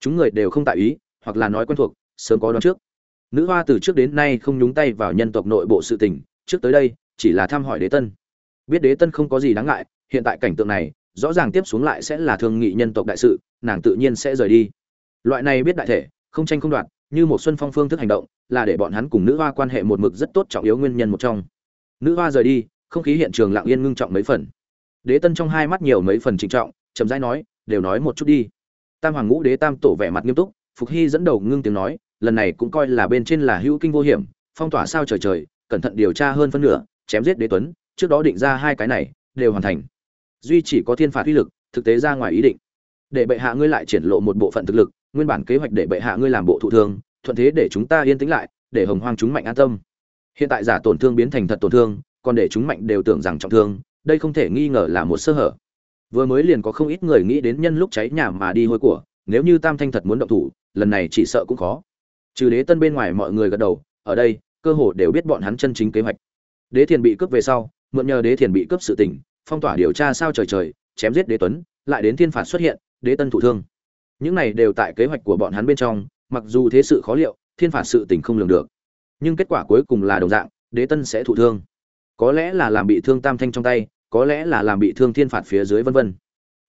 chúng người đều không tại ý, hoặc là nói quen thuộc, sớm có đoán trước. Nữ hoa từ trước đến nay không nhúng tay vào nhân tộc nội bộ sự tình, trước tới đây, chỉ là thăm hỏi đế tân. Biết đế tân không có gì đáng ngại, hiện tại cảnh tượng này, rõ ràng tiếp xuống lại sẽ là thương nghị nhân tộc đại sự, nàng tự nhiên sẽ rời đi. Loại này biết đại thể, không tranh không đoạt, như một xuân phong phương thức hành động, là để bọn hắn cùng nữ hoa quan hệ một mực rất tốt trọng yếu nguyên nhân một trong. Nữ hoa rời đi, không khí hiện trường lặng yên ngưng trọng mấy phần. Đế tân trong hai mắt nhiều mấy phần trịnh trọng, chậm rãi nói, đều nói một chút đi tam hoàng ngũ đế tam tổ vẻ mặt nghiêm túc, phục hy dẫn đầu ngưng tiếng nói, lần này cũng coi là bên trên là hữu kinh vô hiểm, phong tỏa sao trời trời, cẩn thận điều tra hơn phân nửa, chém giết đế tuấn, trước đó định ra hai cái này, đều hoàn thành. Duy chỉ có thiên phạt uy lực, thực tế ra ngoài ý định. Để bệ hạ ngươi lại triển lộ một bộ phận thực lực, nguyên bản kế hoạch để bệ hạ ngươi làm bộ thụ thương, thuận thế để chúng ta yên tĩnh lại, để hồng hoang chúng mạnh an tâm. Hiện tại giả tổn thương biến thành thật tổn thương, còn để chúng mạnh đều tưởng rằng trọng thương, đây không thể nghi ngờ là một sơ hở vừa mới liền có không ít người nghĩ đến nhân lúc cháy nhà mà đi hôi của, nếu như tam thanh thật muốn động thủ, lần này chỉ sợ cũng khó. Trừ đế tân bên ngoài mọi người gật đầu, ở đây, cơ hồ đều biết bọn hắn chân chính kế hoạch. Đế thiền bị cướp về sau, mượn nhờ đế thiền bị cướp sự tình, phong tỏa điều tra sao trời trời, chém giết đế tuấn, lại đến thiên phạt xuất hiện, đế tân thụ thương. Những này đều tại kế hoạch của bọn hắn bên trong, mặc dù thế sự khó liệu, thiên phạt sự tình không lường được. Nhưng kết quả cuối cùng là đồng dạng, đế tân sẽ thụ thương. Có lẽ là làm bị thương tam thanh trong tay có lẽ là làm bị thương thiên phạt phía dưới vân vân.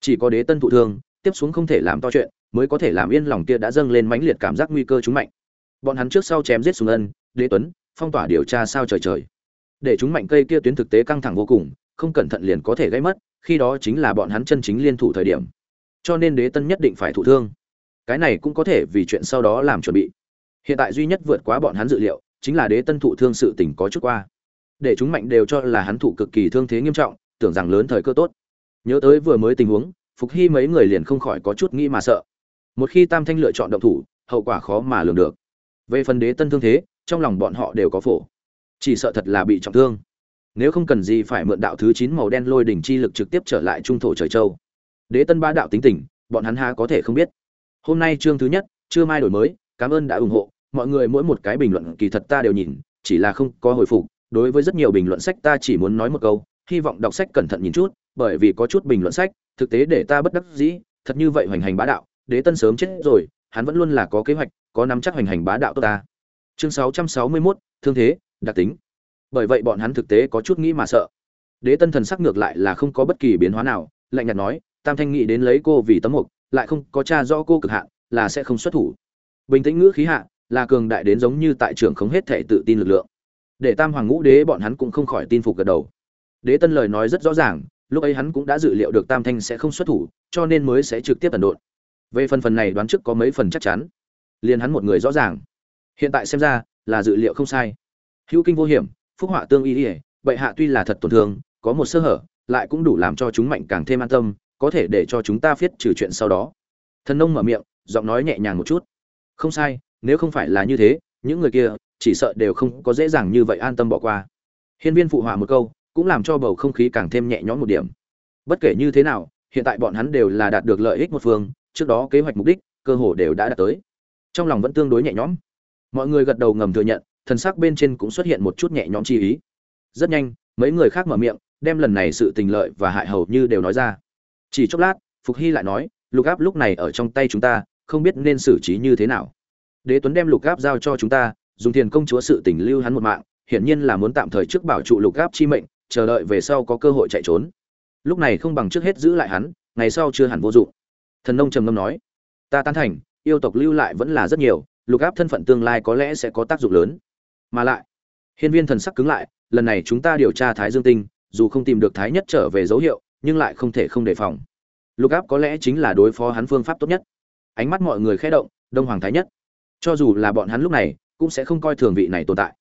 Chỉ có đế tân thụ thương, tiếp xuống không thể làm to chuyện, mới có thể làm yên lòng kia đã dâng lên mãnh liệt cảm giác nguy cơ chúng mạnh. Bọn hắn trước sau chém giết sùng ân, đế tuấn, phong tỏa điều tra sao trời trời. Để chúng mạnh cây kia tuyến thực tế căng thẳng vô cùng, không cẩn thận liền có thể gây mất, khi đó chính là bọn hắn chân chính liên thủ thời điểm. Cho nên đế tân nhất định phải thụ thương. Cái này cũng có thể vì chuyện sau đó làm chuẩn bị. Hiện tại duy nhất vượt quá bọn hắn dự liệu, chính là đế tân thụ thương sự tình có chút qua. Để chúng mạnh đều cho là hắn thụ cực kỳ thương thế nghiêm trọng tưởng rằng lớn thời cơ tốt. Nhớ tới vừa mới tình huống, phục hy mấy người liền không khỏi có chút nghĩ mà sợ. Một khi tam thanh lựa chọn động thủ, hậu quả khó mà lường được. Về phần đế tân thương thế, trong lòng bọn họ đều có phổ. Chỉ sợ thật là bị trọng thương. Nếu không cần gì phải mượn đạo thứ chín màu đen lôi đỉnh chi lực trực tiếp trở lại trung thổ trời châu. Đế tân ba đạo tính tình, bọn hắn há có thể không biết. Hôm nay chương thứ nhất chưa mai đổi mới, cảm ơn đã ủng hộ. Mọi người mỗi một cái bình luận kỳ thật ta đều nhìn, chỉ là không có hồi phục. Đối với rất nhiều bình luận sách ta chỉ muốn nói một câu hy vọng đọc sách cẩn thận nhìn chút bởi vì có chút bình luận sách thực tế để ta bất đắc dĩ thật như vậy hoành hành bá đạo đế tân sớm chết rồi hắn vẫn luôn là có kế hoạch có nắm chắc hoành hành bá đạo tốt ta. Chương 661, thương thế đặc tính. Bởi vậy bọn hắn thực tế có chút nghĩ mà sợ. Đế tân thần sắc ngược lại là không có bất kỳ biến hóa nào lạnh nhạt nói tam thanh nghĩ đến lấy cô vì tấm mục lại không có cha do cô cực hạn là sẽ không xuất thủ. Bình tĩnh ngữ khí hạ là cường đại đến giống như tại trường không hết thể tự tin lực lượng. Để tam hoàng ngũ đế bọn hắn cũng không khỏi tin phục gật đầu đế tân lời nói rất rõ ràng, lúc ấy hắn cũng đã dự liệu được tam thanh sẽ không xuất thủ, cho nên mới sẽ trực tiếp ẩn độn. Về phần phần này đoán trước có mấy phần chắc chắn, liền hắn một người rõ ràng. Hiện tại xem ra, là dự liệu không sai. Hữu kinh vô hiểm, phúc họa tương y ỉa bệ hạ tuy là thật tổn thương, có một sơ hở, lại cũng đủ làm cho chúng mạnh càng thêm an tâm, có thể để cho chúng ta viết trừ chuyện sau đó. Thần nông mở miệng, giọng nói nhẹ nhàng một chút. Không sai, nếu không phải là như thế, những người kia, chỉ sợ đều không có dễ dàng như vậy an tâm bỏ qua. Hiên viên phụ họa một câu cũng làm cho bầu không khí càng thêm nhẹ nhõm một điểm. Bất kể như thế nào, hiện tại bọn hắn đều là đạt được lợi ích một phương, trước đó kế hoạch mục đích, cơ hồ đều đã đạt tới. Trong lòng vẫn tương đối nhẹ nhõm. Mọi người gật đầu ngầm thừa nhận, thần sắc bên trên cũng xuất hiện một chút nhẹ nhõm chi ý. Rất nhanh, mấy người khác mở miệng, đem lần này sự tình lợi và hại hầu như đều nói ra. Chỉ chốc lát, phục hy lại nói, lục áp lúc này ở trong tay chúng ta, không biết nên xử trí như thế nào. Đế tuấn đem lục áp giao cho chúng ta, dùng tiền công chúa sự tình lưu hắn một mạng, hiển nhiên là muốn tạm thời trước bảo trụ lục áp chi mệnh chờ đợi về sau có cơ hội chạy trốn. Lúc này không bằng trước hết giữ lại hắn, ngày sau chưa hẳn vô dụng. Thần nông trầm ngâm nói, ta tán thành, yêu tộc lưu lại vẫn là rất nhiều, lục áp thân phận tương lai có lẽ sẽ có tác dụng lớn. Mà lại, hiên viên thần sắc cứng lại, lần này chúng ta điều tra thái dương tinh, dù không tìm được thái nhất trở về dấu hiệu, nhưng lại không thể không đề phòng. Lục áp có lẽ chính là đối phó hắn phương pháp tốt nhất. Ánh mắt mọi người khẽ động, đông hoàng thái nhất. Cho dù là bọn hắn lúc này, cũng sẽ không coi thường vị này tồn tại.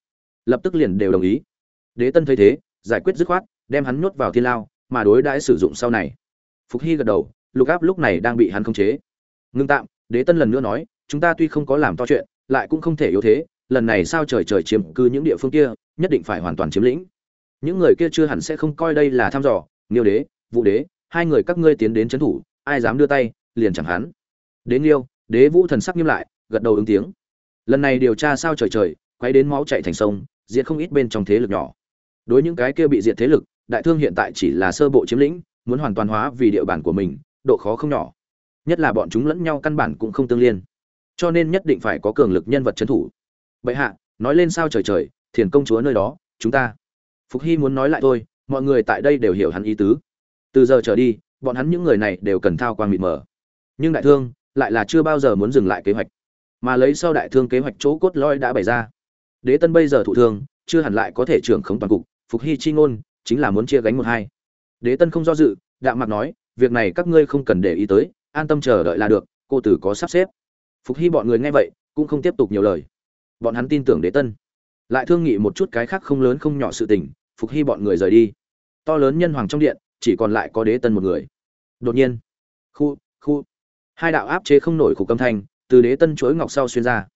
Lập tức liền đều đồng ý. Đế tân thấy thế giải quyết dứt khoát đem hắn nhốt vào thiên lao mà đối đãi sử dụng sau này. Phục hy gật đầu lục áp lúc này đang bị hắn khống chế. Ngưng tạm đế tân lần nữa nói chúng ta tuy không có làm to chuyện lại cũng không thể yếu thế lần này sao trời trời chiếm cứ những địa phương kia nhất định phải hoàn toàn chiếm lĩnh. Những người kia chưa hẳn sẽ không coi đây là thăm dò nghiêu đế vũ đế hai người các ngươi tiến đến trấn thủ ai dám đưa tay liền chẳng hắn. Đến Nghiêu, đế vũ thần sắc nghiêm lại gật đầu ứng tiếng. Lần này điều tra sao trời trời quay đến máu chạy thành sông diệt không ít bên trong thế lực nhỏ đối những cái kia bị diệt thế lực, đại thương hiện tại chỉ là sơ bộ chiếm lĩnh, muốn hoàn toàn hóa vì địa bàn của mình, độ khó không nhỏ. Nhất là bọn chúng lẫn nhau căn bản cũng không tương liên. Cho nên nhất định phải có cường lực nhân vật trấn thủ. Bệ hạ, nói lên sao trời trời, thiền công chúa nơi đó, chúng ta. Phục hy muốn nói lại thôi, mọi người tại đây đều hiểu hắn ý tứ. Từ giờ trở đi, bọn hắn những người này đều cần thao quang mịt mờ. Nhưng đại thương, lại là chưa bao giờ muốn dừng lại kế hoạch. Mà lấy sau đại thương kế hoạch chỗ cốt lõi đã bày ra. Đế tân bây giờ thụ thương, chưa hẳn lại có thể trưởng khống toàn cục phục hy chi ngôn, chính là muốn chia gánh một hai. Đế tân không do dự, đạm mặt nói, việc này các ngươi không cần để ý tới, an tâm chờ đợi là được, cô tử có sắp xếp. Phục hy bọn người nghe vậy, cũng không tiếp tục nhiều lời. Bọn hắn tin tưởng đế tân. Lại thương nghị một chút cái khác không lớn không nhỏ sự tình, phục hy bọn người rời đi. To lớn nhân hoàng trong điện, chỉ còn lại có đế tân một người. Đột nhiên, khu khu, hai đạo áp chế không nổi khục âm thanh từ đế tân chuỗi ngọc sau xuyên ra.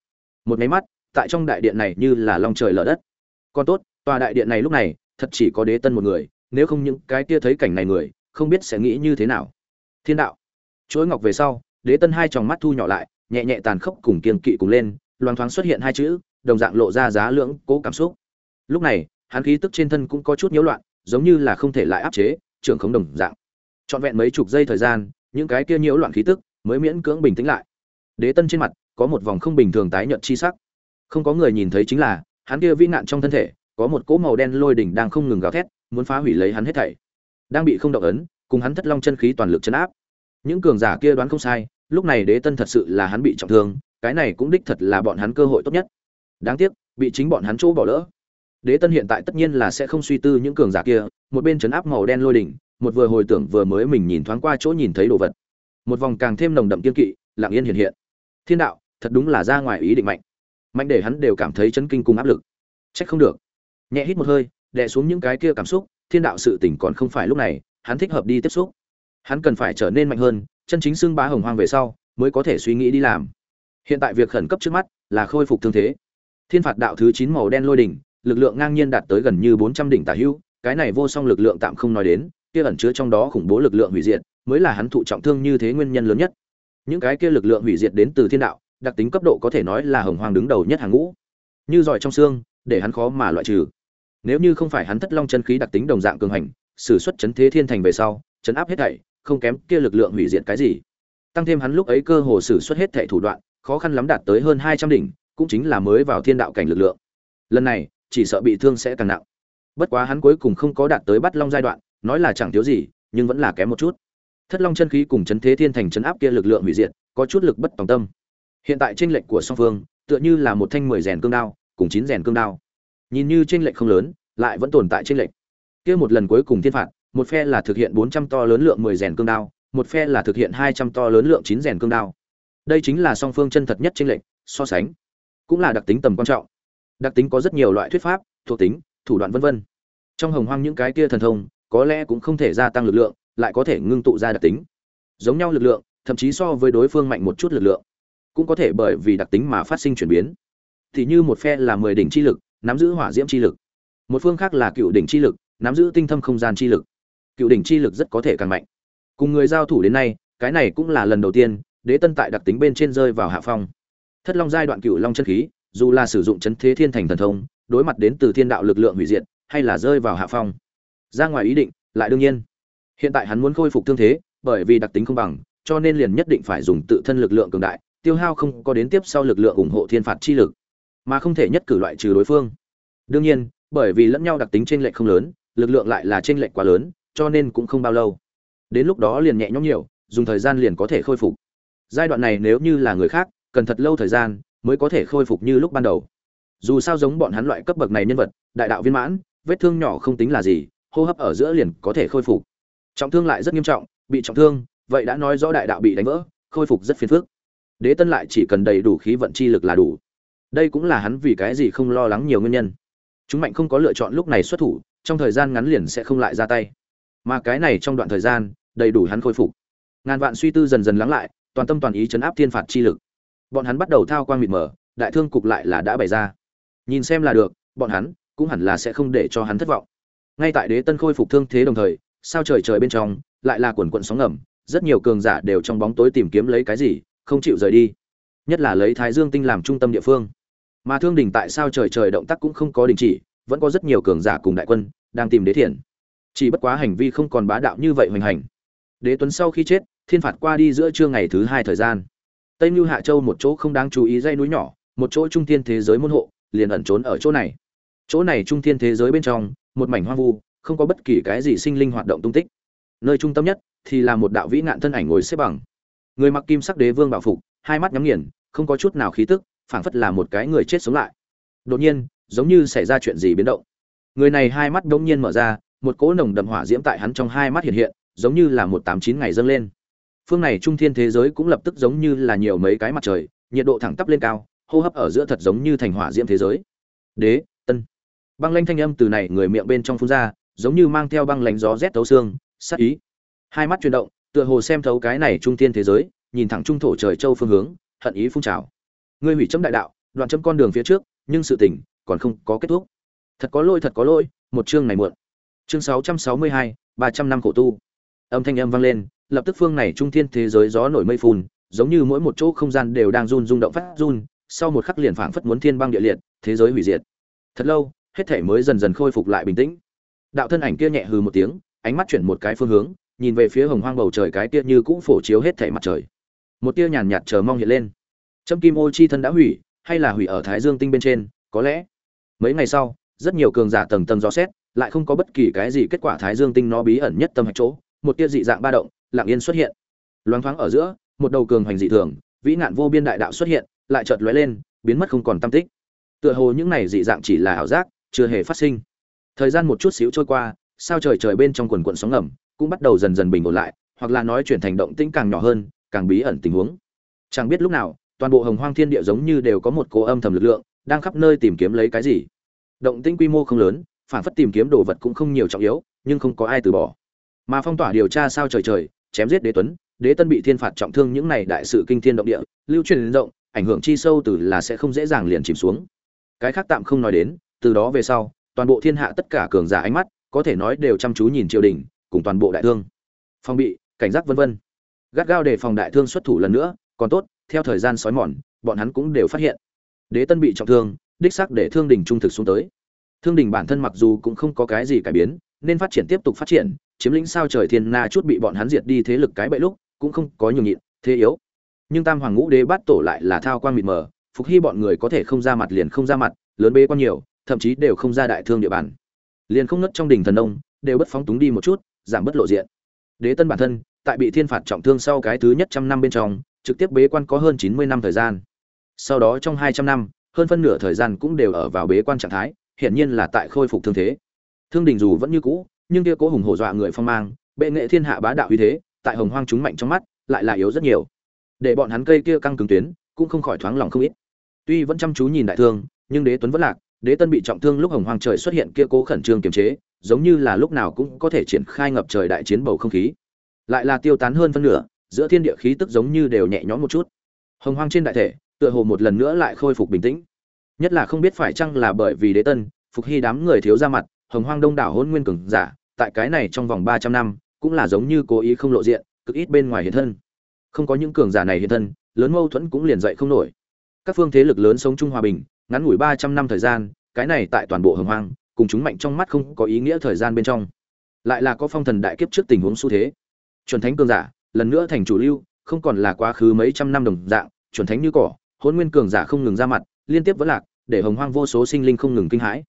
Một máy mắt, tại trong đại điện này như là lòng trời lở đất. Còn tốt, tòa đại điện này lúc này thật chỉ có đế tân một người, nếu không những cái kia thấy cảnh này người, không biết sẽ nghĩ như thế nào. Thiên đạo. Chuỗi ngọc về sau, đế tân hai tròng mắt thu nhỏ lại, nhẹ nhẹ tàn khốc cùng kiên kỵ cùng lên loang thoáng xuất hiện hai chữ, đồng dạng lộ ra giá lưỡng cố cảm xúc. Lúc này, hắn khí tức trên thân cũng có chút nhiễu loạn, giống như là không thể lại áp chế, trưởng khống đồng dạng. Trọn vẹn mấy chục giây thời gian, những cái kia nhiễu loạn khí tức mới miễn cưỡng bình tĩnh lại. Đế tân trên mặt có một vòng không bình thường tái nhợt chi sắc. Không có người nhìn thấy chính là, hắn kia vĩ nạn trong thân thể có một cỗ màu đen lôi đỉnh đang không ngừng gào thét, muốn phá hủy lấy hắn hết thảy. Đang bị không động ấn, cùng hắn thất long chân khí toàn lực chấn áp. Những cường giả kia đoán không sai, lúc này đế tân thật sự là hắn bị trọng thương, cái này cũng đích thật là bọn hắn cơ hội tốt nhất. Đáng tiếc, bị chính bọn hắn chỗ bỏ lỡ. Đế tân hiện tại tất nhiên là sẽ không suy tư những cường giả kia, một bên chấn áp màu đen lôi đỉnh, một vừa hồi tưởng vừa mới mình nhìn thoáng qua chỗ nhìn thấy đồ vật. Một vòng càng thêm nồng đậm kiên kỵ, lặng yên hiện hiện. Thiên đạo, thật đúng là ra ngoài ý định mạnh. Mạnh để hắn đều cảm thấy chấn kinh cùng áp lực. Trách không được nhẹ hít một hơi, đè xuống những cái kia cảm xúc, thiên đạo sự tỉnh còn không phải lúc này, hắn thích hợp đi tiếp xúc. Hắn cần phải trở nên mạnh hơn, chân chính xưng bá hồng hoang về sau, mới có thể suy nghĩ đi làm. Hiện tại việc khẩn cấp trước mắt là khôi phục thương thế. Thiên phạt đạo thứ chín màu đen lôi đỉnh, lực lượng ngang nhiên đạt tới gần như bốn trăm đỉnh tả hữu cái này vô song lực lượng tạm không nói đến, kia ẩn chứa trong đó khủng bố lực lượng hủy diệt, mới là hắn thụ trọng thương như thế nguyên nhân lớn nhất. Những cái kia lực lượng hủy diệt đến từ thiên đạo, đặc tính cấp độ có thể nói là hồng hoàng đứng đầu nhất hàng ngũ. Như giỏi trong xương để hắn khó mà loại trừ. Nếu như không phải hắn thất long chân khí đặc tính đồng dạng cường hành, sử xuất chấn thế thiên thành về sau, chấn áp hết thảy, không kém kia lực lượng hủy diệt cái gì. Tăng thêm hắn lúc ấy cơ hồ sử xuất hết thảy thủ đoạn, khó khăn lắm đạt tới hơn hai trăm đỉnh, cũng chính là mới vào thiên đạo cảnh lực lượng. Lần này, chỉ sợ bị thương sẽ càng nặng. Bất quá hắn cuối cùng không có đạt tới bắt long giai đoạn, nói là chẳng thiếu gì, nhưng vẫn là kém một chút. Thất long chân khí cùng chấn thế thiên thành chấn áp kia lực lượng hủy diệt, có chút lực bất tòng tâm. Hiện tại tranh lệch của song phương, tựa như là một thanh mười rèn cương đao cùng chín rèn cương đao. Nhìn như tranh lệch không lớn, lại vẫn tồn tại tranh lệch. Kia một lần cuối cùng thiên phạt, một phe là thực hiện bốn trăm to lớn lượng mười rèn cương đao, một phe là thực hiện hai trăm to lớn lượng chín rèn cương đao. Đây chính là song phương chân thật nhất tranh lệch, so sánh, cũng là đặc tính tầm quan trọng. Đặc tính có rất nhiều loại thuyết pháp, thuộc tính, thủ đoạn vân vân. Trong hồng hoang những cái kia thần thông, có lẽ cũng không thể gia tăng lực lượng, lại có thể ngưng tụ ra đặc tính. Giống nhau lực lượng, thậm chí so với đối phương mạnh một chút lực lượng, cũng có thể bởi vì đặc tính mà phát sinh chuyển biến thì như một phe là mười đỉnh chi lực, nắm giữ hỏa diễm chi lực. Một phương khác là cựu đỉnh chi lực, nắm giữ tinh thâm không gian chi lực. Cựu đỉnh chi lực rất có thể càng mạnh. Cùng người giao thủ đến nay, cái này cũng là lần đầu tiên, đế tân tại đặc tính bên trên rơi vào hạ phong. Thất long giai đoạn cựu long chân khí, dù là sử dụng chấn thế thiên thành thần thông, đối mặt đến từ thiên đạo lực lượng hủy diệt, hay là rơi vào hạ phong. Ra ngoài ý định, lại đương nhiên. Hiện tại hắn muốn khôi phục thương thế, bởi vì đặc tính không bằng, cho nên liền nhất định phải dùng tự thân lực lượng cường đại, tiêu hao không có đến tiếp sau lực lượng ủng hộ thiên phạt chi lực mà không thể nhất cử loại trừ đối phương. Đương nhiên, bởi vì lẫn nhau đặc tính trên lệch không lớn, lực lượng lại là trên lệch quá lớn, cho nên cũng không bao lâu. Đến lúc đó liền nhẹ nhõm nhiều, dùng thời gian liền có thể khôi phục. Giai đoạn này nếu như là người khác, cần thật lâu thời gian mới có thể khôi phục như lúc ban đầu. Dù sao giống bọn hắn loại cấp bậc này nhân vật, đại đạo viên mãn, vết thương nhỏ không tính là gì, hô hấp ở giữa liền có thể khôi phục. Trọng thương lại rất nghiêm trọng, bị trọng thương, vậy đã nói rõ đại đạo bị đánh vỡ, khôi phục rất phiền phức. Đế tân lại chỉ cần đầy đủ khí vận chi lực là đủ đây cũng là hắn vì cái gì không lo lắng nhiều nguyên nhân. Chúng mạnh không có lựa chọn lúc này xuất thủ, trong thời gian ngắn liền sẽ không lại ra tay. Mà cái này trong đoạn thời gian, đầy đủ hắn khôi phục. Ngàn vạn suy tư dần dần lắng lại, toàn tâm toàn ý chấn áp thiên phạt chi lực. Bọn hắn bắt đầu thao quang mịt mờ, đại thương cục lại là đã bày ra. Nhìn xem là được, bọn hắn cũng hẳn là sẽ không để cho hắn thất vọng. Ngay tại đế tân khôi phục thương thế đồng thời, sao trời trời bên trong, lại là quần quận sóng ngầm, rất nhiều cường giả đều trong bóng tối tìm kiếm lấy cái gì, không chịu rời đi. Nhất là lấy thái dương tinh làm trung tâm địa phương mà thương đình tại sao trời trời động tác cũng không có đình chỉ, vẫn có rất nhiều cường giả cùng đại quân đang tìm đế thiền chỉ bất quá hành vi không còn bá đạo như vậy hoành hành. Đế tuấn sau khi chết, thiên phạt qua đi giữa trưa ngày thứ hai thời gian. Tây mưu hạ châu một chỗ không đáng chú ý dây núi nhỏ, một chỗ trung thiên thế giới môn hộ, liền ẩn trốn ở chỗ này. Chỗ này trung thiên thế giới bên trong, một mảnh hoang vu, không có bất kỳ cái gì sinh linh hoạt động tung tích. Nơi trung tâm nhất thì là một đạo vĩ nạn thân ảnh ngồi xếp bằng. Người mặc kim sắc đế vương bảo phục, hai mắt nhắm nghiền, không có chút nào khí tức phảng phất là một cái người chết sống lại. Đột nhiên, giống như xảy ra chuyện gì biến động. Người này hai mắt đống nhiên mở ra, một cỗ nồng đậm hỏa diễm tại hắn trong hai mắt hiện hiện, giống như là một tám chín ngày dâng lên. Phương này trung thiên thế giới cũng lập tức giống như là nhiều mấy cái mặt trời, nhiệt độ thẳng tắp lên cao, hô hấp ở giữa thật giống như thành hỏa diễm thế giới. Đế, tân. Băng lanh thanh âm từ này người miệng bên trong phun ra, giống như mang theo băng lánh gió rét thấu xương, Sát ý. Hai mắt chuyển động, tựa hồ xem thấu cái này trung thiên thế giới, nhìn thẳng trung thổ trời châu phương hướng, hận ý phun trào ngươi hủy chấm đại đạo, đoạn chấm con đường phía trước, nhưng sự tình còn không có kết thúc. Thật có lỗi, thật có lỗi, một chương này muộn. Chương sáu trăm sáu mươi hai, ba trăm năm khổ tu. Âm thanh âm vang lên, lập tức phương này trung thiên thế giới gió nổi mây phun giống như mỗi một chỗ không gian đều đang run rung động phát run, sau một khắc liền phảng phất muốn thiên băng địa liệt, thế giới hủy diệt. Thật lâu, hết thể mới dần dần khôi phục lại bình tĩnh. Đạo thân ảnh kia nhẹ hừ một tiếng, ánh mắt chuyển một cái phương hướng, nhìn về phía hồng hoang bầu trời cái kia như cũ phổ chiếu hết thể mặt trời. Một tia nhàn nhạt chờ mong hiện lên trâm kim ô chi thân đã hủy, hay là hủy ở thái dương tinh bên trên, có lẽ. Mấy ngày sau, rất nhiều cường giả tầng tầng dò xét, lại không có bất kỳ cái gì kết quả thái dương tinh nó bí ẩn nhất tâm hạch chỗ, một tia dị dạng ba động, lặng yên xuất hiện. Loáng thoáng ở giữa, một đầu cường hoành dị thường, vĩ nạn vô biên đại đạo xuất hiện, lại chợt lóe lên, biến mất không còn tâm tích. Tựa hồ những này dị dạng chỉ là ảo giác, chưa hề phát sinh. Thời gian một chút xíu trôi qua, sao trời trời bên trong quần quần sóng ngầm, cũng bắt đầu dần dần bình ổn lại, hoặc là nói chuyển thành động tĩnh càng nhỏ hơn, càng bí ẩn tình huống. Chẳng biết lúc nào toàn bộ hồng hoang thiên địa giống như đều có một cố âm thầm lực lượng, đang khắp nơi tìm kiếm lấy cái gì. Động tĩnh quy mô không lớn, phản phất tìm kiếm đồ vật cũng không nhiều trọng yếu, nhưng không có ai từ bỏ. Mà phong tỏa điều tra sao trời trời, chém giết đế tuấn, đế tân bị thiên phạt trọng thương những này đại sự kinh thiên động địa, lưu truyền rộng, ảnh hưởng chi sâu từ là sẽ không dễ dàng liền chìm xuống. Cái khác tạm không nói đến, từ đó về sau, toàn bộ thiên hạ tất cả cường giả ánh mắt, có thể nói đều chăm chú nhìn triều đình, cùng toàn bộ đại thương. Phong bị, cảnh giác vân vân. Gắt gao để phòng đại thương xuất thủ lần nữa, còn tốt theo thời gian sói mòn, bọn hắn cũng đều phát hiện. Đế tân bị trọng thương, đích xác để thương đình trung thực xuống tới. Thương đình bản thân mặc dù cũng không có cái gì cải biến, nên phát triển tiếp tục phát triển, chiếm lĩnh sao trời thiên na chút bị bọn hắn diệt đi thế lực cái bậy lúc, cũng không có nhường nhịn, thế yếu. Nhưng tam hoàng ngũ đế bắt tổ lại là thao quang mịt mờ, phục hy bọn người có thể không ra mặt liền không ra mặt, lớn bê quan nhiều, thậm chí đều không ra đại thương địa bàn. Liền không ngất trong đỉnh thần nông đều bất phóng túng đi một chút, giảm bất lộ diện. Đế tân bản thân, tại bị thiên phạt trọng thương sau cái thứ nhất trăm năm bên trong trực tiếp bế quan có hơn chín mươi năm thời gian. Sau đó trong hai trăm năm, hơn phân nửa thời gian cũng đều ở vào bế quan trạng thái, hiển nhiên là tại khôi phục thương thế. Thương đình dù vẫn như cũ, nhưng kia cố hùng hổ dọa người phong mang, bệ nghệ thiên hạ bá đạo uy thế, tại hồng hoang chúng mạnh trong mắt, lại là yếu rất nhiều. Để bọn hắn cây kia căng cứng tuyến, cũng không khỏi thoáng lòng không ít. Tuy vẫn chăm chú nhìn đại thương, nhưng đế tuấn vẫn lạc, đế tân bị trọng thương lúc hồng hoang trời xuất hiện kia cố khẩn trương kiềm chế, giống như là lúc nào cũng có thể triển khai ngập trời đại chiến bầu không khí. Lại là tiêu tán hơn phân nửa giữa thiên địa khí tức giống như đều nhẹ nhõm một chút. Hồng hoang trên đại thể, tựa hồ một lần nữa lại khôi phục bình tĩnh. Nhất là không biết phải chăng là bởi vì đế tân, phục hy đám người thiếu ra mặt, hồng hoang đông đảo hôn nguyên cường giả, tại cái này trong vòng ba trăm năm, cũng là giống như cố ý không lộ diện, cực ít bên ngoài hiện thân. Không có những cường giả này hiện thân, lớn mâu thuẫn cũng liền dậy không nổi. Các phương thế lực lớn sống chung hòa bình, ngắn ngủi ba trăm năm thời gian, cái này tại toàn bộ hồng hoang, cùng chúng mạnh trong mắt không có ý nghĩa thời gian bên trong. Lại là có phong thần đại kiếp trước tình huống xu thế. Chuẩn thánh cường giả lần nữa thành chủ lưu, không còn là quá khứ mấy trăm năm đồng dạng, chuẩn thánh như cỏ, hôn nguyên cường giả không ngừng ra mặt, liên tiếp vẫn lạc, để hồng hoang vô số sinh linh không ngừng kinh hãi.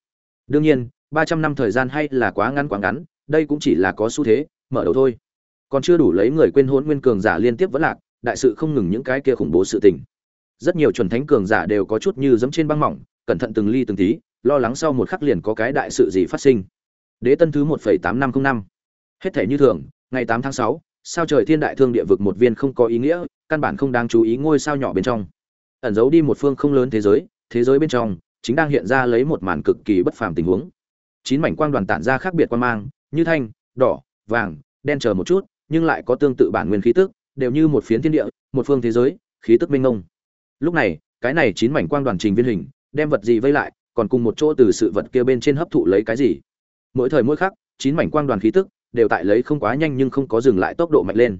Đương nhiên, ba trăm năm thời gian hay là quá ngắn quá ngắn, đây cũng chỉ là có xu thế, mở đầu thôi. Còn chưa đủ lấy người quên hôn nguyên cường giả liên tiếp vẫn lạc, đại sự không ngừng những cái kia khủng bố sự tình. Rất nhiều chuẩn thánh cường giả đều có chút như dẫm trên băng mỏng, cẩn thận từng ly từng tí, lo lắng sau một khắc liền có cái đại sự gì phát sinh. Đế tân thứ một tám năm năm. Hết thể như thường, ngày tám tháng sáu sao trời thiên đại thương địa vực một viên không có ý nghĩa, căn bản không đáng chú ý ngôi sao nhỏ bên trong. Ẩn giấu đi một phương không lớn thế giới thế giới bên trong, chính đang hiện ra lấy một màn cực kỳ bất phàm tình huống. Chín mảnh quang đoàn tản ra khác biệt quan mang, như thanh, đỏ, vàng, đen chờ một chút, nhưng lại có tương tự bản nguyên khí tức, đều như một phiến thiên địa, một phương thế giới, khí tức minh ngông lúc này, cái này chín mảnh quang đoàn trình viên hình, đem vật gì vây lại, còn cùng một chỗ từ sự vật kia bên trên hấp thụ lấy cái gì? Mỗi thời mỗi khắc, chín mảnh quang đoàn khí tức đều tại lấy không quá nhanh nhưng không có dừng lại tốc độ mạnh lên.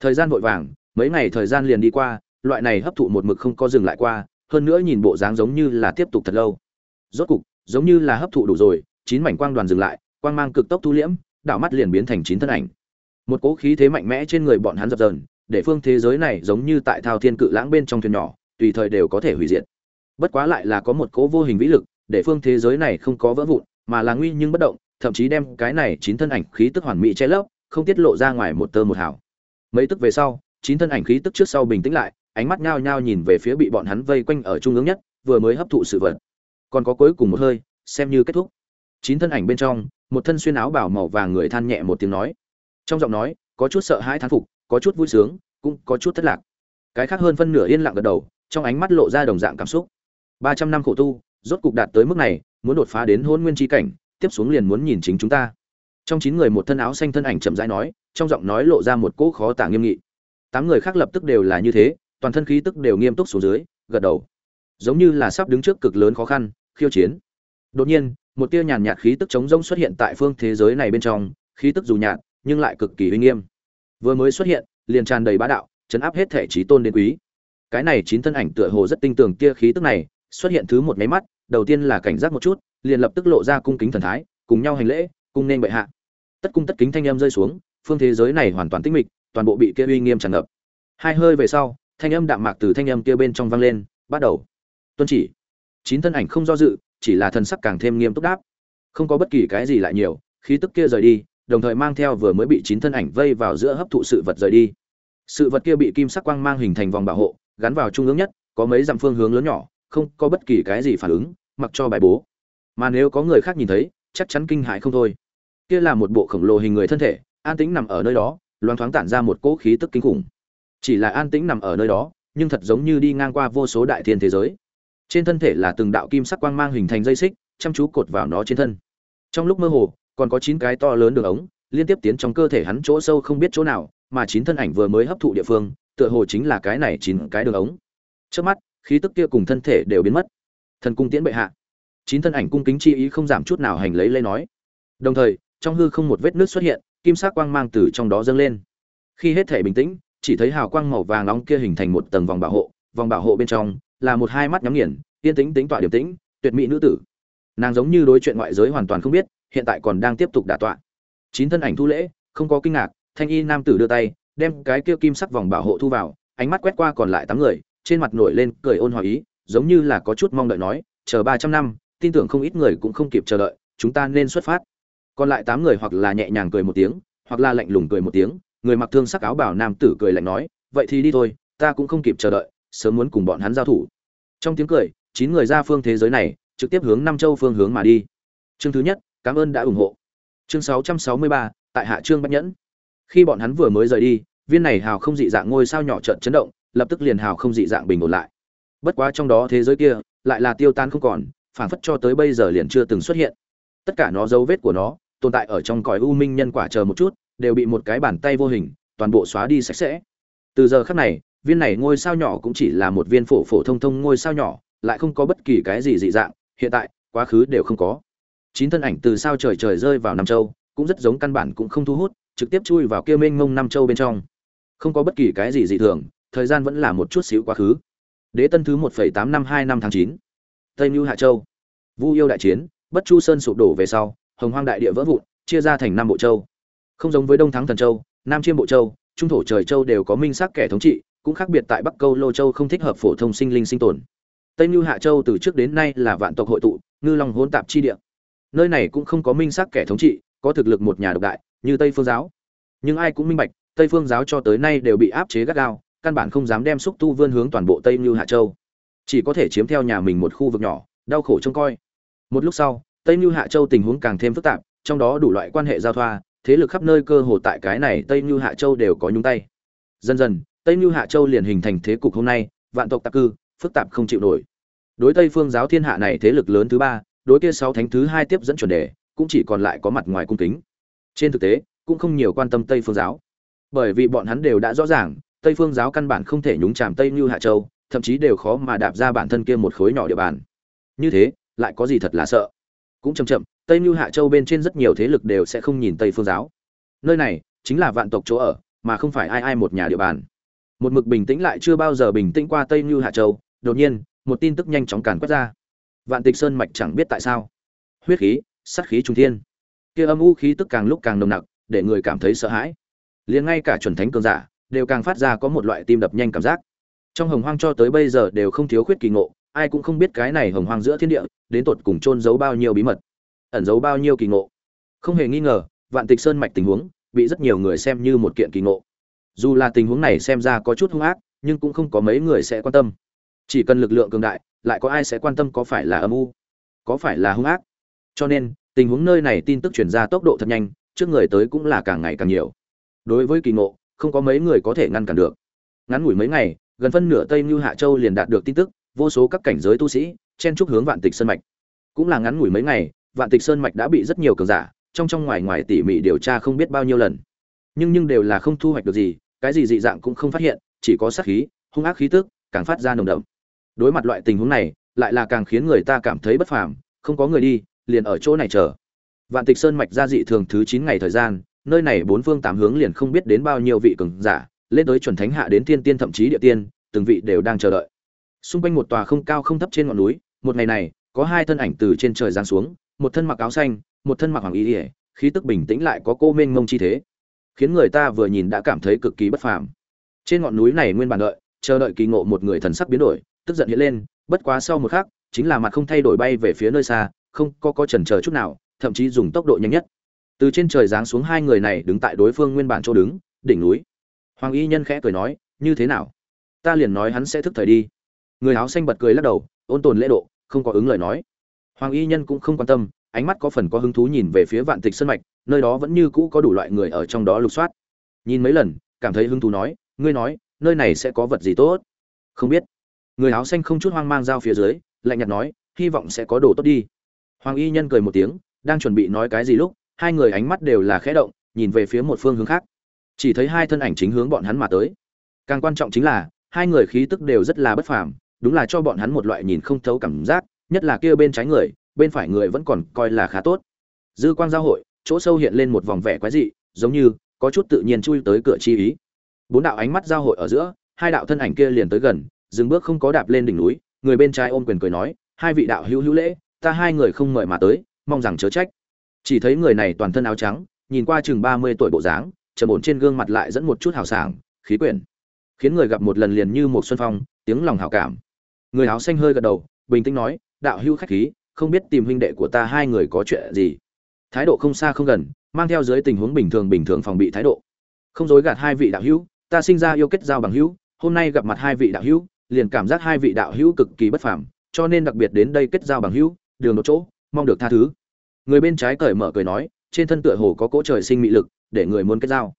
Thời gian vội vàng, mấy ngày thời gian liền đi qua, loại này hấp thụ một mực không có dừng lại qua, hơn nữa nhìn bộ dáng giống như là tiếp tục thật lâu. Rốt cục, giống như là hấp thụ đủ rồi, chín mảnh quang đoàn dừng lại, quang mang cực tốc thu liễm, đảo mắt liền biến thành chín thân ảnh. Một cỗ khí thế mạnh mẽ trên người bọn hắn dập dờn, để phương thế giới này giống như tại thao thiên cự lãng bên trong thuyền nhỏ, tùy thời đều có thể hủy diệt. Bất quá lại là có một cỗ vô hình vĩ lực, để phương thế giới này không có vỡ vụn, mà là nguy nhưng bất động thậm chí đem cái này chín thân ảnh khí tức hoàn mỹ che lấp, không tiết lộ ra ngoài một tơ một hào. Mấy tức về sau, chín thân ảnh khí tức trước sau bình tĩnh lại, ánh mắt nhao nhao nhìn về phía bị bọn hắn vây quanh ở trung ương nhất, vừa mới hấp thụ sự vật. Còn có cuối cùng một hơi, xem như kết thúc. Chín thân ảnh bên trong, một thân xuyên áo bảo màu vàng người than nhẹ một tiếng nói. Trong giọng nói, có chút sợ hãi thán phục, có chút vui sướng, cũng có chút thất lạc. Cái khác hơn phân nửa yên lặng gật đầu, trong ánh mắt lộ ra đồng dạng cảm xúc. Ba trăm năm khổ tu, rốt cục đạt tới mức này, muốn đột phá đến hôn nguyên chi cảnh tiếp xuống liền muốn nhìn chính chúng ta. Trong chín người một thân áo xanh thân ảnh chậm rãi nói, trong giọng nói lộ ra một cỗ khó tả nghiêm nghị. Tám người khác lập tức đều là như thế, toàn thân khí tức đều nghiêm túc xuống dưới, gật đầu. Giống như là sắp đứng trước cực lớn khó khăn, khiêu chiến. Đột nhiên, một tia nhàn nhạt khí tức chống rông xuất hiện tại phương thế giới này bên trong, khí tức dù nhạt, nhưng lại cực kỳ uy nghiêm. Vừa mới xuất hiện, liền tràn đầy bá đạo, chấn áp hết thể trí tôn đến quý. Cái này chín thân ảnh tựa hồ rất tinh tường tia khí tức này, xuất hiện thứ một máy mắt, đầu tiên là cảnh giác một chút liền lập tức lộ ra cung kính thần thái, cùng nhau hành lễ, cung nên bệ hạ. Tất cung tất kính thanh âm rơi xuống, phương thế giới này hoàn toàn tĩnh mịch, toàn bộ bị kia uy nghiêm tràn ngập. Hai hơi về sau, thanh âm đạm mạc từ thanh âm kia bên trong vang lên, bắt đầu. Tuân chỉ. Chín thân ảnh không do dự, chỉ là thần sắc càng thêm nghiêm túc đáp. Không có bất kỳ cái gì lại nhiều, khí tức kia rời đi, đồng thời mang theo vừa mới bị chín thân ảnh vây vào giữa hấp thụ sự vật rời đi. Sự vật kia bị kim sắc quang mang hình thành vòng bảo hộ, gắn vào trung ương nhất, có mấy dặm phương hướng lớn nhỏ, không có bất kỳ cái gì phản ứng, mặc cho bài bố mà nếu có người khác nhìn thấy, chắc chắn kinh hãi không thôi. Kia là một bộ khổng lồ hình người thân thể, an tĩnh nằm ở nơi đó, loáng thoáng tản ra một cỗ khí tức kinh khủng. Chỉ là an tĩnh nằm ở nơi đó, nhưng thật giống như đi ngang qua vô số đại thiên thế giới. Trên thân thể là từng đạo kim sắc quang mang hình thành dây xích, chăm chú cột vào nó trên thân. Trong lúc mơ hồ, còn có chín cái to lớn đường ống, liên tiếp tiến trong cơ thể hắn chỗ sâu không biết chỗ nào, mà chín thân ảnh vừa mới hấp thụ địa phương, tựa hồ chính là cái này chín cái đường ống. Trước mắt, khí tức kia cùng thân thể đều biến mất. Thần cung tiễn bệ hạ chín thân ảnh cung kính chi ý không giảm chút nào hành lấy lấy nói. Đồng thời, trong hư không một vết nước xuất hiện, kim sắc quang mang từ trong đó dâng lên. Khi hết thể bình tĩnh, chỉ thấy hào quang màu vàng nóng kia hình thành một tầng vòng bảo hộ, vòng bảo hộ bên trong là một hai mắt nhắm nghiền, yên tĩnh tính tọa điểm tĩnh, tuyệt mỹ nữ tử. Nàng giống như đối chuyện ngoại giới hoàn toàn không biết, hiện tại còn đang tiếp tục đả tọa. Chín thân ảnh thu lễ, không có kinh ngạc, thanh y nam tử đưa tay, đem cái kia kim sắc vòng bảo hộ thu vào, ánh mắt quét qua còn lại tám người, trên mặt nổi lên cười ôn hòa ý, giống như là có chút mong đợi nói, chờ ba trăm năm tin tưởng không ít người cũng không kịp chờ đợi chúng ta nên xuất phát. Còn lại tám người hoặc là nhẹ nhàng cười một tiếng hoặc là lạnh lùng cười một tiếng người mặc thương sắc áo bảo nam tử cười lạnh nói vậy thì đi thôi ta cũng không kịp chờ đợi sớm muốn cùng bọn hắn giao thủ. Trong tiếng cười chín người ra phương thế giới này trực tiếp hướng năm châu phương hướng mà đi. Chương thứ nhất cảm ơn đã ủng hộ. Chương 663, tại hạ trương bách nhẫn. Khi bọn hắn vừa mới rời đi viên này hào không dị dạng ngôi sao nhỏ chợt chấn động lập tức liền hào không dị dạng bình ổn lại. Bất quá trong đó thế giới kia lại là tiêu tan không còn phản phất cho tới bây giờ liền chưa từng xuất hiện. Tất cả nó dấu vết của nó, tồn tại ở trong cõi u minh nhân quả chờ một chút, đều bị một cái bàn tay vô hình, toàn bộ xóa đi sạch sẽ. Từ giờ khắc này, viên này ngôi sao nhỏ cũng chỉ là một viên phổ phổ thông thông ngôi sao nhỏ, lại không có bất kỳ cái gì dị dạng, hiện tại, quá khứ đều không có. Chín thân ảnh từ sao trời trời rơi vào nam châu, cũng rất giống căn bản cũng không thu hút, trực tiếp chui vào kia mênh mông nam châu bên trong. Không có bất kỳ cái gì dị thường, thời gian vẫn là một chút xíu quá khứ. Đế tân thứ một phẩy tám năm hai năm tháng chín. Tây mưu hạ châu vu yêu đại chiến, bất chu sơn sụp đổ về sau, hồng hoang đại địa vỡ vụn, chia ra thành năm bộ châu. Không giống với đông thắng thần châu, nam chiêm bộ châu, trung thổ trời châu đều có minh xác kẻ thống trị, cũng khác biệt tại bắc câu lô châu không thích hợp phổ thông sinh linh sinh tồn. Tây mưu hạ châu từ trước đến nay là vạn tộc hội tụ, ngư long hỗn tạp chi địa. Nơi này cũng không có minh xác kẻ thống trị, có thực lực một nhà độc đại, như tây phương giáo. Nhưng ai cũng minh bạch, tây phương giáo cho tới nay đều bị áp chế gắt gao, căn bản không dám đem xúc tu vươn hướng toàn bộ tây mưu hạ châu. Chỉ có thể chiếm theo nhà mình một khu vực nhỏ, đau khổ trông coi một lúc sau, tây Nưu hạ châu tình huống càng thêm phức tạp, trong đó đủ loại quan hệ giao thoa, thế lực khắp nơi cơ hồ tại cái này tây Nưu hạ châu đều có nhúng tay. Dần dần, tây Nưu hạ châu liền hình thành thế cục hôm nay, vạn tộc tạp cư, phức tạp không chịu nổi. Đối tây phương giáo thiên hạ này thế lực lớn thứ ba, đối kia sáu thánh thứ hai tiếp dẫn chuẩn đề, cũng chỉ còn lại có mặt ngoài cung kính. Trên thực tế, cũng không nhiều quan tâm tây phương giáo. Bởi vì bọn hắn đều đã rõ ràng, tây phương giáo căn bản không thể nhúng chàm tây Nưu hạ châu, thậm chí đều khó mà đạp ra bản thân kia một khối nhỏ địa bàn. Như thế lại có gì thật là sợ. Cũng chậm chậm, tây mưu hạ châu bên trên rất nhiều thế lực đều sẽ không nhìn tây phương giáo. Nơi này chính là vạn tộc chỗ ở, mà không phải ai ai một nhà địa bàn. Một mực bình tĩnh lại chưa bao giờ bình tĩnh qua tây mưu hạ châu, đột nhiên, một tin tức nhanh chóng càn quét ra. Vạn tịch sơn mạch chẳng biết tại sao. Huyết khí, sát khí trung thiên. Kia âm u khí tức càng lúc càng nồng nặc, để người cảm thấy sợ hãi. Liền ngay cả chuẩn thánh cường giả, đều càng phát ra có một loại tim đập nhanh cảm giác. Trong hồng hoang cho tới bây giờ đều không thiếu khuyết kỳ ngộ ai cũng không biết cái này hồng hoang giữa thiên địa, đến tột cùng chôn giấu bao nhiêu bí mật, ẩn giấu bao nhiêu kỳ ngộ. Không hề nghi ngờ, vạn tịch sơn mạch tình huống bị rất nhiều người xem như một kiện kỳ ngộ. Dù là tình huống này xem ra có chút hung ác, nhưng cũng không có mấy người sẽ quan tâm. Chỉ cần lực lượng cường đại, lại có ai sẽ quan tâm có phải là âm u, có phải là hung ác? Cho nên, tình huống nơi này tin tức chuyển ra tốc độ thật nhanh, trước người tới cũng là càng ngày càng nhiều. Đối với kỳ ngộ, không có mấy người có thể ngăn cản được. Ngắn ngủi mấy ngày, gần phân nửa tây như hạ châu liền đạt được tin tức vô số các cảnh giới tu sĩ, chen chúc hướng vạn tịch sơn mạch. Cũng là ngắn ngủi mấy ngày, vạn tịch sơn mạch đã bị rất nhiều cường giả, trong trong ngoài ngoài tỉ mỉ điều tra không biết bao nhiêu lần. Nhưng nhưng đều là không thu hoạch được gì, cái gì dị dạng cũng không phát hiện, chỉ có sát khí, hung ác khí tức, càng phát ra nồng đậm. Đối mặt loại tình huống này, lại là càng khiến người ta cảm thấy bất phàm, không có người đi, liền ở chỗ này chờ. Vạn tịch sơn mạch ra dị thường thứ chín ngày thời gian, nơi này bốn phương tám hướng liền không biết đến bao nhiêu vị cường giả, lên tới chuẩn thánh hạ đến tiên tiên thậm chí địa tiên, từng vị đều đang chờ đợi xung quanh một tòa không cao không thấp trên ngọn núi, một ngày này, có hai thân ảnh từ trên trời giáng xuống, một thân mặc áo xanh, một thân mặc hoàng y ỉa khí tức bình tĩnh lại có cô mênh mông chi thế, khiến người ta vừa nhìn đã cảm thấy cực kỳ bất phàm. Trên ngọn núi này nguyên bản đợi, chờ đợi kỳ ngộ một người thần sắc biến đổi, tức giận hiện lên, bất quá sau một khắc, chính là mặt không thay đổi bay về phía nơi xa, không có có chần chờ chút nào, thậm chí dùng tốc độ nhanh nhất. Từ trên trời giáng xuống hai người này đứng tại đối phương nguyên bản chỗ đứng, đỉnh núi. Hoàng y nhân khẽ cười nói, như thế nào? Ta liền nói hắn sẽ thức thời đi người áo xanh bật cười lắc đầu, ôn tồn lễ độ, không có ứng lời nói. Hoàng y nhân cũng không quan tâm, ánh mắt có phần có hứng thú nhìn về phía vạn tịch sân mạch, nơi đó vẫn như cũ có đủ loại người ở trong đó lục soát. Nhìn mấy lần, cảm thấy hứng thú nói, ngươi nói, nơi này sẽ có vật gì tốt? Không biết. Người áo xanh không chút hoang mang giao phía dưới, lạnh nhạt nói, hy vọng sẽ có đồ tốt đi. Hoàng y nhân cười một tiếng, đang chuẩn bị nói cái gì lúc, hai người ánh mắt đều là khẽ động, nhìn về phía một phương hướng khác. Chỉ thấy hai thân ảnh chính hướng bọn hắn mà tới. Càng quan trọng chính là, hai người khí tức đều rất là bất phàm đúng là cho bọn hắn một loại nhìn không thấu cảm giác, nhất là kia bên trái người, bên phải người vẫn còn coi là khá tốt. Dư quang giao hội, chỗ sâu hiện lên một vòng vẻ quái dị, giống như có chút tự nhiên chui tới cửa chi ý. Bốn đạo ánh mắt giao hội ở giữa, hai đạo thân ảnh kia liền tới gần, dừng bước không có đạp lên đỉnh núi, người bên trái ôm quyền cười nói, hai vị đạo hữu hữu lễ, ta hai người không mời mà tới, mong rằng chớ trách. Chỉ thấy người này toàn thân áo trắng, nhìn qua chừng ba mươi tuổi bộ dáng, trầm ổn trên gương mặt lại dẫn một chút hào sảng, khí quyển. Khiến người gặp một lần liền như một xuân phong, tiếng lòng hảo cảm người áo xanh hơi gật đầu, bình tĩnh nói, đạo hữu khách khí, không biết tìm huynh đệ của ta hai người có chuyện gì? Thái độ không xa không gần, mang theo dưới tình huống bình thường bình thường phòng bị thái độ. Không dối gạt hai vị đạo hữu, ta sinh ra yêu kết giao bằng hữu, hôm nay gặp mặt hai vị đạo hữu, liền cảm giác hai vị đạo hữu cực kỳ bất phàm, cho nên đặc biệt đến đây kết giao bằng hữu, đường một chỗ, mong được tha thứ. Người bên trái cởi mở cười nói, trên thân tựa hồ có cỗ trời sinh mị lực, để người muốn kết giao.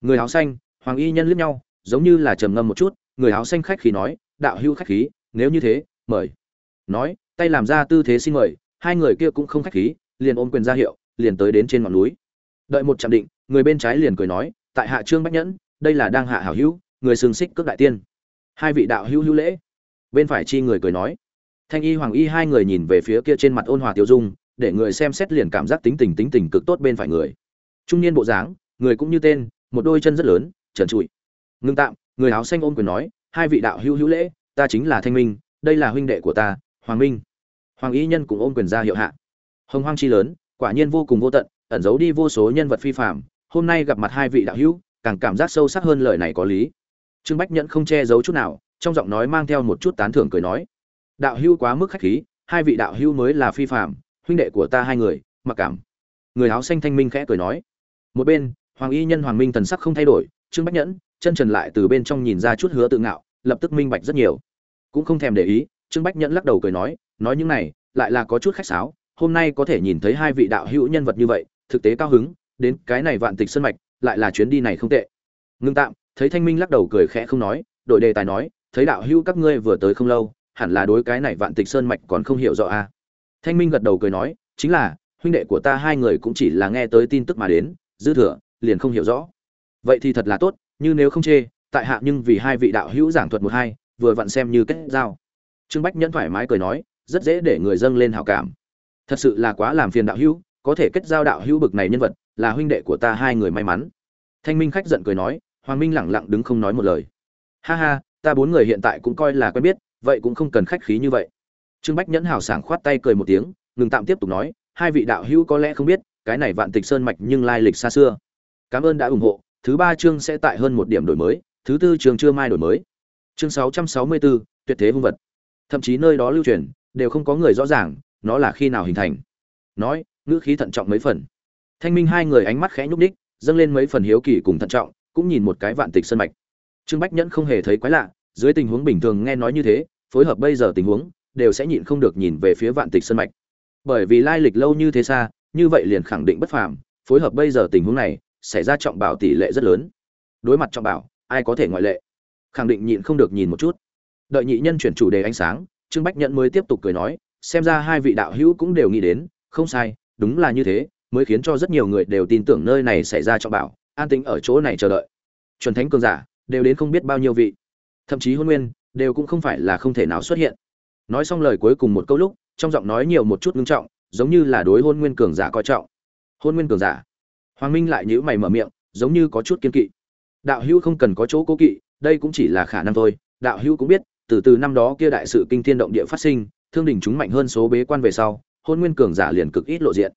Người áo xanh, hoàng y nhân liếc nhau, giống như là trầm ngâm một chút, người áo xanh khách khí nói, đạo hữu khách khí nếu như thế, mời. Nói, tay làm ra tư thế xin mời, hai người kia cũng không khách khí, liền ôm quyền ra hiệu, liền tới đến trên ngọn núi. Đợi một chạm định, người bên trái liền cười nói, tại hạ trương bách nhẫn, đây là đang hạ hảo hữu, người xương xích cước đại tiên. Hai vị đạo hữu hữu lễ. Bên phải chi người cười nói, thanh y hoàng y hai người nhìn về phía kia trên mặt ôn hòa tiêu dung, để người xem xét liền cảm giác tính tình tính tình cực tốt bên phải người. Trung niên bộ dáng, người cũng như tên, một đôi chân rất lớn, trần trụi. Ngưng tạm, người áo xanh ôm quyền nói, hai vị đạo hữu hữu lễ ta chính là thanh minh, đây là huynh đệ của ta, hoàng minh. Hoàng y nhân cũng ôm quyền ra hiệu hạ. Hồng hoang chi lớn, quả nhiên vô cùng vô tận, ẩn giấu đi vô số nhân vật phi phạm, hôm nay gặp mặt hai vị đạo hữu, càng cảm giác sâu sắc hơn lời này có lý. Trương bách nhẫn không che giấu chút nào, trong giọng nói mang theo một chút tán thưởng cười nói, đạo hữu quá mức khách khí, hai vị đạo hữu mới là phi phạm, huynh đệ của ta hai người, mặc cảm. Người áo xanh thanh minh khẽ cười nói, một bên, hoàng y nhân hoàng minh thần sắc không thay đổi, trương bách nhẫn, chân trần lại từ bên trong nhìn ra chút hứa tự ngạo lập tức minh bạch rất nhiều. Cũng không thèm để ý, trương bách nhẫn lắc đầu cười nói nói những này, lại là có chút khách sáo, hôm nay có thể nhìn thấy hai vị đạo hữu nhân vật như vậy, thực tế cao hứng, đến cái này vạn tịch sân mạch, lại là chuyến đi này không tệ. Ngưng tạm, thấy thanh minh lắc đầu cười khẽ không nói, đội đề tài nói, thấy đạo hữu các ngươi vừa tới không lâu, hẳn là đối cái này vạn tịch sơn mạch còn không hiểu rõ à. thanh minh gật đầu cười nói, chính là, huynh đệ của ta hai người cũng chỉ là nghe tới tin tức mà đến, dư thừa, liền không hiểu rõ. Vậy thì thật là tốt, như nếu không chê tại hạ nhưng vì hai vị đạo hữu giảng thuật một hai, vừa vặn xem như kết giao. Trương bách nhẫn thoải mái cười nói, rất dễ để người dâng lên hảo cảm. Thật sự là quá làm phiền đạo hữu, có thể kết giao đạo hữu bực này nhân vật, là huynh đệ của ta hai người may mắn. Thanh minh khách giận cười nói, hoàng minh lẳng lặng đứng không nói một lời. Ha ha, ta bốn người hiện tại cũng coi là quen biết, vậy cũng không cần khách khí như vậy. Trương bách nhẫn hào sảng khoát tay cười một tiếng, ngừng tạm tiếp tục nói, hai vị đạo hữu có lẽ không biết, cái này vạn tịch sơn mạch nhưng lai lịch xa xưa. Cảm ơn đã ủng hộ, thứ ba chương sẽ tại hơn một điểm đổi mới thứ tư trường chưa mai đổi mới. Chương 664, tuyệt thế hung vật. Thậm chí nơi đó lưu truyền đều không có người rõ ràng nó là khi nào hình thành. Nói ngữ khí thận trọng mấy phần. Thanh minh hai người ánh mắt khẽ nhúc ních dâng lên mấy phần hiếu kỳ cùng thận trọng cũng nhìn một cái vạn tịch sân mạch. Trương bách nhẫn không hề thấy quái lạ dưới tình huống bình thường nghe nói như thế phối hợp bây giờ tình huống đều sẽ nhịn không được nhìn về phía vạn tịch sân mạch. Bởi vì lai lịch lâu như thế xa như vậy liền khẳng định bất phàm phối hợp bây giờ tình huống này xảy ra trọng bảo tỷ lệ rất lớn. Đối mặt trọng bảo ai có thể ngoại lệ. Khẳng định nhịn không được nhìn một chút. Đợi nhị nhân chuyển chủ đề ánh sáng, trương bách nhẫn mới tiếp tục cười nói, xem ra hai vị đạo hữu cũng đều nghĩ đến, không sai, đúng là như thế, mới khiến cho rất nhiều người đều tin tưởng nơi này xảy ra trọng bảo an tính ở chỗ này chờ đợi. Chuẩn thánh cường giả, đều đến không biết bao nhiêu vị. Thậm chí hôn nguyên, đều cũng không phải là không thể nào xuất hiện. Nói xong lời cuối cùng một câu lúc, trong giọng nói nhiều một chút ngưng trọng, giống như là đối hôn nguyên cường giả coi trọng. Hôn nguyên cường giả. Hoàng minh lại nhíu mày mở miệng, giống như có chút kiên kỵ đạo hữu không cần có chỗ cố kỵ, đây cũng chỉ là khả năng thôi. Đạo hữu cũng biết, từ từ năm đó kia đại sự kinh thiên động địa phát sinh, thương đình chúng mạnh hơn số bế quan về sau, hôn nguyên cường giả liền cực ít lộ diện.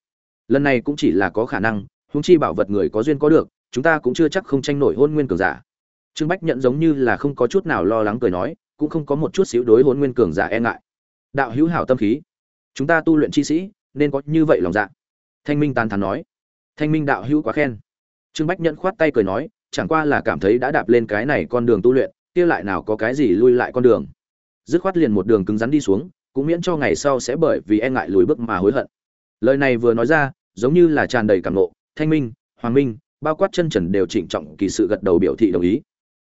Lần này cũng chỉ là có khả năng húng chi bảo vật người có duyên có được, chúng ta cũng chưa chắc không tranh nổi hôn nguyên cường giả. Trương bách nhận giống như là không có chút nào lo lắng cười nói, cũng không có một chút xíu đối hôn nguyên cường giả e ngại. Đạo hữu hảo tâm khí. Chúng ta tu luyện chi sĩ, nên có như vậy lòng dạ. Thanh minh tàn thắn nói. Thanh minh đạo hữu quá khen. Trương bách nhận khoát tay cười nói chẳng qua là cảm thấy đã đạp lên cái này con đường tu luyện, kia lại nào có cái gì lui lại con đường. Dứt khoát liền một đường cứng rắn đi xuống, cũng miễn cho ngày sau sẽ bởi vì e ngại lùi bước mà hối hận. Lời này vừa nói ra, giống như là tràn đầy cảm nộ, thanh minh, hoàng minh, bao quát chân trần đều trịnh trọng kỳ sự gật đầu biểu thị đồng ý.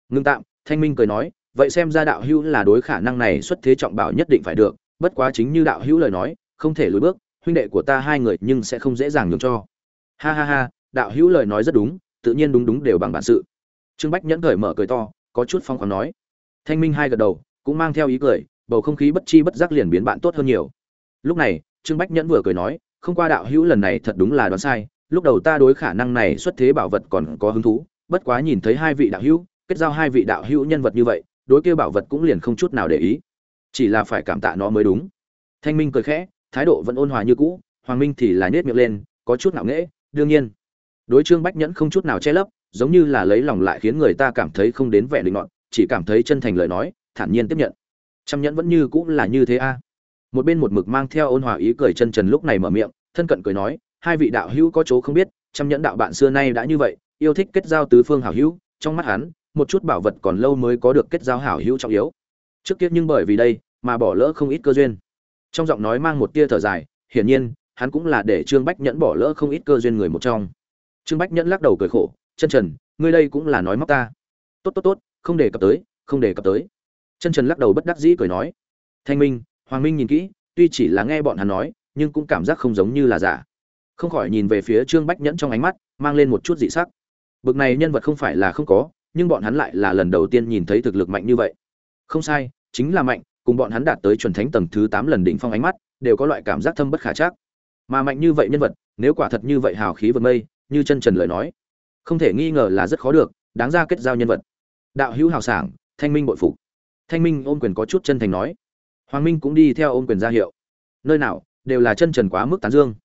Ngưng tạm, thanh minh cười nói, vậy xem ra đạo hữu là đối khả năng này xuất thế trọng bảo nhất định phải được, bất quá chính như đạo hữu lời nói, không thể lùi bước, huynh đệ của ta hai người nhưng sẽ không dễ dàng nhường cho. Ha ha ha, đạo hữu lời nói rất đúng tự nhiên đúng đúng đều bằng bản sự. Trương bách nhẫn cởi mở cười to, có chút phong khoáng nói. Thanh minh hai gật đầu, cũng mang theo ý cười, bầu không khí bất chi bất giác liền biến bạn tốt hơn nhiều. Lúc này, trương bách nhẫn vừa cười nói, không qua đạo hữu lần này thật đúng là đoán sai, lúc đầu ta đối khả năng này xuất thế bảo vật còn có hứng thú, bất quá nhìn thấy hai vị đạo hữu, kết giao hai vị đạo hữu nhân vật như vậy, đối kia bảo vật cũng liền không chút nào để ý. Chỉ là phải cảm tạ nó mới đúng. Thanh minh cười khẽ, thái độ vẫn ôn hòa như cũ, hoàng minh thì là nhếch miệng lên, có chút ngạo nghễ, đương nhiên đối trương bách nhẫn không chút nào che lấp, giống như là lấy lòng lại khiến người ta cảm thấy không đến vẻ định ngọn chỉ cảm thấy chân thành lời nói, thản nhiên tiếp nhận. Trăm nhẫn vẫn như cũng là như thế a. Một bên một mực mang theo ôn hòa ý cười chân trần lúc này mở miệng, thân cận cười nói, hai vị đạo hữu có chỗ không biết, trăm nhẫn đạo bạn xưa nay đã như vậy, yêu thích kết giao tứ phương hảo hữu, trong mắt hắn, một chút bảo vật còn lâu mới có được kết giao hảo hữu trọng yếu. Trước kia nhưng bởi vì đây mà bỏ lỡ không ít cơ duyên. Trong giọng nói mang một tia thở dài, hiển nhiên, hắn cũng là để trương bách nhẫn bỏ lỡ không ít cơ duyên người một trong trương bách nhẫn lắc đầu cười khổ, chân trần, ngươi đây cũng là nói móc ta. Tốt tốt tốt, không đề cập tới, không đề cập tới. Chân trần lắc đầu bất đắc dĩ cười nói, thanh minh, hoàng minh nhìn kỹ, tuy chỉ là nghe bọn hắn nói, nhưng cũng cảm giác không giống như là giả. Không khỏi nhìn về phía trương bách nhẫn trong ánh mắt, mang lên một chút dị sắc. Bực này nhân vật không phải là không có, nhưng bọn hắn lại là lần đầu tiên nhìn thấy thực lực mạnh như vậy. Không sai, chính là mạnh, cùng bọn hắn đạt tới chuẩn thánh tầng thứ tám lần đỉnh phong ánh mắt, đều có loại cảm giác thâm bất khả chắc. Mà mạnh như vậy nhân vật, nếu quả thật như vậy hào khí vượt mây như chân trần lời nói. Không thể nghi ngờ là rất khó được, đáng ra kết giao nhân vật. Đạo hữu hào sảng, thanh minh bội phục. Thanh minh ôm quyền có chút chân thành nói. Hoàng minh cũng đi theo ôm quyền ra hiệu. Nơi nào, đều là chân trần quá mức tán dương.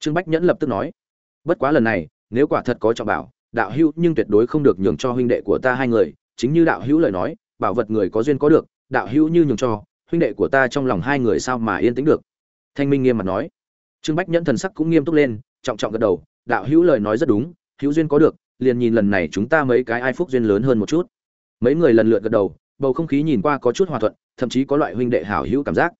Trương bách nhẫn lập tức nói. Bất quá lần này, nếu quả thật có trọng bảo, đạo hữu nhưng tuyệt đối không được nhường cho huynh đệ của ta hai người. Chính như đạo hữu lời nói, bảo vật người có duyên có được, đạo hữu như nhường cho, huynh đệ của ta trong lòng hai người sao mà yên tĩnh được? Thanh minh nghiêm mặt nói. Trương bách nhẫn thần sắc cũng nghiêm túc lên, trọng trọng gật đầu đạo hữu lời nói rất đúng, hữu duyên có được, liền nhìn lần này chúng ta mấy cái ai phúc duyên lớn hơn một chút. Mấy người lần lượt gật đầu, bầu không khí nhìn qua có chút hòa thuận, thậm chí có loại huynh đệ hảo hữu cảm giác.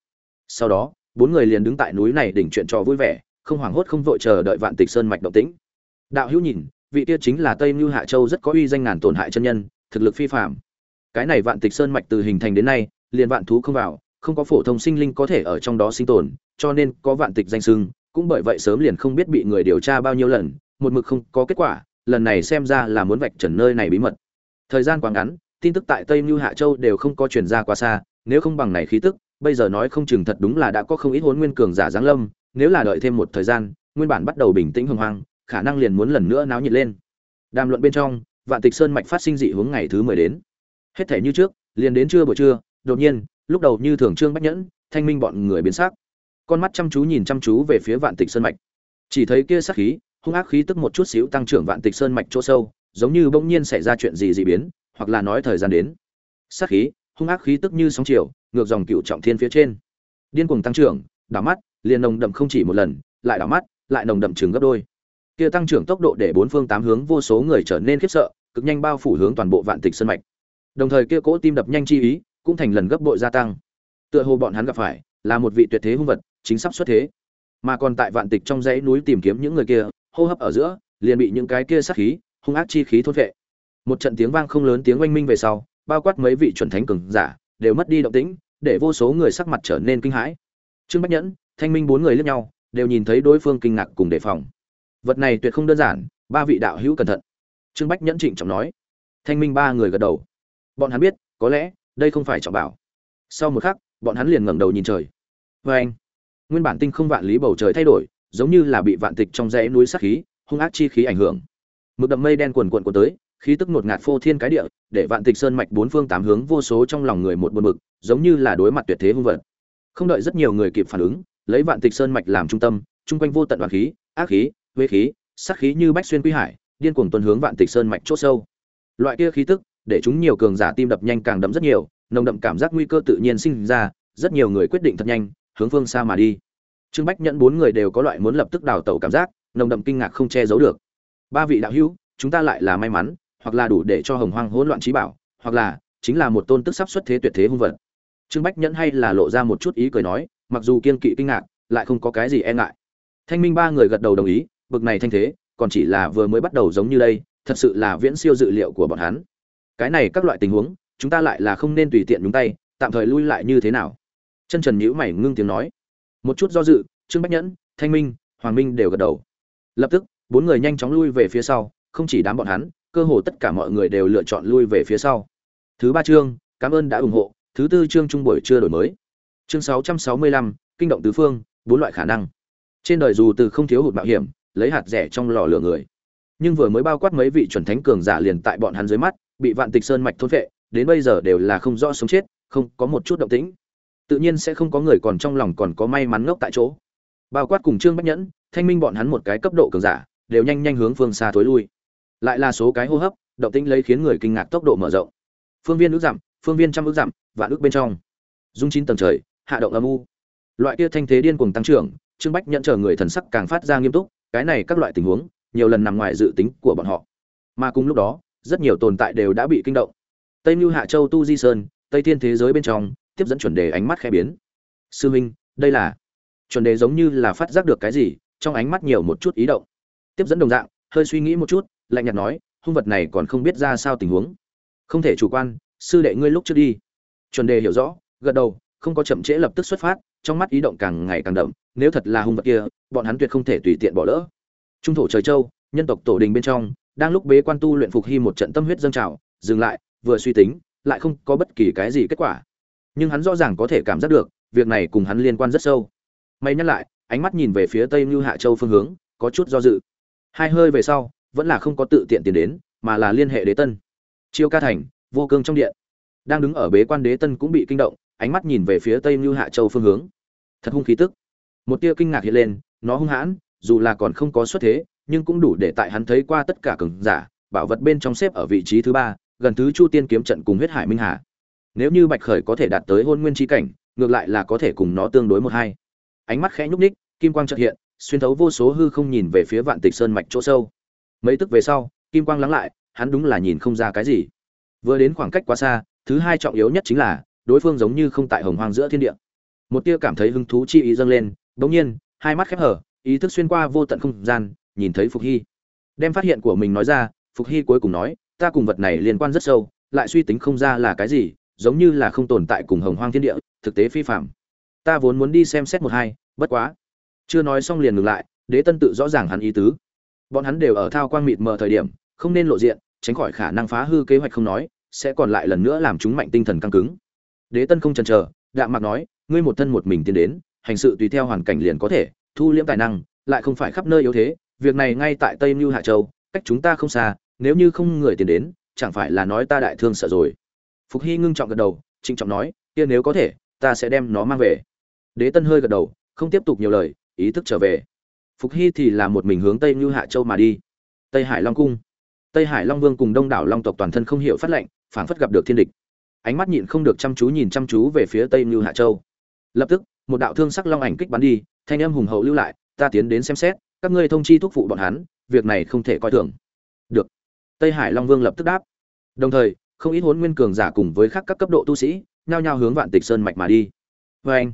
Sau đó, bốn người liền đứng tại núi này đỉnh chuyện trò vui vẻ, không hoảng hốt không vội chờ đợi vạn tịch sơn mạch động tĩnh. Đạo hữu nhìn, vị kia chính là tây mưu hạ châu rất có uy danh ngàn tổn hại chân nhân, thực lực phi phạm cái này vạn tịch sơn mạch từ hình thành đến nay, liền vạn thú không vào, không có phổ thông sinh linh có thể ở trong đó sinh tồn, cho nên có vạn tịch danh sưng cũng bởi vậy sớm liền không biết bị người điều tra bao nhiêu lần, một mực không có kết quả, lần này xem ra là muốn vạch trần nơi này bí mật. Thời gian quá ngắn, tin tức tại tây Như hạ châu đều không có truyền ra quá xa, nếu không bằng này khí tức, bây giờ nói không chừng thật đúng là đã có không ít hôn nguyên cường giả giáng lâm, nếu là đợi thêm một thời gian, nguyên bản bắt đầu bình tĩnh hưng hoang, khả năng liền muốn lần nữa náo nhiệt lên. Đàm luận bên trong, vạn tịch sơn mạch phát sinh dị hướng ngày thứ mười đến. Hết thể như trước, liền đến trưa buổi trưa, đột nhiên, lúc đầu như thường trương bách nhẫn, thanh minh bọn người biến sắc con mắt chăm chú nhìn chăm chú về phía vạn tịch sơn mạch. Chỉ thấy kia sắc khí, hung ác khí tức một chút xíu tăng trưởng vạn tịch sơn mạch chỗ sâu, giống như bỗng nhiên xảy ra chuyện gì dị biến, hoặc là nói thời gian đến. Sát khí, hung ác khí tức như sóng chiều, ngược dòng cựu trọng thiên phía trên. Điên cuồng tăng trưởng, đảo mắt, liền nồng đậm không chỉ một lần, lại đảo mắt, lại nồng đậm chừng gấp đôi. Kia tăng trưởng tốc độ để bốn phương tám hướng vô số người trở nên khiếp sợ, cực nhanh bao phủ hướng toàn bộ vạn tịch sơn mạch. Đồng thời kia cỗ tim đập nhanh chi ý, cũng thành lần gấp bội gia tăng. Tựa hồ bọn hắn gặp phải, là một vị tuyệt thế hung vật chính sắp xuất thế. Mà còn tại vạn tịch trong dãy núi tìm kiếm những người kia, hô hấp ở giữa, liền bị những cái kia sát khí, hung ác chi khí thôn vệ một trận tiếng vang không lớn tiếng oanh minh về sau, bao quát mấy vị chuẩn thánh cường giả, đều mất đi động tĩnh, để vô số người sắc mặt trở nên kinh hãi. Trương bách nhẫn, thanh minh bốn người lướt nhau, đều nhìn thấy đối phương kinh ngạc cùng đề phòng. Vật này tuyệt không đơn giản, ba vị đạo hữu cẩn thận. Trương bách nhẫn trịnh trọng nói. Thanh minh ba người gật đầu. Bọn hắn biết, có lẽ, đây không phải trọng bảo. Sau một khắc, bọn hắn liền ngẩng đầu nhìn trời. Vê anh nguyên bản tinh không vạn lý bầu trời thay đổi, giống như là bị vạn tịch trong dãy núi sát khí, hung ác chi khí ảnh hưởng. Mực đậm mây đen quần quần của tới, khí tức ngột ngạt phô thiên cái địa, để vạn tịch sơn mạch bốn phương tám hướng vô số trong lòng người một buồn mực giống như là đối mặt tuyệt thế hung vật. Không đợi rất nhiều người kịp phản ứng, lấy vạn tịch sơn mạch làm trung tâm, chung quanh vô tận đoạn khí, ác khí, huế khí, sát khí như bách xuyên quy hải, điên cuồng tuần hướng vạn tịch sơn mạch chốt sâu. Loại kia khí tức, để chúng nhiều cường giả tim đập nhanh càng đậm rất nhiều, nồng đậm cảm giác nguy cơ tự nhiên sinh ra, rất nhiều người quyết định thật nhanh hướng phương xa mà đi. Trương bách nhẫn bốn người đều có loại muốn lập tức đào tẩu cảm giác, nồng đậm kinh ngạc không che giấu được. Ba vị đạo hữu, chúng ta lại là may mắn, hoặc là đủ để cho hồng hoang hỗn loạn trí bảo, hoặc là chính là một tôn tức sắp xuất thế tuyệt thế hung vật. Trương bách nhẫn hay là lộ ra một chút ý cười nói, mặc dù kiên kỵ kinh ngạc, lại không có cái gì e ngại. Thanh minh ba người gật đầu đồng ý, bực này thanh thế, còn chỉ là vừa mới bắt đầu giống như đây, thật sự là viễn siêu dự liệu của bọn hắn. Cái này các loại tình huống, chúng ta lại là không nên tùy tiện nhúng tay, tạm thời lui lại như thế nào? Chân trần nhữ mày ngưng tiếng nói. Một chút do dự, trương bách nhẫn, thanh minh, hoàng minh đều gật đầu. Lập tức, bốn người nhanh chóng lui về phía sau, không chỉ đám bọn hắn, cơ hồ tất cả mọi người đều lựa chọn lui về phía sau. Thứ ba chương, cảm ơn đã ủng hộ, thứ tư chương trung buổi chưa đổi mới. Chương sáu trăm sáu mươi lăm, kinh động tứ phương, bốn loại khả năng. Trên đời dù từ không thiếu hụt mạo hiểm, lấy hạt rẻ trong lò lửa người. Nhưng vừa mới bao quát mấy vị chuẩn thánh cường giả liền tại bọn hắn dưới mắt, bị vạn tịch sơn mạch thôn vệ đến bây giờ đều là không rõ sống chết, không có một chút động tĩnh tự nhiên sẽ không có người còn trong lòng còn có may mắn ngốc tại chỗ. Bao quát cùng trương bách nhẫn, thanh minh bọn hắn một cái cấp độ cường giả, đều nhanh nhanh hướng phương xa thối lui. Lại là số cái hô hấp, động tĩnh lấy khiến người kinh ngạc tốc độ mở rộng. Phương viên ước giảm, phương viên trăm ước giảm và ước bên trong. Dung chín tầng trời, hạ động âm u. Loại kia thanh thế điên cuồng tăng trưởng, trương bách nhẫn chờ người thần sắc càng phát ra nghiêm túc, cái này các loại tình huống, nhiều lần nằm ngoài dự tính của bọn họ. Mà cùng lúc đó, rất nhiều tồn tại đều đã bị kinh động. Tây mưu hạ châu tu di sơn, tây thiên thế giới bên trong tiếp dẫn chuẩn đề ánh mắt khẽ biến. Sư huynh, đây là chuẩn đề giống như là phát giác được cái gì, trong ánh mắt nhiều một chút ý động. Tiếp dẫn đồng dạng, hơi suy nghĩ một chút, lạnh nhạt nói, hung vật này còn không biết ra sao tình huống. Không thể chủ quan, sư đệ ngươi lúc trước đi. Chuẩn đề hiểu rõ, gật đầu, không có chậm trễ lập tức xuất phát, trong mắt ý động càng ngày càng đậm, nếu thật là hung vật kia, bọn hắn tuyệt không thể tùy tiện bỏ lỡ. Trung thổ trời châu, nhân tộc tổ đình bên trong, đang lúc bế quan tu luyện phục hy một trận tâm huyết dâng trào, dừng lại, vừa suy tính, lại không có bất kỳ cái gì kết quả nhưng hắn rõ ràng có thể cảm giác được, việc này cùng hắn liên quan rất sâu. May nhắc lại, ánh mắt nhìn về phía tây như hạ châu phương hướng, có chút do dự. Hai hơi về sau, vẫn là không có tự tiện tiền đến, mà là liên hệ đế tân. Chiêu ca thành, vô cương trong điện. Đang đứng ở bế quan đế tân cũng bị kinh động, ánh mắt nhìn về phía tây như hạ châu phương hướng. Thật hung khí tức. Một tia kinh ngạc hiện lên, nó hung hãn, dù là còn không có xuất thế, nhưng cũng đủ để tại hắn thấy qua tất cả cường giả, bảo vật bên trong xếp ở vị trí thứ ba, gần thứ chu tiên kiếm trận cùng huyết hải minh hà nếu như bạch khởi có thể đạt tới hôn nguyên tri cảnh, ngược lại là có thể cùng nó tương đối một hai. Ánh mắt khẽ nhúc ních kim quang trật hiện, xuyên thấu vô số hư không nhìn về phía vạn tịch sơn mạch chỗ sâu. Mấy tức về sau, kim quang lắng lại, hắn đúng là nhìn không ra cái gì. Vừa đến khoảng cách quá xa, thứ hai trọng yếu nhất chính là, đối phương giống như không tại hồng hoang giữa thiên địa. Một tia cảm thấy hứng thú chi ý dâng lên bỗng nhiên, hai mắt khép hở, ý thức xuyên qua vô tận không gian, nhìn thấy phục hy. Đem phát hiện của mình nói ra, phục hy cuối cùng nói, ta cùng vật này liên quan rất sâu, lại suy tính không ra là cái gì giống như là không tồn tại cùng hồng hoang thiên địa, thực tế phi phạm ta vốn muốn đi xem xét một hai, bất quá. Chưa nói xong liền ngừng lại, đế tân tự rõ ràng hắn ý tứ. Bọn hắn đều ở thao quang mịt mờ thời điểm, không nên lộ diện, tránh khỏi khả năng phá hư kế hoạch không nói, sẽ còn lại lần nữa làm chúng mạnh tinh thần căng cứng. Đế tân không chần chờ, đạm mặt nói, ngươi một thân một mình tiến đến, hành sự tùy theo hoàn cảnh liền có thể, thu liễm tài năng, lại không phải khắp nơi yếu thế, việc này ngay tại tây mưu hạ châu, cách chúng ta không xa, nếu như không người tiến đến, chẳng phải là nói ta đại thương sợ rồi phục hy ngưng trọng gật đầu, trịnh trọng nói, kia nếu có thể, ta sẽ đem nó mang về. Đế tân hơi gật đầu, không tiếp tục nhiều lời, ý thức trở về. Phục hy thì là một mình hướng tây mưu hạ châu mà đi. Tây hải long cung. Tây hải long vương cùng đông đảo long tộc toàn thân không hiểu phát lệnh, phảng phất gặp được thiên địch. Ánh mắt nhịn không được chăm chú nhìn chăm chú về phía tây như hạ châu. Lập tức, một đạo thương sắc long ảnh kích bắn đi, thanh âm hùng hậu lưu lại, ta tiến đến xem xét, các ngươi thông chi thúc phụ bọn hắn, việc này không thể coi thường. Được. Tây hải long vương lập tức đáp. Đồng thời không ít hồn nguyên cường giả cùng với khác các cấp độ tu sĩ, nhao nhao hướng vạn tịch sơn mạch mà đi. Vê anh,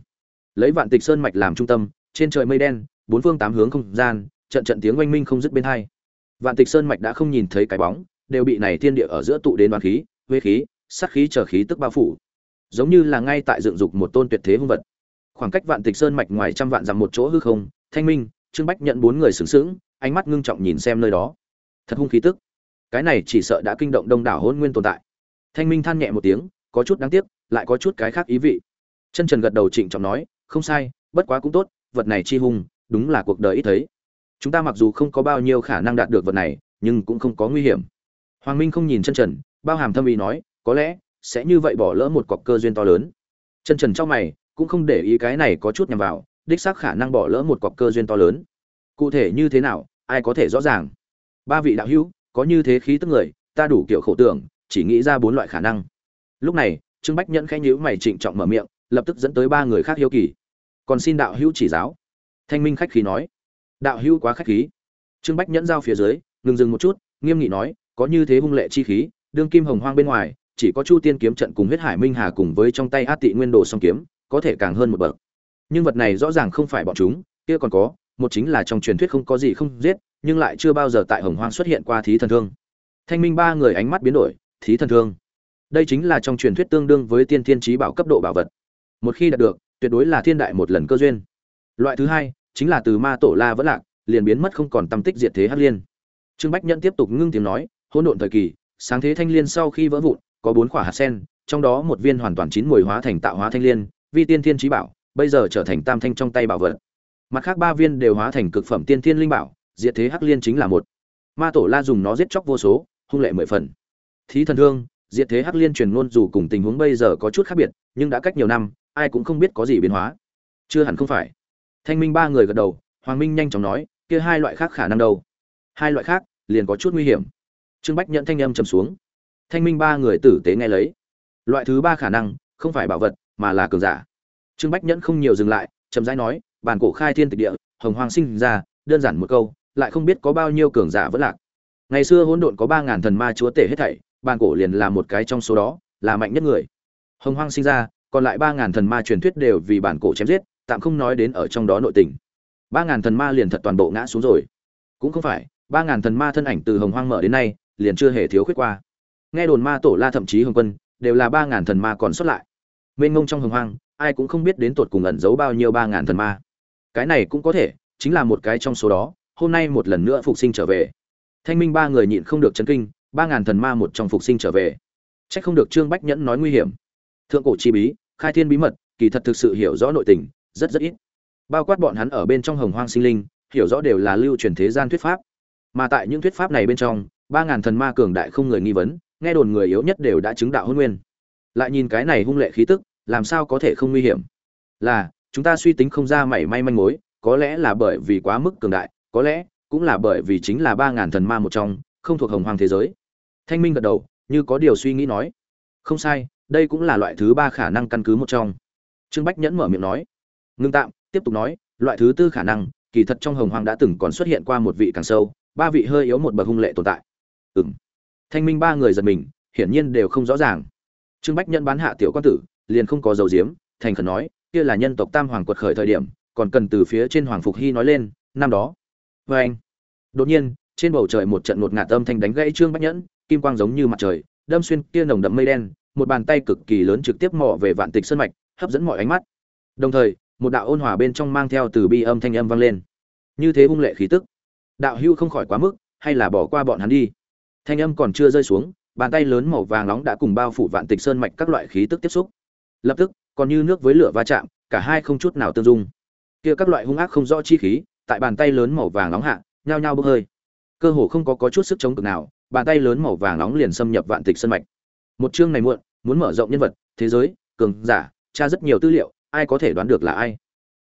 lấy vạn tịch sơn mạch làm trung tâm, trên trời mây đen, bốn phương tám hướng không gian, trận trận tiếng oanh minh không dứt bên hai. Vạn tịch sơn mạch đã không nhìn thấy cái bóng, đều bị này thiên địa ở giữa tụ đến đoàn khí huế khí, sát khí trở khí tức bao phủ. Giống như là ngay tại dựng dục một tôn tuyệt thế hung vật. Khoảng cách vạn tịch sơn mạch ngoài trăm vạn dặm một chỗ hư không, thanh minh, trương bách nhận bốn người sướng sướng ánh mắt ngưng trọng nhìn xem nơi đó. Thật hung khí tức. Cái này chỉ sợ đã kinh động đông đảo hôn nguyên tồn tại thanh minh than nhẹ một tiếng, có chút đáng tiếc, lại có chút cái khác ý vị. Chân trần gật đầu trịnh trọng nói, không sai, bất quá cũng tốt, vật này chi hung đúng là cuộc đời ít thấy. Chúng ta mặc dù không có bao nhiêu khả năng đạt được vật này, nhưng cũng không có nguy hiểm. Hoàng minh không nhìn chân trần, bao hàm thâm ý nói, có lẽ sẽ như vậy bỏ lỡ một cọc cơ duyên to lớn. Chân trần trong mày, cũng không để ý cái này có chút nhằm vào, đích xác khả năng bỏ lỡ một cọc cơ duyên to lớn. Cụ thể như thế nào, ai có thể rõ ràng. Ba vị đạo hữu, có như thế khí tức người, ta đủ kiểu khổ tưởng chỉ nghĩ ra bốn loại khả năng. Lúc này, trương bách nhẫn khẽ nhíu mày trịnh trọng mở miệng, lập tức dẫn tới ba người khác hiếu kỳ. Còn xin đạo hữu chỉ giáo. Thanh minh khách khí nói. Đạo hữu quá khách khí. Trương bách nhẫn giao phía dưới, ngừng dừng một chút, nghiêm nghị nói, có như thế hung lệ chi khí, đương kim hồng hoang bên ngoài, chỉ có chu tiên kiếm trận cùng huyết hải minh hà cùng với trong tay át tị nguyên đồ song kiếm, có thể càng hơn một bậc. Nhưng vật này rõ ràng không phải bọn chúng, kia còn có, một chính là trong truyền thuyết không có gì không giết, nhưng lại chưa bao giờ tại hồng hoang xuất hiện qua thí thần thương. Thanh minh ba người ánh mắt biến đổi thí thần thương. Đây chính là trong truyền thuyết tương đương với tiên thiên trí bảo cấp độ bảo vật. Một khi đạt được, tuyệt đối là thiên đại một lần cơ duyên. Loại thứ hai, chính là từ ma tổ la vẫn lạc, liền biến mất không còn tâm tích diệt thế hắc liên. Trương bách nhẫn tiếp tục ngưng tiếng nói, hỗn độn thời kỳ, sáng thế thanh liên sau khi vỡ vụn, có bốn quả hạt sen, trong đó một viên hoàn toàn chín mùi hóa thành tạo hóa thanh liên, vi tiên thiên trí bảo, bây giờ trở thành tam thanh trong tay bảo vật. Mặt khác ba viên đều hóa thành cực phẩm tiên thiên linh bảo, diệt thế hắc liên chính là một. Ma tổ la dùng nó giết chóc vô số, hung lệ mười phần thí thần thương diệt thế hắc liên truyền ngôn dù cùng tình huống bây giờ có chút khác biệt, nhưng đã cách nhiều năm, ai cũng không biết có gì biến hóa. Chưa hẳn không phải. Thanh minh ba người gật đầu, hoàng minh nhanh chóng nói, kia hai loại khác khả năng đâu? Hai loại khác, liền có chút nguy hiểm. Trương bách nhận thanh âm trầm xuống. Thanh minh ba người tử tế nghe lấy. Loại thứ ba khả năng, không phải bảo vật, mà là cường giả. Trương bách nhẫn không nhiều dừng lại, chậm rãi nói, bản cổ khai thiên tịch địa, hồng hoàng sinh ra, đơn giản một câu, lại không biết có bao nhiêu cường giả vẫn lạc. Ngày xưa hỗn độn có ba ngàn thần ma chúa tể hết thảy bản cổ liền là một cái trong số đó, là mạnh nhất người. Hồng Hoang sinh ra, còn lại ba ngàn thần ma truyền thuyết đều vì bản cổ chém giết, tạm không nói đến ở trong đó nội tình. Ba ngàn thần ma liền thật toàn bộ ngã xuống rồi. Cũng không phải, ba ngàn thần ma thân ảnh từ hồng hoang mở đến nay, liền chưa hề thiếu khuyết qua. Nghe đồn ma tổ la thậm chí hồng quân, đều là ba ngàn thần ma còn xuất lại. Mênh mông trong hồng hoang, ai cũng không biết đến tột cùng ẩn giấu bao nhiêu ba ngàn thần ma. Cái này cũng có thể, chính là một cái trong số đó, hôm nay một lần nữa phục sinh trở về. Thanh minh ba người nhịn không được chấn kinh ba ngàn thần ma một trong phục sinh trở về. C h ắ c không được trương bách nhẫn nói nguy hiểm. Thượng cổ chi bí, khai thiên bí mật, kỳ thật thực sự hiểu rõ nội tình, rất rất ít. Bao quát bọn hắn ở bên trong hồng hoang sinh linh, hiểu rõ đều là lưu truyền thế gian thuyết pháp. Mà tại những thuyết pháp này bên trong, ba ngàn thần ma cường đại không người nghi vấn, nghe đồn người yếu nhất đều đã chứng đạo hôn nguyên. Lại nhìn cái này hung lệ khí tức, làm sao có thể không nguy hiểm? Là, chúng ta suy tính không ra mảy may manh mối, có lẽ là bởi vì quá mức cường đại, có lẽ cũng là bởi vì chính là ba ngàn thần ma một trong không thuộc hồng hoàng thế giới. Thanh minh gật đầu, như có điều suy nghĩ nói. Không sai, đây cũng là loại thứ ba khả năng căn cứ một trong. Trương bách nhẫn mở miệng nói. Ngưng tạm, tiếp tục nói, loại thứ tư khả năng, kỳ thật trong hồng hoàng đã từng còn xuất hiện qua một vị càng sâu, ba vị hơi yếu một bậc hung lệ tồn tại. Ừng thanh minh ba người giật mình, hiển nhiên đều không rõ ràng. Trương bách nhẫn bán hạ tiểu quan tử, liền không có dầu diếm, thành khẩn nói, kia là nhân tộc tam hoàng quật khởi thời điểm, còn cần từ phía trên hoàng phục hy nói lên, năm đó. Vê anh đột nhiên trên bầu trời một trận ngột ngạt âm thanh đánh gãy trương bách nhẫn, kim quang giống như mặt trời, đâm xuyên kia nồng đậm mây đen, một bàn tay cực kỳ lớn trực tiếp mò về vạn tịch sơn mạch, hấp dẫn mọi ánh mắt. Đồng thời, một đạo ôn hòa bên trong mang theo từ bi âm thanh âm vang lên. Như thế hung lệ khí tức. Đạo hưu không khỏi quá mức, hay là bỏ qua bọn hắn đi. Thanh âm còn chưa rơi xuống, bàn tay lớn màu vàng nóng đã cùng bao phủ vạn tịch sơn mạch các loại khí tức tiếp xúc. Lập tức, còn như nước với lửa va chạm, cả hai không chút nào tương dung. Kia các loại hung ác không rõ chi khí, tại bàn tay lớn màu vàng nóng hạ, nhao nhao bốc hơi cơ hồ không có, có chút sức chống cực nào bàn tay lớn màu vàng nóng liền xâm nhập vạn tịch sơn mạch. Một chương này muộn muốn mở rộng nhân vật thế giới cường giả tra rất nhiều tư liệu ai có thể đoán được là ai?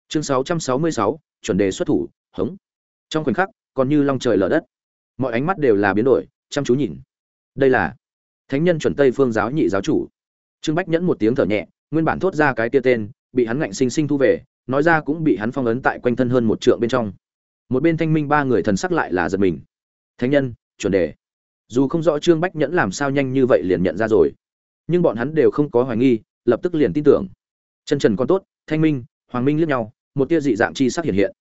Chương 666, chuẩn đề xuất thủ hống. Trong khoảnh khắc còn như long trời lở đất. Mọi ánh mắt đều là biến đổi chăm chú nhìn. Đây là thánh nhân chuẩn tây phương giáo nhị giáo chủ. Trương bách nhẫn một tiếng thở nhẹ nguyên bản thốt ra cái kia tên bị hắn ngạnh sinh sinh thu về nói ra cũng bị hắn phong ấn tại quanh thân hơn một trượng bên trong. Một bên thanh minh ba người thần sắc lại là giật mình thánh nhân, chuẩn đề. Dù không rõ trương bách nhẫn làm sao nhanh như vậy liền nhận ra rồi. Nhưng bọn hắn đều không có hoài nghi, lập tức liền tin tưởng. Chân trần con tốt, thanh minh, hoàng minh liếc nhau, một tia dị dạng chi sắc hiện hiện.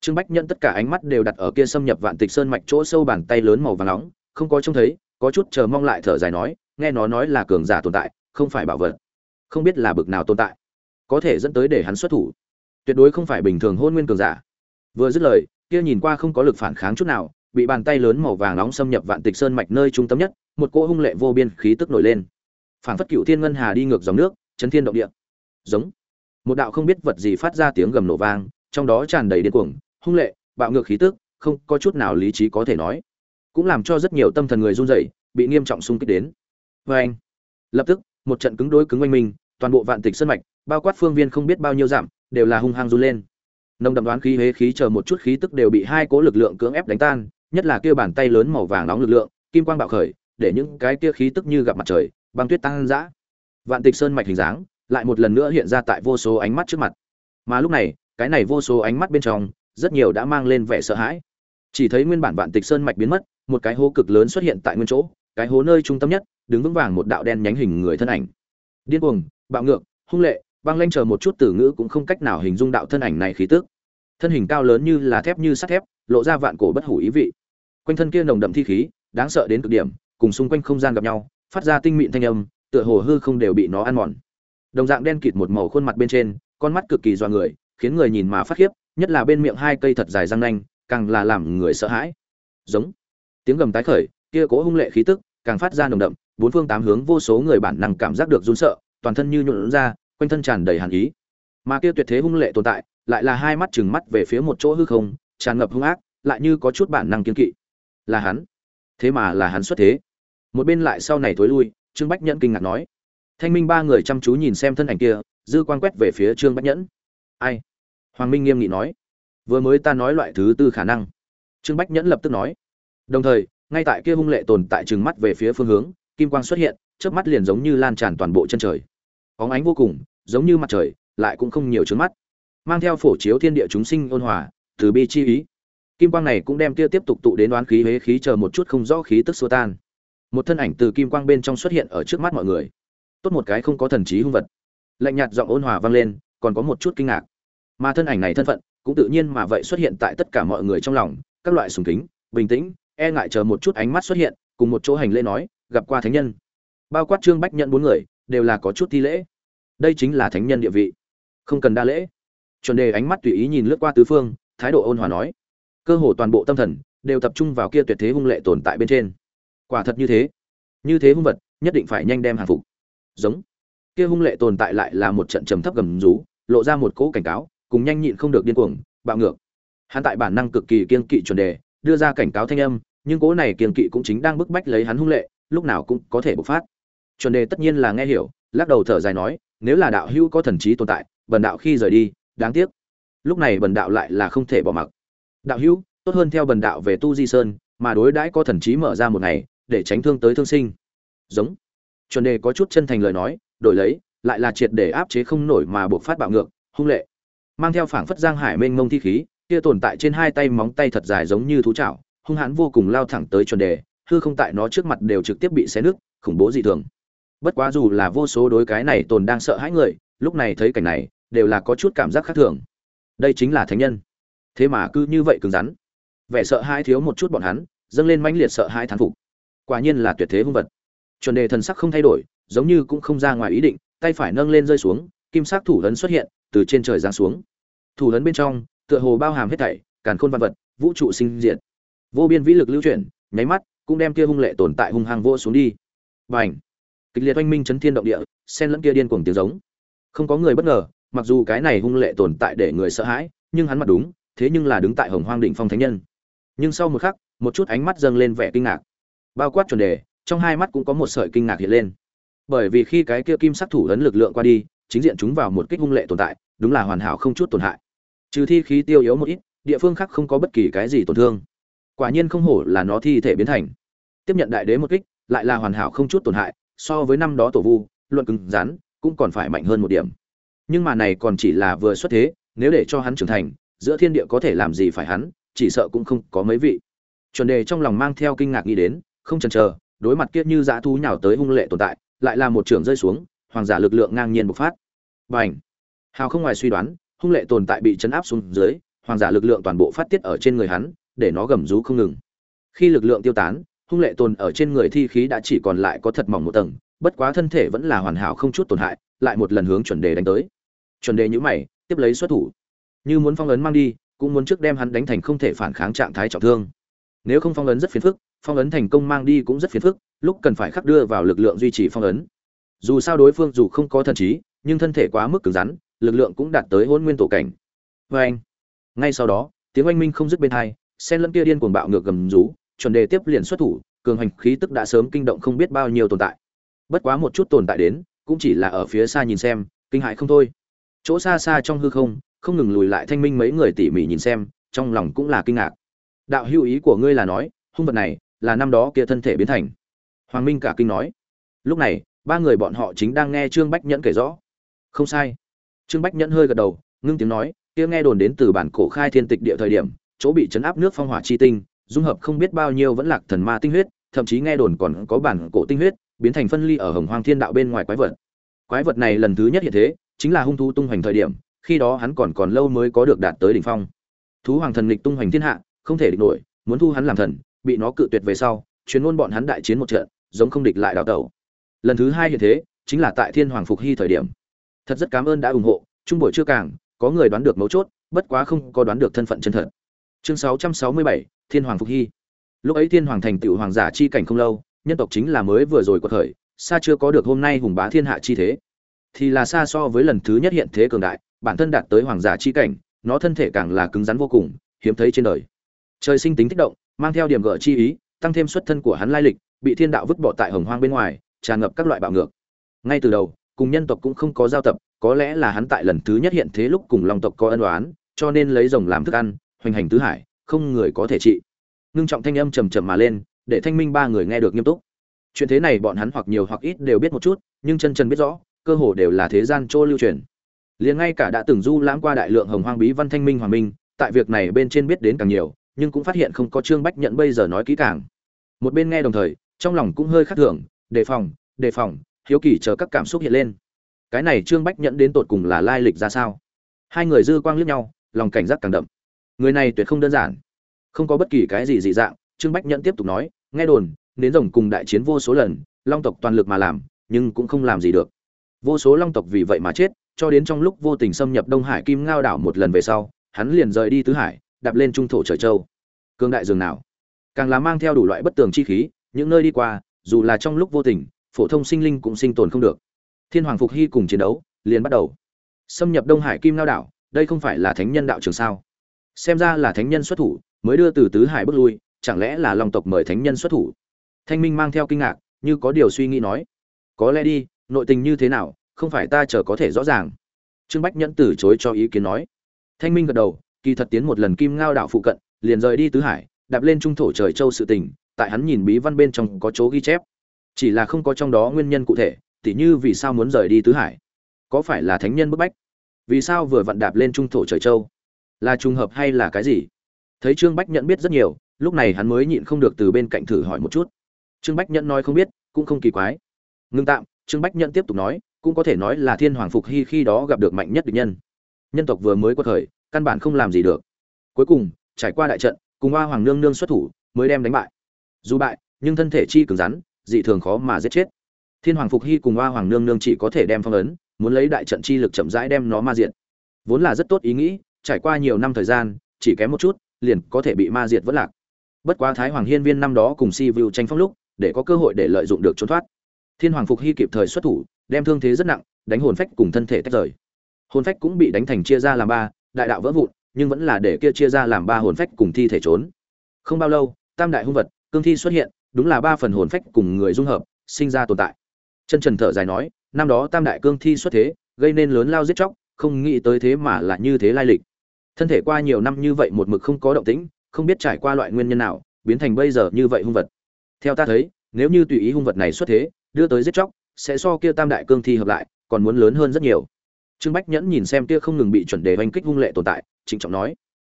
Trương bách nhẫn tất cả ánh mắt đều đặt ở kia xâm nhập vạn tịch sơn mạch chỗ sâu bàn tay lớn màu vàng nóng, không có trông thấy, có chút chờ mong lại thở dài nói, nghe nó nói là cường giả tồn tại, không phải bảo vật. Không biết là bực nào tồn tại, có thể dẫn tới để hắn xuất thủ. Tuyệt đối không phải bình thường hôn nguyên cường giả. Vừa dứt lời, kia nhìn qua không có lực phản kháng chút nào bị bàn tay lớn màu vàng nóng xâm nhập vạn tịch sơn mạch nơi trung tâm nhất, một cỗ hung lệ vô biên khí tức nổi lên. Phảng phất cựu thiên ngân hà đi ngược dòng nước, chấn thiên động địa. Giống. Một đạo không biết vật gì phát ra tiếng gầm nổ vang, trong đó tràn đầy điên cuồng, hung lệ, bạo ngược khí tức, không có chút nào lý trí có thể nói. Cũng làm cho rất nhiều tâm thần người run rẩy, bị nghiêm trọng xung kích đến. Vê anh, lập tức, một trận cứng đối cứng oanh minh, toàn bộ vạn tịch sơn mạch, bao quát phương viên không biết bao nhiêu giảm đều là hung hăng run lên. Nồng đậm đoán khí, hế khí chờ một chút khí tức đều bị hai cố lực lượng cưỡng ép đánh tan nhất là kia bàn tay lớn màu vàng nóng lực lượng, kim quang bạo khởi, để những cái kia khí tức như gặp mặt trời, băng tuyết tăng dã vạn tịch sơn mạch hình dáng lại một lần nữa hiện ra tại vô số ánh mắt trước mặt. Mà lúc này, cái này vô số ánh mắt bên trong, rất nhiều đã mang lên vẻ sợ hãi. Chỉ thấy nguyên bản vạn tịch sơn mạch biến mất, một cái hố cực lớn xuất hiện tại nguyên chỗ, cái hố nơi trung tâm nhất, đứng vững vàng một đạo đen nhánh hình người thân ảnh. Điên cuồng, bạo ngược, hung lệ, băng lanh chờ một chút từ ngữ cũng không cách nào hình dung đạo thân ảnh này khí tức. Thân hình cao lớn như là thép như sắt thép, lộ ra vạn cổ bất hủ ý vị quanh thân kia nồng đậm thi khí, đáng sợ đến cực điểm, cùng xung quanh không gian gặp nhau, phát ra tinh mịn thanh âm, tựa hồ hư không đều bị nó ăn mòn. Đồng dạng đen kịt một màu khuôn mặt bên trên, con mắt cực kỳ dọa người, khiến người nhìn mà phát khiếp, nhất là bên miệng hai cây thật dài răng nanh, càng là làm người sợ hãi. Giống. Tiếng gầm tái khởi, kia cố hung lệ khí tức, càng phát ra nồng đậm, bốn phương tám hướng vô số người bản năng cảm giác được run sợ, toàn thân như nhuộn ra, quanh thân tràn đầy hàn ý. Mà kia tuyệt thế hung lệ tồn tại, lại là hai mắt chừng mắt về phía một chỗ hư không, tràn ngập hung ác, lại như có chút bản năng kiên kỵ là hắn. Thế mà là hắn xuất thế. Một bên lại sau này thối lui, trương bách nhẫn kinh ngạc nói. Thanh minh ba người chăm chú nhìn xem thân ảnh kia, dư quan quét về phía trương bách nhẫn. Ai? Hoàng minh nghiêm nghị nói. Vừa mới ta nói loại thứ tư khả năng. Trương bách nhẫn lập tức nói. Đồng thời, ngay tại kia hung lệ tồn tại trừng mắt về phía phương hướng, kim quang xuất hiện trước mắt liền giống như lan tràn toàn bộ chân trời. Óng ánh vô cùng, giống như mặt trời, lại cũng không nhiều trước mắt. Mang theo phổ chiếu thiên địa chúng sinh ôn hòa, từ bi chi ý kim quang này cũng đem kia tiếp tục tụ đến đoán khí huế khí chờ một chút không rõ khí tức xua tan. Một thân ảnh từ kim quang bên trong xuất hiện ở trước mắt mọi người. Tốt một cái không có thần trí hung vật. Lạnh nhạt giọng ôn hòa vang lên, còn có một chút kinh ngạc. Mà thân ảnh này thân phận, cũng tự nhiên mà vậy xuất hiện tại tất cả mọi người trong lòng, các loại sùng kính, bình tĩnh e ngại chờ một chút ánh mắt xuất hiện, cùng một chỗ hành lễ nói, gặp qua thánh nhân. Bao quát trương bách nhận bốn người, đều là có chút thi lễ. Đây chính là thánh nhân địa vị. Không cần đa lễ. Chuẩn đề ánh mắt tùy ý nhìn lướt qua tứ phương, thái độ ôn hòa nói cơ hồ toàn bộ tâm thần đều tập trung vào kia tuyệt thế hung lệ tồn tại bên trên. Quả thật như thế. Như thế hung vật, nhất định phải nhanh đem hàng phục. Giống. Kia hung lệ tồn tại lại là một trận trầm thấp gầm rú, lộ ra một cỗ cảnh cáo, cùng nhanh nhịn không được điên cuồng, bạo ngược. Hắn tại bản năng cực kỳ kiên kỵ chuẩn đề, đưa ra cảnh cáo thanh âm, nhưng cỗ này kiên kỵ cũng chính đang bức bách lấy hắn hung lệ, lúc nào cũng có thể bộc phát. Chuẩn đề tất nhiên là nghe hiểu, lắc đầu thở dài nói, nếu là đạo hữu có thần trí tồn tại, bần đạo khi rời đi, đáng tiếc. Lúc này bần đạo lại là không thể bỏ mặc đạo hữu, tốt hơn theo bần đạo về tu di sơn, mà đối đãi có thần trí mở ra một ngày, để tránh thương tới thương sinh. Giống. Chuẩn đề có chút chân thành lời nói, đổi lấy, lại là triệt để áp chế không nổi mà buộc phát bạo ngược, hung lệ. Mang theo phảng phất giang hải mênh mông thi khí, kia tồn tại trên hai tay móng tay thật dài giống như thú chảo, hung hãn vô cùng lao thẳng tới chuẩn đề, hư không tại nó trước mặt đều trực tiếp bị xé nứt, khủng bố dị thường. Bất quá dù là vô số đối cái này tồn đang sợ hãi người, lúc này thấy cảnh này, đều là có chút cảm giác khác thường. Đây chính là thánh nhân thế mà cứ như vậy cứng rắn. Vẻ sợ hãi thiếu một chút bọn hắn, dâng lên mãnh liệt sợ hãi thán phục. Quả nhiên là tuyệt thế hung vật. Chuẩn đề thần sắc không thay đổi, giống như cũng không ra ngoài ý định, tay phải nâng lên rơi xuống, kim sắc thủ lớn xuất hiện, từ trên trời giáng xuống. Thủ lớn bên trong, tựa hồ bao hàm hết thảy, càn khôn văn vật, vũ trụ sinh diệt. Vô biên vĩ lực lưu chuyển, nháy mắt, cũng đem kia hung lệ tồn tại hung hăng vô xuống đi. Bành! Kịch liệt oanh minh chấn thiên động địa sen lẫn kia điên cuồng tiếng giống. Không có người bất ngờ, mặc dù cái này hung lệ tồn tại để người sợ hãi, nhưng hắn mặt đúng thế nhưng là đứng tại hồng hoang đỉnh phong thánh nhân. Nhưng sau một khắc, một chút ánh mắt dâng lên vẻ kinh ngạc. Bao quát chuẩn đề, trong hai mắt cũng có một sợi kinh ngạc hiện lên. Bởi vì khi cái kia kim sắc thủ ấn lực lượng qua đi, chính diện chúng vào một kích hung lệ tồn tại, đúng là hoàn hảo không chút tổn hại. Trừ thi khí tiêu yếu một ít, địa phương khác không có bất kỳ cái gì tổn thương. Quả nhiên không hổ là nó thi thể biến thành. Tiếp nhận đại đế một kích, lại là hoàn hảo không chút tổn hại, so với năm đó tổ vu, luận cứng rắn, cũng còn phải mạnh hơn một điểm. Nhưng mà này còn chỉ là vừa xuất thế, nếu để cho hắn trưởng thành giữa thiên địa có thể làm gì phải hắn, chỉ sợ cũng không có mấy vị. Chuẩn đề trong lòng mang theo kinh ngạc nghĩ đến, không chần chờ, đối mặt kiết như dã thú nhào tới hung lệ tồn tại, lại là một trường rơi xuống, hoàng giả lực lượng ngang nhiên bộc phát. Bành! Hào không ngoài suy đoán, hung lệ tồn tại bị chấn áp xuống dưới, hoàng giả lực lượng toàn bộ phát tiết ở trên người hắn, để nó gầm rú không ngừng. Khi lực lượng tiêu tán, hung lệ tồn ở trên người thi khí đã chỉ còn lại có thật mỏng một tầng, bất quá thân thể vẫn là hoàn hảo không chút tổn hại, lại một lần hướng chuẩn đề đánh tới. Chuẩn đề nhữ mày, tiếp lấy xuất thủ như muốn phong ấn mang đi, cũng muốn trước đem hắn đánh thành không thể phản kháng trạng thái trọng thương. Nếu không phong ấn rất phiền phức, phong ấn thành công mang đi cũng rất phiền phức, lúc cần phải khắc đưa vào lực lượng duy trì phong ấn. Dù sao đối phương dù không có thần trí, nhưng thân thể quá mức cứng rắn, lực lượng cũng đạt tới hôn nguyên tổ cảnh. Vê anh, ngay sau đó, tiếng oanh minh không dứt bên thai sen lẫn kia điên cuồng bạo ngược gầm rú, chuẩn đề tiếp liền xuất thủ, cường hành khí tức đã sớm kinh động không biết bao nhiêu tồn tại. Bất quá một chút tồn tại đến, cũng chỉ là ở phía xa nhìn xem, kinh hại không thôi. Chỗ xa xa trong hư không không ngừng lùi lại thanh minh mấy người tỉ mỉ nhìn xem, trong lòng cũng là kinh ngạc. Đạo hữu ý của ngươi là nói, hung vật này là năm đó kia thân thể biến thành. Hoàng minh cả kinh nói. Lúc này, ba người bọn họ chính đang nghe trương bách nhẫn kể rõ. Không sai. Trương bách nhẫn hơi gật đầu, ngưng tiếng nói, kia nghe đồn đến từ bản cổ khai thiên tịch địa thời điểm, chỗ bị chấn áp nước phong hỏa chi tinh, dung hợp không biết bao nhiêu vẫn lạc thần ma tinh huyết, thậm chí nghe đồn còn có bản cổ tinh huyết, biến thành phân ly ở hồng hoang thiên đạo bên ngoài quái vật. Quái vật này lần thứ nhất hiện thế, chính là hung thú tung hoành thời điểm khi đó hắn còn còn lâu mới có được đạt tới đỉnh phong. Thú hoàng thần lịch tung hoành thiên hạ không thể địch nổi muốn thu hắn làm thần bị nó cự tuyệt về sau chuyến luôn bọn hắn đại chiến một trận giống không địch lại đạo tẩu. Lần thứ hai hiện thế chính là tại thiên hoàng phục hy thời điểm. Thật rất cảm ơn đã ủng hộ trung buổi chưa càng có người đoán được mấu chốt bất quá không có đoán được thân phận chân thật. Chương 667, thiên hoàng phục hy. Lúc ấy thiên hoàng thành tựu hoàng giả chi cảnh không lâu nhân tộc chính là mới vừa rồi quật khởi xa chưa có được hôm nay hùng bá thiên hạ chi thế. Thì là xa so với lần thứ nhất hiện thế cường đại bản thân đạt tới hoàng giả chi cảnh, nó thân thể càng là cứng rắn vô cùng, hiếm thấy trên đời. Trời sinh tính kích động, mang theo điểm gỡ chi ý, tăng thêm xuất thân của hắn lai lịch, bị thiên đạo vứt bỏ tại hồng hoang bên ngoài, tràn ngập các loại bạo ngược. Ngay từ đầu, cùng nhân tộc cũng không có giao tập, có lẽ là hắn tại lần thứ nhất hiện thế lúc cùng long tộc có ân oán, cho nên lấy rồng làm thức ăn, hoành hành tứ hải, không người có thể trị. Nương trọng thanh âm trầm trầm mà lên, để thanh minh ba người nghe được nghiêm túc. Chuyện thế này bọn hắn hoặc nhiều hoặc ít đều biết một chút, nhưng chân chân biết rõ, cơ hồ đều là thế gian trô lưu truyền liền ngay cả đã từng du lãm qua đại lượng hồng hoang bí văn thanh minh hoàng minh, tại việc này bên trên biết đến càng nhiều, nhưng cũng phát hiện không có trương bách nhận bây giờ nói kỹ càng. Một bên nghe đồng thời, trong lòng cũng hơi khắc thường, đề phòng đề phòng, hiếu kỳ chờ các cảm xúc hiện lên. Cái này trương bách nhận đến tột cùng là lai lịch ra sao? Hai người dư quang liếc nhau, lòng cảnh giác càng đậm. Người này tuyệt không đơn giản. Không có bất kỳ cái gì dị dạng, trương bách nhận tiếp tục nói, nghe đồn, nến rồng cùng đại chiến vô số lần, long tộc toàn lực mà làm, nhưng cũng không làm gì được. Vô số long tộc vì vậy mà chết cho đến trong lúc vô tình xâm nhập đông hải kim ngao đảo một lần về sau, hắn liền rời đi tứ hải, đạp lên trung thổ trời châu. Cương đại dường nào? Càng là mang theo đủ loại bất tường chi khí, những nơi đi qua, dù là trong lúc vô tình, phổ thông sinh linh cũng sinh tồn không được. Thiên hoàng phục hy cùng chiến đấu liền bắt đầu. Xâm nhập đông hải kim ngao đảo, đây không phải là thánh nhân đạo trường sao? Xem ra là thánh nhân xuất thủ, mới đưa từ tứ hải bước lui, chẳng lẽ là lòng tộc mời thánh nhân xuất thủ? Thanh minh mang theo kinh ngạc, như có điều suy nghĩ nói. Có lẽ đi, nội tình như thế nào không phải ta chờ có thể rõ ràng. Trương bách nhẫn từ chối cho ý kiến nói. Thanh minh gật đầu, kỳ thật tiến một lần kim ngao đảo phụ cận, liền rời đi tứ hải, đạp lên trung thổ trời châu sự tình, tại hắn nhìn bí văn bên trong có chỗ ghi chép. Chỉ là không có trong đó nguyên nhân cụ thể, tỉ như vì sao muốn rời đi tứ hải. Có phải là thánh nhân bức bách? Vì sao vừa vặn đạp lên trung thổ trời châu? Là trùng hợp hay là cái gì? Thấy trương bách nhận biết rất nhiều, lúc này hắn mới nhịn không được từ bên cạnh thử hỏi một chút. Trương bách nhận nói không biết, cũng không kỳ quái. Ngưng tạm, trương bách nhận tiếp tục nói cũng có thể nói là thiên hoàng phục hy khi đó gặp được mạnh nhất địch nhân. Nhân tộc vừa mới quật khởi, căn bản không làm gì được. Cuối cùng, trải qua đại trận, cùng hoa hoàng nương nương xuất thủ, mới đem đánh bại. Dù bại, nhưng thân thể chi cứng rắn, dị thường khó mà giết chết. Thiên hoàng phục hy cùng hoa hoàng nương nương chỉ có thể đem phong ấn, muốn lấy đại trận chi lực chậm rãi đem nó ma diện vốn là rất tốt ý nghĩ, trải qua nhiều năm thời gian, chỉ kém một chút, liền có thể bị ma diệt vất lạc. Bất quá thái hoàng hiên viên năm đó cùng si vu tranh phong lúc, để có cơ hội để lợi dụng được trốn thoát thiên hoàng phục hy kịp thời xuất thủ, đem thương thế rất nặng, đánh hồn phách cùng thân thể tách rời. Hồn phách cũng bị đánh thành chia ra làm ba, đại đạo vỡ vụn, nhưng vẫn là để kia chia ra làm ba hồn phách cùng thi thể trốn. Không bao lâu, tam đại hung vật, cương thi xuất hiện, đúng là ba phần hồn phách cùng người dung hợp, sinh ra tồn tại. Chân trần thở dài nói, năm đó tam đại cương thi xuất thế, gây nên lớn lao giết chóc, không nghĩ tới thế mà là như thế lai lịch. Thân thể qua nhiều năm như vậy một mực không có động tĩnh, không biết trải qua loại nguyên nhân nào, biến thành bây giờ như vậy hung vật. Theo ta thấy, nếu như tùy ý hung vật này xuất thế đưa tới giết chóc, sẽ so kia tam đại cương thi hợp lại, còn muốn lớn hơn rất nhiều. Trương bách nhẫn nhìn xem kia không ngừng bị chuẩn đề oanh kích hung lệ tồn tại, trịnh trọng nói.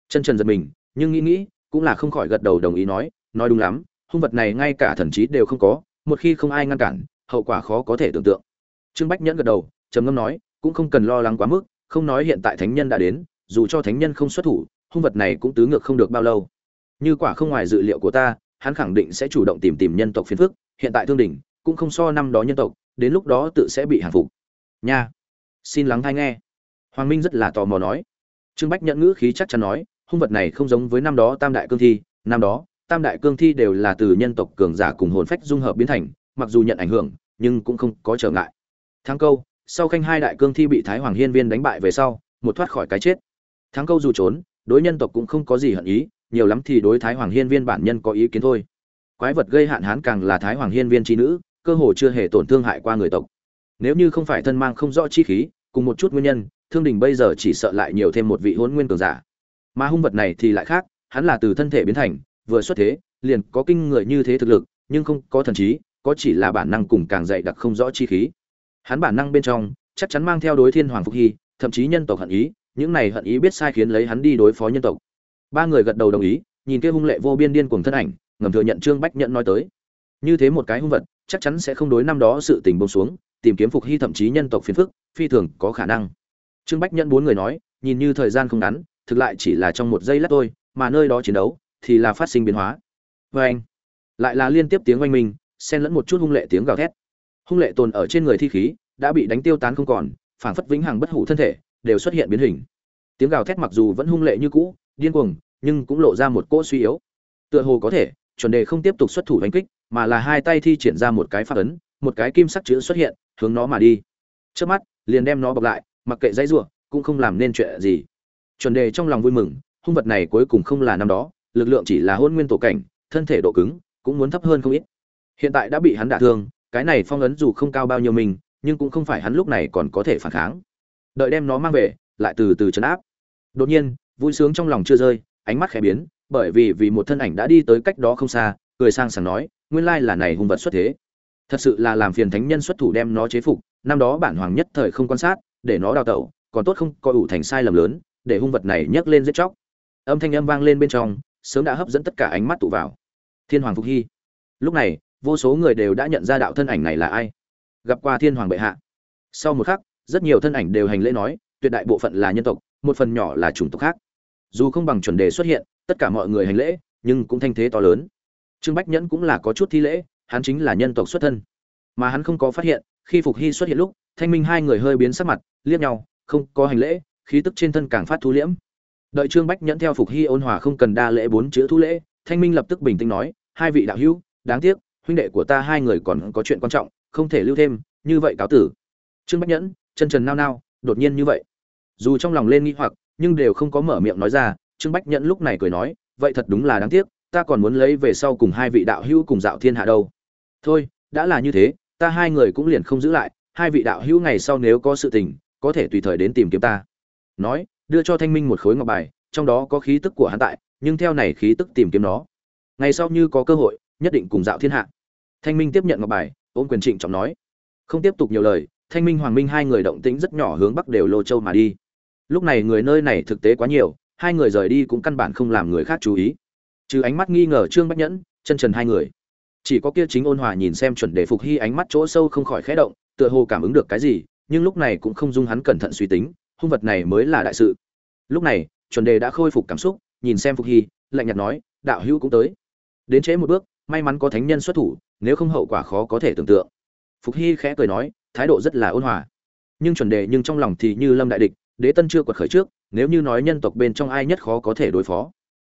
Chân trần giật mình, nhưng nghĩ nghĩ, cũng là không khỏi gật đầu đồng ý nói nói đúng lắm, hung vật này ngay cả thần trí đều không có, một khi không ai ngăn cản, hậu quả khó có thể tưởng tượng. Trương bách nhẫn gật đầu, trầm ngâm nói, cũng không cần lo lắng quá mức, không nói hiện tại thánh nhân đã đến, dù cho thánh nhân không xuất thủ, hung vật này cũng tứ ngược không được bao lâu. Như quả không ngoài dự liệu của ta, hắn khẳng định sẽ chủ động tìm tìm nhân tộc phiền phức, hiện tại thương đỉnh cũng không so năm đó nhân tộc, đến lúc đó tự sẽ bị hàng phục. Nha. Xin lắng hay nghe. Hoàng minh rất là tò mò nói. Trương bách nhận ngữ khí chắc chắn nói, hung vật này không giống với năm đó tam đại cương thi. Năm đó, tam đại cương thi đều là từ nhân tộc cường giả cùng hồn phách dung hợp biến thành, mặc dù nhận ảnh hưởng, nhưng cũng không có trở ngại. Thắng câu, sau khanh hai đại cương thi bị thái hoàng hiên viên đánh bại về sau, một thoát khỏi cái chết. Thắng câu dù trốn, đối nhân tộc cũng không có gì hận ý, nhiều lắm thì đối thái hoàng hiên viên bản nhân có ý kiến thôi. Quái vật gây hạn hán càng là thái hoàng hiên viên tri nữ cơ hồ chưa hề tổn thương hại qua người tộc. Nếu như không phải thân mang không rõ chi khí, cùng một chút nguyên nhân, thương đình bây giờ chỉ sợ lại nhiều thêm một vị hôn nguyên cường giả. Mà hung vật này thì lại khác, hắn là từ thân thể biến thành, vừa xuất thế, liền có kinh người như thế thực lực, nhưng không có thần trí, có chỉ là bản năng cùng càng dạy đặc không rõ chi khí. Hắn bản năng bên trong, chắc chắn mang theo đối thiên hoàng phục hy, thậm chí nhân tộc hận ý, những này hận ý biết sai khiến lấy hắn đi đối phó nhân tộc. Ba người gật đầu đồng ý, nhìn kia hung lệ vô biên điên cuồng thân ảnh, ngầm thừa nhận trương bách nhận nói tới. Như thế một cái hung vật chắc chắn sẽ không đối năm đó sự tình bông xuống, tìm kiếm phục hy thậm chí nhân tộc phiền phức, phi thường có khả năng. Trương bách nhẫn bốn người nói, nhìn như thời gian không ngắn, thực lại chỉ là trong một giây lát thôi, mà nơi đó chiến đấu thì là phát sinh biến hóa. Vê anh, lại là liên tiếp tiếng oanh minh, xen lẫn một chút hung lệ tiếng gào thét. Hung lệ tồn ở trên người thi khí, đã bị đánh tiêu tán không còn, phảng phất vĩnh hằng bất hủ thân thể, đều xuất hiện biến hình. Tiếng gào thét mặc dù vẫn hung lệ như cũ, điên cuồng, nhưng cũng lộ ra một cỗ suy yếu. Tựa hồ có thể, chuẩn đề không tiếp tục xuất thủ đánh kích mà là hai tay thi triển ra một cái pháp ấn, một cái kim sắc chữ xuất hiện, hướng nó mà đi. Chớp mắt, liền đem nó bọc lại, mặc kệ dãy rủa, cũng không làm nên chuyện gì. Chuẩn đề trong lòng vui mừng, hung vật này cuối cùng không là năm đó, lực lượng chỉ là hôn nguyên tổ cảnh, thân thể độ cứng, cũng muốn thấp hơn không ít. Hiện tại đã bị hắn đả thương, cái này phong ấn dù không cao bao nhiêu mình, nhưng cũng không phải hắn lúc này còn có thể phản kháng. Đợi đem nó mang về, lại từ từ chấn áp. Đột nhiên, vui sướng trong lòng chưa rơi, ánh mắt khẽ biến, bởi vì vì một thân ảnh đã đi tới cách đó không xa, cười sang sảng nói nguyên lai là này hung vật xuất thế. Thật sự là làm phiền thánh nhân xuất thủ đem nó chế phục, năm đó bản hoàng nhất thời không quan sát, để nó đào tẩu, còn tốt không coi ủ thành sai lầm lớn, để hung vật này nhấc lên giết chóc. Âm thanh âm vang lên bên trong, sớm đã hấp dẫn tất cả ánh mắt tụ vào. Thiên hoàng phục hy. Lúc này, vô số người đều đã nhận ra đạo thân ảnh này là ai. Gặp qua thiên hoàng bệ hạ. Sau một khắc, rất nhiều thân ảnh đều hành lễ nói, tuyệt đại bộ phận là nhân tộc, một phần nhỏ là chủng tộc khác. Dù không bằng chuẩn đề xuất hiện, tất cả mọi người hành lễ, nhưng cũng thanh thế to lớn trương bách nhẫn cũng là có chút thi lễ, hắn chính là nhân tộc xuất thân. Mà hắn không có phát hiện, khi phục hy xuất hiện lúc, thanh minh hai người hơi biến sắc mặt, liếc nhau, không có hành lễ, khí tức trên thân càng phát thu liễm. Đợi trương bách nhẫn theo phục hy ôn hòa không cần đa lễ bốn chữ thu lễ, thanh minh lập tức bình tĩnh nói, hai vị đạo hữu, đáng tiếc, huynh đệ của ta hai người còn có chuyện quan trọng, không thể lưu thêm, như vậy cáo tử. Trương bách nhẫn, chân trần nao nao, đột nhiên như vậy. Dù trong lòng lên nghi hoặc, nhưng đều không có mở miệng nói ra, trương bách nhẫn lúc này cười nói, vậy thật đúng là đáng tiếc ta còn muốn lấy về sau cùng hai vị đạo hữu cùng dạo thiên hạ đâu. Thôi, đã là như thế, ta hai người cũng liền không giữ lại, hai vị đạo hữu ngày sau nếu có sự tình, có thể tùy thời đến tìm kiếm ta. Nói, đưa cho thanh minh một khối ngọc bài, trong đó có khí tức của hắn tại, nhưng theo này khí tức tìm kiếm nó. Ngày sau như có cơ hội, nhất định cùng dạo thiên hạ. Thanh minh tiếp nhận ngọc bài, ôm quyền trịnh trọng nói. Không tiếp tục nhiều lời, thanh minh, hoàng minh hai người động tĩnh rất nhỏ hướng bắc đều lô châu mà đi. Lúc này người nơi này thực tế quá nhiều, hai người rời đi cũng căn bản không làm người khác chú ý trừ ánh mắt nghi ngờ trương bách nhẫn, chân trần hai người. Chỉ có kia chính ôn hòa nhìn xem chuẩn đề phục hy ánh mắt chỗ sâu không khỏi khẽ động, tựa hồ cảm ứng được cái gì, nhưng lúc này cũng không dung hắn cẩn thận suy tính, hung vật này mới là đại sự. Lúc này, chuẩn đề đã khôi phục cảm xúc, nhìn xem phục hy, lạnh nhạt nói, đạo hữu cũng tới. Đến trễ một bước, may mắn có thánh nhân xuất thủ, nếu không hậu quả khó có thể tưởng tượng. Phục hy khẽ cười nói, thái độ rất là ôn hòa. Nhưng chuẩn đề nhưng trong lòng thì như lâm đại địch, đế tân chưa quật khởi trước, nếu như nói nhân tộc bên trong ai nhất khó có thể đối phó.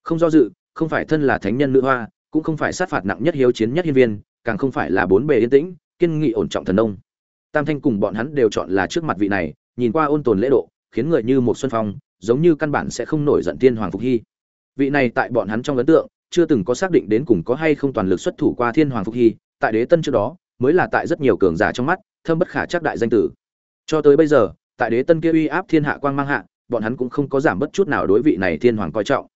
Không do dự không phải thân là thánh nhân nữ hoa, cũng không phải sát phạt nặng nhất hiếu chiến nhất hiên viên, càng không phải là bốn bề yên tĩnh, kiên nghị ổn trọng thần nông. Tam thanh cùng bọn hắn đều chọn là trước mặt vị này, nhìn qua ôn tồn lễ độ, khiến người như một xuân phong, giống như căn bản sẽ không nổi giận tiên hoàng phục hy. Vị này tại bọn hắn trong ấn tượng, chưa từng có xác định đến cùng có hay không toàn lực xuất thủ qua thiên hoàng phục hy, tại đế tân trước đó, mới là tại rất nhiều cường giả trong mắt, thâm bất khả chắc đại danh tử. Cho tới bây giờ, tại đế tân kia uy áp thiên hạ quang mang hạ, bọn hắn cũng không có giảm bất chút nào đối vị này thiên hoàng coi trọng.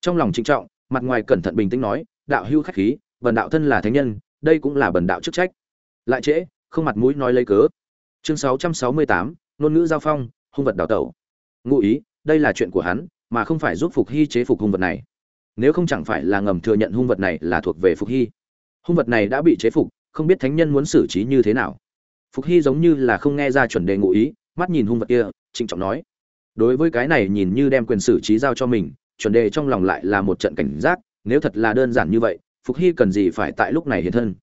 Trong lòng trịnh trọng mặt ngoài cẩn thận bình tĩnh nói đạo hưu khách khí bần đạo thân là thánh nhân đây cũng là bần đạo chức trách. Lại trễ không mặt mũi nói lấy cớ. Chương 668, ngôn ngữ giao phong hung vật đào tẩu. Ngụ ý đây là chuyện của hắn mà không phải giúp phục hy chế phục hung vật này. Nếu không chẳng phải là ngầm thừa nhận hung vật này là thuộc về phục hy. Hung vật này đã bị chế phục không biết thánh nhân muốn xử trí như thế nào. Phục hy giống như là không nghe ra chuẩn đề ngụ ý mắt nhìn hung vật kia trịnh trọng nói đối với cái này nhìn như đem quyền xử trí giao cho mình chuẩn đề trong lòng lại là một trận cảnh giác, nếu thật là đơn giản như vậy, phục hy cần gì phải tại lúc này hiện thân?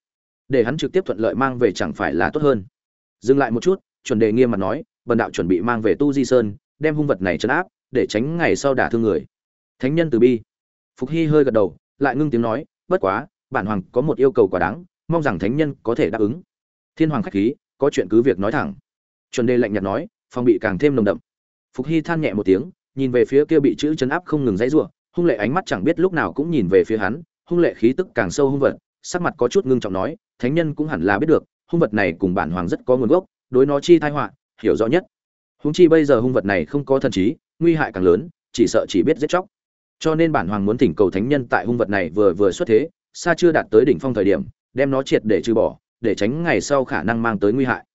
Để hắn trực tiếp thuận lợi mang về chẳng phải là tốt hơn. Dừng lại một chút, chuẩn đề nghiêm mặt nói, bần đạo chuẩn bị mang về tu di sơn, đem hung vật này chấn áp, để tránh ngày sau đả thương người. Thánh nhân từ bi. Phục hy hơi gật đầu, lại ngưng tiếng nói, bất quá, bản hoàng có một yêu cầu quá đáng, mong rằng thánh nhân có thể đáp ứng. Thiên hoàng khách khí, có chuyện cứ việc nói thẳng. Chuẩn đề lạnh nhạt nói, phòng bị càng thêm nồng đậm. Phục hy than nhẹ một tiếng nhìn về phía kia bị chữ chấn áp không ngừng dãy rủa, hung lệ ánh mắt chẳng biết lúc nào cũng nhìn về phía hắn, hung lệ khí tức càng sâu hung vật, sắc mặt có chút ngưng trọng nói, thánh nhân cũng hẳn là biết được, hung vật này cùng bản hoàng rất có nguồn gốc, đối nó chi thai họa, hiểu rõ nhất. Hung chi bây giờ hung vật này không có thần trí, nguy hại càng lớn, chỉ sợ chỉ biết giết chóc. Cho nên bản hoàng muốn thỉnh cầu thánh nhân tại hung vật này vừa vừa xuất thế, xa chưa đạt tới đỉnh phong thời điểm, đem nó triệt để trừ bỏ, để tránh ngày sau khả năng mang tới nguy hại.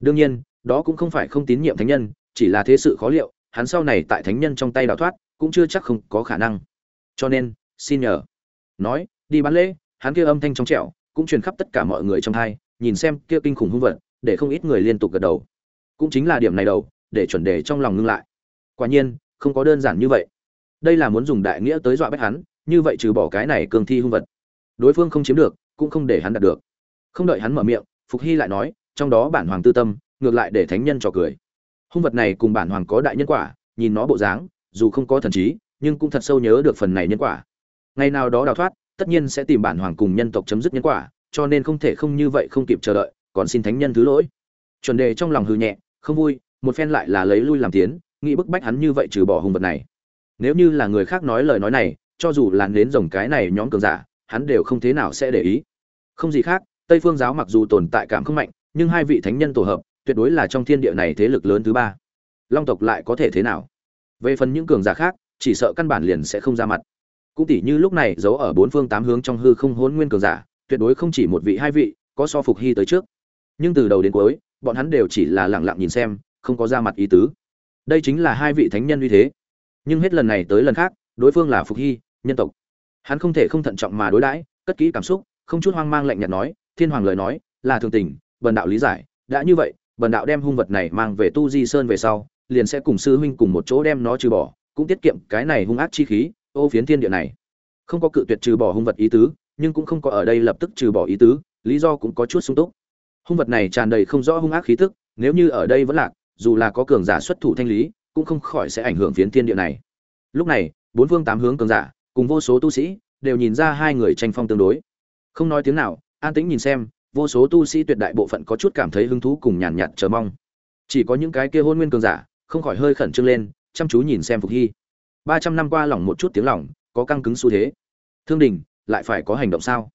Đương nhiên, đó cũng không phải không tín nhiệm thánh nhân, chỉ là thế sự khó liệu hắn sau này tại thánh nhân trong tay đào thoát, cũng chưa chắc không có khả năng. Cho nên, xin nhờ. Nói, đi bán lễ, hắn kia âm thanh trong trẻo, cũng truyền khắp tất cả mọi người trong thai nhìn xem kia kinh khủng hung vật, để không ít người liên tục gật đầu. Cũng chính là điểm này đầu, để chuẩn đề trong lòng ngưng lại. Quả nhiên, không có đơn giản như vậy. Đây là muốn dùng đại nghĩa tới dọa bách hắn, như vậy trừ bỏ cái này cường thi hung vật, đối phương không chiếm được, cũng không để hắn đạt được. Không đợi hắn mở miệng, phục hy lại nói, trong đó bản hoàng tư tâm, ngược lại để thánh nhân trò cười hung vật này cùng bản hoàng có đại nhân quả, nhìn nó bộ dáng, dù không có thần trí, nhưng cũng thật sâu nhớ được phần này nhân quả. Ngày nào đó đào thoát, tất nhiên sẽ tìm bản hoàng cùng nhân tộc chấm dứt nhân quả, cho nên không thể không như vậy không kịp chờ đợi, còn xin thánh nhân thứ lỗi. Chuẩn đề trong lòng hư nhẹ, không vui, một phen lại là lấy lui làm tiến, nghĩ bức bách hắn như vậy trừ bỏ hung vật này. Nếu như là người khác nói lời nói này, cho dù là đến rồng cái này nhóm cường giả, hắn đều không thế nào sẽ để ý. Không gì khác, tây phương giáo mặc dù tồn tại cảm không mạnh, nhưng hai vị thánh nhân tổ hợp tuyệt đối là trong thiên địa này thế lực lớn thứ ba. Long tộc lại có thể thế nào? Về phần những cường giả khác, chỉ sợ căn bản liền sẽ không ra mặt. Cũng tỉ như lúc này giấu ở bốn phương tám hướng trong hư không hôn nguyên cường giả, tuyệt đối không chỉ một vị hai vị, có so phục hy tới trước. Nhưng từ đầu đến cuối, bọn hắn đều chỉ là lẳng lặng nhìn xem, không có ra mặt ý tứ. Đây chính là hai vị thánh nhân uy thế. Nhưng hết lần này tới lần khác, đối phương là phục hy, nhân tộc. Hắn không thể không thận trọng mà đối đãi, cất kỹ cảm xúc, không chút hoang mang lạnh nhạt nói, thiên hoàng lời nói, là thường tình, bần đạo lý giải, đã như vậy bần đạo đem hung vật này mang về tu di sơn về sau, liền sẽ cùng sư huynh cùng một chỗ đem nó trừ bỏ, cũng tiết kiệm cái này hung ác chi khí, ô phiến thiên địa này. Không có cự tuyệt trừ bỏ hung vật ý tứ, nhưng cũng không có ở đây lập tức trừ bỏ ý tứ, lý do cũng có chút sung túc. Hung vật này tràn đầy không rõ hung ác khí tức, nếu như ở đây vẫn lạc, dù là có cường giả xuất thủ thanh lý, cũng không khỏi sẽ ảnh hưởng phiến thiên địa này. Lúc này, bốn phương tám hướng cường giả, cùng vô số tu sĩ, đều nhìn ra hai người tranh phong tương đối. Không nói tiếng nào, an tĩnh nhìn xem vô số tu sĩ tuyệt đại bộ phận có chút cảm thấy hứng thú cùng nhàn nhạt chờ mong. Chỉ có những cái kia hôn nguyên cường giả, không khỏi hơi khẩn trương lên, chăm chú nhìn xem phục hy. Ba trăm năm qua lỏng một chút tiếng lỏng có căng cứng xu thế. Thương đình, lại phải có hành động sao?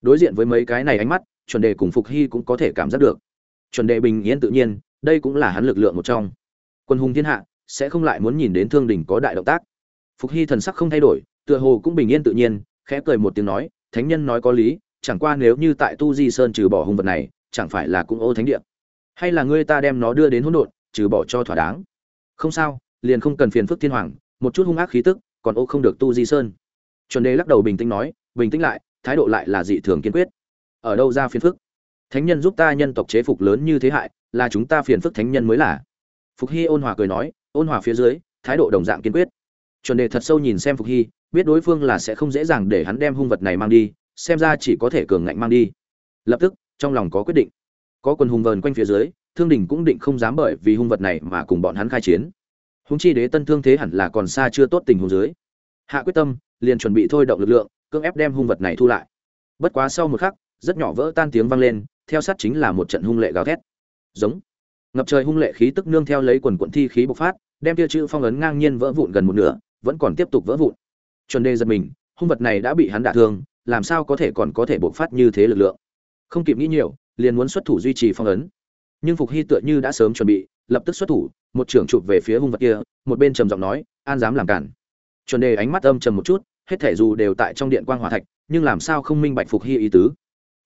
Đối diện với mấy cái này ánh mắt, chuẩn đề cùng phục hy cũng có thể cảm giác được. Chuẩn đề bình yên tự nhiên, đây cũng là hắn lực lượng một trong. Quân hùng thiên hạ, sẽ không lại muốn nhìn đến thương đình có đại động tác. Phục hy thần sắc không thay đổi, tựa hồ cũng bình yên tự nhiên, khẽ cười một tiếng nói, thánh nhân nói có lý chẳng qua nếu như tại tu di sơn trừ bỏ hung vật này, chẳng phải là cũng ô thánh địa? Hay là ngươi ta đem nó đưa đến hỗn độn, trừ bỏ cho thỏa đáng? Không sao, liền không cần phiền phức thiên hoàng, một chút hung ác khí tức, còn ô không được tu di sơn. Chuẩn đề lắc đầu bình tĩnh nói, bình tĩnh lại, thái độ lại là dị thường kiên quyết. Ở đâu ra phiền phức? Thánh nhân giúp ta nhân tộc chế phục lớn như thế hại, là chúng ta phiền phức thánh nhân mới là. Phục hy ôn hòa cười nói, ôn hòa phía dưới, thái độ đồng dạng kiên quyết. Chuẩn đề thật sâu nhìn xem phục hy, biết đối phương là sẽ không dễ dàng để hắn đem hung vật này mang đi xem ra chỉ có thể cường ngạnh mang đi. Lập tức, trong lòng có quyết định. Có quân hùng vờn quanh phía dưới, thương đình cũng định không dám bởi vì hung vật này mà cùng bọn hắn khai chiến. Húng chi đế tân thương thế hẳn là còn xa chưa tốt tình huống dưới. Hạ quyết tâm, liền chuẩn bị thôi động lực lượng, cưỡng ép đem hung vật này thu lại. Bất quá sau một khắc, rất nhỏ vỡ tan tiếng vang lên, theo sát chính là một trận hung lệ gào thét. Giống. Ngập trời hung lệ khí tức nương theo lấy quần quận thi khí bộc phát, đem tia chữ phong ấn ngang nhiên vỡ vụn gần một nửa, vẫn còn tiếp tục vỡ vụn. Chuẩn đề giật mình, hung vật này đã bị hắn đả thương làm sao có thể còn có thể bộc phát như thế lực lượng? Không kịp nghĩ nhiều, liền muốn xuất thủ duy trì phong ấn. Nhưng phục hy tựa như đã sớm chuẩn bị, lập tức xuất thủ, một trưởng chụp về phía hung vật kia, một bên trầm giọng nói, an dám làm cản. Chuẩn đề ánh mắt âm trầm một chút, hết thể dù đều tại trong điện quang hỏa thạch, nhưng làm sao không minh bạch phục hy ý tứ?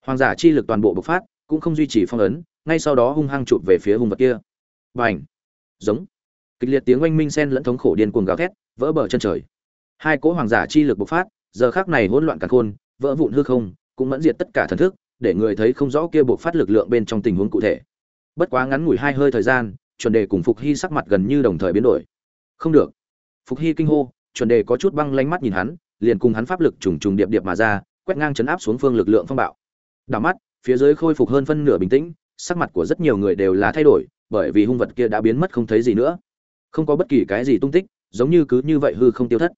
Hoàng giả chi lực toàn bộ bộc phát, cũng không duy trì phong ấn, ngay sau đó hung hăng chụp về phía hung vật kia. Và ảnh giống! Kịch liệt tiếng oanh minh sen lẫn thống khổ điên cuồng gào thét, vỡ bờ chân trời. Hai cỗ hoàng giả chi lực bộc phát, giờ khác này hỗn loạn cả khôn vỡ vụn hư không, cũng mẫn diệt tất cả thần thức, để người thấy không rõ kia buộc phát lực lượng bên trong tình huống cụ thể. Bất quá ngắn ngủi hai hơi thời gian, chuẩn đề cùng phục hy sắc mặt gần như đồng thời biến đổi. Không được. Phục hy kinh hô, chuẩn đề có chút băng lanh mắt nhìn hắn, liền cùng hắn pháp lực trùng trùng điệp điệp mà ra, quét ngang chấn áp xuống phương lực lượng phong bạo. Đảo mắt, phía dưới khôi phục hơn phân nửa bình tĩnh, sắc mặt của rất nhiều người đều là thay đổi, bởi vì hung vật kia đã biến mất không thấy gì nữa. Không có bất kỳ cái gì tung tích, giống như cứ như vậy hư không tiêu thất.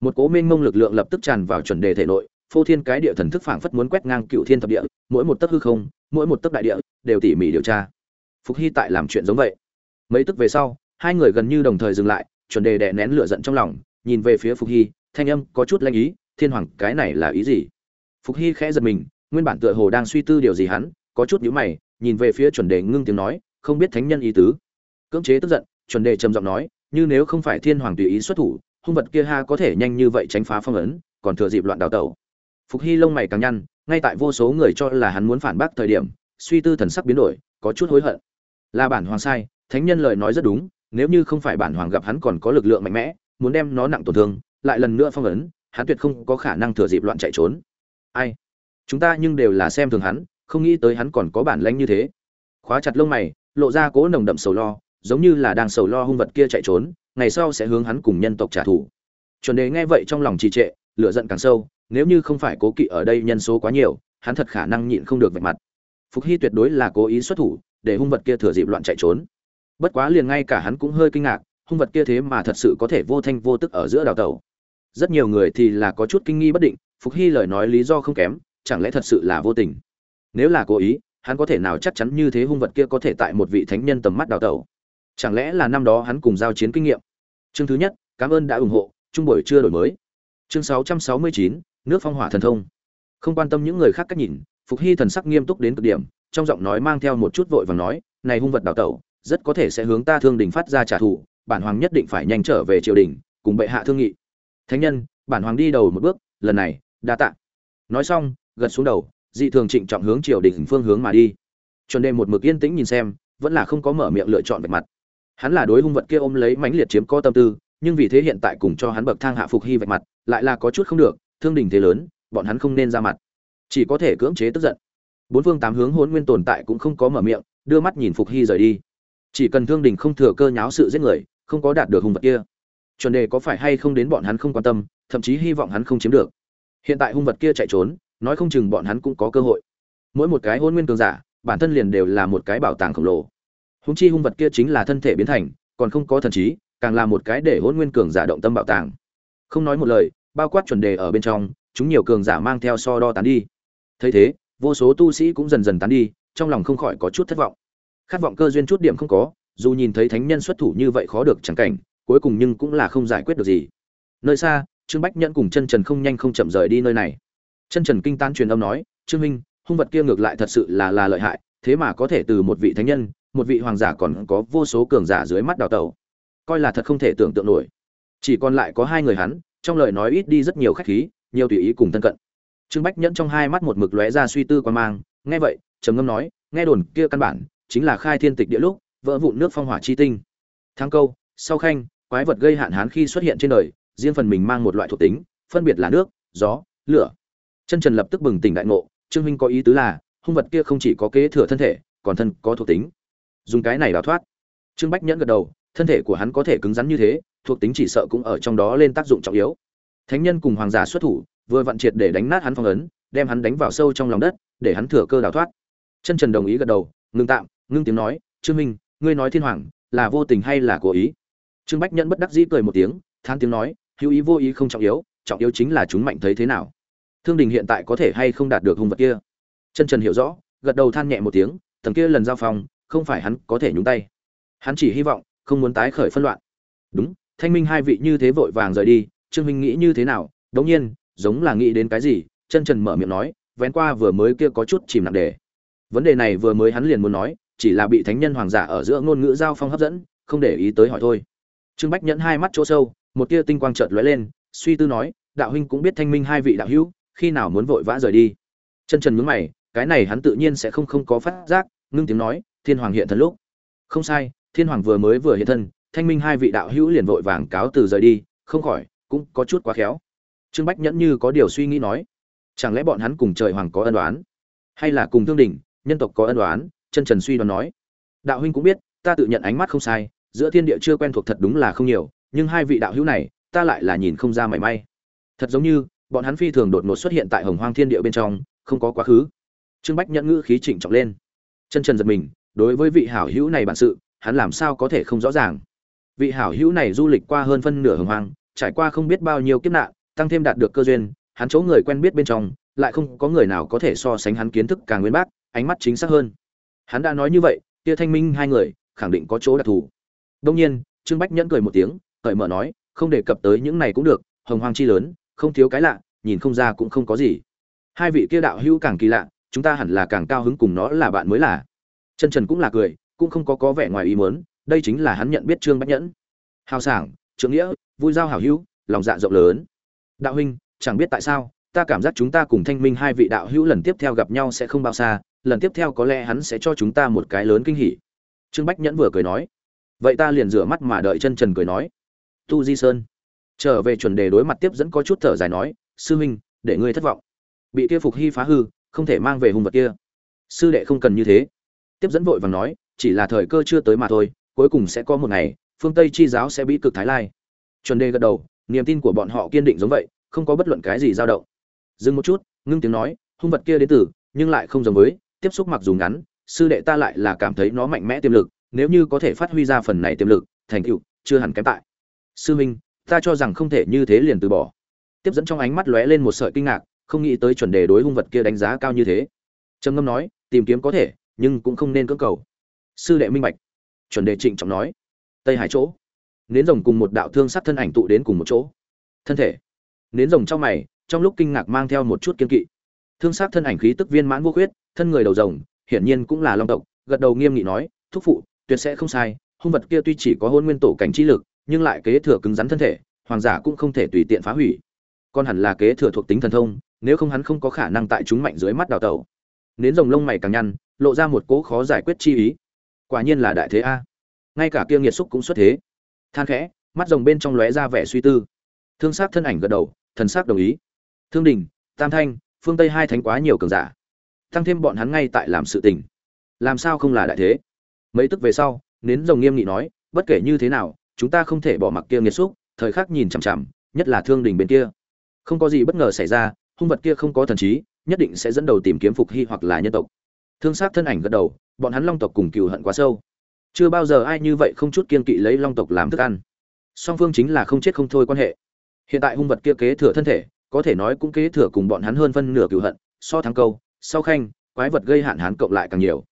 Một cố mênh mông lực lượng lập tức tràn vào chuẩn đề thể nội phô thiên cái địa thần thức phảng phất muốn quét ngang cựu thiên thập địa, mỗi một tấc hư không, mỗi một tấc đại địa, đều tỉ mỉ điều tra. Phục hy tại làm chuyện giống vậy. Mấy tức về sau, hai người gần như đồng thời dừng lại, chuẩn đề đè nén lửa giận trong lòng, nhìn về phía phục hy, thanh âm có chút lanh ý, thiên hoàng, cái này là ý gì? Phục hy khẽ giật mình, nguyên bản tựa hồ đang suy tư điều gì hắn, có chút nhíu mày, nhìn về phía chuẩn đề ngưng tiếng nói, không biết thánh nhân ý tứ. Cưỡng chế tức giận, chuẩn đề trầm giọng nói, như nếu không phải thiên hoàng tùy ý xuất thủ, hung vật kia ha có thể nhanh như vậy tránh phá phong ấn, còn thừa dịp loạn đào tẩu phục hy lông mày càng nhăn, ngay tại vô số người cho là hắn muốn phản bác thời điểm, suy tư thần sắc biến đổi, có chút hối hận. Là bản hoàng sai, thánh nhân lời nói rất đúng, nếu như không phải bản hoàng gặp hắn còn có lực lượng mạnh mẽ, muốn đem nó nặng tổn thương, lại lần nữa phong ấn, hắn tuyệt không có khả năng thừa dịp loạn chạy trốn. Ai? Chúng ta nhưng đều là xem thường hắn, không nghĩ tới hắn còn có bản lãnh như thế. Khóa chặt lông mày, lộ ra cố nồng đậm sầu lo, giống như là đang sầu lo hung vật kia chạy trốn, ngày sau sẽ hướng hắn cùng nhân tộc trả thù. Chuẩn đề nghe vậy trong lòng trì trệ, lửa giận càng sâu nếu như không phải cố kỵ ở đây nhân số quá nhiều hắn thật khả năng nhịn không được vạch mặt. Phục hy tuyệt đối là cố ý xuất thủ để hung vật kia thừa dịp loạn chạy trốn. Bất quá liền ngay cả hắn cũng hơi kinh ngạc hung vật kia thế mà thật sự có thể vô thanh vô tức ở giữa đào tẩu. Rất nhiều người thì là có chút kinh nghi bất định phục hy lời nói lý do không kém chẳng lẽ thật sự là vô tình? Nếu là cố ý hắn có thể nào chắc chắn như thế hung vật kia có thể tại một vị thánh nhân tầm mắt đào tẩu? Chẳng lẽ là năm đó hắn cùng giao chiến kinh nghiệm? Chương thứ nhất cảm ơn đã ủng hộ trung buổi chưa đổi mới. Chương 669, nước phong hỏa thần thông. Không quan tâm những người khác cách nhìn, phục hy thần sắc nghiêm túc đến cực điểm, trong giọng nói mang theo một chút vội vàng nói, này hung vật đào tẩu, rất có thể sẽ hướng ta thương đình phát ra trả thù, bản hoàng nhất định phải nhanh trở về triều đình, cùng bệ hạ thương nghị. Thánh nhân, bản hoàng đi đầu một bước, lần này, đa tạ. Nói xong, gật xuống đầu, dị thường trịnh trọng hướng triều đình phương hướng mà đi. Chuẩn đề một mực yên tĩnh nhìn xem, vẫn là không có mở miệng lựa chọn vạch mặt. Hắn là đối hung vật kia ôm lấy mãnh liệt chiếm có tâm tư, nhưng vì thế hiện tại cùng cho hắn bậc thang hạ phục hy vạch mặt, lại là có chút không được thương đình thế lớn, bọn hắn không nên ra mặt. Chỉ có thể cưỡng chế tức giận. Bốn phương tám hướng hôn nguyên tồn tại cũng không có mở miệng, đưa mắt nhìn phục hy rời đi. Chỉ cần thương đình không thừa cơ nháo sự giết người, không có đạt được hung vật kia. Chuẩn đề có phải hay không đến bọn hắn không quan tâm, thậm chí hy vọng hắn không chiếm được. Hiện tại hung vật kia chạy trốn, nói không chừng bọn hắn cũng có cơ hội. Mỗi một cái hôn nguyên cường giả, bản thân liền đều là một cái bảo tàng khổng lồ. Húng chi hung vật kia chính là thân thể biến thành, còn không có thần trí, càng là một cái để hôn nguyên cường giả động tâm bảo tàng. Không nói một lời bao quát chuẩn đề ở bên trong, chúng nhiều cường giả mang theo so đo tán đi. Thấy thế, vô số tu sĩ cũng dần dần tán đi, trong lòng không khỏi có chút thất vọng. Khát vọng cơ duyên chút điểm không có, dù nhìn thấy thánh nhân xuất thủ như vậy khó được chẳng cảnh, cuối cùng nhưng cũng là không giải quyết được gì. Nơi xa, trương bách nhẫn cùng chân trần không nhanh không chậm rời đi nơi này. Chân trần kinh tán truyền âm nói, trương minh, hung vật kia ngược lại thật sự là là lợi hại, thế mà có thể từ một vị thánh nhân, một vị hoàng giả còn có vô số cường giả dưới mắt đào tẩu. Coi là thật không thể tưởng tượng nổi. Chỉ còn lại có hai người hắn trong lời nói ít đi rất nhiều khách khí, nhiều tùy ý cùng thân cận. Trương bách nhẫn trong hai mắt một mực lóe ra suy tư quan mang. Nghe vậy, trầm ngâm nói, nghe đồn kia căn bản chính là khai thiên tịch địa lúc, vỡ vụn nước phong hỏa chi tinh. Thang câu, sau khanh, quái vật gây hạn hán khi xuất hiện trên đời, riêng phần mình mang một loại thuộc tính, phân biệt là nước, gió, lửa. Chân trần lập tức bừng tỉnh đại ngộ, trương huynh có ý tứ là, hung vật kia không chỉ có kế thừa thân thể, còn thân có thuộc tính. Dùng cái này đào thoát. Trương bách nhẫn gật đầu, thân thể của hắn có thể cứng rắn như thế thuộc tính chỉ sợ cũng ở trong đó lên tác dụng trọng yếu. Thánh nhân cùng hoàng giả xuất thủ, vừa vặn triệt để đánh nát hắn phong ấn, đem hắn đánh vào sâu trong lòng đất, để hắn thừa cơ đào thoát. Chân trần đồng ý gật đầu, ngưng tạm. Ngưng tiếng nói, trương minh, ngươi nói thiên hoàng, là vô tình hay là cố ý? Trương bách nhẫn bất đắc dĩ cười một tiếng, than tiếng nói, hữu ý vô ý không trọng yếu trọng yếu chính là chúng mạnh thấy thế nào. Thương đình hiện tại có thể hay không đạt được hung vật kia? Chân trần hiểu rõ, gật đầu than nhẹ một tiếng, tầng kia lần giao phòng không phải hắn có thể nhúng tay. Hắn chỉ hy vọng không muốn tái khởi phân loạn. Đúng thanh minh hai vị như thế vội vàng rời đi, trương minh nghĩ như thế nào? Đống nhiên, giống là nghĩ đến cái gì, chân trần mở miệng nói, vén qua vừa mới kia có chút chìm nặng đề. Vấn đề này vừa mới hắn liền muốn nói, chỉ là bị thánh nhân hoàng giả ở giữa ngôn ngữ giao phong hấp dẫn, không để ý tới hỏi thôi. Trương bách nhẫn hai mắt chỗ sâu, một tia tinh quang chợt lóe lên, suy tư nói, đạo huynh cũng biết thanh minh hai vị đạo hữu, khi nào muốn vội vã rời đi? Chân trần nhướng mày, cái này hắn tự nhiên sẽ không không có phát giác, ngưng tiếng nói, thiên hoàng hiện thân lúc. Không sai, thiên hoàng vừa mới vừa hiện thân thanh minh hai vị đạo hữu liền vội vàng cáo từ rời đi, không khỏi, cũng có chút quá khéo. Trương bách nhẫn như có điều suy nghĩ nói, chẳng lẽ bọn hắn cùng trời hoàng có ân đoán hay là cùng thương đình nhân tộc có ân đoán chân trần suy đoán nói. Đạo huynh cũng biết, ta tự nhận ánh mắt không sai, giữa thiên địa chưa quen thuộc thật đúng là không nhiều, nhưng hai vị đạo hữu này, ta lại là nhìn không ra mảy may. Thật giống như, bọn hắn phi thường đột ngột xuất hiện tại hồng hoang thiên địa bên trong, không có quá khứ. Trương bách nhẫn ngữ khí trịnh trọng lên. Chân trần giật mình, đối với vị hảo hữu này bản sự, hắn làm sao có thể không rõ ràng? Vị hảo hữu này du lịch qua hơn phân nửa hồng hoang, trải qua không biết bao nhiêu kiếp nạn, tăng thêm đạt được cơ duyên, hắn chỗ người quen biết bên trong, lại không có người nào có thể so sánh hắn kiến thức càng nguyên bác, ánh mắt chính xác hơn. Hắn đã nói như vậy, tia thanh minh hai người, khẳng định có chỗ đặc thù. Đông nhiên, trương bách nhẫn cười một tiếng, cởi mở nói, không đề cập tới những này cũng được, hồng hoang chi lớn, không thiếu cái lạ, nhìn không ra cũng không có gì. Hai vị kia đạo hữu càng kỳ lạ, chúng ta hẳn là càng cao hứng cùng nó là bạn mới là. Chân trần cũng là cười, cũng không có có vẻ ngoài ý muốn đây chính là hắn nhận biết trương bách nhẫn. Hào sảng, trưởng nghĩa, vui giao hảo hữu, lòng dạ rộng lớn. Đạo huynh, chẳng biết tại sao, ta cảm giác chúng ta cùng thanh minh hai vị đạo hữu lần tiếp theo gặp nhau sẽ không bao xa, lần tiếp theo có lẽ hắn sẽ cho chúng ta một cái lớn kinh hỉ. Trương bách nhẫn vừa cười nói. Vậy ta liền rửa mắt mà đợi chân trần cười nói. Tu di sơn. Trở về chuẩn đề đối mặt tiếp dẫn có chút thở dài nói, sư huynh, để ngươi thất vọng. Bị kia phục hy phá hư, không thể mang về hung vật kia. Sư đệ không cần như thế. Tiếp dẫn vội vàng nói, chỉ là thời cơ chưa tới mà thôi cuối cùng sẽ có một ngày, phương tây chi giáo sẽ bị cực thái lai. Chuẩn đề gật đầu, niềm tin của bọn họ kiên định giống vậy, không có bất luận cái gì dao động. Dừng một chút, ngưng tiếng nói, hung vật kia đến từ, nhưng lại không giống với, tiếp xúc mặc dù ngắn, sư đệ ta lại là cảm thấy nó mạnh mẽ tiềm lực, nếu như có thể phát huy ra phần này tiềm lực, thành tựu, chưa hẳn kém tại. Sư minh, ta cho rằng không thể như thế liền từ bỏ. Tiếp dẫn trong ánh mắt lóe lên một sợi kinh ngạc, không nghĩ tới chuẩn đề đối hung vật kia đánh giá cao như thế. Trầm ngâm nói, tìm kiếm có thể, nhưng cũng không nên cưỡng cầu. Sư đệ minh bạch chuẩn đề trịnh trọng nói, tây hải chỗ, nến rồng cùng một đạo thương sắc thân ảnh tụ đến cùng một chỗ. Thân thể. Nến rồng trong mày, trong lúc kinh ngạc mang theo một chút kiên kỵ. Thương sắc thân ảnh khí tức viên mãn vô khuyết, thân người đầu rồng, hiển nhiên cũng là long tộc, gật đầu nghiêm nghị nói, thúc phụ, tuyệt sẽ không sai, hung vật kia tuy chỉ có hôn nguyên tổ cảnh trí lực, nhưng lại kế thừa cứng rắn thân thể, hoàng giả cũng không thể tùy tiện phá hủy. Con hẳn là kế thừa thuộc tính thần thông, nếu không hắn không có khả năng tại chúng mạnh dưới mắt đào tẩu. Nến rồng lông mày càng nhăn, lộ ra một cỗ khó giải quyết chi ý quả nhiên là đại thế a. Ngay cả kia nghiệt xúc cũng xuất thế. Than khẽ, mắt rồng bên trong lóe ra vẻ suy tư. Thương s thân ảnh gật đầu, thần s đồng ý. Thương đình, tam thanh, phương tây hai thánh quá nhiều cường giả. Tăng thêm bọn hắn ngay tại làm sự tình. Làm sao không là đại thế? Mấy tức về sau, nến rồng nghiêm nghị nói, bất kể như thế nào, chúng ta không thể bỏ mặc kia nghiệt xúc, thời khắc nhìn chằm chằm, nhất là thương đình bên kia. Không có gì bất ngờ xảy ra, hung vật kia không có thần trí, nhất định sẽ dẫn đầu tìm kiếm phục hy hoặc là nhân tộc. Thương sát thân ảnh gật đầu bọn hắn long tộc cùng cừu hận quá sâu. Chưa bao giờ ai như vậy không chút kiên kỵ lấy long tộc làm thức ăn. Song phương chính là không chết không thôi quan hệ. Hiện tại hung vật kia kế thừa thân thể, có thể nói cũng kế thừa cùng bọn hắn hơn phân nửa cừu hận, so thắng câu sau khanh, quái vật gây hạn hán cộng lại càng nhiều.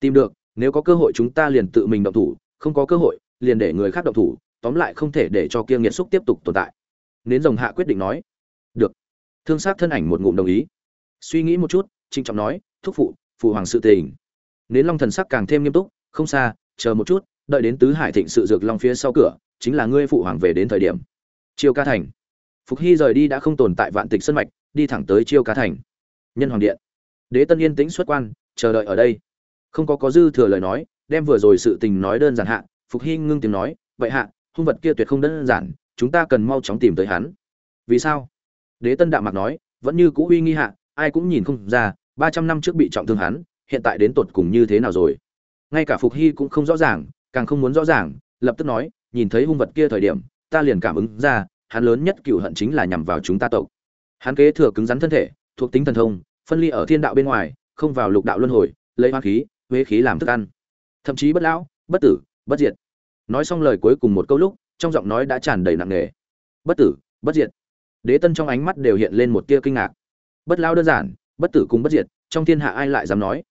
Tìm được, nếu có cơ hội chúng ta liền tự mình động thủ, không có cơ hội, liền để người khác động thủ, tóm lại không thể để cho kia nghiệt xúc tiếp tục tồn tại. Nến rồng hạ quyết định nói. Được. Thương sát thân ảnh một ngụm đồng ý. Suy nghĩ một chút, trịnh trọng nói, thúc phụ phụ hoàng sự tình nến long thần sắc càng thêm nghiêm túc, không xa, chờ một chút, đợi đến tứ hải thịnh sự dược long phía sau cửa, chính là ngươi phụ hoàng về đến thời điểm. Chiêu ca thành. Phục hy rời đi đã không tồn tại vạn tịch sân mạch, đi thẳng tới chiêu ca thành. Nhân hoàng điện. Đế tân yên tĩnh xuất quan, chờ đợi ở đây. Không có có dư thừa lời nói, đem vừa rồi sự tình nói đơn giản hạ, phục hy ngưng tiếng nói, vậy hạ, hung vật kia tuyệt không đơn giản, chúng ta cần mau chóng tìm tới hắn. Vì sao? Đế tân đạm mạc nói, vẫn như cũ uy nghi hạ, ai cũng nhìn không ra, ba trăm năm trước bị trọng thương hắn hiện tại đến tột cùng như thế nào rồi? Ngay cả phục hy cũng không rõ ràng, càng không muốn rõ ràng, lập tức nói, nhìn thấy hung vật kia thời điểm, ta liền cảm ứng ra, hắn lớn nhất cựu hận chính là nhằm vào chúng ta tộc. Hắn kế thừa cứng rắn thân thể, thuộc tính thần thông, phân ly ở thiên đạo bên ngoài, không vào lục đạo luân hồi, lấy hoa khí, huế khí làm thức ăn. Thậm chí bất lão, bất tử, bất diệt. Nói xong lời cuối cùng một câu lúc, trong giọng nói đã tràn đầy nặng nề. Bất tử, bất diệt. Đế tân trong ánh mắt đều hiện lên một tia kinh ngạc. Bất lão đơn giản, bất tử cùng bất diệt, trong thiên hạ ai lại dám nói?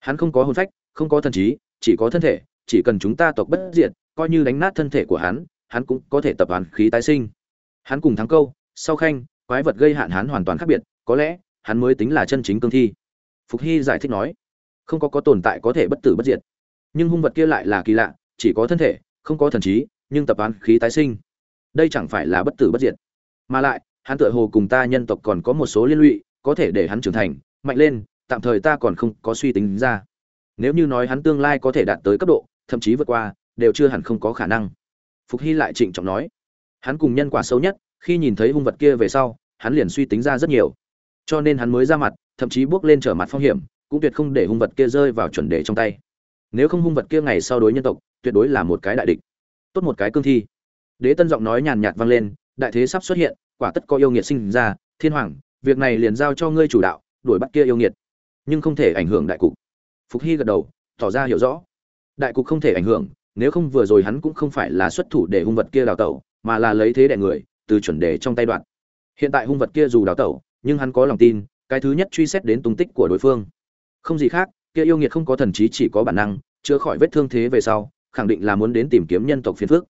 Hắn không có hồn phách, không có thần trí, chỉ có thân thể, chỉ cần chúng ta tộc bất diệt, coi như đánh nát thân thể của hắn hắn cũng có thể tập hoàn khí tái sinh. Hắn cùng thắng câu, sau khanh, quái vật gây hạn hắn hoàn toàn khác biệt, có lẽ, hắn mới tính là chân chính cương thi. Phục hy giải thích nói, không có có tồn tại có thể bất tử bất diệt. Nhưng hung vật kia lại là kỳ lạ, chỉ có thân thể, không có thần trí, nhưng tập án khí tái sinh. Đây chẳng phải là bất tử bất diệt. Mà lại, hắn tựa hồ cùng ta nhân tộc còn có một số liên lụy, có thể để hắn trưởng thành, mạnh lên tạm thời ta còn không có suy tính ra. Nếu như nói hắn tương lai có thể đạt tới cấp độ, thậm chí vượt qua, đều chưa hẳn không có khả năng. Phục hy lại trịnh trọng nói. Hắn cùng nhân quả xấu nhất, khi nhìn thấy hung vật kia về sau, hắn liền suy tính ra rất nhiều. Cho nên hắn mới ra mặt, thậm chí bước lên trở mặt phong hiểm, cũng tuyệt không để hung vật kia rơi vào chuẩn đề trong tay. Nếu không hung vật kia ngày sau đối nhân tộc, tuyệt đối là một cái đại địch. Tốt một cái cương thi. Đế tân giọng nói nhàn nhạt vang lên, đại thế sắp xuất hiện, quả tất có yêu nghiệt sinh ra, thiên hoàng, việc này liền giao cho ngươi chủ đạo, đuổi bắt kia yêu nghiệt nhưng không thể ảnh hưởng đại cục. Phục hy gật đầu, tỏ ra hiểu rõ. Đại cục không thể ảnh hưởng, nếu không vừa rồi hắn cũng không phải là xuất thủ để hung vật kia đào tẩu, mà là lấy thế đẻ người, từ chuẩn đề trong tay đoạn. Hiện tại hung vật kia dù đào tẩu, nhưng hắn có lòng tin, cái thứ nhất truy xét đến tung tích của đối phương. Không gì khác, kia yêu nghiệt không có thần trí chỉ có bản năng, chữa khỏi vết thương thế về sau, khẳng định là muốn đến tìm kiếm nhân tộc phiền phước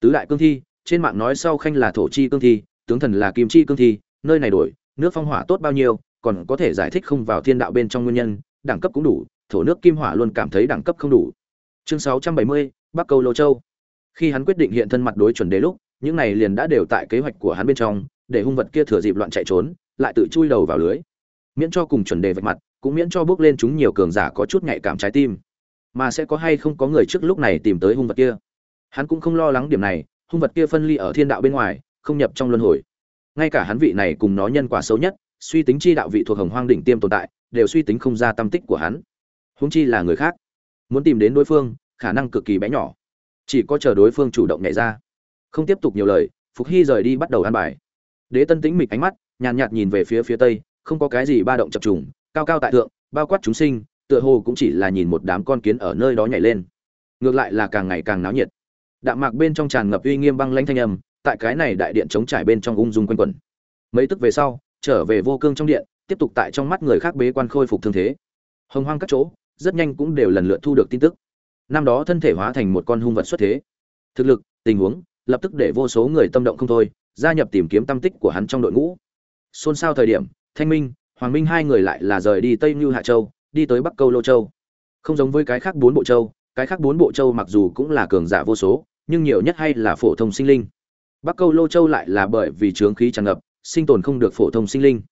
tứ đại cương thi, trên mạng nói sau khanh là thổ chi cương thi, tướng thần là kim chi cương thi, nơi này đổi, nước phong hỏa tốt bao nhiêu còn có thể giải thích không vào thiên đạo bên trong nguyên nhân đẳng cấp cũng đủ thổ nước kim hỏa luôn cảm thấy đẳng cấp không đủ. Chương 670, bắc câu lô châu. Khi hắn quyết định hiện thân mặt đối chuẩn đế lúc những này liền đã đều tại kế hoạch của hắn bên trong để hung vật kia thừa dịp loạn chạy trốn lại tự chui đầu vào lưới. Miễn cho cùng chuẩn đề vạch mặt cũng miễn cho bước lên chúng nhiều cường giả có chút nhạy cảm trái tim. Mà sẽ có hay không có người trước lúc này tìm tới hung vật kia? Hắn cũng không lo lắng điểm này hung vật kia phân ly ở thiên đạo bên ngoài không nhập trong luân hồi. Ngay cả hắn vị này cùng nó nhân quả xấu nhất suy tính chi đạo vị thuộc hồng hoang đỉnh tiêm tồn tại, đều suy tính không ra tâm tích của hắn. Húng chi là người khác. Muốn tìm đến đối phương, khả năng cực kỳ bé nhỏ. Chỉ có chờ đối phương chủ động nhảy ra. Không tiếp tục nhiều lời, phục hy rời đi bắt đầu ăn bài. Đế tân tĩnh mịch ánh mắt, nhàn nhạt nhìn về phía phía tây, không có cái gì ba động chập trùng, cao cao tại thượng, bao quát chúng sinh, tựa hồ cũng chỉ là nhìn một đám con kiến ở nơi đó nhảy lên. Ngược lại là càng ngày càng náo nhiệt. Đạm mạc bên trong tràn ngập uy nghiêm băng lãnh thanh âm, tại cái này đại điện chống trải bên trong ung dung quanh quẩn. Mấy tức về sau trở về vô cương trong điện, tiếp tục tại trong mắt người khác bế quan khôi phục thương thế. Hồng hoang các chỗ, rất nhanh cũng đều lần lượt thu được tin tức. Năm đó thân thể hóa thành một con hung vật xuất thế. Thực lực, tình huống, lập tức để vô số người tâm động không thôi, gia nhập tìm kiếm tâm tích của hắn trong đội ngũ. Xôn xao thời điểm, thanh minh, hoàng minh hai người lại là rời đi tây như hạ châu, đi tới bắc câu lô châu. Không giống với cái khác bốn bộ châu, cái khác bốn bộ châu mặc dù cũng là cường giả vô số, nhưng nhiều nhất hay là phổ thông sinh linh. Bắc câu lô châu lại là bởi vì trướng khí tràn ngập sinh tồn không được phổ thông sinh linh.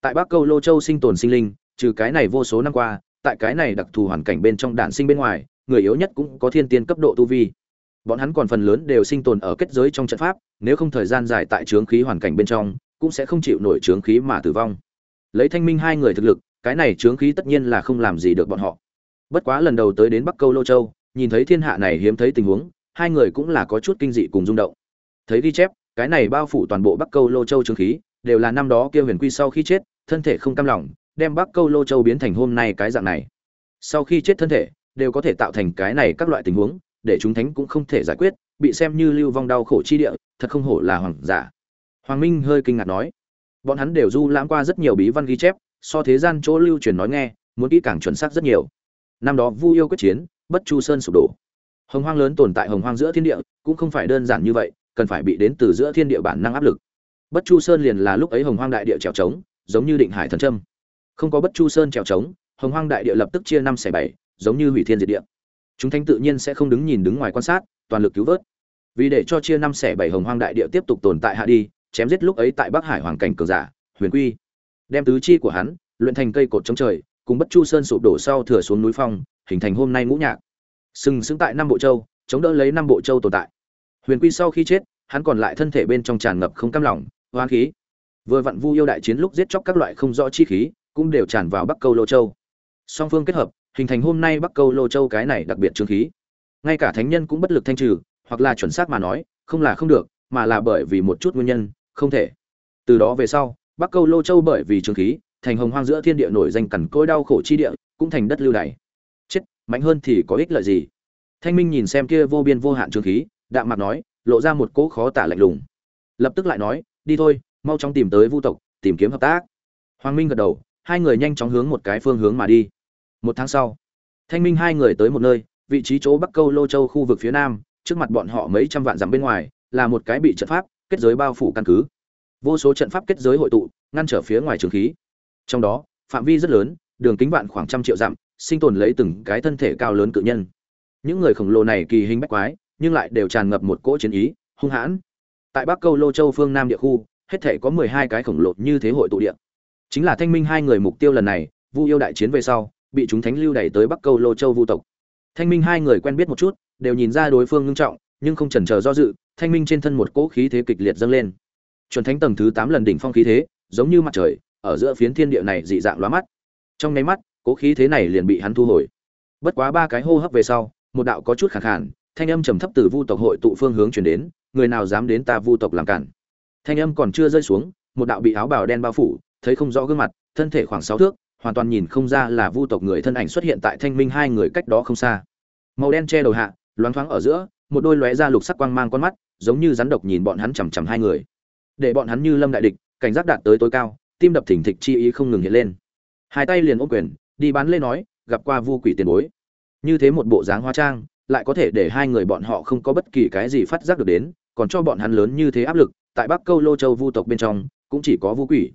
Tại bắc câu lô châu sinh tồn sinh linh, trừ cái này vô số năm qua, tại cái này đặc thù hoàn cảnh bên trong đạn sinh bên ngoài, người yếu nhất cũng có thiên tiên cấp độ tu vi. Bọn hắn còn phần lớn đều sinh tồn ở kết giới trong trận pháp, nếu không thời gian dài tại trướng khí hoàn cảnh bên trong, cũng sẽ không chịu nổi trướng khí mà tử vong. Lấy thanh minh hai người thực lực, cái này trướng khí tất nhiên là không làm gì được bọn họ. Bất quá lần đầu tới đến bắc câu lô châu, nhìn thấy thiên hạ này hiếm thấy tình huống, hai người cũng là có chút kinh dị cùng rung động. Thấy ghi chép cái này bao phủ toàn bộ bắc câu lô châu trương khí, đều là năm đó kia huyền quy sau khi chết, thân thể không cam lòng, đem bắc câu lô châu biến thành hôm nay cái dạng này. Sau khi chết thân thể, đều có thể tạo thành cái này các loại tình huống, để chúng thánh cũng không thể giải quyết, bị xem như lưu vong đau khổ chi địa, thật không hổ là hoàng giả. Hoàng minh hơi kinh ngạc nói, bọn hắn đều du lãm qua rất nhiều bí văn ghi chép, so thế gian chỗ lưu truyền nói nghe, muốn kỹ càng chuẩn xác rất nhiều. Năm đó vu yêu quyết chiến, bất chu sơn sụp đổ. Hồng hoang lớn tồn tại hồng hoang giữa thiên địa, cũng không phải đơn giản như vậy cần phải bị đến từ giữa thiên địa bản năng áp lực. Bất chu sơn liền là lúc ấy hồng hoang đại địa trèo trống, giống như định hải thần trâm không có bất chu sơn trèo trống, hồng hoang đại địa lập tức chia năm xẻ bảy, giống như hủy thiên diệt địa. Chúng thánh tự nhiên sẽ không đứng nhìn đứng ngoài quan sát, toàn lực cứu vớt. Vì để cho chia năm xẻ bảy hồng hoang đại địa tiếp tục tồn tại hạ đi, chém giết lúc ấy tại bắc hải hoàng cảnh cường giả, huyền quy. Đem tứ chi của hắn, luyện thành cây cột chống trời, cùng bất chu sơn sụp đổ sau thừa xuống núi phong, hình thành hôm nay ngũ nhạc. Sừng sững tại năm bộ châu, chống đỡ lấy năm bộ châu tồn tại huyền quy sau khi chết, hắn còn lại thân thể bên trong tràn ngập không cam lòng, hoang khí. Vừa vặn vu yêu đại chiến lúc giết chóc các loại không rõ chi khí, cũng đều tràn vào bắc câu lô châu. Song phương kết hợp, hình thành hôm nay bắc câu lô châu cái này đặc biệt trương khí. Ngay cả thánh nhân cũng bất lực thanh trừ, hoặc là chuẩn xác mà nói, không là không được, mà là bởi vì một chút nguyên nhân, không thể. Từ đó về sau, bắc câu lô châu bởi vì trương khí, thành hồng hoang giữa thiên địa nổi danh cằn cỗi đau khổ chi địa, cũng thành đất lưu đày. Chết, mạnh hơn thì có ích lợi gì? Thanh minh nhìn xem kia vô biên vô hạn trương khí đạm mặt nói, lộ ra một cỗ khó tả lạnh lùng. Lập tức lại nói, đi thôi, mau chóng tìm tới vu tộc, tìm kiếm hợp tác. Hoàng minh gật đầu, hai người nhanh chóng hướng một cái phương hướng mà đi. Một tháng sau, thanh minh hai người tới một nơi, vị trí chỗ bắc câu lô châu khu vực phía nam, trước mặt bọn họ mấy trăm vạn dặm bên ngoài, là một cái bị trận pháp kết giới bao phủ căn cứ. Vô số trận pháp kết giới hội tụ, ngăn trở phía ngoài trường khí. Trong đó, phạm vi rất lớn, đường kính vạn khoảng trăm triệu dặm, sinh tồn lấy từng cái thân thể cao lớn cự nhân. Những người khổng lồ này kỳ hình bách quái nhưng lại đều tràn ngập một cỗ chiến ý, hung hãn. Tại bắc câu lô châu phương nam địa khu, hết thể có mười hai cái khổng lồ như thế hội tụ địa. Chính là thanh minh hai người mục tiêu lần này, vu yêu đại chiến về sau, bị chúng thánh lưu đẩy tới bắc câu lô châu vu tộc. Thanh minh hai người quen biết một chút, đều nhìn ra đối phương ngưng trọng, nhưng không chần chờ do dự, thanh minh trên thân một cỗ khí thế kịch liệt dâng lên. Chuẩn thánh tầng thứ tám lần đỉnh phong khí thế, giống như mặt trời, ở giữa phiến thiên địa này dị dạng lóa mắt. Trong nháy mắt, cỗ khí thế này liền bị hắn thu hồi. Bất quá ba cái hô hấp về sau, một đạo có chút khẳng khản thanh âm trầm thấp từ vu tộc hội tụ phương hướng chuyển đến, người nào dám đến ta vu tộc làm cản? Thanh âm còn chưa rơi xuống, một đạo bị áo bào đen bao phủ, thấy không rõ gương mặt, thân thể khoảng sáu thước, hoàn toàn nhìn không ra là vu tộc người thân ảnh xuất hiện tại thanh minh hai người cách đó không xa. Màu đen che đầu hạ, loáng thoáng ở giữa, một đôi lóe ra lục sắc quang mang con mắt, giống như rắn độc nhìn bọn hắn chằm chằm hai người. Để bọn hắn như lâm đại địch, cảnh giác đạt tới tối cao, tim đập thỉnh thịch chi ý không ngừng hiện lên. Hai tay liền ôm quyền, đi bán lê nói, gặp qua vu quỷ tiền bối. Như thế một bộ dáng hóa trang lại có thể để hai người bọn họ không có bất kỳ cái gì phát giác được đến, còn cho bọn hắn lớn như thế áp lực, tại bắc câu lô châu vu tộc bên trong, cũng chỉ có vu quỷ.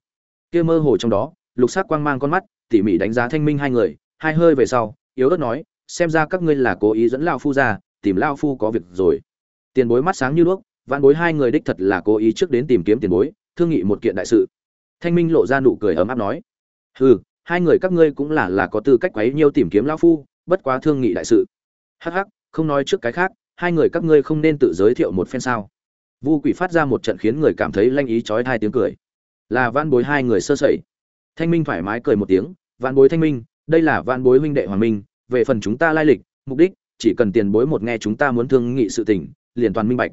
Kia mơ hồ trong đó, lục sắc quang mang con mắt, tỉ mỉ đánh giá thanh minh hai người, hai hơi về sau, yếu ớt nói, xem ra các ngươi là cố ý dẫn lao phu ra, tìm lao phu có việc rồi. Tiền bối mắt sáng như đuốc vạn bối hai người đích thật là cố ý trước đến tìm kiếm tiền bối, thương nghị một kiện đại sự. Thanh minh lộ ra nụ cười ấm áp nói, hừ, hai người các ngươi cũng là là có tư cách quấy nhiêu tìm kiếm lao phu, bất quá thương nghị đại sự. Hắc hắc không nói trước cái khác, hai người các ngươi không nên tự giới thiệu một phen sao. Vu quỷ phát ra một trận khiến người cảm thấy lanh ý chói hai tiếng cười. Là van bối hai người sơ sẩy. Thanh minh thoải mái cười một tiếng van bối thanh minh, đây là van bối huynh đệ hoàng minh, về phần chúng ta lai lịch, mục đích, chỉ cần tiền bối một nghe chúng ta muốn thương nghị sự tình, liền toàn minh bạch.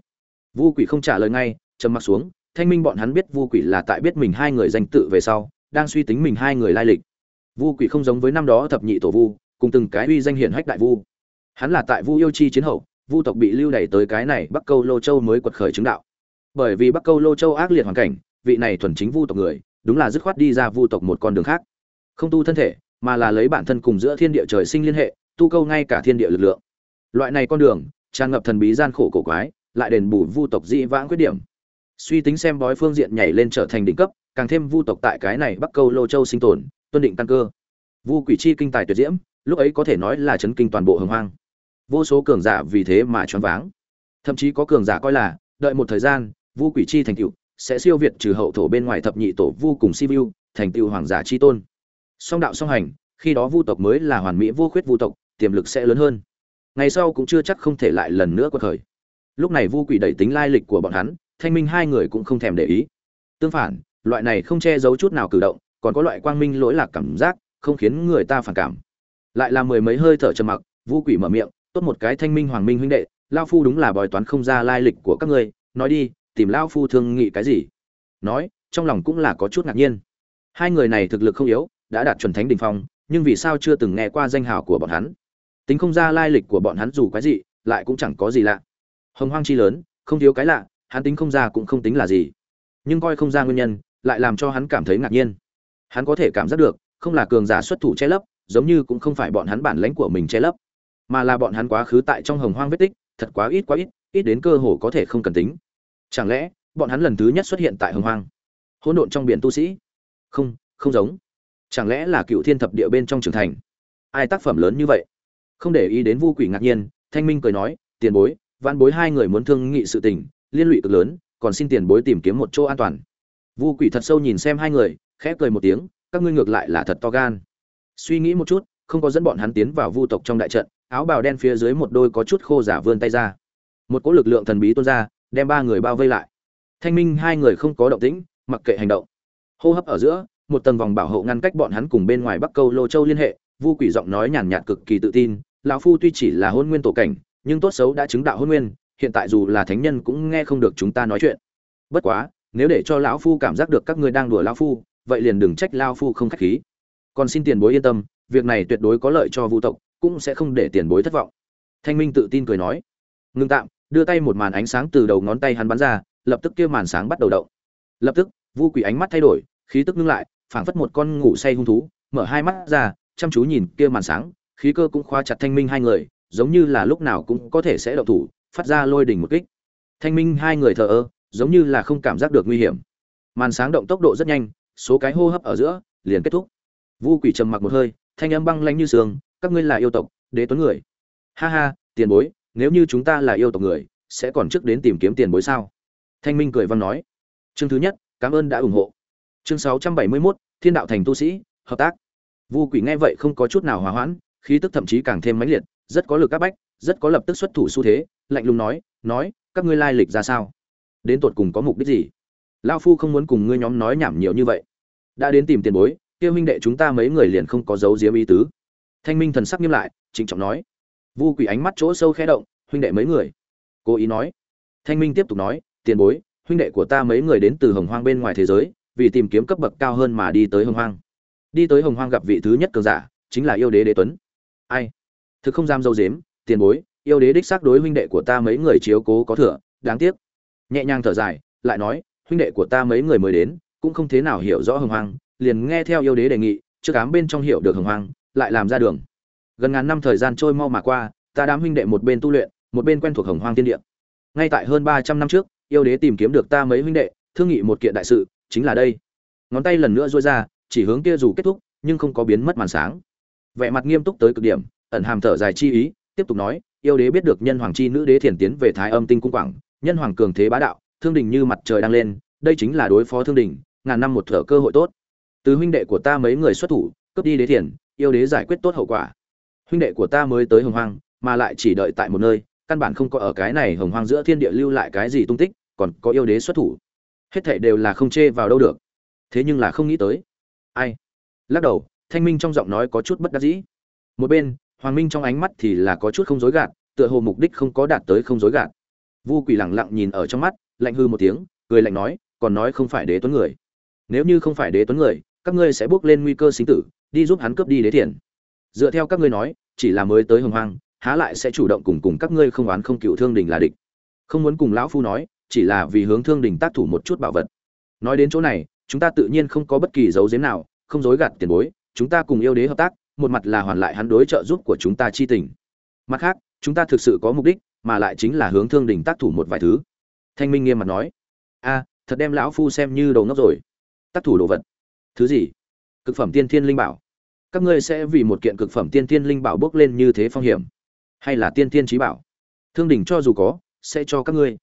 Vu quỷ không trả lời ngay, trầm mặc xuống, thanh minh bọn hắn biết vu quỷ là tại biết mình hai người danh tự về sau, đang suy tính mình hai người lai lịch. Vu quỷ không giống với năm đó thập nhị tổ vu, cùng từng cái uy danh hiển hách đại vu hắn là tại vu yêu chi chiến hậu, vu tộc bị lưu đày tới cái này bắc câu lô châu mới quật khởi chứng đạo. Bởi vì bắc câu lô châu ác liệt hoàn cảnh, vị này thuần chính vu tộc người, đúng là dứt khoát đi ra vu tộc một con đường khác. Không tu thân thể, mà là lấy bản thân cùng giữa thiên địa trời sinh liên hệ, tu câu ngay cả thiên địa lực lượng. Loại này con đường, tràn ngập thần bí gian khổ cổ quái, lại đền bù vu tộc dĩ vãng khuyết điểm. Suy tính xem bói phương diện nhảy lên trở thành đỉnh cấp, càng thêm vu tộc tại cái này bắc câu lô châu sinh tồn, tuân định tăng cơ. Vu quỷ chi kinh tài tuyệt diễm, lúc ấy có thể nói là chấn kinh toàn bộ hồng hoang vô số cường giả vì thế mà choáng váng. Thậm chí có cường giả coi là, đợi một thời gian, vu quỷ chi thành tựu, sẽ siêu việt trừ hậu thổ bên ngoài thập nhị tổ vu cùng si vu thành tựu hoàng giả chi tôn. Song đạo song hành, khi đó vu tộc mới là hoàn mỹ vô khuyết vu tộc, tiềm lực sẽ lớn hơn. Ngày sau cũng chưa chắc không thể lại lần nữa quật khởi. Lúc này vu quỷ đẩy tính lai lịch của bọn hắn, thanh minh hai người cũng không thèm để ý. Tương phản, loại này không che giấu chút nào cử động, còn có loại quang minh lỗi lạc cảm giác, không khiến người ta phản cảm. Lại là mười mấy hơi thở trầm mặc, vu quỷ mở miệng tốt một cái thanh minh hoàng minh huynh đệ, lao phu đúng là bòi toán không ra lai lịch của các ngươi, nói đi, tìm lao phu thương nghị cái gì? Nói, trong lòng cũng là có chút ngạc nhiên. Hai người này thực lực không yếu, đã đạt chuẩn thánh đỉnh phong, nhưng vì sao chưa từng nghe qua danh hào của bọn hắn? Tính không ra lai lịch của bọn hắn dù quái gì lại cũng chẳng có gì lạ. Hồng hoang chi lớn, không thiếu cái lạ, hắn tính không ra cũng không tính là gì. Nhưng coi không ra nguyên nhân, lại làm cho hắn cảm thấy ngạc nhiên. Hắn có thể cảm giác được, không là cường giả xuất thủ che lấp, giống như cũng không phải bọn hắn bản lãnh của mình che lấp mà là bọn hắn quá khứ tại trong hồng hoang vết tích, thật quá ít quá ít ít đến cơ hồ có thể không cần tính. Chẳng lẽ, bọn hắn lần thứ nhất xuất hiện tại hồng hoang? Hỗn độn trong biển tu sĩ? Không không giống. Chẳng lẽ là cựu thiên thập địa bên trong trưởng thành? Ai tác phẩm lớn như vậy? Không để ý đến vu quỷ ngạc nhiên, thanh minh cười nói, tiền bối văn bối hai người muốn thương nghị sự tình, liên lụy cực lớn, còn xin tiền bối tìm kiếm một chỗ an toàn. Vu quỷ thật sâu nhìn xem hai người, khẽ cười một tiếng, các ngươi ngược lại là thật to gan. Suy nghĩ một chút, không có dẫn bọn hắn tiến vào vu tộc trong đại trận áo bào đen phía dưới một đôi có chút khô giả vươn tay ra. Một cỗ lực lượng thần bí tuôn ra, đem ba người bao vây lại. Thanh minh hai người không có động tĩnh, mặc kệ hành động. Hô hấp ở giữa, một tầng vòng bảo hộ ngăn cách bọn hắn cùng bên ngoài bắc câu lô châu liên hệ, vu quỷ giọng nói nhàn nhạt cực kỳ tự tin, lão phu tuy chỉ là hôn nguyên tổ cảnh, nhưng tốt xấu đã chứng đạo hôn nguyên, hiện tại dù là thánh nhân cũng nghe không được chúng ta nói chuyện. Bất quá, nếu để cho lão phu cảm giác được các ngươi đang đùa lão phu, vậy liền đừng trách lão phu không khách khí. Còn xin tiền bối yên tâm, việc này tuyệt đối có lợi cho vu tộc cũng sẽ không để tiền bối thất vọng. Thanh minh tự tin cười nói. Ngưng tạm, đưa tay một màn ánh sáng từ đầu ngón tay hắn bắn ra, lập tức kia màn sáng bắt đầu động. Lập tức, vu quỷ ánh mắt thay đổi, khí tức ngưng lại, phảng phất một con ngủ say hung thú, mở hai mắt ra, chăm chú nhìn kia màn sáng, khí cơ cũng khóa chặt thanh minh hai người, giống như là lúc nào cũng có thể sẽ động thủ, phát ra lôi đỉnh một kích. Thanh minh hai người thờ ơ, giống như là không cảm giác được nguy hiểm. Màn sáng động tốc độ rất nhanh, số cái hô hấp ở giữa, liền kết thúc. Vu quỷ trầm mặc một hơi, thanh âm băng lãnh như sương các ngươi là yêu tộc đế tuấn người. Ha ha tiền bối nếu như chúng ta là yêu tộc người sẽ còn trước đến tìm kiếm tiền bối sao? Thanh minh cười văn nói. Chương thứ nhất cảm ơn đã ủng hộ. Chương sáu trăm bảy mươi 671, thiên đạo thành tu sĩ hợp tác. Vu quỷ nghe vậy không có chút nào hòa hoãn khí tức thậm chí càng thêm mãnh liệt rất có lực các bách rất có lập tức xuất thủ xu thế lạnh lùng nói nói các ngươi lai lịch ra sao? Đến tột cùng có mục đích gì? Lao phu không muốn cùng ngươi nhóm nói nhảm nhiều như vậy. Đã đến tìm tiền bối kia huynh đệ chúng ta mấy người liền không có dấu diếm ý tứ thanh minh thần sắc nghiêm lại trịnh trọng nói. Vu quỷ ánh mắt chỗ sâu khẽ động, huynh đệ mấy người. Cố ý nói. Thanh minh tiếp tục nói, tiền bối, huynh đệ của ta mấy người đến từ hồng hoang bên ngoài thế giới, vì tìm kiếm cấp bậc cao hơn mà đi tới hồng hoang. Đi tới hồng hoang gặp vị thứ nhất cường giả, chính là yêu đế đế tuấn. Ai? Thực không dám dâu dếm, tiền bối, yêu đế đích xác đối huynh đệ của ta mấy người chiếu cố có thừa, đáng tiếc. Nhẹ nhàng thở dài, lại nói, huynh đệ của ta mấy người mới đến, cũng không thế nào hiểu rõ hồng hoang, liền nghe theo yêu đế đề nghị, trước ám bên trong hiểu được hồng hoang lại làm ra đường. Gần ngàn năm thời gian trôi mau mà qua, ta đám huynh đệ một bên tu luyện, một bên quen thuộc hồng hoang thiên địa. Ngay tại hơn ba trăm năm trước, yêu đế tìm kiếm được ta mấy huynh đệ, thương nghị một kiện đại sự, chính là đây. Ngón tay lần nữa duỗi ra, chỉ hướng kia dù kết thúc, nhưng không có biến mất màn sáng. Vẻ mặt nghiêm túc tới cực điểm, ẩn hàm thở dài chi ý, tiếp tục nói, yêu đế biết được nhân hoàng chi nữ đế thiền tiến về thái âm tinh cung quảng, nhân hoàng cường thế bá đạo, thương đình như mặt trời đang lên, đây chính là đối phó thương đình, ngàn năm một thở cơ hội tốt. Từ huynh đệ của ta mấy người xuất thủ, cướp đi đế thiền yêu đế giải quyết tốt hậu quả. Huynh đệ của ta mới tới hồng hoang, mà lại chỉ đợi tại một nơi, căn bản không có ở cái này hồng hoang giữa thiên địa lưu lại cái gì tung tích, còn có yêu đế xuất thủ. Hết thảy đều là không chê vào đâu được. Thế nhưng là không nghĩ tới. Ai? Lắc đầu, thanh minh trong giọng nói có chút bất đắc dĩ. Một bên, hoàng minh trong ánh mắt thì là có chút không dối gạt, tựa hồ mục đích không có đạt tới không dối gạt. Vu quỷ lẳng lặng nhìn ở trong mắt, lạnh hư một tiếng, cười lạnh nói, còn nói không phải đế tuấn người. Nếu như không phải đế tuấn người, các ngươi sẽ bước lên nguy cơ sinh tử đi giúp hắn cướp đi đế tiền dựa theo các ngươi nói, chỉ là mới tới hồng hoang, há lại sẽ chủ động cùng cùng các ngươi không oán không cựu thương đình là địch. Không muốn cùng lão phu nói, chỉ là vì hướng thương đình tác thủ một chút bảo vật. Nói đến chỗ này, chúng ta tự nhiên không có bất kỳ dấu giếm nào, không dối gạt tiền bối, chúng ta cùng yêu đế hợp tác, một mặt là hoàn lại hắn đối trợ giúp của chúng ta chi tình. Mặt khác, chúng ta thực sự có mục đích, mà lại chính là hướng thương đình tác thủ một vài thứ. Thanh minh nghiêm mặt nói, a, thật đem lão phu xem như đầu ngốc rồi. Tác thủ đồ vật. Thứ gì? Cực phẩm tiên thiên linh bảo các ngươi sẽ vì một kiện cực phẩm tiên tiên linh bảo bước lên như thế phong hiểm. Hay là tiên tiên trí bảo? Thương đình cho dù có, sẽ cho các ngươi.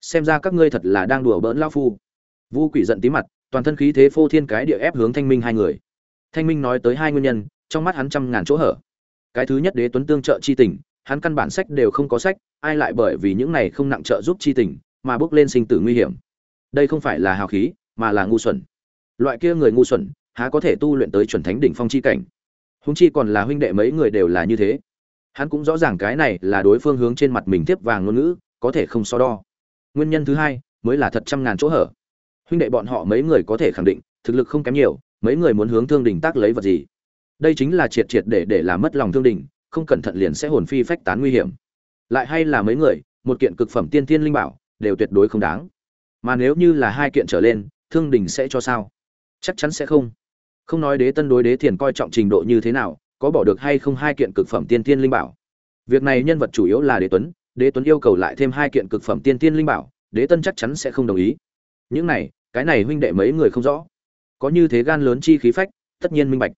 Xem ra các ngươi thật là đang đùa bỡn lão phu. Vu quỷ giận tí mặt, toàn thân khí thế phô thiên cái địa ép hướng thanh minh hai người. Thanh minh nói tới hai nguyên nhân, trong mắt hắn trăm ngàn chỗ hở. Cái thứ nhất đế tuấn tương trợ chi tình, hắn căn bản sách đều không có sách, ai lại bởi vì những này không nặng trợ giúp chi tình, mà bước lên sinh tử nguy hiểm. Đây không phải là hào khí, mà là ngu xuẩn. Loại kia người ngu xuẩn, há có thể tu luyện tới chuẩn thánh đỉnh phong chi cảnh? Húng chi còn là huynh đệ mấy người đều là như thế. Hắn cũng rõ ràng cái này là đối phương hướng trên mặt mình tiếp vàng ngôn ngữ, có thể không so đo. Nguyên nhân thứ hai, mới là thật trăm ngàn chỗ hở. Huynh đệ bọn họ mấy người có thể khẳng định, thực lực không kém nhiều, mấy người muốn hướng thương đình tác lấy vật gì. Đây chính là triệt triệt để để làm mất lòng thương đình, không cẩn thận liền sẽ hồn phi phách tán nguy hiểm. Lại hay là mấy người, một kiện cực phẩm tiên thiên linh bảo, đều tuyệt đối không đáng. Mà nếu như là hai kiện trở lên, thương đình sẽ cho sao? Chắc chắn sẽ không không nói đế tân đối đế thiền coi trọng trình độ như thế nào, có bỏ được hay không hai kiện cực phẩm tiên tiên linh bảo. Việc này nhân vật chủ yếu là đế tuấn đế tuấn yêu cầu lại thêm hai kiện cực phẩm tiên tiên linh bảo, đế tân chắc chắn sẽ không đồng ý. Những này, cái này huynh đệ mấy người không rõ. Có như thế gan lớn chi khí phách, tất nhiên minh bạch.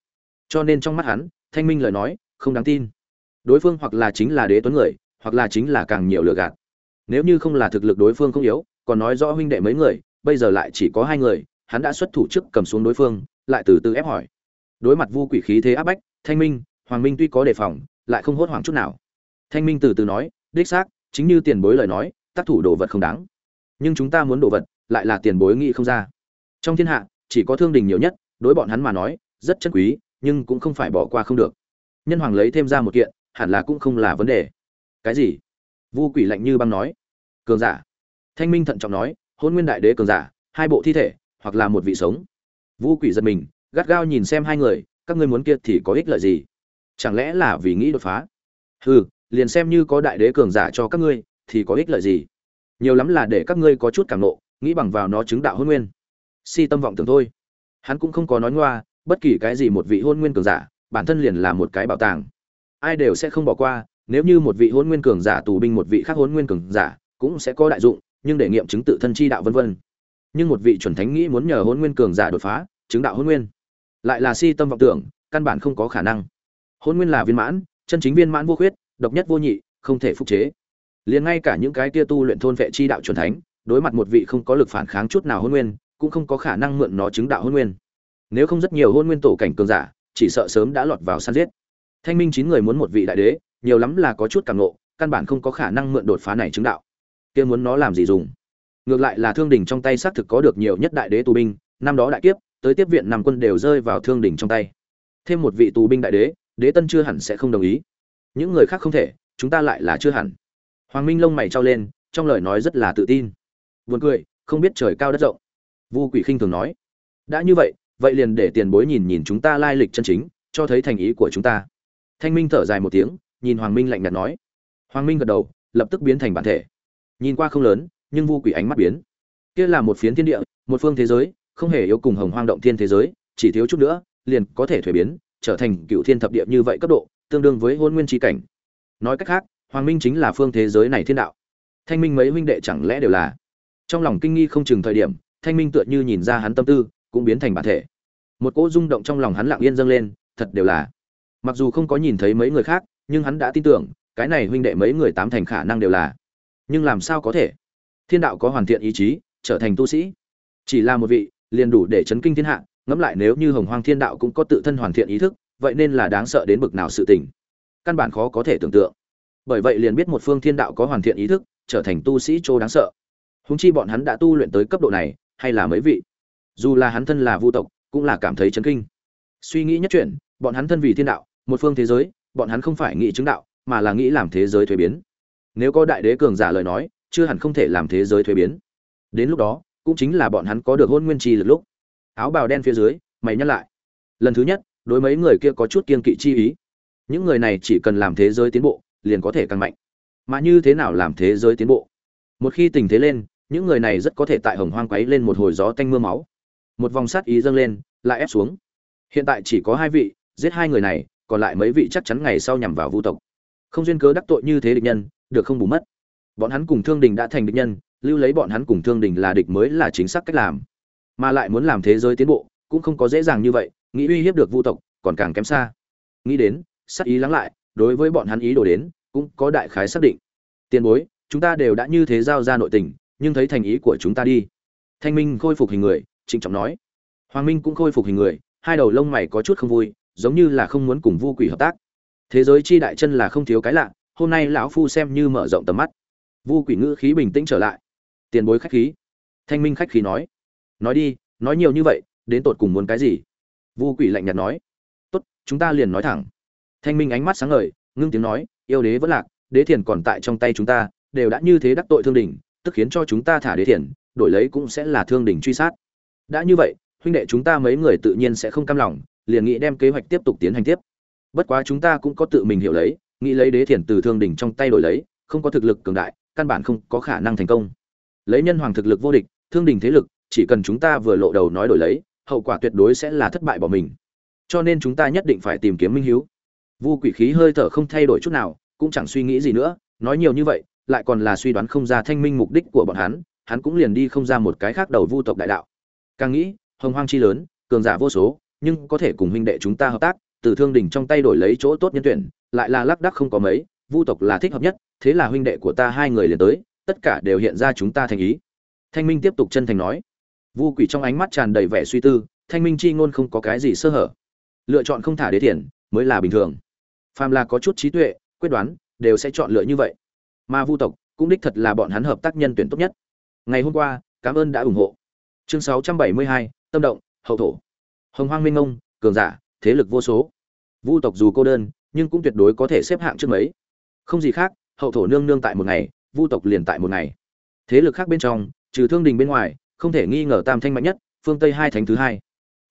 Cho nên trong mắt hắn, thanh minh lời nói, không đáng tin. Đối phương hoặc là chính là đế tuấn người, hoặc là chính là càng nhiều lừa gạt. Nếu như không là thực lực đối phương không yếu, còn nói rõ huynh đệ mấy người, bây giờ lại chỉ có hai người, hắn đã xuất thủ trước cầm xuống đối phương lại từ từ ép hỏi. Đối mặt vu quỷ khí thế áp bách, thanh minh, hoàng minh tuy có đề phòng, lại không hốt hoảng chút nào. Thanh minh từ từ nói, đích xác, chính như tiền bối lời nói, tác thủ đồ vật không đáng. Nhưng chúng ta muốn đồ vật, lại là tiền bối nghĩ không ra. Trong thiên hạ, chỉ có thương đình nhiều nhất, đối bọn hắn mà nói, rất chân quý, nhưng cũng không phải bỏ qua không được. Nhân hoàng lấy thêm ra một kiện, hẳn là cũng không là vấn đề. Cái gì? Vu quỷ lạnh như băng nói. Cường giả. Thanh minh thận trọng nói, hôn nguyên đại đế cường giả, hai bộ thi thể, hoặc là một vị sống vu quỷ giật mình, gắt gao nhìn xem hai người, các ngươi muốn kia thì có ích lợi gì? Chẳng lẽ là vì nghĩ đột phá? Hừ, liền xem như có đại đế cường giả cho các ngươi, thì có ích lợi gì? Nhiều lắm là để các ngươi có chút cảm nộ, nghĩ bằng vào nó chứng đạo hôn nguyên. Si tâm vọng tưởng thôi. Hắn cũng không có nói ngoa, bất kỳ cái gì một vị hôn nguyên cường giả, bản thân liền là một cái bảo tàng. Ai đều sẽ không bỏ qua, nếu như một vị hôn nguyên cường giả tù binh một vị khác hôn nguyên cường giả, cũng sẽ có đại dụng, nhưng để nghiệm chứng tự thân chi đạo vân vân nhưng một vị chuẩn thánh nghĩ muốn nhờ hôn nguyên cường giả đột phá, chứng đạo hôn nguyên. Lại là si tâm vọng tưởng, căn bản không có khả năng. Hôn nguyên là viên mãn, chân chính viên mãn vô khuyết, độc nhất vô nhị, không thể phục chế. Liền ngay cả những cái tia tu luyện thôn vệ chi đạo chuẩn thánh, đối mặt một vị không có lực phản kháng chút nào hôn nguyên, cũng không có khả năng mượn nó chứng đạo hôn nguyên. Nếu không rất nhiều hôn nguyên tổ cảnh cường giả, chỉ sợ sớm đã lọt vào săn giết. Thanh minh chín người muốn một vị đại đế, nhiều lắm là có chút càng ngộ, căn bản không có khả năng mượn đột phá này chứng đạo. Kia muốn nó làm gì dùng? Ngược lại là thương đình trong tay xác thực có được nhiều nhất đại đế tù binh, năm đó đại kiếp, tới tiếp viện năm quân đều rơi vào thương đình trong tay. Thêm một vị tù binh đại đế đế tân chưa hẳn sẽ không đồng ý. Những người khác không thể, chúng ta lại là chưa hẳn. Hoàng minh lông mày trao lên, trong lời nói rất là tự tin. Vườn cười, không biết trời cao đất rộng. Vu quỷ khinh thường nói. Đã như vậy vậy liền để tiền bối nhìn nhìn chúng ta lai lịch chân chính, cho thấy thành ý của chúng ta. Thanh minh thở dài một tiếng, nhìn hoàng minh lạnh nhạt nói. Hoàng minh gật đầu, lập tức biến thành bản thể. Nhìn qua không lớn nhưng vu quỷ ánh mắt biến. Kia là một phiến thiên địa, một phương thế giới, không hề yếu cùng hồng hoang động thiên thế giới, chỉ thiếu chút nữa, liền có thể thuế biến, trở thành cựu thiên thập địa như vậy cấp độ, tương đương với hôn nguyên tri cảnh. Nói cách khác, hoàng minh chính là phương thế giới này thiên đạo. Thanh minh mấy huynh đệ chẳng lẽ đều là? Trong lòng kinh nghi không chừng thời điểm, thanh minh tựa như nhìn ra hắn tâm tư, cũng biến thành bản thể. Một cỗ rung động trong lòng hắn lặng yên dâng lên, thật đều là. Mặc dù không có nhìn thấy mấy người khác, nhưng hắn đã tin tưởng, cái này huynh đệ mấy người tám thành khả năng đều là. Nhưng làm sao có thể? Thiên đạo có hoàn thiện ý chí, trở thành tu sĩ. Chỉ là một vị, liền đủ để chấn kinh thiên hạ, ngẫm lại nếu như hồng hoang thiên đạo cũng có tự thân hoàn thiện ý thức, vậy nên là đáng sợ đến bực nào sự tình. Căn bản khó có thể tưởng tượng. Bởi vậy liền biết một phương thiên đạo có hoàn thiện ý thức, trở thành tu sĩ chỗ đáng sợ. Húng chi bọn hắn đã tu luyện tới cấp độ này, hay là mấy vị? Dù là hắn thân là vu tộc, cũng là cảm thấy chấn kinh. Suy nghĩ nhất chuyện, bọn hắn thân vì thiên đạo, một phương thế giới, bọn hắn không phải nghĩ chứng đạo, mà là nghĩ làm thế giới thuế biến. Nếu có đại đế cường giả lời nói chưa hẳn không thể làm thế giới thuế biến. Đến lúc đó, cũng chính là bọn hắn có được hôn nguyên chi lực lúc. Áo bào đen phía dưới, mày nhắc lại. Lần thứ nhất, đối mấy người kia có chút kiên kỵ chi ý. Những người này chỉ cần làm thế giới tiến bộ, liền có thể càng mạnh. Mà như thế nào làm thế giới tiến bộ? Một khi tình thế lên, những người này rất có thể tại hồng hoang quấy lên một hồi gió tanh mưa máu. Một vòng sát ý dâng lên, lại ép xuống. Hiện tại chỉ có hai vị, giết hai người này, còn lại mấy vị chắc chắn ngày sau nhằm vào vu tộc. Không duyên cớ đắc tội như thế địch nhân, được không bù mất bọn hắn cùng thương đình đã thành địch nhân, lưu lấy bọn hắn cùng thương đình là địch mới là chính xác cách làm. Mà lại muốn làm thế giới tiến bộ, cũng không có dễ dàng như vậy, nghĩ uy hiếp được vu tộc, còn càng kém xa. Nghĩ đến sắc ý lắng lại, đối với bọn hắn ý đồ đến, cũng có đại khái xác định. Tiền bối, chúng ta đều đã như thế giao ra nội tình, nhưng thấy thành ý của chúng ta đi. Thanh minh khôi phục hình người, trịnh trọng nói. Hoàng minh cũng khôi phục hình người, hai đầu lông mày có chút không vui, giống như là không muốn cùng vu quỷ hợp tác. Thế giới chi đại chân là không thiếu cái lạ, hôm nay lão phu xem như mở rộng tầm mắt vu quỷ ngữ khí bình tĩnh trở lại. Tiền bối khách khí. Thanh minh khách khí nói. Nói đi, nói nhiều như vậy, đến tột cùng muốn cái gì? Vu quỷ lạnh nhạt nói. Tốt, chúng ta liền nói thẳng. Thanh minh ánh mắt sáng ngời, ngưng tiếng nói, yêu đế vẫn lạc, đế thiền còn tại trong tay chúng ta, đều đã như thế đắc tội thương đình tức khiến cho chúng ta thả đế thiền, đổi lấy cũng sẽ là thương đình truy sát. Đã như vậy, huynh đệ chúng ta mấy người tự nhiên sẽ không cam lòng, liền nghĩ đem kế hoạch tiếp tục tiến hành tiếp. Bất quá chúng ta cũng có tự mình hiểu lấy, nghĩ lấy đế thiền từ thương đình trong tay đổi lấy, không có thực lực cường đại căn bản không có khả năng thành công. Lấy nhân hoàng thực lực vô địch, thương đình thế lực, chỉ cần chúng ta vừa lộ đầu nói đổi lấy, hậu quả tuyệt đối sẽ là thất bại bỏ mình. Cho nên chúng ta nhất định phải tìm kiếm minh hiếu. Vu quỷ khí hơi thở không thay đổi chút nào, cũng chẳng suy nghĩ gì nữa, nói nhiều như vậy, lại còn là suy đoán không ra thanh minh mục đích của bọn hắn hắn cũng liền đi không ra một cái khác đầu vu tộc đại đạo. Càng nghĩ, hồng hoang chi lớn, cường giả vô số, nhưng có thể cùng huynh đệ chúng ta hợp tác, từ thương đỉnh trong tay đổi lấy chỗ tốt nhân tuyển, lại là lác đắc không có mấy vu tộc là thích hợp nhất thế là huynh đệ của ta hai người liền tới tất cả đều hiện ra chúng ta thành ý. Thanh minh tiếp tục chân thành nói. Vu quỷ trong ánh mắt tràn đầy vẻ suy tư thanh minh chi ngôn không có cái gì sơ hở. Lựa chọn không thả đế thiền mới là bình thường. Phàm là có chút trí tuệ quyết đoán đều sẽ chọn lựa như vậy. Mà vu tộc cũng đích thật là bọn hắn hợp tác nhân tuyển tốt nhất. Ngày hôm qua cảm ơn đã ủng hộ. Chương 672, tâm động hậu thổ. Hồng hoang minh ngông cường giả thế lực vô số. Vu tộc dù cô đơn nhưng cũng tuyệt đối có thể xếp hạng trước mấy không gì khác, hậu thổ nương nương tại một ngày, vu tộc liền tại một ngày. Thế lực khác bên trong, trừ thương đình bên ngoài, không thể nghi ngờ tam thanh mạnh nhất, phương tây hai thánh thứ hai.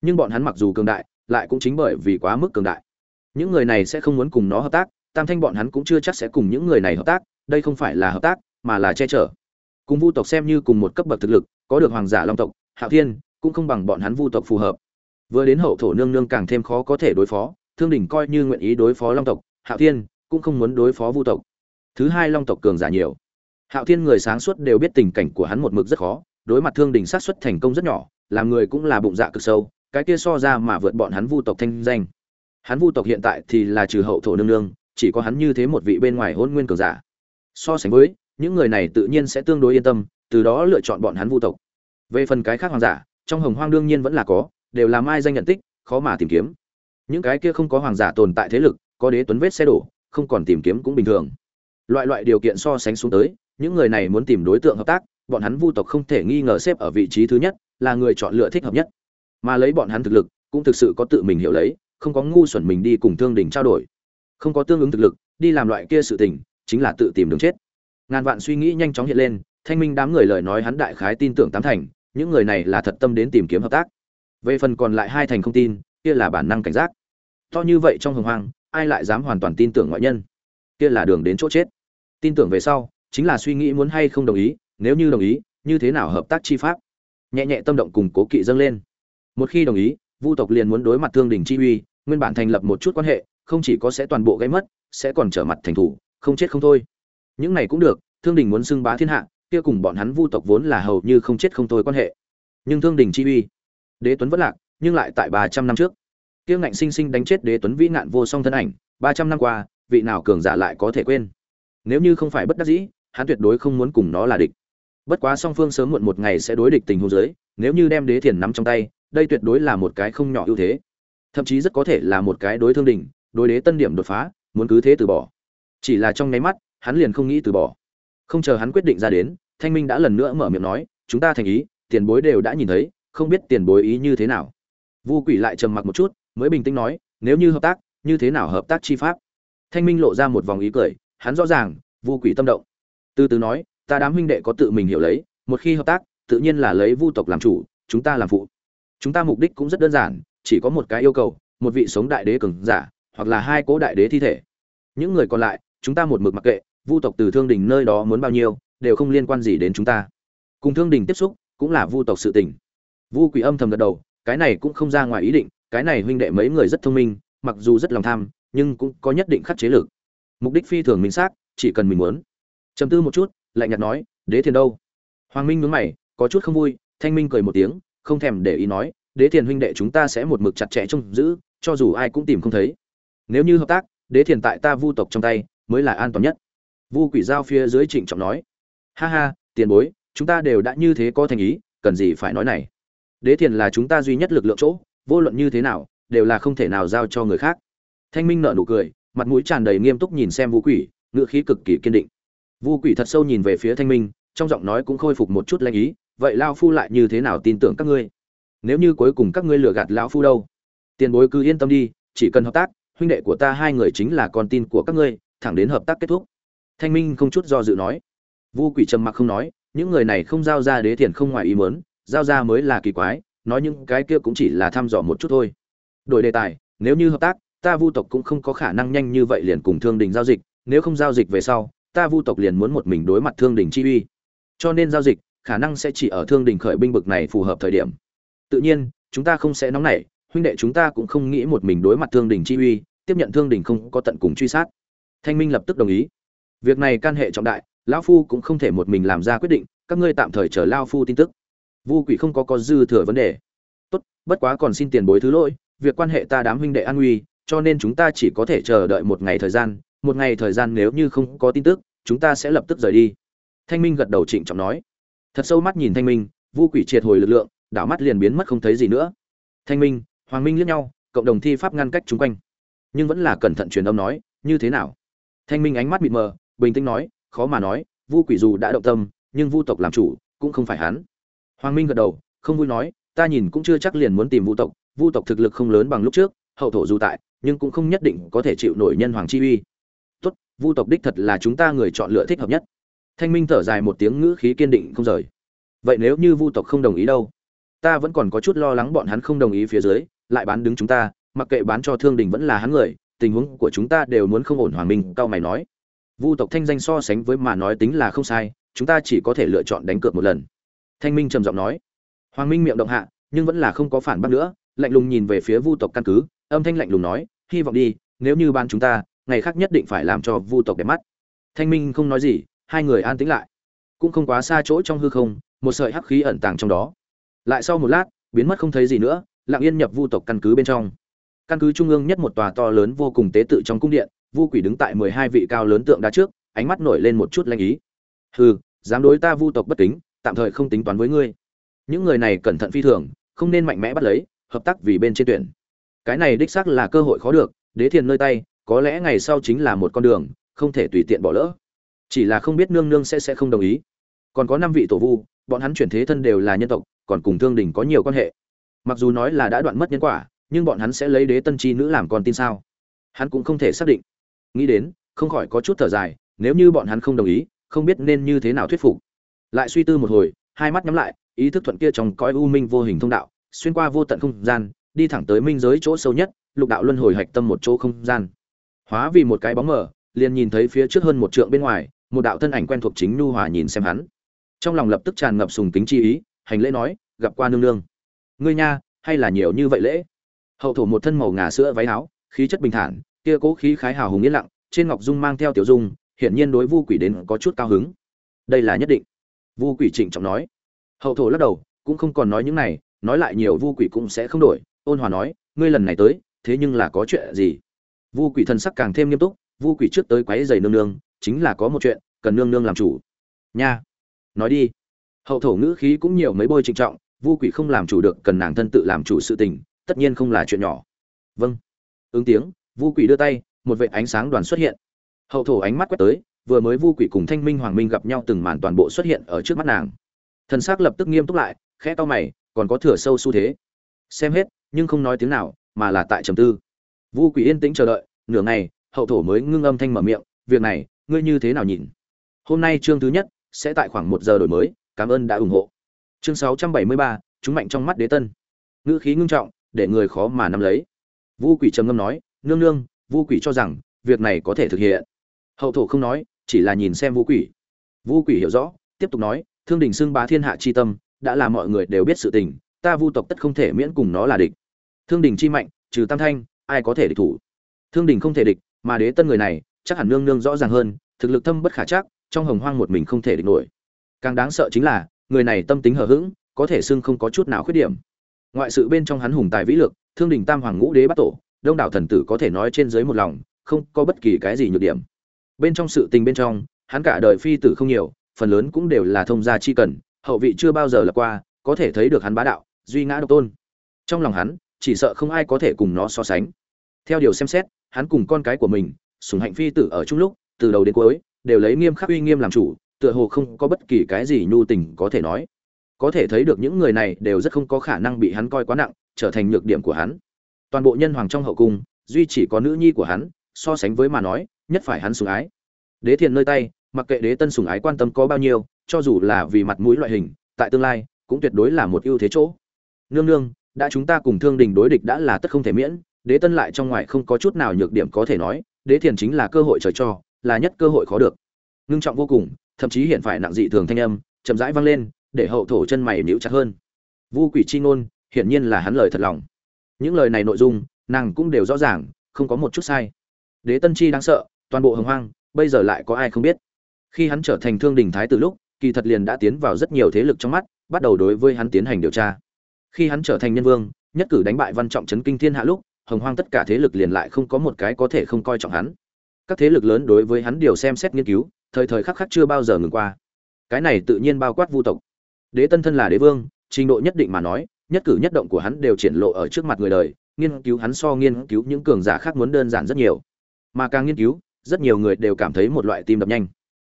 Nhưng bọn hắn mặc dù cường đại, lại cũng chính bởi vì quá mức cường đại. Những người này sẽ không muốn cùng nó hợp tác, tam thanh bọn hắn cũng chưa chắc sẽ cùng những người này hợp tác, đây không phải là hợp tác, mà là che chở. Cùng vu tộc xem như cùng một cấp bậc thực lực, có được hoàng giả long tộc, hạo thiên, cũng không bằng bọn hắn vu tộc phù hợp. Vừa đến hậu thổ nương nương càng thêm khó có thể đối phó, thương đình coi như nguyện ý đối phó long tộc, hạo thiên cũng không muốn đối phó vu tộc. Thứ hai long tộc cường giả nhiều. Hạo thiên người sáng suốt đều biết tình cảnh của hắn một mực rất khó, đối mặt thương đình sát xuất thành công rất nhỏ, làm người cũng là bụng dạ cực sâu, cái kia so ra mà vượt bọn hắn vu tộc thanh danh. Hắn vu tộc hiện tại thì là trừ hậu thổ nương nương, chỉ có hắn như thế một vị bên ngoài hôn nguyên cường giả. So sánh với, những người này tự nhiên sẽ tương đối yên tâm, từ đó lựa chọn bọn hắn vu tộc. Về phần cái khác hoàng giả, trong hồng hoang đương nhiên vẫn là có, đều là mai danh nhận tích, khó mà tìm kiếm. Những cái kia không có hoàng giả tồn tại thế lực, có đế tuấn vết xe đổ không còn tìm kiếm cũng bình thường. Loại loại điều kiện so sánh xuống tới, những người này muốn tìm đối tượng hợp tác, bọn hắn vu tộc không thể nghi ngờ xếp ở vị trí thứ nhất, là người chọn lựa thích hợp nhất. Mà lấy bọn hắn thực lực, cũng thực sự có tự mình hiểu lấy, không có ngu xuẩn mình đi cùng thương đình trao đổi. Không có tương ứng thực lực, đi làm loại kia sự tình, chính là tự tìm đường chết. Ngàn vạn suy nghĩ nhanh chóng hiện lên, thanh minh đám người lời nói hắn đại khái tin tưởng tám thành, những người này là thật tâm đến tìm kiếm hợp tác. Về phần còn lại hai thành không tin, kia là bản năng cảnh giác. To như vậy trong hồng hoang ai lại dám hoàn toàn tin tưởng ngoại nhân? Kia là đường đến chỗ chết. Tin tưởng về sau, chính là suy nghĩ muốn hay không đồng ý, nếu như đồng ý, như thế nào hợp tác chi pháp? Nhẹ nhẹ tâm động cùng cố kỵ dâng lên. Một khi đồng ý, vu tộc liền muốn đối mặt thương đình chi uy, nguyên bản thành lập một chút quan hệ, không chỉ có sẽ toàn bộ gây mất, sẽ còn trở mặt thành thủ, không chết không thôi. Những này cũng được, thương đình muốn xưng bá thiên hạ, kia cùng bọn hắn vu tộc vốn là hầu như không chết không thôi quan hệ. Nhưng thương đình chi uy, đế tuấn vẫn lạc, nhưng lại tại ba trăm năm trước kiêng ngạnh sinh sinh đánh chết đế tuấn vĩ nạn vô song thân ảnh, ba trăm năm qua, vị nào cường giả lại có thể quên? Nếu như không phải bất đắc dĩ, hắn tuyệt đối không muốn cùng nó là địch. Bất quá song phương sớm muộn một ngày sẽ đối địch tình huống dưới, nếu như đem đế thiền nắm trong tay, đây tuyệt đối là một cái không nhỏ ưu thế. Thậm chí rất có thể là một cái đối thương đình đối đế tân điểm đột phá, muốn cứ thế từ bỏ. Chỉ là trong nháy mắt, hắn liền không nghĩ từ bỏ. Không chờ hắn quyết định ra đến, thanh minh đã lần nữa mở miệng nói, chúng ta thành ý, tiền bối đều đã nhìn thấy, không biết tiền bối ý như thế nào. Vu quỷ lại trầm mặc một chút mới bình tĩnh nói, nếu như hợp tác, như thế nào hợp tác chi pháp? Thanh minh lộ ra một vòng ý cười, hắn rõ ràng, vu quỷ tâm động. Từ từ nói, ta đám huynh đệ có tự mình hiểu lấy, một khi hợp tác, tự nhiên là lấy vu tộc làm chủ, chúng ta làm phụ. Chúng ta mục đích cũng rất đơn giản, chỉ có một cái yêu cầu, một vị sống đại đế cường giả, hoặc là hai cố đại đế thi thể. Những người còn lại, chúng ta một mực mặc kệ, vu tộc từ thương đình nơi đó muốn bao nhiêu, đều không liên quan gì đến chúng ta. Cùng thương đình tiếp xúc, cũng là vu tộc sự tình. Vu quỷ âm thầm gật đầu, cái này cũng không ra ngoài ý định cái này huynh đệ mấy người rất thông minh, mặc dù rất lòng tham, nhưng cũng có nhất định khắc chế lực. Mục đích phi thường minh xác, chỉ cần mình muốn. Chầm tư một chút, lạnh nhạt nói, đế thiền đâu? Hoàng minh nhướng mày, có chút không vui, thanh minh cười một tiếng, không thèm để ý nói, đế thiền huynh đệ chúng ta sẽ một mực chặt chẽ trông giữ, cho dù ai cũng tìm không thấy. Nếu như hợp tác, đế thiền tại ta vu tộc trong tay, mới là an toàn nhất. Vu quỷ giao phía dưới trịnh trọng nói, ha ha, tiền bối, chúng ta đều đã như thế có thành ý, cần gì phải nói này? Đế thiền là chúng ta duy nhất lực lượng chỗ vô luận như thế nào, đều là không thể nào giao cho người khác. Thanh minh nợ nụ cười, mặt mũi tràn đầy nghiêm túc nhìn xem vu quỷ, ngữ khí cực kỳ kiên định. Vu quỷ thật sâu nhìn về phía thanh minh, trong giọng nói cũng khôi phục một chút lanh ý, vậy lao phu lại như thế nào tin tưởng các ngươi? Nếu như cuối cùng các ngươi lừa gạt lão phu đâu? Tiền bối cứ yên tâm đi, chỉ cần hợp tác, huynh đệ của ta hai người chính là con tin của các ngươi, thẳng đến hợp tác kết thúc. Thanh minh không chút do dự nói. Vu quỷ trầm mặc không nói, những người này không giao ra đế thiền không ngoài ý mớn giao ra mới là kỳ quái nói những cái kia cũng chỉ là thăm dò một chút thôi. Đổi đề tài, nếu như hợp tác, ta vu tộc cũng không có khả năng nhanh như vậy liền cùng thương đình giao dịch, nếu không giao dịch về sau, ta vu tộc liền muốn một mình đối mặt thương đình chi uy. Cho nên giao dịch, khả năng sẽ chỉ ở thương đình khởi binh bực này phù hợp thời điểm. Tự nhiên, chúng ta không sẽ nóng nảy, huynh đệ chúng ta cũng không nghĩ một mình đối mặt thương đình chi uy, tiếp nhận thương đình không có tận cùng truy sát. Thanh minh lập tức đồng ý. Việc này can hệ trọng đại, lão phu cũng không thể một mình làm ra quyết định, các ngươi tạm thời chờ lao phu tin tức vu quỷ không có có dư thừa vấn đề. Tốt, bất quá còn xin tiền bối thứ lỗi, việc quan hệ ta đám huynh đệ an nguy, cho nên chúng ta chỉ có thể chờ đợi một ngày thời gian, một ngày thời gian nếu như không có tin tức, chúng ta sẽ lập tức rời đi. Thanh minh gật đầu trịnh trọng nói. Thật sâu mắt nhìn thanh minh, vu quỷ triệt hồi lực lượng, đảo mắt liền biến mất không thấy gì nữa. Thanh minh, hoàng minh liếc nhau, cộng đồng thi pháp ngăn cách chung quanh. Nhưng vẫn là cẩn thận truyền âm nói, như thế nào? Thanh minh ánh mắt mịt mờ, bình tĩnh nói, khó mà nói, vu quỷ dù đã động tâm, nhưng vu tộc làm chủ, cũng không phải hắn hoàng minh gật đầu, không vui nói, ta nhìn cũng chưa chắc liền muốn tìm vu tộc vu tộc thực lực không lớn bằng lúc trước, hậu thổ dù tại, nhưng cũng không nhất định có thể chịu nổi nhân hoàng chi uy. Tốt, vu tộc đích thật là chúng ta người chọn lựa thích hợp nhất. Thanh minh thở dài một tiếng ngữ khí kiên định không rời. Vậy nếu như vu tộc không đồng ý đâu? Ta vẫn còn có chút lo lắng bọn hắn không đồng ý phía dưới, lại bán đứng chúng ta, mặc kệ bán cho thương đình vẫn là hắn người, tình huống của chúng ta đều muốn không ổn, hoàng minh cao mày nói. Vu tộc thanh danh so sánh với mà nói tính là không sai, chúng ta chỉ có thể lựa chọn đánh cược một lần thanh minh trầm giọng nói. Hoàng minh miệng động hạ, nhưng vẫn là không có phản bác nữa, lạnh lùng nhìn về phía vu tộc căn cứ, âm thanh lạnh lùng nói, hy vọng đi, nếu như ban chúng ta, ngày khác nhất định phải làm cho vu tộc đẹp mắt. Thanh minh không nói gì, hai người an tĩnh lại. Cũng không quá xa chỗ trong hư không, một sợi hắc khí ẩn tàng trong đó. Lại sau một lát, biến mất không thấy gì nữa, lặng yên nhập vu tộc căn cứ bên trong. Căn cứ trung ương nhất một tòa to lớn vô cùng tế tự trong cung điện, vu quỷ đứng tại mười hai vị cao lớn tượng đá trước, ánh mắt nổi lên một chút lanh ý. Hừ, dám đối ta vu tộc bất kính tạm thời không tính toán với ngươi. Những người này cẩn thận phi thường, không nên mạnh mẽ bắt lấy, hợp tác vì bên trên tuyển. Cái này đích xác là cơ hội khó được, đế thiền nơi tay, có lẽ ngày sau chính là một con đường, không thể tùy tiện bỏ lỡ. Chỉ là không biết nương nương sẽ sẽ không đồng ý. Còn có năm vị tổ vu, bọn hắn chuyển thế thân đều là nhân tộc, còn cùng thương đình có nhiều quan hệ. Mặc dù nói là đã đoạn mất nhân quả, nhưng bọn hắn sẽ lấy đế tân chi nữ làm con tin sao? Hắn cũng không thể xác định. Nghĩ đến, không khỏi có chút thở dài, nếu như bọn hắn không đồng ý, không biết nên như thế nào thuyết phục lại suy tư một hồi, hai mắt nhắm lại, ý thức thuận kia trong cõi u minh vô hình thông đạo, xuyên qua vô tận không gian, đi thẳng tới minh giới chỗ sâu nhất, lục đạo luân hồi hạch tâm một chỗ không gian. Hóa vì một cái bóng mờ, liền nhìn thấy phía trước hơn một trượng bên ngoài, một đạo thân ảnh quen thuộc chính nhu hòa nhìn xem hắn. Trong lòng lập tức tràn ngập sùng kính chi ý, hành lễ nói, gặp qua nương nương. Ngươi nha, hay là nhiều như vậy lễ? Hậu thổ một thân màu ngà sữa váy áo, khí chất bình thản, kia cố khí khái hào hùng yên lặng, trên ngọc dung mang theo tiểu dung, hiển nhiên đối vu quỷ đến có chút cao hứng. Đây là nhất định vu quỷ trịnh trọng nói. Hậu thổ lắc đầu, cũng không còn nói những này, nói lại nhiều vu quỷ cũng sẽ không đổi. Ôn hòa nói, ngươi lần này tới, thế nhưng là có chuyện gì? Vu quỷ thần sắc càng thêm nghiêm túc, vu quỷ trước tới quấy giày nương nương, chính là có một chuyện, cần nương nương làm chủ. Nha, nói đi. Hậu thổ ngữ khí cũng nhiều mấy bôi trịnh trọng, vu quỷ không làm chủ được cần nàng thân tự làm chủ sự tình, tất nhiên không là chuyện nhỏ. Vâng. Ứng tiếng, vu quỷ đưa tay, một vệ ánh sáng đoàn xuất hiện. Hậu thổ ánh mắt quét tới vừa mới vu quỷ cùng thanh minh hoàng minh gặp nhau từng màn toàn bộ xuất hiện ở trước mắt nàng. Thần s ắ c lập tức nghiêm túc lại, khẽ to mày, còn có thửa sâu xu thế. Xem hết, nhưng không nói tiếng nào, mà là tại trầm tư. Vu quỷ yên tĩnh chờ đợi, nửa ngày, hậu thổ mới ngưng âm thanh mở miệng, việc này, ngươi như thế nào nhìn? Hôm nay chương thứ nhất sẽ tại khoảng một giờ đổi mới, cảm ơn đã ủng hộ. Chương sáu trăm bảy mươi ba, chúng mạnh trong mắt đế tân. Ngữ khí ngưng trọng, để người khó mà nắm lấy. Vu quỷ trầm ngâm nói, nương nương, vu quỷ cho rằng, việc này có thể thực hiện. Hậu thổ không nói chỉ là nhìn xem vu quỷ. Vu quỷ hiểu rõ, tiếp tục nói, thương đình xưng bá thiên hạ chi tâm, đã là mọi người đều biết sự tình, ta vu tộc tất không thể miễn cùng nó là địch. Thương đình chi mạnh, trừ tam thanh, ai có thể địch thủ? Thương đình không thể địch, mà đế tân người này, chắc hẳn nương nương rõ ràng hơn, thực lực thâm bất khả chắc, trong hồng hoang một mình không thể địch nổi. Càng đáng sợ chính là, người này tâm tính hờ hững, có thể xưng không có chút nào khuyết điểm. Ngoại sự bên trong hắn hùng tài vĩ lực, thương đình tam hoàng ngũ đế bắt tổ, đông đảo thần tử có thể nói trên dưới một lòng, không có bất kỳ cái gì nhược điểm bên trong sự tình bên trong, hắn cả đời phi tử không nhiều, phần lớn cũng đều là thông gia chi cần, hậu vị chưa bao giờ là qua, có thể thấy được hắn bá đạo, duy ngã độc tôn. Trong lòng hắn, chỉ sợ không ai có thể cùng nó so sánh. Theo điều xem xét, hắn cùng con cái của mình, sùng hạnh phi tử ở chung lúc, từ đầu đến cuối, đều lấy nghiêm khắc uy nghiêm làm chủ, tựa hồ không có bất kỳ cái gì nhu tình có thể nói. Có thể thấy được những người này đều rất không có khả năng bị hắn coi quá nặng, trở thành nhược điểm của hắn. Toàn bộ nhân hoàng trong hậu cung, duy chỉ có nữ nhi của hắn, so sánh với mà nói nhất phải hắn sủng ái. Đế thiền nơi tay, mặc kệ đế tân sủng ái quan tâm có bao nhiêu, cho dù là vì mặt mũi loại hình, tại tương lai, cũng tuyệt đối là một ưu thế chỗ. Nương nương, đã chúng ta cùng thương đình đối địch đã là tất không thể miễn, đế tân lại trong ngoài không có chút nào nhược điểm có thể nói, đế thiền chính là cơ hội trời cho, là nhất cơ hội khó được. Nương trọng vô cùng, thậm chí hiện phải nặng dị thường thanh âm, chậm rãi vang lên, để hậu thổ chân mày nhíu chặt hơn. Vu quỷ chi ngôn, hiển nhiên là hắn lời thật lòng. Những lời này nội dung, nàng cũng đều rõ ràng, không có một chút sai. Đế tân chi đáng sợ toàn bộ hồng hoang, bây giờ lại có ai không biết. Khi hắn trở thành thương đình thái từ lúc, kỳ thật liền đã tiến vào rất nhiều thế lực trong mắt, bắt đầu đối với hắn tiến hành điều tra. Khi hắn trở thành nhân vương, nhất cử đánh bại văn trọng trấn kinh thiên hạ lúc, hồng hoang tất cả thế lực liền lại không có một cái có thể không coi trọng hắn. Các thế lực lớn đối với hắn điều xem xét nghiên cứu, thời thời khắc khắc chưa bao giờ ngừng qua. Cái này tự nhiên bao quát vu tộc. Đế tân thân là đế vương, trình độ nhất định mà nói, nhất cử nhất động của hắn đều triển lộ ở trước mặt người đời, nghiên cứu hắn so nghiên cứu những cường giả khác muốn đơn giản rất nhiều. Mà càng nghiên cứu rất nhiều người đều cảm thấy một loại tim đập nhanh.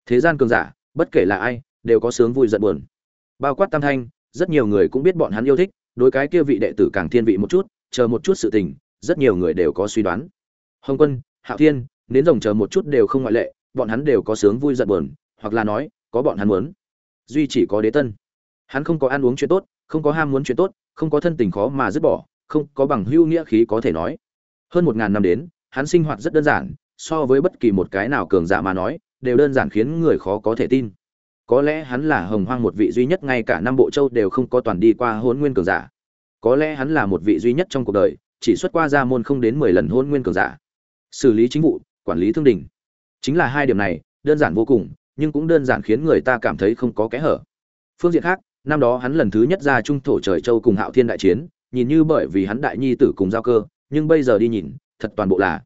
Thế gian cường giả, bất kể là ai, đều có sướng vui giận buồn. Bao quát tam thanh, rất nhiều người cũng biết bọn hắn yêu thích, đối cái kia vị đệ tử càng thiên vị một chút, chờ một chút sự tình, rất nhiều người đều có suy đoán. Hồng quân, hạo thiên đến rồng chờ một chút đều không ngoại lệ, bọn hắn đều có sướng vui giận buồn, hoặc là nói, có bọn hắn muốn. Duy chỉ có đế tân. Hắn không có ăn uống chuyện tốt, không có ham muốn chuyện tốt, không có thân tình khó mà dứt bỏ, không có bằng hưu nghĩa khí có thể nói. Hơn một ngàn năm đến, hắn sinh hoạt rất đơn giản so với bất kỳ một cái nào cường giả mà nói, đều đơn giản khiến người khó có thể tin. Có lẽ hắn là hồng hoang một vị duy nhất ngay cả năm bộ châu đều không có toàn đi qua hôn nguyên cường giả. Có lẽ hắn là một vị duy nhất trong cuộc đời, chỉ xuất qua ra môn không đến mười lần hôn nguyên cường giả. Xử lý chính vụ, quản lý thương đình. Chính là hai điểm này, đơn giản vô cùng, nhưng cũng đơn giản khiến người ta cảm thấy không có kẽ hở. Phương diện khác, năm đó hắn lần thứ nhất ra trung thổ trời châu cùng hạo thiên đại chiến, nhìn như bởi vì hắn đại nhi tử cùng giao cơ, nhưng bây giờ đi nhìn, thật toàn bộ là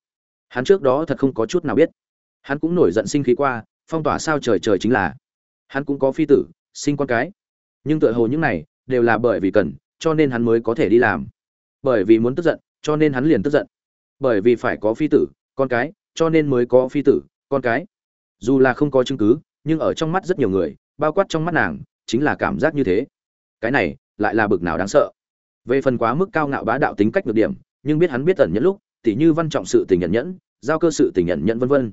hắn trước đó thật không có chút nào biết. Hắn cũng nổi giận sinh khí qua, phong tỏa sao trời trời chính là. Hắn cũng có phi tử, sinh con cái. Nhưng tựa hồ những này đều là bởi vì cần, cho nên hắn mới có thể đi làm. Bởi vì muốn tức giận, cho nên hắn liền tức giận. Bởi vì phải có phi tử, con cái, cho nên mới có phi tử, con cái. Dù là không có chứng cứ, nhưng ở trong mắt rất nhiều người, bao quát trong mắt nàng, chính là cảm giác như thế. Cái này lại là bực nào đáng sợ. Về phần quá mức cao ngạo bá đạo tính cách ngược điểm, nhưng biết hắn biết tẩn nhất lúc tỉ như văn trọng sự tình nhận nhẫn, giao cơ sự tình nhận nhẫn vân vân.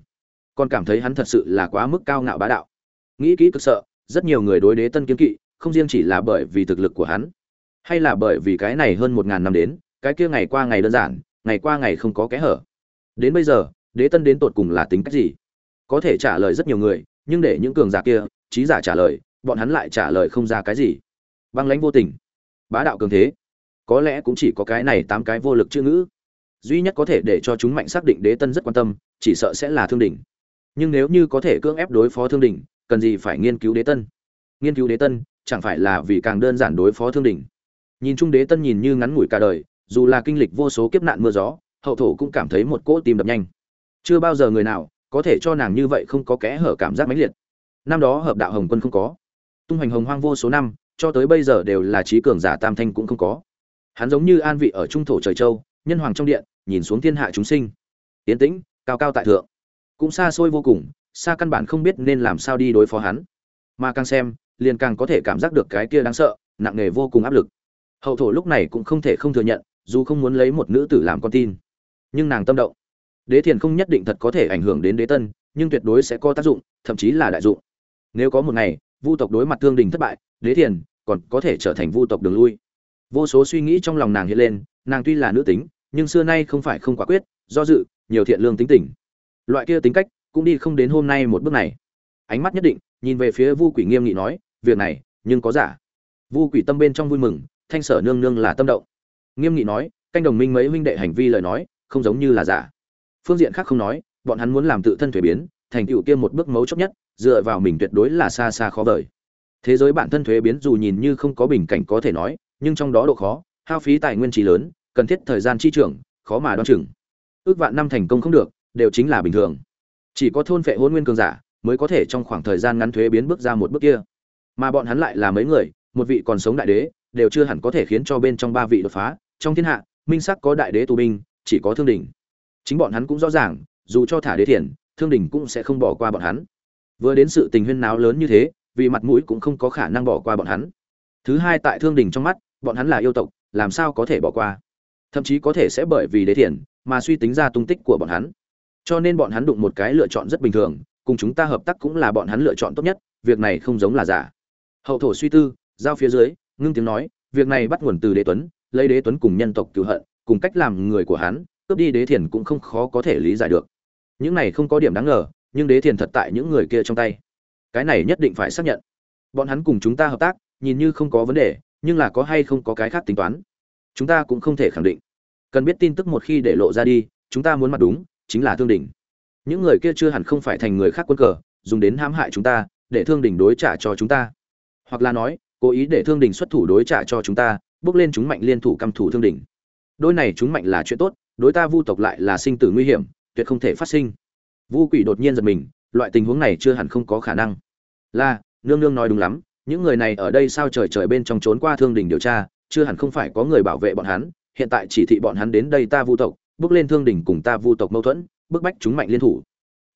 Còn cảm thấy hắn thật sự là quá mức cao ngạo bá đạo. Nghĩ kỹ cực sợ, rất nhiều người đối đế tân kiến kỵ, không riêng chỉ là bởi vì thực lực của hắn, hay là bởi vì cái này hơn một ngàn năm đến, cái kia ngày qua ngày đơn giản, ngày qua ngày không có kẽ hở. Đến bây giờ, đế tân đến tột cùng là tính cách gì? Có thể trả lời rất nhiều người, nhưng để những cường giả kia, trí giả trả lời, bọn hắn lại trả lời không ra cái gì. Băng lãnh vô tình. Bá đạo cường thế. Có lẽ cũng chỉ có cái này tám cái vô lực chữ ngữ duy nhất có thể để cho chúng mạnh xác định đế tân rất quan tâm, chỉ sợ sẽ là thương đỉnh. Nhưng nếu như có thể cưỡng ép đối phó thương đỉnh, cần gì phải nghiên cứu đế tân? Nghiên cứu đế tân, chẳng phải là vì càng đơn giản đối phó thương đỉnh? Nhìn chung đế tân nhìn như ngắn ngủi cả đời, dù là kinh lịch vô số kiếp nạn mưa gió, hậu thổ cũng cảm thấy một cỗ tim đập nhanh. Chưa bao giờ người nào có thể cho nàng như vậy không có kẽ hở cảm giác mãnh liệt. Năm đó hợp đạo hồng quân không có. Tung hoành hồng hoang vô số năm, cho tới bây giờ đều là trí cường giả tam thanh cũng không có. Hắn giống như an vị ở trung thổ trời châu nhân hoàng trong điện, nhìn xuống thiên hạ chúng sinh. Tiến tĩnh, cao cao tại thượng. Cũng xa xôi vô cùng, xa căn bản không biết nên làm sao đi đối phó hắn. Mà càng xem, liền càng có thể cảm giác được cái kia đáng sợ, nặng nề vô cùng áp lực. Hậu thổ lúc này cũng không thể không thừa nhận, dù không muốn lấy một nữ tử làm con tin. Nhưng nàng tâm động. Đế thiền không nhất định thật có thể ảnh hưởng đến đế tân, nhưng tuyệt đối sẽ có tác dụng, thậm chí là đại dụng. Nếu có một ngày, vu tộc đối mặt thương đình thất bại, đế thiền còn có thể trở thành vu tộc đường lui. Vô số suy nghĩ trong lòng nàng hiện lên, nàng tuy là nữ tính nhưng xưa nay không phải không quả quyết, do dự, nhiều thiện lương tính tình. Loại kia tính cách, cũng đi không đến hôm nay một bước này. Ánh mắt nhất định, nhìn về phía vu quỷ nghiêm nghị nói, việc này, nhưng có giả. Vu quỷ tâm bên trong vui mừng, thanh sở nương nương là tâm động. Nghiêm nghị nói, canh đồng minh mấy huynh đệ hành vi lời nói, không giống như là giả. Phương diện khác không nói, bọn hắn muốn làm tự thân thuế biến, thành tựu kia một bước mấu chốt nhất, dựa vào mình tuyệt đối là xa xa khó vời. Thế giới bản thân thuế biến dù nhìn như không có bình cảnh có thể nói, nhưng trong đó độ khó, hao phí tài nguyên trí lớn cần thiết thời gian chi trưởng, khó mà đoán chừng. Ước vạn năm thành công không được, đều chính là bình thường. Chỉ có thôn phệ hôn nguyên cường giả mới có thể trong khoảng thời gian ngắn thuế biến bước ra một bước kia. Mà bọn hắn lại là mấy người, một vị còn sống đại đế, đều chưa hẳn có thể khiến cho bên trong ba vị đột phá. Trong thiên hạ, minh sắc có đại đế tù binh, chỉ có thương đình. Chính bọn hắn cũng rõ ràng, dù cho thả đế thiền thương đình cũng sẽ không bỏ qua bọn hắn. Vừa đến sự tình huyên náo lớn như thế, vì mặt mũi cũng không có khả năng bỏ qua bọn hắn. Thứ hai tại thương đình trong mắt, bọn hắn là yêu tộc, làm sao có thể bỏ qua? Thậm chí có thể sẽ bởi vì đế thiền mà suy tính ra tung tích của bọn hắn. Cho nên bọn hắn đụng một cái lựa chọn rất bình thường, cùng chúng ta hợp tác cũng là bọn hắn lựa chọn tốt nhất, việc này không giống là giả. Hậu thổ suy tư, giao phía dưới, ngưng tiếng nói, việc này bắt nguồn từ đế tuấn, lấy đế tuấn cùng nhân tộc cựu hận, cùng cách làm người của hắn, cướp đi đế thiền cũng không khó có thể lý giải được. Những này không có điểm đáng ngờ, nhưng đế thiền thật tại những người kia trong tay. Cái này nhất định phải xác nhận. Bọn hắn cùng chúng ta hợp tác, nhìn như không có vấn đề, nhưng là có hay không có cái khác tính toán chúng ta cũng không thể khẳng định. Cần biết tin tức một khi để lộ ra đi, chúng ta muốn mặt đúng, chính là thương đỉnh. Những người kia chưa hẳn không phải thành người khác quân cờ, dùng đến hãm hại chúng ta, để thương đỉnh đối trả cho chúng ta. Hoặc là nói, cố ý để thương đỉnh xuất thủ đối trả cho chúng ta, bước lên chúng mạnh liên thủ căm thủ thương đỉnh. Đôi này chúng mạnh là chuyện tốt, đối ta vu tộc lại là sinh tử nguy hiểm, tuyệt không thể phát sinh. Vu quỷ đột nhiên giật mình, loại tình huống này chưa hẳn không có khả năng. Là, nương nương nói đúng lắm, những người này ở đây sao trời trời bên trong trốn qua thương đỉnh điều tra chưa hẳn không phải có người bảo vệ bọn hắn, hiện tại chỉ thị bọn hắn đến đây ta vu tộc, bước lên thương đỉnh cùng ta vu tộc mâu thuẫn, bức bách chúng mạnh liên thủ.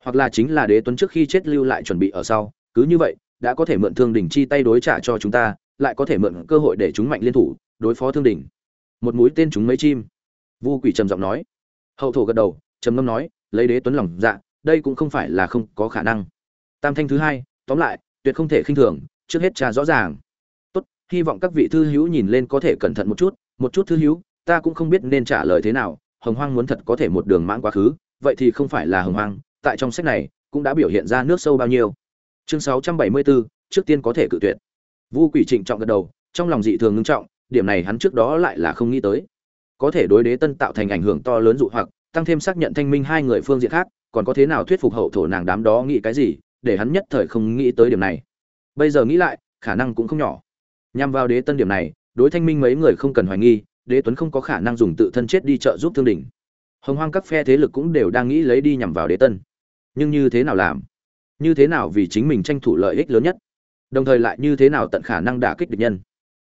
Hoặc là chính là đế tuấn trước khi chết lưu lại chuẩn bị ở sau, cứ như vậy, đã có thể mượn thương đỉnh chi tay đối trả cho chúng ta, lại có thể mượn cơ hội để chúng mạnh liên thủ, đối phó thương đỉnh. Một mũi tên chúng mấy chim? Vu quỷ trầm giọng nói. Hậu thổ gật đầu, trầm ngâm nói, lấy đế tuấn lòng dạ đây cũng không phải là không có khả năng. Tam thanh thứ hai, tóm lại, tuyệt không thể khinh thường, trước hết trả rõ ràng hy vọng các vị thư hữu nhìn lên có thể cẩn thận một chút một chút thư hữu ta cũng không biết nên trả lời thế nào hồng hoang muốn thật có thể một đường mãn quá khứ vậy thì không phải là hồng hoang tại trong sách này cũng đã biểu hiện ra nước sâu bao nhiêu. Chương 674, trước tiên có thể cự tuyệt. Vu quỷ trịnh trọng gật đầu trong lòng dị thường ngưng trọng điểm này hắn trước đó lại là không nghĩ tới. Có thể đối đế tân tạo thành ảnh hưởng to lớn dụ hoặc tăng thêm xác nhận thanh minh hai người phương diện khác còn có thế nào thuyết phục hậu thổ nàng đám đó nghĩ cái gì để hắn nhất thời không nghĩ tới điểm này. Bây giờ nghĩ lại khả năng cũng không nhỏ nhằm vào đế tân điểm này, đối thanh minh mấy người không cần hoài nghi, đế tuấn không có khả năng dùng tự thân chết đi trợ giúp thương đình hồng hoang các phe thế lực cũng đều đang nghĩ lấy đi nhằm vào đế tân. Nhưng như thế nào làm? Như thế nào vì chính mình tranh thủ lợi ích lớn nhất? Đồng thời lại như thế nào tận khả năng đả kích địch nhân?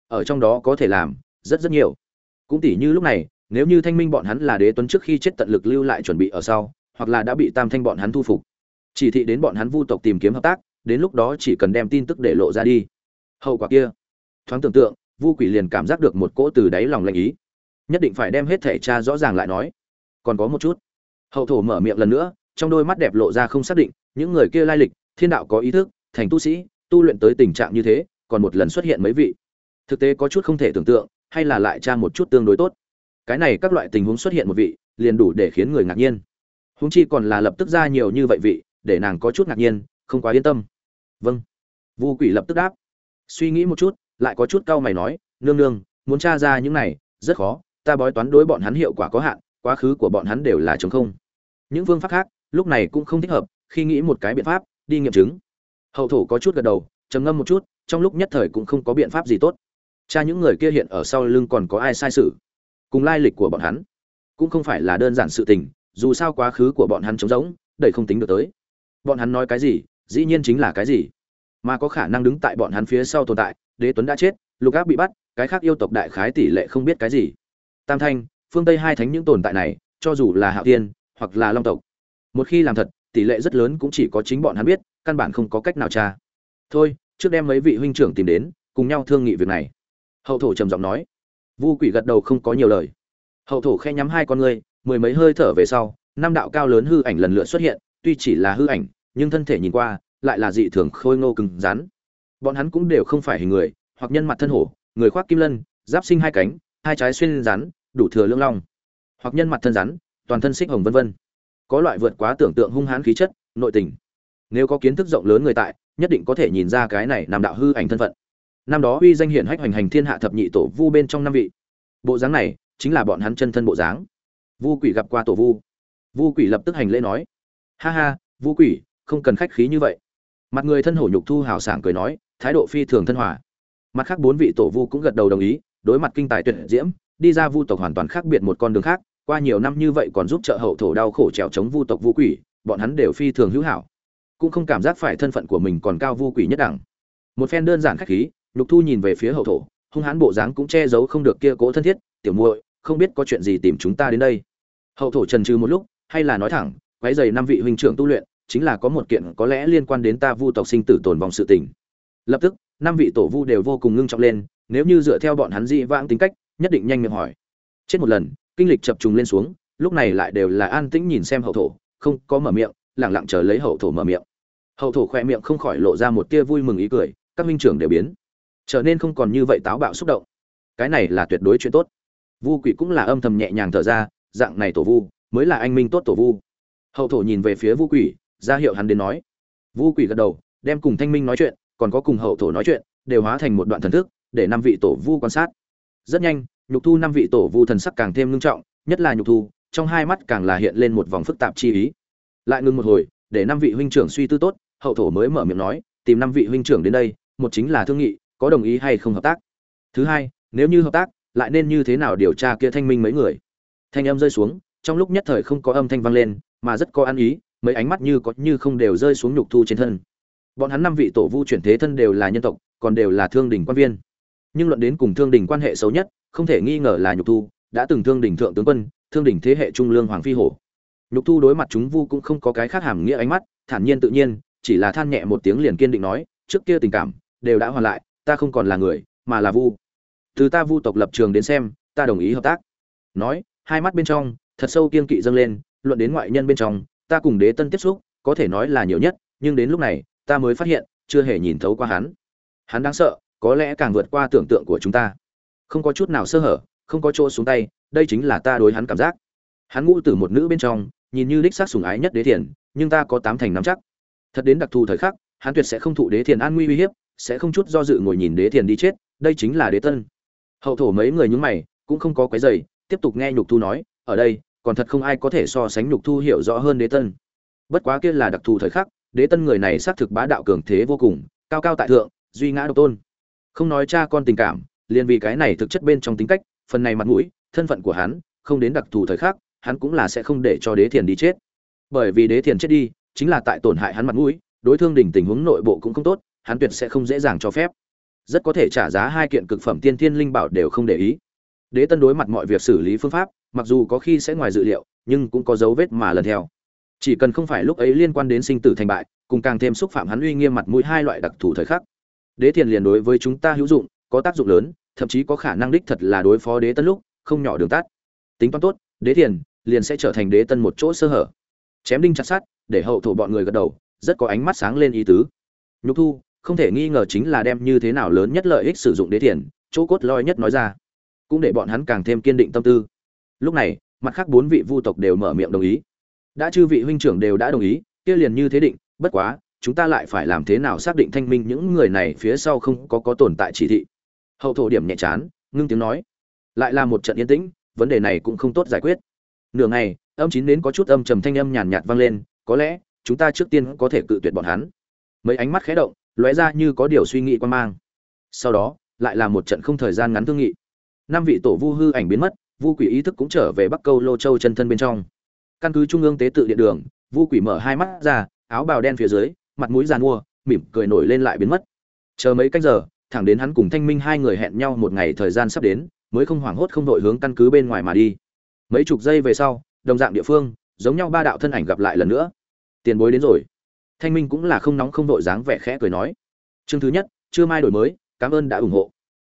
Ở trong đó có thể làm rất rất nhiều. Cũng tỉ như lúc này, nếu như thanh minh bọn hắn là đế tuấn trước khi chết tận lực lưu lại chuẩn bị ở sau, hoặc là đã bị tam thanh bọn hắn thu phục, chỉ thị đến bọn hắn vu tộc tìm kiếm hợp tác, đến lúc đó chỉ cần đem tin tức để lộ ra đi. Hậu quả kia thoáng tưởng tượng, vu quỷ liền cảm giác được một cỗ từ đáy lòng lạnh ý. Nhất định phải đem hết thể tra rõ ràng lại nói. Còn có một chút. Hậu thổ mở miệng lần nữa, trong đôi mắt đẹp lộ ra không xác định, những người kia lai lịch, thiên đạo có ý thức, thành tu sĩ, tu luyện tới tình trạng như thế, còn một lần xuất hiện mấy vị. Thực tế có chút không thể tưởng tượng, hay là lại tra một chút tương đối tốt. Cái này các loại tình huống xuất hiện một vị, liền đủ để khiến người ngạc nhiên. Húng chi còn là lập tức ra nhiều như vậy vị, để nàng có chút ngạc nhiên, không quá yên tâm. Vâng. Vu quỷ lập tức đáp. Suy nghĩ một chút lại có chút cau mày nói, nương nương, muốn tra ra những này, rất khó, ta bói toán đối bọn hắn hiệu quả có hạn, quá khứ của bọn hắn đều là trống không. Những phương pháp khác, lúc này cũng không thích hợp, khi nghĩ một cái biện pháp, đi nghiệm chứng. Hậu thủ có chút gật đầu, trầm ngâm một chút, trong lúc nhất thời cũng không có biện pháp gì tốt. Cha những người kia hiện ở sau lưng còn có ai sai sự? Cùng lai lịch của bọn hắn cũng không phải là đơn giản sự tình, dù sao quá khứ của bọn hắn trống rỗng, đầy không tính được tới. Bọn hắn nói cái gì, dĩ nhiên chính là cái gì, mà có khả năng đứng tại bọn hắn phía sau tồn tại đế tuấn đã chết, lục áp bị bắt, cái khác yêu tộc đại khái tỷ lệ không biết cái gì. Tam thanh, phương tây hai thánh những tồn tại này, cho dù là hạo tiên hoặc là long tộc, một khi làm thật, tỷ lệ rất lớn cũng chỉ có chính bọn hắn biết, căn bản không có cách nào tra. Thôi, trước đem mấy vị huynh trưởng tìm đến, cùng nhau thương nghị việc này. Hậu thổ trầm giọng nói. Vu quỷ gật đầu không có nhiều lời. Hậu thổ khe nhắm hai con ngươi, mười mấy hơi thở về sau, năm đạo cao lớn hư ảnh lần lượt xuất hiện, tuy chỉ là hư ảnh, nhưng thân thể nhìn qua, lại là dị thường khôi ngô cứng rắn bọn hắn cũng đều không phải hình người, hoặc nhân mặt thân hổ, người khoác kim lân, giáp sinh hai cánh, hai trái xuyên rắn, đủ thừa lưỡng long. Hoặc nhân mặt thân rắn, toàn thân xích hồng vân vân. Có loại vượt quá tưởng tượng hung hãn khí chất, nội tình. Nếu có kiến thức rộng lớn người tại, nhất định có thể nhìn ra cái này nằm đạo hư ảnh thân phận. Năm đó uy danh hiển hách hoành hành thiên hạ thập nhị tổ vu bên trong năm vị. Bộ dáng này, chính là bọn hắn chân thân bộ dáng. Vu quỷ gặp qua tổ vu. Vu quỷ lập tức hành lễ nói, ha ha, vu quỷ, không cần khách khí như vậy. Mặt người thân hổ nhục thu hào sảng cười nói thái độ phi thường thân hòa. Mặt khác bốn vị tổ vu cũng gật đầu đồng ý, đối mặt kinh tài tuyệt diễm, đi ra vu tộc hoàn toàn khác biệt một con đường khác, qua nhiều năm như vậy còn giúp trợ hậu thổ đau khổ trèo chống vu tộc vu quỷ, bọn hắn đều phi thường hữu hảo. Cũng không cảm giác phải thân phận của mình còn cao vu quỷ nhất đẳng. Một phen đơn giản khách khí, lục thu nhìn về phía hậu thổ, hung hãn bộ dáng cũng che giấu không được kia cố thân thiết, tiểu muội, không biết có chuyện gì tìm chúng ta đến đây. Hậu thổ trần trừ một lúc, hay là nói thẳng, quấy giày năm vị huynh trưởng tu luyện, chính là có một kiện có lẽ liên quan đến ta vu tộc sinh tử tồn vong sự tình lập tức, năm vị tổ vu đều vô cùng ngưng trọng lên, nếu như dựa theo bọn hắn dị vãng tính cách, nhất định nhanh miệng hỏi. Chết một lần, kinh lịch chập trùng lên xuống, lúc này lại đều là an tĩnh nhìn xem hậu thổ, không có mở miệng lẳng lặng chờ lấy hậu thổ mở miệng. Hậu thổ khoe miệng không khỏi lộ ra một tia vui mừng ý cười, các minh trưởng đều biến. Trở nên không còn như vậy táo bạo xúc động. Cái này là tuyệt đối chuyện tốt. Vu quỷ cũng là âm thầm nhẹ nhàng thở ra, dạng này tổ vu, mới là anh minh tốt tổ vu. Hậu thổ nhìn về phía vu quỷ, ra hiệu hắn đến nói. Vu quỷ gật đầu, đem cùng thanh minh nói chuyện còn có cùng hậu thổ nói chuyện, đều hóa thành một đoạn thần thức, để năm vị tổ vu quan sát. Rất nhanh, nhục thu năm vị tổ vu thần sắc càng thêm ngưng trọng, nhất là nhục thu, trong hai mắt càng là hiện lên một vòng phức tạp chi ý. Lại ngưng một hồi, để năm vị huynh trưởng suy tư tốt, hậu thổ mới mở miệng nói, tìm năm vị huynh trưởng đến đây, một chính là thương nghị, có đồng ý hay không hợp tác. Thứ hai, nếu như hợp tác, lại nên như thế nào điều tra kia thanh minh mấy người? Thanh âm rơi xuống, trong lúc nhất thời không có âm thanh vang lên, mà rất có ăn ý, mấy ánh mắt như có như không đều rơi xuống nhục thu trên thân bọn hắn năm vị tổ vu chuyển thế thân đều là nhân tộc, còn đều là thương đình quan viên. Nhưng luận đến cùng thương đình quan hệ xấu nhất, không thể nghi ngờ là nhục thu, đã từng thương đình thượng tướng quân, thương đình thế hệ trung lương hoàng phi hổ. Nhục thu đối mặt chúng vu cũng không có cái khác hàm nghĩa ánh mắt, thản nhiên tự nhiên, chỉ là than nhẹ một tiếng liền kiên định nói, trước kia tình cảm đều đã hoàn lại, ta không còn là người, mà là vu. Từ ta vu tộc lập trường đến xem, ta đồng ý hợp tác. Nói, hai mắt bên trong, thật sâu kiên kỵ dâng lên, luận đến ngoại nhân bên trong, ta cùng đế tân tiếp xúc, có thể nói là nhiều nhất, nhưng đến lúc này ta mới phát hiện, chưa hề nhìn thấu qua hắn. Hắn đáng sợ, có lẽ càng vượt qua tưởng tượng của chúng ta. Không có chút nào sơ hở, không có chỗ xuống tay, đây chính là ta đối hắn cảm giác. Hắn ngũ từ một nữ bên trong, nhìn như đích xác sùng ái nhất đế thiền, nhưng ta có tám thành nắm chắc. Thật đến đặc thù thời khắc, hắn tuyệt sẽ không thụ đế thiền an nguy uy hiếp, sẽ không chút do dự ngồi nhìn đế thiền đi chết, đây chính là đế tân. Hậu thổ mấy người nhúng mày, cũng không có quấy giày tiếp tục nghe nhục thu nói, ở đây, còn thật không ai có thể so sánh nhục thu hiểu rõ hơn đế tân. Bất quá kia là đặc thù thời khắc đế tân người này xác thực bá đạo cường thế vô cùng, cao cao tại thượng, duy ngã độc tôn. Không nói cha con tình cảm, liền vì cái này thực chất bên trong tính cách, phần này mặt mũi, thân phận của hắn, không đến đặc thù thời khắc, hắn cũng là sẽ không để cho đế thiền đi chết. Bởi vì đế thiền chết đi, chính là tại tổn hại hắn mặt mũi, đối thương đỉnh tình huống nội bộ cũng không tốt, hắn tuyệt sẽ không dễ dàng cho phép. Rất có thể trả giá hai kiện cực phẩm tiên thiên linh bảo đều không để ý. Đế tân đối mặt mọi việc xử lý phương pháp, mặc dù có khi sẽ ngoài dự liệu, nhưng cũng có dấu vết mà lần theo chỉ cần không phải lúc ấy liên quan đến sinh tử thành bại, cùng càng thêm xúc phạm hắn uy nghiêm mặt mũi hai loại đặc thù thời khắc. Đế thiền liền đối với chúng ta hữu dụng, có tác dụng lớn, thậm chí có khả năng đích thật là đối phó đế tân lúc, không nhỏ đường tắt. Tính toán tốt, đế thiền liền sẽ trở thành đế tân một chỗ sơ hở. Chém đinh chặt sát để hậu thổ bọn người gật đầu, rất có ánh mắt sáng lên ý tứ. Nhục thu, không thể nghi ngờ chính là đem như thế nào lớn nhất lợi ích sử dụng đế thiền, chỗ cốt lõi nhất nói ra, cũng để bọn hắn càng thêm kiên định tâm tư. Lúc này, mặt khác bốn vị vu tộc đều mở miệng đồng ý đã chư vị huynh trưởng đều đã đồng ý, kia liền như thế định, bất quá, chúng ta lại phải làm thế nào xác định thanh minh những người này phía sau không có có tồn tại chỉ thị. Hậu thổ điểm nhẹ chán, ngưng tiếng nói. Lại là một trận yên tĩnh, vấn đề này cũng không tốt giải quyết. Nửa ngày, âm chín đến có chút âm trầm thanh âm nhàn nhạt vang lên, có lẽ, chúng ta trước tiên có thể cự tuyệt bọn hắn. Mấy ánh mắt khẽ động, lóe ra như có điều suy nghĩ quan mang. Sau đó, lại là một trận không thời gian ngắn thương nghị. Năm vị tổ vu hư ảnh biến mất, vu quỷ ý thức cũng trở về bắc câu lô châu chân thân bên trong căn cứ trung ương tế tự điện đường, vu quỷ mở hai mắt ra, áo bào đen phía dưới, mặt mũi giàn mua, mỉm cười nổi lên lại biến mất. Chờ mấy canh giờ, thẳng đến hắn cùng thanh minh hai người hẹn nhau một ngày thời gian sắp đến, mới không hoảng hốt không đội hướng căn cứ bên ngoài mà đi. Mấy chục giây về sau, đồng dạng địa phương, giống nhau ba đạo thân ảnh gặp lại lần nữa. Tiền bối đến rồi. Thanh minh cũng là không nóng không đội dáng vẻ khẽ cười nói. Chương thứ nhất chưa mai đổi mới, cảm ơn đã ủng hộ.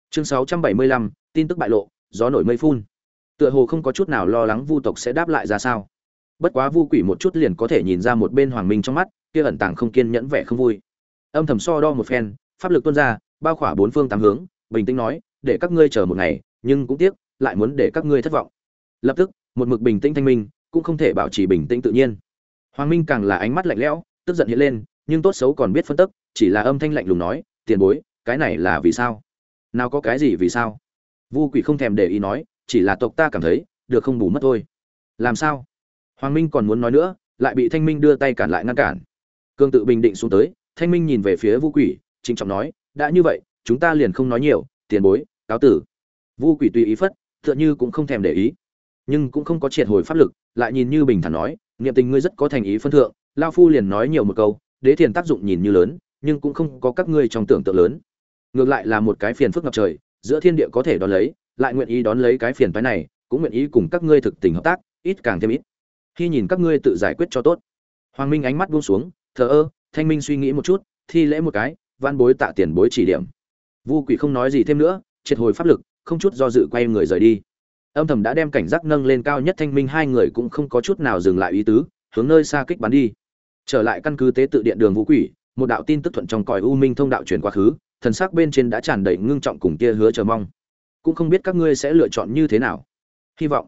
Chương sáu trăm bảy mươi lăm, tin tức bại lộ, gió nổi mây phun. Tựa hồ không có chút nào lo lắng vu tộc sẽ đáp lại ra sao bất quá vu quỷ một chút liền có thể nhìn ra một bên hoàng minh trong mắt, kia ẩn tàng không kiên nhẫn vẻ không vui. Âm thầm so đo một phen, pháp lực tuôn ra, bao khỏa bốn phương tám hướng, bình tĩnh nói, để các ngươi chờ một ngày, nhưng cũng tiếc, lại muốn để các ngươi thất vọng. Lập tức, một mực bình tĩnh thanh minh, cũng không thể bảo trì bình tĩnh tự nhiên. Hoàng minh càng là ánh mắt lạnh lẽo, tức giận hiện lên, nhưng tốt xấu còn biết phân tức, chỉ là âm thanh lạnh lùng nói, tiền bối, cái này là vì sao? Nào có cái gì vì sao? Vu quỷ không thèm để ý nói, chỉ là tộc ta cảm thấy, được không bù mất thôi. Làm sao? Hoàng minh còn muốn nói nữa, lại bị thanh minh đưa tay cản lại ngăn cản. Cương tự bình định xuống tới, thanh minh nhìn về phía vu quỷ, trịnh trọng nói, đã như vậy, chúng ta liền không nói nhiều, tiền bối, cáo tử. Vu quỷ tùy ý phất, tựa như cũng không thèm để ý. Nhưng cũng không có triệt hồi pháp lực, lại nhìn như bình thản nói, niệm tình ngươi rất có thành ý phân thượng, lao phu liền nói nhiều một câu, đế thiền tác dụng nhìn như lớn, nhưng cũng không có các ngươi trong tưởng tượng lớn. Ngược lại là một cái phiền phức ngập trời, giữa thiên địa có thể đón lấy, lại nguyện ý đón lấy cái phiền phái này, cũng nguyện ý cùng các ngươi thực tình hợp tác, ít càng thêm ít khi nhìn các ngươi tự giải quyết cho tốt. Hoàng minh ánh mắt buông xuống, thờ ơ, thanh minh suy nghĩ một chút, thi lễ một cái, van bối tạ tiền bối chỉ điểm. Vu quỷ không nói gì thêm nữa, triệt hồi pháp lực, không chút do dự quay người rời đi. Âm thầm đã đem cảnh giác nâng lên cao nhất thanh minh, hai người cũng không có chút nào dừng lại ý tứ, hướng nơi xa kích bắn đi. Trở lại căn cứ tế tự điện đường vũ quỷ, một đạo tin tức thuận trong còi u minh thông đạo truyền quá khứ, thần sắc bên trên đã tràn đầy ngưng trọng cùng kia hứa chờ mong. Cũng không biết các ngươi sẽ lựa chọn như thế nào. Hy vọng.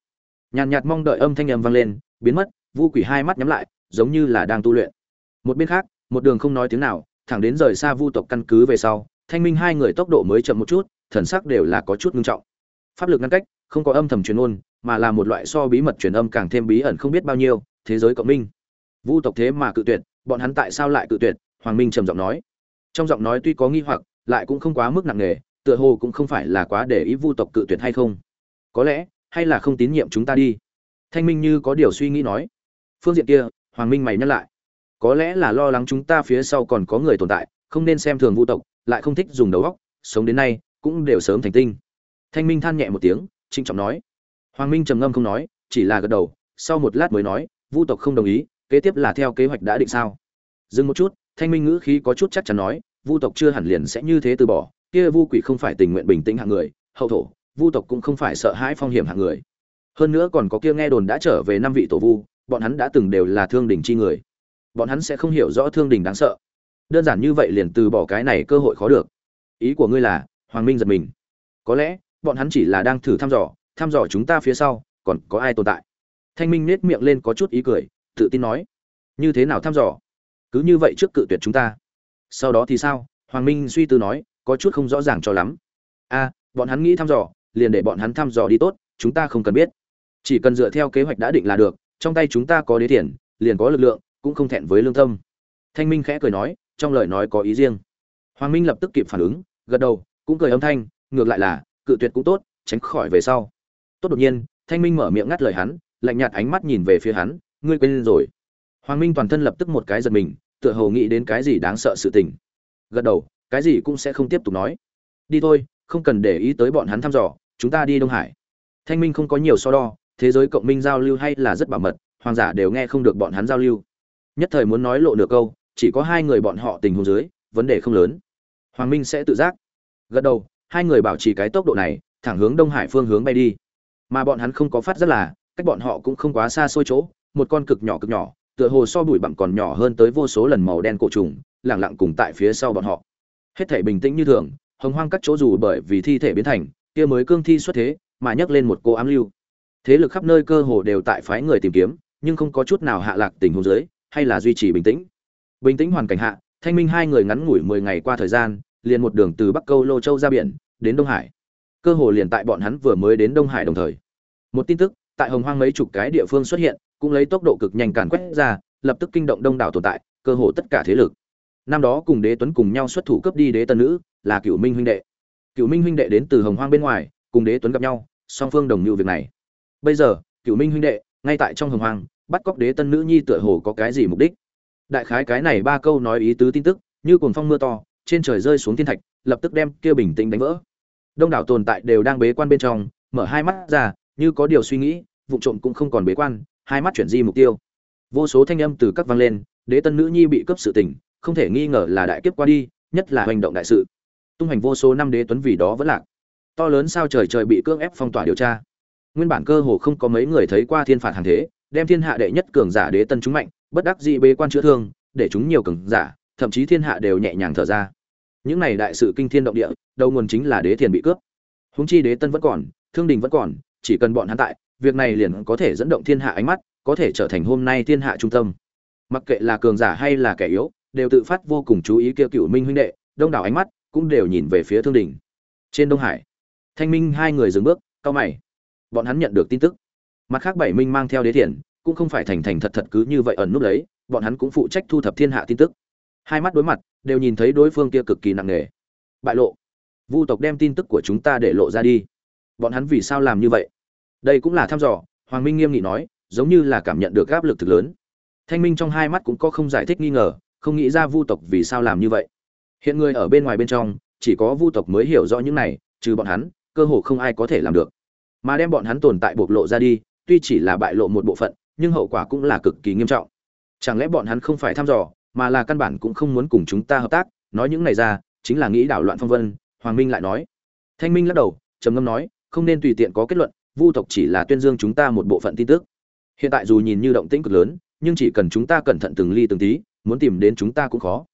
Nhàn nhạt mong đợi âm thanh âm vang lên biến mất, vu quỷ hai mắt nhắm lại, giống như là đang tu luyện. Một bên khác, một đường không nói tiếng nào, thẳng đến rời xa vu tộc căn cứ về sau, thanh minh hai người tốc độ mới chậm một chút, thần sắc đều là có chút ngưng trọng. Pháp lực ngăn cách, không có âm thầm truyền ôn, mà là một loại so bí mật truyền âm càng thêm bí ẩn không biết bao nhiêu, thế giới cộng minh. Vu tộc thế mà cự tuyệt, bọn hắn tại sao lại cự tuyệt? Hoàng minh trầm giọng nói. Trong giọng nói tuy có nghi hoặc, lại cũng không quá mức nặng nề, tựa hồ cũng không phải là quá để ý vu tộc cự tuyệt hay không. Có lẽ, hay là không tín nhiệm chúng ta đi thanh minh như có điều suy nghĩ nói. Phương diện kia, hoàng minh mày nhắc lại. Có lẽ là lo lắng chúng ta phía sau còn có người tồn tại, không nên xem thường vu tộc, lại không thích dùng đầu óc, sống đến nay, cũng đều sớm thành tinh. Thanh minh than nhẹ một tiếng trinh trọng nói. Hoàng minh trầm ngâm không nói, chỉ là gật đầu, sau một lát mới nói, vu tộc không đồng ý, kế tiếp là theo kế hoạch đã định sao? Dừng một chút, thanh minh ngữ khí có chút chắc chắn nói, vu tộc chưa hẳn liền sẽ như thế từ bỏ, kia vu quỷ không phải tình nguyện bình tĩnh hạng người, hậu thổ, vu tộc cũng không phải sợ hãi phong hiểm hạng người hơn nữa còn có kia nghe đồn đã trở về năm vị tổ vu, bọn hắn đã từng đều là thương đình chi người. Bọn hắn sẽ không hiểu rõ thương đình đáng sợ. Đơn giản như vậy liền từ bỏ cái này cơ hội khó được. Ý của ngươi là, hoàng minh giật mình. Có lẽ, bọn hắn chỉ là đang thử thăm dò thăm dò chúng ta phía sau, còn có ai tồn tại? Thanh minh nết miệng lên có chút ý cười, tự tin nói. Như thế nào thăm dò? Cứ như vậy trước cự tuyệt chúng ta. Sau đó thì sao? Hoàng minh suy tư nói, có chút không rõ ràng cho lắm. A bọn hắn nghĩ thăm dò, liền để bọn hắn thăm dò đi tốt, chúng ta không cần biết chỉ cần dựa theo kế hoạch đã định là được, trong tay chúng ta có đế tiền liền có lực lượng, cũng không thẹn với lương tâm. Thanh minh khẽ cười nói, trong lời nói có ý riêng. Hoàng minh lập tức kịp phản ứng, gật đầu, cũng cười âm thanh, ngược lại là, cự tuyệt cũng tốt, tránh khỏi về sau. Tốt đột nhiên, thanh minh mở miệng ngắt lời hắn, lạnh nhạt ánh mắt nhìn về phía hắn, ngươi quên rồi. Hoàng minh toàn thân lập tức một cái giật mình, tựa hồ nghĩ đến cái gì đáng sợ sự tình. Gật đầu, cái gì cũng sẽ không tiếp tục nói. Đi thôi, không cần để ý tới bọn hắn thăm dò, chúng ta đi đông hải. Thanh minh không có nhiều so đo thế giới cộng minh giao lưu hay là rất bảo mật, hoàng giả đều nghe không được bọn hắn giao lưu. Nhất thời muốn nói lộ nửa câu, chỉ có hai người bọn họ tình huống dưới, vấn đề không lớn. Hoàng minh sẽ tự giác. Gật đầu, hai người bảo trì cái tốc độ này, thẳng hướng đông hải phương hướng bay đi. Mà bọn hắn không có phát rất là, cách bọn họ cũng không quá xa xôi chỗ, một con cực nhỏ cực nhỏ, tựa hồ so bụi bặm còn nhỏ hơn tới vô số lần màu đen cổ trùng, lẳng lặng cùng tại phía sau bọn họ. Hết thể bình tĩnh như thường, hồng hoang các chỗ dù bởi vì thi thể biến thành, kia mới cương thi xuất thế, mà nhấc lên một cô ám lưu thế lực khắp nơi cơ hồ đều tại phái người tìm kiếm, nhưng không có chút nào hạ lạc tình huống dưới, hay là duy trì bình tĩnh. Bình tĩnh hoàn cảnh hạ, thanh minh hai người ngắn ngủi mười ngày qua thời gian, liền một đường từ bắc câu lô châu ra biển, đến đông hải. Cơ hồ liền tại bọn hắn vừa mới đến đông hải đồng thời. Một tin tức, tại hồng hoang mấy chục cái địa phương xuất hiện, cũng lấy tốc độ cực nhanh càn quét ra, lập tức kinh động đông đảo tồn tại, cơ hồ tất cả thế lực. Năm đó cùng đế tuấn cùng nhau xuất thủ cướp đi đế tân nữ, là cựu minh huynh đệ. Cựu minh huynh đệ đến từ hồng hoang bên ngoài, cùng đế tuấn gặp nhau, song phương đồng mưu việc này bây giờ cựu minh huynh đệ, ngay tại trong hồng hoàng bắt cóc đế tân nữ nhi tựa hồ có cái gì mục đích? Đại khái cái này ba câu nói ý tứ tin tức, như cồn phong mưa to, trên trời rơi xuống thiên thạch, lập tức đem kia bình tĩnh đánh vỡ. Đông đảo tồn tại đều đang bế quan bên trong, mở hai mắt ra, như có điều suy nghĩ, vụ trộm cũng không còn bế quan, hai mắt chuyển di mục tiêu. Vô số thanh âm từ các vang lên, đế tân nữ nhi bị cấp sự tình, không thể nghi ngờ là đại kiếp qua đi, nhất là hành động đại sự. Tung hành vô số năm đế tuấn vì đó vẫn lạc. To lớn sao trời trời bị cưỡng ép phong tỏa điều tra nguyên bản cơ hồ không có mấy người thấy qua thiên phạt hàng thế, đem thiên hạ đệ nhất cường giả đế tân chúng mạnh, bất đắc dị bê quan chữa thương, để chúng nhiều cường giả, thậm chí thiên hạ đều nhẹ nhàng thở ra. Những này đại sự kinh thiên động địa, đầu nguồn chính là đế thiền bị cướp. Húng chi đế tân vẫn còn, thương đình vẫn còn, chỉ cần bọn hắn tại, việc này liền có thể dẫn động thiên hạ ánh mắt, có thể trở thành hôm nay thiên hạ trung tâm. Mặc kệ là cường giả hay là kẻ yếu, đều tự phát vô cùng chú ý kia cựu minh huynh đệ, đông đảo ánh mắt cũng đều nhìn về phía thương đình. Trên đông hải, thanh minh hai người dừng bước cao mày bọn hắn nhận được tin tức. Mặt khác bảy minh mang theo đế thiền cũng không phải thành thành thật thật cứ như vậy ẩn núp lấy, bọn hắn cũng phụ trách thu thập thiên hạ tin tức. Hai mắt đối mặt, đều nhìn thấy đối phương kia cực kỳ nặng nề. Bại lộ. Vu tộc đem tin tức của chúng ta để lộ ra đi. Bọn hắn vì sao làm như vậy? Đây cũng là thăm dò, hoàng minh nghiêm nghị nói, giống như là cảm nhận được áp lực thực lớn. Thanh minh trong hai mắt cũng có không giải thích nghi ngờ, không nghĩ ra vu tộc vì sao làm như vậy. Hiện người ở bên ngoài bên trong, chỉ có vu tộc mới hiểu rõ những này, trừ bọn hắn, cơ hồ không ai có thể làm được mà đem bọn hắn tồn tại bộc lộ ra đi, tuy chỉ là bại lộ một bộ phận, nhưng hậu quả cũng là cực kỳ nghiêm trọng. Chẳng lẽ bọn hắn không phải thăm dò, mà là căn bản cũng không muốn cùng chúng ta hợp tác? Nói những này ra, chính là nghĩ đảo loạn phong vân, hoàng minh lại nói. Thanh minh lắc đầu, trầm ngâm nói, không nên tùy tiện có kết luận, vu tộc chỉ là tuyên dương chúng ta một bộ phận tin tức. Hiện tại dù nhìn như động tĩnh cực lớn, nhưng chỉ cần chúng ta cẩn thận từng ly từng tí, muốn tìm đến chúng ta cũng khó.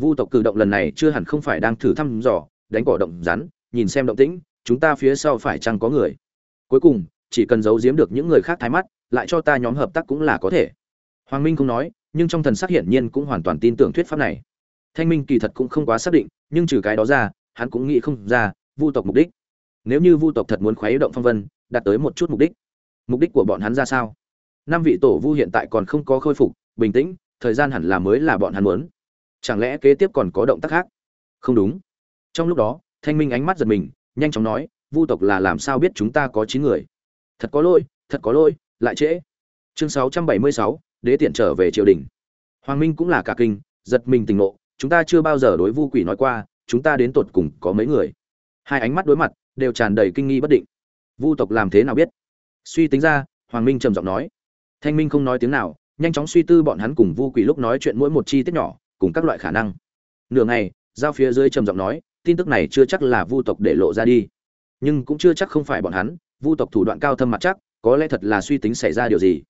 Vu tộc cử động lần này chưa hẳn không phải đang thử thăm dò, đánh cỏ động rắn, nhìn xem động tĩnh, chúng ta phía sau phải chăng có người? Cuối cùng, chỉ cần giấu giếm được những người khác thái mắt, lại cho ta nhóm hợp tác cũng là có thể. Hoàng minh không nói, nhưng trong thần sắc hiển nhiên cũng hoàn toàn tin tưởng thuyết pháp này. Thanh minh kỳ thật cũng không quá xác định, nhưng trừ cái đó ra, hắn cũng nghĩ không ra, vu tộc mục đích. Nếu như vu tộc thật muốn khuấy động phong vân, đạt tới một chút mục đích mục đích của bọn hắn ra sao? Năm vị tổ vu hiện tại còn không có khôi phục, bình tĩnh, thời gian hẳn là mới là bọn hắn muốn. Chẳng lẽ kế tiếp còn có động tác khác? Không đúng. Trong lúc đó, thanh minh ánh mắt giật mình, nhanh chóng nói vu tộc là làm sao biết chúng ta có chín người? Thật có lỗi, thật có lỗi, lại trễ. Chương sáu trăm bảy mươi sáu, đế tiện trở về triều đình. Hoàng minh cũng là cả kinh, giật mình tỉnh ngộ, chúng ta chưa bao giờ đối vu quỷ nói qua, chúng ta đến tột cùng có mấy người? Hai ánh mắt đối mặt, đều tràn đầy kinh nghi bất định. Vu tộc làm thế nào biết? Suy tính ra, hoàng minh trầm giọng nói. Thanh minh không nói tiếng nào, nhanh chóng suy tư bọn hắn cùng vu quỷ lúc nói chuyện mỗi một chi tiết nhỏ, cùng các loại khả năng. Nửa ngày, giao phía dưới trầm giọng nói, tin tức này chưa chắc là vu tộc để lộ ra đi nhưng cũng chưa chắc không phải bọn hắn, vu tộc thủ đoạn cao thâm mặt chắc, có lẽ thật là suy tính xảy ra điều gì.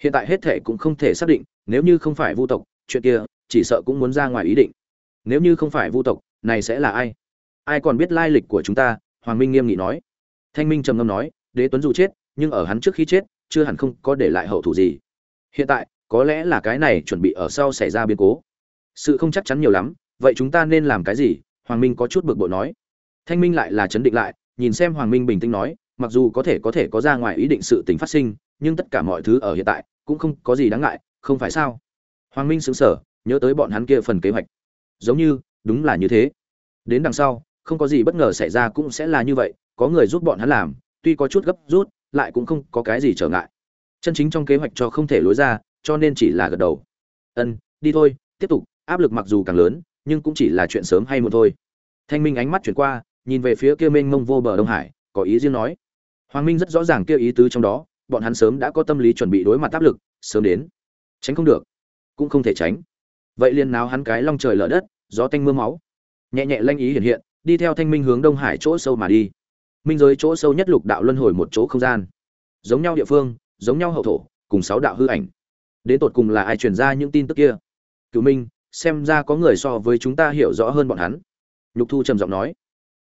Hiện tại hết thể cũng không thể xác định, nếu như không phải vu tộc, chuyện kia, chỉ sợ cũng muốn ra ngoài ý định. Nếu như không phải vu tộc, này sẽ là ai? Ai còn biết lai lịch của chúng ta? Hoàng minh nghiêm nghị nói. Thanh minh trầm ngâm nói, đế tuấn dù chết, nhưng ở hắn trước khi chết, chưa hẳn không có để lại hậu thủ gì. Hiện tại, có lẽ là cái này chuẩn bị ở sau xảy ra biến cố. Sự không chắc chắn nhiều lắm, vậy chúng ta nên làm cái gì? Hoàng minh có chút bực bội nói. Thanh minh lại là chấn định lại nhìn xem hoàng minh bình tĩnh nói mặc dù có thể có thể có ra ngoài ý định sự tình phát sinh nhưng tất cả mọi thứ ở hiện tại cũng không có gì đáng ngại không phải sao? Hoàng minh sững sờ, nhớ tới bọn hắn kia phần kế hoạch. Giống như đúng là như thế. Đến đằng sau không có gì bất ngờ xảy ra cũng sẽ là như vậy có người giúp bọn hắn làm tuy có chút gấp rút lại cũng không có cái gì trở ngại. Chân chính trong kế hoạch cho không thể lối ra cho nên chỉ là gật đầu. Ân đi thôi tiếp tục áp lực mặc dù càng lớn nhưng cũng chỉ là chuyện sớm hay muộn thôi. Thanh minh ánh mắt chuyển qua nhìn về phía kia mênh mông vô bờ đông hải, có ý riêng nói. Hoàng minh rất rõ ràng kia ý tứ trong đó, bọn hắn sớm đã có tâm lý chuẩn bị đối mặt áp lực, sớm đến. Tránh không được. Cũng không thể tránh. Vậy liền nào hắn cái long trời lở đất, gió tanh mưa máu. Nhẹ nhẹ lanh ý hiện hiện, đi theo thanh minh hướng đông hải chỗ sâu mà đi. Minh giới chỗ sâu nhất lục đạo luân hồi một chỗ không gian. Giống nhau địa phương, giống nhau hậu thổ, cùng sáu đạo hư ảnh. Đến tột cùng là ai truyền ra những tin tức kia? Cựu minh, xem ra có người so với chúng ta hiểu rõ hơn bọn hắn. Nhục thu trầm giọng nói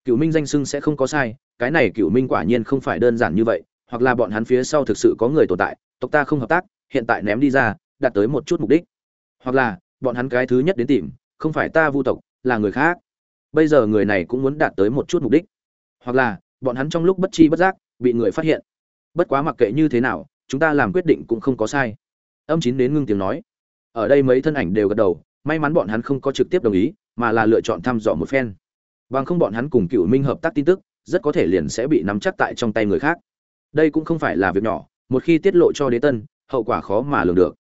cựu minh danh sưng sẽ không có sai, cái này cựu minh quả nhiên không phải đơn giản như vậy, hoặc là bọn hắn phía sau thực sự có người tồn tại, tộc ta không hợp tác, hiện tại ném đi ra, đạt tới một chút mục đích. Hoặc là, bọn hắn cái thứ nhất đến tìm, không phải ta vu tộc, là người khác. Bây giờ người này cũng muốn đạt tới một chút mục đích. Hoặc là, bọn hắn trong lúc bất chi bất giác, bị người phát hiện. Bất quá mặc kệ như thế nào, chúng ta làm quyết định cũng không có sai. Âm chín đến ngưng tiếng nói. Ở đây mấy thân ảnh đều gật đầu, may mắn bọn hắn không có trực tiếp đồng ý, mà là lựa chọn thăm dò một phen bằng không bọn hắn cùng cựu minh hợp tác tin tức, rất có thể liền sẽ bị nắm chắc tại trong tay người khác. Đây cũng không phải là việc nhỏ, một khi tiết lộ cho đế tân, hậu quả khó mà lường được.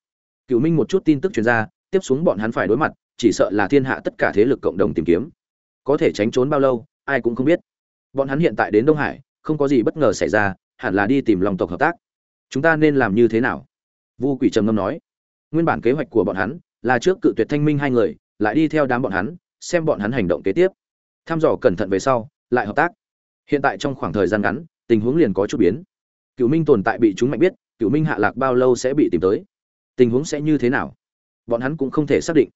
Cựu minh một chút tin tức truyền ra, tiếp xuống bọn hắn phải đối mặt, chỉ sợ là thiên hạ tất cả thế lực cộng đồng tìm kiếm. Có thể tránh trốn bao lâu, ai cũng không biết. Bọn hắn hiện tại đến đông hải, không có gì bất ngờ xảy ra, hẳn là đi tìm lòng tộc hợp tác. Chúng ta nên làm như thế nào? Vu quỷ trầm ngâm nói. Nguyên bản kế hoạch của bọn hắn là trước cự tuyệt thanh minh hai người, lại đi theo đám bọn hắn, xem bọn hắn hành động kế tiếp thăm dò cẩn thận về sau, lại hợp tác. Hiện tại trong khoảng thời gian ngắn, tình huống liền có chút biến. Cựu minh tồn tại bị chúng mạnh biết cựu minh hạ lạc bao lâu sẽ bị tìm tới. Tình huống sẽ như thế nào? Bọn hắn cũng không thể xác định.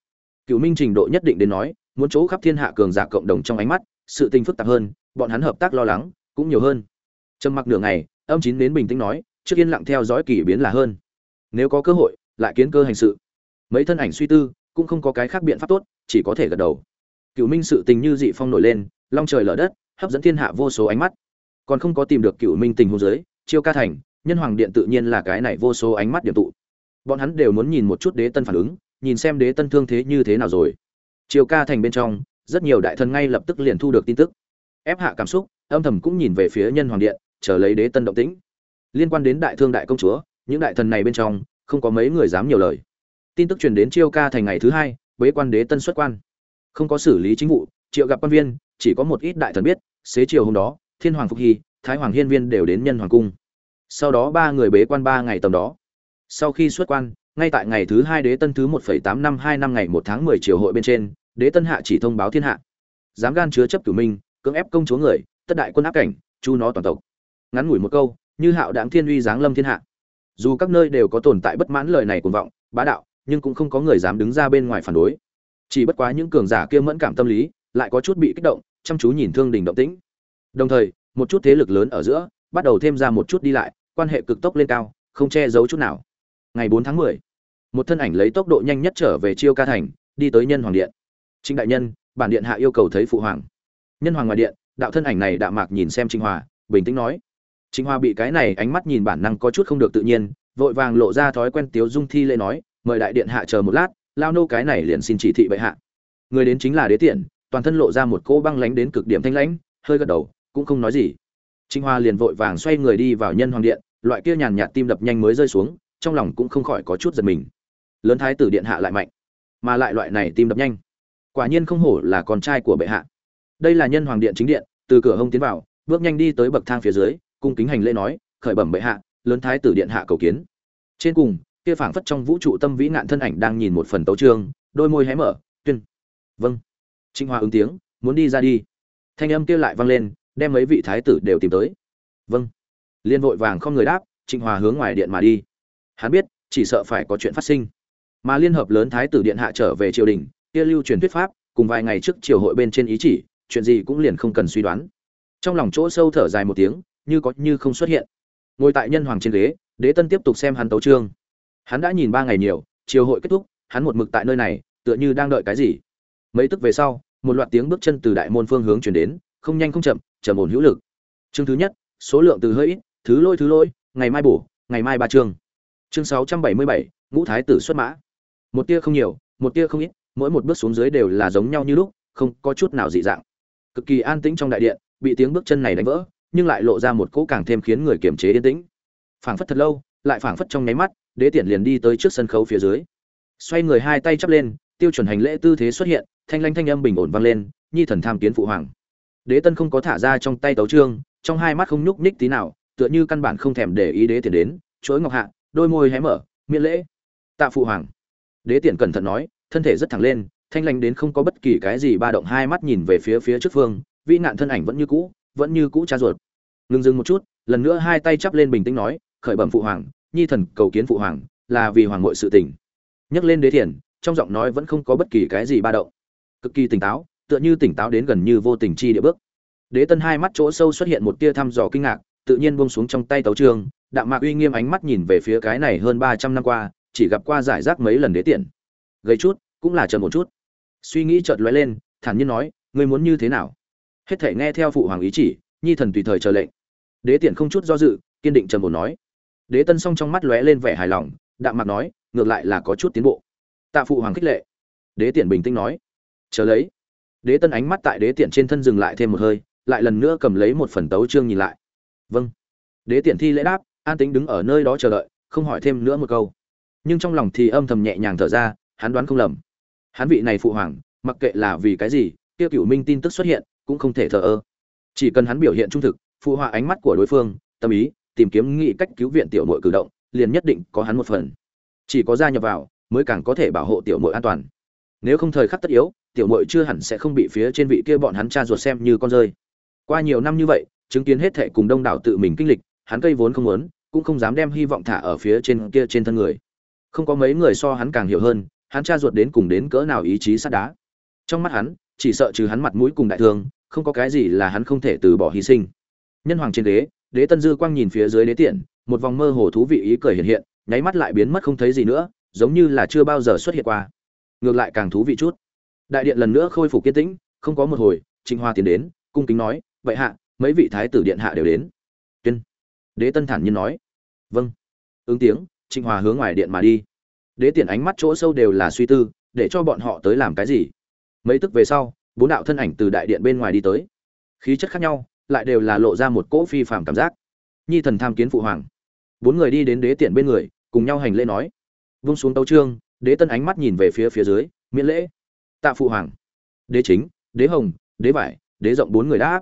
Cựu minh trình độ nhất định đến nói, muốn chỗ khắp thiên hạ cường giả cộng đồng trong ánh mắt, sự tình phức tạp hơn, bọn hắn hợp tác lo lắng, cũng nhiều hơn. Trầm mặc nửa ngày, âm chín đến bình tĩnh nói, trước yên lặng theo dõi kỳ biến là hơn. Nếu có cơ hội, lại kiến cơ hành sự. Mấy thân ảnh suy tư, cũng không có cái khác biện pháp tốt, chỉ có thể gật đầu cựu minh sự tình như dị phong nổi lên, long trời lở đất, hấp dẫn thiên hạ vô số ánh mắt. Còn không có tìm được cựu minh tình hôn giới chiêu ca thành, nhân hoàng điện tự nhiên là cái này vô số ánh mắt điểm tụ. Bọn hắn đều muốn nhìn một chút đế tân phản ứng, nhìn xem đế tân thương thế như thế nào rồi. Chiêu ca thành bên trong, rất nhiều đại thần ngay lập tức liền thu được tin tức. Ép hạ cảm xúc, âm thầm cũng nhìn về phía nhân hoàng điện, chờ lấy đế tân động tĩnh. Liên quan đến đại thương đại công chúa, những đại thần này bên trong, không có mấy người dám nhiều lời. Tin tức truyền đến chiêu ca thành ngày thứ hai, bế quan đế tân xuất quan không có xử lý chính vụ, triệu gặp quan viên, chỉ có một ít đại thần biết, xế chiều hôm đó, thiên hoàng phục hy, thái hoàng hiên viên đều đến nhân hoàng cung. Sau đó ba người bế quan ba ngày tầm đó. Sau khi xuất quan, ngay tại ngày thứ hai đế tân thứ một phẩy tám năm hai năm ngày một tháng mười triều hội bên trên, đế tân hạ chỉ thông báo thiên hạ. Dám gan chứa chấp cử minh, cưỡng ép công chúa người, tất đại quân áp cảnh, chu nó toàn tộc. Ngắn ngủi một câu, như hạo đáng thiên uy giáng lâm thiên hạ. Dù các nơi đều có tồn tại bất mãn lời này cuồng vọng, bá đạo, nhưng cũng không có người dám đứng ra bên ngoài phản đối chỉ bất quá những cường giả kia mẫn cảm tâm lý lại có chút bị kích động chăm chú nhìn thương đình động tĩnh. Đồng thời một chút thế lực lớn ở giữa bắt đầu thêm ra một chút đi lại quan hệ cực tốc lên cao không che giấu chút nào. Ngày bốn tháng 10, một thân ảnh lấy tốc độ nhanh nhất trở về chiêu ca thành đi tới nhân hoàng điện. Trịnh đại nhân bản điện hạ yêu cầu thấy phụ hoàng. Nhân hoàng ngoài điện đạo thân ảnh này đạm mạc nhìn xem trịnh hòa bình tĩnh nói. Trịnh hòa bị cái này ánh mắt nhìn bản năng có chút không được tự nhiên vội vàng lộ ra thói quen tiếu dung thi lễ nói mời đại điện hạ chờ một lát lao nô cái này liền xin chỉ thị bệ hạ. Người đến chính là đế tiện, toàn thân lộ ra một cô băng lánh đến cực điểm thanh lãnh, hơi gật đầu, cũng không nói gì. Trinh hoa liền vội vàng xoay người đi vào nhân hoàng điện, loại kia nhàn nhạt tim đập nhanh mới rơi xuống, trong lòng cũng không khỏi có chút giật mình. Lớn thái tử điện hạ lại mạnh, mà lại loại này tim đập nhanh, quả nhiên không hổ là con trai của bệ hạ. Đây là nhân hoàng điện chính điện, từ cửa hông tiến vào, bước nhanh đi tới bậc thang phía dưới, cung kính hành lễ nói, khởi bẩm bệ hạ, lớn thái tử điện hạ cầu kiến. Trên cùng kia phảng phất trong vũ trụ tâm vĩ ngạn thân ảnh đang nhìn một phần tấu chương, đôi môi hé mở, tuyên vâng. Trịnh hoa ứng tiếng, muốn đi ra đi. Thanh âm kia lại vang lên, đem mấy vị thái tử đều tìm tới. Vâng. Liên vội vàng không người đáp, trịnh hòa hướng ngoài điện mà đi. Hắn biết, chỉ sợ phải có chuyện phát sinh. Mà liên hợp lớn thái tử điện hạ trở về triều đình, kia lưu truyền thuyết pháp, cùng vài ngày trước triều hội bên trên ý chỉ, chuyện gì cũng liền không cần suy đoán. Trong lòng chỗ sâu thở dài một tiếng, như có như không xuất hiện. Ngồi tại nhân hoàng trên ghế, đế tân tiếp tục xem hắn tấu chương hắn đã nhìn ba ngày nhiều, chiều hội kết thúc, hắn một mực tại nơi này, tựa như đang đợi cái gì. Mấy tức về sau, một loạt tiếng bước chân từ đại môn phương hướng chuyển đến, không nhanh không chậm chậm ổn hữu lực. Chương thứ nhất, số lượng từ hơi ít, thứ lôi thứ lôi ngày mai bổ, ngày mai ba chương. Chương sáu trăm bảy mươi bảy, ngũ thái tử xuất mã. Một tia không nhiều, một tia không ít, mỗi một bước xuống dưới đều là giống nhau như lúc, không có chút nào dị dạng. Cực kỳ an tĩnh trong đại điện, bị tiếng bước chân này đánh vỡ, nhưng lại lộ ra một cỗ càng thêm khiến người kiềm chế yên tĩnh. Phảng phất thật lâu, lại phảng phất trong nháy mắt đế tiện liền đi tới trước sân khấu phía dưới. Xoay người hai tay chắp lên, tiêu chuẩn hành lễ tư thế xuất hiện, thanh lanh thanh âm bình ổn vang lên, nhi thần tham kiến phụ hoàng. Đế tân không có thả ra trong tay tấu trương trong hai mắt không nhúc nhích tí nào, tựa như căn bản không thèm để ý đế tiện đến, chuỗi ngọc hạ, đôi môi hé mở, miễn lễ. Tạ phụ hoàng. Đế tiện cẩn thận nói, thân thể rất thẳng lên, thanh lanh đến không có bất kỳ cái gì ba động hai mắt nhìn về phía phía trước phương, vĩ nạn thân ảnh vẫn như cũ, vẫn như cũ cha ruột. Ngừng dừng một chút, lần nữa hai tay chắp lên bình tĩnh nói, khởi bẩm phụ hoàng nhi thần cầu kiến phụ hoàng là vì hoàng ngội sự tình. Nhắc lên đế thiền, trong giọng nói vẫn không có bất kỳ cái gì ba động. Cực kỳ tỉnh táo, tựa như tỉnh táo đến gần như vô tình chi địa bước. Đế tân hai mắt chỗ sâu xuất hiện một tia thăm dò kinh ngạc, tự nhiên buông xuống trong tay tấu trường, đạm mạc uy nghiêm ánh mắt nhìn về phía cái này hơn ba trăm năm qua, chỉ gặp qua giải rác mấy lần đế tiện. Gây chút, cũng là chờ một chút. Suy nghĩ chợt lóe lên, thản nhiên nói, ngươi muốn như thế nào? Hết thể nghe theo phụ hoàng ý chỉ, nhi thần tùy thời chờ lệnh. Đế tiện không chút do dự, kiên định trầm một nói đế tân song trong mắt lóe lên vẻ hài lòng, đạm mạc nói, ngược lại là có chút tiến bộ. Tạ phụ hoàng khích lệ. Đế tiện bình tĩnh nói, chờ lấy. Đế tân ánh mắt tại đế tiện trên thân dừng lại thêm một hơi, lại lần nữa cầm lấy một phần tấu chương nhìn lại. Vâng. Đế tiện thi lễ đáp, an tính đứng ở nơi đó chờ đợi, không hỏi thêm nữa một câu. Nhưng trong lòng thì âm thầm nhẹ nhàng thở ra, hắn đoán không lầm. Hắn vị này phụ hoàng, mặc kệ là vì cái gì, kia cựu minh tin tức xuất hiện, cũng không thể thờ ơ. Chỉ cần hắn biểu hiện trung thực, phụ họa ánh mắt của đối phương, tâm ý tìm kiếm nghị cách cứu viện tiểu muội cử động, liền nhất định có hắn một phần. Chỉ có gia nhập vào, mới càng có thể bảo hộ tiểu muội an toàn. Nếu không thời khắc tất yếu, tiểu muội chưa hẳn sẽ không bị phía trên vị kia bọn hắn cha ruột xem như con rơi. Qua nhiều năm như vậy, chứng kiến hết thệ cùng đông đảo tự mình kinh lịch, hắn cây vốn không muốn, cũng không dám đem hy vọng thả ở phía trên kia trên thân người. Không có mấy người so hắn càng hiểu hơn, hắn cha ruột đến cùng đến cỡ nào ý chí sắt đá. Trong mắt hắn, chỉ sợ trừ hắn mặt mũi cùng đại thương, không có cái gì là hắn không thể từ bỏ hy sinh. Nhân hoàng trên đế đế tân dư quang nhìn phía dưới đế tiện, một vòng mơ hồ thú vị ý cười hiện hiện, nháy mắt lại biến mất không thấy gì nữa, giống như là chưa bao giờ xuất hiện qua. Ngược lại càng thú vị chút. Đại điện lần nữa khôi phục kiên tĩnh, không có một hồi, trịnh hoa tiến đến, cung kính nói, vậy hạ, mấy vị thái tử điện hạ đều đến. Tuyên. Đế tân thản nhiên nói. Vâng. Ứng tiếng, trịnh hòa hướng ngoài điện mà đi. Đế tiện ánh mắt chỗ sâu đều là suy tư, để cho bọn họ tới làm cái gì? Mấy tức về sau, bốn đạo thân ảnh từ đại điện bên ngoài đi tới. Khí chất khác nhau lại đều là lộ ra một cỗ phi phàm cảm giác. Nhi thần tham kiến phụ hoàng. Bốn người đi đến đế tiện bên người, cùng nhau hành lễ nói. Vung xuống tấu trương, đế tân ánh mắt nhìn về phía phía dưới, miễn lễ. Tạ phụ hoàng. Đế chính, đế hồng, đế vải, đế rộng bốn người đã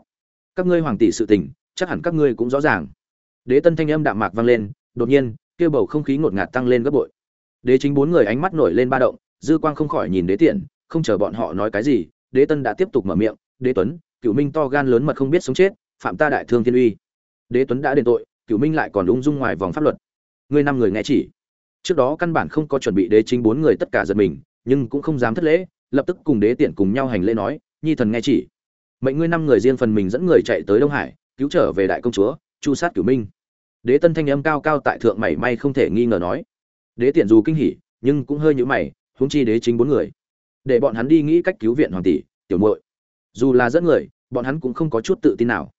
các ngươi hoàng tỷ sự tình, chắc hẳn các ngươi cũng rõ ràng. Đế tân thanh âm đạm mạc vang lên, đột nhiên, kêu bầu không khí ngột ngạt tăng lên gấp bội. Đế chính bốn người ánh mắt nổi lên ba động, dư quang không khỏi nhìn đế tiện, không chờ bọn họ nói cái gì, đế tân đã tiếp tục mở miệng, đế tuấn cựu minh to gan lớn mật không biết sống chết, phạm ta đại thương thiên uy. Đế tuấn đã đền tội cựu minh lại còn ung dung ngoài vòng pháp luật. Ngươi năm người nghe chỉ. Trước đó căn bản không có chuẩn bị đế chính bốn người tất cả giật mình, nhưng cũng không dám thất lễ, lập tức cùng đế tiện cùng nhau hành lễ nói, nhi thần nghe chỉ. Mệnh ngươi năm người riêng phần mình dẫn người chạy tới đông hải, cứu trở về đại công chúa, chu sát cửu minh. Đế tân thanh âm cao cao tại thượng mảy may không thể nghi ngờ nói. Đế tiện dù kinh hỉ, nhưng cũng hơi nhữ mày, huống chi đế chính bốn người. Để bọn hắn đi nghĩ cách cứu viện hoàng tỷ, tiểu muội dù là dẫn người, bọn hắn cũng không có chút tự tin nào.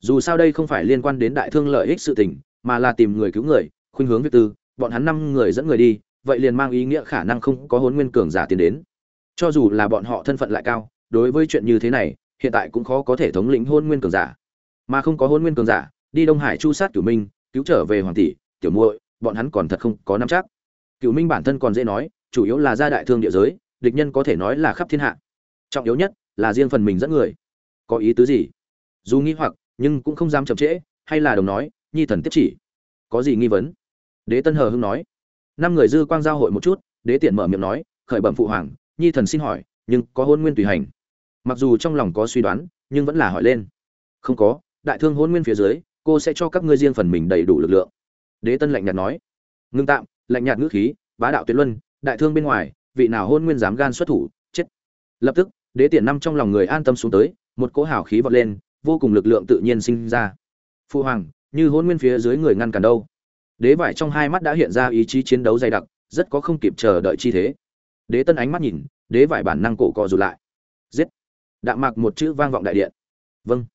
Dù sao đây không phải liên quan đến đại thương lợi ích sự tình, mà là tìm người cứu người, khuynh hướng việc tư, bọn hắn năm người dẫn người đi, vậy liền mang ý nghĩa khả năng không có hôn nguyên cường giả tiến đến. Cho dù là bọn họ thân phận lại cao, đối với chuyện như thế này, hiện tại cũng khó có thể thống lĩnh hôn nguyên cường giả. Mà không có hôn nguyên cường giả, đi đông hải chu sát cửu minh, cứu trở về hoàng tỷ, tiểu muội, bọn hắn còn thật không có nắm chắc. Cửu minh bản thân còn dễ nói, chủ yếu là gia đại thương địa giới, địch nhân có thể nói là khắp thiên hạ. Trọng yếu nhất là riêng phần mình dẫn người. Có ý tứ gì? Dù nghi hoặc, nhưng cũng không dám chậm trễ, hay là đồng nói, nhi thần tiếp chỉ. Có gì nghi vấn? Đế tân hờ hưng nói. Năm người dư quang giao hội một chút, đế tiện mở miệng nói, khởi bẩm phụ hoàng, nhi thần xin hỏi, nhưng có hôn nguyên tùy hành. Mặc dù trong lòng có suy đoán, nhưng vẫn là hỏi lên. Không có, đại thương hôn nguyên phía dưới, cô sẽ cho các ngươi riêng phần mình đầy đủ lực lượng. Đế tân lạnh nhạt nói. Ngưng tạm, lạnh nhạt ngữ khí, bá đạo tuyệt luân, đại thương bên ngoài, vị nào hôn nguyên dám gan xuất thủ, chết. Lập tức đế tiện năm trong lòng người an tâm xuống tới, một cỗ hào khí vọt lên, vô cùng lực lượng tự nhiên sinh ra. Phu hoàng, như hôn nguyên phía dưới người ngăn cản đâu? Đế vải trong hai mắt đã hiện ra ý chí chiến đấu dày đặc, rất có không kịp chờ đợi chi thế. Đế tân ánh mắt nhìn, đế vải bản năng cổ cò rụt lại. Giết! Đạm mạc một chữ vang vọng đại điện. Vâng.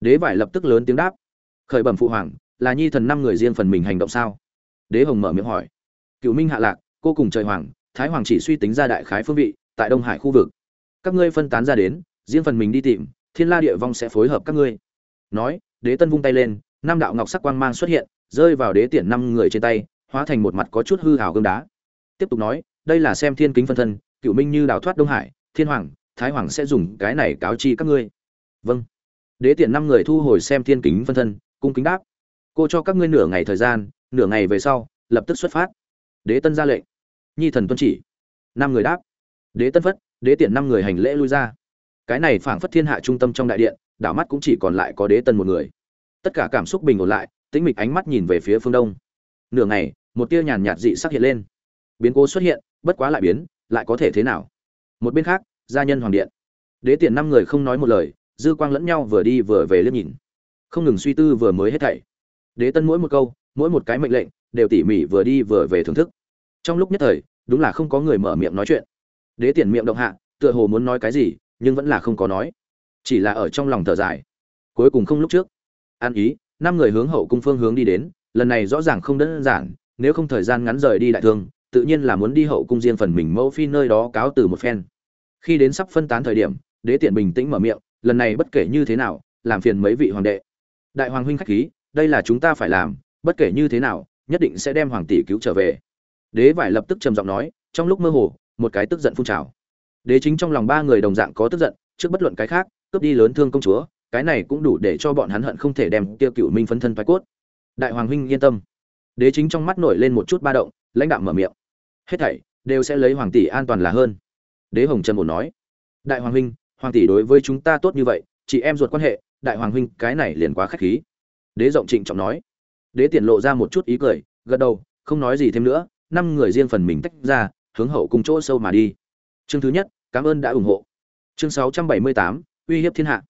Đế vải lập tức lớn tiếng đáp. Khởi bẩm phụ hoàng, là nhi thần năm người riêng phần mình hành động sao? Đế hồng mở miệng hỏi. Cựu minh hạ lạc, cô cùng trời hoàng, thái hoàng chỉ suy tính ra đại khái phương vị, tại đông hải khu vực các ngươi phân tán ra đến, riêng phần mình đi tìm, thiên la địa vong sẽ phối hợp các ngươi. Nói, đế tân vung tay lên, năm đạo ngọc sắc quang mang xuất hiện, rơi vào đế tiện năm người trên tay, hóa thành một mặt có chút hư hào gương đá. Tiếp tục nói, đây là xem thiên kính phân thân, cựu minh như đào thoát đông hải, thiên hoàng, thái hoàng sẽ dùng cái này cáo chi các ngươi. Vâng. Đế tiện năm người thu hồi xem thiên kính phân thân, cung kính đáp, cô cho các ngươi nửa ngày thời gian, nửa ngày về sau, lập tức xuất phát. Đế tân ra lệnh. Nhi thần tuân chỉ. Năm người đáp. Đế tân phất đế tiện năm người hành lễ lui ra. Cái này phảng phất thiên hạ trung tâm trong đại điện, đảo mắt cũng chỉ còn lại có đế tân một người. Tất cả cảm xúc bình ổn lại, tĩnh mịch ánh mắt nhìn về phía phương đông. Nửa ngày, một tia nhàn nhạt dị sắc hiện lên. Biến cố xuất hiện, bất quá lại biến, lại có thể thế nào? Một bên khác, gia nhân hoàng điện. Đế tiền năm người không nói một lời, dư quang lẫn nhau vừa đi vừa về liếc nhìn. Không ngừng suy tư vừa mới hết thảy. Đế tân mỗi một câu, mỗi một cái mệnh lệnh, đều tỉ mỉ vừa đi vừa về thưởng thức. Trong lúc nhất thời, đúng là không có người mở miệng nói chuyện đế tiền miệng động hạ, tựa hồ muốn nói cái gì, nhưng vẫn là không có nói. Chỉ là ở trong lòng thở dài. Cuối cùng không lúc trước. An ý, năm người hướng hậu cung phương hướng đi đến, lần này rõ ràng không đơn giản, nếu không thời gian ngắn rời đi đại thương, tự nhiên là muốn đi hậu cung riêng phần mình mẫu phi nơi đó cáo từ một phen. Khi đến sắp phân tán thời điểm, đế tiện bình tĩnh mở miệng, lần này bất kể như thế nào, làm phiền mấy vị hoàng đệ. Đại hoàng huynh khách khí, đây là chúng ta phải làm, bất kể như thế nào, nhất định sẽ đem hoàng tỷ cứu trở về. Đế vải lập tức trầm giọng nói, trong lúc mơ hồ một cái tức giận phun trào. Đế chính trong lòng ba người đồng dạng có tức giận, trước bất luận cái khác, cướp đi lớn thương công chúa, cái này cũng đủ để cho bọn hắn hận không thể đem tiêu cựu minh phấn thân phái cốt. Đại hoàng huynh yên tâm. Đế chính trong mắt nổi lên một chút ba động, lãnh đạo mở miệng. Hết thảy đều sẽ lấy hoàng tỷ an toàn là hơn. Đế hồng trần bổ nói. Đại hoàng huynh, hoàng tỷ đối với chúng ta tốt như vậy, chị em ruột quan hệ, đại hoàng huynh, cái này liền quá khách khí. Đế rộng trịnh trọng nói. Đế tiền lộ ra một chút ý cười, gật đầu, không nói gì thêm nữa, năm người riêng phần mình tách ra hướng hậu cùng chỗ sâu mà đi. Chương thứ nhất, cảm ơn đã ủng hộ. Chương sáu trăm bảy mươi tám, uy hiếp thiên hạ.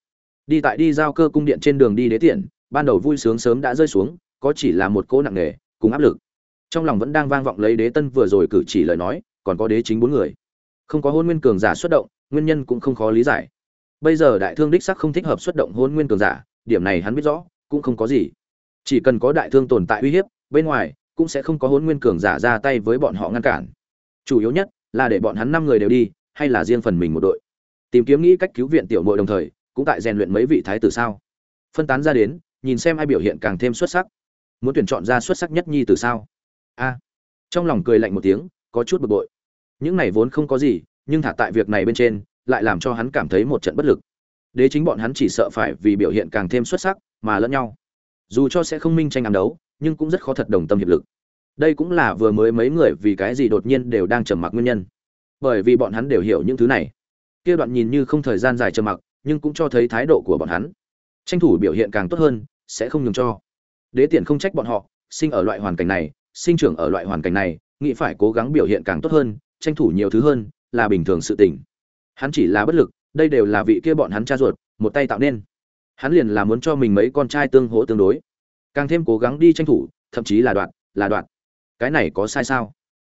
Đi tại đi giao cơ cung điện trên đường đi đế tiện, ban đầu vui sướng sớm đã rơi xuống, có chỉ là một cỗ nặng nề, cùng áp lực. Trong lòng vẫn đang vang vọng lấy đế tân vừa rồi cử chỉ lời nói, còn có đế chính bốn người. Không có hôn nguyên cường giả xuất động, nguyên nhân cũng không khó lý giải. Bây giờ đại thương đích sắc không thích hợp xuất động hôn nguyên cường giả, điểm này hắn biết rõ, cũng không có gì. Chỉ cần có đại thương tồn tại uy hiếp, bên ngoài, cũng sẽ không có hôn nguyên cường giả ra tay với bọn họ ngăn cản chủ yếu nhất là để bọn hắn năm người đều đi, hay là riêng phần mình một đội. Tìm kiếm nghĩ cách cứu viện tiểu mội đồng thời, cũng tại rèn luyện mấy vị thái tử sao. Phân tán ra đến, nhìn xem ai biểu hiện càng thêm xuất sắc. Muốn tuyển chọn ra xuất sắc nhất nhi từ sao? A. Trong lòng cười lạnh một tiếng, có chút bực bội. Những này vốn không có gì, nhưng thả tại việc này bên trên, lại làm cho hắn cảm thấy một trận bất lực. Đế chính bọn hắn chỉ sợ phải vì biểu hiện càng thêm xuất sắc mà lẫn nhau. Dù cho sẽ không minh tranh ám đấu, nhưng cũng rất khó thật đồng tâm hiệp lực đây cũng là vừa mới mấy người vì cái gì đột nhiên đều đang trầm mặc nguyên nhân. Bởi vì bọn hắn đều hiểu những thứ này. Kia đoạn nhìn như không thời gian dài trầm mặc, nhưng cũng cho thấy thái độ của bọn hắn. Tranh thủ biểu hiện càng tốt hơn, sẽ không nhường cho. Đế tiện không trách bọn họ, sinh ở loại hoàn cảnh này, sinh trưởng ở loại hoàn cảnh này, nghĩ phải cố gắng biểu hiện càng tốt hơn, tranh thủ nhiều thứ hơn, là bình thường sự tình. Hắn chỉ là bất lực, đây đều là vị kia bọn hắn cha ruột, một tay tạo nên. Hắn liền là muốn cho mình mấy con trai tương hỗ tương đối. Càng thêm cố gắng đi tranh thủ, thậm chí là đoạn là đoạn cái này có sai sao?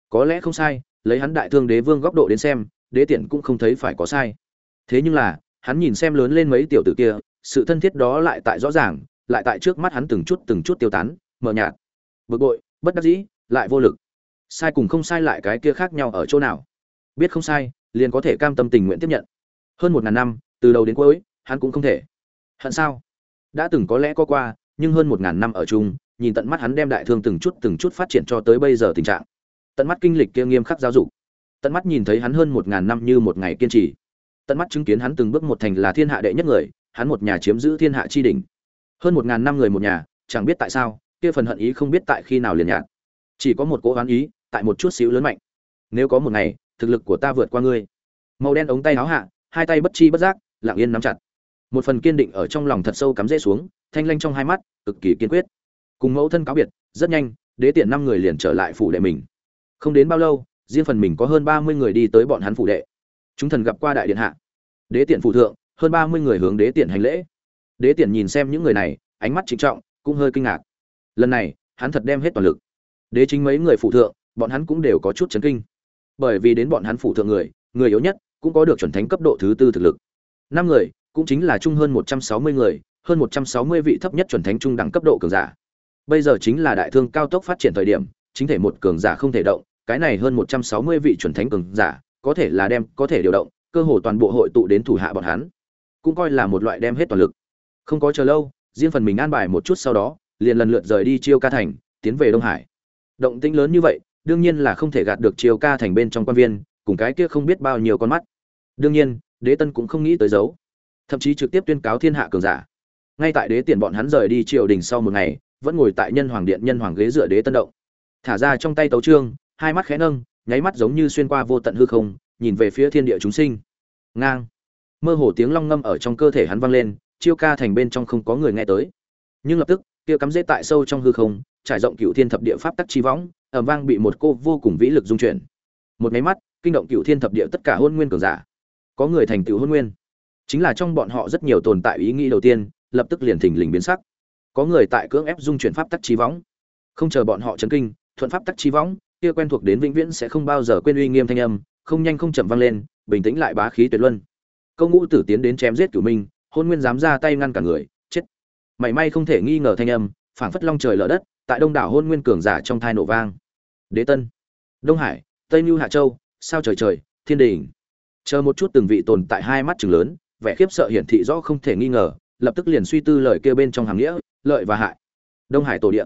Có lẽ không sai, lấy hắn đại thương đế vương góc độ đến xem, đế tiện cũng không thấy phải có sai. Thế nhưng là, hắn nhìn xem lớn lên mấy tiểu tử kia, sự thân thiết đó lại tại rõ ràng, lại tại trước mắt hắn từng chút từng chút tiêu tán, mờ nhạt. Bực bội, bất đắc dĩ, lại vô lực. Sai cùng không sai lại cái kia khác nhau ở chỗ nào? Biết không sai, liền có thể cam tâm tình nguyện tiếp nhận. Hơn một ngàn năm, từ đầu đến cuối, hắn cũng không thể. Hận sao? Đã từng có lẽ có qua, nhưng hơn một ngàn năm ở chung nhìn tận mắt hắn đem đại thương từng chút từng chút phát triển cho tới bây giờ tình trạng. Tận mắt kinh lịch kia nghiêm khắc giáo dục. Tận mắt nhìn thấy hắn hơn một ngàn năm như một ngày kiên trì. Tận mắt chứng kiến hắn từng bước một thành là thiên hạ đệ nhất người, hắn một nhà chiếm giữ thiên hạ chi đỉnh. Hơn một ngàn năm người một nhà, chẳng biết tại sao, kia phần hận ý không biết tại khi nào liền nhạt. Chỉ có một cố oán ý, tại một chút xíu lớn mạnh. Nếu có một ngày, thực lực của ta vượt qua ngươi. Màu đen ống tay áo hạ, hai tay bất chi bất giác, lặng yên nắm chặt. Một phần kiên định ở trong lòng thật sâu cắm rễ xuống, thanh lanh trong hai mắt, cực kỳ kiên quyết cùng mẫu thân cáo biệt, rất nhanh, đế tiện năm người liền trở lại phủ đệ mình. Không đến bao lâu, riêng phần mình có hơn ba mươi người đi tới bọn hắn phủ đệ. Chúng thần gặp qua đại điện hạ. Đế tiện phủ thượng, hơn ba mươi người hướng đế tiện hành lễ. Đế tiện nhìn xem những người này, ánh mắt trịnh trọng, cũng hơi kinh ngạc. Lần này, hắn thật đem hết toàn lực. Đế chính mấy người phụ thượng, bọn hắn cũng đều có chút chấn kinh. Bởi vì đến bọn hắn phụ thượng người người yếu nhất, cũng có được chuẩn thánh cấp độ thứ tư thực lực. Năm người, cũng chính là chung hơn một trăm sáu mươi người, hơn một trăm sáu mươi vị thấp nhất chuẩn thánh trung đẳng cấp độ cường giả bây giờ chính là đại thương cao tốc phát triển thời điểm, chính thể một cường giả không thể động, cái này hơn một trăm sáu mươi vị chuẩn thánh cường giả, có thể là đem, có thể điều động, cơ hồ toàn bộ hội tụ đến thủ hạ bọn hắn. Cũng coi là một loại đem hết toàn lực. Không có chờ lâu, riêng phần mình an bài một chút sau đó, liền lần lượt rời đi chiêu ca thành, tiến về đông hải. Động tĩnh lớn như vậy, đương nhiên là không thể gạt được chiêu ca thành bên trong quan viên, cùng cái kia không biết bao nhiêu con mắt. Đương nhiên, đế tân cũng không nghĩ tới giấu thậm chí trực tiếp tuyên cáo thiên hạ cường giả. Ngay tại đế tiền bọn hắn rời đi triều đình sau một ngày vẫn ngồi tại nhân hoàng điện nhân hoàng ghế dựa đế tân động. Thả ra trong tay tấu trương hai mắt khẽ nâng, nháy mắt giống như xuyên qua vô tận hư không, nhìn về phía thiên địa chúng sinh. Ngang. Mơ hồ tiếng long ngâm ở trong cơ thể hắn vang lên, chiêu ca thành bên trong không có người nghe tới. Nhưng lập tức, kia cắm dễ tại sâu trong hư không, trải rộng cựu thiên thập địa pháp tắc chi võng ẩm vang bị một cô vô cùng vĩ lực dung chuyển. Một máy mắt, kinh động cựu thiên thập địa tất cả hôn nguyên cường giả. Có người thành tựu hôn nguyên. Chính là trong bọn họ rất nhiều tồn tại ý nghĩ đầu tiên, lập tức liền thình lình biến sắc có người tại cưỡng ép dung chuyển pháp tắc chi võng. Không chờ bọn họ chấn kinh, thuận pháp tắc chi võng, kia quen thuộc đến vĩnh viễn sẽ không bao giờ quên uy nghiêm thanh âm, không nhanh không chậm vang lên, bình tĩnh lại bá khí tuyệt luân. Câu ngũ tử tiến đến chém giết cửu minh, hôn nguyên dám ra tay ngăn cả người, chết. Mảy may không thể nghi ngờ thanh âm, phảng phất long trời lở đất, tại đông đảo hôn nguyên cường giả trong thai nổ vang. Đế tân, đông hải, tây mưu hạ châu, sao trời trời, thiên đình. Chờ một chút từng vị tồn tại hai mắt chừng lớn, vẻ khiếp sợ hiển thị rõ không thể nghi ngờ, lập tức liền suy tư lời kêu bên trong hàng nghĩa lợi và hại. Đông hải tổ địa.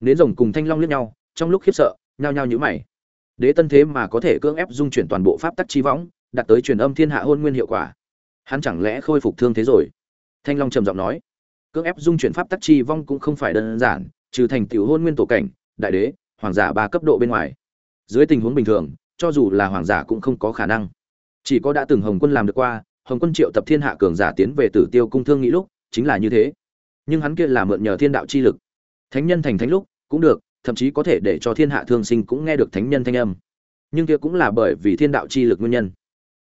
Nến rồng cùng thanh long liếc nhau, trong lúc khiếp sợ, nhao nhao nhíu mày. Đế tân thế mà có thể cưỡng ép dung chuyển toàn bộ pháp tắc chi võng, đạt tới truyền âm thiên hạ hôn nguyên hiệu quả. Hắn chẳng lẽ khôi phục thương thế rồi? Thanh long trầm giọng nói. Cưỡng ép dung chuyển pháp tắc chi vong cũng không phải đơn giản, trừ thành tiểu hôn nguyên tổ cảnh, đại đế, hoàng giả ba cấp độ bên ngoài. Dưới tình huống bình thường, cho dù là hoàng giả cũng không có khả năng. Chỉ có đã từng hồng quân làm được qua, hồng quân triệu tập thiên hạ cường giả tiến về tử tiêu cung thương nghĩ lúc, chính là như thế nhưng hắn kia là mượn nhờ thiên đạo chi lực. Thánh nhân thành thánh lúc, cũng được, thậm chí có thể để cho thiên hạ thương sinh cũng nghe được thánh nhân thanh âm. Nhưng kia cũng là bởi vì thiên đạo chi lực nguyên nhân.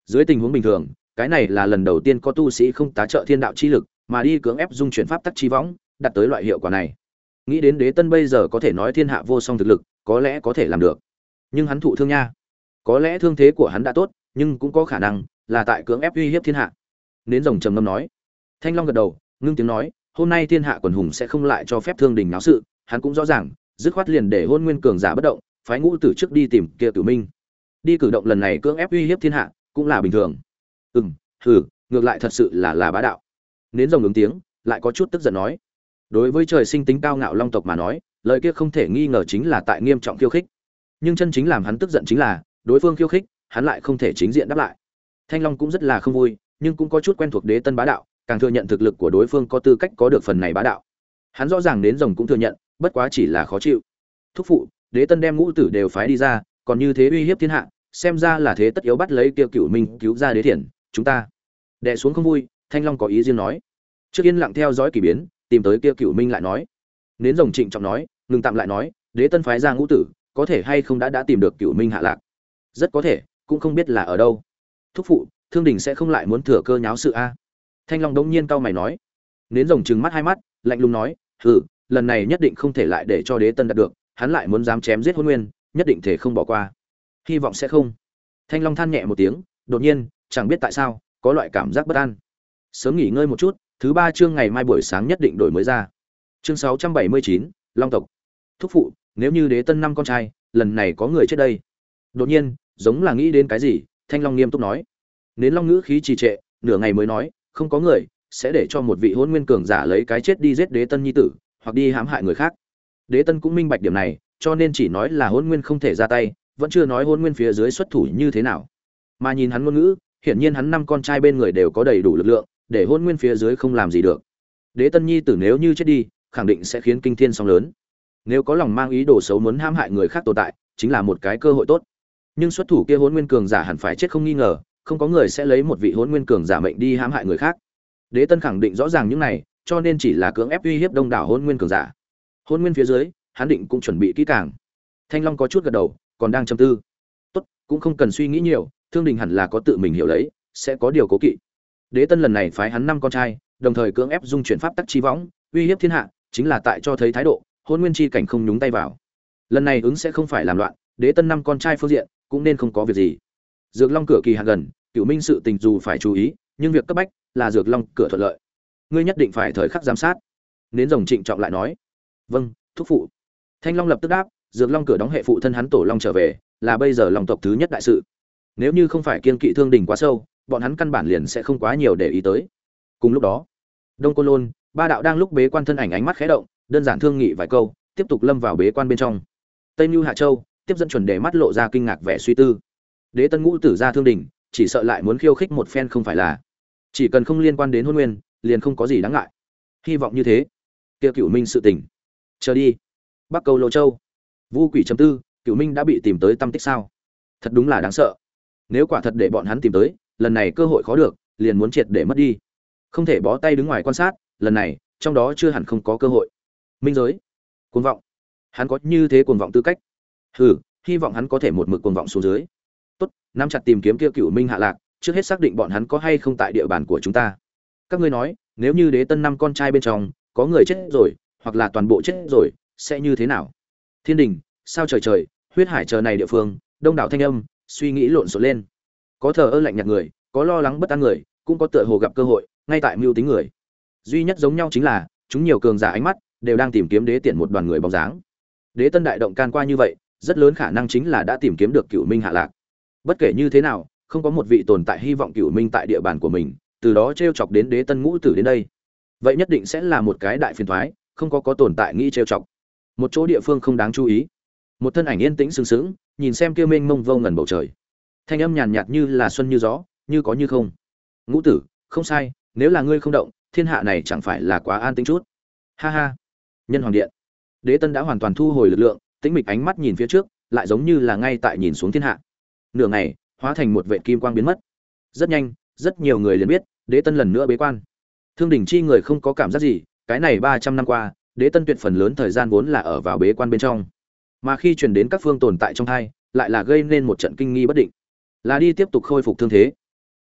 Dưới tình huống bình thường, cái này là lần đầu tiên có tu sĩ không tá trợ thiên đạo chi lực, mà đi cưỡng ép dung chuyển pháp tắc chi võng, đạt tới loại hiệu quả này. Nghĩ đến đế tân bây giờ có thể nói thiên hạ vô song thực lực, có lẽ có thể làm được. Nhưng hắn thụ thương nha. Có lẽ thương thế của hắn đã tốt, nhưng cũng có khả năng là tại cưỡng ép uy hiếp thiên hạ. Nến rồng trầm ngâm nói. Thanh long gật đầu, ngưng tiếng nói hôm nay thiên hạ quần hùng sẽ không lại cho phép thương đình náo sự, hắn cũng rõ ràng, dứt khoát liền để hôn nguyên cường giả bất động, phái ngũ tử trước đi tìm kia tử minh. Đi cử động lần này cưỡng ép uy hiếp thiên hạ, cũng là bình thường. Ừ m ngược lại thật sự là là bá đạo. Nến rồng ứng tiếng, lại có chút tức giận nói. Đối với trời sinh tính cao ngạo long tộc mà nói, lời kia không thể nghi ngờ chính là tại nghiêm trọng khiêu khích. Nhưng chân chính làm hắn tức giận chính là, đối phương khiêu khích, hắn lại không thể chính diện đáp lại. Thanh long cũng rất là không vui, nhưng cũng có chút quen thuộc đế tân bá đạo càng thừa nhận thực lực của đối phương có tư cách có được phần này bá đạo. Hắn rõ ràng đến rồng cũng thừa nhận, bất quá chỉ là khó chịu. Thúc phụ, đế tân đem ngũ tử đều phái đi ra, còn như thế uy hiếp thiên hạ, xem ra là thế tất yếu bắt lấy kia cựu minh cứu ra đế thiền chúng ta. Đệ xuống không vui, thanh long có ý riêng nói. Trước yên lặng theo dõi kỳ biến, tìm tới kia cựu minh lại nói. Nến rồng trịnh trọng nói, ngừng tạm lại nói, đế tân phái ra ngũ tử, có thể hay không đã đã tìm được cựu minh hạ lạc? Rất có thể, cũng không biết là ở đâu. Thúc phụ, thương đình sẽ không lại muốn thừa cơ nháo sự a thanh long đống nhiên cau mày nói. Nến rồng trừng mắt hai mắt, lạnh lùng nói, hừ, lần này nhất định không thể lại để cho đế tân đạt được, hắn lại muốn dám chém giết hôn nguyên, nhất định thể không bỏ qua. Hy vọng sẽ không. Thanh long than nhẹ một tiếng, đột nhiên, chẳng biết tại sao, có loại cảm giác bất an. Sớm nghỉ ngơi một chút, thứ ba chương ngày mai buổi sáng nhất định đổi mới ra. Chương sáu trăm bảy mươi chín, long tộc. Thúc phụ, nếu như đế tân năm con trai, lần này có người chết đây. Đột nhiên, giống là nghĩ đến cái gì, thanh long nghiêm túc nói. Nến long ngữ khí trì trệ, nửa ngày mới nói không có người, sẽ để cho một vị hôn nguyên cường giả lấy cái chết đi giết đế tân nhi tử, hoặc đi hãm hại người khác. Đế tân cũng minh bạch điểm này, cho nên chỉ nói là hôn nguyên không thể ra tay, vẫn chưa nói hôn nguyên phía dưới xuất thủ như thế nào. Mà nhìn hắn ngôn ngữ, hiển nhiên hắn năm con trai bên người đều có đầy đủ lực lượng, để hôn nguyên phía dưới không làm gì được. Đế tân nhi tử nếu như chết đi, khẳng định sẽ khiến kinh thiên song lớn. Nếu có lòng mang ý đồ xấu muốn hãm hại người khác tồn tại, chính là một cái cơ hội tốt. Nhưng xuất thủ kia hôn nguyên cường giả hẳn phải chết không nghi ngờ không có người sẽ lấy một vị hôn nguyên cường giả mệnh đi hãm hại người khác. Đế tân khẳng định rõ ràng những này, cho nên chỉ là cưỡng ép uy hiếp đông đảo hôn nguyên cường giả. Hôn nguyên phía dưới, hắn định cũng chuẩn bị kỹ càng. Thanh long có chút gật đầu, còn đang châm tư. Tốt, cũng không cần suy nghĩ nhiều, thương đình hẳn là có tự mình hiểu lấy, sẽ có điều cố kỵ. Đế tân lần này phái hắn năm con trai, đồng thời cưỡng ép dung chuyển pháp tắc chi võng, uy hiếp thiên hạ, chính là tại cho thấy thái độ hôn nguyên chi cảnh không nhúng tay vào. Lần này ứng sẽ không phải làm loạn, đế tân năm con trai phương diện, cũng nên không có việc gì dược long cửa kỳ hạn gần cựu minh sự tình dù phải chú ý, nhưng việc cấp bách là dược long cửa thuận lợi. Ngươi nhất định phải thời khắc giám sát. Nến rồng trịnh trọng lại nói. Vâng thúc phụ. Thanh long lập tức đáp, dược long cửa đóng hệ phụ thân hắn tổ long trở về, là bây giờ lòng tộc thứ nhất đại sự. Nếu như không phải kiên kỵ thương đình quá sâu, bọn hắn căn bản liền sẽ không quá nhiều để ý tới. Cùng lúc đó, đông côn lôn, ba đạo đang lúc bế quan thân ảnh ánh mắt khẽ động, đơn giản thương nghị vài câu, tiếp tục lâm vào bế quan bên trong. Tây mưu hạ châu tiếp dẫn chuẩn đề mắt lộ ra kinh ngạc vẻ suy tư đế tân ngũ tử ra thương đình chỉ sợ lại muốn khiêu khích một phen không phải là. Chỉ cần không liên quan đến hôn nguyên liền không có gì đáng ngại. Hy vọng như thế. Kia cựu minh sự tỉnh, chờ đi. Bắc Cầu lô châu. Vu quỷ chấm tư cựu minh đã bị tìm tới tâm tích sao? Thật đúng là đáng sợ. Nếu quả thật để bọn hắn tìm tới lần này cơ hội khó được liền muốn triệt để mất đi. Không thể bó tay đứng ngoài quan sát lần này trong đó chưa hẳn không có cơ hội. Minh giới. Cuồng vọng. Hắn có như thế cuồng vọng tư cách. Hừ hy vọng hắn có thể một mực cuồng vọng xuống dưới nắm chặt tìm kiếm kia cựu minh hạ lạc, trước hết xác định bọn hắn có hay không tại địa bàn của chúng ta. Các ngươi nói, nếu như đế tân năm con trai bên trong, có người chết rồi, hoặc là toàn bộ chết rồi, sẽ như thế nào? Thiên đình, sao trời trời, huyết hải chờ này địa phương, đông đảo thanh âm, suy nghĩ lộn xộn lên. Có thờ ơ lạnh nhạt người, có lo lắng bất an người, cũng có tựa hồ gặp cơ hội, ngay tại mưu tính người. Duy nhất giống nhau chính là, chúng nhiều cường giả ánh mắt, đều đang tìm kiếm đế tiện một đoàn người bóng dáng. Đế tân đại động can qua như vậy, rất lớn khả năng chính là đã tìm kiếm được cựu minh hạ lạc bất kể như thế nào, không có một vị tồn tại hy vọng cựu minh tại địa bàn của mình, từ đó t r e o chọc đến đế tân ngũ tử đến đây. Vậy nhất định sẽ là một cái đại phiền thoái, không có có tồn tại nghĩ t r e o chọc. Một chỗ địa phương không đáng chú ý. Một thân ảnh yên tĩnh sừng sững, nhìn xem kia mênh mông vô ngần bầu trời. Thanh âm nhàn nhạt như là xuân như gió, như có như không. Ngũ tử, không sai, nếu là ngươi không động, thiên hạ này chẳng phải là quá an tĩnh chút. Ha ha. Nhân hoàng điện. Đế tân đã hoàn toàn thu hồi lực lượng, tĩnh mịch ánh mắt nhìn phía trước, lại giống như là ngay tại nhìn xuống thiên hạ nửa ngày, hóa thành một vệ kim quang biến mất. Rất nhanh, rất nhiều người liền biết, đế tân lần nữa bế quan. Thương đình chi người không có cảm giác gì, cái này ba trăm năm qua, đế tân tuyệt phần lớn thời gian vốn là ở vào bế quan bên trong. Mà khi truyền đến các phương tồn tại trong hai lại là gây nên một trận kinh nghi bất định. Là đi tiếp tục khôi phục thương thế.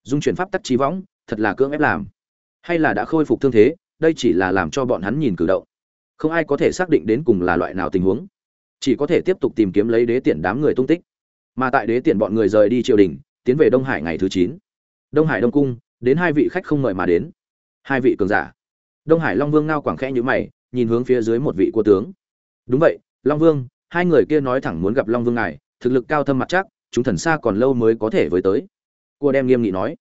Dung chuyển pháp tắc trí võng, thật là cưỡng ép làm. Hay là đã khôi phục thương thế, đây chỉ là làm cho bọn hắn nhìn cử động. Không ai có thể xác định đến cùng là loại nào tình huống. Chỉ có thể tiếp tục tìm kiếm lấy đế tiện đám người tung tích mà tại đế tiện bọn người rời đi triều đình, tiến về đông hải ngày thứ chín. Đông hải đông cung, đến hai vị khách không mời mà đến. Hai vị cường giả. Đông hải long vương ngao quảng khẽ nhữ mày, nhìn hướng phía dưới một vị của tướng. Đúng vậy, long vương, hai người kia nói thẳng muốn gặp long vương ngài, thực lực cao thâm mặt chắc, chúng thần xa còn lâu mới có thể với tới. Cua đem nghiêm nghị nói.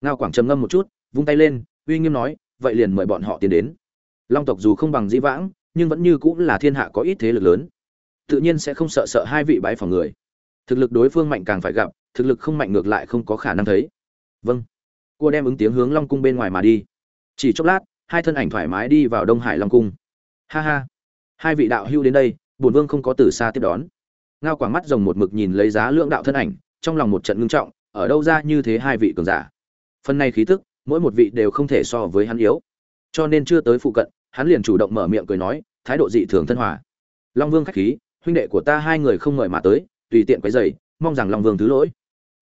Ngao quảng trầm ngâm một chút, vung tay lên, uy nghiêm nói, vậy liền mời bọn họ tiến đến. Long tộc dù không bằng dĩ vãng, nhưng vẫn như cũng là thiên hạ có ít thế lực lớn. Tự nhiên sẽ không sợ sợ hai vị bái phòng người thực lực đối phương mạnh càng phải gặp, thực lực không mạnh ngược lại không có khả năng thấy. Vâng. Cua đem ứng tiếng hướng long cung bên ngoài mà đi. Chỉ chốc lát, hai thân ảnh thoải mái đi vào đông hải long cung. Ha ha. Hai vị đạo hưu đến đây, bổn vương không có từ xa tiếp đón. Ngao quảng mắt rồng một mực nhìn lấy giá lượng đạo thân ảnh, trong lòng một trận ngưng trọng, ở đâu ra như thế hai vị cường giả. Phần này khí tức, mỗi một vị đều không thể so với hắn yếu. Cho nên chưa tới phụ cận, hắn liền chủ động mở miệng cười nói, thái độ dị thường thân hòa. Long vương khách khí, huynh đệ của ta hai người không mời mà tới tùy tiện quấy rầy mong rằng long vương thứ lỗi.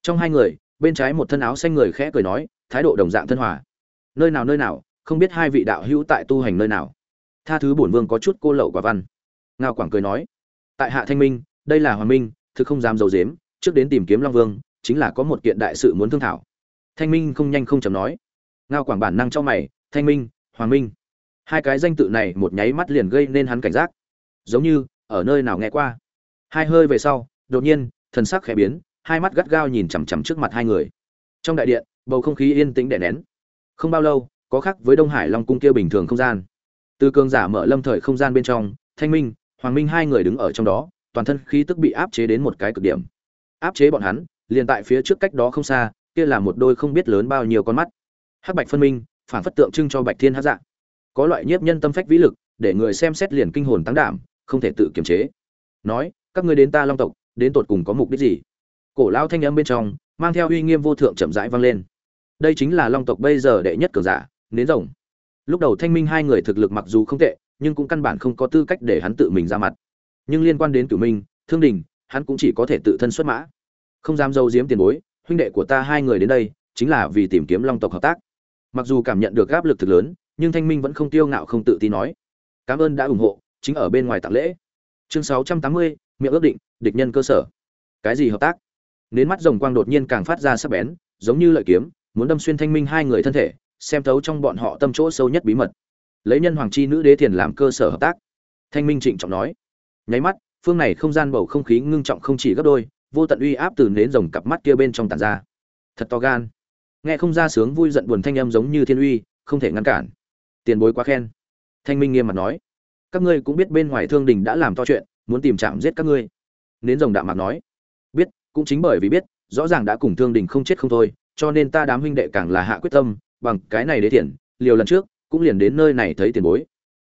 Trong hai người bên trái một thân áo xanh người khẽ cười nói thái độ đồng dạng thân hòa. Nơi nào nơi nào không biết hai vị đạo hữu tại tu hành nơi nào. Tha thứ bổn vương có chút cô lậu quả văn. Ngao quảng cười nói tại hạ thanh minh đây là hoàng minh thực không dám dầu giếm, trước đến tìm kiếm long vương chính là có một kiện đại sự muốn thương thảo. Thanh minh không nhanh không chậm nói. Ngao quảng bản năng cho mày thanh minh hoàng minh. Hai cái danh tự này một nháy mắt liền gây nên hắn cảnh giác. Giống như ở nơi nào nghe qua. Hai hơi về sau đột nhiên, thần sắc khẽ biến, hai mắt gắt gao nhìn chằm chằm trước mặt hai người. Trong đại điện, bầu không khí yên tĩnh đè nén. Không bao lâu, có khác với đông hải long cung kia bình thường không gian. Từ cường giả mở lâm thời không gian bên trong, thanh minh, hoàng minh hai người đứng ở trong đó, toàn thân khí tức bị áp chế đến một cái cực điểm. Áp chế bọn hắn, liền tại phía trước cách đó không xa, kia là một đôi không biết lớn bao nhiêu con mắt. Hắc bạch phân minh, phản phất tượng trưng cho bạch thiên hắc dạng có loại nhiếp nhân tâm phách vĩ lực, để người xem xét liền kinh hồn tăng đảm, không thể tự kiềm chế. Nói, các ngươi đến ta long tộc đến tột cùng có mục đích gì? Cổ lao thanh âm bên trong, mang theo uy nghiêm vô thượng chậm rãi vang lên. Đây chính là long tộc bây giờ đệ nhất cường giả, nến rồng. Lúc đầu thanh minh hai người thực lực mặc dù không tệ, nhưng cũng căn bản không có tư cách để hắn tự mình ra mặt. Nhưng liên quan đến cửu minh, thương đình, hắn cũng chỉ có thể tự thân xuất mã. Không dám dâu diếm tiền bối, huynh đệ của ta hai người đến đây, chính là vì tìm kiếm long tộc hợp tác. Mặc dù cảm nhận được áp lực thực lớn, nhưng thanh minh vẫn không tiêu ngạo không tự tin nói. Cảm ơn đã ủng hộ, chính ở bên ngoài tặng lễ chương sáu trăm tám mươi, miệng ước định, địch nhân cơ sở. Cái gì hợp tác? Nến mắt rồng quang đột nhiên càng phát ra sắc bén, giống như lợi kiếm, muốn đâm xuyên thanh minh hai người thân thể, xem thấu trong bọn họ tâm chỗ sâu nhất bí mật. Lấy nhân hoàng chi nữ đế thiền làm cơ sở hợp tác. Thanh minh trịnh trọng nói. Nháy mắt, phương này không gian bầu không khí ngưng trọng không chỉ gấp đôi, vô tận uy áp từ nến rồng cặp mắt kia bên trong tàn ra. Thật to gan. Nghe không ra sướng vui giận buồn thanh âm giống như thiên uy, không thể ngăn cản. Tiền bối quá khen. Thanh minh nghiêm mặt nói các ngươi cũng biết bên ngoài thương đình đã làm to chuyện, muốn tìm chạm giết các ngươi. Nến rồng đạm mạc nói, biết, cũng chính bởi vì biết, rõ ràng đã cùng thương đình không chết không thôi, cho nên ta đám huynh đệ càng là hạ quyết tâm, bằng cái này đế tiền liều lần trước, cũng liền đến nơi này thấy tiền bối.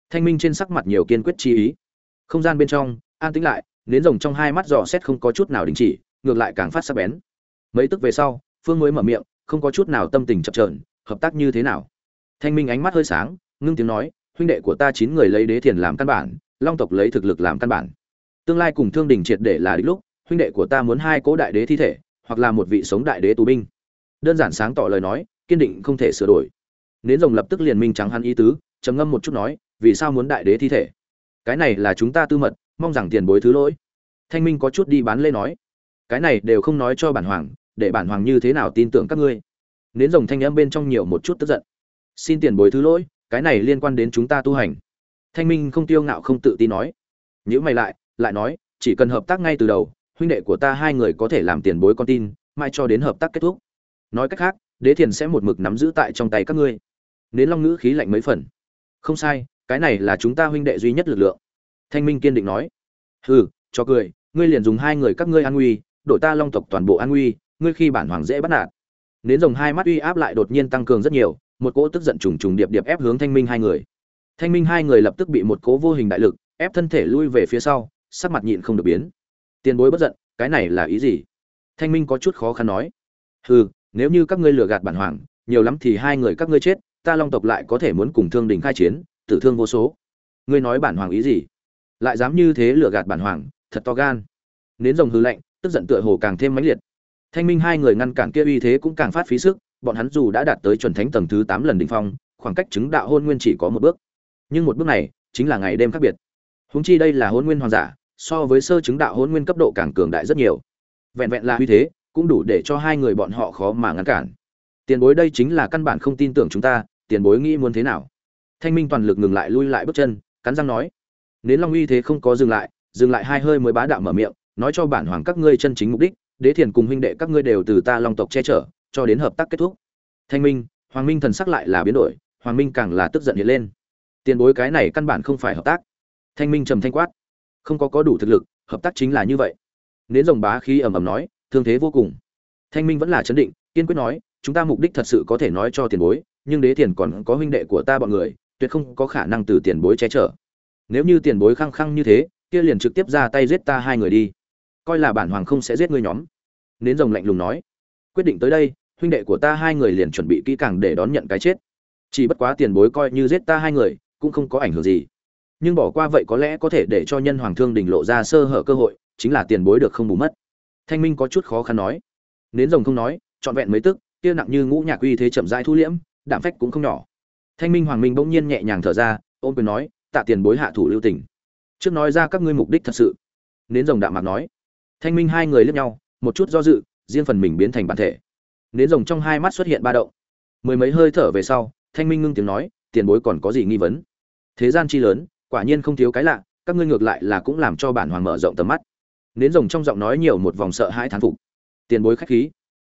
Thanh minh trên sắc mặt nhiều kiên quyết chi ý. Không gian bên trong, an tĩnh lại, nến rồng trong hai mắt dò xét không có chút nào đình chỉ, ngược lại càng phát sắc bén. Mấy tức về sau, phương mới mở miệng, không có chút nào tâm tình chập trờn hợp tác như thế nào? Thanh minh ánh mắt hơi sáng, ngưng tiếng nói huynh đệ của ta chín người lấy đế thiền làm căn bản, long tộc lấy thực lực làm căn bản. Tương lai cùng thương đình triệt để là đích lúc, huynh đệ của ta muốn hai cố đại đế thi thể, hoặc là một vị sống đại đế tù binh. Đơn giản sáng tỏ lời nói, kiên định không thể sửa đổi. Nến rồng lập tức liền minh trắng hắn ý tứ, trầm ngâm một chút nói, vì sao muốn đại đế thi thể? Cái này là chúng ta tư mật, mong rằng tiền bối thứ lỗi. Thanh minh có chút đi bán lê nói, cái này đều không nói cho bản hoàng, để bản hoàng như thế nào tin tưởng các ngươi? Nến rồng thanh âm bên trong nhiều một chút tức giận. Xin tiền bối thứ lỗi cái này liên quan đến chúng ta tu hành. Thanh minh không tiêu ngạo không tự tin nói. Nhữ mày lại lại nói, chỉ cần hợp tác ngay từ đầu, huynh đệ của ta hai người có thể làm tiền bối con tin mai cho đến hợp tác kết thúc. Nói cách khác, đế thiền sẽ một mực nắm giữ tại trong tay các ngươi. Nến long ngữ khí lạnh mấy phần. Không sai, cái này là chúng ta huynh đệ duy nhất lực lượng. Thanh minh kiên định nói. Hừ, cho cười, ngươi liền dùng hai người các ngươi an nguy đội ta long tộc toàn bộ an nguy, ngươi khi bản hoàng dễ bắt nạt. Nến rồng hai mắt uy áp lại đột nhiên tăng cường rất nhiều một cỗ tức giận trùng trùng điệp điệp ép hướng thanh minh hai người. Thanh minh hai người lập tức bị một cỗ vô hình đại lực ép thân thể lui về phía sau, sắc mặt nhịn không được biến. Tiền bối bất giận, cái này là ý gì? Thanh minh có chút khó khăn nói. Hừ, nếu như các ngươi lừa gạt bản hoàng, nhiều lắm thì hai người các ngươi chết, ta long tộc lại có thể muốn cùng thương đình khai chiến, tử thương vô số. Ngươi nói bản hoàng ý gì? Lại dám như thế lừa gạt bản hoàng, thật to gan. Nến rồng hư lạnh, tức giận tựa hồ càng thêm mãnh liệt. Thanh minh hai người ngăn cản kia uy thế cũng càng phát phí sức bọn hắn dù đã đạt tới chuẩn thánh tầng thứ tám lần đỉnh phong, khoảng cách chứng đạo hôn nguyên chỉ có một bước. Nhưng một bước này chính là ngày đêm khác biệt. Huống chi đây là hôn nguyên hoàng giả, so với sơ chứng đạo hôn nguyên cấp độ càng cường đại rất nhiều. Vẹn vẹn là uy thế, cũng đủ để cho hai người bọn họ khó mà ngăn cản. Tiền bối đây chính là căn bản không tin tưởng chúng ta, tiền bối nghĩ muốn thế nào? Thanh minh toàn lực ngừng lại lui lại bước chân, cắn răng nói. Nến long uy thế không có dừng lại dừng lại hai hơi mới bá đạo mở miệng, nói cho bản hoàng các ngươi chân chính mục đích, đế thiền cùng huynh đệ các ngươi đều từ ta long tộc che chở cho đến hợp tác kết thúc. Thanh minh, hoàng minh thần sắc lại là biến đổi, hoàng minh càng là tức giận hiện lên. Tiền bối cái này căn bản không phải hợp tác. Thanh minh trầm thanh quát. Không có có đủ thực lực, hợp tác chính là như vậy. Nến rồng bá khí ầm ầm nói, thương thế vô cùng. Thanh minh vẫn là chấn định, kiên quyết nói, chúng ta mục đích thật sự có thể nói cho tiền bối, nhưng đế tiền còn có huynh đệ của ta bọn người, tuyệt không có khả năng từ tiền bối che chở. Nếu như tiền bối khăng khăng như thế, kia liền trực tiếp ra tay giết ta hai người đi. Coi là bản hoàng không sẽ giết ngươi nhóm. Nến rồng lạnh lùng nói. Quyết định tới đây huynh đệ của ta hai người liền chuẩn bị kỹ càng để đón nhận cái chết. Chỉ bất quá tiền bối coi như giết ta hai người, cũng không có ảnh hưởng gì. Nhưng bỏ qua vậy có lẽ có thể để cho nhân hoàng thương đình lộ ra sơ hở cơ hội, chính là tiền bối được không bù mất. Thanh minh có chút khó khăn nói. Nến rồng không nói, trọn vẹn mấy tức, kia nặng như ngũ nhạc uy thế chậm rãi thu liễm, đạm phách cũng không nhỏ. Thanh minh hoàng minh bỗng nhiên nhẹ nhàng thở ra ôm quyền nói, tạ tiền bối hạ thủ lưu tình. Trước nói ra các ngươi mục đích thật sự. Nến rồng đạm mạc nói. Thanh minh hai người liếc nhau, một chút do dự, riêng phần mình biến thành bản thể nến rồng trong hai mắt xuất hiện ba động. Mười mấy hơi thở về sau, thanh minh ngưng tiếng nói, tiền bối còn có gì nghi vấn? Thế gian chi lớn, quả nhiên không thiếu cái lạ, các ngươi ngược lại là cũng làm cho bản hoàng mở rộng tầm mắt. Nến rồng trong giọng nói nhiều một vòng sợ hãi thán phục. Tiền bối khách khí.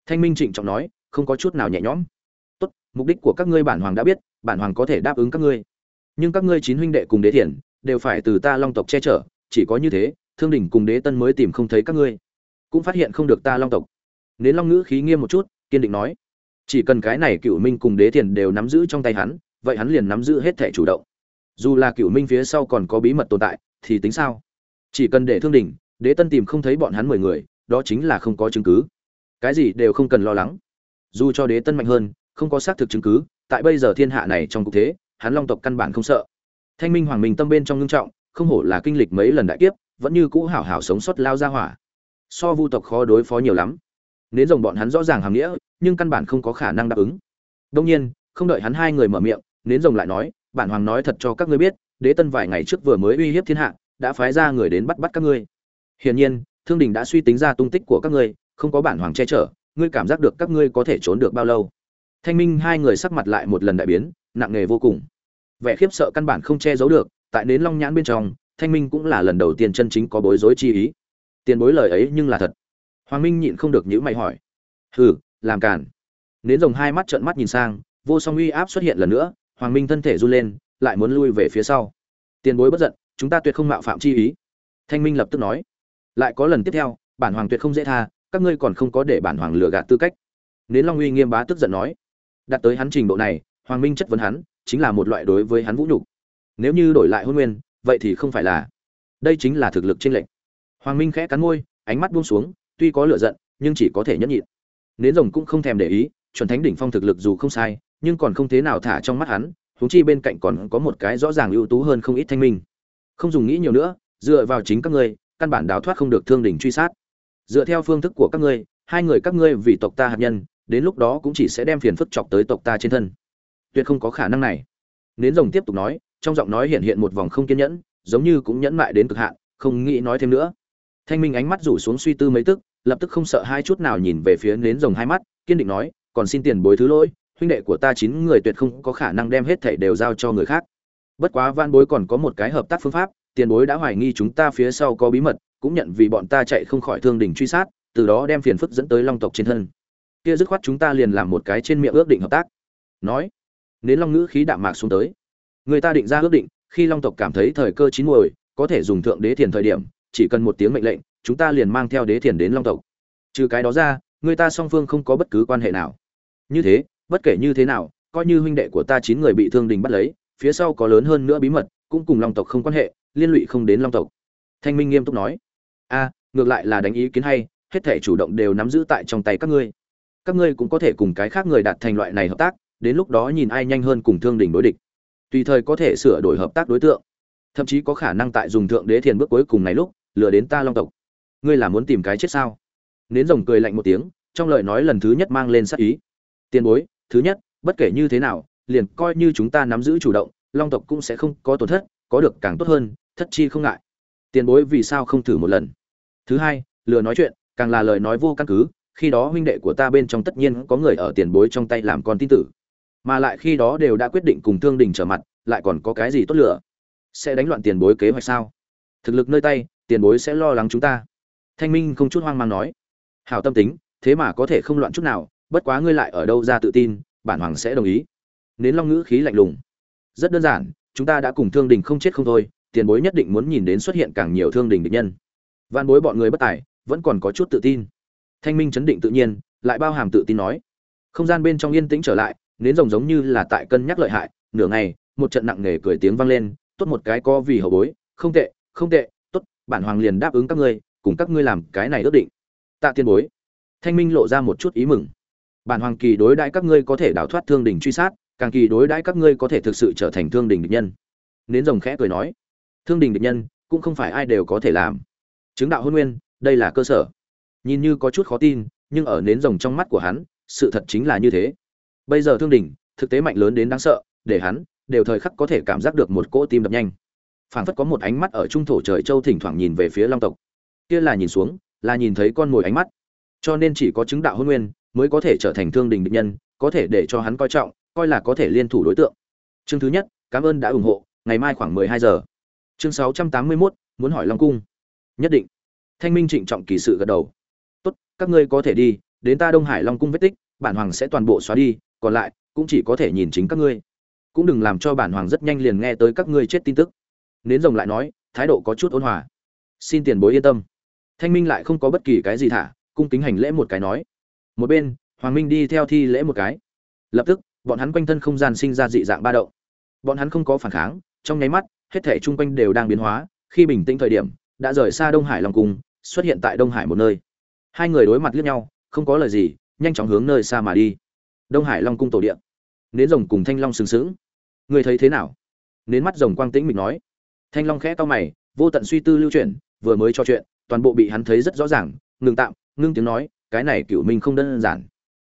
Thanh minh trịnh trọng nói, không có chút nào nhẹ nhõm. Tốt, mục đích của các ngươi bản hoàng đã biết, bản hoàng có thể đáp ứng các ngươi. Nhưng các ngươi chín huynh đệ cùng đế thiền, đều phải từ ta long tộc che chở, chỉ có như thế, thương đình cùng đế tân mới tìm không thấy các ngươi. Cũng phát hiện không được ta long tộc. Nến long ngữ khí nghiêm một chút kiên định nói. Chỉ cần cái này cựu minh cùng đế thiền đều nắm giữ trong tay hắn, vậy hắn liền nắm giữ hết thể chủ động. Dù là cựu minh phía sau còn có bí mật tồn tại, thì tính sao? Chỉ cần để thương đình, đế tân tìm không thấy bọn hắn mười người, đó chính là không có chứng cứ. Cái gì đều không cần lo lắng. Dù cho đế tân mạnh hơn, không có xác thực chứng cứ, tại bây giờ thiên hạ này trong cục thế, hắn long tộc căn bản không sợ. Thanh minh hoàng minh tâm bên trong ngưng trọng, không hổ là kinh lịch mấy lần đại kiếp, vẫn như cũ hảo hảo sống sót lao ra hỏa. So vu tộc khó đối phó nhiều lắm nến rồng bọn hắn rõ ràng hàm nghĩa, nhưng căn bản không có khả năng đáp ứng. Đông nhiên, không đợi hắn hai người mở miệng, nến rồng lại nói, bản hoàng nói thật cho các ngươi biết, đế tân vài ngày trước vừa mới uy hiếp thiên hạ, đã phái ra người đến bắt bắt các ngươi. Hiển nhiên, thương đình đã suy tính ra tung tích của các ngươi, không có bản hoàng che chở, ngươi cảm giác được các ngươi có thể trốn được bao lâu? Thanh minh hai người sắc mặt lại một lần đại biến, nặng nề vô cùng. Vẻ khiếp sợ căn bản không che giấu được, tại nến long nhãn bên trong, thanh minh cũng là lần đầu tiên chân chính có bối rối chi ý. Tiền bối lời ấy nhưng là thật hoàng minh nhịn không được nhữ mày hỏi. Hừ, làm cản nến rồng hai mắt trợn mắt nhìn sang, vô song uy áp xuất hiện lần nữa, hoàng minh thân thể run lên, lại muốn lui về phía sau. Tiền bối bất giận, chúng ta tuyệt không mạo phạm chi ý. Thanh minh lập tức nói. Lại có lần tiếp theo, bản hoàng tuyệt không dễ tha, các ngươi còn không có để bản hoàng lừa gạt tư cách. Nến long uy nghiêm bá tức giận nói. Đạt tới hắn trình độ này, hoàng minh chất vấn hắn, chính là một loại đối với hắn vũ nhục. Nếu như đổi lại hôn nguyên, vậy thì không phải là. Đây chính là thực lực trên lệnh hoàng minh khẽ cắn môi, ánh mắt buông xuống tuy có lửa giận, nhưng chỉ có thể nhẫn nhịn. Nến rồng cũng không thèm để ý, chuẩn thánh đỉnh phong thực lực dù không sai, nhưng còn không thế nào thả trong mắt hắn, huống chi bên cạnh còn có một cái rõ ràng ưu tú hơn không ít thanh minh. Không dùng nghĩ nhiều nữa, dựa vào chính các ngươi, căn bản đào thoát không được thương đỉnh truy sát. Dựa theo phương thức của các ngươi, hai người các ngươi vì tộc ta hạt nhân, đến lúc đó cũng chỉ sẽ đem phiền phức chọc tới tộc ta trên thân. Tuyệt không có khả năng này. Nến rồng tiếp tục nói, trong giọng nói hiện hiện một vòng không kiên nhẫn, giống như cũng nhẫn mại đến cực hạn, không nghĩ nói thêm nữa thanh minh ánh mắt rủ xuống suy tư mấy tức, lập tức không sợ hai chút nào nhìn về phía nến rồng hai mắt, kiên định nói, còn xin tiền bối thứ lỗi, huynh đệ của ta chín người tuyệt không có khả năng đem hết thảy đều giao cho người khác. Bất quá van bối còn có một cái hợp tác phương pháp, tiền bối đã hoài nghi chúng ta phía sau có bí mật, cũng nhận vì bọn ta chạy không khỏi thương đình truy sát, từ đó đem phiền phức dẫn tới long tộc trên thân. Kia dứt khoát chúng ta liền làm một cái trên miệng ước định hợp tác. Nói, nến long ngữ khí đạm mạc xuống tới. Người ta định ra ước định, khi long tộc cảm thấy thời cơ chín muồi, có thể dùng thượng đế thiền thời điểm chỉ cần một tiếng mệnh lệnh, chúng ta liền mang theo đế thiền đến long tộc. Trừ cái đó ra, người ta song phương không có bất cứ quan hệ nào. Như thế, bất kể như thế nào, coi như huynh đệ của ta chín người bị thương đình bắt lấy, phía sau có lớn hơn nữa bí mật, cũng cùng long tộc không quan hệ, liên lụy không đến long tộc. Thanh minh nghiêm túc nói. A, ngược lại là đánh ý kiến hay, hết thể chủ động đều nắm giữ tại trong tay các ngươi. Các ngươi cũng có thể cùng cái khác người đạt thành loại này hợp tác, đến lúc đó nhìn ai nhanh hơn cùng thương đình đối địch. Tùy thời có thể sửa đổi hợp tác đối tượng. Thậm chí có khả năng tại dùng thượng đế thiền bước cuối cùng này lúc lừa đến ta long tộc. Ngươi là muốn tìm cái chết sao? Nến rồng cười lạnh một tiếng, trong lời nói lần thứ nhất mang lên sắc ý. Tiền bối, thứ nhất, bất kể như thế nào, liền coi như chúng ta nắm giữ chủ động, long tộc cũng sẽ không có tổn thất, có được càng tốt hơn, thất chi không ngại. Tiền bối vì sao không thử một lần? Thứ hai, lừa nói chuyện, càng là lời nói vô căn cứ, khi đó huynh đệ của ta bên trong tất nhiên có người ở tiền bối trong tay làm con tin tử. Mà lại khi đó đều đã quyết định cùng thương đình trở mặt, lại còn có cái gì tốt lửa sẽ đánh loạn tiền bối kế hoạch sao? Thực lực nơi tay tiền bối sẽ lo lắng chúng ta. Thanh minh không chút hoang mang nói. Hảo tâm tính, thế mà có thể không loạn chút nào, bất quá ngươi lại ở đâu ra tự tin, bản hoàng sẽ đồng ý. Nến long ngữ khí lạnh lùng. Rất đơn giản, chúng ta đã cùng thương đình không chết không thôi, tiền bối nhất định muốn nhìn đến xuất hiện càng nhiều thương đình địch nhân. Văn bối bọn người bất tài, vẫn còn có chút tự tin. Thanh minh chấn định tự nhiên, lại bao hàm tự tin nói. Không gian bên trong yên tĩnh trở lại, nến rồng giống như là tại cân nhắc lợi hại. Nửa ngày, một trận nặng nề cười tiếng vang lên, tốt một cái co vì hậu bối, không tệ không tệ bản hoàng liền đáp ứng các ngươi, cùng các ngươi làm cái này ước định. Tạ tiên bối. Thanh minh lộ ra một chút ý mừng. Bản hoàng kỳ đối đãi các ngươi có thể đào thoát thương đình truy sát, càng kỳ đối đãi các ngươi có thể thực sự trở thành thương đình địch nhân. Nến rồng khẽ cười nói, thương đình địch nhân cũng không phải ai đều có thể làm. Chứng đạo hôn nguyên, đây là cơ sở. Nhìn như có chút khó tin, nhưng ở nến rồng trong mắt của hắn, sự thật chính là như thế. Bây giờ thương đình thực tế mạnh lớn đến đáng sợ, để hắn đều thời khắc có thể cảm giác được một cỗ tim đập nhanh phảng phất có một ánh mắt ở trung thổ trời châu thỉnh thoảng nhìn về phía long tộc. Kia là nhìn xuống là nhìn thấy con mồi ánh mắt. Cho nên chỉ có chứng đạo hôn nguyên mới có thể trở thành thương đình địch nhân có thể để cho hắn coi trọng coi là có thể liên thủ đối tượng. Chương thứ nhất cảm ơn đã ủng hộ ngày mai khoảng mười hai giờ. Chương sáu trăm tám mươi 681, muốn hỏi long cung. Nhất định. Thanh minh trịnh trọng kỳ sự gật đầu. Tốt các ngươi có thể đi đến ta đông hải long cung vết tích bản hoàng sẽ toàn bộ xóa đi còn lại cũng chỉ có thể nhìn chính các ngươi. Cũng đừng làm cho bản hoàng rất nhanh liền nghe tới các ngươi chết tin tức nến rồng lại nói, thái độ có chút ôn hòa. Xin tiền bối yên tâm. Thanh minh lại không có bất kỳ cái gì thả, cung kính hành lễ một cái nói. Một bên, hoàng minh đi theo thi lễ một cái. Lập tức, bọn hắn quanh thân không gian sinh ra dị dạng ba động. Bọn hắn không có phản kháng, trong nháy mắt, hết thể chung quanh đều đang biến hóa. Khi bình tĩnh thời điểm, đã rời xa đông hải long cung, xuất hiện tại đông hải một nơi. Hai người đối mặt liếc nhau, không có lời gì, nhanh chóng hướng nơi xa mà đi. Đông hải long cung tổ điện. Nến rồng cùng thanh long sừng sững. Người thấy thế nào? Nến mắt rồng quang tĩnh mịch nói thanh long khẽ to mày, vô tận suy tư lưu chuyển, vừa mới cho chuyện, toàn bộ bị hắn thấy rất rõ ràng, ngừng tạm, ngưng tiếng nói, cái này cựu minh không đơn giản.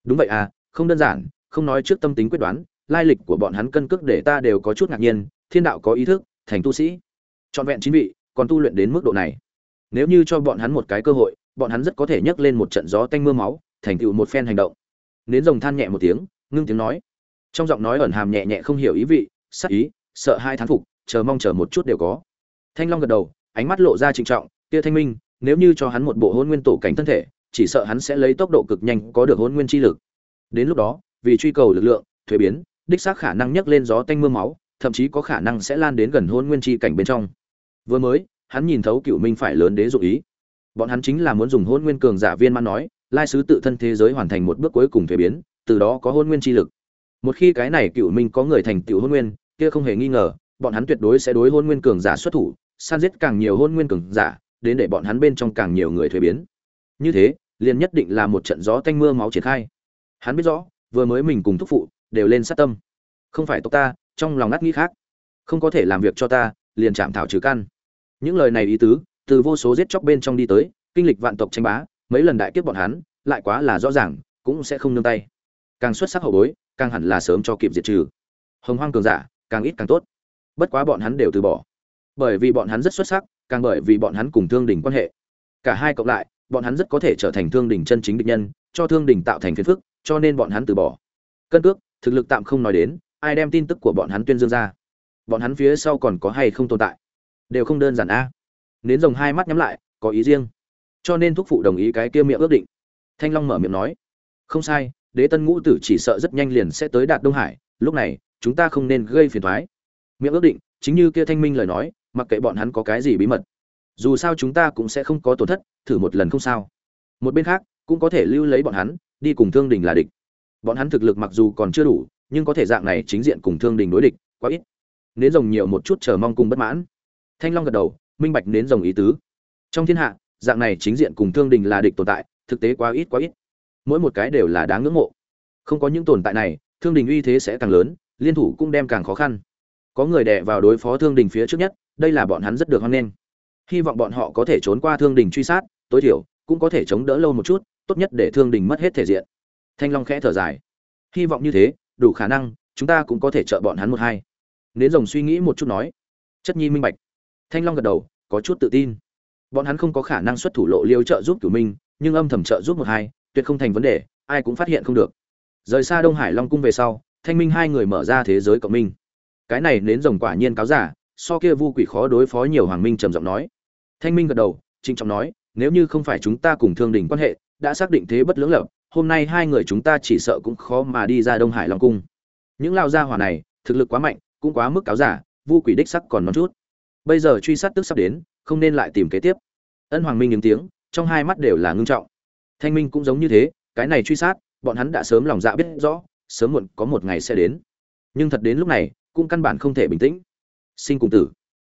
Đúng vậy à không đơn giản, không nói trước tâm tính quyết đoán, lai lịch của bọn hắn cân cước để ta đều có chút ngạc nhiên, thiên đạo có ý thức, thành tu sĩ. Trọn vẹn chín vị, còn tu luyện đến mức độ này. Nếu như cho bọn hắn một cái cơ hội, bọn hắn rất có thể nhấc lên một trận gió tanh mưa máu, thành tựu một phen hành động. Nến rồng than nhẹ một tiếng, ngưng tiếng nói. Trong giọng nói ẩn hàm nhẹ nhẹ không hiểu ý vị sắc ý, sợ hai thán phục chờ mong chờ một chút đều có. Thanh long gật đầu, ánh mắt lộ ra trịnh trọng tia thanh minh, nếu như cho hắn một bộ hôn nguyên tổ cảnh thân thể, chỉ sợ hắn sẽ lấy tốc độ cực nhanh có được hôn nguyên chi lực. Đến lúc đó, vì truy cầu lực lượng, thuế biến, đích xác khả năng nhấc lên gió tanh mưa máu, thậm chí có khả năng sẽ lan đến gần hôn nguyên chi cảnh bên trong. Vừa mới, hắn nhìn thấu cựu minh phải lớn đế dụ ý. Bọn hắn chính là muốn dùng hôn nguyên cường giả viên man nói, lai sứ tự thân thế giới hoàn thành một bước cuối cùng thuế biến, từ đó có hôn nguyên chi lực. Một khi cái này cựu minh có người thành tựu hôn nguyên, kia không hề nghi ngờ bọn hắn tuyệt đối sẽ đối hôn nguyên cường giả xuất thủ, san giết càng nhiều hôn nguyên cường giả, đến để bọn hắn bên trong càng nhiều người thuế biến. Như thế, liền nhất định là một trận gió tanh mưa máu triển khai. Hắn biết rõ, vừa mới mình cùng thúc phụ, đều lên sát tâm. Không phải tộc ta, trong lòng ngắt nghĩ khác. Không có thể làm việc cho ta, liền chạm thảo trừ căn. Những lời này ý tứ, từ vô số giết chóc bên trong đi tới, kinh lịch vạn tộc tranh bá, mấy lần đại kiếp bọn hắn, lại quá là rõ ràng, cũng sẽ không nương tay. Càng xuất sắc hậu bối, càng hẳn là sớm cho kịp diệt trừ. Hồng hoang cường giả, càng ít càng tốt bất quá bọn hắn đều từ bỏ. Bởi vì bọn hắn rất xuất sắc, càng bởi vì bọn hắn cùng thương đình quan hệ. Cả hai cộng lại, bọn hắn rất có thể trở thành thương đình chân chính địch nhân, cho thương đình tạo thành phiền phức, cho nên bọn hắn từ bỏ. Cân cước, thực lực tạm không nói đến, ai đem tin tức của bọn hắn tuyên dương ra? Bọn hắn phía sau còn có hay không tồn tại? Đều không đơn giản a. Nến rồng hai mắt nhắm lại, có ý riêng. Cho nên thúc phụ đồng ý cái kia miệng ước định. Thanh long mở miệng nói, không sai, đế tân ngũ tử chỉ sợ rất nhanh liền sẽ tới đạt đông hải, lúc này, chúng ta không nên gây phiền thoái miệng ước định, chính như kia thanh minh lời nói, mặc kệ bọn hắn có cái gì bí mật, dù sao chúng ta cũng sẽ không có tổn thất, thử một lần không sao. Một bên khác, cũng có thể lưu lấy bọn hắn, đi cùng thương đình là địch. Bọn hắn thực lực mặc dù còn chưa đủ, nhưng có thể dạng này chính diện cùng thương đình đối địch, quá ít. Nến rồng nhiều một chút chờ mong cùng bất mãn. Thanh long gật đầu, minh bạch nến rồng ý tứ. Trong thiên hạ, dạng này chính diện cùng thương đình là địch tồn tại, thực tế quá ít quá ít. Mỗi một cái đều là đáng ngưỡng mộ. Không có những tồn tại này, thương đình uy thế sẽ càng lớn, liên thủ cũng đem càng khó khăn có người đè vào đối phó thương đình phía trước nhất, đây là bọn hắn rất được hoan nghênh. Hy vọng bọn họ có thể trốn qua thương đình truy sát, tối thiểu, cũng có thể chống đỡ lâu một chút, tốt nhất để thương đình mất hết thể diện. Thanh long khẽ thở dài. Hy vọng như thế, đủ khả năng, chúng ta cũng có thể trợ bọn hắn một hai. Nến rồng suy nghĩ một chút nói. Chất nhi minh bạch. Thanh long gật đầu, có chút tự tin. Bọn hắn không có khả năng xuất thủ lộ liêu trợ giúp cửu minh, nhưng âm thầm trợ giúp một hai, tuyệt không thành vấn đề, ai cũng phát hiện không được. Rời xa đông hải long cung về sau, thanh minh hai người mở ra thế giới cộng minh cái này nến rồng quả nhiên cáo giả, so kia vu quỷ khó đối phó nhiều hoàng minh trầm giọng nói. Thanh minh gật đầu, trịnh trọng nói, nếu như không phải chúng ta cùng thương đình quan hệ, đã xác định thế bất lưỡng lập, hôm nay hai người chúng ta chỉ sợ cũng khó mà đi ra đông hải long cung. Những lao gia hỏa này, thực lực quá mạnh, cũng quá mức cáo giả, vu quỷ đích sắc còn non chút. Bây giờ truy sát tức sắp đến, không nên lại tìm kế tiếp. Ân hoàng minh những tiếng, trong hai mắt đều là ngưng trọng. Thanh minh cũng giống như thế, cái này truy sát, bọn hắn đã sớm lòng dạ biết rõ, sớm muộn có một ngày sẽ đến. Nhưng thật đến lúc này cũng căn bản không thể bình tĩnh. Sinh cùng tử.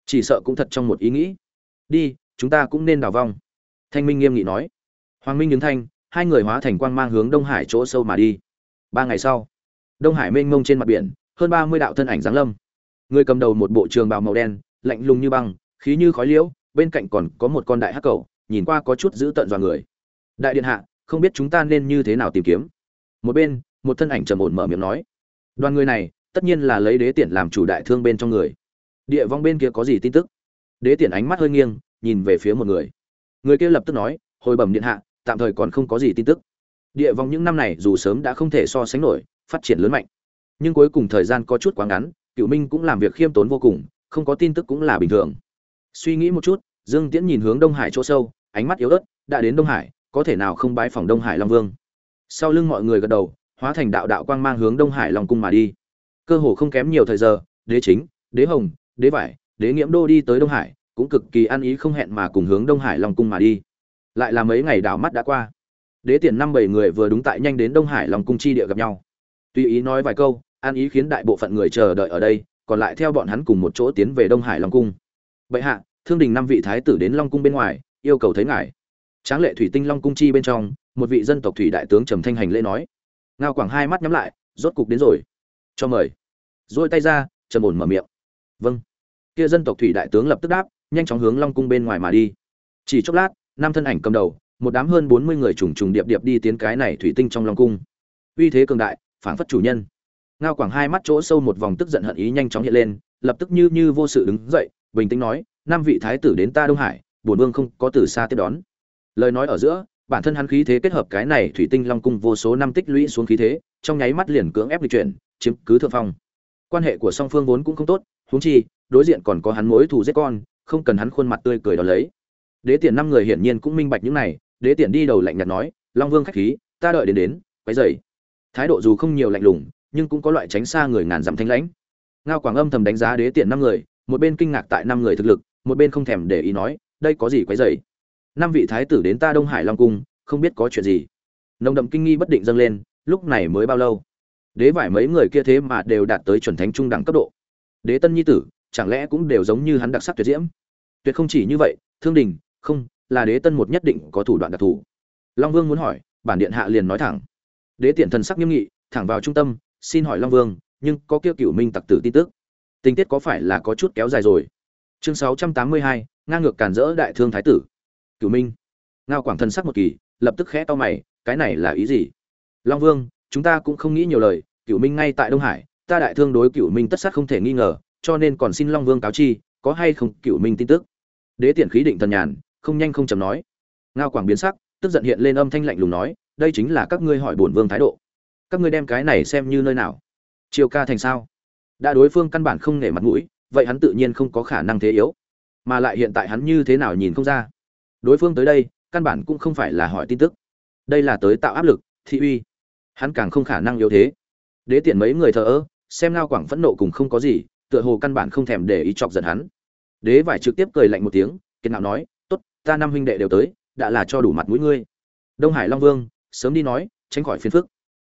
Chỉ sợ cũng thật trong một ý nghĩ. Đi, chúng ta cũng nên đào vong. Thanh minh nghiêm nghị nói. Hoàng minh nhấn thanh, hai người hóa thành quang mang hướng đông hải chỗ sâu mà đi. Ba ngày sau, đông hải mênh mông trên mặt biển, hơn ba mươi đạo thân ảnh giáng lâm. Người cầm đầu một bộ trường bào màu đen, lạnh lùng như băng, khí như khói liễu, bên cạnh còn có một con đại hắc cầu, nhìn qua có chút giữ tận dọa người. Đại điện hạ, không biết chúng ta nên như thế nào tìm kiếm. Một bên, một thân ảnh trầm ổn mở miệng nói. Đoàn người này tất nhiên là lấy đế tiện làm chủ đại thương bên trong người. Địa vong bên kia có gì tin tức? Đế tiện ánh mắt hơi nghiêng, nhìn về phía một người. Người kia lập tức nói, hồi bẩm điện hạ, tạm thời còn không có gì tin tức. Địa vong những năm này dù sớm đã không thể so sánh nổi, phát triển lớn mạnh. Nhưng cuối cùng thời gian có chút quá ngắn cựu minh cũng làm việc khiêm tốn vô cùng, không có tin tức cũng là bình thường. Suy nghĩ một chút, dương tiễn nhìn hướng đông hải chỗ sâu, ánh mắt yếu ớt, đã đến đông hải, có thể nào không bái phòng đông hải long vương? Sau lưng mọi người gật đầu, hóa thành đạo đạo quang mang hướng đông hải long cung mà đi cơ hồ không kém nhiều thời giờ, đế chính, đế hồng, đế vải, đế nghiễm đô đi tới đông hải, cũng cực kỳ ăn ý không hẹn mà cùng hướng đông hải long cung mà đi. Lại là mấy ngày đảo mắt đã qua. Đế tiền năm bảy người vừa đúng tại nhanh đến đông hải long cung chi địa gặp nhau. Tùy ý nói vài câu ăn ý khiến đại bộ phận người chờ đợi ở đây, còn lại theo bọn hắn cùng một chỗ tiến về đông hải long cung. Bệ hạ, thương đình năm vị thái tử đến long cung bên ngoài, yêu cầu thấy ngài. Tráng lệ thủy tinh long cung chi bên trong, một vị dân tộc thủy đại tướng trầm thanh hành lễ nói. Ngao quảng hai mắt nhắm lại, rốt cục đến rồi. Cho mời dôi tay ra, trầm ổn mở miệng. Vâng. Kia dân tộc thủy đại tướng lập tức đáp, nhanh chóng hướng long cung bên ngoài mà đi. Chỉ chốc lát, năm thân ảnh cầm đầu, một đám hơn bốn mươi người trùng trùng điệp điệp đi tiến cái này thủy tinh trong long cung. Uy thế cường đại, phảng phất chủ nhân. Ngao quảng hai mắt chỗ sâu một vòng tức giận hận ý nhanh chóng hiện lên, lập tức như như vô sự đứng dậy, bình tĩnh nói, năm vị thái tử đến ta đông hải, bổn vương không có từ xa tiếp đón. Lời nói ở giữa, bản thân hắn khí thế kết hợp cái này thủy tinh long cung vô số năm tích lũy xuống khí thế, trong nháy mắt liền cưỡng ép lịch chuyển, chiếm cứ thượng phong quan hệ của song phương vốn cũng không tốt, huống chi, đối diện còn có hắn mối thù giết con, không cần hắn khuôn mặt tươi cười đó lấy. Đế tiền năm người hiển nhiên cũng minh bạch những này, đế tiền đi đầu lạnh nhạt nói, long vương khách khí, ta đợi đến đến, quấy dày thái độ dù không nhiều lạnh lùng, nhưng cũng có loại tránh xa người ngàn dặm thanh lãnh. Ngao quảng âm thầm đánh giá đế tiền năm người, một bên kinh ngạc tại năm người thực lực, một bên không thèm để ý nói, đây có gì quấy dày năm vị thái tử đến ta đông hải long cung, không biết có chuyện gì. Nồng đậm kinh nghi bất định dâng lên, lúc này mới bao lâu? Đế vải mấy người kia thế mà đều đạt tới chuẩn thánh trung đẳng cấp độ. Đế tân nhi tử, chẳng lẽ cũng đều giống như hắn đặc sắc tuyệt diễm? Tuyệt không chỉ như vậy, thương đình, không, là đế tân một nhất định có thủ đoạn đặc thù. Long vương muốn hỏi, bản điện hạ liền nói thẳng. Đế tiện thần sắc nghiêm nghị, thẳng vào trung tâm, xin hỏi long vương, nhưng có kia cửu minh tặc tử tin tức. Tình tiết có phải là có chút kéo dài rồi? Chương sáu trăm tám mươi hai, ngang ngược cản rỡ đại thương thái tử. Cửu minh. Ngao quảng thần sắc một kỳ, lập tức khẽ to mày, cái này là ý gì? Long vương, chúng ta cũng không nghĩ nhiều lời cửu minh ngay tại đông hải, ta đại thương đối cửu minh tất sát không thể nghi ngờ, cho nên còn xin long vương cáo chi, có hay không cửu minh tin tức? Đế tiện khí định thần nhàn, không nhanh không chậm nói. Ngao quảng biến sắc, tức giận hiện lên âm thanh lạnh lùng nói, đây chính là các ngươi hỏi bổn vương thái độ. Các ngươi đem cái này xem như nơi nào? Triều ca thành sao? Đã đối phương căn bản không nể mặt mũi, vậy hắn tự nhiên không có khả năng thế yếu. Mà lại hiện tại hắn như thế nào nhìn không ra. Đối phương tới đây, căn bản cũng không phải là hỏi tin tức. Đây là tới tạo áp lực, thị uy. Hắn càng không khả năng yếu thế đế tiện mấy người thờ ơ, xem ngao quảng phẫn nộ cùng không có gì, tựa hồ căn bản không thèm để ý chọc giận hắn. Đế vải trực tiếp cười lạnh một tiếng kiệt nạo nói, tốt, ta năm huynh đệ đều tới, đã là cho đủ mặt mũi ngươi. Đông hải long vương, sớm đi nói, tránh khỏi phiền phức.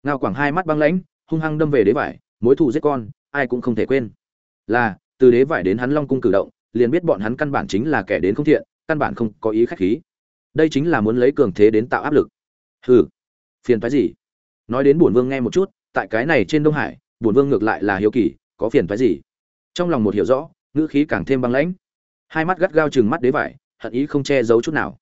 Ngao quảng hai mắt băng lãnh, hung hăng đâm về đế vải, mối thù giết con, ai cũng không thể quên. Là, từ đế vải đến hắn long cung cử động, liền biết bọn hắn căn bản chính là kẻ đến không thiện, căn bản không có ý khách khí. Đây chính là muốn lấy cường thế đến tạo áp lực. Hừ, phiền phái gì? Nói đến bổn vương nghe một chút tại cái này trên đông hải, bổn vương ngược lại là hiếu kỳ, có phiền phái gì? Trong lòng một hiểu rõ, ngữ khí càng thêm băng lãnh. Hai mắt gắt gao chừng mắt đế vải, hận ý không che giấu chút nào.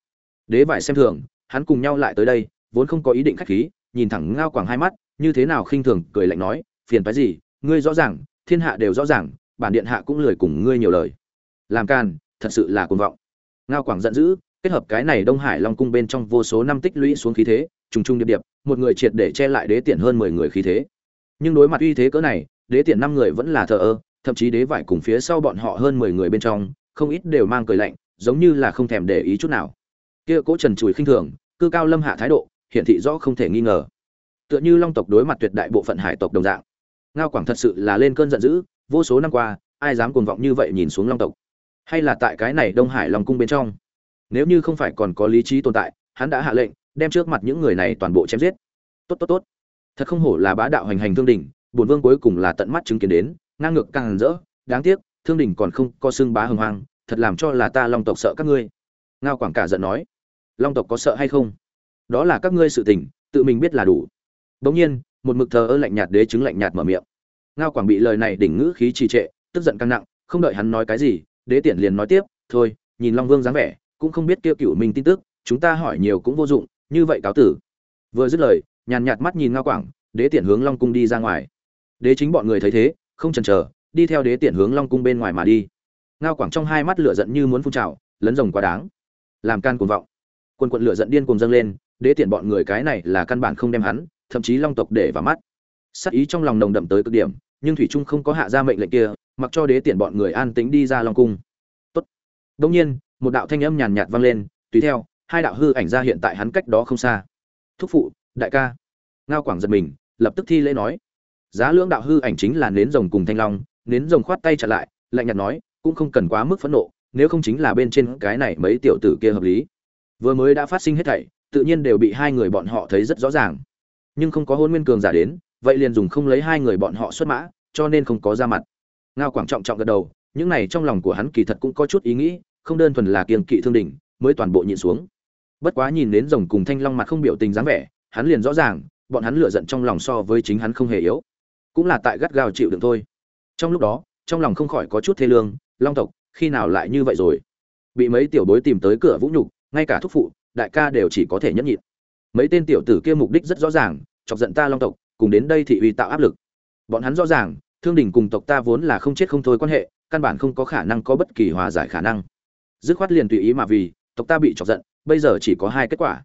Đế vải xem thường, hắn cùng nhau lại tới đây, vốn không có ý định khách khí, nhìn thẳng ngao quảng hai mắt, như thế nào khinh thường, cười lạnh nói, phiền phái gì? Ngươi rõ ràng, thiên hạ đều rõ ràng, bản điện hạ cũng lười cùng ngươi nhiều lời. Làm can thật sự là cuồng vọng. Ngao quảng giận dữ, kết hợp cái này đông hải long cung bên trong vô số năm tích lũy xuống khí thế trùng trùng điệp điệp, một người triệt để che lại đế tiện hơn mười người khí thế. Nhưng đối mặt uy thế cỡ này, đế tiện năm người vẫn là thờ ơ, thậm chí đế vải cùng phía sau bọn họ hơn mười người bên trong, không ít đều mang cười lạnh, giống như là không thèm để ý chút nào. Kia cố trần chùi khinh thường, cư cao lâm hạ thái độ, hiển thị rõ không thể nghi ngờ. Tựa như long tộc đối mặt tuyệt đại bộ phận hải tộc đồng dạng. Ngao quảng thật sự là lên cơn giận dữ, vô số năm qua, ai dám cuồng vọng như vậy nhìn xuống long tộc? Hay là tại cái này đông hải long cung bên trong? Nếu như không phải còn có lý trí tồn tại, hắn đã hạ lệnh đem trước mặt những người này toàn bộ chém giết. Tốt tốt tốt. Thật không hổ là bá đạo hành hành thương đỉnh, bổn vương cuối cùng là tận mắt chứng kiến đến, ngang ngược càng rỡ. Đáng tiếc, thương đỉnh còn không có xương bá hùng hoang, thật làm cho là ta long tộc sợ các ngươi. Ngao quảng cả giận nói, long tộc có sợ hay không? Đó là các ngươi sự tình, tự mình biết là đủ. Bỗng nhiên, một mực thờ ơ lạnh nhạt đế chứng lạnh nhạt mở miệng. Ngao quảng bị lời này đỉnh ngữ khí trì trệ, tức giận căng nặng, không đợi hắn nói cái gì, đế tiện liền nói tiếp, thôi, nhìn long vương dáng vẻ, cũng không biết kia cựu mình tin tức, chúng ta hỏi nhiều cũng vô dụng như vậy cáo tử. Vừa dứt lời, nhàn nhạt mắt nhìn ngao quảng, đế tiện hướng long cung đi ra ngoài. Đế chính bọn người thấy thế, không chần chờ, đi theo đế tiện hướng long cung bên ngoài mà đi. Ngao quảng trong hai mắt lửa giận như muốn phun trào, lấn rồng quá đáng. Làm can cuồng vọng. Quân quận lửa giận điên cuồng dâng lên, đế tiện bọn người cái này là căn bản không đem hắn, thậm chí long tộc để vào mắt. Sắc ý trong lòng nồng đậm tới cực điểm, nhưng thủy trung không có hạ ra mệnh lệnh kia, mặc cho đế tiện bọn người an tĩnh đi ra long cung. Tốt. Đông nhiên, một đạo thanh âm nhàn nhạt vang lên, tùy theo hai đạo hư ảnh ra hiện tại hắn cách đó không xa. Thúc phụ, đại ca. Ngao quảng giật mình, lập tức thi lễ nói. Giá lưỡng đạo hư ảnh chính là nến rồng cùng thanh long, nến rồng khoát tay trả lại, lạnh nhạt nói, cũng không cần quá mức phẫn nộ, nếu không chính là bên trên cái này mấy tiểu tử kia hợp lý. Vừa mới đã phát sinh hết thảy, tự nhiên đều bị hai người bọn họ thấy rất rõ ràng. Nhưng không có hôn nguyên cường giả đến, vậy liền dùng không lấy hai người bọn họ xuất mã, cho nên không có ra mặt. Ngao quảng trọng trọng gật đầu, những này trong lòng của hắn kỳ thật cũng có chút ý nghĩ, không đơn thuần là kiềng kỵ thương đỉnh, mới toàn bộ nhịn xuống bất quá nhìn đến rồng cùng thanh long mặt không biểu tình dáng vẻ, hắn liền rõ ràng, bọn hắn lựa giận trong lòng so với chính hắn không hề yếu. Cũng là tại gắt gao chịu đựng thôi. Trong lúc đó, trong lòng không khỏi có chút thê lương, long tộc, khi nào lại như vậy rồi? Bị mấy tiểu bối tìm tới cửa vũ nhục, ngay cả thúc phụ, đại ca đều chỉ có thể nhẫn nhịn. Mấy tên tiểu tử kia mục đích rất rõ ràng, chọc giận ta long tộc, cùng đến đây thị uy tạo áp lực. Bọn hắn rõ ràng, thương đình cùng tộc ta vốn là không chết không thôi quan hệ, căn bản không có khả năng có bất kỳ hòa giải khả năng. Dứt khoát liền tùy ý mà vì, tộc ta bị chọc giận bây giờ chỉ có hai kết quả.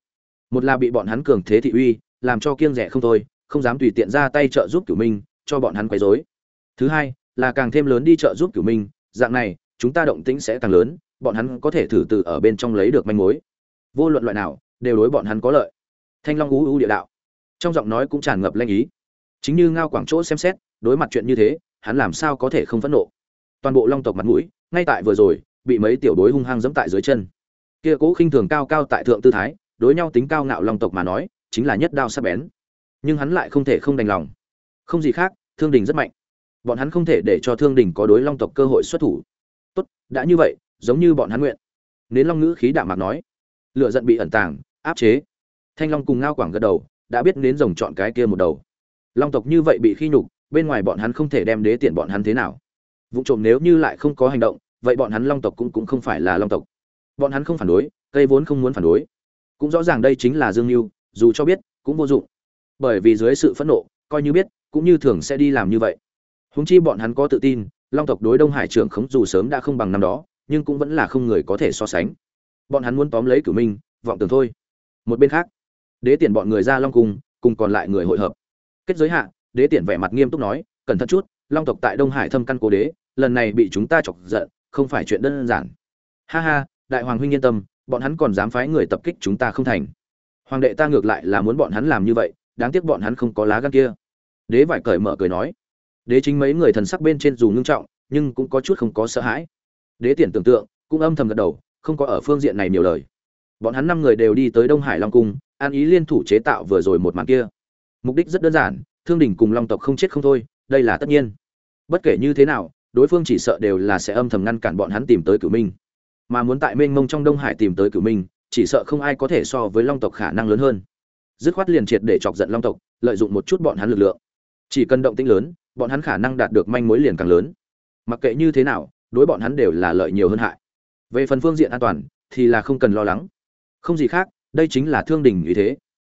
Một là bị bọn hắn cường thế thị uy, làm cho kiêng rẻ không thôi, không dám tùy tiện ra tay trợ giúp cửu minh, cho bọn hắn quấy rối. Thứ hai, là càng thêm lớn đi trợ giúp cửu minh, dạng này, chúng ta động tĩnh sẽ càng lớn, bọn hắn có thể thử từ ở bên trong lấy được manh mối. Vô luận loại nào, đều đối bọn hắn có lợi. Thanh long ú ú địa đạo. Trong giọng nói cũng tràn ngập lanh ý. Chính như ngao quảng chỗ xem xét, đối mặt chuyện như thế, hắn làm sao có thể không phẫn nộ? Toàn bộ long tộc mặt mũi, ngay tại vừa rồi, bị mấy tiểu đối hung hăng dẫm tại dưới chân kia cố khinh thường cao cao tại thượng tư thái, đối nhau tính cao ngạo long tộc mà nói, chính là nhất đao sắc bén. Nhưng hắn lại không thể không đành lòng. Không gì khác, thương đình rất mạnh. Bọn hắn không thể để cho thương đình có đối long tộc cơ hội xuất thủ. Tốt, đã như vậy, giống như bọn hắn nguyện. Nến long ngữ khí đạm mạc nói. Lựa giận bị ẩn tàng, áp chế. Thanh long cùng ngao quảng gật đầu, đã biết nến rồng chọn cái kia một đầu. Long tộc như vậy bị khi nhục, bên ngoài bọn hắn không thể đem đế tiện bọn hắn thế nào. Vụ trộm nếu như lại không có hành động, vậy bọn hắn long tộc cũng cũng không phải là long tộc bọn hắn không phản đối, cây vốn không muốn phản đối. Cũng rõ ràng đây chính là dương mưu dù cho biết, cũng vô dụng. Bởi vì dưới sự phẫn nộ, coi như biết, cũng như thường sẽ đi làm như vậy. Húng chi bọn hắn có tự tin, long tộc đối đông hải trưởng khống dù sớm đã không bằng năm đó, nhưng cũng vẫn là không người có thể so sánh. Bọn hắn muốn tóm lấy cửu minh, vọng tưởng thôi. Một bên khác, đế tiện bọn người ra long cung, cùng còn lại người hội hợp. Kết giới hạ, đế tiện vẻ mặt nghiêm túc nói, cẩn thận chút, long tộc tại đông hải thâm căn cố đế, lần này bị chúng ta chọc giận, không phải chuyện đơn giản. Ha ha đại hoàng huynh yên tâm, bọn hắn còn dám phái người tập kích chúng ta không thành. Hoàng đệ ta ngược lại là muốn bọn hắn làm như vậy, đáng tiếc bọn hắn không có lá gan kia. Đế vải cởi mở cười nói. Đế chính mấy người thần sắc bên trên dù ngưng trọng, nhưng cũng có chút không có sợ hãi. Đế tiền tưởng tượng, cũng âm thầm gật đầu, không có ở phương diện này nhiều lời. Bọn hắn năm người đều đi tới đông hải long cung, an ý liên thủ chế tạo vừa rồi một màn kia. Mục đích rất đơn giản, thương đình cùng long tộc không chết không thôi, đây là tất nhiên. Bất kể như thế nào, đối phương chỉ sợ đều là sẽ âm thầm ngăn cản bọn hắn tìm tới cửu minh mà muốn tại mênh mông trong đông hải tìm tới cửu minh, chỉ sợ không ai có thể so với long tộc khả năng lớn hơn. Dứt khoát liền triệt để chọc giận long tộc, lợi dụng một chút bọn hắn lực lượng. Chỉ cần động tĩnh lớn, bọn hắn khả năng đạt được manh mối liền càng lớn. Mặc kệ như thế nào, đối bọn hắn đều là lợi nhiều hơn hại. Về phần phương diện an toàn, thì là không cần lo lắng. Không gì khác, đây chính là thương đình như thế.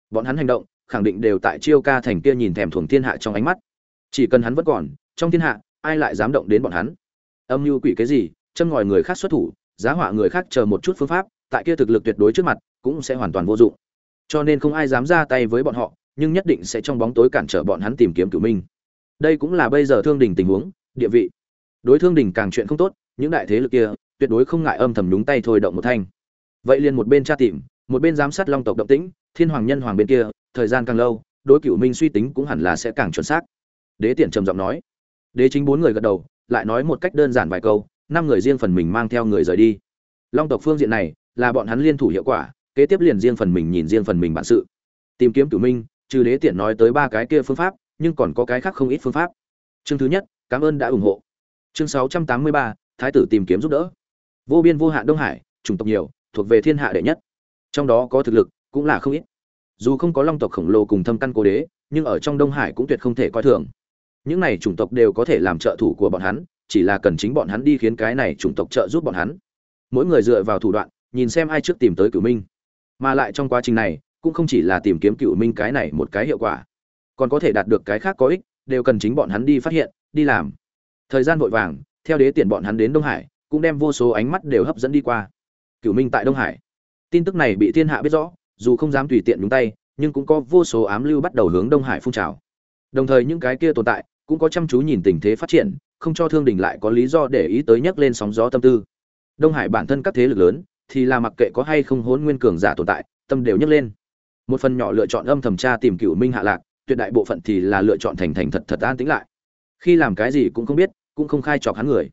Bọn hắn hành động, khẳng định đều tại chiêu ca thành kia nhìn thèm thuồng thiên hạ trong ánh mắt. Chỉ cần hắn vẫn còn, trong thiên hạ, ai lại dám động đến bọn hắn? Âm mưu quỷ cái gì, châm ngòi người khác xuất thủ giá họa người khác chờ một chút phương pháp, tại kia thực lực tuyệt đối trước mặt, cũng sẽ hoàn toàn vô dụng. Cho nên không ai dám ra tay với bọn họ, nhưng nhất định sẽ trong bóng tối cản trở bọn hắn tìm kiếm cửu minh. Đây cũng là bây giờ thương đình tình huống, địa vị. Đối thương đình càng chuyện không tốt, những đại thế lực kia, tuyệt đối không ngại âm thầm đúng tay thôi động một thanh. Vậy liền một bên tra tìm, một bên giám sát long tộc động tĩnh, thiên hoàng nhân hoàng bên kia, thời gian càng lâu, đối cửu minh suy tính cũng hẳn là sẽ càng chuẩn xác. Đế tiện trầm giọng nói. Đế chính bốn người gật đầu, lại nói một cách đơn giản vài câu năm người riêng phần mình mang theo người rời đi. Long tộc phương diện này là bọn hắn liên thủ hiệu quả, kế tiếp liền riêng phần mình nhìn riêng phần mình bản sự. Tìm kiếm cửu minh, trừ đế tiện nói tới ba cái kia phương pháp, nhưng còn có cái khác không ít phương pháp. Chương thứ nhất, cảm ơn đã ủng hộ. Chương sáu trăm tám mươi ba, thái tử tìm kiếm giúp đỡ. Vô biên vô hạn đông hải, chủng tộc nhiều, thuộc về thiên hạ đệ nhất. Trong đó có thực lực cũng là không ít. Dù không có long tộc khổng lồ cùng thâm căn cố đế, nhưng ở trong đông hải cũng tuyệt không thể coi thường. Những này chủng tộc đều có thể làm trợ thủ của bọn hắn chỉ là cần chính bọn hắn đi khiến cái này chủng tộc trợ giúp bọn hắn. Mỗi người dựa vào thủ đoạn, nhìn xem ai trước tìm tới cửu minh. Mà lại trong quá trình này, cũng không chỉ là tìm kiếm cửu minh cái này một cái hiệu quả. Còn có thể đạt được cái khác có ích, đều cần chính bọn hắn đi phát hiện, đi làm. Thời gian vội vàng, theo đế tiền bọn hắn đến đông hải, cũng đem vô số ánh mắt đều hấp dẫn đi qua. Cửu minh tại đông hải. Tin tức này bị thiên hạ biết rõ, dù không dám tùy tiện đúng tay, nhưng cũng có vô số ám lưu bắt đầu hướng đông hải phun trào. Đồng thời những cái kia tồn tại, cũng có chăm chú nhìn tình thế phát triển không cho thương đình lại có lý do để ý tới nhắc lên sóng gió tâm tư. Đông hải bản thân các thế lực lớn, thì là mặc kệ có hay không hốn nguyên cường giả tồn tại, tâm đều nhấc lên. Một phần nhỏ lựa chọn âm thầm tra tìm cựu minh hạ lạc, tuyệt đại bộ phận thì là lựa chọn thành thành thật thật an tĩnh lại. Khi làm cái gì cũng không biết, cũng không khai chọc hắn người.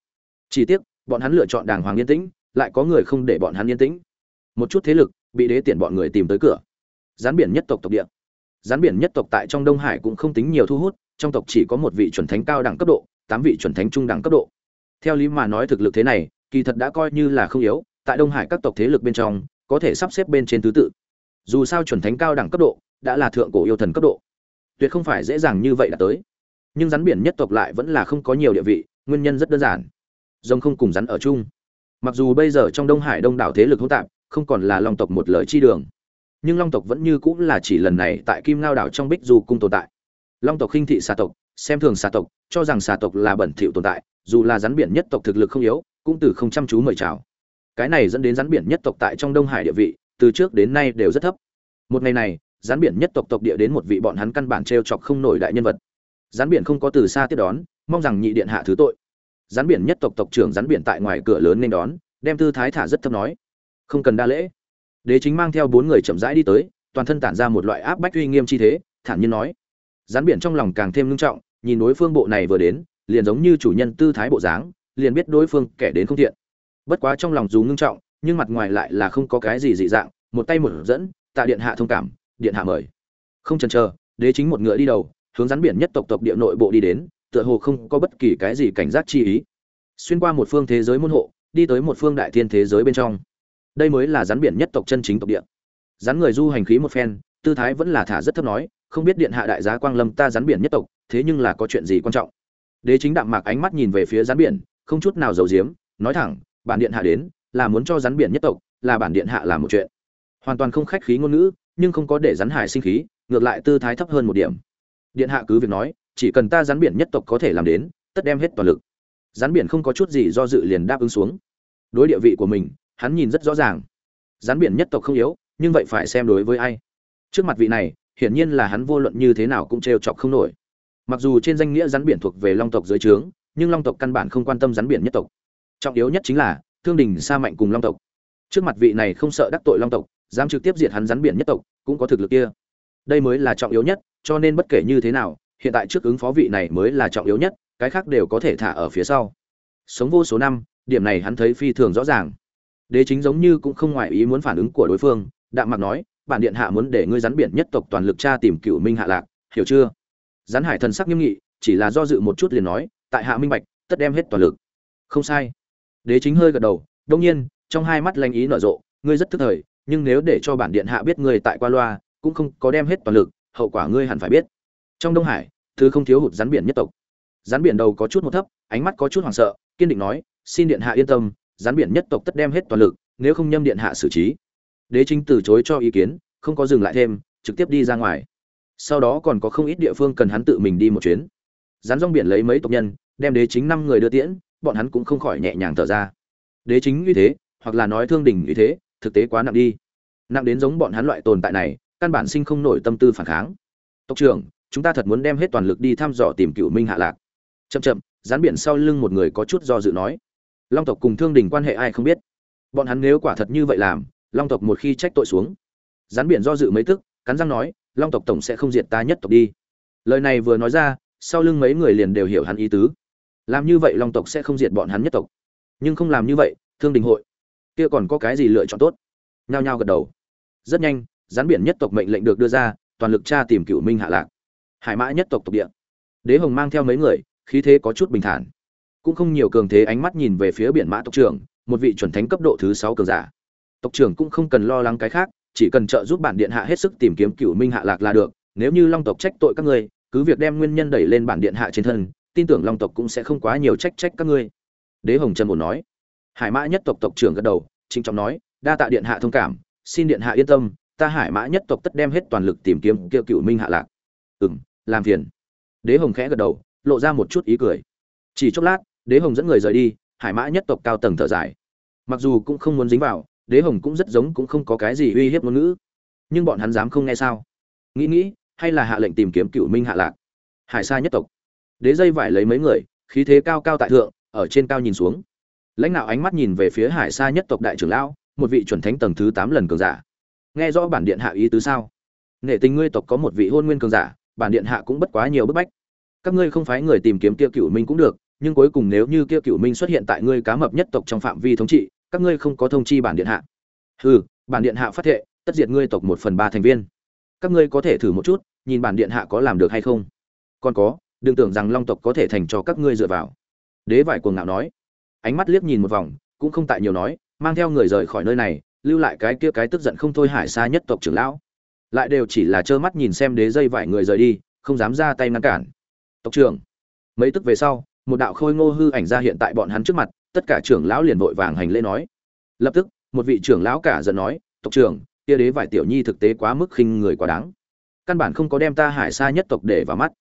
Chỉ tiếc, bọn hắn lựa chọn đàng hoàng yên tĩnh, lại có người không để bọn hắn yên tĩnh. Một chút thế lực, bị đế tiện bọn người tìm tới cửa. Gián biển nhất tộc tộc địa. Gián biển nhất tộc tại trong đông hải cũng không tính nhiều thu hút, trong tộc chỉ có một vị chuẩn thánh cao đẳng cấp độ tám vị chuẩn thánh trung đẳng cấp độ. Theo lý mà nói thực lực thế này, kỳ thật đã coi như là không yếu, tại đông hải các tộc thế lực bên trong, có thể sắp xếp bên trên thứ tự. Dù sao chuẩn thánh cao đẳng cấp độ, đã là thượng cổ yêu thần cấp độ. Tuyệt không phải dễ dàng như vậy đã tới. Nhưng rắn biển nhất tộc lại vẫn là không có nhiều địa vị, nguyên nhân rất đơn giản. Rồng không cùng rắn ở chung. Mặc dù bây giờ trong đông hải đông đảo thế lực hỗn tạp, không còn là long tộc một lời chi đường. Nhưng long tộc vẫn như cũng là chỉ lần này tại kim ngao đảo trong bích du cung tồn tại. Long tộc khinh thị xà tộc xem thường xà tộc, cho rằng xà tộc là bẩn thỉu tồn tại, dù là rắn biển nhất tộc thực lực không yếu, cũng từ không chăm chú mời chào. Cái này dẫn đến rắn biển nhất tộc tại trong đông hải địa vị, từ trước đến nay đều rất thấp. Một ngày này, rắn biển nhất tộc tộc địa đến một vị bọn hắn căn bản t r e o chọc không nổi đại nhân vật. Rắn biển không có từ xa tiếp đón, mong rằng nhị điện hạ thứ tội. Rắn biển nhất tộc tộc trưởng rắn biển tại ngoài cửa lớn nên đón, đem tư thái thả rất thấp nói. Không cần đa lễ. Đế chính mang theo bốn người chậm rãi đi tới, toàn thân tản ra một loại áp bách uy nghiêm chi thế, thản nhiên nói rắn biển trong lòng càng thêm nghiêm trọng, nhìn đối phương bộ này vừa đến, liền giống như chủ nhân tư thái bộ dáng, liền biết đối phương kẻ đến không thiện. Bất quá trong lòng dù ngưng trọng, nhưng mặt ngoài lại là không có cái gì dị dạng, một tay một dẫn, tạ điện hạ thông cảm, điện hạ mời. Không chần chờ, đế chính một ngựa đi đầu, hướng rắn biển nhất tộc tộc địa nội bộ đi đến, tựa hồ không có bất kỳ cái gì cảnh giác chi ý. Xuyên qua một phương thế giới môn hộ, đi tới một phương đại thiên thế giới bên trong. Đây mới là rắn biển nhất tộc chân chính tộc địa. Rắn người du hành khí một phen, tư thái vẫn là thả rất thấp nói không biết điện hạ đại giá quang lâm ta rắn biển nhất tộc, thế nhưng là có chuyện gì quan trọng? Đế chính đạm mạc ánh mắt nhìn về phía rắn biển, không chút nào giấu giếm, nói thẳng, bản điện hạ đến, là muốn cho rắn biển nhất tộc, là bản điện hạ làm một chuyện. Hoàn toàn không khách khí ngôn ngữ, nhưng không có để rắn hải sinh khí, ngược lại tư thái thấp hơn một điểm. Điện hạ cứ việc nói, chỉ cần ta rắn biển nhất tộc có thể làm đến, tất đem hết toàn lực. Rắn biển không có chút gì do dự liền đáp ứng xuống. Đối địa vị của mình, hắn nhìn rất rõ ràng. Rắn biển nhất tộc không yếu, nhưng vậy phải xem đối với ai. Trước mặt vị này hiển nhiên là hắn vô luận như thế nào cũng trêu chọc không nổi. Mặc dù trên danh nghĩa rắn biển thuộc về long tộc dưới trướng, nhưng long tộc căn bản không quan tâm rắn biển nhất tộc. Trọng yếu nhất chính là, thương đình, sa mạnh cùng long tộc. Trước mặt vị này không sợ đắc tội long tộc, dám trực tiếp diệt hắn rắn biển nhất tộc, cũng có thực lực kia. Đây mới là trọng yếu nhất, cho nên bất kể như thế nào, hiện tại trước ứng phó vị này mới là trọng yếu nhất, cái khác đều có thể thả ở phía sau. Sống vô số năm, điểm này hắn thấy phi thường rõ ràng. Đế chính giống như cũng không ngoại ý muốn phản ứng của đối phương, đạm mặc nói bản điện hạ muốn để ngươi rắn biển nhất tộc toàn lực tra tìm cựu minh hạ lạc, hiểu chưa? Rắn hải thần sắc nghiêm nghị, chỉ là do dự một chút liền nói, tại hạ minh bạch, tất đem hết toàn lực. Không sai. Đế chính hơi gật đầu đông nhiên, trong hai mắt lanh ý nở rộ, ngươi rất thức thời, nhưng nếu để cho bản điện hạ biết ngươi tại qua loa, cũng không có đem hết toàn lực, hậu quả ngươi hẳn phải biết. Trong đông hải, thứ không thiếu hụt rắn biển nhất tộc. Rắn biển đầu có chút một thấp, ánh mắt có chút hoảng sợ, kiên định nói, xin điện hạ yên tâm, rắn biển nhất tộc tất đem hết toàn lực, nếu không nhâm điện hạ xử trí đế chính từ chối cho ý kiến, không có dừng lại thêm, trực tiếp đi ra ngoài. Sau đó còn có không ít địa phương cần hắn tự mình đi một chuyến. Rắn rong biển lấy mấy tộc nhân, đem đế chính năm người đưa tiễn, bọn hắn cũng không khỏi nhẹ nhàng thở ra. Đế chính như thế, hoặc là nói thương đình như thế, thực tế quá nặng đi. Nặng đến giống bọn hắn loại tồn tại này, căn bản sinh không nổi tâm tư phản kháng. Tộc trưởng, chúng ta thật muốn đem hết toàn lực đi thăm dò tìm cựu minh hạ lạc. Chậm chậm rán biển sau lưng một người có chút do dự nói. Long tộc cùng thương đình quan hệ ai không biết. Bọn hắn nếu quả thật như vậy làm long tộc một khi trách tội xuống rán biển do dự mấy tức, cắn răng nói, long tộc tổng sẽ không diệt ta nhất tộc đi. Lời này vừa nói ra, sau lưng mấy người liền đều hiểu hắn ý tứ. Làm như vậy long tộc sẽ không diệt bọn hắn nhất tộc. Nhưng không làm như vậy, thương đình hội. Kia còn có cái gì lựa chọn tốt? Nhao nhao gật đầu. Rất nhanh, rắn biển nhất tộc mệnh lệnh được đưa ra, toàn lực tra tìm cựu minh hạ lạc. Hải mã nhất tộc tộc địa. Đế hồng mang theo mấy người, khí thế có chút bình thản. Cũng không nhiều cường thế ánh mắt nhìn về phía biển mã tộc trưởng, một vị chuẩn thánh cấp độ thứ sáu cường giả tộc trưởng cũng không cần lo lắng cái khác, chỉ cần trợ giúp bản điện hạ hết sức tìm kiếm cựu minh hạ lạc là được, nếu như long tộc trách tội các ngươi, cứ việc đem nguyên nhân đẩy lên bản điện hạ trên thân, tin tưởng long tộc cũng sẽ không quá nhiều trách trách các ngươi. Đế hồng trần một nói. Hải mã nhất tộc tộc trưởng gật đầu, trịnh trọng nói, đa tạ điện hạ thông cảm, xin điện hạ yên tâm, ta hải mã nhất tộc tất đem hết toàn lực tìm kiếm kia cựu minh hạ lạc. Ừng làm phiền. Đế hồng khẽ gật đầu, lộ ra một chút ý cười. Chỉ chốc lát, đế hồng dẫn người rời đi, hải mã nhất tộc cao tầng thở dài. Mặc dù cũng không muốn dính vào đế hồng cũng rất giống cũng không có cái gì uy hiếp ngôn ngữ. Nhưng bọn hắn dám không nghe sao? Nghĩ nghĩ, hay là hạ lệnh tìm kiếm cựu minh hạ lạc? Hải sa nhất tộc. Đế dây vải lấy mấy người, khí thế cao cao tại thượng, ở trên cao nhìn xuống. Lãnh đạo ánh mắt nhìn về phía hải sa nhất tộc đại trưởng lão, một vị chuẩn thánh tầng thứ tám lần cường giả. Nghe rõ bản điện hạ ý tứ sao? Nể tình ngươi tộc có một vị hôn nguyên cường giả, bản điện hạ cũng bất quá nhiều bức bách. Các ngươi không phái người tìm kiếm kia cựu minh cũng được, nhưng cuối cùng nếu như kia cựu minh xuất hiện tại ngươi cá mập nhất tộc trong phạm vi thống trị các ngươi không có thông chi bản điện hạ. Hừ, bản điện hạ phát thệ, tất diệt ngươi tộc một phần ba thành viên. Các ngươi có thể thử một chút, nhìn bản điện hạ có làm được hay không? Còn có, đừng tưởng rằng long tộc có thể thành cho các ngươi dựa vào. Đế vải cuồng ngạo nói. Ánh mắt liếc nhìn một vòng, cũng không tại nhiều nói, mang theo người rời khỏi nơi này, lưu lại cái kia cái tức giận không thôi hải xa nhất tộc trưởng lão. Lại đều chỉ là trơ mắt nhìn xem đế dây vải người rời đi, không dám ra tay ngăn cản. Tộc trưởng, mấy tức về sau, một đạo khôi ngô hư ảnh ra hiện tại bọn hắn trước mặt tất cả trưởng lão liền vội vàng hành lễ nói. Lập tức, một vị trưởng lão cả giận nói, tộc trưởng, kia đế vải tiểu nhi thực tế quá mức khinh người quá đáng. Căn bản không có đem ta hải xa nhất tộc để vào mắt.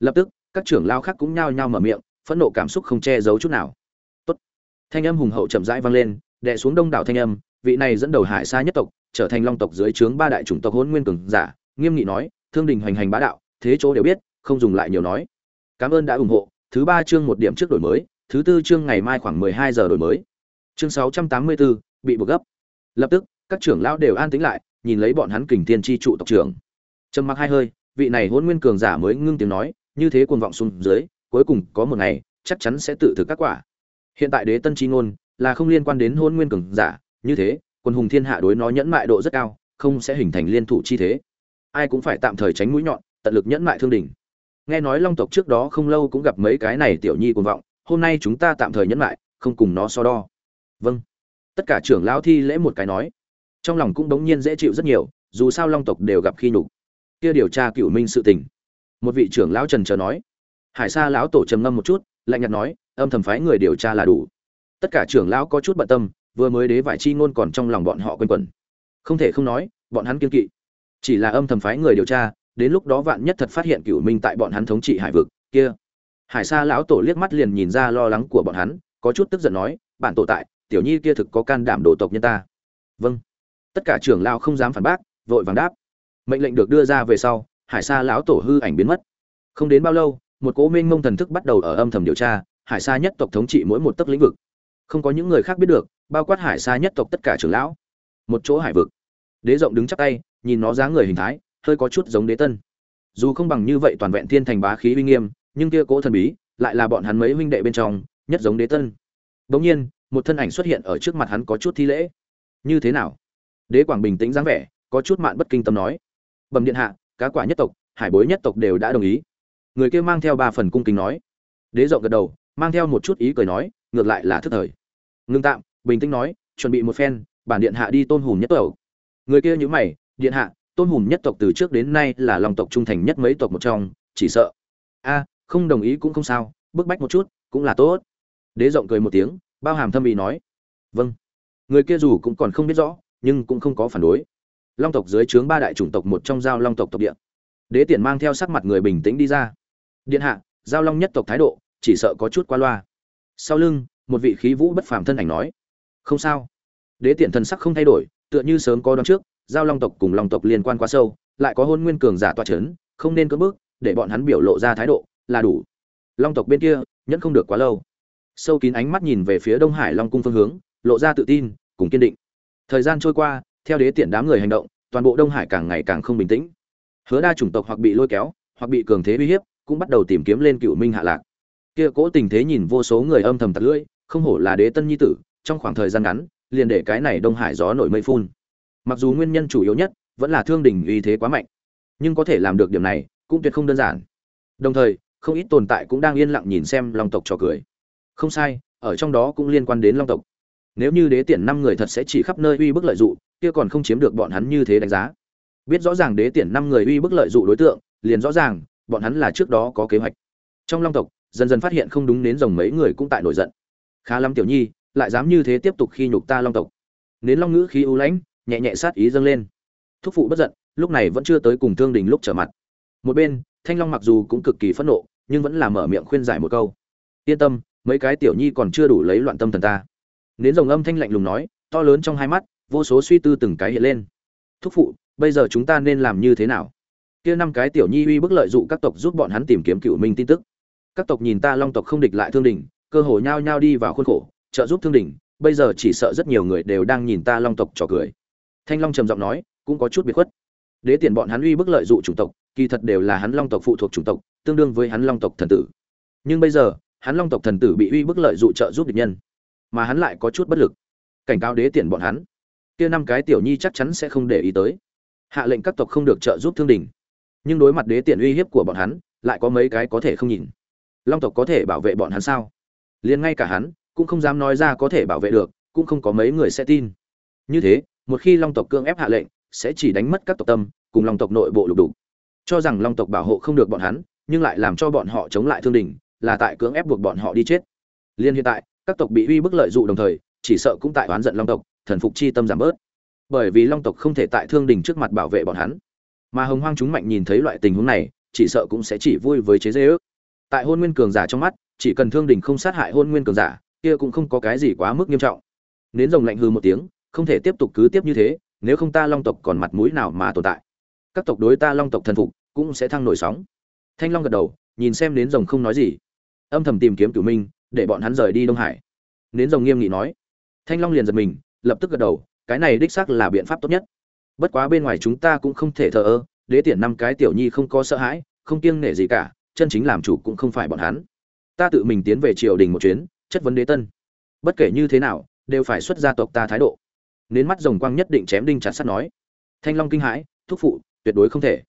Lập tức, các trưởng lão khác cũng nhao nhao mở miệng, phẫn nộ cảm xúc không che giấu chút nào. Tốt. thanh âm hùng hậu chậm rãi vang lên, đè xuống đông đảo thanh âm, vị này dẫn đầu hải xa nhất tộc, trở thành long tộc dưới trướng ba đại chủng tộc hôn nguyên cường giả, nghiêm nghị nói, thương đình hoành hành bá đạo, thế chỗ đều biết, không dùng lại nhiều nói. Cảm ơn đã ủng hộ. Thứ ba chương một điểm trước đổi mới thứ tư chương ngày mai khoảng mười hai giờ đổi mới. Chương sáu trăm tám mươi bốn, bị buộc gấp. Lập tức, các trưởng lão đều an tĩnh lại, nhìn lấy bọn hắn kình tiên chi trụ tộc trưởng. Trầm mặc hai hơi, vị này Hỗn nguyên cường giả mới ngưng tiếng nói, như thế cuồng vọng xung dưới, cuối cùng có một ngày, chắc chắn sẽ tự thực các quả. Hiện tại đế tân chi ngôn là không liên quan đến Hỗn nguyên cường giả, như thế, quân hùng thiên hạ đối nó nhẫn mại độ rất cao, không sẽ hình thành liên thủ chi thế. Ai cũng phải tạm thời tránh mũi nhọn, tận lực nhẫn mại thương đỉnh. Nghe nói long tộc trước đó không lâu cũng gặp mấy cái này tiểu nhi cuồng vọng hôm nay chúng ta tạm thời nhẫn lại, không cùng nó so đo. Vâng. Tất cả trưởng lão thi lễ một cái nói. Trong lòng cũng đống nhiên dễ chịu rất nhiều dù sao long tộc đều gặp khi nhục. Kia điều tra cựu minh sự tình. Một vị trưởng lão trần chờ nói. Hải sa lão tổ trầm ngâm một chút lạnh nhạt nói âm thầm phái người điều tra là đủ. Tất cả trưởng lão có chút bận tâm vừa mới đế vải chi ngôn còn trong lòng bọn họ quanh quẩn. Không thể không nói bọn hắn kiên kỵ. Chỉ là âm thầm phái người điều tra đến lúc đó vạn nhất thật phát hiện cựu minh tại bọn hắn thống trị hải vực kia hải sa lão tổ liếc mắt liền nhìn ra lo lắng của bọn hắn, có chút tức giận nói, bản tổ tại, tiểu nhi kia thực có can đảm đồ tộc nhân ta. Vâng. Tất cả trưởng lão không dám phản bác, vội vàng đáp. Mệnh lệnh được đưa ra về sau, hải sa lão tổ hư ảnh biến mất. Không đến bao lâu, một cố minh mông thần thức bắt đầu ở âm thầm điều tra, hải sa nhất tộc thống trị mỗi một tấc lĩnh vực. Không có những người khác biết được, bao quát hải sa nhất tộc tất cả trưởng lão. Một chỗ hải vực. Đế rộng đứng chắc tay, nhìn nó dáng người hình thái, hơi có chút giống đế tân. Dù không bằng như vậy toàn vẹn thiên thành bá khí uy nghiêm nhưng kia cố thần bí lại là bọn hắn mấy huynh đệ bên trong, nhất giống đế tân. Bỗng nhiên, một thân ảnh xuất hiện ở trước mặt hắn có chút thi lễ. Như thế nào? Đế quảng bình tĩnh dáng vẻ, có chút mạn bất kinh tâm nói. Bẩm điện hạ, cá quả nhất tộc, hải bối nhất tộc đều đã đồng ý. Người kia mang theo ba phần cung kính nói. Đế rộng gật đầu, mang theo một chút ý cười nói, ngược lại là thức thời. Ngưng tạm, bình tĩnh nói, chuẩn bị một phen, bản điện hạ đi tôn hùm nhất tộc. Người kia nhữ mày, điện hạ, tôn hùm nhất tộc từ trước đến nay là lòng tộc trung thành nhất mấy tộc một trong, chỉ sợ. A không đồng ý cũng không sao, bức bách một chút cũng là tốt. Đế rộng cười một tiếng, bao hàm thâm ý nói vâng. Người kia dù cũng còn không biết rõ, nhưng cũng không có phản đối. Long tộc dưới trướng ba đại chủng tộc một trong giao long tộc tộc địa. Đế tiện mang theo sắc mặt người bình tĩnh đi ra. Điện hạ, giao long nhất tộc thái độ, chỉ sợ có chút qua loa. Sau lưng, một vị khí vũ bất phàm thân ảnh nói, không sao. Đế tiện thần sắc không thay đổi, tựa như sớm có đón trước, giao long tộc cùng long tộc liên quan quá sâu, lại có hôn nguyên cường giả toa c h ấ n không nên cưỡng bước để bọn hắn biểu lộ ra thái độ là đủ. Long tộc bên kia, nhẫn không được quá lâu. Sâu kín ánh mắt nhìn về phía đông hải long cung phương hướng, lộ ra tự tin, cùng kiên định. Thời gian trôi qua, theo đế tiện đám người hành động, toàn bộ đông hải càng ngày càng không bình tĩnh. Hứa đa chủng tộc hoặc bị lôi kéo, hoặc bị cường thế uy hiếp, cũng bắt đầu tìm kiếm lên cựu minh hạ lạc. Kia cố tình thế nhìn vô số người âm thầm tật lưỡi, không hổ là đế tân nhi tử, trong khoảng thời gian ngắn, liền để cái này đông hải gió nổi mây phun. Mặc dù nguyên nhân chủ yếu nhất vẫn là thương đình uy thế quá mạnh, nhưng có thể làm được điểm này cũng tuyệt không đơn giản. Đồng thời không ít tồn tại cũng đang yên lặng nhìn xem long tộc trò cười. Không sai, ở trong đó cũng liên quan đến long tộc. Nếu như đế tiện năm người thật sẽ chỉ khắp nơi uy bức lợi dụng kia còn không chiếm được bọn hắn như thế đánh giá. Biết rõ ràng đế tiện năm người uy bức lợi dụng đối tượng, liền rõ ràng, bọn hắn là trước đó có kế hoạch. Trong long tộc, dần dần phát hiện không đúng đến rồng mấy người cũng tại nổi giận. Khá lắm tiểu nhi, lại dám như thế tiếp tục khi nhục ta long tộc. Nến long ngữ khí ưu lãnh, nhẹ nhẹ sát ý dâng lên. Thúc phụ bất giận, lúc này vẫn chưa tới cùng thương đình lúc trở mặt. Một bên thanh long mặc dù cũng cực kỳ phẫn nộ, nhưng vẫn là mở miệng khuyên giải một câu. Yên tâm, mấy cái tiểu nhi còn chưa đủ lấy loạn tâm thần ta. Nến rồng âm thanh lạnh lùng nói, to lớn trong hai mắt, vô số suy tư từng cái hiện lên. Thúc phụ, bây giờ chúng ta nên làm như thế nào? Kia năm cái tiểu nhi uy bức lợi dụng các tộc giúp bọn hắn tìm kiếm cựu minh tin tức. Các tộc nhìn ta long tộc không địch lại thương đình, cơ hồ nhao nhao đi vào khuôn khổ, trợ giúp thương đình, bây giờ chỉ sợ rất nhiều người đều đang nhìn ta long tộc trò cười. Thanh long trầm giọng nói, cũng có chút biệt khuất. Đế tiền bọn hắn uy bức lợi dụng chủng tộc kỳ thật đều là hắn long tộc phụ thuộc chủng tộc, tương đương với hắn long tộc thần tử. Nhưng bây giờ, hắn long tộc thần tử bị uy bức lợi dụ trợ giúp địch nhân, mà hắn lại có chút bất lực. Cảnh cáo đế tiền bọn hắn. Kia năm cái tiểu nhi chắc chắn sẽ không để ý tới. Hạ lệnh các tộc không được trợ giúp thương đình. Nhưng đối mặt đế tiền uy hiếp của bọn hắn, lại có mấy cái có thể không nhìn. Long tộc có thể bảo vệ bọn hắn sao? Liền ngay cả hắn, cũng không dám nói ra có thể bảo vệ được, cũng không có mấy người sẽ tin. Như thế, một khi long tộc cương ép hạ lệnh, sẽ chỉ đánh mất các tộc tâm, cùng long tộc nội bộ lục đục cho rằng long tộc bảo hộ không được bọn hắn, nhưng lại làm cho bọn họ chống lại thương đình, là tại cưỡng ép buộc bọn họ đi chết. Liên hiện tại, các tộc bị uy bức lợi dụng đồng thời, chỉ sợ cũng tại oán giận long tộc, thần phục chi tâm giảm bớt. Bởi vì long tộc không thể tại thương đình trước mặt bảo vệ bọn hắn. Mà hồng hoang chúng mạnh nhìn thấy loại tình huống này, chỉ sợ cũng sẽ chỉ vui với chế dê ước. Tại hôn nguyên cường giả trong mắt, chỉ cần thương đình không sát hại hôn nguyên cường giả, kia cũng không có cái gì quá mức nghiêm trọng. Nến rồng lạnh hư một tiếng, không thể tiếp tục cứ tiếp như thế, nếu không ta long tộc còn mặt mũi nào mà tồn tại các tộc đối ta long tộc thần phục, cũng sẽ thăng nổi sóng. Thanh long gật đầu, nhìn xem nến rồng không nói gì. Âm thầm tìm kiếm cửu minh, để bọn hắn rời đi đông hải. Nến rồng nghiêm nghị nói. Thanh long liền giật mình, lập tức gật đầu, cái này đích xác là biện pháp tốt nhất. Bất quá bên ngoài chúng ta cũng không thể thờ ơ, đế tiện năm cái tiểu nhi không có sợ hãi, không kiêng nể gì cả, chân chính làm chủ cũng không phải bọn hắn. Ta tự mình tiến về triều đình một chuyến, chất vấn đế tân. Bất kể như thế nào, đều phải xuất gia tộc ta thái độ. Nến mắt rồng quang nhất định chém đinh chặt sắt nói. Thanh long kinh hãi, thúc phụ tuyệt đối không thể.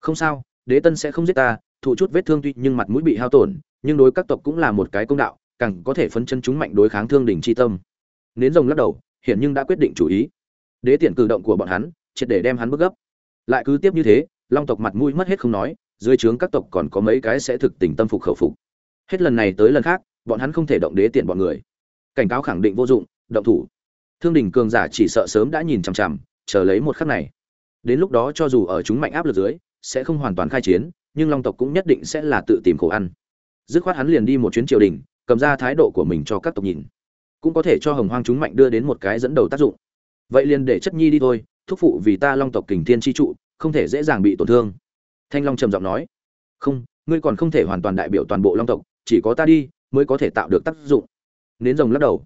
Không sao, đế tân sẽ không giết ta, thụ chút vết thương tuy nhưng mặt mũi bị hao tổn, nhưng đối các tộc cũng là một cái công đạo, càng có thể phấn chân chúng mạnh đối kháng thương đỉnh chi tâm. Nến rồng lắc đầu hiện nhưng đã quyết định chủ ý. Đế tiện cử động của bọn hắn, triệt để đem hắn bước gấp. Lại cứ tiếp như thế, long tộc mặt mũi mất hết không nói, dưới trướng các tộc còn có mấy cái sẽ thực tình tâm phục khẩu phục. Hết lần này tới lần khác, bọn hắn không thể động đế tiện bọn người. Cảnh cáo khẳng định vô dụng, động thủ. Thương đình cường giả chỉ sợ sớm đã nhìn chằm chằm, chờ lấy một khắc này đến lúc đó cho dù ở chúng mạnh áp lực dưới, sẽ không hoàn toàn khai chiến, nhưng long tộc cũng nhất định sẽ là tự tìm khổ ăn. Dứt khoát hắn liền đi một chuyến triều đình, cầm ra thái độ của mình cho các tộc nhìn. Cũng có thể cho hồng hoang chúng mạnh đưa đến một cái dẫn đầu tác dụng. Vậy liền để chất nhi đi thôi, thúc phụ vì ta long tộc kình thiên chi trụ, không thể dễ dàng bị tổn thương. Thanh long trầm giọng nói. Không, ngươi còn không thể hoàn toàn đại biểu toàn bộ long tộc, chỉ có ta đi mới có thể tạo được tác dụng. Nến rồng lắc đầu.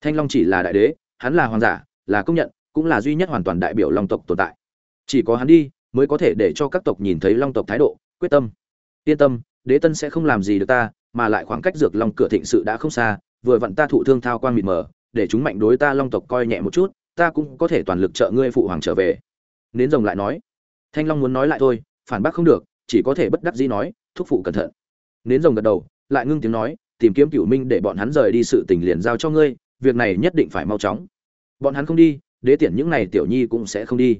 Thanh long chỉ là đại đế, hắn là hoàng giả, là công nhận, cũng là duy nhất hoàn toàn đại biểu long tộc tồn tại chỉ có hắn đi, mới có thể để cho các tộc nhìn thấy long tộc thái độ, quyết tâm. Yên tâm, đế tân sẽ không làm gì được ta, mà lại khoảng cách dược long cửa thịnh sự đã không xa, vừa vặn ta thụ thương thao quang mịt mờ, để chúng mạnh đối ta long tộc coi nhẹ một chút, ta cũng có thể toàn lực trợ ngươi phụ hoàng trở về. Nến rồng lại nói. Thanh long muốn nói lại thôi, phản bác không được, chỉ có thể bất đắc dĩ nói, thúc phụ cẩn thận. Nến rồng gật đầu, lại ngưng tiếng nói, tìm kiếm cửu minh để bọn hắn rời đi sự tình liền giao cho ngươi, việc này nhất định phải mau chóng. Bọn hắn không đi, đế tiện những này tiểu nhi cũng sẽ không đi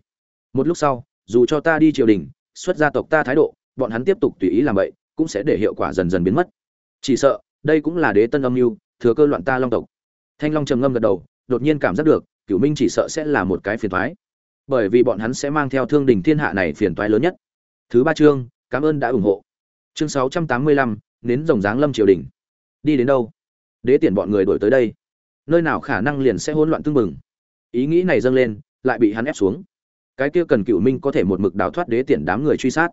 một lúc sau, dù cho ta đi triều đình, xuất gia tộc ta thái độ, bọn hắn tiếp tục tùy ý làm vậy, cũng sẽ để hiệu quả dần dần biến mất. Chỉ sợ, đây cũng là đế tân âm mưu, thừa cơ loạn ta long tộc. Thanh long trầm ngâm gật đầu, đột nhiên cảm giác được, cửu minh chỉ sợ sẽ là một cái phiền toái. Bởi vì bọn hắn sẽ mang theo thương đình thiên hạ này phiền toái lớn nhất. Thứ ba chương, cảm ơn đã ủng hộ. Chương sáu trăm tám mươi lăm, nến rồng dáng lâm triều đình. Đi đến đâu? Đế tiền bọn người đổi tới đây. Nơi nào khả năng liền sẽ hỗn loạn tương mừng ý nghĩ này dâng lên, lại bị hắn ép xuống cái kia cần cựu minh có thể một mực đào thoát đế tiện đám người truy sát.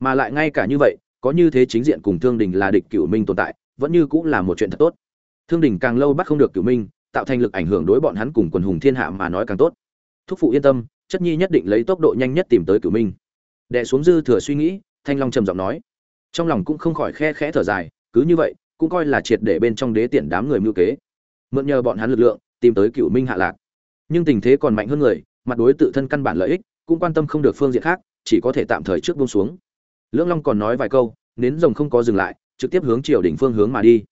Mà lại ngay cả như vậy, có như thế chính diện cùng thương đình là địch cựu minh tồn tại, vẫn như cũng là một chuyện thật tốt. Thương đình càng lâu bắt không được cựu minh, tạo thành lực ảnh hưởng đối bọn hắn cùng quần hùng thiên hạ mà nói càng tốt. Thúc phụ yên tâm, chất nhi nhất định lấy tốc độ nhanh nhất tìm tới cựu minh. Đẻ xuống dư thừa suy nghĩ, thanh long trầm giọng nói. Trong lòng cũng không khỏi khe khẽ thở dài, cứ như vậy, cũng coi là triệt để bên trong đế tiện đám người mưu kế. Mượn nhờ bọn hắn lực lượng, tìm tới cựu minh hạ lạc. Nhưng tình thế còn mạnh hơn người mặt đối tự thân căn bản lợi ích, cũng quan tâm không được phương diện khác, chỉ có thể tạm thời trước buông xuống. Lưỡng long còn nói vài câu, nến rồng không có dừng lại, trực tiếp hướng triều đỉnh phương hướng mà đi.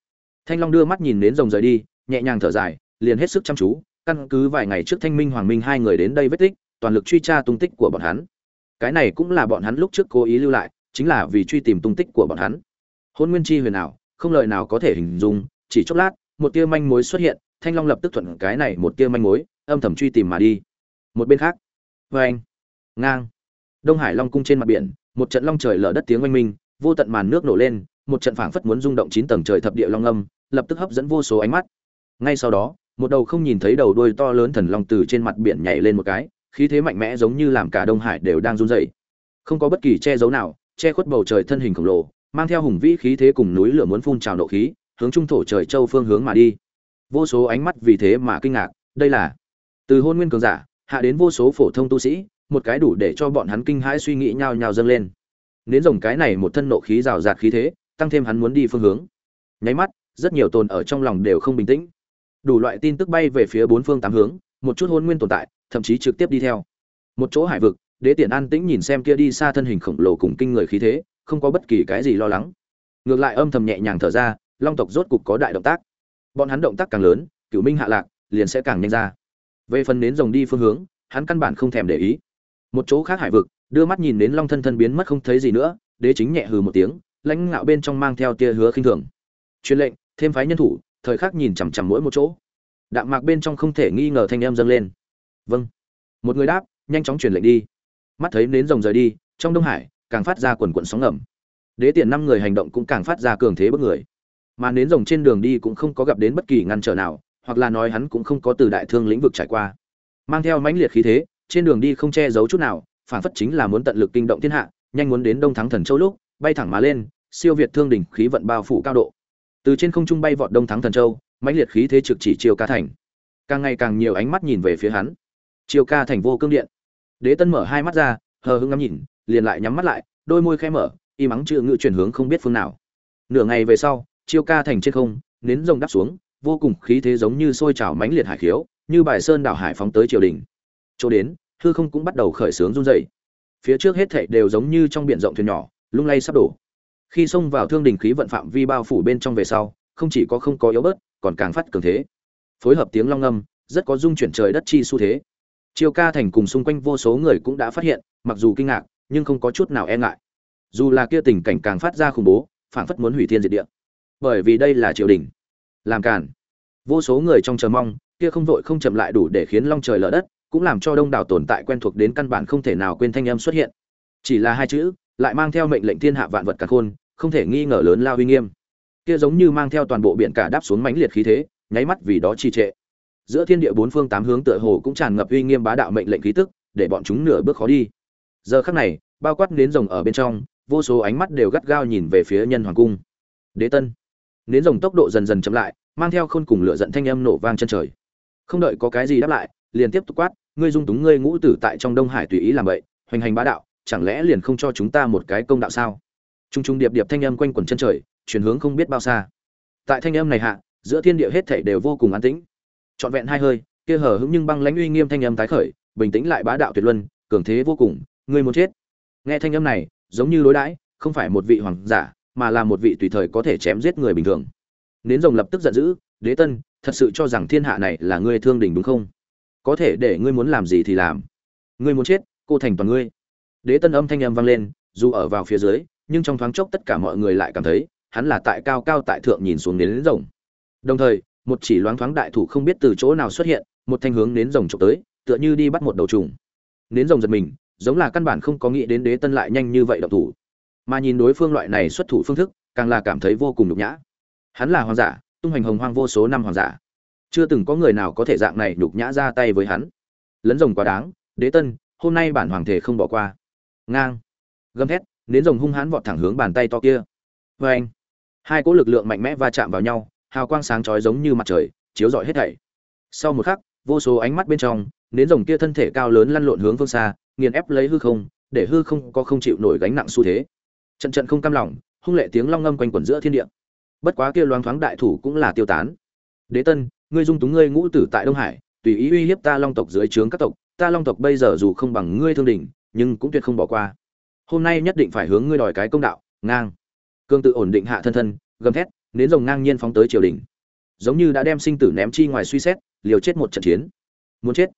Thanh long đưa mắt nhìn nến rồng rời đi, nhẹ nhàng thở dài, liền hết sức chăm chú, căn cứ vài ngày trước thanh minh, hoàng minh hai người đến đây vết tích, toàn lực truy tra tung tích của bọn hắn. Cái này cũng là bọn hắn lúc trước cố ý lưu lại, chính là vì truy tìm tung tích của bọn hắn. Hôn nguyên chi huyền nào không lời nào có thể hình dung, chỉ chốc lát, một tia manh mối xuất hiện, thanh long lập tức thuận cái này một tia manh mối, âm thầm truy tìm mà đi một bên khác. Vê anh. Ngang. Đông hải long cung trên mặt biển, một trận long trời lở đất tiếng oanh minh, vô tận màn nước nổ lên, một trận phảng phất muốn rung động chín tầng trời thập địa long âm, lập tức hấp dẫn vô số ánh mắt. Ngay sau đó, một đầu không nhìn thấy đầu đuôi to lớn thần long từ trên mặt biển nhảy lên một cái, khí thế mạnh mẽ giống như làm cả đông hải đều đang run rẩy. Không có bất kỳ che giấu nào, che khuất bầu trời thân hình khổng lồ, mang theo hùng vĩ khí thế cùng núi lửa muốn phun trào nộ khí, hướng trung thổ trời châu phương hướng mà đi. Vô số ánh mắt vì thế mà kinh ngạc, đây là từ hôn nguyên cường giả hạ đến vô số phổ thông tu sĩ, một cái đủ để cho bọn hắn kinh hãi suy nghĩ nhao nhao dâng lên. Nến rồng cái này một thân nộ khí rào rạt khí thế, tăng thêm hắn muốn đi phương hướng. Nháy mắt, rất nhiều tồn ở trong lòng đều không bình tĩnh. Đủ loại tin tức bay về phía bốn phương tám hướng, một chút hôn nguyên tồn tại, thậm chí trực tiếp đi theo. Một chỗ hải vực, đế tiện an tĩnh nhìn xem kia đi xa thân hình khổng lồ cùng kinh người khí thế, không có bất kỳ cái gì lo lắng. Ngược lại âm thầm nhẹ nhàng thở ra, long tộc rốt cục có đại động tác. Bọn hắn động tác càng lớn, cửu minh hạ lạc, liền sẽ càng nhanh ra về phần nến rồng đi phương hướng, hắn căn bản không thèm để ý. Một chỗ khác hải vực, đưa mắt nhìn đến long thân thân biến mất không thấy gì nữa, đế chính nhẹ hừ một tiếng, lãnh ngạo bên trong mang theo tia hứa khinh thường. Truyền lệnh, thêm phái nhân thủ, thời khắc nhìn chằm chằm mỗi một chỗ. Đạm mạc bên trong không thể nghi ngờ thanh em dâng lên. Vâng. Một người đáp, nhanh chóng truyền lệnh đi. Mắt thấy nến rồng rời đi, trong đông hải, càng phát ra quần quận sóng ngầm. Đế tiền năm người hành động cũng càng phát ra cường thế bất người. Mà nến rồng trên đường đi cũng không có gặp đến bất kỳ ngăn trở nào hoặc là nói hắn cũng không có từ đại thương lĩnh vực trải qua. Mang theo mãnh liệt khí thế, trên đường đi không che giấu chút nào, phản phất chính là muốn tận lực kinh động thiên hạ, nhanh muốn đến đông thắng thần châu lúc, bay thẳng mà lên, siêu việt thương đỉnh khí vận bao phủ cao độ. Từ trên không trung bay vọt đông thắng thần châu, mãnh liệt khí thế trực chỉ triều ca thành. Càng ngày càng nhiều ánh mắt nhìn về phía hắn. Triều ca thành vô cương điện. Đế tân mở hai mắt ra, hờ hững ngắm nhìn, liền lại nhắm mắt lại, đôi môi khẽ mở, y mắng chữ ngự chuyển hướng không biết phương nào. Nửa ngày về sau chiêu ca thành trên không, nến rồng đắp xuống vô cùng khí thế giống như sôi trào mãnh liệt hải khiếu, như bài sơn đảo hải phóng tới triều đình. Chỗ đến, hư không cũng bắt đầu khởi sướng run rẩy. Phía trước hết thảy đều giống như trong biển rộng thuyền nhỏ, lung lay sắp đổ. Khi xông vào thương đình khí vận phạm vi bao phủ bên trong về sau, không chỉ có không có yếu bớt, còn càng phát cường thế. Phối hợp tiếng long âm rất có dung chuyển trời đất chi xu thế. Triều ca thành cùng xung quanh vô số người cũng đã phát hiện, mặc dù kinh ngạc, nhưng không có chút nào e ngại. Dù là kia tình cảnh càng phát ra khủng bố, phảng phất muốn hủy thiên diệt địa. Bởi vì đây là triều đình. Làm cản vô số người trong chờ mong, kia không vội không chậm lại đủ để khiến long trời lở đất, cũng làm cho đông đảo tồn tại quen thuộc đến căn bản không thể nào quên thanh âm xuất hiện. Chỉ là hai chữ, lại mang theo mệnh lệnh thiên hạ vạn vật cả khôn, không thể nghi ngờ lớn lao uy nghiêm. Kia giống như mang theo toàn bộ biển cả đáp xuống mãnh liệt khí thế, nháy mắt vì đó trì trệ. Giữa thiên địa bốn phương tám hướng tựa hồ cũng tràn ngập uy nghiêm bá đạo mệnh lệnh khí tức, để bọn chúng nửa bước khó đi. Giờ khắc này, bao quát nến rồng ở bên trong, vô số ánh mắt đều gắt gao nhìn về phía nhân hoàng cung. Đế tân. Nến rồng tốc độ dần dần chậm lại mang theo khôn cùng lửa giận thanh âm nổ vang chân trời. Không đợi có cái gì đáp lại, liền tiếp tục quát, ngươi dung túng ngươi ngũ tử tại trong đông hải tùy ý làm vậy, hoành hành bá đạo, chẳng lẽ liền không cho chúng ta một cái công đạo sao? Trung trung điệp điệp thanh âm quanh quẩn chân trời, chuyển hướng không biết bao xa. Tại thanh âm này hạ, giữa thiên địa hết thảy đều vô cùng an tĩnh. Trọn vẹn hai hơi, kia hở hững nhưng băng lãnh uy nghiêm thanh âm tái khởi, bình tĩnh lại bá đạo tuyệt luân, cường thế vô cùng, ngươi muốn chết. Nghe thanh âm này, giống như đối đãi, không phải một vị hoàng giả, mà là một vị tùy thời có thể chém giết người bình thường nến rồng lập tức giận dữ, đế tân, thật sự cho rằng thiên hạ này là ngươi thương đình đúng không? Có thể để ngươi muốn làm gì thì làm. Ngươi muốn chết, cô thành toàn ngươi. Đế tân âm thanh âm vang lên, dù ở vào phía dưới, nhưng trong thoáng chốc tất cả mọi người lại cảm thấy, hắn là tại cao cao tại thượng nhìn xuống nến rồng. Đồng thời, một chỉ loáng thoáng đại thủ không biết từ chỗ nào xuất hiện, một thanh hướng nến rồng trộm tới, tựa như đi bắt một đầu trùng. Nến rồng giật mình, giống là căn bản không có nghĩ đến đế tân lại nhanh như vậy động thủ. Mà nhìn đối phương loại này xuất thủ phương thức, càng là cảm thấy vô cùng nhục nhã hắn là hoàng giả, tung hoành hồng hoang vô số năm hoàng giả. Chưa từng có người nào có thể dạng này nhục nhã ra tay với hắn. Lấn rồng quá đáng, đế tân, hôm nay bản hoàng thể không bỏ qua. Ngang. Gầm thét, nến rồng hung hãn vọt thẳng hướng bàn tay to kia. Vê anh hai cỗ lực lượng mạnh mẽ va chạm vào nhau, hào quang sáng chói giống như mặt trời, chiếu rọi hết thảy. Sau một khắc, vô số ánh mắt bên trong, nến rồng kia thân thể cao lớn lăn lộn hướng phương xa, nghiền ép lấy hư không, để hư không có không chịu nổi gánh nặng xu thế. Trận trận không cam lòng, hung lệ tiếng long ngâm quanh quẩn giữa thiên địa bất quá kia loáng thoáng đại thủ cũng là tiêu tán. Đế tân, ngươi dung túng ngươi ngũ tử tại đông hải, tùy ý uy hiếp ta long tộc dưới trướng các tộc, ta long tộc bây giờ dù không bằng ngươi thương đình nhưng cũng tuyệt không bỏ qua. Hôm nay nhất định phải hướng ngươi đòi cái công đạo, ngang. Cương tự ổn định hạ thân thân, gầm thét, nến rồng ngang nhiên phóng tới triều đình. Giống như đã đem sinh tử ném chi ngoài suy xét, liều chết một trận chiến. Muốn chết.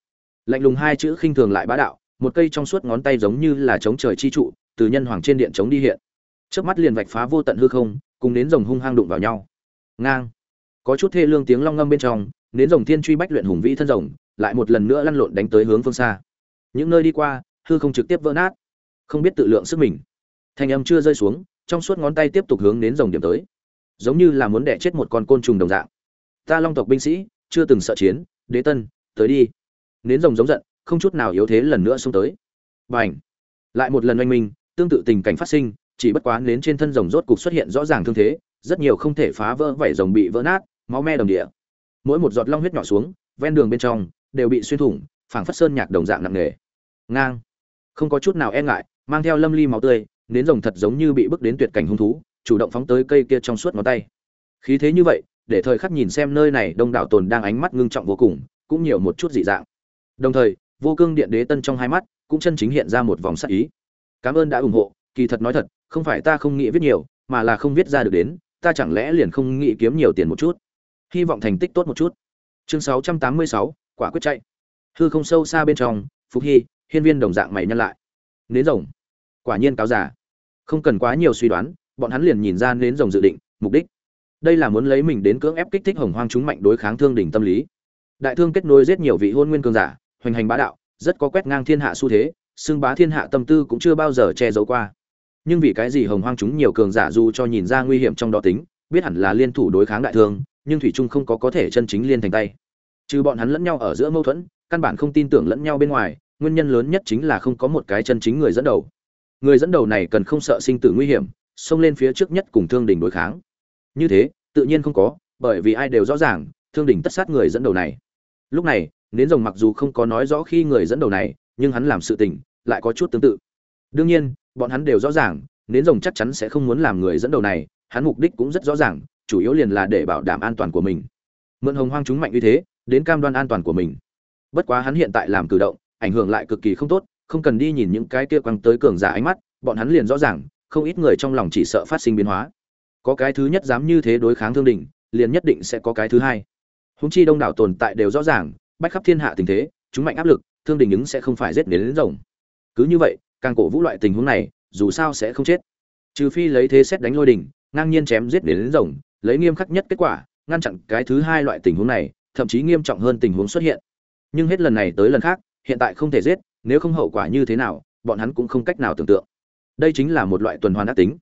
Lạnh lùng hai chữ khinh thường lại bá đạo, một cây trong suốt ngón tay giống như là chống trời chi trụ, từ nhân hoàng trên điện chống đi hiện. Trước mắt liền vạch phá vô tận hư không cùng nến rồng hung hăng đụng vào nhau. Ngang. Có chút thê lương tiếng long ngâm bên trong, nến rồng thiên truy bách luyện hùng vĩ thân rồng, lại một lần nữa lăn lộn đánh tới hướng phương xa. Những nơi đi qua, hư không trực tiếp vỡ nát. Không biết tự lượng sức mình. Thanh âm chưa rơi xuống, trong suốt ngón tay tiếp tục hướng nến rồng điểm tới. Giống như là muốn đẻ chết một con côn trùng đồng dạng. Ta long tộc binh sĩ, chưa từng sợ chiến, đế tân, tới đi. Nến rồng giống giận, không chút nào yếu thế lần nữa xông tới. B lại một lần oanh minh, tương tự tình cảnh phát sinh chỉ bất quá nến trên thân rồng rốt cục xuất hiện rõ ràng thương thế, rất nhiều không thể phá vỡ vảy rồng bị vỡ nát, máu me đồng địa. Mỗi một giọt long huyết nhỏ xuống, ven đường bên trong đều bị xuyên thủng, phảng phất sơn nhạc đồng dạng nặng nề. Ngang. Không có chút nào e ngại, mang theo lâm ly máu tươi, nến rồng thật giống như bị bước đến tuyệt cảnh hung thú, chủ động phóng tới cây kia trong suốt ngón tay. Khí thế như vậy, để thời khắc nhìn xem nơi này đông đảo tồn đang ánh mắt ngưng trọng vô cùng, cũng nhiều một chút dị dạng. Đồng thời, vô cương điện đế tân trong hai mắt, cũng chân chính hiện ra một vòng sắc ý. Cảm ơn đã ủng hộ kỳ thật nói thật không phải ta không nghĩ viết nhiều mà là không viết ra được đến ta chẳng lẽ liền không nghĩ kiếm nhiều tiền một chút? Hy vọng thành tích tốt một chút. Chương 686, quả quyết chạy. Hư không sâu xa bên trong phúc hy hiên viên đồng dạng mày nhân lại. Nến rồng. Quả nhiên cáo giả không cần quá nhiều suy đoán bọn hắn liền nhìn ra nến rồng dự định mục đích. Đây là muốn lấy mình đến cưỡng ép kích thích hồng hoang chúng mạnh đối kháng thương đỉnh tâm lý. Đại thương kết nối giết nhiều vị hôn nguyên cường giả hoành hành bá đạo rất có quét ngang thiên hạ xu thế xưng bá thiên hạ tâm tư cũng chưa bao giờ che giấu qua nhưng vì cái gì hồng hoang chúng nhiều cường giả dù cho nhìn ra nguy hiểm trong đó tính, biết hẳn là liên thủ đối kháng đại thương, nhưng thủy trung không có có thể chân chính liên thành tay. Trừ bọn hắn lẫn nhau ở giữa mâu thuẫn, căn bản không tin tưởng lẫn nhau bên ngoài, nguyên nhân lớn nhất chính là không có một cái chân chính người dẫn đầu. Người dẫn đầu này cần không sợ sinh tử nguy hiểm, xông lên phía trước nhất cùng thương đình đối kháng. Như thế, tự nhiên không có, bởi vì ai đều rõ ràng, thương đình tất sát người dẫn đầu này. Lúc này, nến rồng mặc dù không có nói rõ khi người dẫn đầu này, nhưng hắn làm sự tình, lại có chút tương tự. Đương nhiên bọn hắn đều rõ ràng nến rồng chắc chắn sẽ không muốn làm người dẫn đầu này hắn mục đích cũng rất rõ ràng chủ yếu liền là để bảo đảm an toàn của mình. Mượn hồng hoang chúng mạnh như thế đến cam đoan an toàn của mình. Bất quá hắn hiện tại làm cử động ảnh hưởng lại cực kỳ không tốt không cần đi nhìn những cái kia quăng tới cường giả ánh mắt bọn hắn liền rõ ràng không ít người trong lòng chỉ sợ phát sinh biến hóa. Có cái thứ nhất dám như thế đối kháng thương đình liền nhất định sẽ có cái thứ hai. Húng chi đông đảo tồn tại đều rõ ràng bách khắp thiên hạ tình thế chúng mạnh áp lực thương đình ứng sẽ không phải giết đến, đến rồng. Cứ như vậy càng cổ vũ loại tình huống này dù sao sẽ không chết. Trừ phi lấy thế xét đánh lôi đỉnh ngang nhiên chém giết đến, đến rồng lấy nghiêm khắc nhất kết quả ngăn chặn cái thứ hai loại tình huống này thậm chí nghiêm trọng hơn tình huống xuất hiện. Nhưng hết lần này tới lần khác hiện tại không thể giết nếu không hậu quả như thế nào bọn hắn cũng không cách nào tưởng tượng. Đây chính là một loại tuần hoàn ác tính.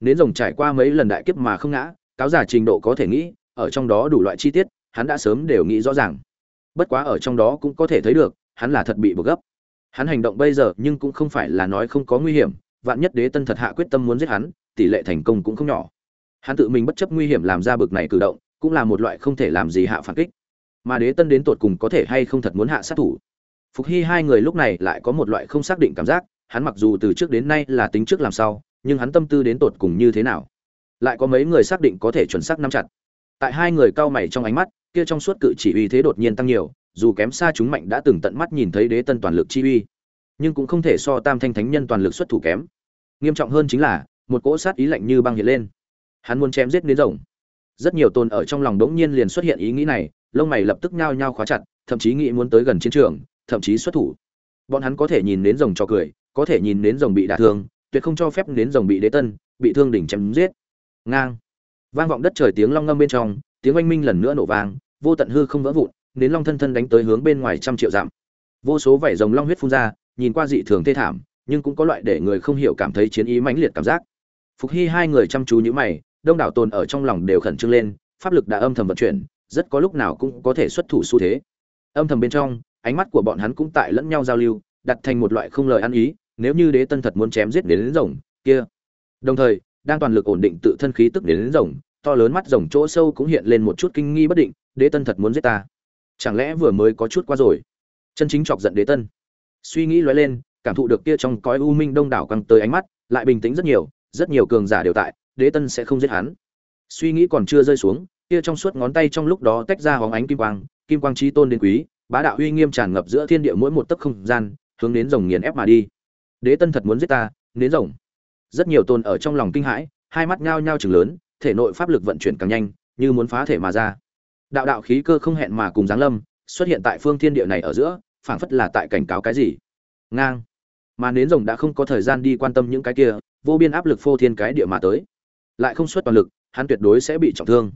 Nến rồng trải qua mấy lần đại kiếp mà không ngã cáo giả trình độ có thể nghĩ ở trong đó đủ loại chi tiết hắn đã sớm đều nghĩ rõ ràng. Bất quá ở trong đó cũng có thể thấy được hắn là thật bị bực gấp hắn hành động bây giờ nhưng cũng không phải là nói không có nguy hiểm, vạn nhất đế tân thật hạ quyết tâm muốn giết hắn, tỷ lệ thành công cũng không nhỏ. Hắn tự mình bất chấp nguy hiểm làm ra bực này cử động, cũng là một loại không thể làm gì hạ phản kích. Mà đế tân đến tột cùng có thể hay không thật muốn hạ sát thủ? Phục hy hai người lúc này lại có một loại không xác định cảm giác, hắn mặc dù từ trước đến nay là tính trước làm sao nhưng hắn tâm tư đến tột cùng như thế nào? Lại có mấy người xác định có thể chuẩn xác nắm chặt. Tại hai người cao mày trong ánh mắt, kia trong suốt cự chỉ uy thế đột nhiên tăng nhiều dù kém xa chúng mạnh đã từng tận mắt nhìn thấy đế tân toàn lực chi uy, nhưng cũng không thể so tam thanh thánh nhân toàn lực xuất thủ kém. Nghiêm trọng hơn chính là, một cỗ sát ý lạnh như băng hiện lên. Hắn muốn chém giết đến rồng. Rất nhiều tôn ở trong lòng đống nhiên liền xuất hiện ý nghĩ này, lông mày lập tức nhao nhao khóa chặt, thậm chí nghĩ muốn tới gần chiến trường, thậm chí xuất thủ. Bọn hắn có thể nhìn đến rồng cho cười, có thể nhìn đến rồng bị đả thương, tuyệt không cho phép đến rồng bị đế tân, bị thương đỉnh chém giết. Ngang. Vang vọng đất trời tiếng long ngâm bên trong, tiếng oanh minh lần nữa nổ vang, vô tận hư không vỡ vụn nến long thân thân đánh tới hướng bên ngoài trăm triệu dặm. Vô số vảy rồng long huyết phun ra nhìn qua dị thường thê thảm nhưng cũng có loại để người không hiểu cảm thấy chiến ý mãnh liệt cảm giác. Phục hy hai người chăm chú nhữ mày đông đảo tồn ở trong lòng đều khẩn trương lên pháp lực đã âm thầm vận chuyển rất có lúc nào cũng có thể xuất thủ xu thế. Âm thầm bên trong ánh mắt của bọn hắn cũng tại lẫn nhau giao lưu đặt thành một loại không lời ăn ý nếu như đế tân thật muốn chém giết đến, đến rồng kia. Đồng thời đang toàn lực ổn định tự thân khí tức đến, đến rồng to lớn mắt rồng chỗ sâu cũng hiện lên một chút kinh nghi bất định đế tân thật muốn giết ta chẳng lẽ vừa mới có chút qua rồi? Chân chính chọc giận đế tân. Suy nghĩ lóe lên, cảm thụ được kia trong cõi u minh đông đảo căng tới ánh mắt, lại bình tĩnh rất nhiều rất nhiều cường giả đều tại, đế tân sẽ không giết hắn. Suy nghĩ còn chưa rơi xuống, kia trong suốt ngón tay trong lúc đó tách ra hóng ánh kim quang kim quang trí tôn đến quý, bá đạo uy nghiêm tràn ngập giữa thiên địa mỗi một tấc không gian, hướng đến rồng nghiền ép mà đi. Đế tân thật muốn giết ta đến rồng. Rất nhiều tôn ở trong lòng kinh hãi, hai mắt nhao nhao chừng lớn, thể nội pháp lực vận chuyển càng nhanh, như muốn phá thể mà ra đạo đạo khí cơ không hẹn mà cùng giáng lâm, xuất hiện tại phương thiên địa này ở giữa, phảng phất là tại cảnh cáo cái gì. Ngang. Mà nến rồng đã không có thời gian đi quan tâm những cái kia, vô biên áp lực phô thiên cái địa mà tới. Lại không xuất toàn lực, hắn tuyệt đối sẽ bị trọng thương.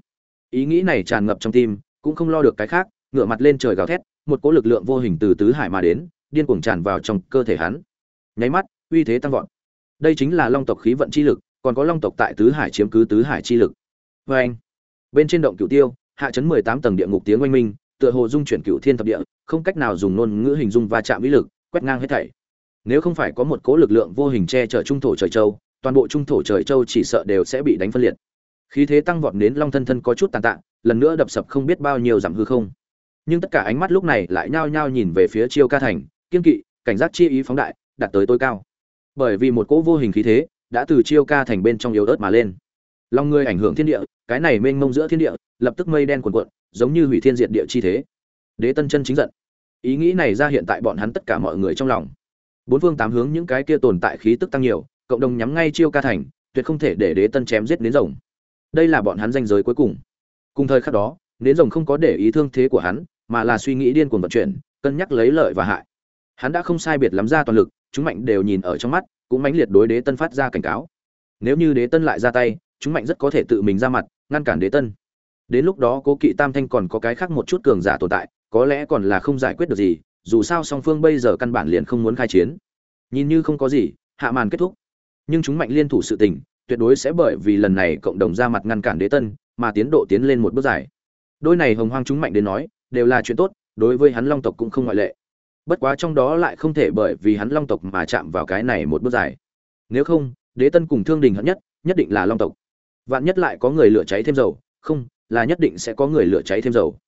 Ý nghĩ này tràn ngập trong tim, cũng không lo được cái khác, ngửa mặt lên trời gào thét, một cỗ lực lượng vô hình từ tứ hải mà đến, điên cuồng tràn vào trong cơ thể hắn. Nháy mắt, uy thế tăng vọt. Đây chính là long tộc khí vận chi lực, còn có long tộc tại tứ hải chiếm cứ tứ hải chi lực. Vê anh bên trên động cửu tiêu hạ chấn mười tám tầng địa ngục tiếng oanh minh, tựa hồ dung chuyển cửu thiên thập địa, không cách nào dùng ngôn ngữ hình dung va chạm vĩ lực, quét ngang hết thảy. Nếu không phải có một cỗ lực lượng vô hình che chở trung thổ trời châu, toàn bộ trung thổ trời châu chỉ sợ đều sẽ bị đánh phân liệt. Khí thế tăng vọt đến long thân thân có chút tàn tạ, lần nữa đập sập không biết bao nhiêu giảm hư không. Nhưng tất cả ánh mắt lúc này lại nhao nhao nhìn về phía chiêu ca thành, kiên kỵ, cảnh giác chi ý phóng đại, đạt tới tối cao. Bởi vì một cỗ vô hình khí thế đã từ chiêu ca thành bên trong yếu ớt mà lên. Long ngươi ảnh hưởng thiên địa cái này mênh mông giữa thiên địa, lập tức mây đen cuồn cuộn, giống như hủy thiên diệt địa chi thế. Đế tân chân chính giận. Ý nghĩ này ra hiện tại bọn hắn tất cả mọi người trong lòng. Bốn phương tám hướng những cái kia tồn tại khí tức tăng nhiều, cộng đồng nhắm ngay chiêu ca thành, tuyệt không thể để đế tân chém giết đến rồng. Đây là bọn hắn danh giới cuối cùng. Cùng thời khắc đó, nến rồng không có để ý thương thế của hắn, mà là suy nghĩ điên cuồng vận chuyển, cân nhắc lấy lợi và hại. Hắn đã không sai biệt lắm ra toàn lực, chúng mạnh đều nhìn ở trong mắt, cũng mãnh liệt đối đế tân phát ra cảnh cáo. Nếu như đế tân lại ra tay, chúng mạnh rất có thể tự mình ra mặt ngăn cản đế tân. Đến lúc đó cố kỵ tam thanh còn có cái khác một chút cường giả tồn tại, có lẽ còn là không giải quyết được gì, dù sao song phương bây giờ căn bản liền không muốn khai chiến. Nhìn như không có gì, hạ màn kết thúc. Nhưng chúng mạnh liên thủ sự tình, tuyệt đối sẽ bởi vì lần này cộng đồng ra mặt ngăn cản đế tân, mà tiến độ tiến lên một bước dài. Đôi này hồng hoang chúng mạnh đến nói, đều là chuyện tốt, đối với hắn long tộc cũng không ngoại lệ. Bất quá trong đó lại không thể bởi vì hắn long tộc mà chạm vào cái này một bước dài. Nếu không, đế tân cùng thương đình hận nhất nhất định là long tộc vạn nhất lại có người lửa cháy thêm dầu, không, là nhất định sẽ có người lửa cháy thêm dầu.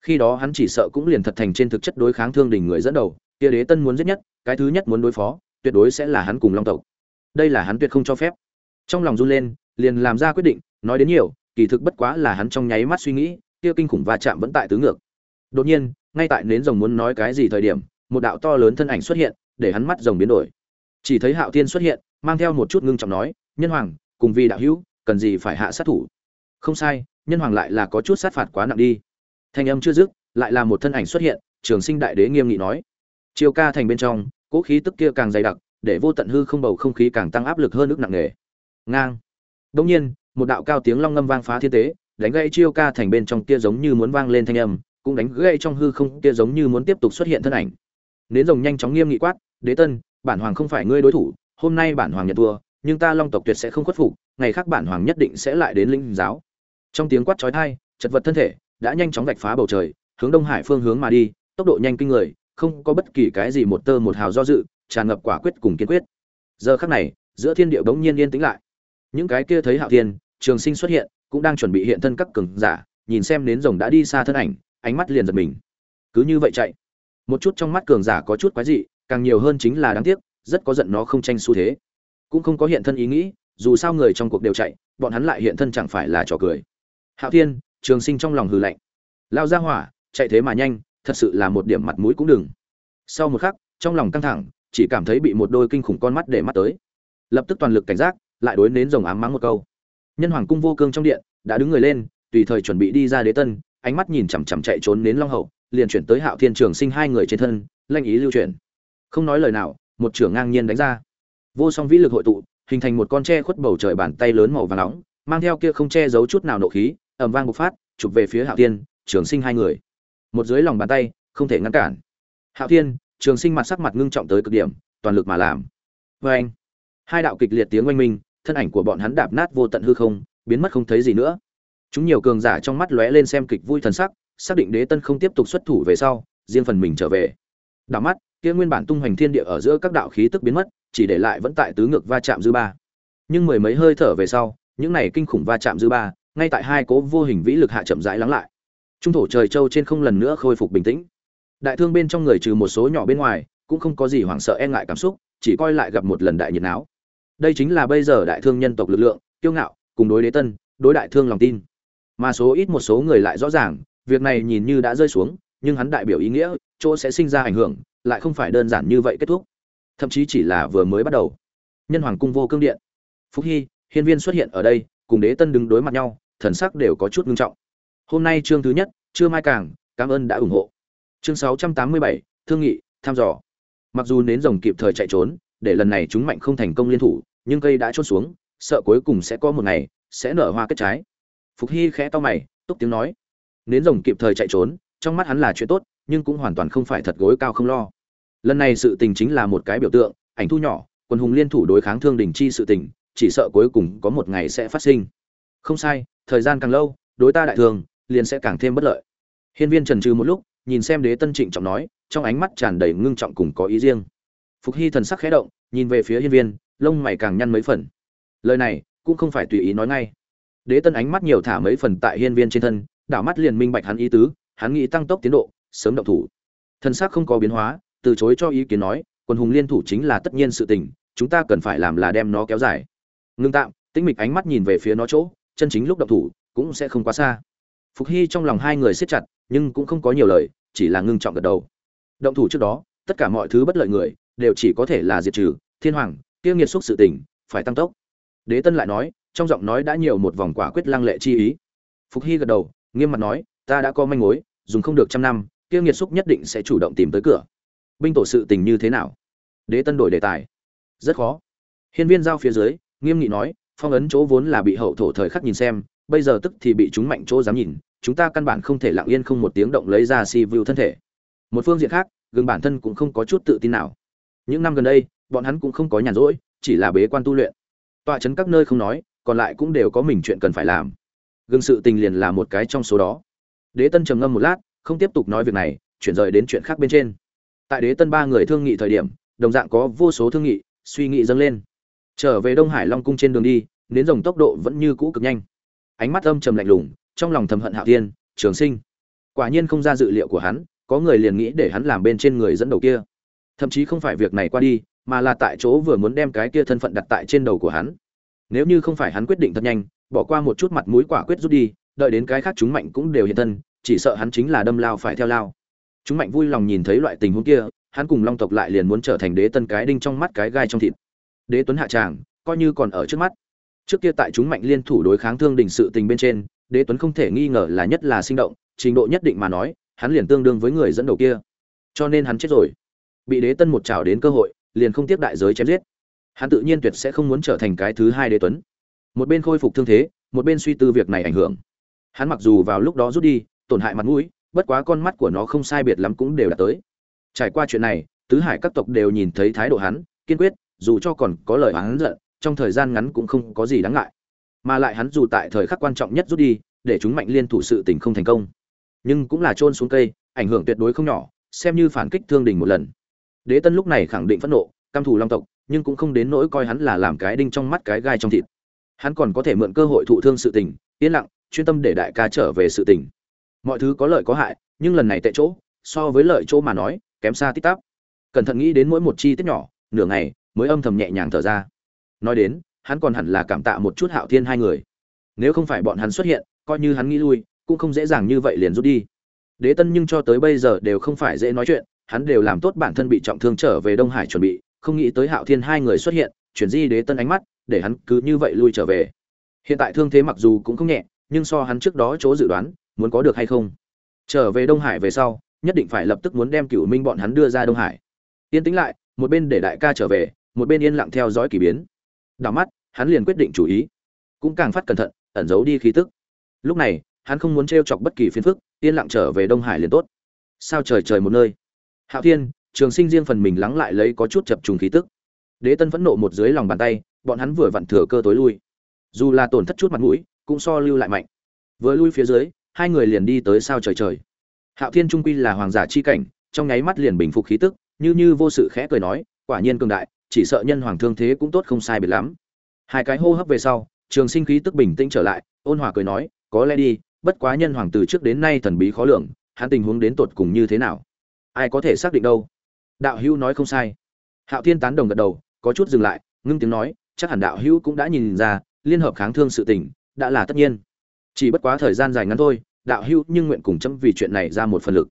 Khi đó hắn chỉ sợ cũng liền thật thành trên thực chất đối kháng thương đình người dẫn đầu, kia đế tân muốn giết nhất, cái thứ nhất muốn đối phó, tuyệt đối sẽ là hắn cùng long tộc. Đây là hắn tuyệt không cho phép. Trong lòng run lên, liền làm ra quyết định, nói đến nhiều, kỳ thực bất quá là hắn trong nháy mắt suy nghĩ, kia kinh khủng va chạm vẫn tại tứ ngược. Đột nhiên, ngay tại nến rồng muốn nói cái gì thời điểm, một đạo to lớn thân ảnh xuất hiện, để hắn mắt rồng biến đổi. Chỉ thấy hạo thiên xuất hiện, mang theo một chút ngưng trọng nói, nhân hoàng, cùng vì đạo hữu cần gì phải hạ sát thủ. Không sai, nhân hoàng lại là có chút sát phạt quá nặng đi. Thanh âm chưa dứt, lại là một thân ảnh xuất hiện, trường sinh đại đế nghiêm nghị nói. Chiều ca thành bên trong cỗ khí tức kia càng dày đặc, để vô tận hư không bầu không khí càng tăng áp lực hơn ức nặng nề. Ngang. Đông nhiên, một đạo cao tiếng long ngâm vang phá thiên tế, đánh gãy chiêu ca thành bên trong kia giống như muốn vang lên thanh âm, cũng đánh gãy trong hư không kia giống như muốn tiếp tục xuất hiện thân ảnh. Nến rồng nhanh chóng nghiêm nghị quát, đế tân, bản hoàng không phải ngươi đối thủ, hôm nay bản hoàng nhận thua nhưng ta long tộc tuyệt sẽ không khuất phục, ngày khác bản hoàng nhất định sẽ lại đến linh giáo. Trong tiếng quát chói tai, chật vật thân thể đã nhanh chóng vạch phá bầu trời, hướng đông hải phương hướng mà đi, tốc độ nhanh kinh người, không có bất kỳ cái gì một tơ một hào do dự, tràn ngập quả quyết cùng kiên quyết. Giờ khắc này, giữa thiên địa bỗng nhiên yên tĩnh lại. Những cái kia thấy hạo thiên, trường sinh xuất hiện, cũng đang chuẩn bị hiện thân các cường giả, nhìn xem đến rồng đã đi xa thân ảnh, ánh mắt liền giật mình. Cứ như vậy chạy. Một chút trong mắt cường giả có chút quái dị, càng nhiều hơn chính là đáng tiếc, rất có giận nó không tranh xu thế cũng không có hiện thân ý nghĩ, dù sao người trong cuộc đều chạy, bọn hắn lại hiện thân chẳng phải là trò cười. Hạo thiên, trường sinh trong lòng hừ lạnh. Lao ra hỏa, chạy thế mà nhanh, thật sự là một điểm mặt mũi cũng đừng. Sau một khắc, trong lòng căng thẳng, chỉ cảm thấy bị một đôi kinh khủng con mắt để mắt tới. Lập tức toàn lực cảnh giác, lại đối nến rồng ám mắng một câu. Nhân hoàng cung vô cương trong điện, đã đứng người lên, tùy thời chuẩn bị đi ra đế tân, ánh mắt nhìn chằm chằm chạy trốn đến long hậu, liền chuyển tới hạo thiên trường sinh hai người trên thân, lanh ý lưu chuyển. Không nói lời nào, một trưởng ngang nhiên đánh ra vô song vĩ lực hội tụ, hình thành một con tre khuất bầu trời bàn tay lớn màu vàng nóng, mang theo kia không che giấu chút nào nộ khí ẩm vang bộc phát, chụp về phía hạo thiên, trường sinh hai người. Một dưới lòng bàn tay, không thể ngăn cản. Hạo thiên, trường sinh mặt sắc mặt ngưng trọng tới cực điểm, toàn lực mà làm. Vê anh hai đạo kịch liệt tiếng oanh minh, thân ảnh của bọn hắn đạp nát vô tận hư không, biến mất không thấy gì nữa. Chúng nhiều cường giả trong mắt lóe lên xem kịch vui thần sắc, xác định đế tân không tiếp tục xuất thủ về sau, riêng phần mình trở về. Đảo mắt kia nguyên bản tung hoành thiên địa ở giữa các đạo khí tức biến mất, chỉ để lại vẫn tại tứ ngược va chạm dư ba. Nhưng mười mấy hơi thở về sau, những này kinh khủng va chạm dư ba, ngay tại hai cố vô hình vĩ lực hạ chậm rãi lắng lại. Trung thổ trời châu trên không lần nữa khôi phục bình tĩnh. Đại thương bên trong người trừ một số nhỏ bên ngoài, cũng không có gì hoảng sợ e ngại cảm xúc, chỉ coi lại gặp một lần đại nhiệt não đây chính là bây giờ đại thương nhân tộc lực lượng, kiêu ngạo, cùng đối đế tân, đối đại thương lòng tin. Mà số ít một số người lại rõ ràng, việc này nhìn như đã rơi xuống, nhưng hắn đại biểu ý nghĩa, chỗ sẽ sinh ra ảnh hưởng lại không phải đơn giản như vậy kết thúc. Thậm chí chỉ là vừa mới bắt đầu. Nhân hoàng cung vô cương điện. Phúc hy, hiên viên xuất hiện ở đây, cùng đế tân đứng đối mặt nhau, thần sắc đều có chút ngưng trọng. Hôm nay chương thứ nhất chưa mai càng, cảm ơn đã ủng hộ. Chương sáu trăm tám mươi bảy, thương nghị, thăm dò. Mặc dù nến rồng kịp thời chạy trốn, để lần này chúng mạnh không thành công liên thủ, nhưng cây đã trôn xuống, sợ cuối cùng sẽ có một ngày, sẽ nở hoa kết trái. Phục hy khẽ to mày, túc tiếng nói. Nến rồng kịp thời chạy trốn, trong mắt hắn là chuyện tốt nhưng cũng hoàn toàn không phải thật gối cao không lo. Lần này sự tình chính là một cái biểu tượng, ảnh thu nhỏ, quân hùng liên thủ đối kháng thương đình chi sự tình, chỉ sợ cuối cùng có một ngày sẽ phát sinh. Không sai, thời gian càng lâu, đối ta đại thường, liền sẽ càng thêm bất lợi. Hiên viên trần trừ một lúc, nhìn xem đế tân trịnh trọng nói, trong ánh mắt tràn đầy ngưng trọng cùng có ý riêng. Phục hy thần sắc khẽ động, nhìn về phía hiên viên, lông mày càng nhăn mấy phần. Lời này, cũng không phải tùy ý nói ngay. Đế tân ánh mắt nhiều thả mấy phần tại hiên viên trên thân, đảo mắt liền minh bạch hắn ý tứ, hắn nghĩ tăng tốc tiến độ sớm động thủ. Thần sắc không có biến hóa, từ chối cho ý kiến nói quân hùng liên thủ chính là tất nhiên sự tình, chúng ta cần phải làm là đem nó kéo dài. Ngưng tạm, tĩnh mịch ánh mắt nhìn về phía nó chỗ, chân chính lúc động thủ cũng sẽ không quá xa. Phục hy trong lòng hai người siết chặt, nhưng cũng không có nhiều lời, chỉ là ngưng trọng gật đầu. Động thủ trước đó, tất cả mọi thứ bất lợi người, đều chỉ có thể là diệt trừ, thiên hoàng tiêu nghiệt xúc sự tình, phải tăng tốc. Đế tân lại nói, trong giọng nói đã nhiều một vòng quả quyết lăng lệ chi ý. Phục hy gật đầu, nghiêm mặt nói, ta đã có manh mối, dùng không được trăm năm kia nghiệt xúc nhất định sẽ chủ động tìm tới cửa. Binh tổ sự tình như thế nào? Đế tân đổi đề tài. Rất khó. Hiên viên giao phía dưới, nghiêm nghị nói, phong ấn chỗ vốn là bị hậu thổ thời khắc nhìn xem, bây giờ tức thì bị chúng mạnh chỗ dám nhìn, chúng ta căn bản không thể lặng yên không một tiếng động lấy ra si vu thân thể. Một phương diện khác gương bản thân cũng không có chút tự tin nào. Những năm gần đây, bọn hắn cũng không có nhàn rỗi, chỉ là bế quan tu luyện. Tọa chấn các nơi không nói, còn lại cũng đều có mình chuyện cần phải làm. Gương sự tình liền là một cái trong số đó. Đế tân trầm ngâm một lát không tiếp tục nói việc này, chuyển rời đến chuyện khác bên trên. Tại đế tân ba người thương nghị thời điểm, đồng dạng có vô số thương nghị, suy nghĩ dâng lên. Trở về đông hải long cung trên đường đi, nến rồng tốc độ vẫn như cũ cực nhanh. Ánh mắt âm trầm lạnh lùng, trong lòng thầm hận hạo thiên, trường sinh. Quả nhiên không ra dự liệu của hắn, có người liền nghĩ để hắn làm bên trên người dẫn đầu kia. Thậm chí không phải việc này qua đi, mà là tại chỗ vừa muốn đem cái kia thân phận đặt tại trên đầu của hắn. Nếu như không phải hắn quyết định thật nhanh, bỏ qua một chút mặt mũi quả quyết rút đi, đợi đến cái khác chúng mạnh cũng đều hiện thân chỉ sợ hắn chính là đâm lao phải theo lao. Chúng mạnh vui lòng nhìn thấy loại tình huống kia, hắn cùng long tộc lại liền muốn trở thành đế tân cái đinh trong mắt cái gai trong thịt. Đế tuấn hạ tràng, coi như còn ở trước mắt. Trước kia tại chúng mạnh liên thủ đối kháng thương đình sự tình bên trên, đế tuấn không thể nghi ngờ là nhất là sinh động, trình độ nhất định mà nói, hắn liền tương đương với người dẫn đầu kia. Cho nên hắn chết rồi. Bị đế tân một trào đến cơ hội, liền không tiếp đại giới chém giết. Hắn tự nhiên tuyệt sẽ không muốn trở thành cái thứ hai đế tuấn. Một bên khôi phục thương thế, một bên suy tư việc này ảnh hưởng. Hắn mặc dù vào lúc đó rút đi tổn hại mặt mũi, bất quá con mắt của nó không sai biệt lắm cũng đều đã tới. Trải qua chuyện này, tứ hải các tộc đều nhìn thấy thái độ hắn, kiên quyết, dù cho còn có lời hắn giận, trong thời gian ngắn cũng không có gì đáng ngại. Mà lại hắn dù tại thời khắc quan trọng nhất rút đi, để chúng mạnh liên thủ sự tình không thành công. Nhưng cũng là trôn xuống cây, ảnh hưởng tuyệt đối không nhỏ, xem như phản kích thương đình một lần. Đế tân lúc này khẳng định phẫn nộ, căm thù long tộc, nhưng cũng không đến nỗi coi hắn là làm cái đinh trong mắt cái gai trong thịt. Hắn còn có thể mượn cơ hội thụ thương sự tình, yên lặng, chuyên tâm để đại ca trở về sự tình mọi thứ có lợi có hại, nhưng lần này tệ chỗ, so với lợi chỗ mà nói, kém xa tít tắp. Cẩn thận nghĩ đến mỗi một chi tiết nhỏ, nửa ngày, mới âm thầm nhẹ nhàng thở ra. Nói đến, hắn còn hẳn là cảm tạ một chút hạo thiên hai người. Nếu không phải bọn hắn xuất hiện, coi như hắn nghĩ lui, cũng không dễ dàng như vậy liền rút đi. Đế tân nhưng cho tới bây giờ đều không phải dễ nói chuyện, hắn đều làm tốt bản thân bị trọng thương trở về đông hải chuẩn bị, không nghĩ tới hạo thiên hai người xuất hiện, chuyển di đế tân ánh mắt, để hắn cứ như vậy lui trở về. Hiện tại thương thế mặc dù cũng không nhẹ, nhưng so hắn trước đó chỗ dự đoán muốn có được hay không? Trở về đông hải về sau, nhất định phải lập tức muốn đem cửu minh bọn hắn đưa ra đông hải. Yên tĩnh lại, một bên để đại ca trở về, một bên yên lặng theo dõi kỳ biến. Đảo mắt, hắn liền quyết định chủ ý. Cũng càng phát cẩn thận, ẩn giấu đi khí tức. Lúc này, hắn không muốn t chọc bất kỳ phiền phức, yên lặng trở về đông hải liền tốt. Sao trời trời một nơi? Hạo thiên, trường sinh riêng phần mình lắng lại lấy có chút chập trùng khí tức. Đế tân phẫn nộ một dưới lòng bàn tay, bọn hắn vừa vặn thừa cơ tối lui. Dù là tổn thất chút mặt mũi, cũng so lưu lại mạnh. Vừa lui phía dưới hai người liền đi tới sao trời trời. Hạo thiên trung quy là hoàng giả chi cảnh, trong nháy mắt liền bình phục khí tức, như như vô sự khẽ cười nói, quả nhiên cường đại, chỉ sợ nhân hoàng thương thế cũng tốt không sai biệt lắm. Hai cái hô hấp về sau, trường sinh khí tức bình tĩnh trở lại, ôn hòa cười nói, có lẽ đi, bất quá nhân hoàng từ trước đến nay thần bí khó lường, hắn tình huống đến tột cùng như thế nào? Ai có thể xác định đâu? Đạo hữu nói không sai. Hạo thiên tán đồng gật đầu, có chút dừng lại, ngưng tiếng nói, chắc hẳn đạo hữu cũng đã nhìn ra, liên hợp kháng thương sự tình, đã là tất nhiên chỉ bất quá thời gian dài ngắn thôi, đạo hữu nhưng nguyện cùng chấm vì chuyện này ra một phần lực.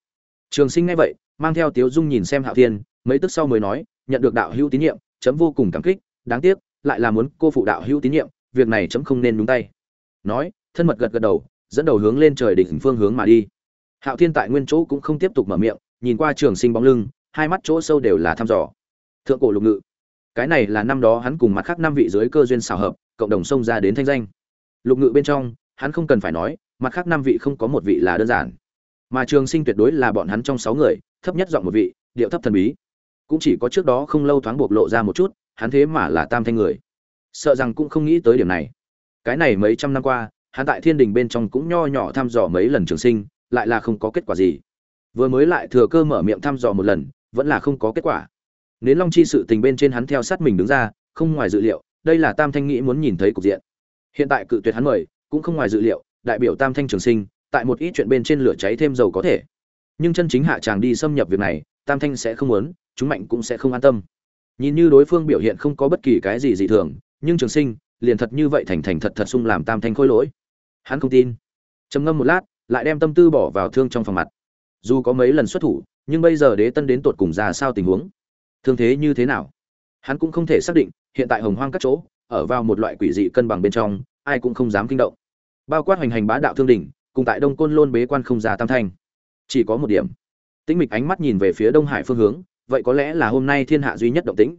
Trường sinh ngay vậy, mang theo tiếu dung nhìn xem hạo thiên, mấy tức sau mới nói, nhận được đạo hữu tín nhiệm, chấm vô cùng cảm kích, đáng tiếc, lại là muốn cô phụ đạo hữu tín nhiệm, việc này chấm không nên đúng tay. Nói, thân mật gật gật đầu, dẫn đầu hướng lên trời đỉnh phương hướng mà đi. Hạo thiên tại nguyên chỗ cũng không tiếp tục mở miệng, nhìn qua trường sinh bóng lưng, hai mắt chỗ sâu đều là thăm dò. Thượng cổ lục ngự. Cái này là năm đó hắn cùng mặt khác năm vị dưới cơ duyên xào hợp, cộng đồng xông ra đến thanh danh. Lục ngự bên trong hắn không cần phải nói, mặt khác năm vị không có một vị là đơn giản. Mà trường sinh tuyệt đối là bọn hắn trong sáu người, thấp nhất giọng một vị, điệu thấp thần bí. Cũng chỉ có trước đó không lâu thoáng bộc lộ ra một chút, hắn thế mà là tam thanh người. Sợ rằng cũng không nghĩ tới điểm này. Cái này mấy trăm năm qua, hắn tại thiên đình bên trong cũng nho nhỏ thăm dò mấy lần trường sinh, lại là không có kết quả gì. Vừa mới lại thừa cơ mở miệng thăm dò một lần, vẫn là không có kết quả. Nến long chi sự tình bên trên hắn theo sát mình đứng ra, không ngoài dự liệu, đây là tam thanh nghĩ muốn nhìn thấy cục diện. Hiện tại cự tuyệt hắn mời cũng không ngoài dự liệu, đại biểu tam thanh trường sinh, tại một ít chuyện bên trên lửa cháy thêm dầu có thể. Nhưng chân chính hạ chàng đi xâm nhập việc này, tam thanh sẽ không muốn, chúng mạnh cũng sẽ không an tâm. Nhìn như đối phương biểu hiện không có bất kỳ cái gì dị thường, nhưng trường sinh liền thật như vậy thành thành thật thật sung làm tam thanh khôi lỗi. Hắn không tin. Trầm ngâm một lát, lại đem tâm tư bỏ vào thương trong phòng mặt. Dù có mấy lần xuất thủ, nhưng bây giờ đế tân đến tột cùng ra sao tình huống? Thương thế như thế nào? Hắn cũng không thể xác định, hiện tại hồng hoang các chỗ, ở vào một loại quỷ dị cân bằng bên trong, ai cũng không dám kinh động bao quát hoành hành bá đạo thương đỉnh, cùng tại đông côn lôn bế quan không ra tam thanh. Chỉ có một điểm. Tĩnh mịch ánh mắt nhìn về phía đông hải phương hướng, vậy có lẽ là hôm nay thiên hạ duy nhất động tĩnh.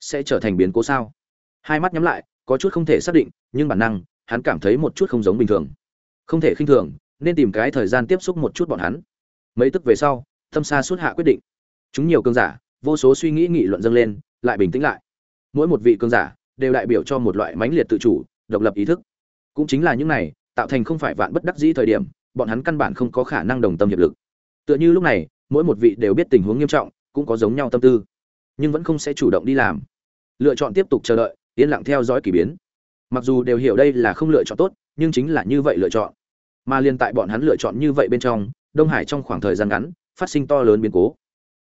Sẽ trở thành biến cố sao? Hai mắt nhắm lại, có chút không thể xác định, nhưng bản năng, hắn cảm thấy một chút không giống bình thường. Không thể khinh thường, nên tìm cái thời gian tiếp xúc một chút bọn hắn. Mấy tức về sau, tâm xa suốt hạ quyết định. Chúng nhiều cơn giả, vô số suy nghĩ nghị luận dâng lên, lại bình tĩnh lại. Mỗi một vị cơn giả, đều đại biểu cho một loại mãnh liệt tự chủ, độc lập ý thức. Cũng chính là những này tạo thành không phải vạn bất đắc dĩ thời điểm bọn hắn căn bản không có khả năng đồng tâm hiệp lực. Tựa như lúc này mỗi một vị đều biết tình huống nghiêm trọng cũng có giống nhau tâm tư nhưng vẫn không sẽ chủ động đi làm. Lựa chọn tiếp tục chờ đợi yên lặng theo dõi kỳ biến. Mặc dù đều hiểu đây là không lựa chọn tốt nhưng chính là như vậy lựa chọn. Mà liên tại bọn hắn lựa chọn như vậy bên trong đông hải trong khoảng thời gian ngắn phát sinh to lớn biến cố.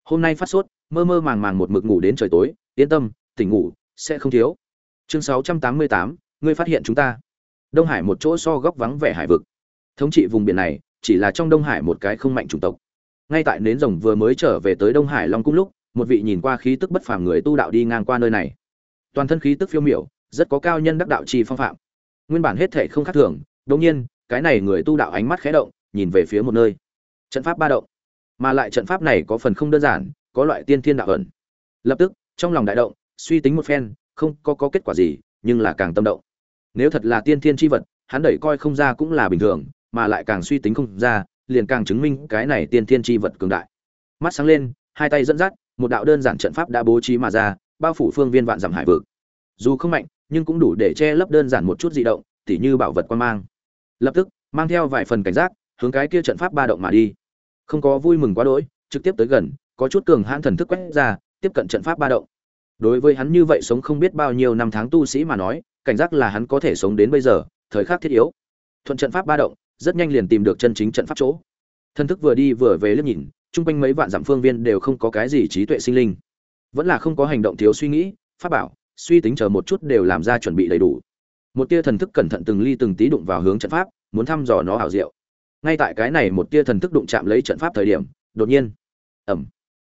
Hôm nay phát sốt mơ mơ màng màng một mực ngủ đến trời tối yên tâm tỉnh ngủ sẽ không thiếu. Chương 688, ngươi phát hiện chúng ta đông hải một chỗ so góc vắng vẻ hải vực. Thống trị vùng biển này chỉ là trong đông hải một cái không mạnh chủng tộc. Ngay tại nến rồng vừa mới trở về tới đông hải long cung lúc một vị nhìn qua khí tức bất phàm người tu đạo đi ngang qua nơi này. Toàn thân khí tức phiêu miểu rất có cao nhân đắc đạo trì phong phạm. Nguyên bản hết thể không khác thường đột nhiên cái này người tu đạo ánh mắt khẽ động nhìn về phía một nơi. Trận pháp ba động. Mà lại trận pháp này có phần không đơn giản có loại tiên thiên đạo ẩn. Lập tức trong lòng đại động suy tính một phen không có, có kết quả gì nhưng là càng tâm động nếu thật là tiên thiên chi vật, hắn đẩy coi không ra cũng là bình thường, mà lại càng suy tính không ra, liền càng chứng minh cái này tiên thiên chi vật cường đại. Mắt sáng lên, hai tay dẫn dắt, một đạo đơn giản trận pháp đã bố trí mà ra, bao phủ phương viên vạn dặm hải vực. Dù không mạnh, nhưng cũng đủ để che lấp đơn giản một chút di động, tỉ như bảo vật quan mang. Lập tức, mang theo vài phần cảnh giác, hướng cái kia trận pháp ba động mà đi. Không có vui mừng quá đỗi, trực tiếp tới gần, có chút cường hãn thần thức quét ra, tiếp cận trận pháp ba động. Đối với hắn như vậy sống không biết bao nhiêu năm tháng tu sĩ mà nói cảnh giác là hắn có thể sống đến bây giờ, thời khắc thiết yếu. Thuận trận pháp ba động, rất nhanh liền tìm được chân chính trận pháp chỗ. Thân thức vừa đi vừa về liếc nhìn, chung quanh mấy vạn dặm phương viên đều không có cái gì trí tuệ sinh linh. Vẫn là không có hành động thiếu suy nghĩ, pháp bảo, suy tính chờ một chút đều làm ra chuẩn bị đầy đủ. Một tia thần thức cẩn thận từng ly từng tí đụng vào hướng trận pháp, muốn thăm dò nó hảo diệu. Ngay tại cái này một tia thần thức đụng chạm lấy trận pháp thời điểm, đột nhiên ẩm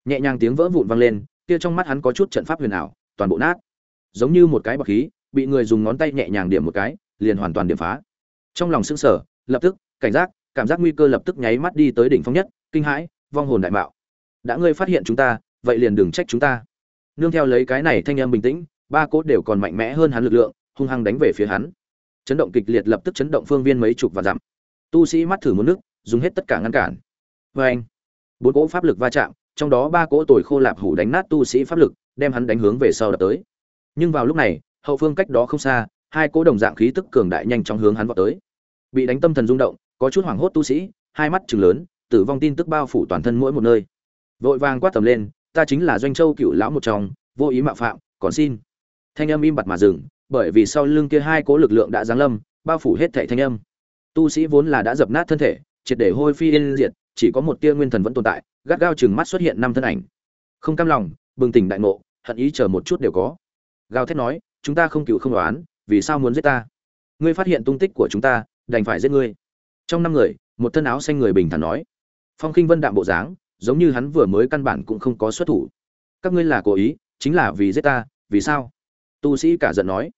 nhẹ nhàng tiếng vỡ vụn vang lên tia trong mắt hắn có chút trận pháp huyền ảo, toàn bộ nát. Giống như một cái bọc khí bị người dùng ngón tay nhẹ nhàng điểm một cái, liền hoàn toàn điểm phá. Trong lòng sững sờ, lập tức, cảnh giác, cảm giác nguy cơ lập tức nháy mắt đi tới đỉnh phong nhất, kinh hãi, vong hồn đại mạo. Đã ngươi phát hiện chúng ta, vậy liền đừng trách chúng ta. Nương theo lấy cái này thanh âm bình tĩnh, ba cốt đều còn mạnh mẽ hơn hắn lực lượng, hung hăng đánh về phía hắn. Chấn động kịch liệt lập tức chấn động phương viên mấy chục và dặm. Tu sĩ mắt thử một nước, dùng hết tất cả ngăn cản. Vê anh bốn cỗ pháp lực va chạm, trong đó ba cỗ tồi khô lạp hủ đánh nát tu sĩ pháp lực, đem hắn đánh hướng về sau đập tới. Nhưng vào lúc này hậu phương cách đó không xa, hai cỗ đồng dạng khí tức cường đại nhanh chóng hướng hắn vọt tới. Bị đánh tâm thần rung động, có chút hoảng hốt tu sĩ, hai mắt chừng lớn, tử vong tin tức bao phủ toàn thân mỗi một nơi. Vội vàng quát tầm lên, ta chính là doanh châu cựu lão một trong, vô ý mạo phạm, còn xin. Thanh âm im bặt mà dừng, bởi vì sau lưng kia hai cố lực lượng đã giáng lâm, bao phủ hết thảy thanh âm. Tu sĩ vốn là đã dập nát thân thể, triệt để hôi phi yên diệt, chỉ có một tia nguyên thần vẫn tồn tại, gắt gao chừng mắt xuất hiện năm thân ảnh. Không cam lòng, bừng tỉnh đại ngộ, hận ý chờ một chút đều có. Gào thét nói chúng ta không cựu không đoán, vì sao muốn giết ta? Ngươi phát hiện tung tích của chúng ta, đành phải giết ngươi. Trong năm người, một thân áo xanh người bình thản nói. Phong khinh vân đạm bộ dáng, giống như hắn vừa mới căn bản cũng không có xuất thủ. Các ngươi là cố ý, chính là vì giết ta, vì sao? Tu sĩ cả giận nói.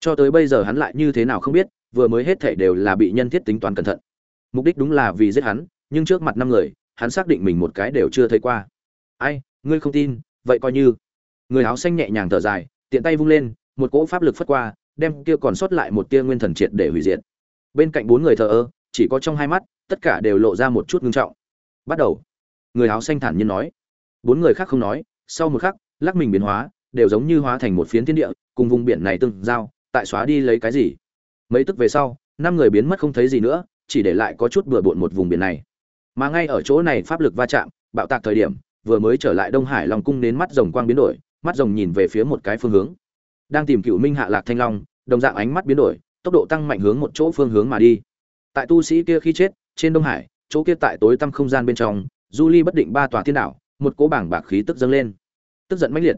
Cho tới bây giờ hắn lại như thế nào không biết, vừa mới hết thể đều là bị nhân thiết tính toán cẩn thận. Mục đích đúng là vì giết hắn, nhưng trước mặt năm người, hắn xác định mình một cái đều chưa thấy qua. Ai, ngươi không tin, vậy coi như. Người áo xanh nhẹ nhàng thở dài, tiện tay vung lên một cỗ pháp lực phất qua, đem kia còn sót lại một tia nguyên thần triệt để hủy diệt. Bên cạnh bốn người thờ ơ, chỉ có trong hai mắt, tất cả đều lộ ra một chút ngưng trọng. Bắt đầu. Người áo xanh thản nhiên nói. Bốn người khác không nói, sau một khắc, lắc mình biến hóa, đều giống như hóa thành một phiến thiên địa, cùng vùng biển này tương giao, tại xóa đi lấy cái gì. Mấy tức về sau, năm người biến mất không thấy gì nữa, chỉ để lại có chút bừa bộn một vùng biển này. Mà ngay ở chỗ này pháp lực va chạm, bạo tạc thời điểm, vừa mới trở lại đông hải long cung đến mắt rồng quang biến đổi, mắt rồng nhìn về phía một cái phương hướng đang tìm cựu minh hạ lạc thanh long, đồng dạng ánh mắt biến đổi, tốc độ tăng mạnh hướng một chỗ phương hướng mà đi. Tại tu sĩ kia khi chết, trên đông hải, chỗ kia tại tối tăm không gian bên trong, du ly bất định ba tòa thiên đảo, một cỗ bảng bạc khí tức dâng lên. Tức giận mãnh liệt.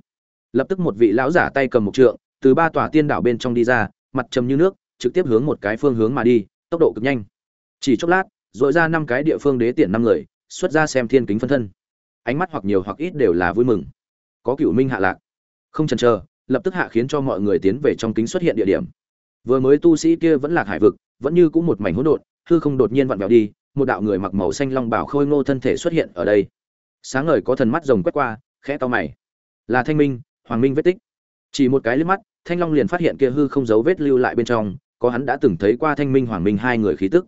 Lập tức một vị lão giả tay cầm một trượng, từ ba tòa tiên đảo bên trong đi ra, mặt trầm như nước, trực tiếp hướng một cái phương hướng mà đi, tốc độ cực nhanh. Chỉ chốc lát dội ra năm cái địa phương đế tiện năm người, xuất ra xem thiên kính phân thân. Ánh mắt hoặc nhiều hoặc ít đều là vui mừng. Có cựu minh hạ lạc. Không chần chờ lập tức hạ khiến cho mọi người tiến về trong kính xuất hiện địa điểm. Vừa mới tu sĩ kia vẫn lạc hải vực, vẫn như cũng một mảnh hỗn độn, hư không đột nhiên vặn vẹo đi, một đạo người mặc màu xanh long bảo khôi ngô thân thể xuất hiện ở đây. Sáng ngời có thần mắt rồng quét qua, khẽ to mày. Là thanh minh, hoàng minh vết tích. Chỉ một cái liếc mắt, thanh long liền phát hiện kia hư không dấu vết lưu lại bên trong, có hắn đã từng thấy qua thanh minh, hoàng minh hai người khí tức.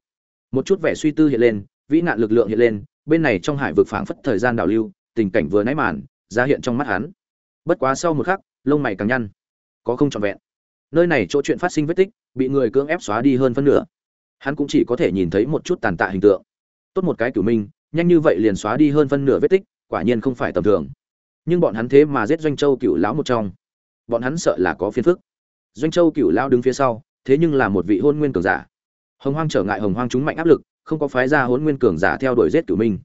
Một chút vẻ suy tư hiện lên, vĩ nạn lực lượng hiện lên, bên này trong hải vực phảng phất thời gian đảo lưu, tình cảnh vừa nãy màn ra hiện trong mắt hắn. Bất quá sau một khắc lông mày càng nhăn. Có không trọn vẹn. Nơi này chỗ chuyện phát sinh vết tích, bị người cưỡng ép xóa đi hơn phân nửa. Hắn cũng chỉ có thể nhìn thấy một chút tàn tạ hình tượng. Tốt một cái cửu minh, nhanh như vậy liền xóa đi hơn phân nửa vết tích, quả nhiên không phải tầm thường. Nhưng bọn hắn thế mà giết doanh châu cửu lão một trong. Bọn hắn sợ là có phiền phức. Doanh châu cửu lão đứng phía sau, thế nhưng là một vị hôn nguyên cường giả. Hồng hoang trở ngại hồng hoang chúng mạnh áp lực, không có phái ra hôn nguyên cường giả theo đuổi giết cửu minh.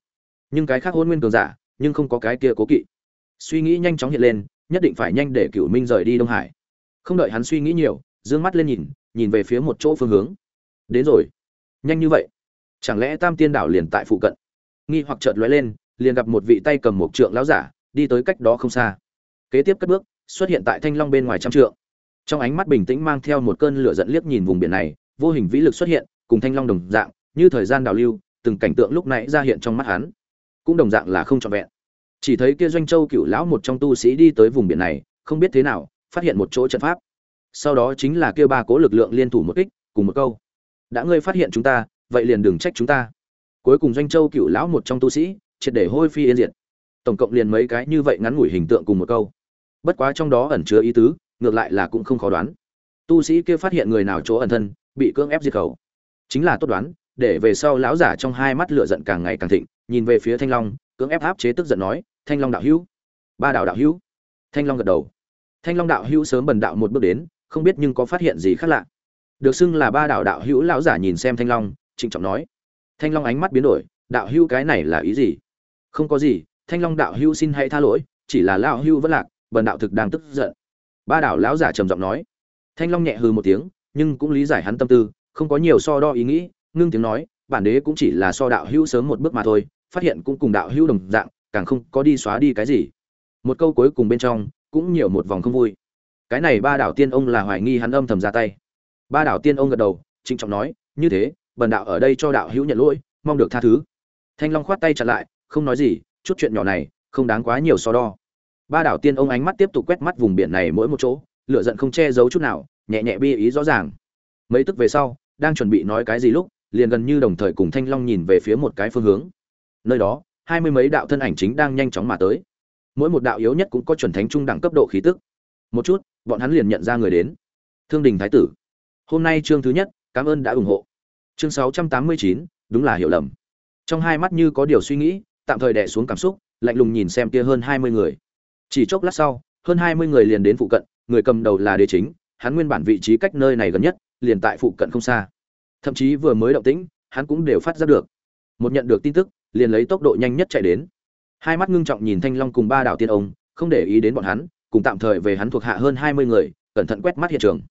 Nhưng cái khác hôn nguyên cường giả, nhưng không có cái kia cố kỵ. Suy nghĩ nhanh chóng hiện lên nhất định phải nhanh để cửu minh rời đi đông hải. Không đợi hắn suy nghĩ nhiều, dương mắt lên nhìn nhìn về phía một chỗ phương hướng. Đến rồi. Nhanh như vậy. Chẳng lẽ tam tiên đảo liền tại phụ cận? Nghi hoặc chợt lóe lên, liền gặp một vị tay cầm một trượng lão giả, đi tới cách đó không xa. Kế tiếp cất bước, xuất hiện tại thanh long bên ngoài trăm trượng. Trong ánh mắt bình tĩnh mang theo một cơn lửa giận liếc nhìn vùng biển này, vô hình vĩ lực xuất hiện, cùng thanh long đồng dạng, như thời gian đào lưu, từng cảnh tượng lúc nãy ra hiện trong mắt hắn. Cũng đồng dạng là không trọn vẹn chỉ thấy kia doanh châu cựu lão một trong tu sĩ đi tới vùng biển này, không biết thế nào, phát hiện một chỗ trận pháp. Sau đó chính là kia ba cố lực lượng liên thủ một kích, cùng một câu. Đã ngươi phát hiện chúng ta, vậy liền đừng trách chúng ta. Cuối cùng doanh châu cựu lão một trong tu sĩ, triệt để hôi phi yên diệt. Tổng cộng liền mấy cái như vậy ngắn ngủi hình tượng cùng một câu. Bất quá trong đó ẩn chứa ý tứ, ngược lại là cũng không khó đoán. Tu sĩ kia phát hiện người nào chỗ ẩn thân, bị cưỡng ép diệt khẩu. Chính là tốt đoán, để về sau lão giả trong hai mắt lửa giận càng ngày càng thịnh, nhìn về phía thanh long, cưỡng ép áp chế tức giận nói thanh long đạo hữu. Ba đạo đạo hữu. Thanh long gật đầu. Thanh long đạo hữu sớm bần đạo một bước đến, không biết nhưng có phát hiện gì khác lạ. Được xưng là ba đạo đạo hữu lão giả nhìn xem thanh long, trịnh trọng nói. Thanh long ánh mắt biến đổi, đạo hữu cái này là ý gì? Không có gì, thanh long đạo hữu xin hãy tha lỗi, chỉ là lão hữu vẫn lạc, bần đạo thực đang tức giận. Ba đạo lão giả trầm giọng nói. Thanh long nhẹ hừ một tiếng, nhưng cũng lý giải hắn tâm tư, không có nhiều so đo ý nghĩ, ngưng tiếng nói, bản đế cũng chỉ là so đạo hữu sớm một bước mà thôi, phát hiện cũng cùng đạo hữu đồng dạng càng không có đi xóa đi cái gì. Một câu cuối cùng bên trong, cũng nhiều một vòng không vui. Cái này ba đảo tiên ông là hoài nghi hắn âm thầm ra tay. Ba đảo tiên ông gật đầu, trịnh trọng nói, như thế, bần đạo ở đây cho đạo hữu nhận lỗi, mong được tha thứ. Thanh long khoát tay chặn lại, không nói gì, chút chuyện nhỏ này, không đáng quá nhiều so đo. Ba đảo tiên ông ánh mắt tiếp tục quét mắt vùng biển này mỗi một chỗ, lửa giận không che giấu chút nào, nhẹ nhẹ bi ý rõ ràng. Mấy tức về sau, đang chuẩn bị nói cái gì lúc, liền gần như đồng thời cùng thanh long nhìn về phía một cái phương hướng. Nơi đó hai mươi mấy đạo thân ảnh chính đang nhanh chóng mà tới. Mỗi một đạo yếu nhất cũng có chuẩn thánh trung đẳng cấp độ khí tức. Một chút, bọn hắn liền nhận ra người đến. Thương đình thái tử, hôm nay chương thứ nhất, cảm ơn đã ủng hộ. Chương sáu trăm tám mươi chín, đúng là hiểu lầm. Trong hai mắt như có điều suy nghĩ, tạm thời đè xuống cảm xúc, lạnh lùng nhìn xem kia hơn hai mươi người. Chỉ chốc lát sau, hơn hai mươi người liền đến phụ cận, người cầm đầu là đế chính, hắn nguyên bản vị trí cách nơi này gần nhất, liền tại phụ cận không xa. Thậm chí vừa mới động tĩnh, hắn cũng đều phát ra được. Một nhận được tin tức liền lấy tốc độ nhanh nhất chạy đến. Hai mắt ngưng trọng nhìn thanh long cùng ba đạo tiên ông, không để ý đến bọn hắn, cùng tạm thời về hắn thuộc hạ hơn hai mươi người, cẩn thận quét mắt hiện trường.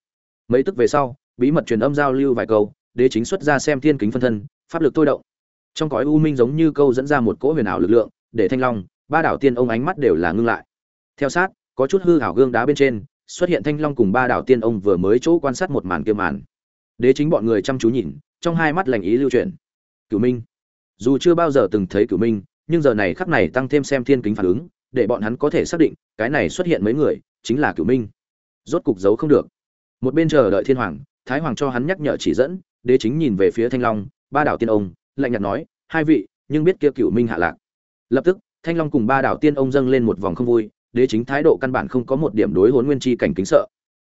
Mấy tức về sau, bí mật truyền âm giao lưu vài câu, đế chính xuất ra xem thiên kính phân thân, pháp lực thôi động. Trong cõi u minh giống như câu dẫn ra một cỗ huyền ảo lực lượng, để thanh long, ba đảo tiên ông ánh mắt đều là ngưng lại. Theo sát, có chút hư ảo gương đá bên trên, xuất hiện thanh long cùng ba đảo tiên ông vừa mới chỗ quan sát một màn kia màn. Đế chính bọn người chăm chú nhìn, trong hai mắt lành ý lưu truyền cửu minh dù chưa bao giờ từng thấy cửu minh, nhưng giờ này khắc này tăng thêm xem thiên kính phản ứng, để bọn hắn có thể xác định, cái này xuất hiện mấy người, chính là cửu minh. Rốt cục giấu không được. Một bên chờ đợi thiên hoàng, thái hoàng cho hắn nhắc nhở chỉ dẫn, đế chính nhìn về phía thanh long, ba đảo tiên ông, lạnh nhạt nói, hai vị, nhưng biết kia cửu minh hạ lạc. Lập tức, thanh long cùng ba đảo tiên ông dâng lên một vòng không vui, đế chính thái độ căn bản không có một điểm đối huấn nguyên chi cảnh kính sợ.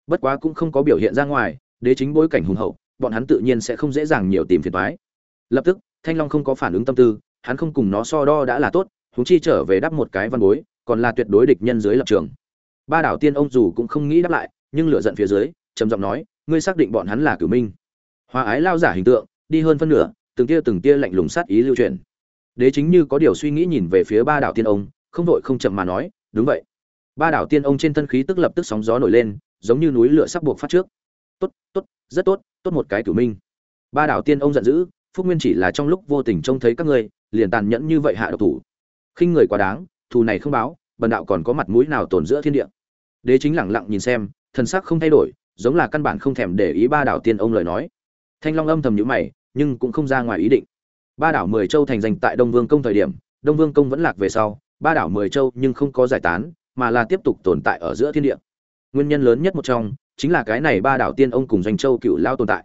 Bất quá cũng không có biểu hiện ra ngoài, đế chính bối cảnh hùng hậu, bọn hắn tự nhiên sẽ không dễ dàng nhiều tìm phiền toái. Lập tức thanh long không có phản ứng tâm tư, hắn không cùng nó so đo đã là tốt húng chi trở về đáp một cái văn bối, còn là tuyệt đối địch nhân dưới lập trường. Ba đảo tiên ông dù cũng không nghĩ đáp lại, nhưng lửa giận phía dưới, trầm giọng nói, ngươi xác định bọn hắn là cửu minh? Hoa ái lao giả hình tượng, đi hơn phân nửa, từng tia từng tia lạnh lùng sát ý lưu truyền. Đế chính như có điều suy nghĩ nhìn về phía ba đảo tiên ông, không vội không chậm mà nói, đúng vậy. Ba đảo tiên ông trên thân khí tức lập tức sóng gió nổi lên, giống như núi lửa sắp buộc phát trước. Tốt tốt, rất tốt tốt một cái cửu minh. Ba đảo tiên ông giận dữ phúc nguyên chỉ là trong lúc vô tình trông thấy các ngươi, liền tàn nhẫn như vậy hạ độc thủ. Khinh người quá đáng, thù này không báo, bần đạo còn có mặt mũi nào tồn giữa thiên địa. Đế chính lẳng lặng nhìn xem, thần sắc không thay đổi, giống là căn bản không thèm để ý ba đảo tiên ông lời nói. Thanh long âm thầm nhíu mày, nhưng cũng không ra ngoài ý định. Ba đảo mười châu thành danh tại đông vương công thời điểm, đông vương công vẫn lạc về sau, ba đảo mười châu nhưng không có giải tán, mà là tiếp tục tồn tại ở giữa thiên địa. Nguyên nhân lớn nhất một trong, chính là cái này ba đảo tiên ông cùng doanh châu cựu lao tồn tại.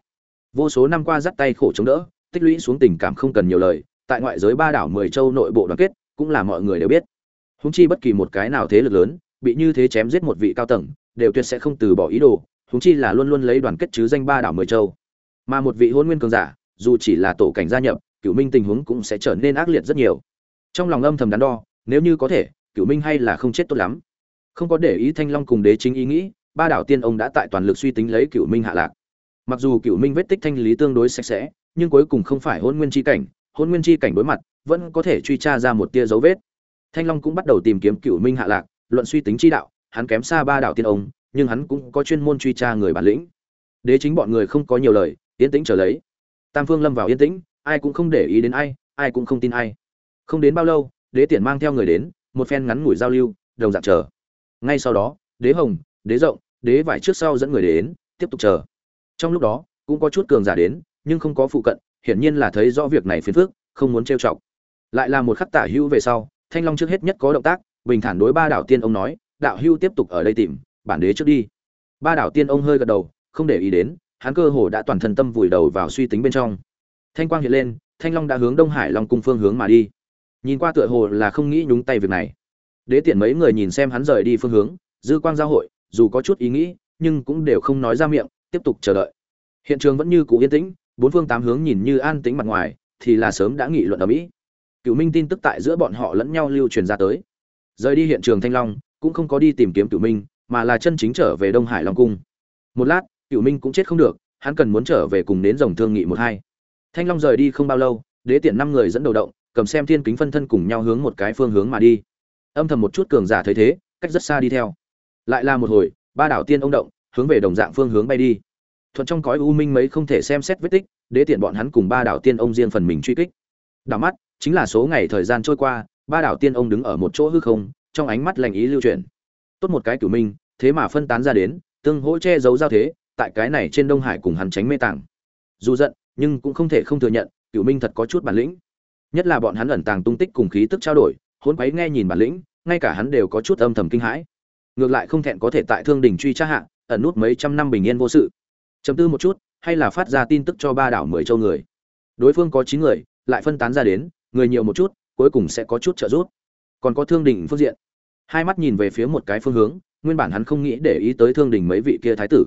Vô số năm qua dắt tay khổ chống đỡ tích lũy xuống tình cảm không cần nhiều lời, tại ngoại giới ba đảo mười châu nội bộ đoàn kết, cũng là mọi người đều biết. Húng chi bất kỳ một cái nào thế lực lớn, bị như thế chém giết một vị cao tầng, đều tuyệt sẽ không từ bỏ ý đồ, húng chi là luôn luôn lấy đoàn kết chứ danh ba đảo mười châu. Mà một vị hôn nguyên cường giả, dù chỉ là tổ cảnh gia nhập cựu minh tình huống cũng sẽ trở nên ác liệt rất nhiều. Trong lòng âm thầm đắn đo, nếu như có thể cựu minh hay là không chết tốt lắm. Không có để ý thanh long cùng đế chính ý nghĩ, ba đảo tiên ông đã tại toàn lực suy tính lấy cựu minh hạ lạc. Mặc dù cựu minh vết tích thanh lý tương đối sạch sẽ nhưng cuối cùng không phải hôn nguyên chi cảnh, hôn nguyên chi cảnh đối mặt, vẫn có thể truy tra ra một tia dấu vết. Thanh long cũng bắt đầu tìm kiếm cựu minh hạ lạc, luận suy tính chi đạo, hắn kém xa ba Đạo tiên ông, nhưng hắn cũng có chuyên môn truy tra người bản lĩnh. Đế chính bọn người không có nhiều lời, yên tĩnh trở lấy. Tam phương lâm vào yên tĩnh, ai cũng không để ý đến ai ai cũng không tin ai. Không đến bao lâu, đế tiện mang theo người đến, một phen ngắn ngủi giao lưu, đồng dạng chờ. Ngay sau đó, đế hồng, đế rộng, đế vải trước sau dẫn người đến, tiếp tục chờ. Trong lúc đó, cũng có chút cường giả đến nhưng không có phụ cận, hiển nhiên là thấy rõ việc này phiền phức, không muốn trêu chọc. Lại là một khắc tả hữu về sau, thanh long trước hết nhất có động tác, bình thản đối ba đảo tiên ông nói, đạo hữu tiếp tục ở đây tìm, bản đế trước đi. Ba đảo tiên ông hơi gật đầu, không để ý đến, hắn cơ hồ đã toàn thân tâm vùi đầu vào suy tính bên trong. Thanh quang hiện lên, thanh long đã hướng đông hải long cung phương hướng mà đi. Nhìn qua tựa hồ là không nghĩ nhúng tay việc này. Đế tiện mấy người nhìn xem hắn rời đi phương hướng, dư quang giao hội, dù có chút ý nghĩ, nhưng cũng đều không nói ra miệng, tiếp tục chờ đợi. Hiện trường vẫn như cũ yên tĩnh bốn phương tám hướng nhìn như an tĩnh mặt ngoài, thì là sớm đã nghị luận ở mỹ. Cựu minh tin tức tại giữa bọn họ lẫn nhau lưu truyền ra tới. Rời đi hiện trường thanh long, cũng không có đi tìm kiếm cựu minh, mà là chân chính trở về đông hải long cung. Một lát, cựu minh cũng chết không được, hắn cần muốn trở về cùng đến dòng thương nghị một hai. Thanh long rời đi không bao lâu, đế tiện năm người dẫn đầu động, cầm xem thiên kính phân thân cùng nhau hướng một cái phương hướng mà đi. Âm thầm một chút cường giả thấy thế, cách rất xa đi theo. Lại là một hồi, ba đảo tiên ông động, hướng về đồng dạng phương hướng bay đi thuận trong cõi u minh mấy không thể xem xét vết tích, đế tiện bọn hắn cùng ba đảo tiên ông riêng phần mình truy kích. Đảo mắt, chính là số ngày thời gian trôi qua, ba đảo tiên ông đứng ở một chỗ hư không, trong ánh mắt lành ý lưu truyền tốt một cái cửu minh, thế mà phân tán ra đến, tương hỗ che giấu giao thế, tại cái này trên đông hải cùng hắn tránh mê tàng dù giận, nhưng cũng không thể không thừa nhận, cửu minh thật có chút bản lĩnh. Nhất là bọn hắn ẩn tàng tung tích cùng khí tức trao đổi hôn quấy nghe nhìn bản lĩnh, ngay cả hắn đều có chút âm thầm kinh hãi. Ngược lại không thẹn có thể tại thương đình truy tra hạ, ẩn nút mấy trăm năm bình yên vô sự chấm tư một chút, hay là phát ra tin tức cho ba đảo mười châu người. Đối phương có chín người, lại phân tán ra đến, người nhiều một chút, cuối cùng sẽ có chút trợ giúp. Còn có thương đình phương diện. Hai mắt nhìn về phía một cái phương hướng, nguyên bản hắn không nghĩ để ý tới thương đình mấy vị kia thái tử.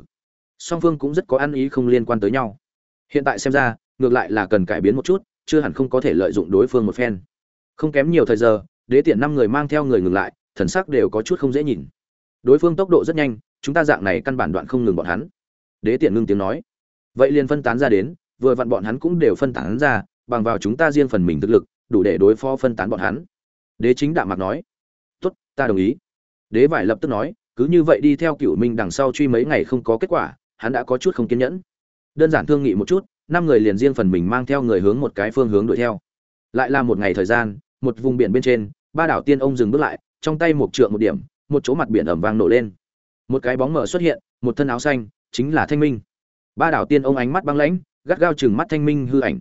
Song phương cũng rất có ăn ý không liên quan tới nhau. Hiện tại xem ra, ngược lại là cần cải biến một chút, chưa hẳn không có thể lợi dụng đối phương một phen. Không kém nhiều thời giờ, đế tiện năm người mang theo người ngừng lại, thần sắc đều có chút không dễ nhìn. Đối phương tốc độ rất nhanh, chúng ta dạng này căn bản đoạn không ngừng bọn hắn đế tiện ngưng tiếng nói. Vậy liền phân tán ra đến, vừa vặn bọn hắn cũng đều phân tán ra, bằng vào chúng ta riêng phần mình thực lực, đủ để đối phó phân tán bọn hắn. Đế chính đạm mạc nói. Tốt, ta đồng ý. Đế vải lập tức nói, cứ như vậy đi theo cựu minh đằng sau truy mấy ngày không có kết quả, hắn đã có chút không kiên nhẫn. Đơn giản thương nghị một chút, năm người liền riêng phần mình mang theo người hướng một cái phương hướng đuổi theo. Lại là một ngày thời gian, một vùng biển bên trên, ba đảo tiên ông dừng bước lại, trong tay một trượng một điểm, một chỗ mặt biển ẩm vang nổ lên. Một cái bóng mở xuất hiện, một thân áo xanh chính là thanh minh. Ba đảo tiên ông ánh mắt băng lãnh, gắt gao chừng mắt thanh minh hư ảnh.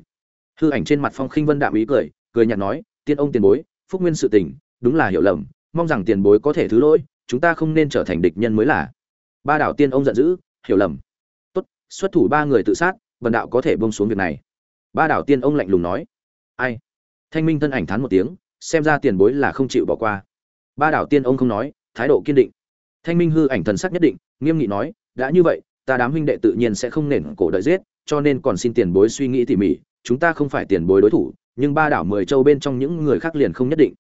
Hư ảnh trên mặt phong khinh vân đạm ý cười cười nhạt nói, tiên ông tiền bối, phúc nguyên sự tình, đúng là hiểu lầm, mong rằng tiền bối có thể thứ lỗi, chúng ta không nên trở thành địch nhân mới là. Ba đảo tiên ông giận dữ, hiểu lầm. Tốt, xuất thủ ba người tự sát vần đạo có thể bông xuống việc này. Ba đảo tiên ông lạnh lùng nói. Ai? Thanh minh thân ảnh thán một tiếng, xem ra tiền bối là không chịu bỏ qua. Ba đảo tiên ông không nói, thái độ kiên định. Thanh minh hư ảnh thần sắc nhất định, nghiêm nghị nói, đã như vậy ta đám huynh đệ tự nhiên sẽ không nể cổ đợi giết, cho nên còn xin tiền bối suy nghĩ tỉ mỉ, chúng ta không phải tiền bối đối thủ, nhưng ba đảo mười châu bên trong những người khác liền không nhất định.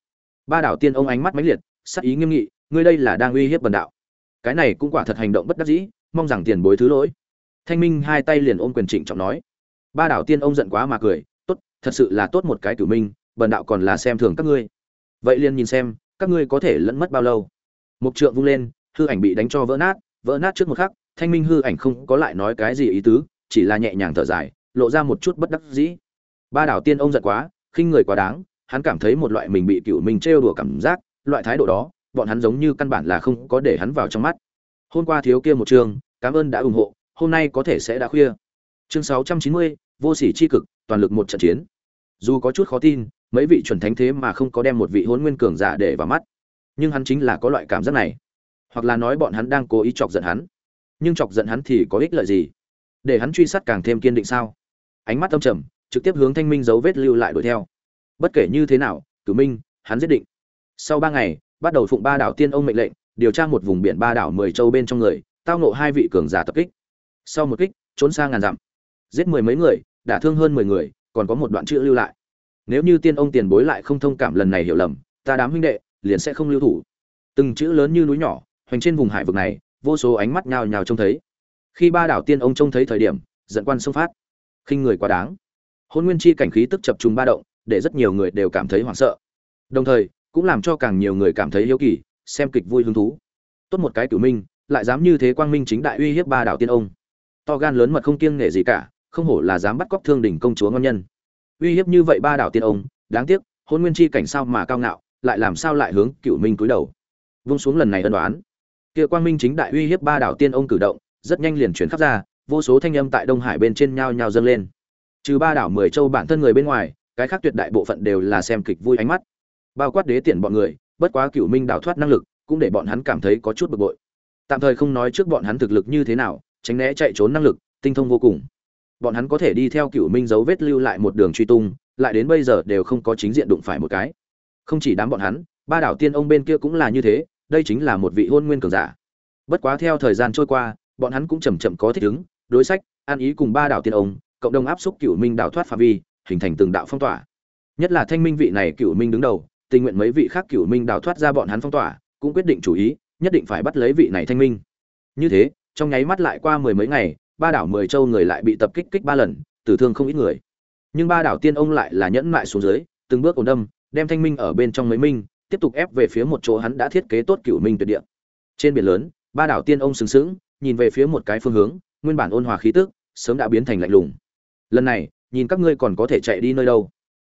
Ba đảo tiên ông ánh mắt mãnh liệt, sắc ý nghiêm nghị, ngươi đây là đang uy hiếp bần đạo. Cái này cũng quả thật hành động bất đắc dĩ, mong rằng tiền bối thứ lỗi. Thanh minh hai tay liền ôm quyền trịnh trọng nói. Ba đảo tiên ông giận quá mà cười, tốt, thật sự là tốt một cái cử minh, bần đạo còn là xem thường các ngươi. Vậy liền nhìn xem, các ngươi có thể lẫn mất bao lâu. Mục trượng vung lên, hư ảnh bị đánh cho vỡ nát vỡ nát trước một khắc thanh minh hư ảnh không có lại nói cái gì ý tứ chỉ là nhẹ nhàng thở dài lộ ra một chút bất đắc dĩ. Ba đảo tiên ông giận quá khinh người quá đáng hắn cảm thấy một loại mình bị cựu mình trêu đùa cảm giác loại thái độ đó bọn hắn giống như căn bản là không có để hắn vào trong mắt. Hôm qua thiếu kia một chương cảm ơn đã ủng hộ hôm nay có thể sẽ đã khuya. Chương 690, vô sỉ chi cực toàn lực một trận chiến. Dù có chút khó tin mấy vị chuẩn thánh thế mà không có đem một vị hôn nguyên cường giả để vào mắt. Nhưng hắn chính là có loại cảm giác này. Hoặc là nói bọn hắn đang cố ý chọc giận hắn nhưng chọc giận hắn thì có ích lợi gì? Để hắn truy sát càng thêm kiên định sao? Ánh mắt âm trầm, trực tiếp hướng thanh minh dấu vết lưu lại đuổi theo. Bất kể như thế nào cử minh, hắn giết định. Sau ba ngày, bắt đầu phụng ba đảo tiên ông mệnh lệnh, điều tra một vùng biển ba đảo mười châu bên trong người, tao nộ hai vị cường giả tập kích. Sau một kích, trốn xa ngàn dặm. Giết mười mấy người, đả thương hơn mười người, còn có một đoạn chữ lưu lại. Nếu như tiên ông tiền bối lại không thông cảm lần này hiểu lầm, ta đám huynh đệ liền sẽ không lưu thủ. Từng chữ lớn như núi nhỏ, hoành trên vùng hải vực này vô số ánh mắt nhào nhào trông thấy. Khi ba đảo tiên ông trông thấy thời điểm, giận quan xông phát. Khinh người quá đáng. Hôn nguyên chi cảnh khí tức chập trùng ba động, để rất nhiều người đều cảm thấy hoảng sợ. Đồng thời, cũng làm cho càng nhiều người cảm thấy yếu kỳ, xem kịch vui hứng thú. Tốt một cái cửu minh, lại dám như thế quang minh chính đại uy hiếp ba đảo tiên ông. To gan lớn mật không kiêng nể gì cả, không hổ là dám bắt cóc thương đỉnh công chúa ngon nhân. Uy hiếp như vậy ba đảo tiên ông, đáng tiếc, hôn nguyên chi cảnh sao mà cao ngạo, lại làm sao lại hướng cửu minh cúi đầu? Vung xuống lần này ân đoán kia quang minh chính đại uy hiếp ba đảo tiên ông cử động, rất nhanh liền chuyển khắp ra, vô số thanh âm tại đông hải bên trên nhao nhao dâng lên. Trừ ba đảo mười châu bản thân người bên ngoài, cái khác tuyệt đại bộ phận đều là xem kịch vui ánh mắt. Bao quát đế tiện bọn người, bất quá cựu minh đảo thoát năng lực, cũng để bọn hắn cảm thấy có chút bực bội. Tạm thời không nói trước bọn hắn thực lực như thế nào, tránh né chạy trốn năng lực, tinh thông vô cùng. Bọn hắn có thể đi theo cựu minh dấu vết lưu lại một đường truy tung, lại đến bây giờ đều không có chính diện đụng phải một cái. Không chỉ đám bọn hắn, ba đảo tiên ông bên kia cũng là như thế đây chính là một vị hôn nguyên cường giả. Bất quá theo thời gian trôi qua, bọn hắn cũng chầm chậm có thích ứng, đối sách an ý cùng ba đảo tiên ông, cộng đồng áp xúc cựu minh đảo thoát phạm vi, hình thành từng đạo phong tỏa. Nhất là thanh minh vị này cựu minh đứng đầu, tình nguyện mấy vị khác cựu minh đạo thoát ra bọn hắn phong tỏa, cũng quyết định chủ ý, nhất định phải bắt lấy vị này thanh minh. Như thế, trong nháy mắt lại qua mười mấy ngày, ba đảo mười châu người lại bị tập kích kích ba lần, tử thương không ít người. Nhưng ba đảo tiên ông lại là nhẫn mại xuống dưới, từng bước ổn đâm, đem thanh minh ở bên trong mấy minh tiếp tục ép về phía một chỗ hắn đã thiết kế tốt cựu minh tuyệt địa. Trên biển lớn, ba đảo tiên ông sừng sững, nhìn về phía một cái phương hướng, nguyên bản ôn hòa khí tức, sớm đã biến thành lạnh lùng. Lần này, nhìn các ngươi còn có thể chạy đi nơi đâu?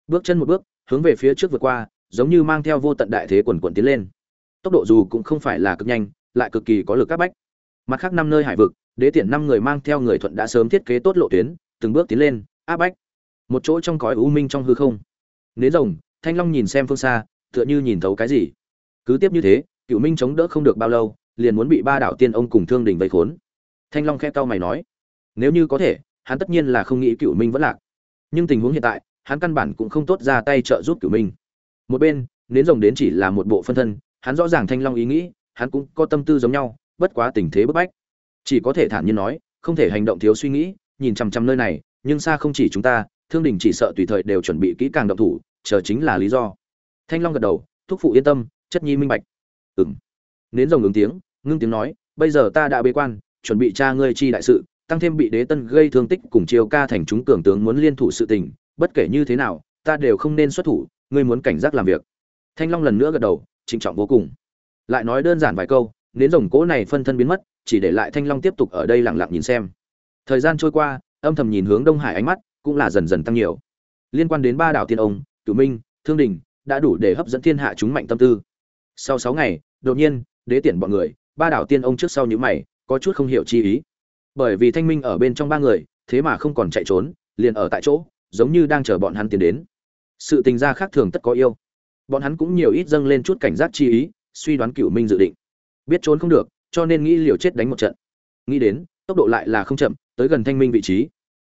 Bước chân một bước, hướng về phía trước vượt qua, giống như mang theo vô tận đại thế quần quần tiến lên. Tốc độ dù cũng không phải là cực nhanh, lại cực kỳ có lực các bách. Mặt khác năm nơi hải vực, đế tiện năm người mang theo người thuận đã sớm thiết kế tốt lộ tuyến, từng bước tiến lên, áp bách. Một chỗ trong cõi u minh trong hư không. Nến rồng, thanh long nhìn xem phương xa tựa như nhìn thấu cái gì. Cứ tiếp như thế cựu minh chống đỡ không được bao lâu, liền muốn bị ba đảo tiên ông cùng thương đình vây khốn. Thanh long khe cau mày nói, nếu như có thể, hắn tất nhiên là không nghĩ cựu minh vẫn lạc. Nhưng tình huống hiện tại, hắn căn bản cũng không tốt ra tay trợ giúp cựu minh. Một bên, nến rồng đến chỉ là một bộ phân thân, hắn rõ ràng thanh long ý nghĩ, hắn cũng có tâm tư giống nhau, bất quá tình thế bức bách. Chỉ có thể thản nhiên nói, không thể hành động thiếu suy nghĩ, nhìn chằm chằm nơi này, nhưng xa không chỉ chúng ta, thương đình chỉ sợ tùy thời đều chuẩn bị kỹ càng động thủ, chờ chính là lý do thanh long gật đầu, thúc phụ yên tâm, chất nhi minh bạch. Ừng nến rồng ứng tiếng, ngưng tiếng nói, bây giờ ta đã bế quan, chuẩn bị tra ngươi chi đại sự, tăng thêm bị đế tân gây thương tích cùng chiều ca thành chúng cường tướng muốn liên thủ sự tình, bất kể như thế nào, ta đều không nên xuất thủ, ngươi muốn cảnh giác làm việc. Thanh long lần nữa gật đầu, trịnh trọng vô cùng. Lại nói đơn giản vài câu, nến rồng cỗ này phân thân biến mất, chỉ để lại thanh long tiếp tục ở đây lặng lặng nhìn xem. Thời gian trôi qua, âm thầm nhìn hướng đông hải ánh mắt cũng là dần dần tăng nhiều. Liên quan đến ba đảo tiên ông, cửu minh, thương đình đã đủ để hấp dẫn thiên hạ chúng mạnh tâm tư. Sau sáu ngày, đột nhiên, đế tiện bọn người, ba đảo tiên ông trước sau nhíu mày, có chút không hiểu chi ý. Bởi vì thanh minh ở bên trong ba người, thế mà không còn chạy trốn, liền ở tại chỗ, giống như đang chờ bọn hắn tiến đến. Sự tình gia khác thường tất có yêu. Bọn hắn cũng nhiều ít dâng lên chút cảnh giác chi ý, suy đoán cựu minh dự định. Biết trốn không được, cho nên nghĩ liều chết đánh một trận. Nghĩ đến, tốc độ lại là không chậm, tới gần thanh minh vị trí.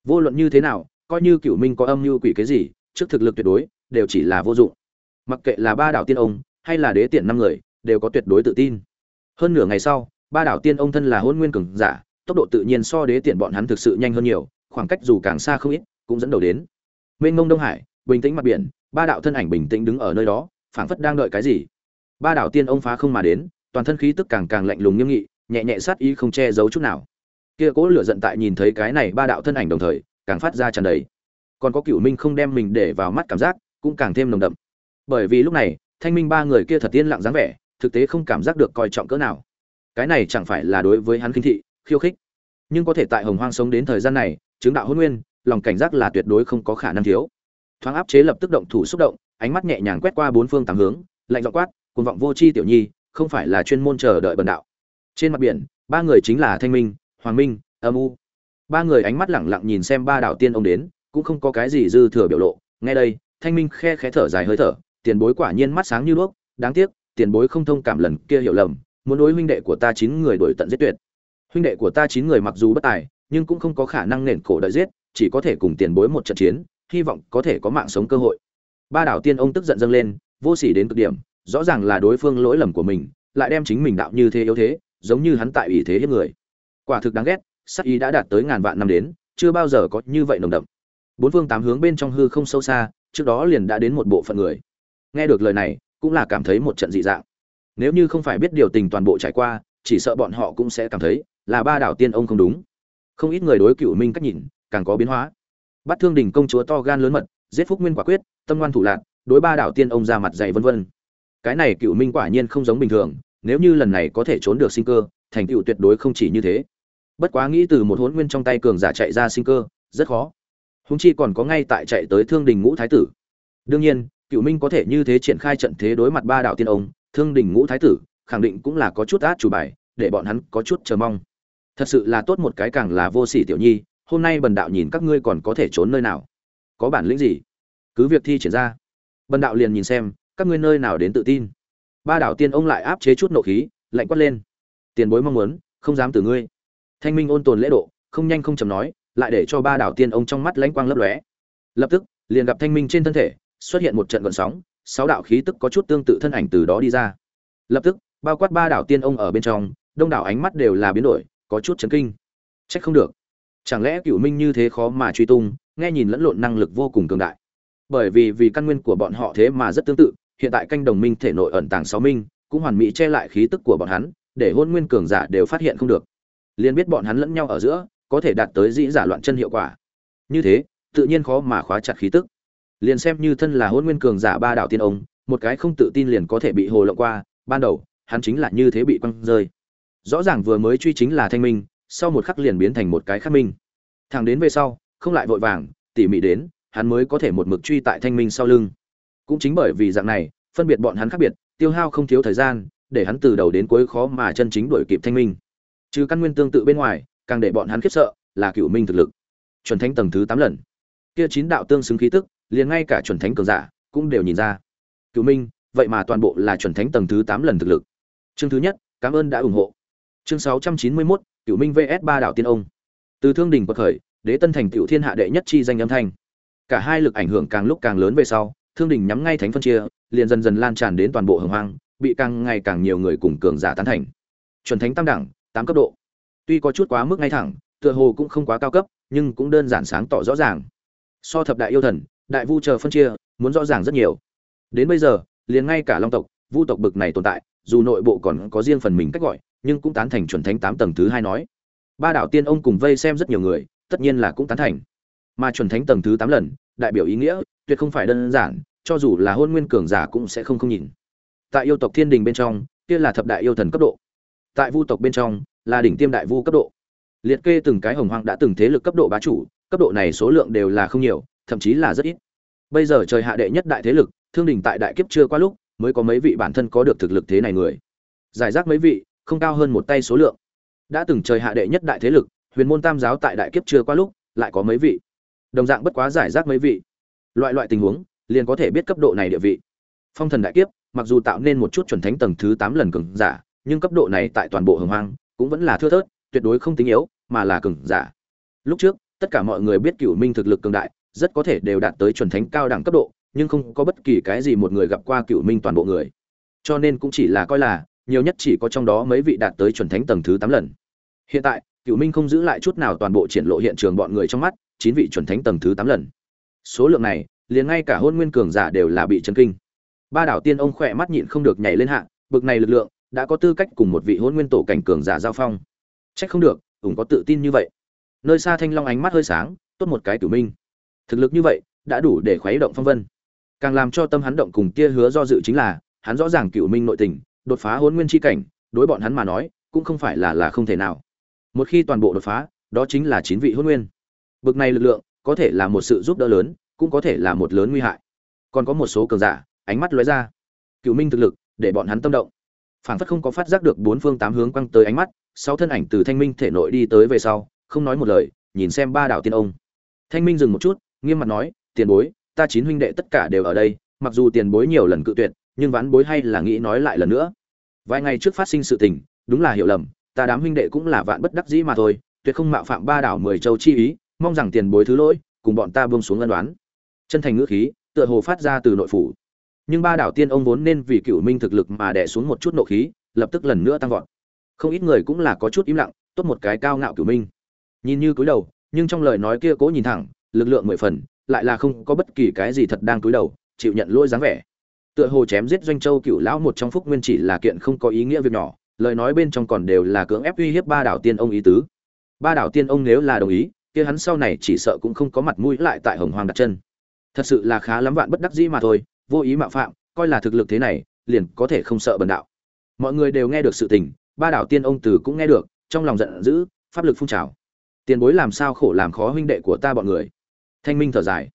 Vô luận như thế nào, coi như cựu minh có âm mưu quỷ cái gì, trước thực lực tuyệt đối, đều chỉ là vô dụng mặc kệ là ba đảo tiên ông hay là đế tiện năm người, đều có tuyệt đối tự tin. Hơn nửa ngày sau, ba đảo tiên ông thân là hôn nguyên cường giả, tốc độ tự nhiên so đế tiện bọn hắn thực sự nhanh hơn nhiều, khoảng cách dù càng xa không ít, cũng dẫn đầu đến. Mênh mông đông hải, bình tĩnh mặt biển, ba đạo thân ảnh bình tĩnh đứng ở nơi đó, phảng phất đang đợi cái gì. Ba Đảo tiên ông phá không mà đến, toàn thân khí tức càng càng lạnh lùng nghiêm nghị, nhẹ nhẹ sát ý không che giấu chút nào. Kia cố lửa giận tại nhìn thấy cái này ba đạo thân ảnh đồng thời, càng phát ra tràn đầy. Còn có cựu minh không đem mình để vào mắt cảm giác, cũng càng thêm nồng đậm bởi vì lúc này, thanh minh ba người kia thật tiên lặng dáng vẻ, thực tế không cảm giác được coi trọng cỡ nào. Cái này chẳng phải là đối với hắn khinh thị, khiêu khích. Nhưng có thể tại hồng hoang sống đến thời gian này, chứng đạo hôn nguyên, lòng cảnh giác là tuyệt đối không có khả năng thiếu. Thoáng áp chế lập tức động thủ xúc động, ánh mắt nhẹ nhàng quét qua bốn phương tám hướng, lạnh dọ quát, cuồng vọng vô chi tiểu nhi, không phải là chuyên môn chờ đợi bần đạo. Trên mặt biển, ba người chính là thanh minh, hoàng minh, âm u. Ba người ánh mắt lẳng lặng nhìn xem ba đạo tiên ông đến, cũng không có cái gì dư thừa biểu lộ. Nghe đây, thanh minh khe khẽ thở dài hơi thở tiền bối quả nhiên mắt sáng như đuốc, đáng tiếc, tiền bối không thông cảm lần kia hiểu lầm, muốn đối huynh đệ của ta chín người đuổi tận giết tuyệt. Huynh đệ của ta chín người mặc dù bất tài, nhưng cũng không có khả năng nền cổ đợi giết, chỉ có thể cùng tiền bối một trận chiến, hy vọng có thể có mạng sống cơ hội. Ba đảo tiên ông tức giận dâng lên, vô sỉ đến cực điểm, rõ ràng là đối phương lỗi lầm của mình, lại đem chính mình đạo như thế yếu thế, giống như hắn tại ủy thế hiếp người. Quả thực đáng ghét, sắc ý đã đạt tới ngàn vạn năm đến, chưa bao giờ có như vậy nồng đậm. Bốn phương tám hướng bên trong hư không sâu xa, trước đó liền đã đến một bộ phận người nghe được lời này, cũng là cảm thấy một trận dị dạng. Nếu như không phải biết điều tình toàn bộ trải qua, chỉ sợ bọn họ cũng sẽ cảm thấy là ba đảo tiên ông không đúng. Không ít người đối cựu minh cách nhìn, càng có biến hóa. Bắt thương đình công chúa to gan lớn mật, giết phúc nguyên quả quyết, tâm ngoan thủ lạc, đối ba đảo tiên ông ra mặt dày vân vân. Cái này cựu minh quả nhiên không giống bình thường, nếu như lần này có thể trốn được sinh cơ, thành tựu tuyệt đối không chỉ như thế. Bất quá nghĩ từ một hỗn nguyên trong tay cường giả chạy ra sinh cơ, rất khó. Húng chi còn có ngay tại chạy tới thương đình ngũ thái tử. Đương nhiên cựu minh có thể như thế triển khai trận thế đối mặt ba đạo tiên ông, thương đình ngũ thái tử, khẳng định cũng là có chút át chủ bài, để bọn hắn có chút chờ mong. Thật sự là tốt một cái càng là vô sỉ tiểu nhi, hôm nay bần đạo nhìn các ngươi còn có thể trốn nơi nào? Có bản lĩnh gì? Cứ việc thi triển ra. Bần đạo liền nhìn xem, các ngươi nơi nào đến tự tin. Ba đảo tiên ông lại áp chế chút nộ khí, lạnh quát lên. Tiền bối mong muốn, không dám từ ngươi. Thanh minh ôn tồn lễ độ, không nhanh không chầm nói, lại để cho ba đảo tiên ông trong mắt lãnh quang lấp lóe. Lập tức, liền gặp thanh minh trên thân thể xuất hiện một trận gợn sóng, sáu đạo khí tức có chút tương tự thân ảnh từ đó đi ra. Lập tức, bao quát ba đảo tiên ông ở bên trong, đông đảo ánh mắt đều là biến đổi, có chút chấn kinh. Trách không được. Chẳng lẽ cựu minh như thế khó mà truy tung, nghe nhìn lẫn lộn năng lực vô cùng cường đại. Bởi vì vì căn nguyên của bọn họ thế mà rất tương tự, hiện tại canh đồng minh thể nội ẩn tàng sáu minh, cũng hoàn mỹ che lại khí tức của bọn hắn, để hôn nguyên cường giả đều phát hiện không được. Liền biết bọn hắn lẫn nhau ở giữa, có thể đạt tới dĩ giả loạn chân hiệu quả. Như thế, tự nhiên khó mà khóa chặt khí tức liền xem như thân là hôn nguyên cường giả ba đạo tiên ông, một cái không tự tin liền có thể bị hồ lộng qua, ban đầu, hắn chính là như thế bị quăng rơi. Rõ ràng vừa mới truy chính là thanh minh, sau một khắc liền biến thành một cái khắc minh. Thằng đến về sau, không lại vội vàng, tỉ mỉ đến, hắn mới có thể một mực truy tại thanh minh sau lưng. Cũng chính bởi vì dạng này, phân biệt bọn hắn khác biệt, tiêu hao không thiếu thời gian, để hắn từ đầu đến cuối khó mà chân chính đuổi kịp thanh minh. Trừ căn nguyên tương tự bên ngoài, càng để bọn hắn khiếp sợ, là cựu minh thực lực. Chuẩn thánh tầng thứ tám lần. Kia chín đạo tương xứng khí tức liền ngay cả chuẩn thánh cường giả cũng đều nhìn ra. Cửu minh vậy mà toàn bộ là chuẩn thánh tầng thứ tám lần thực lực. Chương thứ nhất cảm ơn đã ủng hộ. Chương sáu trăm chín mươi 691, cựu minh vs ba đạo tiên ông. Từ thương đình bậc khởi đế tân thành cựu thiên hạ đệ nhất chi danh âm thanh. Cả hai lực ảnh hưởng càng lúc càng lớn về sau thương đình nhắm ngay thánh phân chia liền dần dần lan tràn đến toàn bộ hồng hoang bị càng ngày càng nhiều người cùng cường giả tán thành. Chuẩn thánh tam đẳng tám cấp độ. Tuy có chút quá mức ngay thẳng tựa hồ cũng không quá cao cấp nhưng cũng đơn giản sáng tỏ rõ ràng. So thập đại yêu thần đại vu chờ phân chia, muốn rõ ràng rất nhiều. Đến bây giờ, liền ngay cả long tộc, vu tộc bực này tồn tại, dù nội bộ còn có riêng phần mình cách gọi, nhưng cũng tán thành chuẩn thánh tám tầng thứ hai nói. Ba đảo tiên ông cùng vây xem rất nhiều người, tất nhiên là cũng tán thành. Mà chuẩn thánh tầng thứ tám lần, đại biểu ý nghĩa, tuyệt không phải đơn giản, cho dù là hôn nguyên cường giả cũng sẽ không không nhìn. Tại yêu tộc thiên đình bên trong, kia là thập đại yêu thần cấp độ. Tại vu tộc bên trong, là đỉnh tiêm đại vu cấp độ. Liệt kê từng cái hồng hoang đã từng thế lực cấp độ bá chủ, cấp độ này số lượng đều là không nhiều thậm chí là rất ít. Bây giờ trời hạ đệ nhất đại thế lực, thương đình tại đại kiếp chưa qua lúc, mới có mấy vị bản thân có được thực lực thế này người. Giải rác mấy vị, không cao hơn một tay số lượng. Đã từng trời hạ đệ nhất đại thế lực, huyền môn tam giáo tại đại kiếp chưa qua lúc, lại có mấy vị. Đồng dạng bất quá giải rác mấy vị. Loại loại tình huống, liền có thể biết cấp độ này địa vị. Phong thần đại kiếp, mặc dù tạo nên một chút chuẩn thánh tầng thứ tám lần cường giả, nhưng cấp độ này tại toàn bộ hồng hoang, cũng vẫn là thưa thớt, tuyệt đối không tính yếu, mà là cường giả. Lúc trước, tất cả mọi người biết cửu minh thực lực cường đại rất có thể đều đạt tới chuẩn thánh cao đẳng cấp độ, nhưng không có bất kỳ cái gì một người gặp qua cửu minh toàn bộ người. Cho nên cũng chỉ là coi là, nhiều nhất chỉ có trong đó mấy vị đạt tới chuẩn thánh tầng thứ tám lần. Hiện tại cửu minh không giữ lại chút nào toàn bộ triển lộ hiện trường bọn người trong mắt, chín vị chuẩn thánh tầng thứ tám lần. Số lượng này, liền ngay cả hôn nguyên cường giả đều là bị chấn kinh. Ba đảo tiên ông khỏe mắt nhịn không được nhảy lên hạ, bực này lực lượng, đã có tư cách cùng một vị hôn nguyên tổ cảnh cường giả giao phong. Trách không được cũng có tự tin như vậy. Nơi xa thanh long ánh mắt hơi sáng, tốt một cái cửu minh thực lực như vậy, đã đủ để khuấy động phong vân. Càng làm cho tâm hắn động cùng kia hứa do dự chính là, hắn rõ ràng cửu minh nội tình, đột phá hôn nguyên chi cảnh, đối bọn hắn mà nói, cũng không phải là là không thể nào. Một khi toàn bộ đột phá, đó chính là chín vị hôn nguyên. Bực này lực lượng, có thể là một sự giúp đỡ lớn, cũng có thể là một lớn nguy hại. Còn có một số cường giả, ánh mắt lóe ra. Cựu minh thực lực, để bọn hắn tâm động. Phảng phất không có phát giác được bốn phương tám hướng quăng tới ánh mắt sáu thân ảnh từ thanh minh thể nội đi tới về sau, không nói một lời, nhìn xem ba đạo tiên ông. Thanh minh dừng một chút nghiêm mặt nói, tiền bối, ta chín huynh đệ tất cả đều ở đây, mặc dù tiền bối nhiều lần cự tuyệt, nhưng ván bối hay là nghĩ nói lại lần nữa. Vài ngày trước phát sinh sự tình, đúng là hiểu lầm, ta đám huynh đệ cũng là vạn bất đắc dĩ mà thôi, tuyệt không mạo phạm ba đảo mười châu chi ý, mong rằng tiền bối thứ lỗi, cùng bọn ta buông xuống ân đoán chân thành ngữ khí, tựa hồ phát ra từ nội phủ. Nhưng ba đảo tiên ông vốn nên vì cựu minh thực lực mà đè xuống một chút nộ khí, lập tức lần nữa tăng vọt. Không ít người cũng là có chút im lặng, tốt một cái cao ngạo cựu minh. Nhìn như cúi đầu, nhưng trong lời nói kia cố nhìn thẳng lực lượng mười phần, lại là không có bất kỳ cái gì thật đang túi đầu, chịu nhận lỗi dáng vẻ. Tựa hồ chém giết doanh châu cựu lão một trong phúc nguyên chỉ là kiện không có ý nghĩa việc nhỏ, lời nói bên trong còn đều là cưỡng ép uy hiếp ba đảo tiên ông ý tứ. Ba đảo tiên ông nếu là đồng ý, kia hắn sau này chỉ sợ cũng không có mặt mũi lại tại hồng hoàng đặt chân. Thật sự là khá lắm vạn bất đắc dĩ mà thôi, vô ý mạo phạm, coi là thực lực thế này, liền có thể không sợ bần đạo. Mọi người đều nghe được sự tình, ba đảo tiên ông từ cũng nghe được, trong lòng giận dữ, pháp lực phun trào. Tiền bối làm sao khổ làm khó huynh đệ của ta bọn người? Thanh minh thở dài.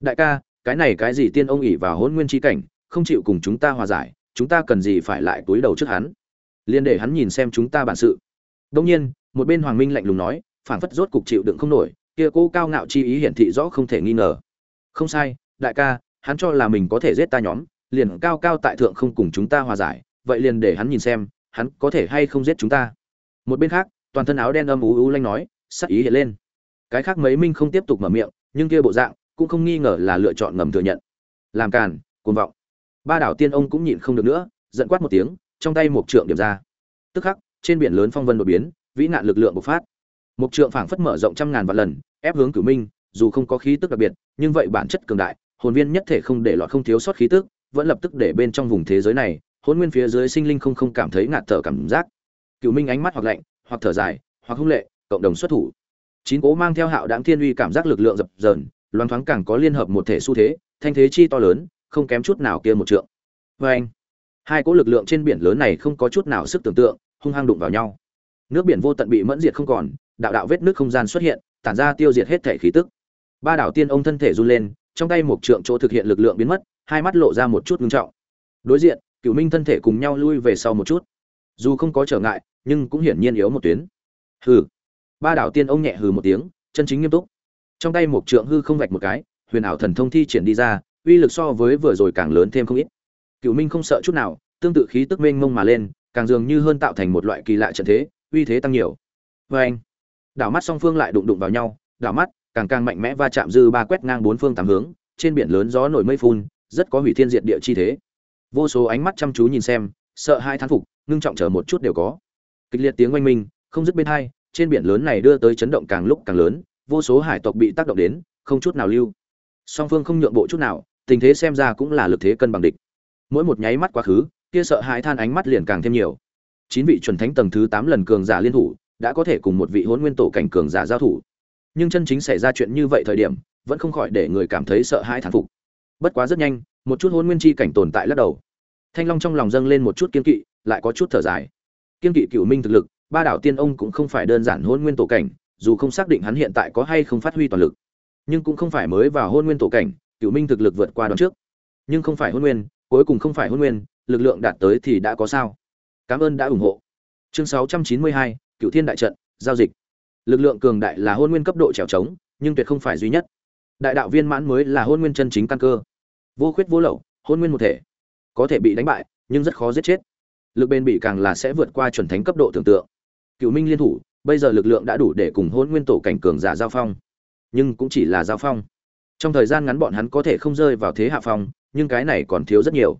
Đại ca, cái này cái gì tiên ông ỉ và hôn nguyên trí cảnh, không chịu cùng chúng ta hòa giải, chúng ta cần gì phải lại túi đầu trước hắn? Liền để hắn nhìn xem chúng ta bản sự. Đông nhiên, một bên hoàng minh lạnh lùng nói, phảng phất rốt cục chịu đựng không nổi, kia cô cao ngạo chi ý hiển thị rõ không thể nghi ngờ. Không sai, đại ca, hắn cho là mình có thể giết ta nhóm, liền cao cao tại thượng không cùng chúng ta hòa giải, vậy liền để hắn nhìn xem, hắn có thể hay không giết chúng ta. Một bên khác, toàn thân áo đen âm ú ú lanh nói, sắc ý hiện lên. Cái khác mấy minh không tiếp tục mở miệng nhưng kia bộ dạng cũng không nghi ngờ là lựa chọn ngầm thừa nhận. Làm càn, cuồng vọng. Ba đảo tiên ông cũng nhịn không được nữa, giận quát một tiếng, trong tay một trượng điểm ra. Tức khắc, trên biển lớn phong vân đột biến, vĩ nạn lực lượng bộc phát. Một trượng phảng phất mở rộng trăm ngàn vạn lần, ép hướng cửu minh, dù không có khí tức đặc biệt, nhưng vậy bản chất cường đại, hồn viên nhất thể không để lọt không thiếu sót khí tức, vẫn lập tức để bên trong vùng thế giới này, hôn nguyên phía dưới sinh linh không không cảm thấy ngạt thở cảm giác. Cửu minh ánh mắt hoặc lạnh, hoặc thở dài, hoặc hung lệ, cộng đồng xuất thủ chín cố mang theo hạo đáng thiên uy cảm giác lực lượng dập dờn loan thoáng càng có liên hợp một thể xu thế, thanh thế chi to lớn, không kém chút nào kia một trượng. Vê anh, hai cỗ lực lượng trên biển lớn này không có chút nào sức tưởng tượng, hung hăng đụng vào nhau. Nước biển vô tận bị mẫn diệt không còn, đạo đạo vết nước không gian xuất hiện, tản ra tiêu diệt hết thể khí tức. Ba đảo tiên ông thân thể run lên, trong tay một trượng chỗ thực hiện lực lượng biến mất, hai mắt lộ ra một chút ngưng trọng. Đối diện cựu minh thân thể cùng nhau lui về sau một chút. Dù không có trở ngại, nhưng cũng hiển nhiên yếu một tuyến. Hừ ba đảo tiên ông nhẹ hừ một tiếng, chân chính nghiêm túc. Trong tay một trượng hư không vạch một cái, huyền ảo thần thông thi triển đi ra, uy lực so với vừa rồi càng lớn thêm không ít. Cựu minh không sợ chút nào, tương tự khí tức mênh mông mà lên, càng dường như hơn tạo thành một loại kỳ lạ trận thế, uy thế tăng nhiều. Vê anh đảo mắt song phương lại đụng đụng vào nhau, đảo mắt, càng càng mạnh mẽ va chạm dư ba quét ngang bốn phương tám hướng, trên biển lớn gió nổi mây phun, rất có hủy thiên diệt địa chi thế. Vô số ánh mắt chăm chú nhìn xem, sợ hai thán phục, ngưng trọng chờ một chút đều có. Kịch liệt tiếng oanh minh, không dứt bên hai trên biển lớn này đưa tới chấn động càng lúc càng lớn, vô số hải tộc bị tác động đến, không chút nào lưu. Song phương không nhượng bộ chút nào, tình thế xem ra cũng là lực thế cân bằng địch. Mỗi một nháy mắt quá khứ, kia sợ hãi than ánh mắt liền càng thêm nhiều. Chín vị chuẩn thánh tầng thứ tám lần cường giả liên thủ, đã có thể cùng một vị hỗn nguyên tổ cảnh cường giả giao thủ. Nhưng chân chính xảy ra chuyện như vậy thời điểm, vẫn không khỏi để người cảm thấy sợ hãi thán phục. Bất quá rất nhanh, một chút hỗn nguyên chi cảnh tồn tại lắc đầu. Thanh long trong lòng dâng lên một chút kiên kỵ, lại có chút thở dài. Kiên kỵ cửu minh thực lực ba đảo tiên ông cũng không phải đơn giản hôn nguyên tổ cảnh dù không xác định hắn hiện tại có hay không phát huy toàn lực. Nhưng cũng không phải mới vào hôn nguyên tổ cảnh cựu minh thực lực vượt qua đón trước. Nhưng không phải hôn nguyên cuối cùng không phải hôn nguyên lực lượng đạt tới thì đã có sao. Cảm ơn đã ủng hộ. Chương 692, cựu thiên đại trận giao dịch. Lực lượng cường đại là hôn nguyên cấp độ trèo trống nhưng tuyệt không phải duy nhất. Đại đạo viên mãn mới là hôn nguyên chân chính căn cơ. Vô khuyết vô lậu hôn nguyên một thể. Có thể bị đánh bại nhưng rất khó giết chết. Lực bền bị càng là sẽ vượt qua chuẩn thánh cấp độ tưởng tượng cựu minh liên thủ, bây giờ lực lượng đã đủ để cùng hôn nguyên tổ cảnh cường giả giao phong. Nhưng cũng chỉ là giao phong. Trong thời gian ngắn bọn hắn có thể không rơi vào thế hạ phong, nhưng cái này còn thiếu rất nhiều.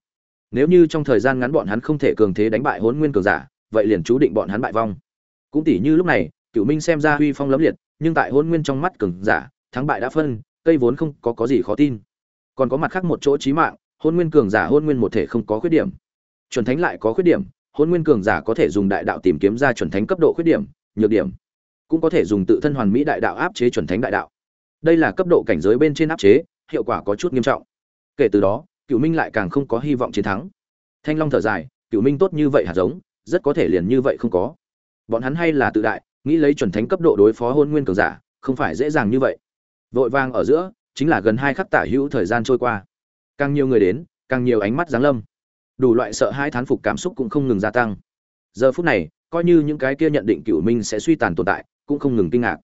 Nếu như trong thời gian ngắn bọn hắn không thể cường thế đánh bại hôn nguyên cường giả, vậy liền chú định bọn hắn bại vong. Cũng tỷ như lúc này cựu minh xem ra huy phong lấm liệt, nhưng tại hôn nguyên trong mắt cường giả, thắng bại đã phân, cây vốn không có có gì khó tin. Còn có mặt khác một chỗ trí mạng hôn nguyên cường giả hôn nguyên một thể không có khuyết điểm. Chuẩn thánh lại có khuyết điểm hôn nguyên cường giả có thể dùng đại đạo tìm kiếm ra chuẩn thánh cấp độ khuyết điểm, nhược điểm. Cũng có thể dùng tự thân hoàn mỹ đại đạo áp chế chuẩn thánh đại đạo. Đây là cấp độ cảnh giới bên trên áp chế, hiệu quả có chút nghiêm trọng. Kể từ đó cựu minh lại càng không có hy vọng chiến thắng. Thanh long thở dài cựu minh tốt như vậy hạt giống, rất có thể liền như vậy không có. Bọn hắn hay là tự đại, nghĩ lấy chuẩn thánh cấp độ đối phó hôn nguyên cường giả, không phải dễ dàng như vậy. Vội vang ở giữa, chính là gần hai khắc tả hữu thời gian trôi qua. Càng nhiều người đến, càng nhiều ánh mắt giáng lâm đủ loại sợ hai thán phục cảm xúc cũng không ngừng gia tăng. Giờ phút này, coi như những cái kia nhận định cựu minh sẽ suy tàn tồn tại, cũng không ngừng kinh ngạc.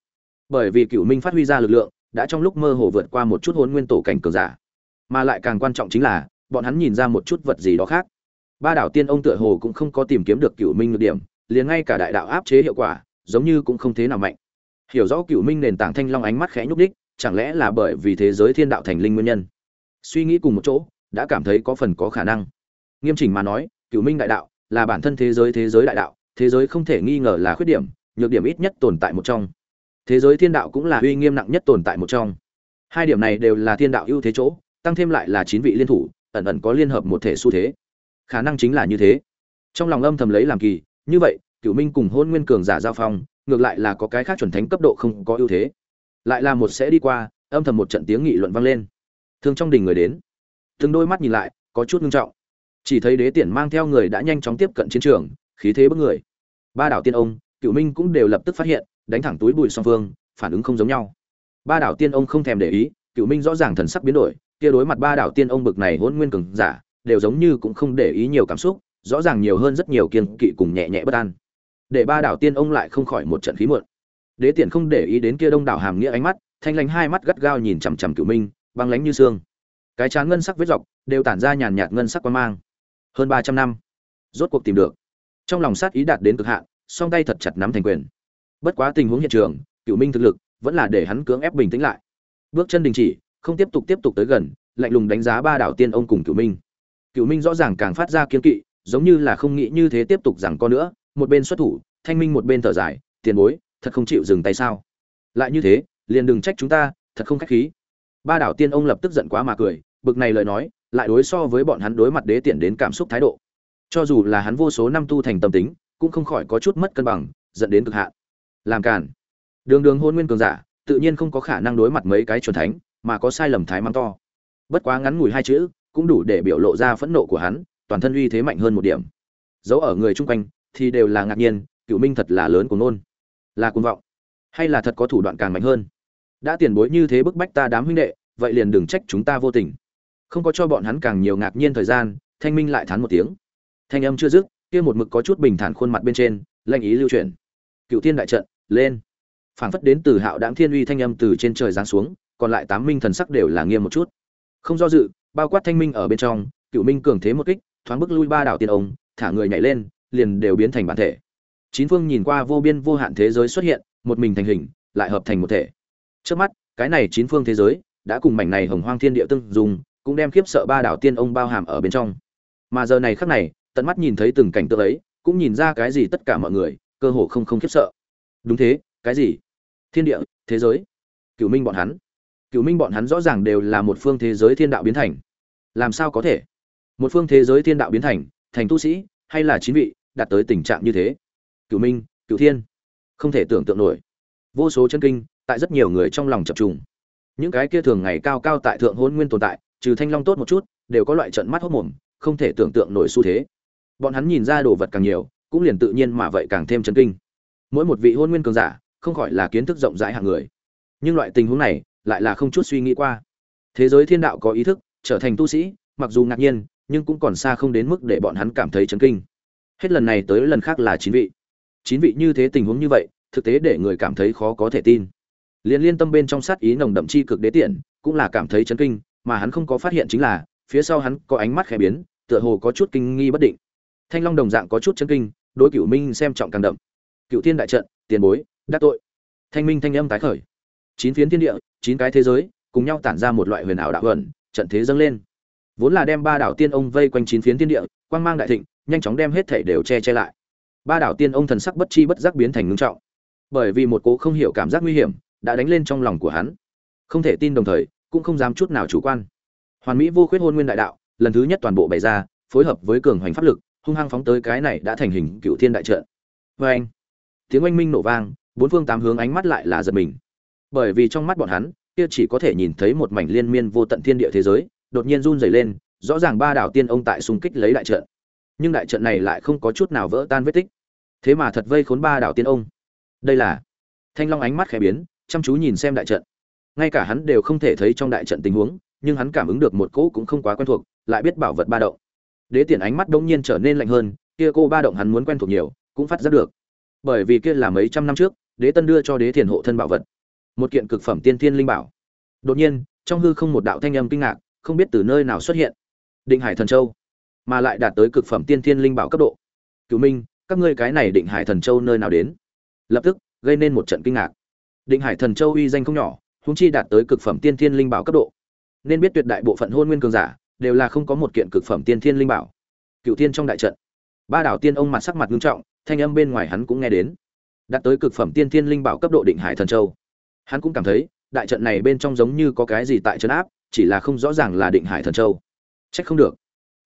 Bởi vì cựu minh phát huy ra lực lượng, đã trong lúc mơ hồ vượt qua một chút hôn nguyên tổ cảnh cường giả. Mà lại càng quan trọng chính là, bọn hắn nhìn ra một chút vật gì đó khác. Ba đảo tiên ông tựa hồ cũng không có tìm kiếm được cựu minh được điểm, liền ngay cả đại đạo áp chế hiệu quả, giống như cũng không thế nào mạnh. Hiểu rõ cựu minh nền tảng thanh long ánh mắt khẽ nhúc đích chẳng lẽ là bởi vì thế giới thiên đạo thành linh nguyên nhân? Suy nghĩ cùng một chỗ, đã cảm thấy có phần có khả năng nghiêm chỉnh mà nói cựu minh đại đạo là bản thân thế giới thế giới đại đạo, thế giới không thể nghi ngờ là khuyết điểm, nhược điểm ít nhất tồn tại một trong. Thế giới thiên đạo cũng là uy nghiêm nặng nhất tồn tại một trong. Hai điểm này đều là thiên đạo ưu thế chỗ, tăng thêm lại là chín vị liên thủ, ẩn ẩn có liên hợp một thể xu thế. Khả năng chính là như thế. Trong lòng âm thầm lấy làm kỳ, như vậy cựu minh cùng hôn nguyên cường giả giao phong, ngược lại là có cái khác chuẩn thánh cấp độ không có ưu thế. Lại là một sẽ đi qua, âm thầm một trận tiếng nghị luận vang lên. Thương trong đình người đến. Từng đôi mắt nhìn lại, có chút ngưng trọng chỉ thấy đế tiễn mang theo người đã nhanh chóng tiếp cận chiến trường, khí thế bức người. Ba đảo tiên ông cựu minh cũng đều lập tức phát hiện, đánh thẳng túi bụi song phương, phản ứng không giống nhau. Ba đảo tiên ông không thèm để ý cựu minh rõ ràng thần sắc biến đổi, kia đối mặt ba đảo tiên ông bực này hôn nguyên cường giả, đều giống như cũng không để ý nhiều cảm xúc, rõ ràng nhiều hơn rất nhiều kiên kỵ cùng nhẹ nhẹ bất an. Để ba đảo tiên ông lại không khỏi một trận khí muộn. Đế tiện không để ý đến kia đông đảo hàm nghĩa ánh mắt, thanh lánh hai mắt gắt gao nhìn chằm chằm cựu minh, băng lánh như xương. Cái chán ngân sắc vết dọc, đều tản ra nhàn nhạt ngân sắc quan mang hơn ba trăm năm. Rốt cuộc tìm được. Trong lòng sát ý đạt đến cực hạn, song tay thật chặt nắm thành quyền. Bất quá tình huống hiện trường, cựu minh thực lực vẫn là để hắn cưỡng ép bình tĩnh lại. Bước chân đình chỉ, không tiếp tục tiếp tục tới gần, lạnh lùng đánh giá ba đảo tiên ông cùng cựu minh. Cựu minh rõ ràng càng phát ra kiên kỵ, giống như là không nghĩ như thế tiếp tục rằng có nữa, một bên xuất thủ, thanh minh một bên thở dài, tiền bối, thật không chịu dừng tay sao? Lại như thế, liền đừng trách chúng ta, thật không khách khí. Ba đảo tiên ông lập tức giận quá mà cười, bực này lời nói lại đối so với bọn hắn đối mặt đế tiện đến cảm xúc thái độ. Cho dù là hắn vô số năm tu thành tâm tính, cũng không khỏi có chút mất cân bằng, dẫn đến cực hạn. Làm cản đường đường hôn nguyên cường giả, tự nhiên không có khả năng đối mặt mấy cái chuẩn thánh, mà có sai lầm thái mắng to. Bất quá ngắn ngủi hai chữ, cũng đủ để biểu lộ ra phẫn nộ của hắn, toàn thân uy thế mạnh hơn một điểm. Dẫu ở người chung quanh, thì đều là ngạc nhiên, cựu minh thật là lớn của nôn là cuồng vọng. Hay là thật có thủ đoạn càng mạnh hơn. Đã tiền bối như thế bức bách ta đám huynh đệ, vậy liền đừng trách chúng ta vô tình không có cho bọn hắn càng nhiều ngạc nhiên thời gian, thanh minh lại thán một tiếng. Thanh âm chưa dứt, kia một mực có chút bình thản khuôn mặt bên trên lanh ý lưu chuyển. Cựu thiên đại trận, lên. Phảng phất đến từ hạo đáng thiên uy thanh âm từ trên trời giáng xuống, còn lại tám minh thần sắc đều là nghiêm một chút. Không do dự, bao quát thanh minh ở bên trong, cựu minh cường thế một kích, thoáng bức lui ba đảo tiên ông, thả người nhảy lên, liền đều biến thành bản thể. Chín phương nhìn qua vô biên vô hạn thế giới xuất hiện, một mình thành hình, lại hợp thành một thể. Trước mắt, cái này chín phương thế giới, đã cùng mảnh này hồng hoang thiên địa tương dùng cũng đem khiếp sợ ba đảo tiên ông bao hàm ở bên trong. Mà giờ này khắc này, tận mắt nhìn thấy từng cảnh tượng ấy, cũng nhìn ra cái gì tất cả mọi người, cơ hồ không không khiếp sợ. Đúng thế, cái gì? Thiên địa, thế giới. Cựu minh bọn hắn. Cựu minh bọn hắn rõ ràng đều là một phương thế giới thiên đạo biến thành. Làm sao có thể? Một phương thế giới thiên đạo biến thành thành tu sĩ, hay là chín vị, đạt tới tình trạng như thế? Cựu minh cựu thiên. Không thể tưởng tượng nổi. Vô số chân kinh, tại rất nhiều người trong lòng chập trùng. Những cái kia thường ngày cao cao tại thượng hôn nguyên tồn tại trừ thanh long tốt một chút, đều có loại trận mắt hốc mồm, không thể tưởng tượng nổi xu thế. Bọn hắn nhìn ra đồ vật càng nhiều, cũng liền tự nhiên mà vậy càng thêm chấn kinh. Mỗi một vị hôn nguyên cường giả, không khỏi là kiến thức rộng rãi hạng người. Nhưng loại tình huống này, lại là không chút suy nghĩ qua. Thế giới thiên đạo có ý thức, trở thành tu sĩ, mặc dù ngạc nhiên, nhưng cũng còn xa không đến mức để bọn hắn cảm thấy chấn kinh. Hết lần này tới lần khác là chín vị. Chín vị như thế tình huống như vậy, thực tế để người cảm thấy khó có thể tin. Liên liên tâm bên trong sát ý nồng đậm chi cực đế tiện, cũng là cảm thấy chấn kinh mà hắn không có phát hiện chính là phía sau hắn có ánh mắt khẽ biến tựa hồ có chút kinh nghi bất định. Thanh long đồng dạng có chút chấn kinh đối Cựu minh xem trọng càng đậm. Cựu thiên đại trận tiền bối đắc tội. Thanh minh thanh âm tái khởi. Chín phiến thiên địa chín cái thế giới cùng nhau tản ra một loại huyền ảo đạo vận, trận thế dâng lên. Vốn là đem ba đảo tiên ông vây quanh chín phiến thiên địa quang mang đại thịnh nhanh chóng đem hết thể đều che che lại. Ba đảo tiên ông thần sắc bất chi bất giác biến thành ngưng trọng. Bởi vì một cố không hiểu cảm giác nguy hiểm đã đánh lên trong lòng của hắn. Không thể tin đồng thời cũng không dám chút nào chủ quan. Hoàn mỹ vô khuyết hôn nguyên đại đạo, lần thứ nhất toàn bộ bày ra, phối hợp với cường hoành pháp lực, hung hăng phóng tới cái này đã thành hình cựu thiên đại trận. Vê anh, tiếng oanh minh nổ vang, bốn phương tám hướng ánh mắt lại là giật mình. Bởi vì trong mắt bọn hắn, kia chỉ có thể nhìn thấy một mảnh liên miên vô tận thiên địa thế giới, đột nhiên run rẩy lên, rõ ràng ba đảo tiên ông tại xung kích lấy đại trận. Nhưng đại trận này lại không có chút nào vỡ tan vết tích. Thế mà thật vây khốn ba đảo tiên ông. Đây là, thanh long ánh mắt khẽ biến, chăm chú nhìn xem đại trận ngay cả hắn đều không thể thấy trong đại trận tình huống, nhưng hắn cảm ứng được một cỗ cũng không quá quen thuộc, lại biết bảo vật ba động. Đế tiền ánh mắt đông nhiên trở nên lạnh hơn, kia cô ba động hắn muốn quen thuộc nhiều, cũng phát giác được. Bởi vì kia là mấy trăm năm trước, đế tân đưa cho đế thiền hộ thân bảo vật. Một kiện cực phẩm tiên thiên linh bảo. Đột nhiên, trong hư không một đạo thanh âm kinh ngạc, không biết từ nơi nào xuất hiện. Định hải thần châu. Mà lại đạt tới cực phẩm tiên thiên linh bảo cấp độ. Cựu minh, các ngươi cái này định hải thần châu nơi nào đến? Lập tức, gây nên một trận kinh ngạc. Định hải thần châu uy danh không nhỏ húng chi đạt tới cực phẩm tiên thiên linh bảo cấp độ. Nên biết tuyệt đại bộ phận hôn nguyên cường giả đều là không có một kiện cực phẩm tiên thiên linh bảo. Cựu tiên trong đại trận, ba đảo tiên ông mặt sắc mặt nghiêm trọng, thanh âm bên ngoài hắn cũng nghe đến. Đạt tới cực phẩm tiên thiên linh bảo cấp độ định hải thần châu. Hắn cũng cảm thấy, đại trận này bên trong giống như có cái gì tại trấn áp, chỉ là không rõ ràng là định hải thần châu. Trách không được.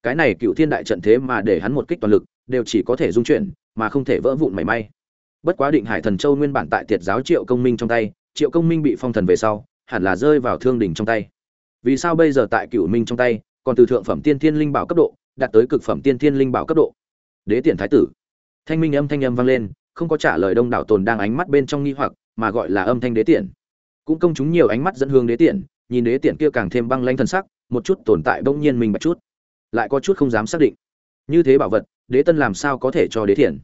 Cái này cựu thiên đại trận thế mà để hắn một kích toàn lực, đều chỉ có thể dung chuyển, mà không thể vỡ vụn mảy may. Bất quá định hải thần châu nguyên bản tại tiệt giáo triệu công minh trong tay triệu công minh bị phong thần về sau, hẳn là rơi vào thương đỉnh trong tay. Vì sao bây giờ tại cựu minh trong tay, còn từ thượng phẩm tiên thiên linh bảo cấp độ, đạt tới cực phẩm tiên thiên linh bảo cấp độ? Đế tiền thái tử. Thanh minh âm thanh âm vang lên, không có trả lời đông đảo tồn đang ánh mắt bên trong nghi hoặc, mà gọi là âm thanh đế tiền cũng công chúng nhiều ánh mắt dẫn hướng đế tiền nhìn đế tiền kia càng thêm băng lanh thần sắc, một chút tồn tại bỗng nhiên mình bạch chút. Lại có chút không dám xác định. Như thế bảo vật, đế tân làm sao có thể cho đế tiền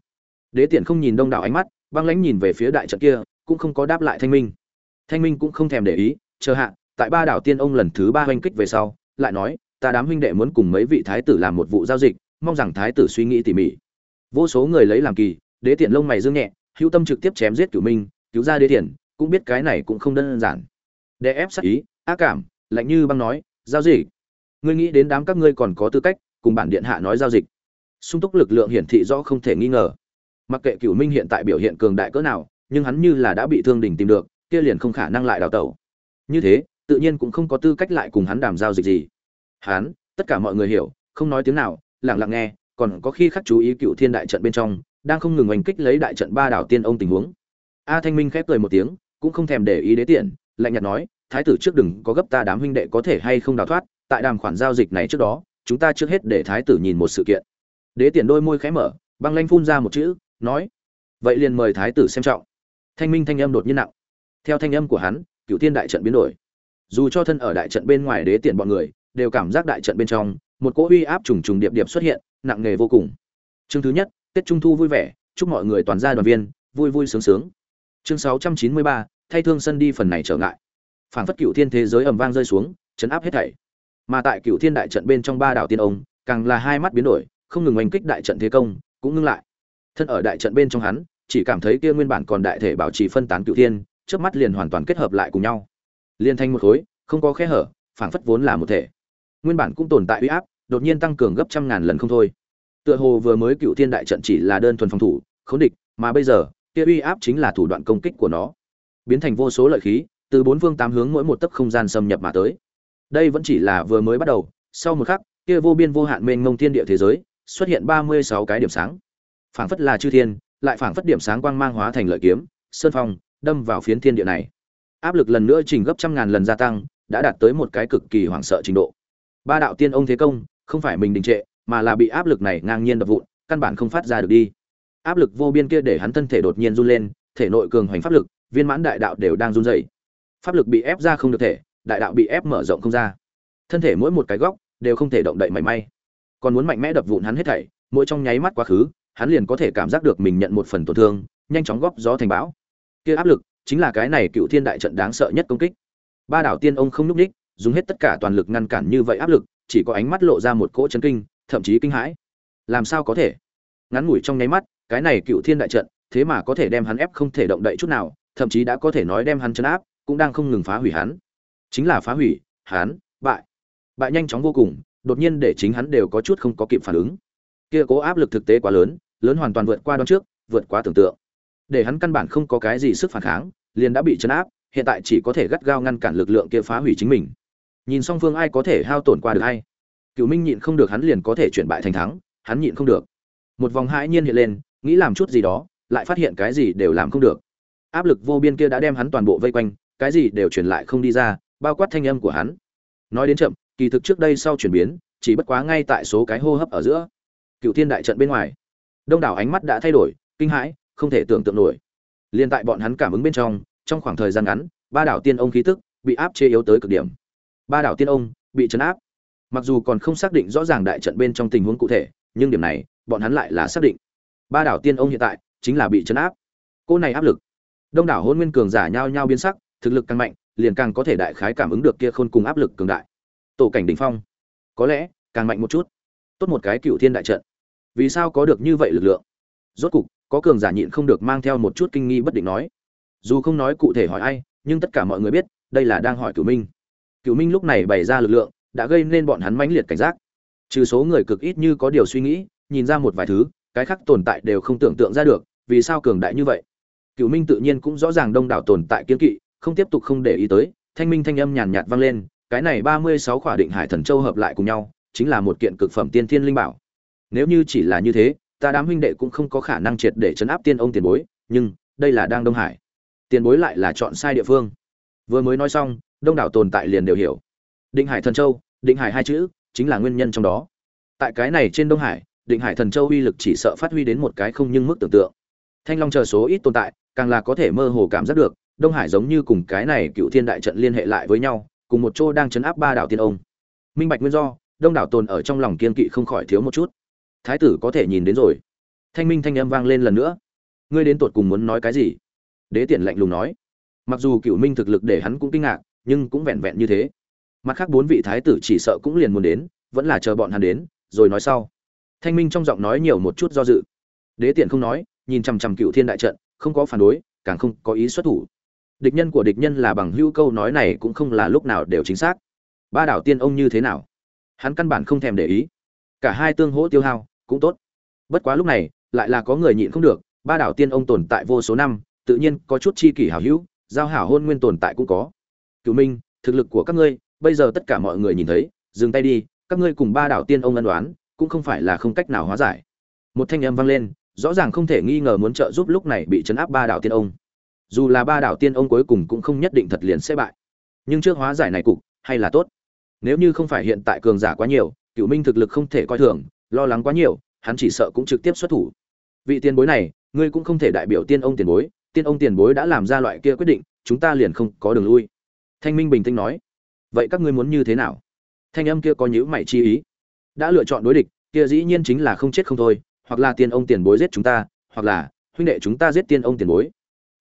đế tiền không nhìn đông đảo ánh mắt, băng lãnh nhìn về phía đại trận kia, cũng không có đáp lại thanh minh thanh minh cũng không thèm để ý, chờ hạ, tại ba đảo tiên ông lần thứ ba oanh kích về sau, lại nói, ta đám huynh đệ muốn cùng mấy vị thái tử làm một vụ giao dịch, mong rằng thái tử suy nghĩ tỉ mỉ. Vô số người lấy làm kỳ, đế tiện lông mày dương nhẹ, hữu tâm trực tiếp chém giết cửu minh, cứu ra đế tiện, cũng biết cái này cũng không đơn giản. Đè ép sát ý, ác cảm, lạnh như băng nói, giao dịch? Ngươi nghĩ đến đám các ngươi còn có tư cách, cùng bản điện hạ nói giao dịch? Sung túc lực lượng hiển thị rõ không thể nghi ngờ. Mặc kệ cửu minh hiện tại biểu hiện cường đại cỡ nào, nhưng hắn như là đã bị thương đỉnh tìm được kia liền không khả năng lại đào tẩu. Như thế, tự nhiên cũng không có tư cách lại cùng hắn đàm giao dịch gì. Hắn, tất cả mọi người hiểu, không nói tiếng nào, lặng lặng nghe, còn có khi khắc chú ý cựu thiên đại trận bên trong, đang không ngừng oanh kích lấy đại trận ba đảo tiên ông tình huống. A thanh minh khép cười một tiếng, cũng không thèm để ý đế tiện, lạnh nhạt nói, thái tử trước đừng có gấp ta đám huynh đệ có thể hay không đào thoát, tại đàm khoản giao dịch này trước đó, chúng ta trước hết để thái tử nhìn một sự kiện. Đế tiện đôi môi khẽ mở, băng lanh phun ra một chữ, nói, vậy liền mời thái tử xem trọng. Thanh minh thanh âm đột nhiên nặng theo thanh âm của hắn cựu thiên đại trận biến đổi. Dù cho thân ở đại trận bên ngoài đế tiện bọn người, đều cảm giác đại trận bên trong, một cỗ uy áp trùng trùng điệp điệp xuất hiện, nặng nề vô cùng. Chương thứ nhất, tết trung thu vui vẻ, chúc mọi người toàn gia đoàn viên, vui vui sướng sướng. Chương sáu trăm chín mươi ba, thay thương sân đi phần này trở ngại. Phảng phất cựu thiên thế giới ầm vang rơi xuống, chấn áp hết thảy. Mà tại cựu thiên đại trận bên trong ba đảo tiên ông, càng là hai mắt biến đổi, không ngừng oanh kích đại trận thế công, cũng ngưng lại. Thân ở đại trận bên trong hắn, chỉ cảm thấy kia nguyên bản còn đại thể bảo trì phân tán cựu thiên chớp mắt liền hoàn toàn kết hợp lại cùng nhau. Liên thành một khối, không có khe hở, phảng phất vốn là một thể. Nguyên bản cũng tồn tại uy áp, đột nhiên tăng cường gấp trăm ngàn lần không thôi. Tựa hồ vừa mới cựu thiên đại trận chỉ là đơn thuần phòng thủ khống địch, mà bây giờ, kia uy áp chính là thủ đoạn công kích của nó. Biến thành vô số lợi khí, từ bốn phương tám hướng mỗi một tấc không gian xâm nhập mà tới. Đây vẫn chỉ là vừa mới bắt đầu, sau một khắc, kia vô biên vô hạn mênh mông thiên địa thế giới, xuất hiện ba mươi sáu cái điểm sáng. Phảng phất là chư thiên, lại phảng phất điểm sáng quang mang hóa thành lợi kiếm, sơn phong đâm vào phiến thiên địa này. Áp lực lần nữa trình gấp trăm ngàn lần gia tăng, đã đạt tới một cái cực kỳ hoảng sợ trình độ. Ba đạo tiên ông thế công, không phải mình đình trệ, mà là bị áp lực này ngang nhiên đập vụn, căn bản không phát ra được đi. Áp lực vô biên kia để hắn thân thể đột nhiên run lên, thể nội cường hoành pháp lực, viên mãn đại đạo đều đang run rẩy. Pháp lực bị ép ra không được thể, đại đạo bị ép mở rộng không ra. Thân thể mỗi một cái góc đều không thể động đậy mảy may. Còn muốn mạnh mẽ đập vụn hắn hết thảy, mỗi trong nháy mắt quá khứ, hắn liền có thể cảm giác được mình nhận một phần tổn thương, nhanh chóng góp gió thành bão kia áp lực chính là cái này cựu thiên đại trận đáng sợ nhất công kích. Ba đảo tiên ông không núp đích, dùng hết tất cả toàn lực ngăn cản như vậy áp lực, chỉ có ánh mắt lộ ra một cỗ chấn kinh, thậm chí kinh hãi. Làm sao có thể? Ngắn ngủi trong nháy mắt, cái này cựu thiên đại trận, thế mà có thể đem hắn ép không thể động đậy chút nào, thậm chí đã có thể nói đem hắn chấn áp, cũng đang không ngừng phá hủy hắn. Chính là phá hủy, hắn, bại. Bại nhanh chóng vô cùng, đột nhiên để chính hắn đều có chút không có kịp phản ứng. Kia cố áp lực thực tế quá lớn lớn hoàn toàn vượt qua đón trước, vượt quá tưởng tượng để hắn căn bản không có cái gì sức phản kháng, liền đã bị chấn áp, hiện tại chỉ có thể gắt gao ngăn cản lực lượng kia phá hủy chính mình. Nhìn song phương ai có thể hao tổn qua được hay cựu minh nhịn không được hắn liền có thể chuyển bại thành thắng, hắn nhịn không được. Một vòng hãi nhiên hiện lên, nghĩ làm chút gì đó, lại phát hiện cái gì đều làm không được. Áp lực vô biên kia đã đem hắn toàn bộ vây quanh, cái gì đều truyền lại không đi ra, bao quát thanh âm của hắn. Nói đến chậm, kỳ thực trước đây sau chuyển biến, chỉ bất quá ngay tại số cái hô hấp ở giữa. Cựu thiên đại trận bên ngoài, đông đảo ánh mắt đã thay đổi, kinh hãi không thể tưởng tượng nổi. Liên tại bọn hắn cảm ứng bên trong trong khoảng thời gian ngắn, ba đảo tiên ông khí tức bị áp chế yếu tới cực điểm. Ba đảo tiên ông bị chấn áp. Mặc dù còn không xác định rõ ràng đại trận bên trong tình huống cụ thể, nhưng điểm này, bọn hắn lại là xác định. Ba đảo tiên ông hiện tại chính là bị chấn áp. Cô này áp lực. Đông đảo hôn nguyên cường giả nhao nhao biến sắc, thực lực càng mạnh, liền càng có thể đại khái cảm ứng được kia khôn cùng áp lực cường đại. Tổ cảnh đỉnh phong. Có lẽ, càng mạnh một chút. Tốt một cái cựu thiên đại trận. Vì sao có được như vậy lực lượng? Rốt cục có cường giả nhịn không được mang theo một chút kinh nghi bất định nói. Dù không nói cụ thể hỏi ai, nhưng tất cả mọi người biết, đây là đang hỏi cửu minh. Cửu minh lúc này bày ra lực lượng, đã gây nên bọn hắn mãnh liệt cảnh giác. Trừ số người cực ít như có điều suy nghĩ, nhìn ra một vài thứ, cái khác tồn tại đều không tưởng tượng ra được, vì sao cường đại như vậy? Cửu minh tự nhiên cũng rõ ràng đông đảo tồn tại kiến kỵ, không tiếp tục không để ý tới, thanh minh thanh âm nhàn nhạt vang lên, cái này ba mươi sáu khỏa định hải thần châu hợp lại cùng nhau, chính là một kiện cực phẩm tiên thiên linh bảo. Nếu như chỉ là như thế ta đám huynh đệ cũng không có khả năng triệt để chấn áp tiên ông tiền bối, nhưng đây là đang đông hải. Tiền bối lại là chọn sai địa phương. Vừa mới nói xong, đông đảo tồn tại liền đều hiểu. Định hải thần châu, định hải hai chữ, chính là nguyên nhân trong đó. Tại cái này trên đông hải, định hải thần châu uy lực chỉ sợ phát huy đến một cái không nhưng mức tưởng tượng. Thanh long chờ số ít tồn tại, càng là có thể mơ hồ cảm giác được, đông hải giống như cùng cái này cựu thiên đại trận liên hệ lại với nhau, cùng một chỗ đang chấn áp ba đảo tiên ông. Minh bạch nguyên do, đông đảo tồn ở trong lòng kiên kỵ không khỏi thiếu một chút thái tử có thể nhìn đến rồi. Thanh minh thanh âm vang lên lần nữa. Ngươi đến tột cùng muốn nói cái gì? Đế tiện lạnh lùng nói. Mặc dù cựu minh thực lực để hắn cũng kinh ngạc, nhưng cũng vẹn vẹn như thế. Mặt khác bốn vị thái tử chỉ sợ cũng liền muốn đến, vẫn là chờ bọn hắn đến, rồi nói sau. Thanh minh trong giọng nói nhiều một chút do dự. Đế tiện không nói, nhìn chằm chằm cựu thiên đại trận, không có phản đối, càng không có ý xuất thủ. Địch nhân của địch nhân là bằng hữu câu nói này cũng không là lúc nào đều chính xác. Ba đảo tiên ông như thế nào? Hắn căn bản không thèm để ý cả hai tương hỗ tiêu hao, cũng tốt. Bất quá lúc này, lại là có người nhịn không được, ba đảo tiên ông tồn tại vô số năm, tự nhiên có chút chi kỷ hảo hữu, giao hảo hôn nguyên tồn tại cũng có. Cựu minh, thực lực của các ngươi, bây giờ tất cả mọi người nhìn thấy, dừng tay đi, các ngươi cùng ba đảo tiên ông ân đoán cũng không phải là không cách nào hóa giải. Một thanh âm vang lên, rõ ràng không thể nghi ngờ muốn trợ giúp lúc này bị chấn áp ba đảo tiên ông. Dù là ba đảo tiên ông cuối cùng cũng không nhất định thật liền sẽ bại. Nhưng trước hóa giải này cục, hay là tốt. Nếu như không phải hiện tại cường giả quá nhiều cựu minh thực lực không thể coi thường, lo lắng quá nhiều, hắn chỉ sợ cũng trực tiếp xuất thủ. Vị tiền bối này, ngươi cũng không thể đại biểu tiên ông tiền bối, tiên ông tiền bối đã làm ra loại kia quyết định, chúng ta liền không có đường lui. Thanh minh bình tĩnh nói, vậy các ngươi muốn như thế nào? Thanh âm kia có nhữ mày chi ý. Đã lựa chọn đối địch, kia dĩ nhiên chính là không chết không thôi, hoặc là tiên ông tiền bối giết chúng ta, hoặc là huynh đệ chúng ta giết tiên ông tiền bối.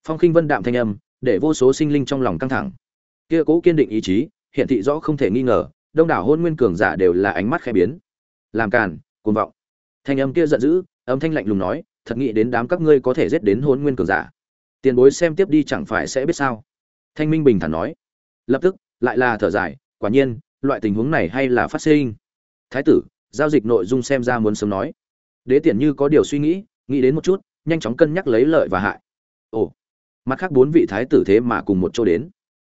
Phong khinh vân đạm thanh âm, để vô số sinh linh trong lòng căng thẳng. Kia cố kiên định ý chí, hiện thị rõ không thể nghi ngờ đông đảo hôn nguyên cường giả đều là ánh mắt khẽ biến. Làm càn, cuồng vọng. Thanh âm kia giận dữ, âm thanh lạnh lùng nói, thật nghĩ đến đám các ngươi có thể giết đến hôn nguyên cường giả. Tiền bối xem tiếp đi chẳng phải sẽ biết sao? Thanh minh bình thản nói. Lập tức, lại là thở dài, quả nhiên, loại tình huống này hay là phát sinh. Thái tử, giao dịch nội dung xem ra muốn sớm nói. Đế tiện như có điều suy nghĩ nghĩ đến một chút, nhanh chóng cân nhắc lấy lợi và hại. Ồ, mặt khác bốn vị thái tử thế mà cùng một chỗ đến.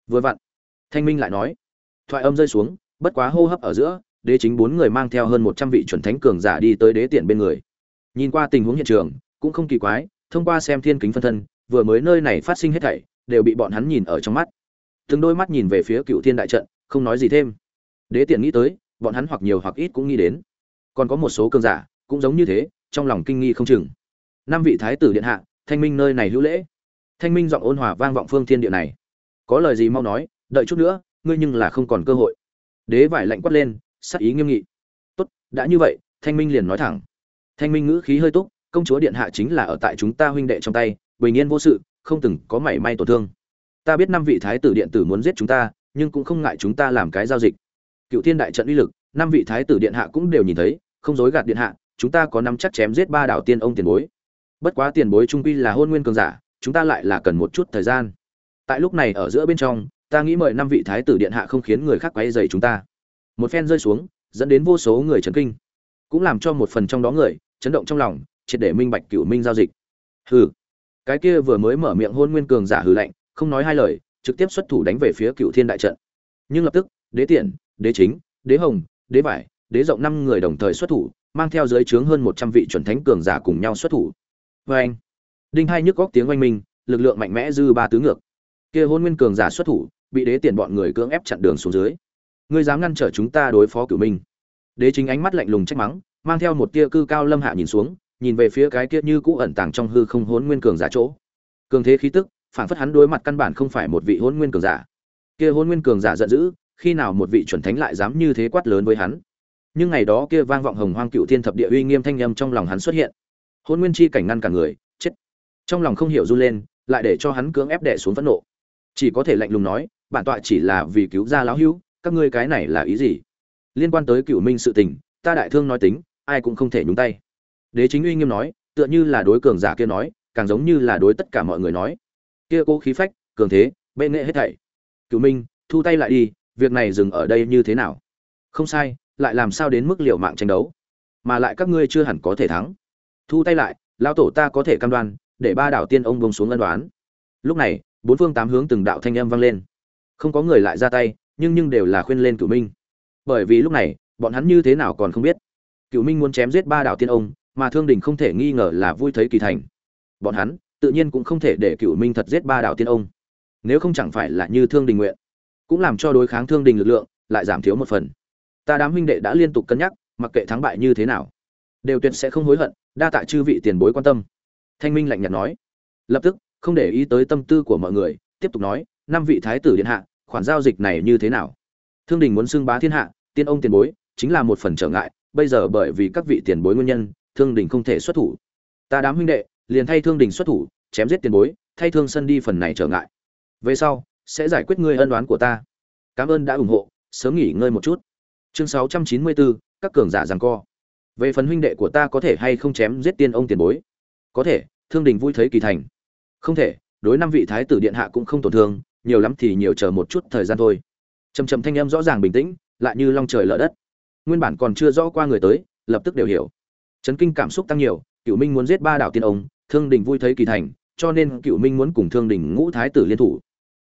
Vừa vặn, thanh minh lại nói. Thoại âm rơi xuống bất quá hô hấp ở giữa, đế chính bốn người mang theo hơn một trăm vị chuẩn thánh cường giả đi tới đế tiện bên người. Nhìn qua tình huống hiện trường, cũng không kỳ quái, thông qua xem thiên kính phân thân, vừa mới nơi này phát sinh hết thảy, đều bị bọn hắn nhìn ở trong mắt. Từng đôi mắt nhìn về phía cựu thiên đại trận, không nói gì thêm. Đế tiện nghĩ tới, bọn hắn hoặc nhiều hoặc ít cũng nghĩ đến. Còn có một số cường giả, cũng giống như thế, trong lòng kinh nghi không chừng. Năm vị thái tử điện hạ, thanh minh nơi này hữu lễ. Thanh minh giọng ôn hòa vang vọng phương thiên địa này. Có lời gì mau nói, đợi chút nữa, ngươi nhưng là không còn cơ hội đế vải lạnh quát lên, sắc ý nghiêm nghị. Tốt, đã như vậy, thanh minh liền nói thẳng. Thanh minh ngữ khí hơi túc, công chúa điện hạ chính là ở tại chúng ta huynh đệ trong tay, bình yên vô sự, không từng có mảy may tổn thương. Ta biết năm vị thái tử điện tử muốn giết chúng ta, nhưng cũng không ngại chúng ta làm cái giao dịch. Cựu thiên đại trận uy lực, năm vị thái tử điện hạ cũng đều nhìn thấy, không dối gạt điện hạ, chúng ta có năm chắc chém giết ba đảo tiên ông tiền bối. Bất quá tiền bối trung quy là hôn nguyên cường giả, chúng ta lại là cần một chút thời gian. Tại lúc này ở giữa bên trong ta nghĩ mời năm vị thái tử điện hạ không khiến người khác quay dày chúng ta. Một phen rơi xuống, dẫn đến vô số người chấn kinh. Cũng làm cho một phần trong đó người, chấn động trong lòng, triệt để minh bạch cựu minh giao dịch. Hừ. Cái kia vừa mới mở miệng hôn nguyên cường giả hừ lạnh, không nói hai lời, trực tiếp xuất thủ đánh về phía cựu thiên đại trận. Nhưng lập tức, đế tiện, đế chính, đế hồng, đế vải, đế rộng năm người đồng thời xuất thủ, mang theo dưới trướng hơn một trăm vị chuẩn thánh cường giả cùng nhau xuất thủ. Vê anh, đinh hai nhức góc tiếng oanh minh, lực lượng mạnh mẽ dư ba tứ ngược. Kia hôn nguyên cường giả xuất thủ bị đế tiền bọn người cưỡng ép chặn đường xuống dưới. Ngươi dám ngăn trở chúng ta đối phó cửu minh. Đế chính ánh mắt lạnh lùng trách mắng, mang theo một tia cư cao lâm hạ nhìn xuống, nhìn về phía cái kia như cũ ẩn tàng trong hư không hôn nguyên cường giả chỗ. Cường thế khí tức, phản phất hắn đối mặt căn bản không phải một vị hôn nguyên cường giả. Kia hôn nguyên cường giả giận dữ, khi nào một vị chuẩn thánh lại dám như thế quát lớn với hắn? Nhưng ngày đó kia vang vọng hồng hoang cựu thiên thập địa uy nghiêm thanh âm trong lòng hắn xuất hiện. Hôn nguyên chi cảnh ngăn cả người, chết. Trong lòng không hiểu run lên, lại để cho hắn cưỡng ép đè xuống phẫn nộ. Chỉ có thể lạnh lùng nói bản tọa chỉ là vì cứu ra lão hữu, các ngươi cái này là ý gì? Liên quan tới cựu minh sự tình, ta đại thương nói tính, ai cũng không thể nhúng tay. Đế chính uy nghiêm nói, tựa như là đối cường giả kia nói, càng giống như là đối tất cả mọi người nói. Kia cố khí phách, cường thế, bệ nghệ hết thảy. Cựu minh, thu tay lại đi, việc này dừng ở đây như thế nào? Không sai, lại làm sao đến mức liều mạng tranh đấu? Mà lại các ngươi chưa hẳn có thể thắng. Thu tay lại, lão tổ ta có thể cam đoan, để ba đảo tiên ông bông xuống ân đoán lúc này, bốn phương tám hướng từng đạo thanh âm vang lên không có người lại ra tay, nhưng nhưng đều là khuyên lên cửu minh. Bởi vì lúc này, bọn hắn như thế nào còn không biết. Cửu minh muốn chém giết ba đảo tiên ông, mà thương đình không thể nghi ngờ là vui thấy kỳ thành. Bọn hắn, tự nhiên cũng không thể để cửu minh thật giết ba đảo tiên ông. Nếu không chẳng phải là như thương đình nguyện. Cũng làm cho đối kháng thương đình lực lượng, lại giảm thiếu một phần. Ta đám huynh đệ đã liên tục cân nhắc, mặc kệ thắng bại như thế nào, đều tuyệt sẽ không hối hận, đa tạ chư vị tiền bối quan tâm. Thanh minh lạnh nhạt nói. Lập tức, không để ý tới tâm tư của mọi người, tiếp tục nói, năm vị thái tử điện hạ khoản giao dịch này như thế nào? Thương đình muốn xưng bá thiên hạ, tiên ông tiền bối, chính là một phần trở ngại, bây giờ bởi vì các vị tiền bối nguyên nhân, thương đình không thể xuất thủ. Ta đám huynh đệ, liền thay thương đình xuất thủ, chém giết tiền bối, thay thương sân đi phần này trở ngại. Về sau, sẽ giải quyết ngươi ân đoán của ta. Cảm ơn đã ủng hộ, sớm nghỉ ngơi một chút. Chương sáu trăm chín mươi bốn, các cường giả rằng co. Về phần huynh đệ của ta có thể hay không chém giết tiên ông tiền bối? Có thể, thương đình vui thấy kỳ thành. Không thể, đối năm vị thái tử điện hạ cũng không tổn thương nhiều lắm thì nhiều chờ một chút thời gian thôi. Trầm trầm thanh âm rõ ràng bình tĩnh, lại như long trời lở đất. Nguyên bản còn chưa rõ qua người tới, lập tức đều hiểu. Chấn kinh cảm xúc tăng nhiều cựu minh muốn giết ba đảo tiên ông, thương đình vui thấy kỳ thành, cho nên cựu minh muốn cùng thương đình ngũ thái tử liên thủ.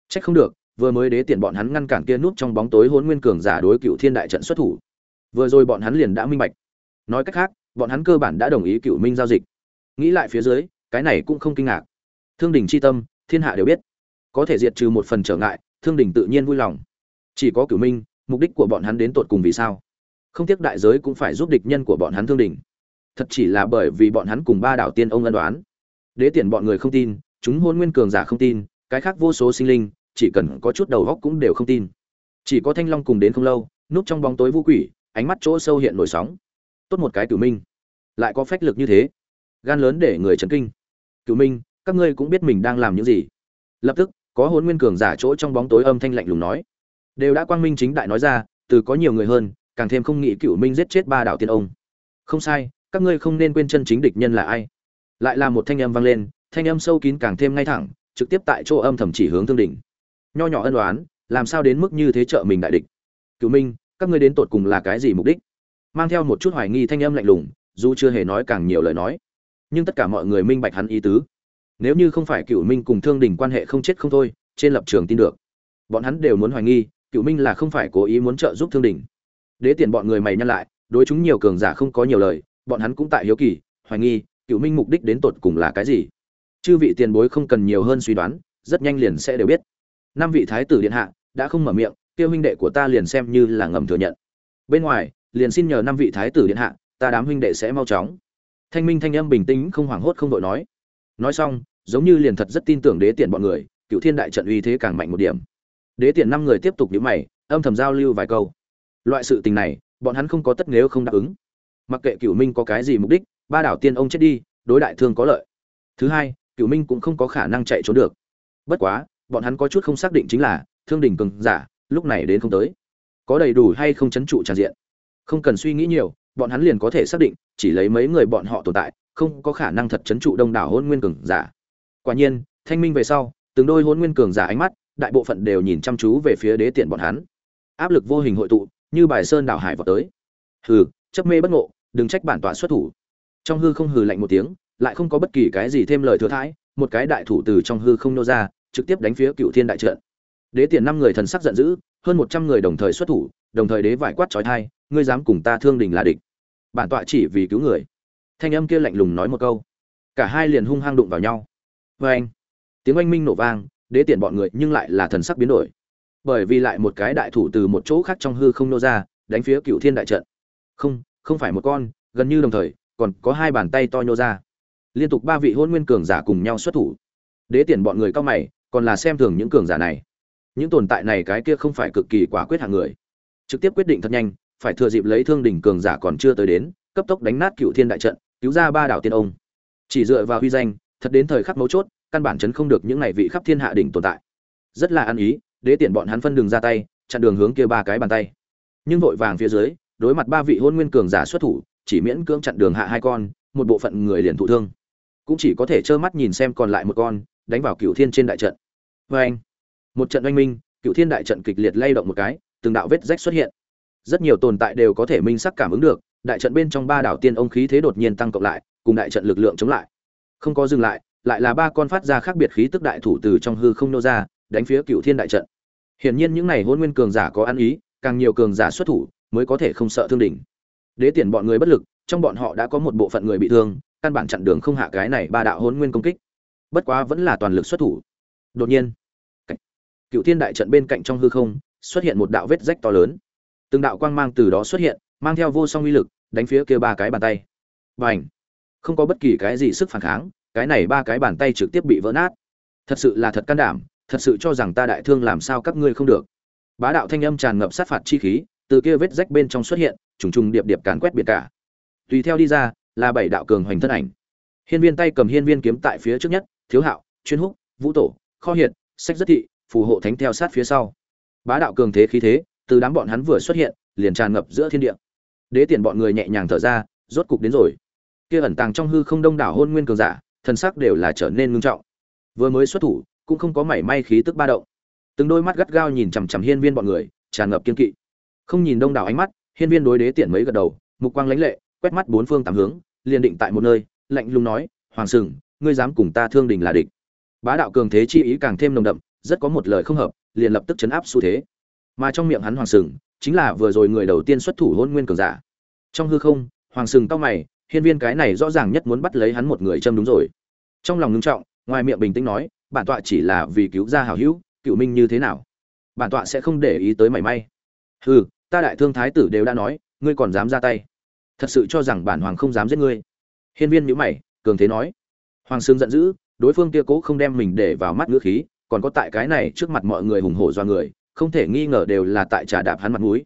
Trách không được, vừa mới đế tiện bọn hắn ngăn cản kia núp trong bóng tối hôn nguyên cường giả đối cựu thiên đại trận xuất thủ. Vừa rồi bọn hắn liền đã minh bạch. Nói cách khác, bọn hắn cơ bản đã đồng ý cựu minh giao dịch. Nghĩ lại phía dưới, cái này cũng không kinh ngạc. Thương đình c h i tâm, thiên hạ đều biết có thể diệt trừ một phần trở ngại, thương đình tự nhiên vui lòng. Chỉ có cửu minh, mục đích của bọn hắn đến tột cùng vì sao? Không tiếc đại giới cũng phải giúp địch nhân của bọn hắn thương đình. Thật chỉ là bởi vì bọn hắn cùng ba đảo tiên ông ân đoán. Đế tiền bọn người không tin, chúng hôn nguyên cường giả không tin, cái khác vô số sinh linh, chỉ cần có chút đầu góc cũng đều không tin. Chỉ có thanh long cùng đến không lâu, núp trong bóng tối vũ quỷ, ánh mắt chỗ sâu hiện nổi sóng. Tốt một cái cửu minh. Lại có phách lực như thế. Gan lớn để người chấn kinh. Cửu minh, các ngươi cũng biết mình đang làm những gì. Lập tức có hôn nguyên cường giả chỗ trong bóng tối âm thanh lạnh lùng nói. Đều đã quang minh chính đại nói ra, từ có nhiều người hơn, càng thêm không nghĩ cựu minh giết chết ba đạo tiên ông. Không sai, các ngươi không nên quên chân chính địch nhân là ai. Lại là một thanh âm vang lên, thanh âm sâu kín càng thêm ngay thẳng, trực tiếp tại chỗ âm thầm chỉ hướng thương đỉnh. Nho nhỏ ân đoán làm sao đến mức như thế trợ mình đại địch? Cựu minh, các ngươi đến tột cùng là cái gì mục đích? Mang theo một chút hoài nghi thanh âm lạnh lùng, dù chưa hề nói càng nhiều lời nói. Nhưng tất cả mọi người minh bạch hắn ý tứ nếu như không phải cựu minh cùng thương đình quan hệ không chết không thôi, trên lập trường tin được. Bọn hắn đều muốn hoài nghi cựu minh là không phải cố ý muốn trợ giúp thương đình. Đế tiền bọn người mày nhăn lại, đối chúng nhiều cường giả không có nhiều lời, bọn hắn cũng tại hiếu kỳ, hoài nghi cựu minh mục đích đến tột cùng là cái gì. Chư vị tiền bối không cần nhiều hơn suy đoán, rất nhanh liền sẽ đều biết. Năm vị thái tử điện hạ, đã không mở miệng kêu huynh đệ của ta liền xem như là ngầm thừa nhận. Bên ngoài, liền xin nhờ năm vị thái tử điện hạ, ta đám huynh đệ sẽ mau chóng. Thanh minh thanh âm bình tĩnh không hoảng hốt không vội nói nói xong, giống như liền thật rất tin tưởng đế tiền bọn người, cựu thiên đại trận uy thế càng mạnh một điểm. Đế tiền năm người tiếp tục nhữ mày, âm thầm giao lưu vài câu. Loại sự tình này, bọn hắn không có tất nếu không đáp ứng. Mặc kệ cựu minh có cái gì mục đích, ba đảo tiên ông chết đi, đối đại thương có lợi. Thứ hai, cựu minh cũng không có khả năng chạy trốn được. Bất quá, bọn hắn có chút không xác định chính là, thương đình cường giả, lúc này đến không tới. Có đầy đủ hay không chấn trụ tràn diện? Không cần suy nghĩ nhiều bọn hắn liền có thể xác định, chỉ lấy mấy người bọn họ tồn tại, không có khả năng thật chấn trụ đông đảo hôn nguyên cường giả. Quả nhiên, thanh minh về sau, từng đôi hôn nguyên cường giả ánh mắt, đại bộ phận đều nhìn chăm chú về phía đế tiện bọn hắn. Áp lực vô hình hội tụ, như bài sơn đảo hải vào tới. Hừ, chấp mê bất ngộ, đừng trách bản tọa xuất thủ. Trong hư không hừ lạnh một tiếng, lại không có bất kỳ cái gì thêm lời thừa thãi, một cái đại thủ từ trong hư không nô ra, trực tiếp đánh phía cựu thiên đại trận. Đế tiền năm người thần sắc giận dữ, hơn một trăm người đồng thời xuất thủ, đồng thời đế vải quát trói thai, ngươi dám cùng ta thương đình là địch? Bản tọa chỉ vì cứu người. Thanh âm kia lạnh lùng nói một câu. Cả hai liền hung hăng đụng vào nhau. Vê anh, tiếng oanh minh nổ vang, đế tiện bọn người nhưng lại là thần sắc biến đổi. Bởi vì lại một cái đại thủ từ một chỗ khác trong hư không nô ra, đánh phía cựu thiên đại trận. Không không phải một con, gần như đồng thời, còn có hai bàn tay to nhô ra. Liên tục ba vị hôn nguyên cường giả cùng nhau xuất thủ. Đế tiền bọn người cao mày, còn là xem thường những cường giả này. Những tồn tại này cái kia không phải cực kỳ quả quyết hạng người. Trực tiếp quyết định thật nhanh phải thừa dịp lấy thương đỉnh cường giả còn chưa tới đến, cấp tốc đánh nát cựu thiên đại trận, cứu ra ba đảo tiên ông. Chỉ dựa vào huy danh, thật đến thời khắc mấu chốt, căn bản chấn không được những này vị khắp thiên hạ đỉnh tồn tại. Rất là ăn ý, đế tiện bọn hắn phân đường ra tay, chặn đường hướng kia ba cái bàn tay. Nhưng vội vàng phía dưới, đối mặt ba vị hôn nguyên cường giả xuất thủ, chỉ miễn cưỡng chặn đường hạ hai con, một bộ phận người liền thụ thương. Cũng chỉ có thể trơ mắt nhìn xem còn lại một con, đánh vào cựu thiên trên đại trận. Và anh một trận oanh minh, cựu thiên đại trận kịch liệt lay động một cái, từng đạo vết rách xuất hiện rất nhiều tồn tại đều có thể minh sắc cảm ứng được, đại trận bên trong ba đảo tiên ông khí thế đột nhiên tăng cộng lại, cùng đại trận lực lượng chống lại. Không có dừng lại lại là ba con phát ra khác biệt khí tức đại thủ từ trong hư không nô ra, đánh phía cựu thiên đại trận. Hiển nhiên những này hôn nguyên cường giả có ăn ý, càng nhiều cường giả xuất thủ, mới có thể không sợ thương đỉnh. Đế tiền bọn người bất lực, trong bọn họ đã có một bộ phận người bị thương, căn bản chặn đường không hạ cái này ba đạo hôn nguyên công kích. Bất quá vẫn là toàn lực xuất thủ. Đột nhiên, cựu thiên đại trận bên cạnh trong hư không, xuất hiện một đạo vết rách to lớn từng đạo quang mang từ đó xuất hiện, mang theo vô song uy lực, đánh phía kia ba cái bàn tay. Và ảnh không có bất kỳ cái gì sức phản kháng, cái này ba cái bàn tay trực tiếp bị vỡ nát. Thật sự là thật can đảm, thật sự cho rằng ta đại thương làm sao các ngươi không được. Bá đạo thanh âm tràn ngập sát phạt chi khí, từ kia vết rách bên trong xuất hiện, trùng trùng điệp điệp càn quét biệt cả. Tùy theo đi ra, là bảy đạo cường hoành thân ảnh. Hiên viên tay cầm hiên viên kiếm tại phía trước nhất, thiếu hạo, chuyên húc, vũ tổ, kho hiện sách rất thị, phù hộ thánh theo sát phía sau. Bá đạo cường thế khí thế từ đám bọn hắn vừa xuất hiện, liền tràn ngập giữa thiên địa. Đế tiền bọn người nhẹ nhàng thở ra, rốt cục đến rồi. Kia ẩn tàng trong hư không đông đảo hôn nguyên cường giả, thần sắc đều là trở nên ngưng trọng. Vừa mới xuất thủ, cũng không có mảy may khí tức ba động. Từng đôi mắt gắt gao nhìn chằm chằm hiên viên bọn người, tràn ngập kiên kỵ. Không nhìn đông đảo ánh mắt, hiên viên đối đế tiện mấy gật đầu, mục quang lãnh lệ, quét mắt bốn phương tám hướng, liền định tại một nơi, lạnh lùng nói, hoàng sừng, ngươi dám cùng ta thương đình là địch. Bá đạo cường thế chi ý càng thêm nồng đậm, rất có một lời không hợp, liền lập tức chấn áp xu thế mà trong miệng hắn hoàng sừng chính là vừa rồi người đầu tiên xuất thủ hôn nguyên cường giả. Trong hư không, hoàng sừng cao mày, hiên viên cái này rõ ràng nhất muốn bắt lấy hắn một người châm đúng rồi. Trong lòng ngưng trọng, ngoài miệng bình tĩnh nói, bản tọa chỉ là vì cứu ra hảo hữu, cựu minh như thế nào? Bản tọa sẽ không để ý tới mảy may. Hừ, ta đại thương thái tử đều đã nói, ngươi còn dám ra tay. Thật sự cho rằng bản hoàng không dám giết ngươi. Hiên viên nhữ mày, cường thế nói. Hoàng sương giận dữ, đối phương kia cố không đem mình để vào mắt ngữ khí, còn có tại cái này trước mặt mọi người hùng hổ do người không thể nghi ngờ đều là tại trà đạp hắn mặt mũi.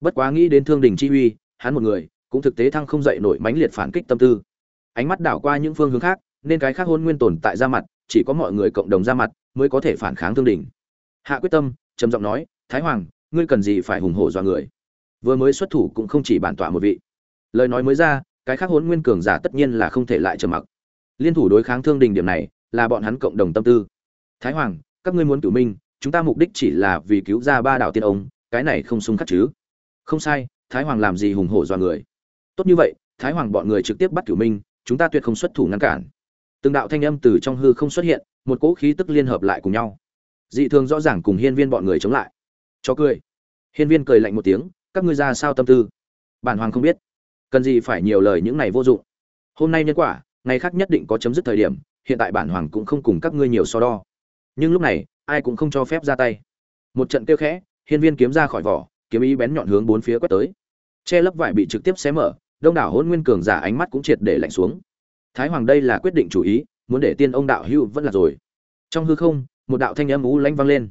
Bất quá nghĩ đến thương đình chi uy, hắn một người, cũng thực tế thăng không dậy nổi mãnh liệt phản kích tâm tư. Ánh mắt đảo qua những phương hướng khác, nên cái khác hôn nguyên tồn tại ra mặt, chỉ có mọi người cộng đồng ra mặt, mới có thể phản kháng thương đình. Hạ quyết tâm, trầm giọng nói, thái hoàng, ngươi cần gì phải hùng hổ do người? Vừa mới xuất thủ cũng không chỉ bản tọa một vị. Lời nói mới ra, cái khác hôn nguyên cường giả tất nhiên là không thể lại trầm mặc. Liên thủ đối kháng thương đình điểm này, là bọn hắn cộng đồng tâm tư. Thái hoàng, các ngươi muốn cửu minh chúng ta mục đích chỉ là vì cứu ra ba đạo tiên ông, cái này không xung khắc chứ? Không sai, thái hoàng làm gì hùng hổ do người? Tốt như vậy, thái hoàng bọn người trực tiếp bắt cửu minh, chúng ta tuyệt không xuất thủ ngăn cản. Từng đạo thanh âm từ trong hư không xuất hiện, một cỗ khí tức liên hợp lại cùng nhau. Dị thường rõ ràng cùng hiên viên bọn người chống lại. Cho cười. Hiên viên cười lạnh một tiếng, các ngươi ra sao tâm tư? Bản hoàng không biết. Cần gì phải nhiều lời những này vô dụng? Hôm nay nhân quả, ngày khác nhất định có chấm dứt thời điểm, hiện tại bản hoàng cũng không cùng các ngươi nhiều so đo. Nhưng lúc này ai cũng không cho phép ra tay. Một trận kêu khẽ, hiên viên kiếm ra khỏi vỏ, kiếm ý bén nhọn hướng bốn phía quét tới. Che lấp vải bị trực tiếp xé mở, đông đảo hôn nguyên cường giả ánh mắt cũng triệt để lạnh xuống. Thái hoàng đây là quyết định chủ ý, muốn để tiên ông đạo hưu vẫn là rồi. Trong hư không, một đạo thanh âm ú lanh vang lên.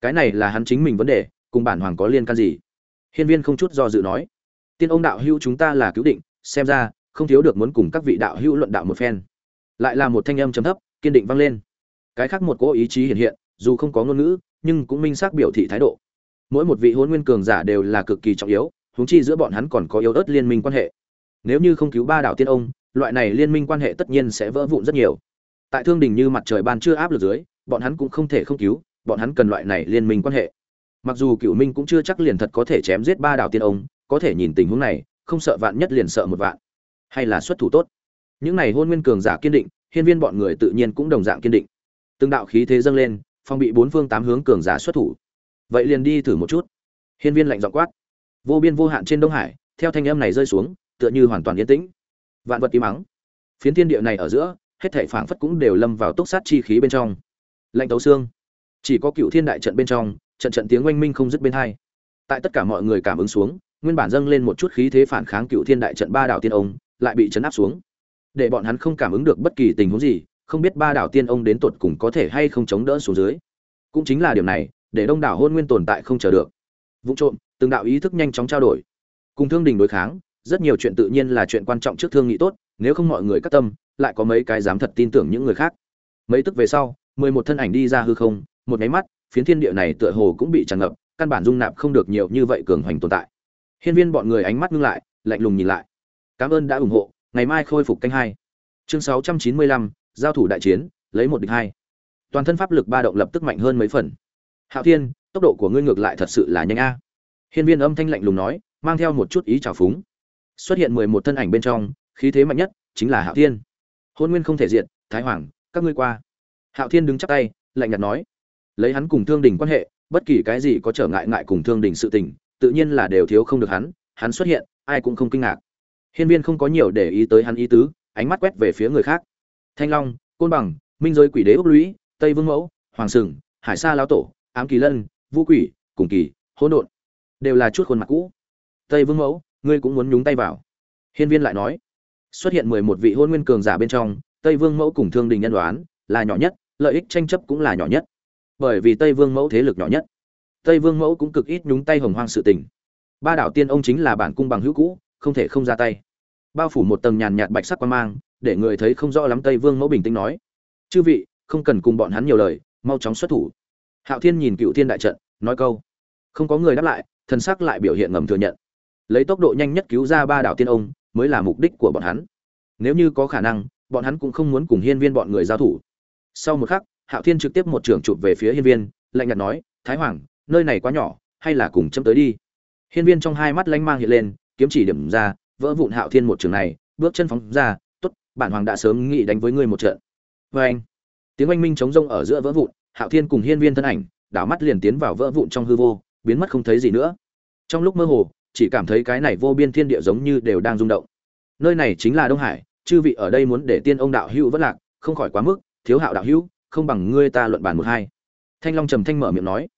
Cái này là hắn chính mình vấn đề, cùng bản hoàng có liên can gì? Hiên viên không chút do dự nói. Tiên ông đạo hưu chúng ta là cứu định, xem ra, không thiếu được muốn cùng các vị đạo hưu luận đạo một phen. Lại là một thanh âm trầm thấp, kiên định vang lên. Cái khác một cố ý chí hiện hiện dù không có ngôn ngữ, nhưng cũng minh xác biểu thị thái độ. Mỗi một vị hôn nguyên cường giả đều là cực kỳ trọng yếu, huống chi giữa bọn hắn còn có yếu ớt liên minh quan hệ. Nếu như không cứu ba đảo tiên ông, loại này liên minh quan hệ tất nhiên sẽ vỡ vụn rất nhiều. Tại thương đình như mặt trời ban chưa áp lực dưới, bọn hắn cũng không thể không cứu, bọn hắn cần loại này liên minh quan hệ. Mặc dù cựu minh cũng chưa chắc liền thật có thể chém giết ba đảo tiên ông, có thể nhìn tình huống này, không sợ vạn nhất liền sợ một vạn. Hay là xuất thủ tốt. Những này hôn nguyên cường giả kiên định, hiên viên bọn người tự nhiên cũng đồng dạng kiên định. Từng đạo khí thế dâng lên phong bị bốn phương tám hướng cường giả xuất thủ. Vậy liền đi thử một chút. Hiên viên lạnh giọng quát. Vô biên vô hạn trên đông hải, theo thanh âm này rơi xuống, tựa như hoàn toàn yên tĩnh. Vạn vật im mắng phiến thiên địa này ở giữa, hết thảy phảng phất cũng đều lâm vào túc sát chi khí bên trong. Lạnh tấu xương. Chỉ có cựu thiên đại trận bên trong, trận trận tiếng oanh minh không dứt bên hai. Tại tất cả mọi người cảm ứng xuống, nguyên bản dâng lên một chút khí thế phản kháng cựu thiên đại trận ba đảo tiên ông, lại bị chấn áp xuống. Để bọn hắn không cảm ứng được bất kỳ tình huống gì không biết ba đảo tiên ông đến tột cùng có thể hay không chống đỡ xuống dưới. Cũng chính là điều này, để đông đảo hôn nguyên tồn tại không chờ được. Vụ trộm, từng đạo ý thức nhanh chóng trao đổi. Cùng thương đình đối kháng, rất nhiều chuyện tự nhiên là chuyện quan trọng trước thương nghị tốt, nếu không mọi người cắt tâm, lại có mấy cái dám thật tin tưởng những người khác. Mấy tức về sau, mười một thân ảnh đi ra hư không, một máy mắt, phiến thiên địa này tựa hồ cũng bị tràn ngập, căn bản dung nạp không được nhiều như vậy cường hoành tồn tại. Hiên viên bọn người ánh mắt ngưng lại, lạnh lùng nhìn lại. Cảm ơn đã ủng hộ, ngày mai khôi phục canh hai. Chương sáu trăm chín mươi lăm giao thủ đại chiến, lấy một địch hai. Toàn thân pháp lực ba động lập tức mạnh hơn mấy phần. Hạo thiên, tốc độ của ngươi ngược lại thật sự là nhanh a. Hiên viên âm thanh lạnh lùng nói, mang theo một chút ý trào phúng. Xuất hiện mười một thân ảnh bên trong, khí thế mạnh nhất chính là hạo thiên. Hôn nguyên không thể diện thái hoàng, các ngươi qua. Hạo thiên đứng chắp tay, lạnh nhạt nói, lấy hắn cùng thương đình quan hệ, bất kỳ cái gì có trở ngại ngại cùng thương đình sự tình, tự nhiên là đều thiếu không được hắn hắn xuất hiện, ai cũng không kinh ngạc. Hiên viên không có nhiều để ý tới hắn ý tứ, ánh mắt quét về phía người khác thanh long, côn bằng, minh giới quỷ đế ốc lũy, tây vương mẫu, hoàng sừng, hải sa lão tổ, ám kỳ lân, vũ quỷ, cùng kỳ, hỗn độn, đều là chút khuôn mặt cũ. Tây vương mẫu, ngươi cũng muốn nhúng tay vào. Hiên viên lại nói, xuất hiện mười một vị hôn nguyên cường giả bên trong, tây vương mẫu cùng thương đình nhân đoán là nhỏ nhất, lợi ích tranh chấp cũng là nhỏ nhất. Bởi vì tây vương mẫu thế lực nhỏ nhất, tây vương mẫu cũng cực ít nhúng tay hồng hoang sự tình. Ba đảo tiên ông chính là bản cung bằng hữu cũ, không thể không ra tay. Bao phủ một tầng nhàn nhạt bạch sắc quan mang để người thấy không rõ lắm tây vương mẫu bình tĩnh nói. Chư vị, không cần cùng bọn hắn nhiều lời, mau chóng xuất thủ. Hạo thiên nhìn cựu thiên đại trận, nói câu. Không có người đáp lại, thần sắc lại biểu hiện ngầm thừa nhận. Lấy tốc độ nhanh nhất cứu ra ba đảo tiên ông, mới là mục đích của bọn hắn. Nếu như có khả năng, bọn hắn cũng không muốn cùng hiên viên bọn người giao thủ. Sau một khắc, hạo thiên trực tiếp một trưởng chụp về phía hiên viên, lạnh nhạt nói, thái hoàng, nơi này quá nhỏ, hay là cùng chấm tới đi? Hiên viên trong hai mắt lanh mang hiện lên, kiếm chỉ điểm ra, vỡ vụn hạo thiên một trường này, bước chân phóng ra bản hoàng đã sớm nghĩ đánh với ngươi một trận. Vê anh, tiếng oanh minh chống rông ở giữa vỡ vụn, hạo thiên cùng hiên viên thân ảnh, đảo mắt liền tiến vào vỡ vụn trong hư vô, biến mất không thấy gì nữa. Trong lúc mơ hồ, chỉ cảm thấy cái này vô biên thiên địa giống như đều đang rung động. Nơi này chính là đông hải, chư vị ở đây muốn để tiên ông đạo hữu vất lạc, không khỏi quá mức, thiếu hạo đạo hữu, không bằng ngươi ta luận bàn một hai. Thanh long trầm thanh mở miệng nói.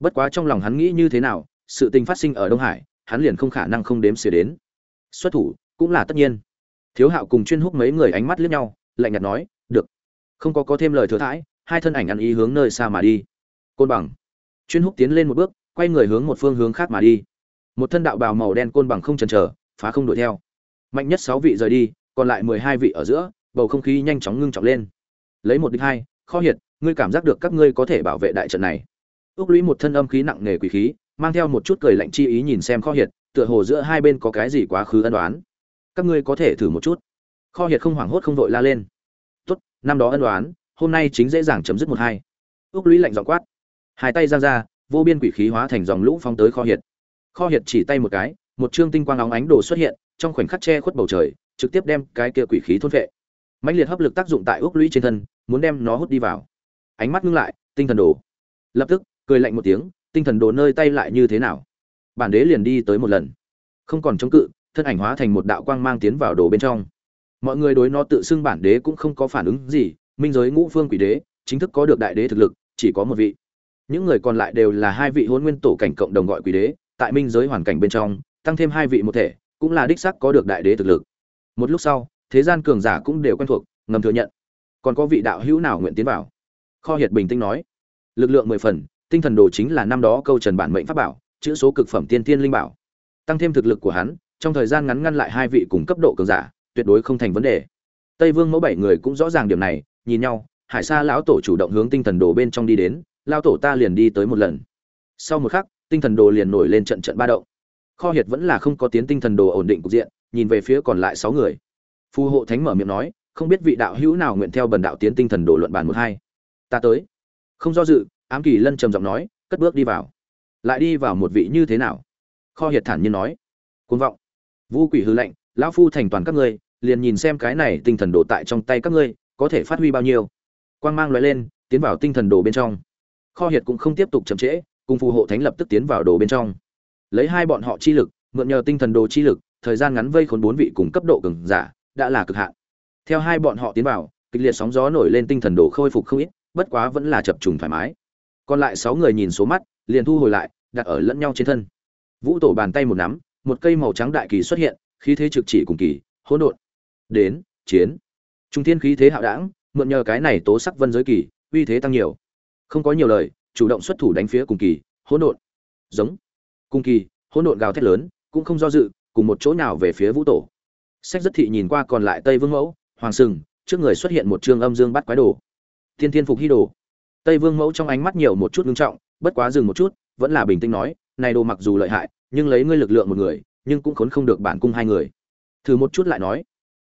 Bất quá trong lòng hắn nghĩ như thế nào, sự tình phát sinh ở đông hải, hắn liền không khả năng không đếm xỉa đến. Xuất thủ, cũng là tất nhiên thiếu hạo cùng chuyên húc mấy người ánh mắt liếc nhau, lạnh nhạt nói, được. Không có có thêm lời thừa thãi, hai thân ảnh ăn ý hướng nơi xa mà đi. Côn bằng. Chuyên húc tiến lên một bước, quay người hướng một phương hướng khác mà đi. Một thân đạo bào màu đen côn bằng không chần chờ, phá không đuổi theo. Mạnh nhất sáu vị rời đi, còn lại mười hai vị ở giữa, bầu không khí nhanh chóng ngưng trọng lên. Lấy một đích hai, kho hiệt, ngươi cảm giác được các ngươi có thể bảo vệ đại trận này. Ước lũy một thân âm khí nặng nề quỷ khí, mang theo một chút cười lạnh chi ý nhìn xem kho hiệt, tựa hồ giữa hai bên có cái gì quá khứ ân đoán các ngươi có thể thử một chút. Kho hiệt không hoảng hốt không vội la lên. Tốt, năm đó ân đoán hôm nay chính dễ dàng chấm dứt một hai. Ước lũy lạnh giọng quát. Hai tay giang ra, vô biên quỷ khí hóa thành dòng lũ phong tới kho hiệt. Kho hiệt chỉ tay một cái, một chương tinh quang óng ánh đồ xuất hiện, trong khoảnh khắc che khuất bầu trời, trực tiếp đem cái kia quỷ khí thôn vệ mãnh liệt hấp lực tác dụng tại ước lũy trên thân, muốn đem nó hút đi vào. Ánh mắt ngưng lại, tinh thần đồ. Lập tức, cười lạnh một tiếng, tinh thần đồ nơi tay lại như thế nào? Bản đế liền đi tới một lần. Không còn chống cự thân ảnh hóa thành một đạo quang mang tiến vào đồ bên trong. Mọi người đối nó tự xưng bản đế cũng không có phản ứng gì, minh giới ngũ phương quỷ đế, chính thức có được đại đế thực lực, chỉ có một vị. Những người còn lại đều là hai vị hôn nguyên tổ cảnh cộng đồng gọi quỷ đế, tại minh giới hoàn cảnh bên trong, tăng thêm hai vị một thể, cũng là đích sắc có được đại đế thực lực. Một lúc sau, thế gian cường giả cũng đều quen thuộc, ngầm thừa nhận. Còn có vị đạo hữu nào nguyện tiến vào? Kho hiệt bình tĩnh nói. Lực lượng mười phần, tinh thần đồ chính là năm đó câu trần bản mệnh pháp bảo, chữ số cực phẩm tiên tiên linh bảo. Tăng thêm thực lực của hắn trong thời gian ngắn ngăn lại hai vị cùng cấp độ cường giả, tuyệt đối không thành vấn đề. Tây vương mẫu bảy người cũng rõ ràng điểm này, nhìn nhau, hải sa lão tổ chủ động hướng tinh thần đồ bên trong đi đến lao tổ ta liền đi tới một lần. Sau một khắc, tinh thần đồ liền nổi lên trận trận ba động. Kho hiệt vẫn là không có tiến tinh thần đồ ổn định cục diện, nhìn về phía còn lại sáu người. Phù hộ thánh mở miệng nói, không biết vị đạo hữu nào nguyện theo bần đạo tiến tinh thần đồ luận bàn một hai. Ta tới. Không do dự, ám kỳ lân trầm giọng nói, cất bước đi vào. Lại đi vào một vị như thế nào? Kho hiệt thản nhiên nói côn vọng vu quỷ hư lạnh, lão phu thành toàn các ngươi liền nhìn xem cái này tinh thần đồ tại trong tay các ngươi có thể phát huy bao nhiêu. Quang mang lóe lên tiến vào tinh thần đồ bên trong. Kho hiệt cũng không tiếp tục chậm trễ cùng phù hộ thánh lập tức tiến vào đồ bên trong. Lấy hai bọn họ chi lực mượn nhờ tinh thần đồ chi lực thời gian ngắn vây khốn bốn vị cùng cấp độ cường giả đã là cực hạn. Theo hai bọn họ tiến vào kịch liệt sóng gió nổi lên tinh thần đồ khôi phục không ít bất quá vẫn là chập trùng thoải mái. Còn lại sáu người nhìn số mắt liền thu hồi lại đặt ở lẫn nhau trên thân. Vũ tổ bàn tay một nắm một cây màu trắng đại kỳ xuất hiện khí thế trực chỉ cùng kỳ hỗn độn. Đến chiến. Trung thiên khí thế hạo đãng, mượn nhờ cái này tố sắc vân giới kỳ uy thế tăng nhiều. Không có nhiều lời chủ động xuất thủ đánh phía cùng kỳ hỗn độn. Giống. Cùng kỳ hỗn độn gào thét lớn cũng không do dự cùng một chỗ nào về phía vũ tổ. Sách rất thị nhìn qua còn lại tây vương mẫu hoàng sừng trước người xuất hiện một trương âm dương bắt quái đồ. Thiên thiên phục hy đồ. Tây vương mẫu trong ánh mắt nhiều một chút ngưng trọng bất quá dừng một chút vẫn là bình tĩnh nói này đồ mặc dù lợi hại nhưng lấy ngươi lực lượng một người, nhưng cũng khốn không được bản cung hai người. Thử một chút lại nói.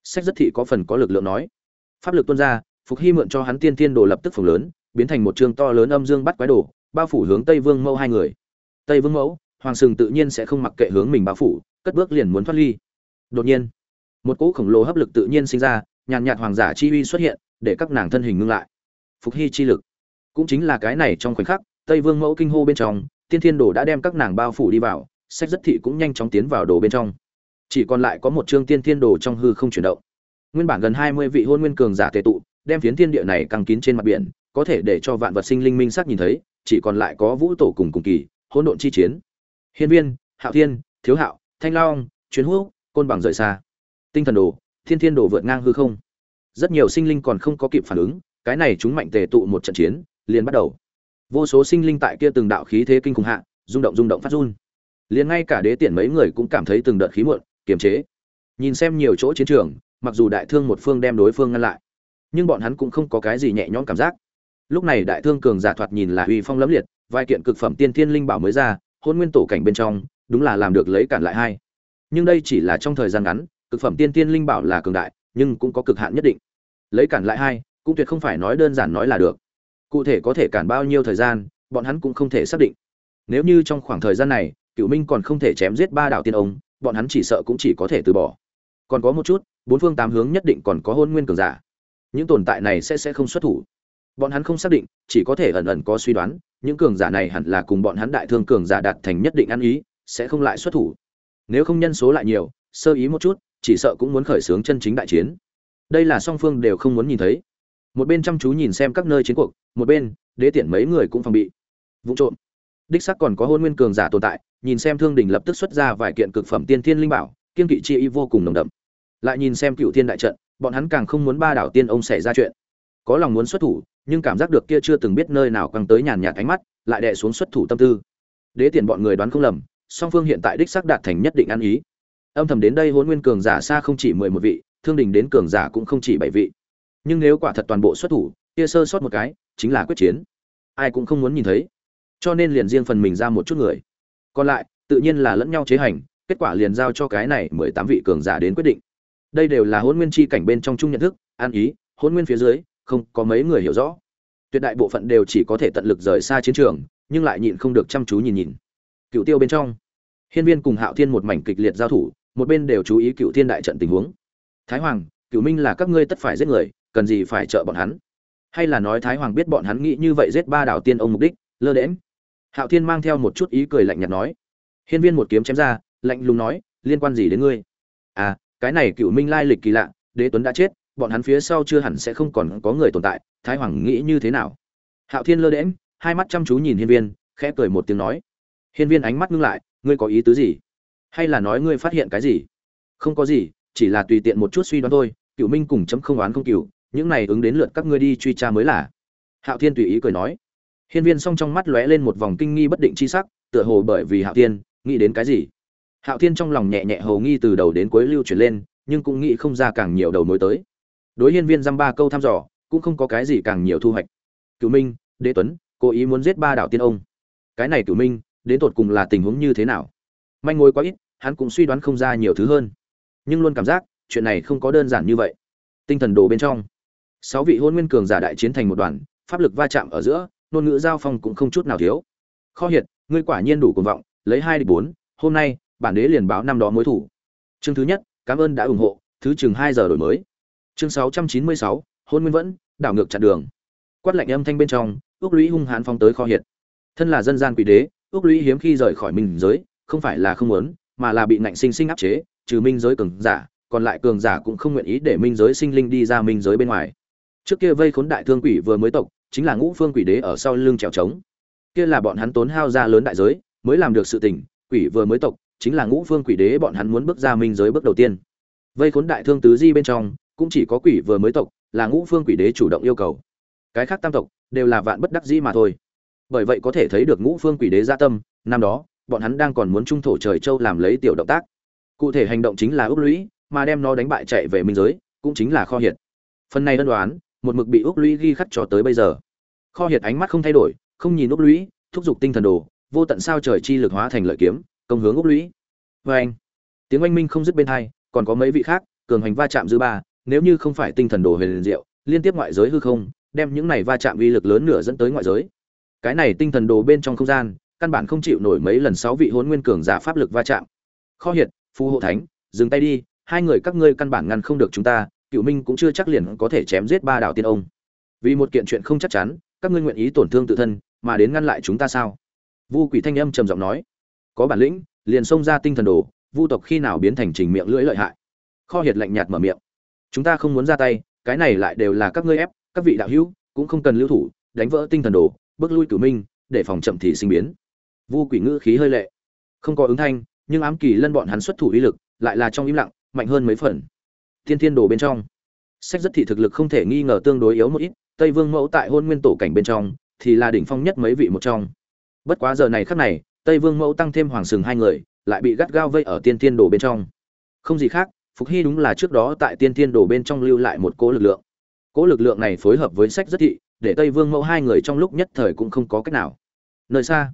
Sách rất thị có phần có lực lượng nói. Pháp lực tuôn ra, phục hy mượn cho hắn tiên thiên đồ lập tức phồng lớn, biến thành một trường to lớn âm dương bắt quái đồ, bao phủ hướng tây vương mẫu hai người. Tây vương mẫu, hoàng sừng tự nhiên sẽ không mặc kệ hướng mình bao phủ, cất bước liền muốn thoát ly. Đột nhiên, một cỗ khổng lồ hấp lực tự nhiên sinh ra, nhàn nhạt hoàng giả chi uy xuất hiện, để các nàng thân hình ngưng lại. Phục hy chi lực. Cũng chính là cái này trong khoảnh khắc, tây vương mẫu kinh hô bên trong, tiên thiên đồ đã đem các nàng bao phủ đi vào sách rất thị cũng nhanh chóng tiến vào đồ bên trong. Chỉ còn lại có một chương tiên thiên đồ trong hư không chuyển động. Nguyên bản gần hai mươi vị hôn nguyên cường giả tề tụ, đem phiến thiên địa này căng kín trên mặt biển, có thể để cho vạn vật sinh linh minh sắc nhìn thấy, chỉ còn lại có vũ tổ cùng cùng kỳ, hỗn độn chi chiến. Hiên viên, hạo thiên, thiếu hạo, thanh long chuyến hữu, côn bằng rời xa. Tinh thần đồ, thiên thiên đồ vượt ngang hư không. Rất nhiều sinh linh còn không có kịp phản ứng, cái này chúng mạnh tề tụ một trận chiến, liền bắt đầu. Vô số sinh linh tại kia từng đạo khí thế kinh khủng hạ, rung động rung động phát run liền ngay cả đế tiện mấy người cũng cảm thấy từng đợt khí muộn, kiềm chế. Nhìn xem nhiều chỗ chiến trường, mặc dù đại thương một phương đem đối phương ngăn lại, nhưng bọn hắn cũng không có cái gì nhẹ nhõm cảm giác. Lúc này đại thương cường giả thoạt nhìn là uy phong lẫm liệt, vài kiện cực phẩm tiên thiên linh bảo mới ra, hôn nguyên tổ cảnh bên trong, đúng là làm được lấy cản lại hai. Nhưng đây chỉ là trong thời gian ngắn, cực phẩm tiên thiên linh bảo là cường đại, nhưng cũng có cực hạn nhất định. Lấy cản lại hai, cũng tuyệt không phải nói đơn giản nói là được. Cụ thể có thể cản bao nhiêu thời gian, bọn hắn cũng không thể xác định. Nếu như trong khoảng thời gian này cựu minh còn không thể chém giết ba đạo tiên ông, bọn hắn chỉ sợ cũng chỉ có thể từ bỏ. Còn có một chút, bốn phương tám hướng nhất định còn có hôn nguyên cường giả. Những tồn tại này sẽ sẽ không xuất thủ. Bọn hắn không xác định, chỉ có thể ẩn ẩn có suy đoán, những cường giả này hẳn là cùng bọn hắn đại thương cường giả đạt thành nhất định ăn ý, sẽ không lại xuất thủ. Nếu không nhân số lại nhiều, sơ ý một chút, chỉ sợ cũng muốn khởi xướng chân chính đại chiến. Đây là song phương đều không muốn nhìn thấy. Một bên chăm chú nhìn xem các nơi chiến cuộc, một bên, đế tiện mấy người cũng phòng bị. Vụ trộm. Đích sắc còn có hôn nguyên cường giả tồn tại nhìn xem thương đình lập tức xuất ra vài kiện cực phẩm tiên thiên linh bảo, kiên kỵ chi y vô cùng nồng đậm. Lại nhìn xem cựu thiên đại trận, bọn hắn càng không muốn ba đảo tiên ông xảy ra chuyện. Có lòng muốn xuất thủ, nhưng cảm giác được kia chưa từng biết nơi nào căng tới nhàn nhạt ánh mắt, lại đè xuống xuất thủ tâm tư. Đế tiền bọn người đoán không lầm, song phương hiện tại đích xác đạt thành nhất định ăn ý. Âm thầm đến đây huấn nguyên cường giả xa không chỉ mười một vị, thương đình đến cường giả cũng không chỉ bảy vị. Nhưng nếu quả thật toàn bộ xuất thủ, kia sơ sót một cái, chính là quyết chiến. Ai cũng không muốn nhìn thấy. Cho nên liền riêng phần mình ra một chút người còn lại, tự nhiên là lẫn nhau chế hành, kết quả liền giao cho cái này mười tám vị cường giả đến quyết định. Đây đều là hôn nguyên chi cảnh bên trong chung nhận thức, an ý hôn nguyên phía dưới, không có mấy người hiểu rõ. Tuyệt đại bộ phận đều chỉ có thể tận lực rời xa chiến trường, nhưng lại nhịn không được chăm chú nhìn nhìn. Cựu tiêu bên trong, hiên viên cùng hạo thiên một mảnh kịch liệt giao thủ, một bên đều chú ý cựu thiên đại trận tình huống. Thái hoàng, cựu minh là các ngươi tất phải giết người, cần gì phải trợ bọn hắn? Hay là nói thái hoàng biết bọn hắn nghĩ như vậy giết ba đảo tiên ông mục đích, lơ đễm hạo thiên mang theo một chút ý cười lạnh nhạt nói. Hiên viên một kiếm chém ra lạnh lùng nói liên quan gì đến ngươi? À cái này cựu minh lai lịch kỳ lạ đế tuấn đã chết bọn hắn phía sau chưa hẳn sẽ không còn có người tồn tại thái hoàng nghĩ như thế nào? Hạo thiên lơ đễnh, hai mắt chăm chú nhìn hiên viên khẽ cười một tiếng nói. Hiên viên ánh mắt ngưng lại ngươi có ý tứ gì? Hay là nói ngươi phát hiện cái gì? Không có gì chỉ là tùy tiện một chút suy đoán thôi cựu minh cùng chấm không oán không cựu những này ứng đến lượt các ngươi đi truy tra mới là. Hạo thiên tùy ý cười nói hiên viên song trong mắt lóe lên một vòng kinh nghi bất định chi sắc, tựa hồ bởi vì hạo thiên, nghĩ đến cái gì? Hạo thiên trong lòng nhẹ nhẹ hồ nghi từ đầu đến cuối lưu chuyển lên, nhưng cũng nghĩ không ra càng nhiều đầu mối tới. Đối hiên viên dăm ba câu thăm dò, cũng không có cái gì càng nhiều thu hoạch. Cửu minh, đế tuấn, cố ý muốn giết ba đạo tiên ông. Cái này cửu minh, đến tột cùng là tình huống như thế nào? Manh mối quá ít, hắn cũng suy đoán không ra nhiều thứ hơn. Nhưng luôn cảm giác, chuyện này không có đơn giản như vậy. Tinh thần đồ bên trong. Sáu vị hôn nguyên cường giả đại chiến thành một đoàn, pháp lực va chạm ở giữa ngôn ngữ giao phong cũng không chút nào thiếu. Kho hiệt, ngươi quả nhiên đủ cuồng vọng, lấy hai đi bốn, hôm nay, bản đế liền báo năm đó mối thủ. Chương thứ nhất, cảm ơn đã ủng hộ, thứ chừng hai giờ đổi mới. Chương sáu trăm chín mươi sáu, hôn nguyên vẫn, đảo ngược chặn đường. Quát lạnh âm thanh bên trong ước lũy hung hãn phong tới kho hiệt. Thân là dân gian quỷ đế ước lũy hiếm khi rời khỏi minh giới, không phải là không muốn, mà là bị nạnh sinh sinh áp chế, trừ minh giới cường giả, còn lại cường giả cũng không nguyện ý để minh giới sinh linh đi ra minh giới bên ngoài. Trước kia vây khốn đại thương quỷ vừa mới tộc chính là ngũ phương quỷ đế ở sau lưng trèo trống. Kia là bọn hắn tốn hao ra lớn đại giới, mới làm được sự tình, quỷ vừa mới tộc, chính là ngũ phương quỷ đế bọn hắn muốn bước ra minh giới bước đầu tiên. Vây khốn đại thương tứ di bên trong, cũng chỉ có quỷ vừa mới tộc, là ngũ phương quỷ đế chủ động yêu cầu. Cái khác tam tộc, đều là vạn bất đắc dĩ mà thôi. Bởi vậy có thể thấy được ngũ phương quỷ đế gia tâm, năm đó, bọn hắn đang còn muốn trung thổ trời châu làm lấy tiểu động tác. Cụ thể hành động chính là ước lũy, mà đem nó đánh bại chạy về minh giới, cũng chính là kho hiệt. Phần này đơn đoán một mực bị úc lũy ghi khắc cho tới bây giờ. Kho hiệt ánh mắt không thay đổi, không nhìn úc lũy, thúc giục tinh thần đồ, vô tận sao trời chi lực hóa thành lợi kiếm, công hướng úc lũy. Vê anh, tiếng oanh minh không dứt bên hai, còn có mấy vị khác, cường hành va chạm dư ba, nếu như không phải tinh thần đồ huyền diệu, liên tiếp ngoại giới hư không, đem những này va chạm uy lực lớn nửa dẫn tới ngoại giới. Cái này tinh thần đồ bên trong không gian, căn bản không chịu nổi mấy lần sáu vị hôn nguyên cường giả pháp lực va chạm. Kho hiệt Phu hộ thánh, dừng tay đi, hai người các ngươi căn bản ngăn không được chúng ta cựu minh cũng chưa chắc liền có thể chém giết ba đạo tiên ông. Vì một kiện chuyện không chắc chắn, các ngươi nguyện ý tổn thương tự thân, mà đến ngăn lại chúng ta sao? Vu quỷ thanh âm trầm giọng nói. Có bản lĩnh, liền xông ra tinh thần đồ, vu tộc khi nào biến thành trình miệng lưỡi lợi hại? Kho hiệt lạnh nhạt mở miệng. Chúng ta không muốn ra tay, cái này lại đều là các ngươi ép, các vị đạo hữu, cũng không cần lưu thủ, đánh vỡ tinh thần đồ, bước lui cửu minh, để phòng chậm thì sinh biến. Vu quỷ ngữ khí hơi lệ. Không có ứng thanh, nhưng ám kỳ lân bọn hắn xuất thủ uy lực, lại là trong im lặng, mạnh hơn mấy phần thiên thiên đồ bên trong. Sách rất thị thực lực không thể nghi ngờ tương đối yếu một ít, tây vương mẫu tại hôn nguyên tổ cảnh bên trong thì là đỉnh phong nhất mấy vị một trong. Bất quá giờ này khắc này, tây vương mẫu tăng thêm hoàng sừng hai người, lại bị gắt gao vây ở tiên thiên đồ bên trong. Không gì khác, phục hy đúng là trước đó tại tiên thiên đồ bên trong lưu lại một cỗ lực lượng. Cỗ lực lượng này phối hợp với sách rất thị, để tây vương mẫu hai người trong lúc nhất thời cũng không có cách nào. Nơi xa,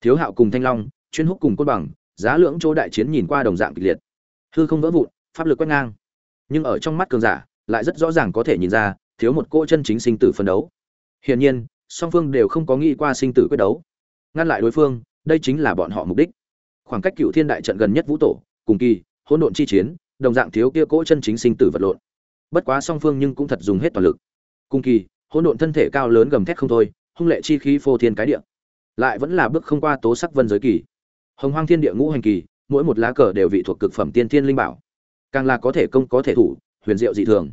thiếu hạo cùng thanh long, chuyên húc cùng côn bằng, giá lưỡng chỗ đại chiến nhìn qua đồng dạng kịch liệt. Hư không vỡ vụn, pháp lực quét ngang nhưng ở trong mắt cường giả, lại rất rõ ràng có thể nhìn ra, thiếu một cô chân chính sinh tử phân đấu. Hiển nhiên, song phương đều không có nghĩ qua sinh tử quyết đấu. Ngăn lại đối phương, đây chính là bọn họ mục đích. Khoảng cách cựu thiên đại trận gần nhất vũ tổ, cùng kỳ, hỗn độn chi chiến, đồng dạng thiếu kia cỗ chân chính sinh tử vật lộn. Bất quá song phương nhưng cũng thật dùng hết toàn lực. Cùng kỳ, hỗn độn thân thể cao lớn gầm thét không thôi, hung lệ chi khí phô thiên cái địa. Lại vẫn là bước không qua tố sắc vân giới kỳ. Hồng hoang thiên địa ngũ hành kỳ, mỗi một lá cờ đều vị thuộc cực phẩm tiên thiên linh bảo càng là có thể công có thể thủ, huyền diệu dị thường.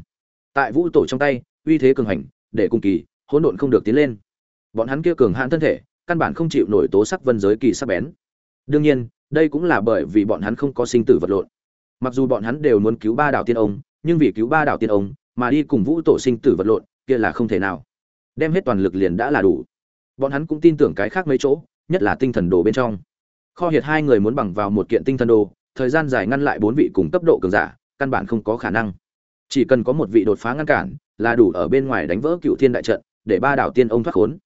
Tại vũ tổ trong tay, uy thế cường hành, để cùng kỳ, hỗn độn không được tiến lên. Bọn hắn kia cường hãn thân thể, căn bản không chịu nổi tố sắc vân giới kỳ sắc bén. Đương nhiên, đây cũng là bởi vì bọn hắn không có sinh tử vật lộn. Mặc dù bọn hắn đều muốn cứu ba đảo tiên ông, nhưng vì cứu ba đảo tiên ông, mà đi cùng vũ tổ sinh tử vật lộn, kia là không thể nào. Đem hết toàn lực liền đã là đủ. Bọn hắn cũng tin tưởng cái khác mấy chỗ, nhất là tinh thần đồ bên trong. Kho hiệt hai người muốn bằng vào một kiện tinh thần đồ thời gian dài ngăn lại bốn vị cùng cấp độ cường giả, căn bản không có khả năng. Chỉ cần có một vị đột phá ngăn cản, là đủ ở bên ngoài đánh vỡ cựu thiên đại trận, để ba đảo tiên ông thoát khốn.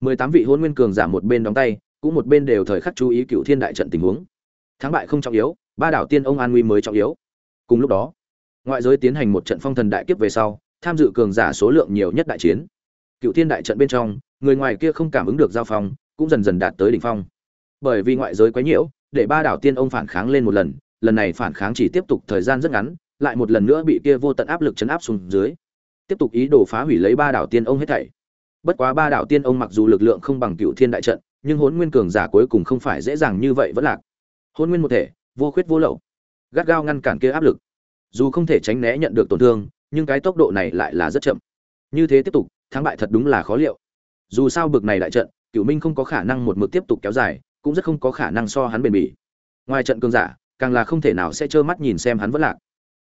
Mười tám vị hôn nguyên cường giả một bên đóng tay, cũng một bên đều thời khắc chú ý cựu thiên đại trận tình huống. Thắng bại không trọng yếu, ba đảo tiên ông an nguy mới trọng yếu. Cùng lúc đó, ngoại giới tiến hành một trận phong thần đại kiếp về sau, tham dự cường giả số lượng nhiều nhất đại chiến. Cựu thiên đại trận bên trong, người ngoài kia không cảm ứng được giao phong, cũng dần dần đạt tới đỉnh phong. Bởi vì ngoại giới quấy nhiễu để ba đảo tiên ông phản kháng lên một lần lần này phản kháng chỉ tiếp tục thời gian rất ngắn, lại một lần nữa bị kia vô tận áp lực chấn áp xuống dưới. Tiếp tục ý đồ phá hủy lấy ba đảo tiên ông hết thảy. Bất quá ba đảo tiên ông mặc dù lực lượng không bằng cựu thiên đại trận, nhưng hôn nguyên cường giả cuối cùng không phải dễ dàng như vậy vẫn lạc. Hôn nguyên một thể, vô khuyết vô lậu. Gắt gao ngăn cản kia áp lực. Dù không thể tránh né nhận được tổn thương, nhưng cái tốc độ này lại là rất chậm. Như thế tiếp tục, thắng bại thật đúng là khó liệu. Dù sao bực này đại trận Cựu minh không có khả năng một mực tiếp tục kéo dài cũng rất không có khả năng so hắn bền bỉ. Ngoài trận cường giả, càng là không thể nào sẽ trơ mắt nhìn xem hắn vất lạc.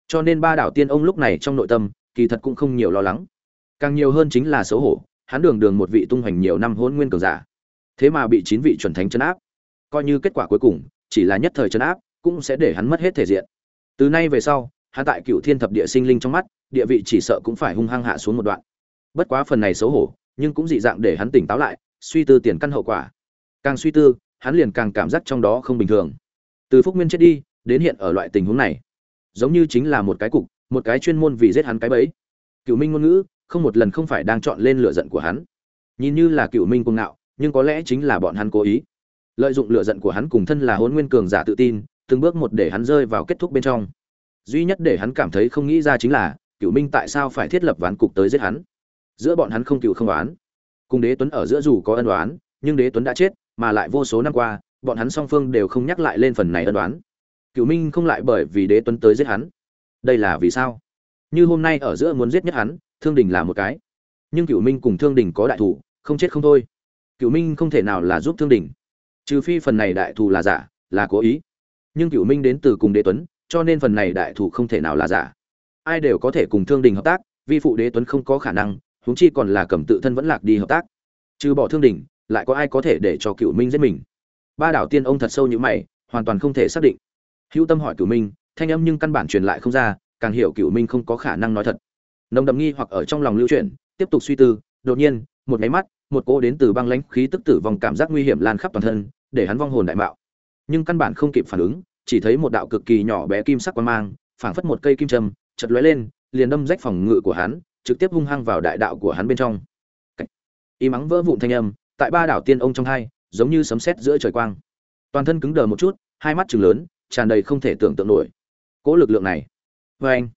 Cho nên ba đảo tiên ông lúc này trong nội tâm, kỳ thật cũng không nhiều lo lắng. Càng nhiều hơn chính là xấu hổ, hắn đường đường một vị tung hoành nhiều năm hôn nguyên cường giả. Thế mà bị chín vị chuẩn thánh chấn áp. Coi như kết quả cuối cùng, chỉ là nhất thời chấn áp, cũng sẽ để hắn mất hết thể diện. Từ nay về sau, hắn tại cựu thiên thập địa sinh linh trong mắt, địa vị chỉ sợ cũng phải hung hăng hạ xuống một đoạn. Bất quá phần này xấu hổ, nhưng cũng dị dạng để hắn tỉnh táo lại, suy tư tiền căn hậu quả. Càng suy tư hắn liền càng cảm giác trong đó không bình thường. Từ phúc nguyên chết đi, đến hiện ở loại tình huống này, giống như chính là một cái cục, một cái chuyên môn vì giết hắn cái bẫy. Cựu minh ngôn ngữ, không một lần không phải đang chọn lên lựa giận của hắn. Nhìn như là cựu minh cuồng ngạo, nhưng có lẽ chính là bọn hắn cố ý. Lợi dụng lựa giận của hắn cùng thân là hôn nguyên cường giả tự tin, từng bước một để hắn rơi vào kết thúc bên trong. Duy nhất để hắn cảm thấy không nghĩ ra chính là, cựu minh tại sao phải thiết lập ván cục tới giết hắn? Giữa bọn hắn không cựu không oán. Cùng đế tuấn ở giữa dù có ân oán, nhưng đế tuấn đã chết mà lại vô số năm qua, bọn hắn song phương đều không nhắc lại lên phần này ân đoán cựu minh không lại bởi vì đế tuấn tới giết hắn. Đây là vì sao? Như hôm nay ở giữa muốn giết nhất hắn, thương đình là một cái. Nhưng cựu minh cùng thương đình có đại thủ, không chết không thôi. Cựu minh không thể nào là giúp thương đình. Trừ phi phần này đại thù là giả, là cố ý. Nhưng cựu minh đến từ cùng đế tuấn, cho nên phần này đại thù không thể nào là giả. Ai đều có thể cùng thương đình hợp tác vi phụ đế tuấn không có khả năng, huống chi còn là cầm tự thân vẫn lạc đi hợp tác. Trừ bỏ thương đình lại có ai có thể để cho cựu minh giết mình? Ba đảo tiên ông thật sâu như mày, hoàn toàn không thể xác định. Hữu tâm hỏi cựu minh, thanh âm nhưng căn bản truyền lại không ra, càng hiểu cựu minh không có khả năng nói thật. Nồng đậm nghi hoặc ở trong lòng lưu chuyển, tiếp tục suy tư, đột nhiên, một máy mắt, một cỗ đến từ băng lãnh khí tức tử vong cảm giác nguy hiểm lan khắp toàn thân, để hắn vong hồn đại mạo. Nhưng căn bản không kịp phản ứng, chỉ thấy một đạo cực kỳ nhỏ bé kim sắc quang mang, phảng phất một cây kim châm chật lóe lên, liền đâm rách phòng ngự của hắn, trực tiếp hung hăng vào đại đạo của hắn bên trong. Y mắng vỡ vụn thanh âm tại ba đảo tiên ông trong hai, giống như sấm sét giữa trời quang. Toàn thân cứng đờ một chút, hai mắt trừng lớn, tràn đầy không thể tưởng tượng nổi. Cỗ lực lượng này. Vê anh,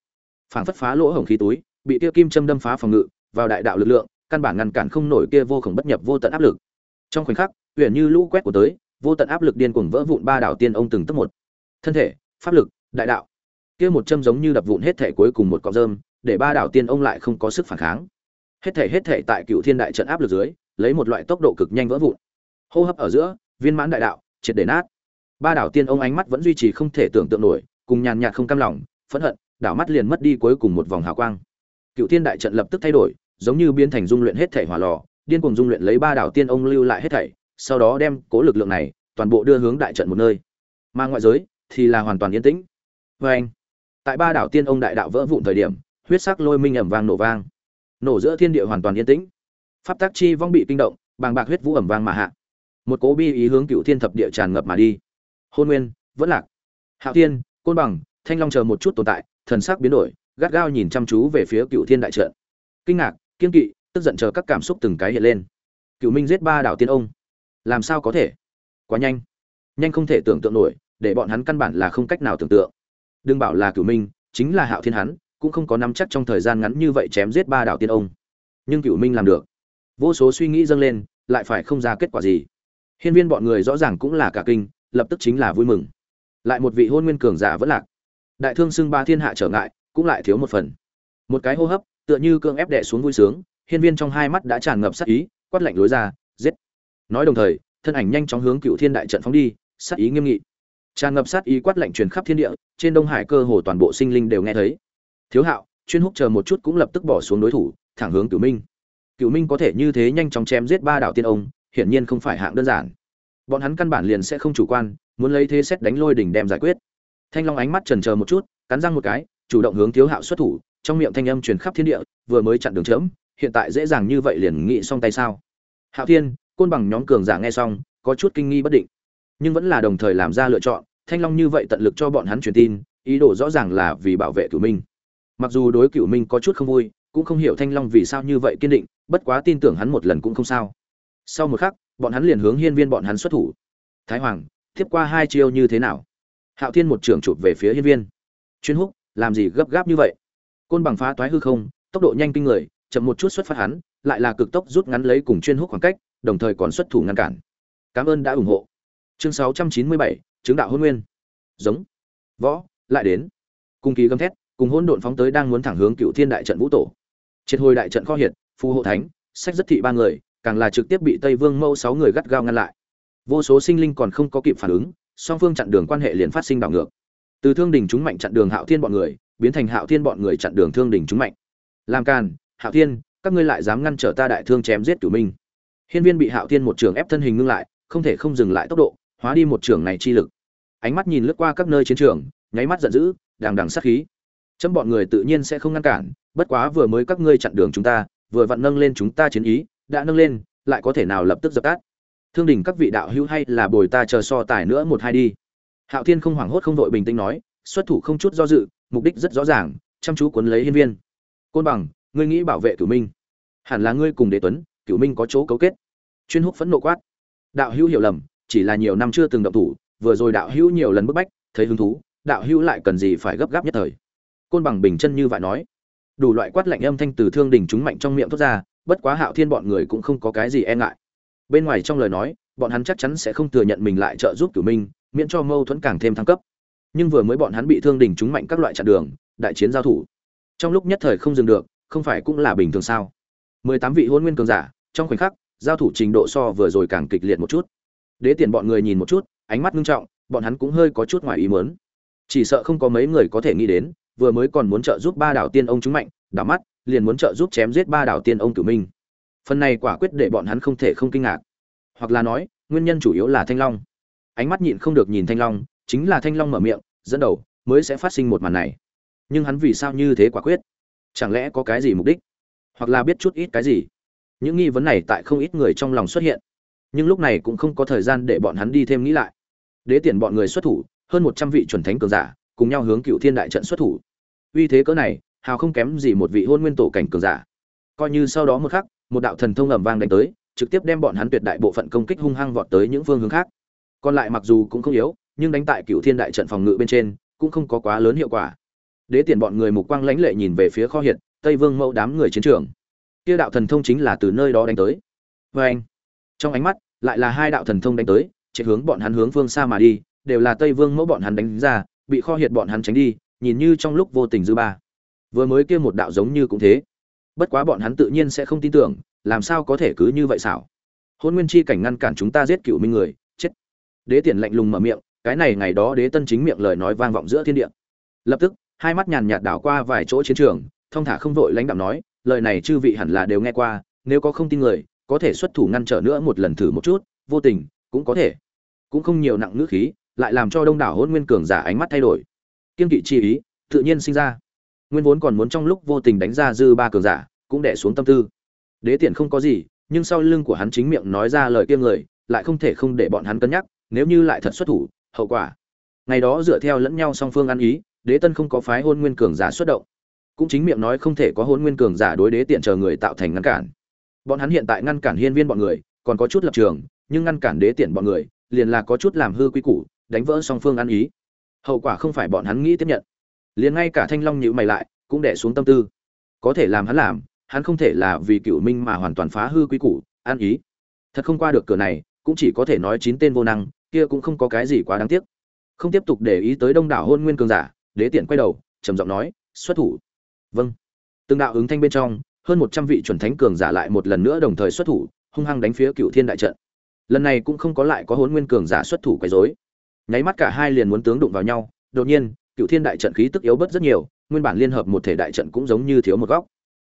phảng phất phá lỗ hổng khí túi, bị kia kim châm đâm phá phòng ngự, vào đại đạo lực lượng, căn bản ngăn cản không nổi kia vô khổng bất nhập vô tận áp lực. Trong khoảnh khắc, huyền như lũ quét của tới, vô tận áp lực điên cuồng vỡ vụn ba đảo tiên ông từng tấc một. Thân thể, pháp lực, đại đạo. Kia một châm giống như đập vụn hết thể cuối cùng một cọng rơm, để ba đảo tiên ông lại không có sức phản kháng. Hết thể hết thể tại cựu thiên đại trận áp lực dưới lấy một loại tốc độ cực nhanh vỡ vụn. Hô hấp ở giữa, viên mãn đại đạo, triệt để nát. Ba đảo tiên ông ánh mắt vẫn duy trì không thể tưởng tượng nổi, cùng nhàn nhạt không cam lòng, phẫn hận, đảo mắt liền mất đi cuối cùng một vòng hào quang. Cựu thiên đại trận lập tức thay đổi, giống như biến thành dung luyện hết thể hỏa lò, điên cuồng dung luyện lấy ba đảo tiên ông lưu lại hết thảy, sau đó đem cố lực lượng này toàn bộ đưa hướng đại trận một nơi. Mà ngoại giới thì là hoàn toàn yên tĩnh. Vê anh, tại ba đảo tiên ông đại đạo vỡ vụn thời điểm, huyết sắc lôi minh ẩm vang nổ vang. Nổ giữa thiên địa hoàn toàn yên tĩnh pháp tác chi vong bị kinh động, bàng bạc huyết vũ ẩm vang mà hạ. Một cố bi ý hướng cựu thiên thập địa tràn ngập mà đi. Hôn nguyên, vẫn lạc. Hạo thiên, côn bằng, thanh long chờ một chút tồn tại, thần sắc biến đổi, gắt gao nhìn chăm chú về phía cựu thiên đại trận. Kinh ngạc, kiên kỵ, tức giận chờ các cảm xúc từng cái hiện lên. Cựu minh giết ba đảo tiên ông. Làm sao có thể? Quá nhanh. Nhanh không thể tưởng tượng nổi, để bọn hắn căn bản là không cách nào tưởng tượng. Đừng bảo là cựu minh, chính là hạo thiên hắn, cũng không có nắm chắc trong thời gian ngắn như vậy chém giết ba đảo tiên ông. Nhưng cựu minh làm được vô số suy nghĩ dâng lên, lại phải không ra kết quả gì. Hiên viên bọn người rõ ràng cũng là cả kinh, lập tức chính là vui mừng. Lại một vị hôn nguyên cường giả vẫn lạc. Đại thương xưng ba thiên hạ trở ngại, cũng lại thiếu một phần. Một cái hô hấp, tựa như cương ép đè xuống vui sướng, hiên viên trong hai mắt đã tràn ngập sát ý, quát lạnh lối ra, giết. Nói đồng thời, thân ảnh nhanh chóng hướng cựu thiên đại trận phóng đi, sát ý nghiêm nghị. Tràn ngập sát ý quát lạnh truyền khắp thiên địa, trên đông hải cơ hồ toàn bộ sinh linh đều nghe thấy. Thiếu hạo, chuyên húc chờ một chút cũng lập tức bỏ xuống đối thủ, thẳng hướng cửu minh cửu minh có thể như thế nhanh chóng chém giết ba đạo tiên ông, hiển nhiên không phải hạng đơn giản. Bọn hắn căn bản liền sẽ không chủ quan, muốn lấy thế xét đánh lôi đỉnh đem giải quyết. Thanh long ánh mắt trần chờ một chút, cắn răng một cái, chủ động hướng thiếu hạo xuất thủ, trong miệng thanh âm truyền khắp thiên địa, vừa mới chặn đường chớm hiện tại dễ dàng như vậy liền nghị xong tay sao? Hạo thiên, côn bằng nhóm cường giả nghe xong, có chút kinh nghi bất định. Nhưng vẫn là đồng thời làm ra lựa chọn, thanh long như vậy tận lực cho bọn hắn truyền tin, ý đồ rõ ràng là vì bảo vệ cửu minh. Mặc dù đối cửu minh có chút không vui cũng không hiểu thanh long vì sao như vậy kiên định bất quá tin tưởng hắn một lần cũng không sao. Sau một khắc bọn hắn liền hướng hiên viên bọn hắn xuất thủ. Thái hoàng tiếp qua hai chiêu như thế nào? Hạo thiên một trưởng chụp về phía hiên viên. Chuyên húc làm gì gấp gáp như vậy? Côn bằng phá toái hư không tốc độ nhanh kinh người chậm một chút xuất phát hắn lại là cực tốc rút ngắn lấy cùng chuyên húc khoảng cách đồng thời còn xuất thủ ngăn cản. Cảm ơn đã ủng hộ. Chương 697, chứng đạo hôn nguyên. Giống. Võ lại đến. Cung ký gầm thét cùng hỗn độn phóng tới đang muốn thẳng hướng cựu thiên đại trận vũ tổ triệt hồi đại trận kho hiệt, phù hộ thánh, sách rất thị ba người, càng là trực tiếp bị tây vương mâu sáu người gắt gao ngăn lại. Vô số sinh linh còn không có kịp phản ứng, song phương chặn đường quan hệ liền phát sinh đảo ngược. Từ thương đình chúng mạnh chặn đường hạo thiên bọn người, biến thành hạo thiên bọn người chặn đường thương đình chúng mạnh. Làm càn, hạo thiên, các ngươi lại dám ngăn trở ta đại thương chém giết cửu minh. Hiên viên bị hạo thiên một trường ép thân hình ngưng lại, không thể không dừng lại tốc độ, hóa đi một trường này chi lực. Ánh mắt nhìn lướt qua các nơi chiến trường, nháy mắt giận dữ, đằng đằng sát khí chấm bọn người tự nhiên sẽ không ngăn cản, bất quá vừa mới các ngươi chặn đường chúng ta, vừa vặn nâng lên chúng ta chiến ý, đã nâng lên, lại có thể nào lập tức dập tắt? Thương đình các vị đạo hữu hay là bồi ta chờ so tài nữa một hai đi. Hạo thiên không hoảng hốt không vội bình tĩnh nói, xuất thủ không chút do dự, mục đích rất rõ ràng, chăm chú cuốn lấy hiên viên. Côn bằng, ngươi nghĩ bảo vệ cửu minh. Hẳn là ngươi cùng đế tuấn, cửu minh có chỗ cấu kết. Chuyên húc phẫn nộ quát. Đạo hữu hiểu lầm, chỉ là nhiều năm chưa từng động thủ, vừa rồi đạo hữu nhiều lần bức bách, thấy hứng thú, đạo hữu lại cần gì phải gấp gáp nhất thời côn bằng bình chân như vậy nói. Đủ loại quát lạnh âm thanh từ thương đình chúng mạnh trong miệng thoát ra, bất quá hạo thiên bọn người cũng không có cái gì e ngại. Bên ngoài trong lời nói, bọn hắn chắc chắn sẽ không thừa nhận mình lại trợ giúp cửu minh, miễn cho mâu thuẫn càng thêm thăng cấp. Nhưng vừa mới bọn hắn bị thương đình chúng mạnh các loại chặn đường, đại chiến giao thủ. Trong lúc nhất thời không dừng được, không phải cũng là bình thường sao? Mười tám vị hôn nguyên cường giả, trong khoảnh khắc, giao thủ trình độ so vừa rồi càng kịch liệt một chút. Đế tiền bọn người nhìn một chút, ánh mắt ngưng trọng, bọn hắn cũng hơi có chút ngoài ý muốn. Chỉ sợ không có mấy người có thể nghĩ đến vừa mới còn muốn trợ giúp ba đảo tiên ông chúng mạnh, đảo mắt, liền muốn trợ giúp chém giết ba đảo tiên ông cửu minh. Phần này quả quyết để bọn hắn không thể không kinh ngạc. Hoặc là nói, nguyên nhân chủ yếu là thanh long. Ánh mắt nhịn không được nhìn thanh long, chính là thanh long mở miệng, dẫn đầu, mới sẽ phát sinh một màn này. Nhưng hắn vì sao như thế quả quyết? Chẳng lẽ có cái gì mục đích? Hoặc là biết chút ít cái gì? Những nghi vấn này tại không ít người trong lòng xuất hiện. Nhưng lúc này cũng không có thời gian để bọn hắn đi thêm nghĩ lại. Đế tiền bọn người xuất thủ, hơn một trăm vị chuẩn thánh cường giả cùng nhau hướng cựu thiên đại trận xuất thủ. Uy thế cỡ này, hào không kém gì một vị hôn nguyên tổ cảnh cường giả. Coi như sau đó một khắc, một đạo thần thông ầm vang đánh tới, trực tiếp đem bọn hắn tuyệt đại bộ phận công kích hung hăng vọt tới những phương hướng khác. Còn lại mặc dù cũng không yếu, nhưng đánh tại cựu thiên đại trận phòng ngự bên trên, cũng không có quá lớn hiệu quả. Đế tiền bọn người mục quang lãnh lệ nhìn về phía kho hiện tây vương mẫu đám người chiến trường. Kia đạo thần thông chính là từ nơi đó đánh tới. Vê anh trong ánh mắt, lại là hai đạo thần thông đánh tới, chạy hướng bọn hắn hướng phương xa mà đi, đều là tây vương mẫu bọn hắn đánh ra bị kho hiệt bọn hắn tránh đi, nhìn như trong lúc vô tình dư ba. Vừa mới kia một đạo giống như cũng thế. Bất quá bọn hắn tự nhiên sẽ không tin tưởng, làm sao có thể cứ như vậy xảo. Hôn nguyên chi cảnh ngăn cản chúng ta giết cựu minh người, chết. Đế tiền lạnh lùng mở miệng, cái này ngày đó đế tân chính miệng lời nói vang vọng giữa thiên địa. Lập tức, hai mắt nhàn nhạt đảo qua vài chỗ chiến trường, thông thả không vội lãnh đạo nói, lời này chư vị hẳn là đều nghe qua, nếu có không tin người, có thể xuất thủ ngăn trở nữa một lần thử một chút, vô tình, cũng có thể. Cũng không nhiều nặng ngữ khí lại làm cho đông đảo hôn nguyên cường giả ánh mắt thay đổi. Kiên kỵ chi ý, tự nhiên sinh ra. Nguyên vốn còn muốn trong lúc vô tình đánh ra dư ba cường giả, cũng đẻ xuống tâm tư. Đế tiện không có gì, nhưng sau lưng của hắn chính miệng nói ra lời kiêng người, lại không thể không để bọn hắn cân nhắc, nếu như lại thật xuất thủ, hậu quả. Ngày đó dựa theo lẫn nhau song phương ăn ý, đế tân không có phái hôn nguyên cường giả xuất động. Cũng chính miệng nói không thể có hôn nguyên cường giả đối đế tiện chờ người tạo thành ngăn cản. Bọn hắn hiện tại ngăn cản hiên viên bọn người, còn có chút lập trường, nhưng ngăn cản đế tiện bọn người, liền là có chút làm hư quy củ đánh vỡ song phương ăn ý. Hậu quả không phải bọn hắn nghĩ tiếp nhận. Liền ngay cả thanh long nhữ mày lại, cũng đẻ xuống tâm tư. Có thể làm hắn làm, hắn không thể là vì cựu minh mà hoàn toàn phá hư quy củ, ăn ý. Thật không qua được cửa này, cũng chỉ có thể nói chín tên vô năng, kia cũng không có cái gì quá đáng tiếc. Không tiếp tục để ý tới đông đảo hôn nguyên cường giả, đế tiện quay đầu, trầm giọng nói, xuất thủ. Vâng. Từng đạo ứng thanh bên trong, hơn một trăm vị chuẩn thánh cường giả lại một lần nữa đồng thời xuất thủ, hung hăng đánh phía cựu thiên đại trận. Lần này cũng không có lại có hôn nguyên cường giả xuất thủ quấy rối nháy mắt cả hai liền muốn tướng đụng vào nhau. Đột nhiên cựu thiên đại trận khí tức yếu bớt rất nhiều, nguyên bản liên hợp một thể đại trận cũng giống như thiếu một góc.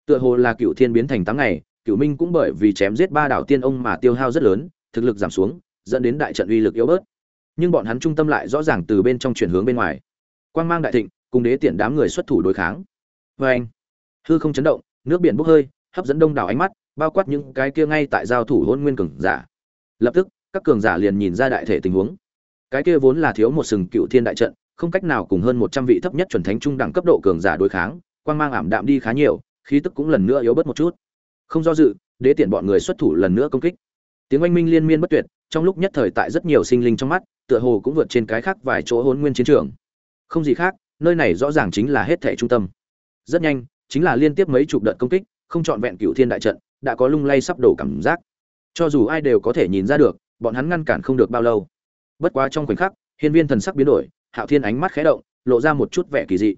Tựa hồ là cựu thiên biến thành tám ngày cựu minh cũng bởi vì chém giết ba đảo tiên ông mà tiêu hao rất lớn, thực lực giảm xuống, dẫn đến đại trận uy lực yếu bớt. Nhưng bọn hắn trung tâm lại rõ ràng từ bên trong chuyển hướng bên ngoài. Quang mang đại thịnh, cùng đế tiện đám người xuất thủ đối kháng. Vê anh, hư không chấn động, nước biển bốc hơi, hấp dẫn đông đảo ánh mắt, bao quát những cái kia ngay tại giao thủ hôn nguyên cường giả. Lập tức, các cường giả liền nhìn ra đại thể tình huống cái kia vốn là thiếu một sừng cựu thiên đại trận, không cách nào cùng hơn một trăm vị thấp nhất chuẩn thánh trung đẳng cấp độ cường giả đối kháng, quang mang ảm đạm đi khá nhiều, khí tức cũng lần nữa yếu bớt một chút. Không do dự, đế tiện bọn người xuất thủ lần nữa công kích. Tiếng oanh minh liên miên bất tuyệt, trong lúc nhất thời tại rất nhiều sinh linh trong mắt, tựa hồ cũng vượt trên cái khác vài chỗ hôn nguyên chiến trường. Không gì khác, nơi này rõ ràng chính là hết thẻ trung tâm. Rất nhanh, chính là liên tiếp mấy chục đợt công kích, không trọn vẹn cựu thiên đại trận, đã có lung lay sắp đổ cảm giác. Cho dù ai đều có thể nhìn ra được, bọn hắn ngăn cản không được bao lâu bất quá trong khoảnh khắc, hiên viên thần sắc biến đổi, hạo thiên ánh mắt khẽ động, lộ ra một chút vẻ kỳ dị.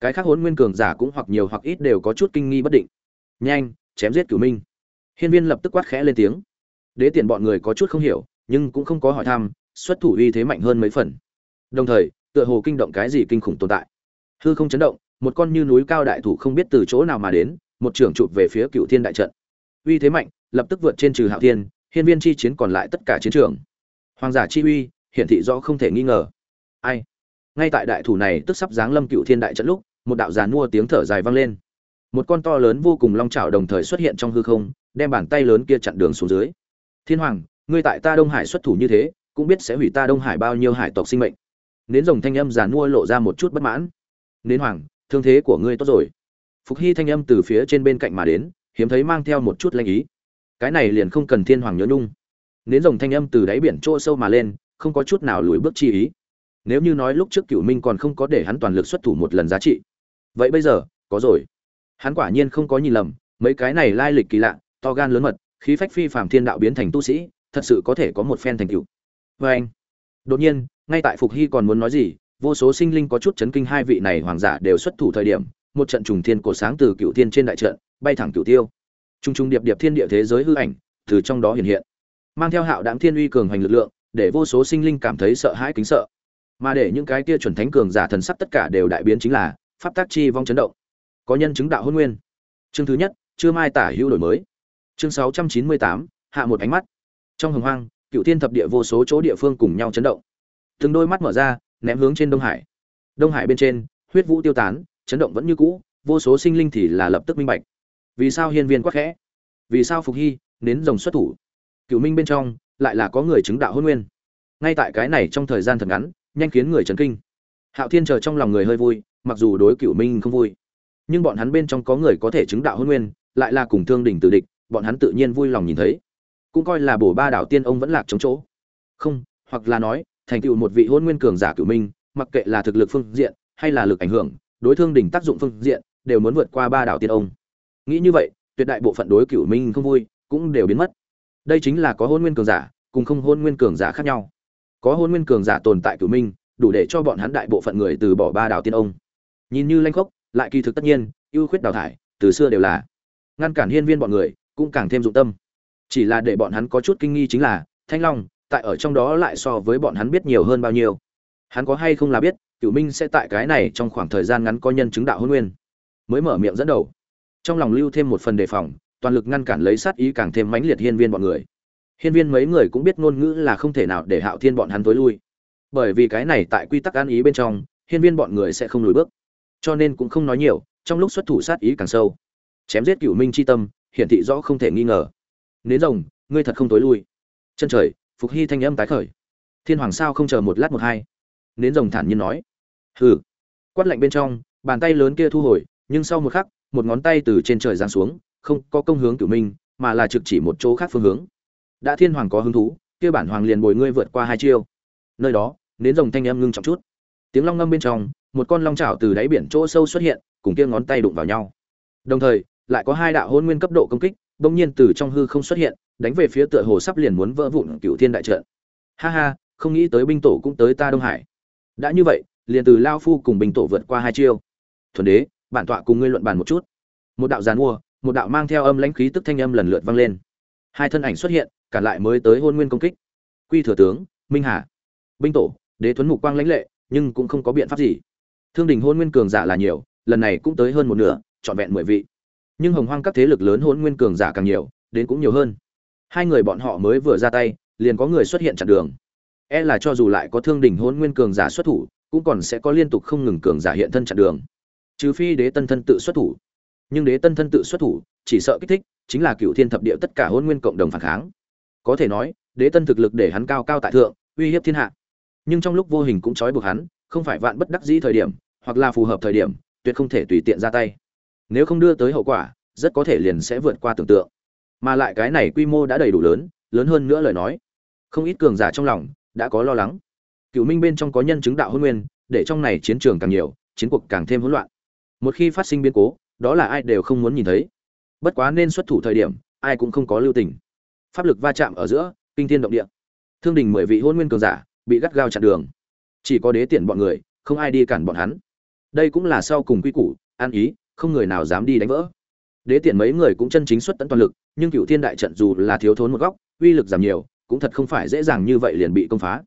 Cái khác hôn nguyên cường giả cũng hoặc nhiều hoặc ít đều có chút kinh nghi bất định. Nhanh, chém giết cửu minh. Hiên viên lập tức quát khẽ lên tiếng. Đế tiện bọn người có chút không hiểu, nhưng cũng không có hỏi thăm, xuất thủ uy thế mạnh hơn mấy phần. Đồng thời, tựa hồ kinh động cái gì kinh khủng tồn tại. Hư không chấn động, một con như núi cao đại thủ không biết từ chỗ nào mà đến, một trưởng chụp về phía cựu thiên đại trận. Uy thế mạnh, lập tức vượt trên trừ hạo thiên, hiên viên chi chiến còn lại tất cả chiến trường. Hoàng giả chi uy hiển thị rõ không thể nghi ngờ. Ai? Ngay tại đại thủ này tức sắp giáng lâm cựu thiên đại trận lúc, một đạo giàn mua tiếng thở dài vang lên. Một con to lớn vô cùng long trào đồng thời xuất hiện trong hư không, đem bàn tay lớn kia chặn đường xuống dưới. Thiên hoàng, ngươi tại ta đông hải xuất thủ như thế, cũng biết sẽ hủy ta đông hải bao nhiêu hải tộc sinh mệnh. Nến rồng thanh âm giàn mua lộ ra một chút bất mãn. Nến hoàng, thương thế của ngươi tốt rồi. Phục hy thanh âm từ phía trên bên cạnh mà đến, hiếm thấy mang theo một chút lanh ý. Cái này liền không cần thiên hoàng nhớ nhung. Nến rồng thanh âm từ đáy biển chỗ sâu mà lên không có chút nào lùi bước chi ý. Nếu như nói lúc trước cựu minh còn không có để hắn toàn lực xuất thủ một lần giá trị. Vậy bây giờ, có rồi. Hắn quả nhiên không có nhìn lầm, mấy cái này lai lịch kỳ lạ, to gan lớn mật, khí phách phi phàm thiên đạo biến thành tu sĩ, thật sự có thể có một phen thành tựu. Vê anh, đột nhiên, ngay tại phục hy còn muốn nói gì, vô số sinh linh có chút chấn kinh hai vị này hoàng giả đều xuất thủ thời điểm, một trận trùng thiên cổ sáng từ cựu thiên trên đại trận, bay thẳng cựu tiêu. Trung trung điệp điệp thiên địa thế giới hư ảnh, từ trong đó hiện hiện. Mang theo hạo đáng thiên uy cường hành lực lượng để vô số sinh linh cảm thấy sợ hãi kính sợ. Mà để những cái kia chuẩn thánh cường giả thần sắc tất cả đều đại biến chính là, pháp tác chi vong chấn động. Có nhân chứng đạo hôn nguyên. Chương thứ nhất, chưa mai tả hữu đổi mới. Chương sáu trăm chín mươi tám, hạ một ánh mắt. Trong hồng hoang, cựu thiên thập địa vô số chỗ địa phương cùng nhau chấn động. Từng đôi mắt mở ra, ném hướng trên đông hải. Đông hải bên trên, huyết vũ tiêu tán, chấn động vẫn như cũ, vô số sinh linh thì là lập tức minh bạch. Vì sao hiên viên quắc khẽ? Vì sao phục hy, nến rồng xuất thủ? Cựu minh bên trong lại là có người chứng đạo hôn nguyên. Ngay tại cái này trong thời gian thật ngắn, nhanh khiến người chấn kinh. Hạo thiên chờ trong lòng người hơi vui, mặc dù đối cựu minh không vui, nhưng bọn hắn bên trong có người có thể chứng đạo hôn nguyên, lại là cùng thương đỉnh tử địch, bọn hắn tự nhiên vui lòng nhìn thấy. Cũng coi là bổ ba đảo tiên ông vẫn lạc chống chỗ. Không, hoặc là nói, thành tựu một vị hôn nguyên cường giả cửu minh, mặc kệ là thực lực phương diện, hay là lực ảnh hưởng, đối thương đỉnh tác dụng phương diện, đều muốn vượt qua ba đảo tiên ông. Nghĩ như vậy, tuyệt đại bộ phận đối cửu minh không vui, cũng đều biến mất đây chính là có hôn nguyên cường giả, cùng không hôn nguyên cường giả khác nhau. Có hôn nguyên cường giả tồn tại cửu minh, đủ để cho bọn hắn đại bộ phận người từ bỏ ba đảo tiên ông. Nhìn như lanh khốc, lại kỳ thực tất nhiên, ưu khuyết đào thải, từ xưa đều là ngăn cản hiên viên bọn người, cũng càng thêm dụng tâm. Chỉ là để bọn hắn có chút kinh nghi chính là, thanh long, tại ở trong đó lại so với bọn hắn biết nhiều hơn bao nhiêu? Hắn có hay không là biết, cửu minh sẽ tại cái này trong khoảng thời gian ngắn có nhân chứng đạo hôn nguyên? Mới mở miệng dẫn đầu. Trong lòng lưu thêm một phần đề phòng toàn lực ngăn cản lấy sát ý càng thêm mãnh liệt hiên viên bọn người. Hiên viên mấy người cũng biết ngôn ngữ là không thể nào để hạo thiên bọn hắn tối lui. Bởi vì cái này tại quy tắc an ý bên trong, hiên viên bọn người sẽ không lùi bước. Cho nên cũng không nói nhiều, trong lúc xuất thủ sát ý càng sâu. Chém giết cửu minh chi tâm, hiển thị rõ không thể nghi ngờ. Nến rồng, ngươi thật không tối lui. Chân trời, phục hy thanh âm tái khởi. Thiên hoàng sao không chờ một lát một hai? Nến rồng thản nhiên nói. Hừ. Quát lạnh bên trong, bàn tay lớn kia thu hồi, nhưng sau một khắc, một ngón tay từ trên trời giáng xuống không có công hướng cửu minh, mà là trực chỉ một chỗ khác phương hướng. Đã thiên hoàng có hứng thú, kia bản hoàng liền bồi ngươi vượt qua hai chiêu. Nơi đó, nến rồng thanh em ngưng trọng chút. Tiếng long ngâm bên trong, một con long chảo từ đáy biển chỗ sâu xuất hiện, cùng kia ngón tay đụng vào nhau. Đồng thời, lại có hai đạo hôn nguyên cấp độ công kích, bỗng nhiên từ trong hư không xuất hiện, đánh về phía tựa hồ sắp liền muốn vỡ vụn cựu thiên đại trận. Ha ha, không nghĩ tới binh tổ cũng tới ta đông hải. Đã như vậy, liền từ lao phu cùng binh tổ vượt qua hai chiêu. Thuần đế, bản tọa cùng ngươi luận bàn một chút. Một đạo giàn mua một đạo mang theo âm lãnh khí tức thanh âm lần lượt vang lên. Hai thân ảnh xuất hiện cản lại mới tới hôn nguyên công kích. Quy thừa tướng, minh hà, binh tổ, đế thuấn mục quang lãnh lệ, nhưng cũng không có biện pháp gì. Thương đình hôn nguyên cường giả là nhiều, lần này cũng tới hơn một nửa, trọn vẹn mười vị. Nhưng hồng hoang các thế lực lớn hôn nguyên cường giả càng nhiều, đến cũng nhiều hơn. Hai người bọn họ mới vừa ra tay, liền có người xuất hiện chặn đường. E là cho dù lại có thương đình hôn nguyên cường giả xuất thủ, cũng còn sẽ có liên tục không ngừng cường giả hiện thân chặn đường. Trừ phi đế tân thân tự xuất thủ nhưng đế tân thân tự xuất thủ, chỉ sợ kích thích, chính là cựu thiên thập địa tất cả hôn nguyên cộng đồng phản kháng. Có thể nói, đế tân thực lực để hắn cao cao tại thượng, uy hiếp thiên hạ. Nhưng trong lúc vô hình cũng trói buộc hắn, không phải vạn bất đắc dĩ thời điểm, hoặc là phù hợp thời điểm, tuyệt không thể tùy tiện ra tay. Nếu không đưa tới hậu quả, rất có thể liền sẽ vượt qua tưởng tượng. Mà lại cái này quy mô đã đầy đủ lớn lớn hơn nữa lời nói. Không ít cường giả trong lòng đã có lo lắng. Cựu minh bên trong có nhân chứng đạo hôn nguyên, để trong này chiến trường càng nhiều, chiến cuộc càng thêm hỗn loạn. Một khi phát sinh biến cố đó là ai đều không muốn nhìn thấy. Bất quá nên xuất thủ thời điểm, ai cũng không có lưu tình. Pháp lực va chạm ở giữa, kinh thiên động địa. Thương đình mười vị hôn nguyên cường giả bị gắt gao chặn đường. Chỉ có đế tiện bọn người, không ai đi cản bọn hắn. Đây cũng là sau cùng quy củ, an ý, không người nào dám đi đánh vỡ. Đế tiện mấy người cũng chân chính xuất tận toàn lực, nhưng cựu thiên đại trận dù là thiếu thốn một góc, uy lực giảm nhiều, cũng thật không phải dễ dàng như vậy liền bị công phá.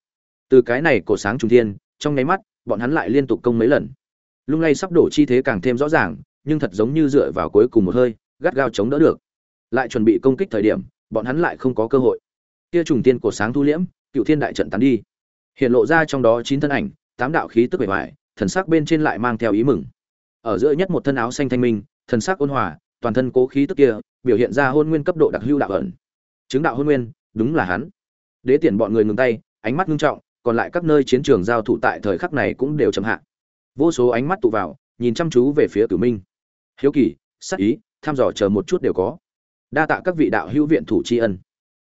Từ cái này cổ sáng trung thiên, trong nháy mắt, bọn hắn lại liên tục công mấy lần. Lung lay sắp đổ chi thế càng thêm rõ ràng nhưng thật giống như dựa vào cuối cùng một hơi, gắt gao chống đỡ được. Lại chuẩn bị công kích thời điểm, bọn hắn lại không có cơ hội. Kia trùng tiên cổ sáng thu liễm, cựu thiên đại trận tán đi. Hiện lộ ra trong đó chín thân ảnh, tám đạo khí tức bề ngoài, thần sắc bên trên lại mang theo ý mừng. Ở giữa nhất một thân áo xanh thanh minh, thần sắc ôn hòa, toàn thân cố khí tức kia, biểu hiện ra hôn nguyên cấp độ đặc hưu đạo ẩn. Chứng đạo hôn nguyên, đúng là hắn. Đế tiền bọn người ngừng tay, ánh mắt ngưng trọng, còn lại các nơi chiến trường giao thủ tại thời khắc này cũng đều chậm hạ. Vô số ánh mắt tụ vào, nhìn chăm chú về phía cửu minh hiếu kỳ sắc ý, tham dò chờ một chút đều có. Đa tạ các vị đạo hữu viện thủ tri ân.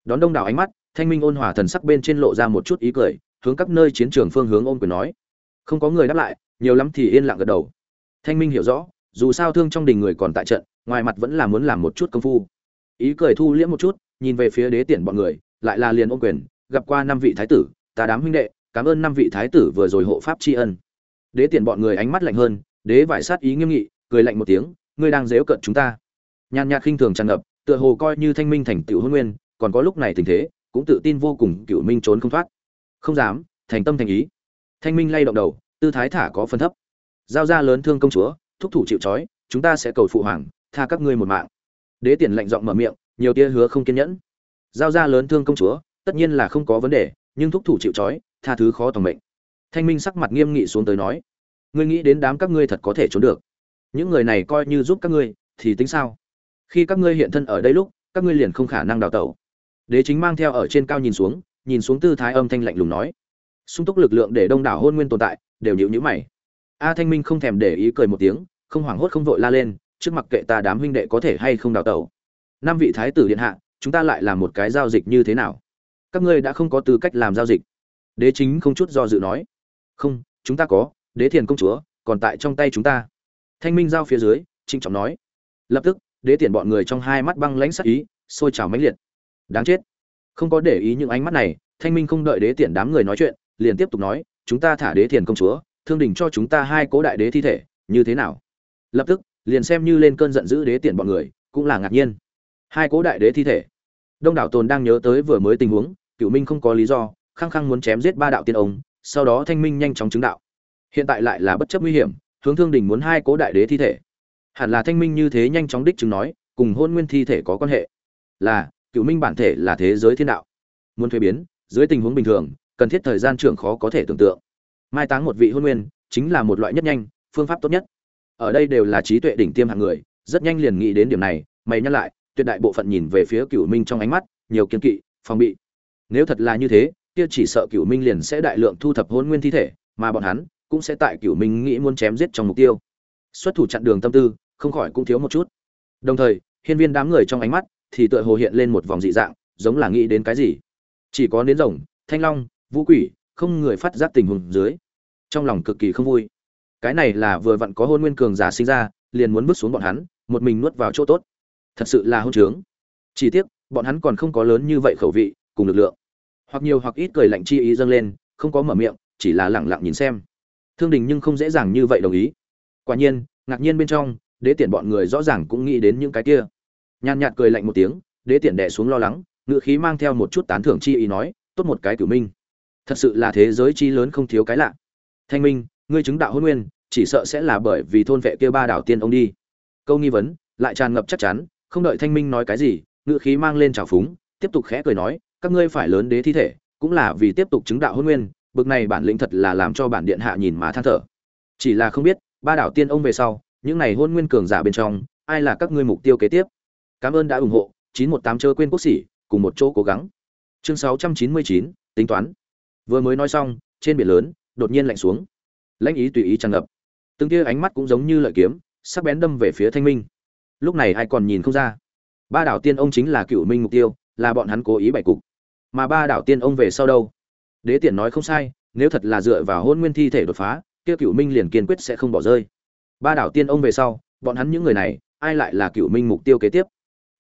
Đón đông đảo ánh mắt, thanh minh ôn hòa thần sắc bên trên lộ ra một chút ý cười, hướng các nơi chiến trường phương hướng ôn quyền nói. Không có người đáp lại, nhiều lắm thì yên lặng gật đầu. Thanh minh hiểu rõ, dù sao thương trong đình người còn tại trận, ngoài mặt vẫn là muốn làm một chút công phu. Ý cười thu liễm một chút, nhìn về phía đế tiện bọn người, lại là liền ôn quyền, gặp qua năm vị thái tử, ta đám huynh đệ, cảm ơn năm vị thái tử vừa rồi hộ pháp tri ân. Đế tiện bọn người ánh mắt lạnh hơn, đế vải sát ý nghiêm nghị cười lạnh một tiếng, ngươi đang dếu cận chúng ta. Nhàn nhạt khinh thường tràn ngập, tựa hồ coi như thanh minh thành tựu hôn nguyên, còn có lúc này tình thế, cũng tự tin vô cùng cựu minh trốn không thoát. Không dám, thành tâm thành ý. Thanh minh lay động đầu, tư thái thả có phân thấp. Giao ra lớn thương công chúa, thúc thủ chịu trói, chúng ta sẽ cầu phụ hoàng, tha các ngươi một mạng. Đế tiền lạnh giọng mở miệng, nhiều tia hứa không kiên nhẫn. Giao ra lớn thương công chúa, tất nhiên là không có vấn đề, nhưng thúc thủ chịu trói, tha thứ khó tòng mệnh. Thanh minh sắc mặt nghiêm nghị xuống tới nói, ngươi nghĩ đến đám các ngươi thật có thể trốn được? Những người này coi như giúp các ngươi, thì tính sao? Khi các ngươi hiện thân ở đây lúc, các ngươi liền không khả năng đào tẩu. Đế chính mang theo ở trên cao nhìn xuống nhìn xuống tư thái âm thanh lạnh lùng nói. Sung túc lực lượng để đông đảo hôn nguyên tồn tại, đều nhịu nhữ mày. A thanh minh không thèm để ý cười một tiếng, không hoảng hốt không vội la lên, trước mặt kệ ta đám huynh đệ có thể hay không đào tẩu? Năm vị thái tử điện hạ, chúng ta lại làm một cái giao dịch như thế nào? Các ngươi đã không có tư cách làm giao dịch. Đế chính không chút do dự nói. Không, chúng ta có, đế thiền công chúa, còn tại trong tay chúng ta thanh minh giao phía dưới trinh trọng nói. Lập tức, đế tiền bọn người trong hai mắt băng lãnh sắc ý, sôi trào mãnh liệt. Đáng chết. Không có để ý những ánh mắt này, thanh minh không đợi đế tiền đám người nói chuyện, liền tiếp tục nói, chúng ta thả đế thiền công chúa, thương đình cho chúng ta hai cố đại đế thi thể, như thế nào? Lập tức, liền xem như lên cơn giận dữ đế tiền bọn người, cũng là ngạc nhiên. Hai cố đại đế thi thể. Đông đảo tồn đang nhớ tới vừa mới tình huống cựu minh không có lý do, khăng khăng muốn chém giết ba đạo tiên ông, sau đó thanh minh nhanh chóng chứng đạo. Hiện tại lại là bất chấp nguy hiểm hướng thương đình muốn hai cố đại đế thi thể. Hẳn là thanh minh như thế nhanh chóng đích chứng nói, cùng hôn nguyên thi thể có quan hệ. Là cựu minh bản thể là thế giới thiên đạo. Muốn thuế biến, dưới tình huống bình thường, cần thiết thời gian trưởng khó có thể tưởng tượng. Mai táng một vị hôn nguyên, chính là một loại nhất nhanh, phương pháp tốt nhất. Ở đây đều là trí tuệ đỉnh tiêm hạng người, rất nhanh liền nghĩ đến điểm này, mày nhắc lại, tuyệt đại bộ phận nhìn về phía cựu minh trong ánh mắt, nhiều kiên kỵ, phòng bị. Nếu thật là như thế, kia chỉ sợ cửu minh liền sẽ đại lượng thu thập hôn nguyên thi thể, mà bọn hắn cũng sẽ tại cửu minh nghĩ muốn chém giết trong mục tiêu. Xuất thủ chặn đường tâm tư, không khỏi cũng thiếu một chút. Đồng thời, hiên viên đám người trong ánh mắt thì tựa hồ hiện lên một vòng dị dạng, giống là nghĩ đến cái gì. Chỉ có đến rồng, thanh long, vũ quỷ không người phát giác tình huống dưới, trong lòng cực kỳ không vui. Cái này là vừa vặn có hôn nguyên cường giả sinh ra, liền muốn bước xuống bọn hắn, một mình nuốt vào chỗ tốt. Thật sự là hôn trướng. Chỉ tiếc, bọn hắn còn không có lớn như vậy khẩu vị, cùng lực lượng. Hoặc nhiều hoặc ít cười lạnh chi ý dâng lên, không có mở miệng, chỉ là lẳng lặng nhìn xem thương đình nhưng không dễ dàng như vậy đồng ý. Quả nhiên, ngạc nhiên bên trong, đế tiện bọn người rõ ràng cũng nghĩ đến những cái kia. Nhàn nhạt cười lạnh một tiếng, đế tiện đẻ xuống lo lắng ngự khí mang theo một chút tán thưởng chi ý nói, tốt một cái cửu minh. Thật sự là thế giới chi lớn không thiếu cái lạ. Thanh minh, ngươi chứng đạo hôn nguyên, chỉ sợ sẽ là bởi vì thôn vệ kia ba đảo tiên ông đi. Câu nghi vấn, lại tràn ngập chắc chắn, không đợi thanh minh nói cái gì ngự khí mang lên trào phúng, tiếp tục khẽ cười nói, các ngươi phải lớn đế thi thể, cũng là vì tiếp tục chứng đạo hôn nguyên bực này bản lĩnh thật là làm cho bản điện hạ nhìn mà than thở. Chỉ là không biết, ba đảo tiên ông về sau, những này hôn nguyên cường giả bên trong, ai là các ngươi mục tiêu kế tiếp? Cảm ơn đã ủng hộ, chín một tám chớ quên quốc sĩ cùng một chỗ cố gắng. Chương sáu trăm chín mươi chín, tính toán. Vừa mới nói xong, trên biển lớn, đột nhiên lạnh xuống. Lãnh ý tùy ý tràn ngập. Từng tia ánh mắt cũng giống như lợi kiếm, sắc bén đâm về phía thanh minh. Lúc này ai còn nhìn không ra? Ba đảo tiên ông chính là cựu minh mục tiêu, là bọn hắn cố ý bày cục. Mà ba đảo tiên ông về sau đâu? Đế tiện nói không sai, nếu thật là dựa vào hôn nguyên thi thể đột phá, kia cựu minh liền kiên quyết sẽ không bỏ rơi. Ba đảo tiên ông về sau, bọn hắn những người này, ai lại là cựu minh mục tiêu kế tiếp?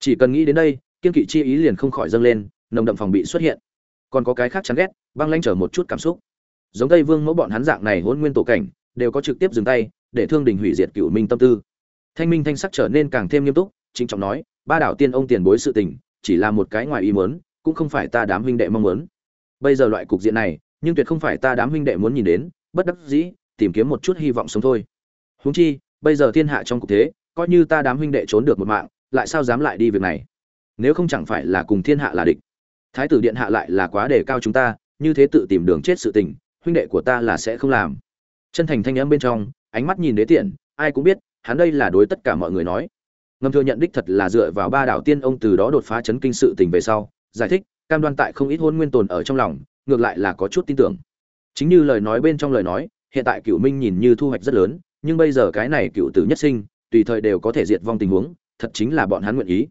Chỉ cần nghĩ đến đây, kiên kỵ chi ý liền không khỏi dâng lên, nồng đậm phòng bị xuất hiện. Còn có cái khác chán ghét, băng lanh trở một chút cảm xúc. Giống tây vương mẫu bọn hắn dạng này hôn nguyên tổ cảnh, đều có trực tiếp dừng tay, để thương đình hủy diệt cựu minh tâm tư. Thanh minh thanh sắc trở nên càng thêm nghiêm túc, chính trọng nói, ba đảo tiên ông tiền bối sự tình, chỉ là một cái ngoài ý muốn, cũng không phải ta đám huynh đệ mong muốn bây giờ loại cục diện này, nhưng tuyệt không phải ta đám huynh đệ muốn nhìn đến, bất đắc dĩ, tìm kiếm một chút hy vọng sống thôi. Huống chi, bây giờ thiên hạ trong cục thế, coi như ta đám huynh đệ trốn được một mạng, lại sao dám lại đi việc này? Nếu không chẳng phải là cùng thiên hạ là địch. Thái tử điện hạ lại là quá đề cao chúng ta, như thế tự tìm đường chết sự tình, huynh đệ của ta là sẽ không làm. Chân thành thanh âm bên trong, ánh mắt nhìn đế tiện, ai cũng biết, hắn đây là đối tất cả mọi người nói. Ngầm thừa nhận đích thật là dựa vào ba đảo tiên ông từ đó đột phá chấn kinh sự tình về sau, giải thích cam đoan tại không ít hôn nguyên tồn ở trong lòng, ngược lại là có chút tin tưởng. Chính như lời nói bên trong lời nói, hiện tại cựu minh nhìn như thu hoạch rất lớn, nhưng bây giờ cái này cựu tử nhất sinh, tùy thời đều có thể diệt vong tình huống, thật chính là bọn hắn nguyện ý.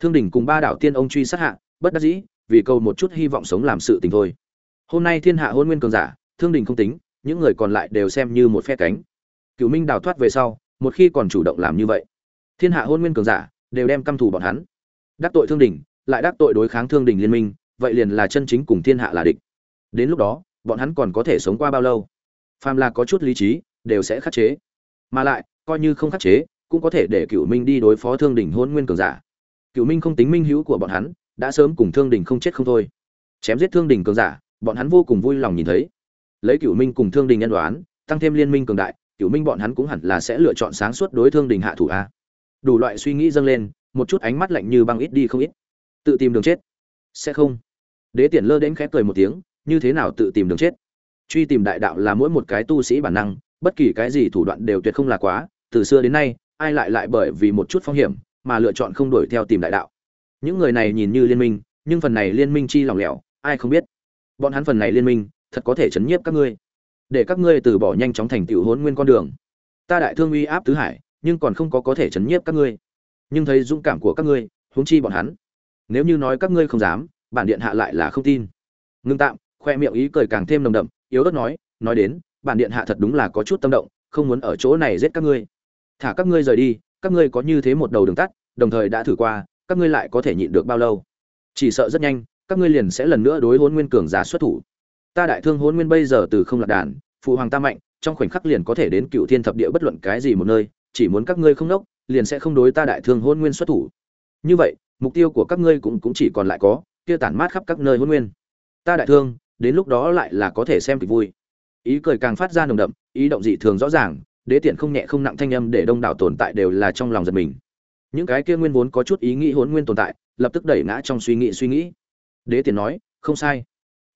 Thương đình cùng ba Đảo tiên ông truy sát hạ, bất đắc dĩ, vì câu một chút hy vọng sống làm sự tình thôi. Hôm nay thiên hạ hôn nguyên cường giả, thương đình không tính, những người còn lại đều xem như một phe cánh. Cựu minh đào thoát về sau, một khi còn chủ động làm như vậy, thiên hạ hôn nguyên cường giả đều đem căm thù bọn hắn. Đắc tội thương đình lại đắc tội đối kháng thương đình liên minh, vậy liền là chân chính cùng thiên hạ là địch. Đến lúc đó, bọn hắn còn có thể sống qua bao lâu? Phàm là có chút lý trí, đều sẽ khắc chế. Mà lại, coi như không khắc chế, cũng có thể để cựu minh đi đối phó thương đình hôn nguyên cường giả. Cựu minh không tính minh hữu của bọn hắn, đã sớm cùng thương đình không chết không thôi. Chém giết thương đình cường giả, bọn hắn vô cùng vui lòng nhìn thấy. Lấy cựu minh cùng thương đình nhân đoán, tăng thêm liên minh cường đại cựu minh bọn hắn cũng hẳn là sẽ lựa chọn sáng suốt đối thương đình hạ thủ a. Đủ loại suy nghĩ dâng lên, một chút ánh mắt lạnh như băng ít đi không ít tự tìm đường chết. Sẽ không. Đế tiện lơ đến khép cười một tiếng, như thế nào tự tìm đường chết? Truy tìm đại đạo là mỗi một cái tu sĩ bản năng, bất kỳ cái gì thủ đoạn đều tuyệt không là quá. Từ xưa đến nay, ai lại lại bởi vì một chút phong hiểm mà lựa chọn không đuổi theo tìm đại đạo? Những người này nhìn như liên minh, nhưng phần này liên minh chi lỏng lẻo, ai không biết? Bọn hắn phần này liên minh, thật có thể chấn nhiếp các ngươi. Để các ngươi từ bỏ nhanh chóng thành tựu hôn nguyên con đường. Ta đại thương uy áp tứ hải, nhưng còn không có có thể chấn nhiếp các ngươi. Nhưng thấy dũng cảm của các ngươi, huống chi bọn hắn nếu như nói các ngươi không dám, bản điện hạ lại là không tin. Ngưng tạm, khoe miệng ý cười càng thêm nồng đậm, yếu ớt nói nói đến, bản điện hạ thật đúng là có chút tâm động, không muốn ở chỗ này giết các ngươi. Thả các ngươi rời đi, các ngươi có như thế một đầu đường tắt, đồng thời đã thử qua, các ngươi lại có thể nhịn được bao lâu? Chỉ sợ rất nhanh, các ngươi liền sẽ lần nữa đối hôn nguyên cường giả xuất thủ. Ta đại thương hôn nguyên bây giờ từ không lạc đàn, phụ hoàng ta mạnh, trong khoảnh khắc liền có thể đến cựu thiên thập địa bất luận cái gì một nơi, chỉ muốn các ngươi không nốc, liền sẽ không đối ta đại thương hôn nguyên xuất thủ. Như vậy mục tiêu của các ngươi cũng cũng chỉ còn lại có, kia tản mát khắp các nơi hôn nguyên. Ta đại thương, đến lúc đó lại là có thể xem kịch vui. Ý cười càng phát ra nồng đậm, ý động dị thường rõ ràng, đế tiện không nhẹ không nặng thanh âm để đông đảo tồn tại đều là trong lòng giật mình. Những cái kia nguyên vốn có chút ý nghĩ hôn nguyên tồn tại, lập tức đẩy ngã trong suy nghĩ suy nghĩ. Đế tiện nói, không sai.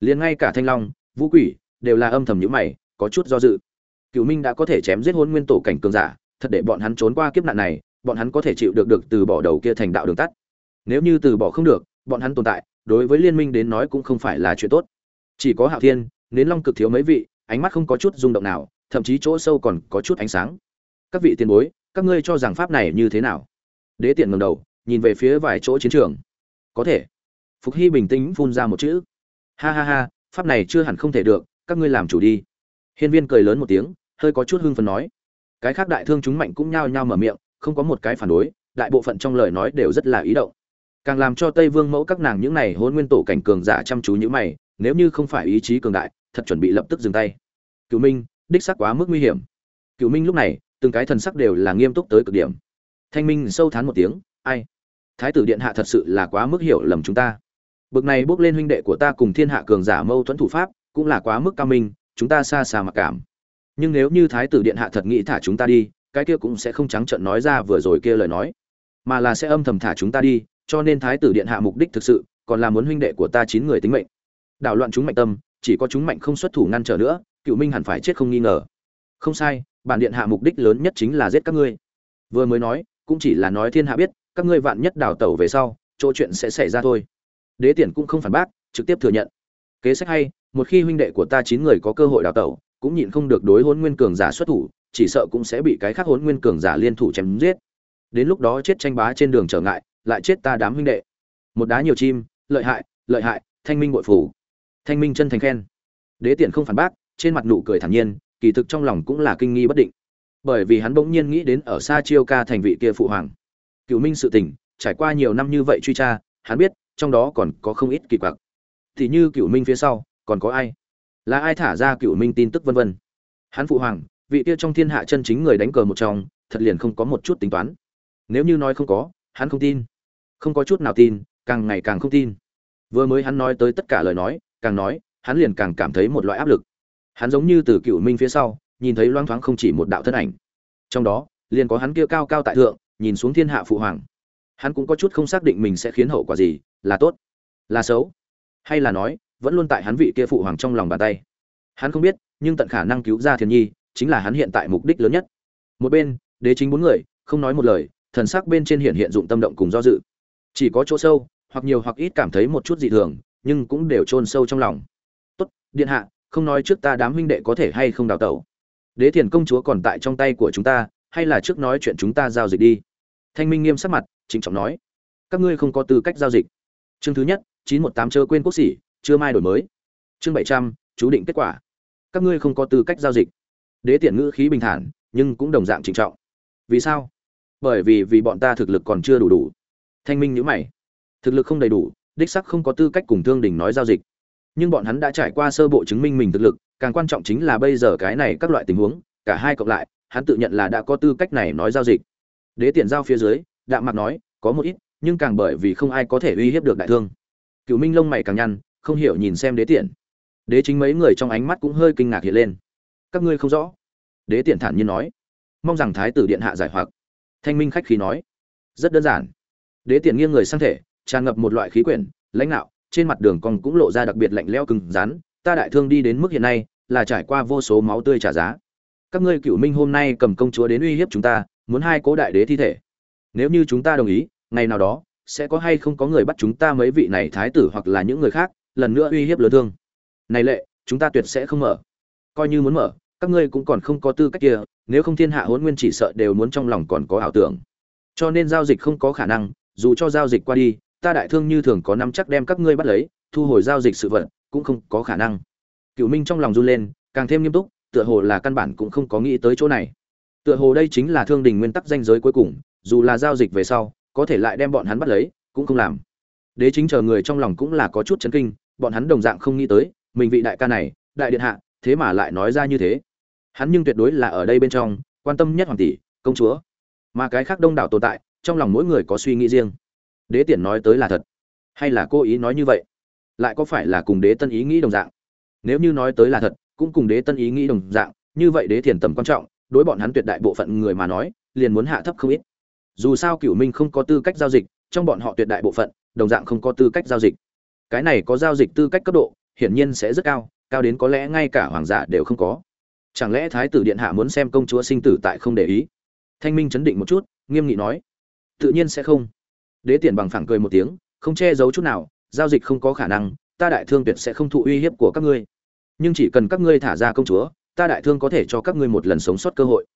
Liền ngay cả thanh long, vũ quỷ đều là âm thầm nhữ mày, có chút do dự. Cựu minh đã có thể chém giết hôn nguyên tổ cảnh cường giả, thật để bọn hắn trốn qua kiếp nạn này, bọn hắn có thể chịu được được từ bỏ đầu kia thành đạo đường tắt nếu như từ bỏ không được, bọn hắn tồn tại, đối với liên minh đến nói cũng không phải là chuyện tốt. Chỉ có hạo thiên, nến long cực thiếu mấy vị, ánh mắt không có chút rung động nào, thậm chí chỗ sâu còn có chút ánh sáng. Các vị tiền bối, các ngươi cho rằng pháp này như thế nào? Đế tiện ngầm đầu, nhìn về phía vài chỗ chiến trường. Có thể. Phục hy bình tĩnh phun ra một chữ. Ha ha ha, pháp này chưa hẳn không thể được, các ngươi làm chủ đi. Hiên viên cười lớn một tiếng, hơi có chút hưng phấn nói. Cái khác đại thương chúng mạnh cũng nhao nhao mở miệng, không có một cái phản đối, đại bộ phận trong lời nói đều rất là ý động càng làm cho tây vương mẫu các nàng những này hôn nguyên tổ cảnh cường giả chăm chú như mày, nếu như không phải ý chí cường đại, thật chuẩn bị lập tức dừng tay. Cựu minh, đích sắc quá mức nguy hiểm. Cựu minh lúc này, từng cái thần sắc đều là nghiêm túc tới cực điểm. Thanh minh sâu thán một tiếng, ai? Thái tử điện hạ thật sự là quá mức hiểu lầm chúng ta. Bực này bước lên huynh đệ của ta cùng thiên hạ cường giả mâu thuẫn thủ pháp, cũng là quá mức cao minh, chúng ta xa xa mặc cảm. Nhưng nếu như thái tử điện hạ thật nghĩ thả chúng ta đi, cái kia cũng sẽ không trắng trợn nói ra vừa rồi kia lời nói, mà là sẽ âm thầm thả chúng ta đi cho nên thái tử điện hạ mục đích thực sự, còn là muốn huynh đệ của ta chín người tính mệnh. Đảo loạn chúng mạnh tâm, chỉ có chúng mạnh không xuất thủ ngăn trở nữa, cựu minh hẳn phải chết không nghi ngờ. Không sai, bản điện hạ mục đích lớn nhất chính là giết các ngươi. Vừa mới nói, cũng chỉ là nói thiên hạ biết, các ngươi vạn nhất đào tẩu về sau, chỗ chuyện sẽ xảy ra thôi. Đế tiển cũng không phản bác, trực tiếp thừa nhận. Kế sách hay, một khi huynh đệ của ta chín người có cơ hội đào tẩu, cũng nhịn không được đối hôn nguyên cường giả xuất thủ, chỉ sợ cũng sẽ bị cái khác hôn nguyên cường giả liên thủ chém giết. Đến lúc đó chết tranh bá trên đường trở ngại lại chết ta đám huynh đệ. Một đá nhiều chim, lợi hại lợi hại, thanh minh bội phủ. Thanh minh chân thành khen. Đế tiện không phản bác, trên mặt nụ cười thản nhiên, kỳ thực trong lòng cũng là kinh nghi bất định. Bởi vì hắn bỗng nhiên nghĩ đến ở xa chiêu ca thành vị kia phụ hoàng. Cựu minh sự tỉnh, trải qua nhiều năm như vậy truy tra, hắn biết, trong đó còn có không ít kỳ quặc. Thì như cựu minh phía sau, còn có ai? Là ai thả ra cựu minh tin tức vân vân? Hắn phụ hoàng, vị kia trong thiên hạ chân chính người đánh cờ một trong, thật liền không có một chút tính toán. Nếu như nói không có hắn không tin. Không có chút nào tin, càng ngày càng không tin. Vừa mới hắn nói tới tất cả lời nói, càng nói, hắn liền càng cảm thấy một loại áp lực. Hắn giống như từ cựu minh phía sau, nhìn thấy loang thoáng không chỉ một đạo thân ảnh. Trong đó, liền có hắn kia cao cao tại thượng, nhìn xuống thiên hạ phụ hoàng. Hắn cũng có chút không xác định mình sẽ khiến hậu quả gì, là tốt, là xấu, hay là nói, vẫn luôn tại hắn vị kia phụ hoàng trong lòng bàn tay. Hắn không biết, nhưng tận khả năng cứu ra thiên nhi, chính là hắn hiện tại mục đích lớn nhất. Một bên, đế chính bốn người, không nói một lời thần sắc bên trên hiện hiện dụng tâm động cùng do dự. Chỉ có chỗ sâu, hoặc nhiều hoặc ít cảm thấy một chút dị thường, nhưng cũng đều chôn sâu trong lòng. Tốt, điện hạ, không nói trước ta đám huynh đệ có thể hay không đào tẩu. Đế thiền công chúa còn tại trong tay của chúng ta, hay là trước nói chuyện chúng ta giao dịch đi. Thanh minh nghiêm sắc mặt, trịnh trọng nói. Các ngươi không có tư cách giao dịch. Chương thứ nhất, chín một tám chớ quên quốc sĩ chưa mai đổi mới. Chương bảy trăm, chú định kết quả. Các ngươi không có tư cách giao dịch. Đế tiện ngữ khí bình thản, nhưng cũng đồng dạng trịnh trọng. Vì sao? Bởi vì vì bọn ta thực lực còn chưa đủ đủ. Thanh minh nhữ mày. Thực lực không đầy đủ, đích sắc không có tư cách cùng thương đình nói giao dịch. Nhưng bọn hắn đã trải qua sơ bộ chứng minh mình thực lực, càng quan trọng chính là bây giờ cái này các loại tình huống, cả hai cộng lại, hắn tự nhận là đã có tư cách này nói giao dịch. Đế tiện giao phía dưới, đạm mặt nói, có một ít, nhưng càng bởi vì không ai có thể uy hiếp được đại thương. Cựu minh lông mày càng nhăn, không hiểu nhìn xem đế tiện đế chính mấy người trong ánh mắt cũng hơi kinh ngạc hiện lên. Các ngươi không rõ. Đế tiện thản nhiên nói, mong rằng thái tử điện hạ giải hoặc thanh minh khách khí nói, rất đơn giản. Đế tiện nghiêng người sang thể, tràn ngập một loại khí quyển, lãnh đạo trên mặt đường cong cũng lộ ra đặc biệt lạnh lẽo cứng rắn. Ta đại thương đi đến mức hiện nay là trải qua vô số máu tươi trả giá. Các ngươi cựu minh hôm nay cầm công chúa đến uy hiếp chúng ta, muốn hai cố đại đế thi thể. Nếu như chúng ta đồng ý, ngày nào đó sẽ có hay không có người bắt chúng ta mấy vị này thái tử hoặc là những người khác, lần nữa uy hiếp lớn thương. Này lệ, chúng ta tuyệt sẽ không mở. Coi như muốn mở các ngươi cũng còn không có tư cách kia, nếu không thiên hạ hôn nguyên chỉ sợ đều muốn trong lòng còn có ảo tưởng. Cho nên giao dịch không có khả năng, dù cho giao dịch qua đi, ta đại thương như thường có nắm chắc đem các ngươi bắt lấy, thu hồi giao dịch sự vật, cũng không có khả năng. Cựu minh trong lòng run lên, càng thêm nghiêm túc, tựa hồ là căn bản cũng không có nghĩ tới chỗ này. Tựa hồ đây chính là thương đình nguyên tắc danh giới cuối cùng, dù là giao dịch về sau, có thể lại đem bọn hắn bắt lấy, cũng không làm. Đế chính chờ người trong lòng cũng là có chút chấn kinh, bọn hắn đồng dạng không nghĩ tới, mình vị đại ca này, đại điện hạ, thế mà lại nói ra như thế hắn nhưng tuyệt đối là ở đây bên trong, quan tâm nhất hoàng tỷ, công chúa. Mà cái khác đông đảo tồn tại, trong lòng mỗi người có suy nghĩ riêng. Đế tiện nói tới là thật. Hay là cô ý nói như vậy? Lại có phải là cùng đế tân ý nghĩ đồng dạng? Nếu như nói tới là thật, cũng cùng đế tân ý nghĩ đồng dạng, như vậy đế thiền tầm quan trọng, đối bọn hắn tuyệt đại bộ phận người mà nói, liền muốn hạ thấp không ít. Dù sao cửu minh không có tư cách giao dịch, trong bọn họ tuyệt đại bộ phận, đồng dạng không có tư cách giao dịch. Cái này có giao dịch tư cách cấp độ, hiển nhiên sẽ rất cao cao đến có lẽ ngay cả hoàng giả đều không có chẳng lẽ thái tử điện hạ muốn xem công chúa sinh tử tại không để ý? Thanh minh chấn định một chút, nghiêm nghị nói. Tự nhiên sẽ không. Đế tiền bằng phẳng cười một tiếng, không che giấu chút nào, giao dịch không có khả năng, ta đại thương tuyệt sẽ không thụ uy hiếp của các ngươi. Nhưng chỉ cần các ngươi thả ra công chúa, ta đại thương có thể cho các ngươi một lần sống sót cơ hội.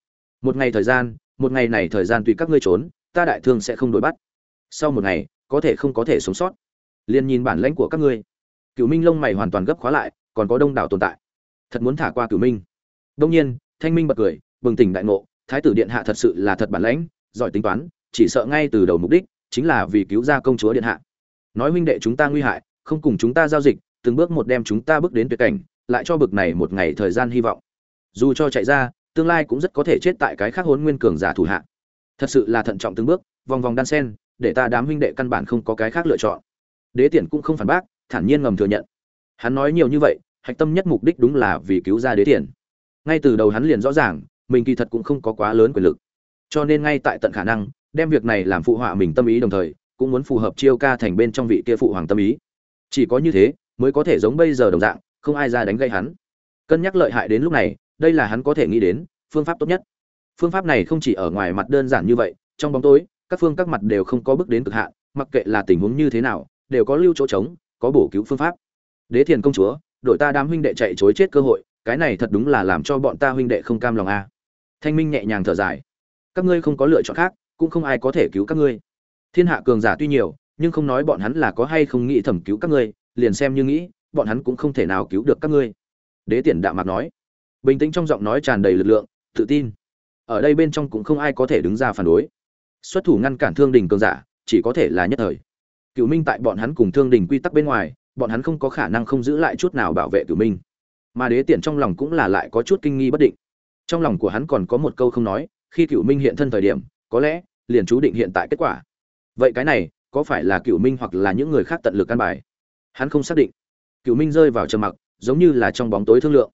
Một ngày thời gian, một ngày này thời gian tùy các ngươi trốn, ta đại thương sẽ không đổi bắt. Sau một ngày, có thể không có thể sống sót. Liền nhìn bản lãnh của các ngươi. Cựu minh lông mày hoàn toàn gấp khóa lại, còn có đông đảo tồn tại. Thật muốn thả qua cựu minh đông nhiên, thanh minh bật cười, bừng tỉnh đại ngộ, thái tử điện hạ thật sự là thật bản lãnh, giỏi tính toán, chỉ sợ ngay từ đầu mục đích chính là vì cứu ra công chúa điện hạ. Nói huynh đệ chúng ta nguy hại, không cùng chúng ta giao dịch, từng bước một đem chúng ta bước đến tuyệt cảnh, lại cho bực này một ngày thời gian hy vọng. Dù cho chạy ra, tương lai cũng rất có thể chết tại cái khác hôn nguyên cường giả thủ hạ. Thật sự là thận trọng từng bước, vòng vòng đan sen, để ta đám huynh đệ căn bản không có cái khác lựa chọn. Đế Tiễn cũng không phản bác, thản nhiên ngầm thừa nhận. Hắn nói nhiều như vậy, hạch tâm nhất mục đích đúng là vì cứu ra đế Tiễn ngay từ đầu hắn liền rõ ràng, mình kỳ thật cũng không có quá lớn quyền lực. Cho nên ngay tại tận khả năng, đem việc này làm phụ họa mình tâm ý đồng thời, cũng muốn phù hợp chiêu ca thành bên trong vị kia phụ hoàng tâm ý. Chỉ có như thế, mới có thể giống bây giờ đồng dạng, không ai ra đánh gây hắn. Cân nhắc lợi hại đến lúc này, đây là hắn có thể nghĩ đến, phương pháp tốt nhất. Phương pháp này không chỉ ở ngoài mặt đơn giản như vậy, trong bóng tối, các phương các mặt đều không có bước đến cực hạn, mặc kệ là tình huống như thế nào, đều có lưu chỗ trống, có bổ cứu phương pháp. Đế thiền công chúa đội ta đám huynh đệ chạy chối chết cơ hội cái này thật đúng là làm cho bọn ta huynh đệ không cam lòng a thanh minh nhẹ nhàng thở dài. Các ngươi không có lựa chọn khác, cũng không ai có thể cứu các ngươi. Thiên hạ cường giả tuy nhiều, nhưng không nói bọn hắn là có hay không nghĩ thẩm cứu các ngươi, liền xem như nghĩ, bọn hắn cũng không thể nào cứu được các ngươi. Đế tiền đạm mạc nói. Bình tĩnh trong giọng nói tràn đầy lực lượng, tự tin. Ở đây bên trong cũng không ai có thể đứng ra phản đối. Xuất thủ ngăn cản thương đình cường giả, chỉ có thể là nhất thời. Cựu minh tại bọn hắn cùng thương đình quy tắc bên ngoài, bọn hắn không có khả năng không giữ lại chút nào bảo vệ cựu minh mà đế tiện trong lòng cũng là lại có chút kinh nghi bất định. Trong lòng của hắn còn có một câu không nói, khi cựu minh hiện thân thời điểm, có lẽ, liền chú định hiện tại kết quả. Vậy cái này, có phải là cựu minh hoặc là những người khác tận lực căn bài? Hắn không xác định. Cựu minh rơi vào trầm mặc, giống như là trong bóng tối thương lượng.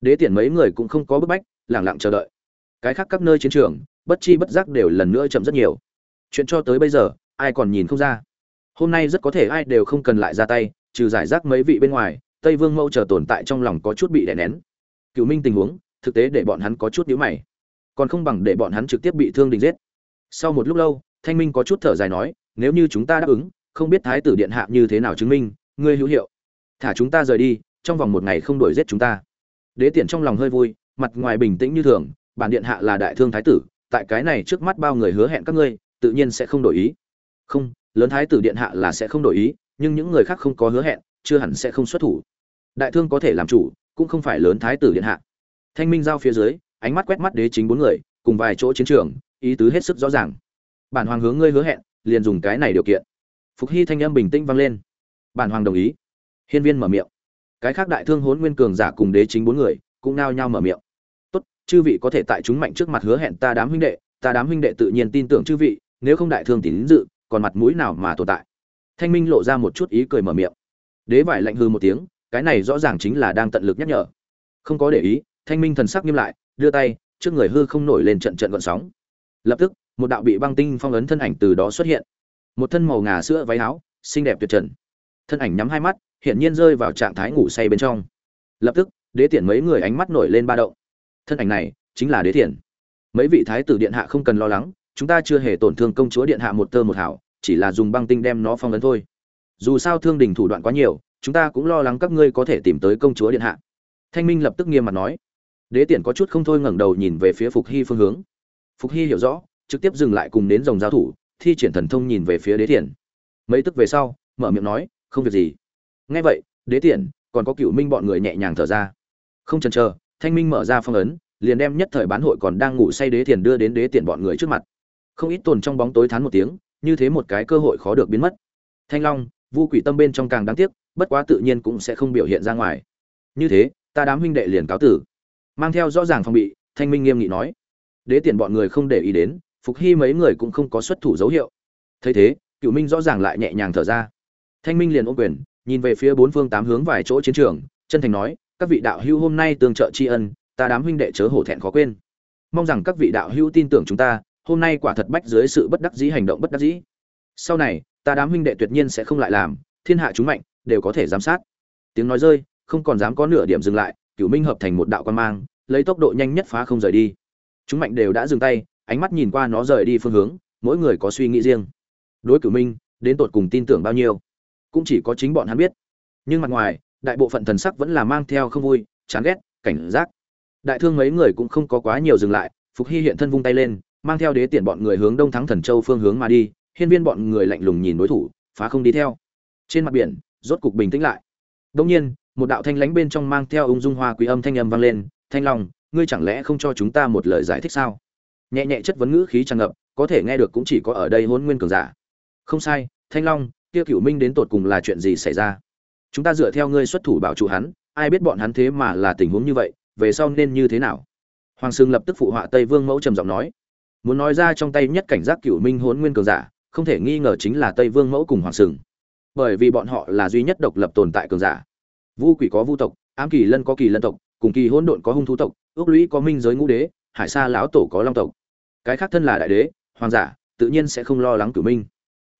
Đế tiện mấy người cũng không có bức bách lẳng lặng chờ đợi. Cái khác các nơi chiến trường, bất chi bất giác đều lần nữa chậm rất nhiều. Chuyện cho tới bây giờ, ai còn nhìn không ra. Hôm nay rất có thể ai đều không cần lại ra tay, trừ giải rác mấy vị bên ngoài tây vương mẫu chờ tồn tại trong lòng có chút bị đè nén. Cựu minh tình huống, thực tế để bọn hắn có chút nhíu mày. Còn không bằng để bọn hắn trực tiếp bị thương đình giết. Sau một lúc lâu, thanh minh có chút thở dài nói, nếu như chúng ta đáp ứng, không biết thái tử điện hạ như thế nào chứng minh, ngươi hữu hiệu. Thả chúng ta rời đi, trong vòng một ngày không đuổi giết chúng ta. Đế tiện trong lòng hơi vui, mặt ngoài bình tĩnh như thường, bản điện hạ là đại thương thái tử, tại cái này trước mắt bao người hứa hẹn các ngươi, tự nhiên sẽ không đổi ý. Không, lớn thái tử điện hạ là sẽ không đổi ý, nhưng những người khác không có hứa hẹn chưa hẳn sẽ không xuất thủ. Đại thương có thể làm chủ, cũng không phải lớn thái tử điện hạ. Thanh minh giao phía dưới, ánh mắt quét mắt đế chính bốn người, cùng vài chỗ chiến trường, ý tứ hết sức rõ ràng. Bản hoàng hướng ngươi hứa hẹn, liền dùng cái này điều kiện. Phục hy thanh âm bình tĩnh vang lên. Bản hoàng đồng ý. Hiên viên mở miệng. Cái khác đại thương hốn nguyên cường giả cùng đế chính bốn người, cũng nao nhao mở miệng. Tốt, chư vị có thể tại chúng mạnh trước mặt hứa hẹn ta đám huynh đệ, ta đám huynh đệ tự nhiên tin tưởng chư vị, nếu không đại thương tín dự, còn mặt mũi nào mà tồn tại? Thanh minh lộ ra một chút ý cười mở miệng đế vải lạnh hư một tiếng, cái này rõ ràng chính là đang tận lực nhắc nhở. Không có để ý, thanh minh thần sắc nghiêm lại, đưa tay, trước người hư không nổi lên trận trận gọn sóng. Lập tức, một đạo bị băng tinh phong ấn thân ảnh từ đó xuất hiện. Một thân màu ngà sữa váy áo, xinh đẹp tuyệt trần. Thân ảnh nhắm hai mắt, hiển nhiên rơi vào trạng thái ngủ say bên trong. Lập tức, đế tiện mấy người ánh mắt nổi lên ba động. Thân ảnh này, chính là đế tiện. Mấy vị thái tử điện hạ không cần lo lắng, chúng ta chưa hề tổn thương công chúa điện hạ một tơ một hảo chỉ là dùng băng tinh đem nó phong ấn thôi dù sao thương đình thủ đoạn quá nhiều, chúng ta cũng lo lắng các ngươi có thể tìm tới công chúa điện hạ. Thanh minh lập tức nghiêm mặt nói. Đế tiện có chút không thôi ngẩng đầu nhìn về phía phục hy phương hướng. Phục hy hiểu rõ, trực tiếp dừng lại cùng đến dòng giao thủ, thi triển thần thông nhìn về phía đế tiện. Mấy tức về sau, mở miệng nói, không việc gì. Nghe vậy, đế tiện, còn có cựu minh bọn người nhẹ nhàng thở ra. Không chần chờ, thanh minh mở ra phong ấn, liền đem nhất thời bán hội còn đang ngủ say đế tiện đưa đến đế tiện bọn người trước mặt. Không ít tồn trong bóng tối thán một tiếng, như thế một cái cơ hội khó được biến mất. Thanh long vu quỷ tâm bên trong càng đáng tiếc, bất quá tự nhiên cũng sẽ không biểu hiện ra ngoài. Như thế, ta đám huynh đệ liền cáo tử. Mang theo rõ ràng phòng bị, thanh minh nghiêm nghị nói. Đế tiền bọn người không để ý đến, phục hy mấy người cũng không có xuất thủ dấu hiệu. Thấy thế cựu minh rõ ràng lại nhẹ nhàng thở ra. Thanh minh liền ôm quyền, nhìn về phía bốn phương tám hướng vài chỗ chiến trường, chân thành nói, các vị đạo hữu hôm nay tương trợ tri ân, ta đám huynh đệ chớ hổ thẹn khó quên. Mong rằng các vị đạo hữu tin tưởng chúng ta, hôm nay quả thật bách dưới sự bất đắc dĩ hành động bất đắc dĩ. Sau này ta đám huynh đệ tuyệt nhiên sẽ không lại làm, thiên hạ chúng mạnh, đều có thể giám sát. Tiếng nói rơi, không còn dám có nửa điểm dừng lại, cửu minh hợp thành một đạo quan mang, lấy tốc độ nhanh nhất phá không rời đi. Chúng mạnh đều đã dừng tay, ánh mắt nhìn qua nó rời đi phương hướng, mỗi người có suy nghĩ riêng. Đối cửu minh, đến tột cùng tin tưởng bao nhiêu? Cũng chỉ có chính bọn hắn biết. Nhưng mặt ngoài, đại bộ phận thần sắc vẫn là mang theo không vui, chán ghét, cảnh giác. Đại thương mấy người cũng không có quá nhiều dừng lại, phục hy hiện thân vung tay lên, mang theo đế tiền bọn người hướng đông thắng thần châu phương hướng mà đi hiên viên bọn người lạnh lùng nhìn đối thủ, phá không đi theo. Trên mặt biển, rốt cục bình tĩnh lại. Đương nhiên, một đạo thanh lãnh bên trong mang theo ung dung hoa quý âm thanh âm vang lên, thanh long, ngươi chẳng lẽ không cho chúng ta một lời giải thích sao? Nhẹ nhẹ chất vấn ngữ khí tràn ngập, có thể nghe được cũng chỉ có ở đây Hỗn nguyên cường giả. Không sai, thanh long, kia cửu minh đến tột cùng là chuyện gì xảy ra? Chúng ta dựa theo ngươi xuất thủ bảo trụ hắn, ai biết bọn hắn thế mà là tình huống như vậy, về sau nên như thế nào? Hoàng sương lập tức phụ họa tây vương mẫu trầm giọng nói. Muốn nói ra trong tay nhất cảnh giác cửu minh Hỗn nguyên cường giả không thể nghi ngờ chính là tây vương mẫu cùng hoàng sừng. Bởi vì bọn họ là duy nhất độc lập tồn tại cường giả. Vu quỷ có vu tộc, ám kỳ lân có kỳ lân tộc, cùng kỳ hỗn độn có hung thú tộc, ước lũy có minh giới ngũ đế, hải sa lão tổ có long tộc. Cái khác thân là đại đế, hoàng giả, tự nhiên sẽ không lo lắng cửu minh.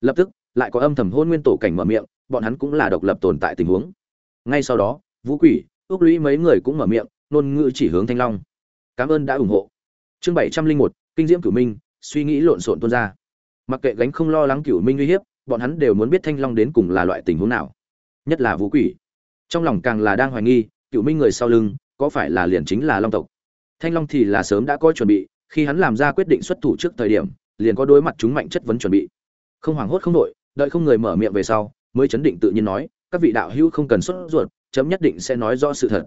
Lập tức, lại có âm thầm hôn nguyên tổ cảnh mở miệng, bọn hắn cũng là độc lập tồn tại tình huống. Ngay sau đó, vũ quỷ, ước lũy mấy người cũng mở miệng, ngôn ngữ chỉ hướng thanh long. Cảm ơn đã ủng hộ. Chương bảy trăm linh một, kinh diễm cửu minh, suy nghĩ lộn xộn tuôn ra mặc kệ gánh không lo lắng cửu minh uy hiếp, bọn hắn đều muốn biết thanh long đến cùng là loại tình huống nào. Nhất là vũ quỷ. Trong lòng càng là đang hoài nghi, cửu minh người sau lưng, có phải là liền chính là long tộc? Thanh long thì là sớm đã có chuẩn bị, khi hắn làm ra quyết định xuất thủ trước thời điểm, liền có đối mặt chúng mạnh chất vấn chuẩn bị. Không hoảng hốt không đội, đợi không người mở miệng về sau, mới chấn định tự nhiên nói, các vị đạo hữu không cần xuất ruột, chấm nhất định sẽ nói rõ sự thật.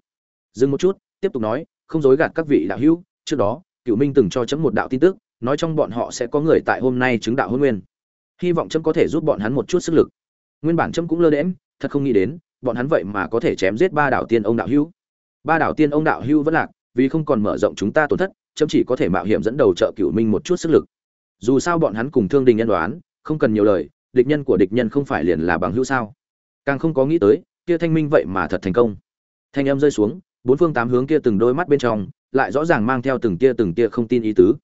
Dừng một chút, tiếp tục nói, không dối gạt các vị đạo hữu, trước đó cựu minh từng cho chấm một đạo tin tức nói trong bọn họ sẽ có người tại hôm nay chứng đạo hôn nguyên. Hy vọng trâm có thể giúp bọn hắn một chút sức lực. Nguyên bản trâm cũng lơ đễm thật không nghĩ đến, bọn hắn vậy mà có thể chém giết ba đảo tiên ông đạo hữu. Ba đảo tiên ông đạo hữu vẫn lạc, vì không còn mở rộng chúng ta tổn thất trâm chỉ có thể mạo hiểm dẫn đầu trợ cựu minh một chút sức lực. Dù sao bọn hắn cùng thương đình nhân đoán, không cần nhiều lời, địch nhân của địch nhân không phải liền là bằng hữu sao? Càng không có nghĩ tới, kia thanh minh vậy mà thật thành công. Thanh âm rơi xuống, bốn phương tám hướng kia từng đôi mắt bên trong, lại rõ ràng mang theo từng tia từng tia không tin ý tứ.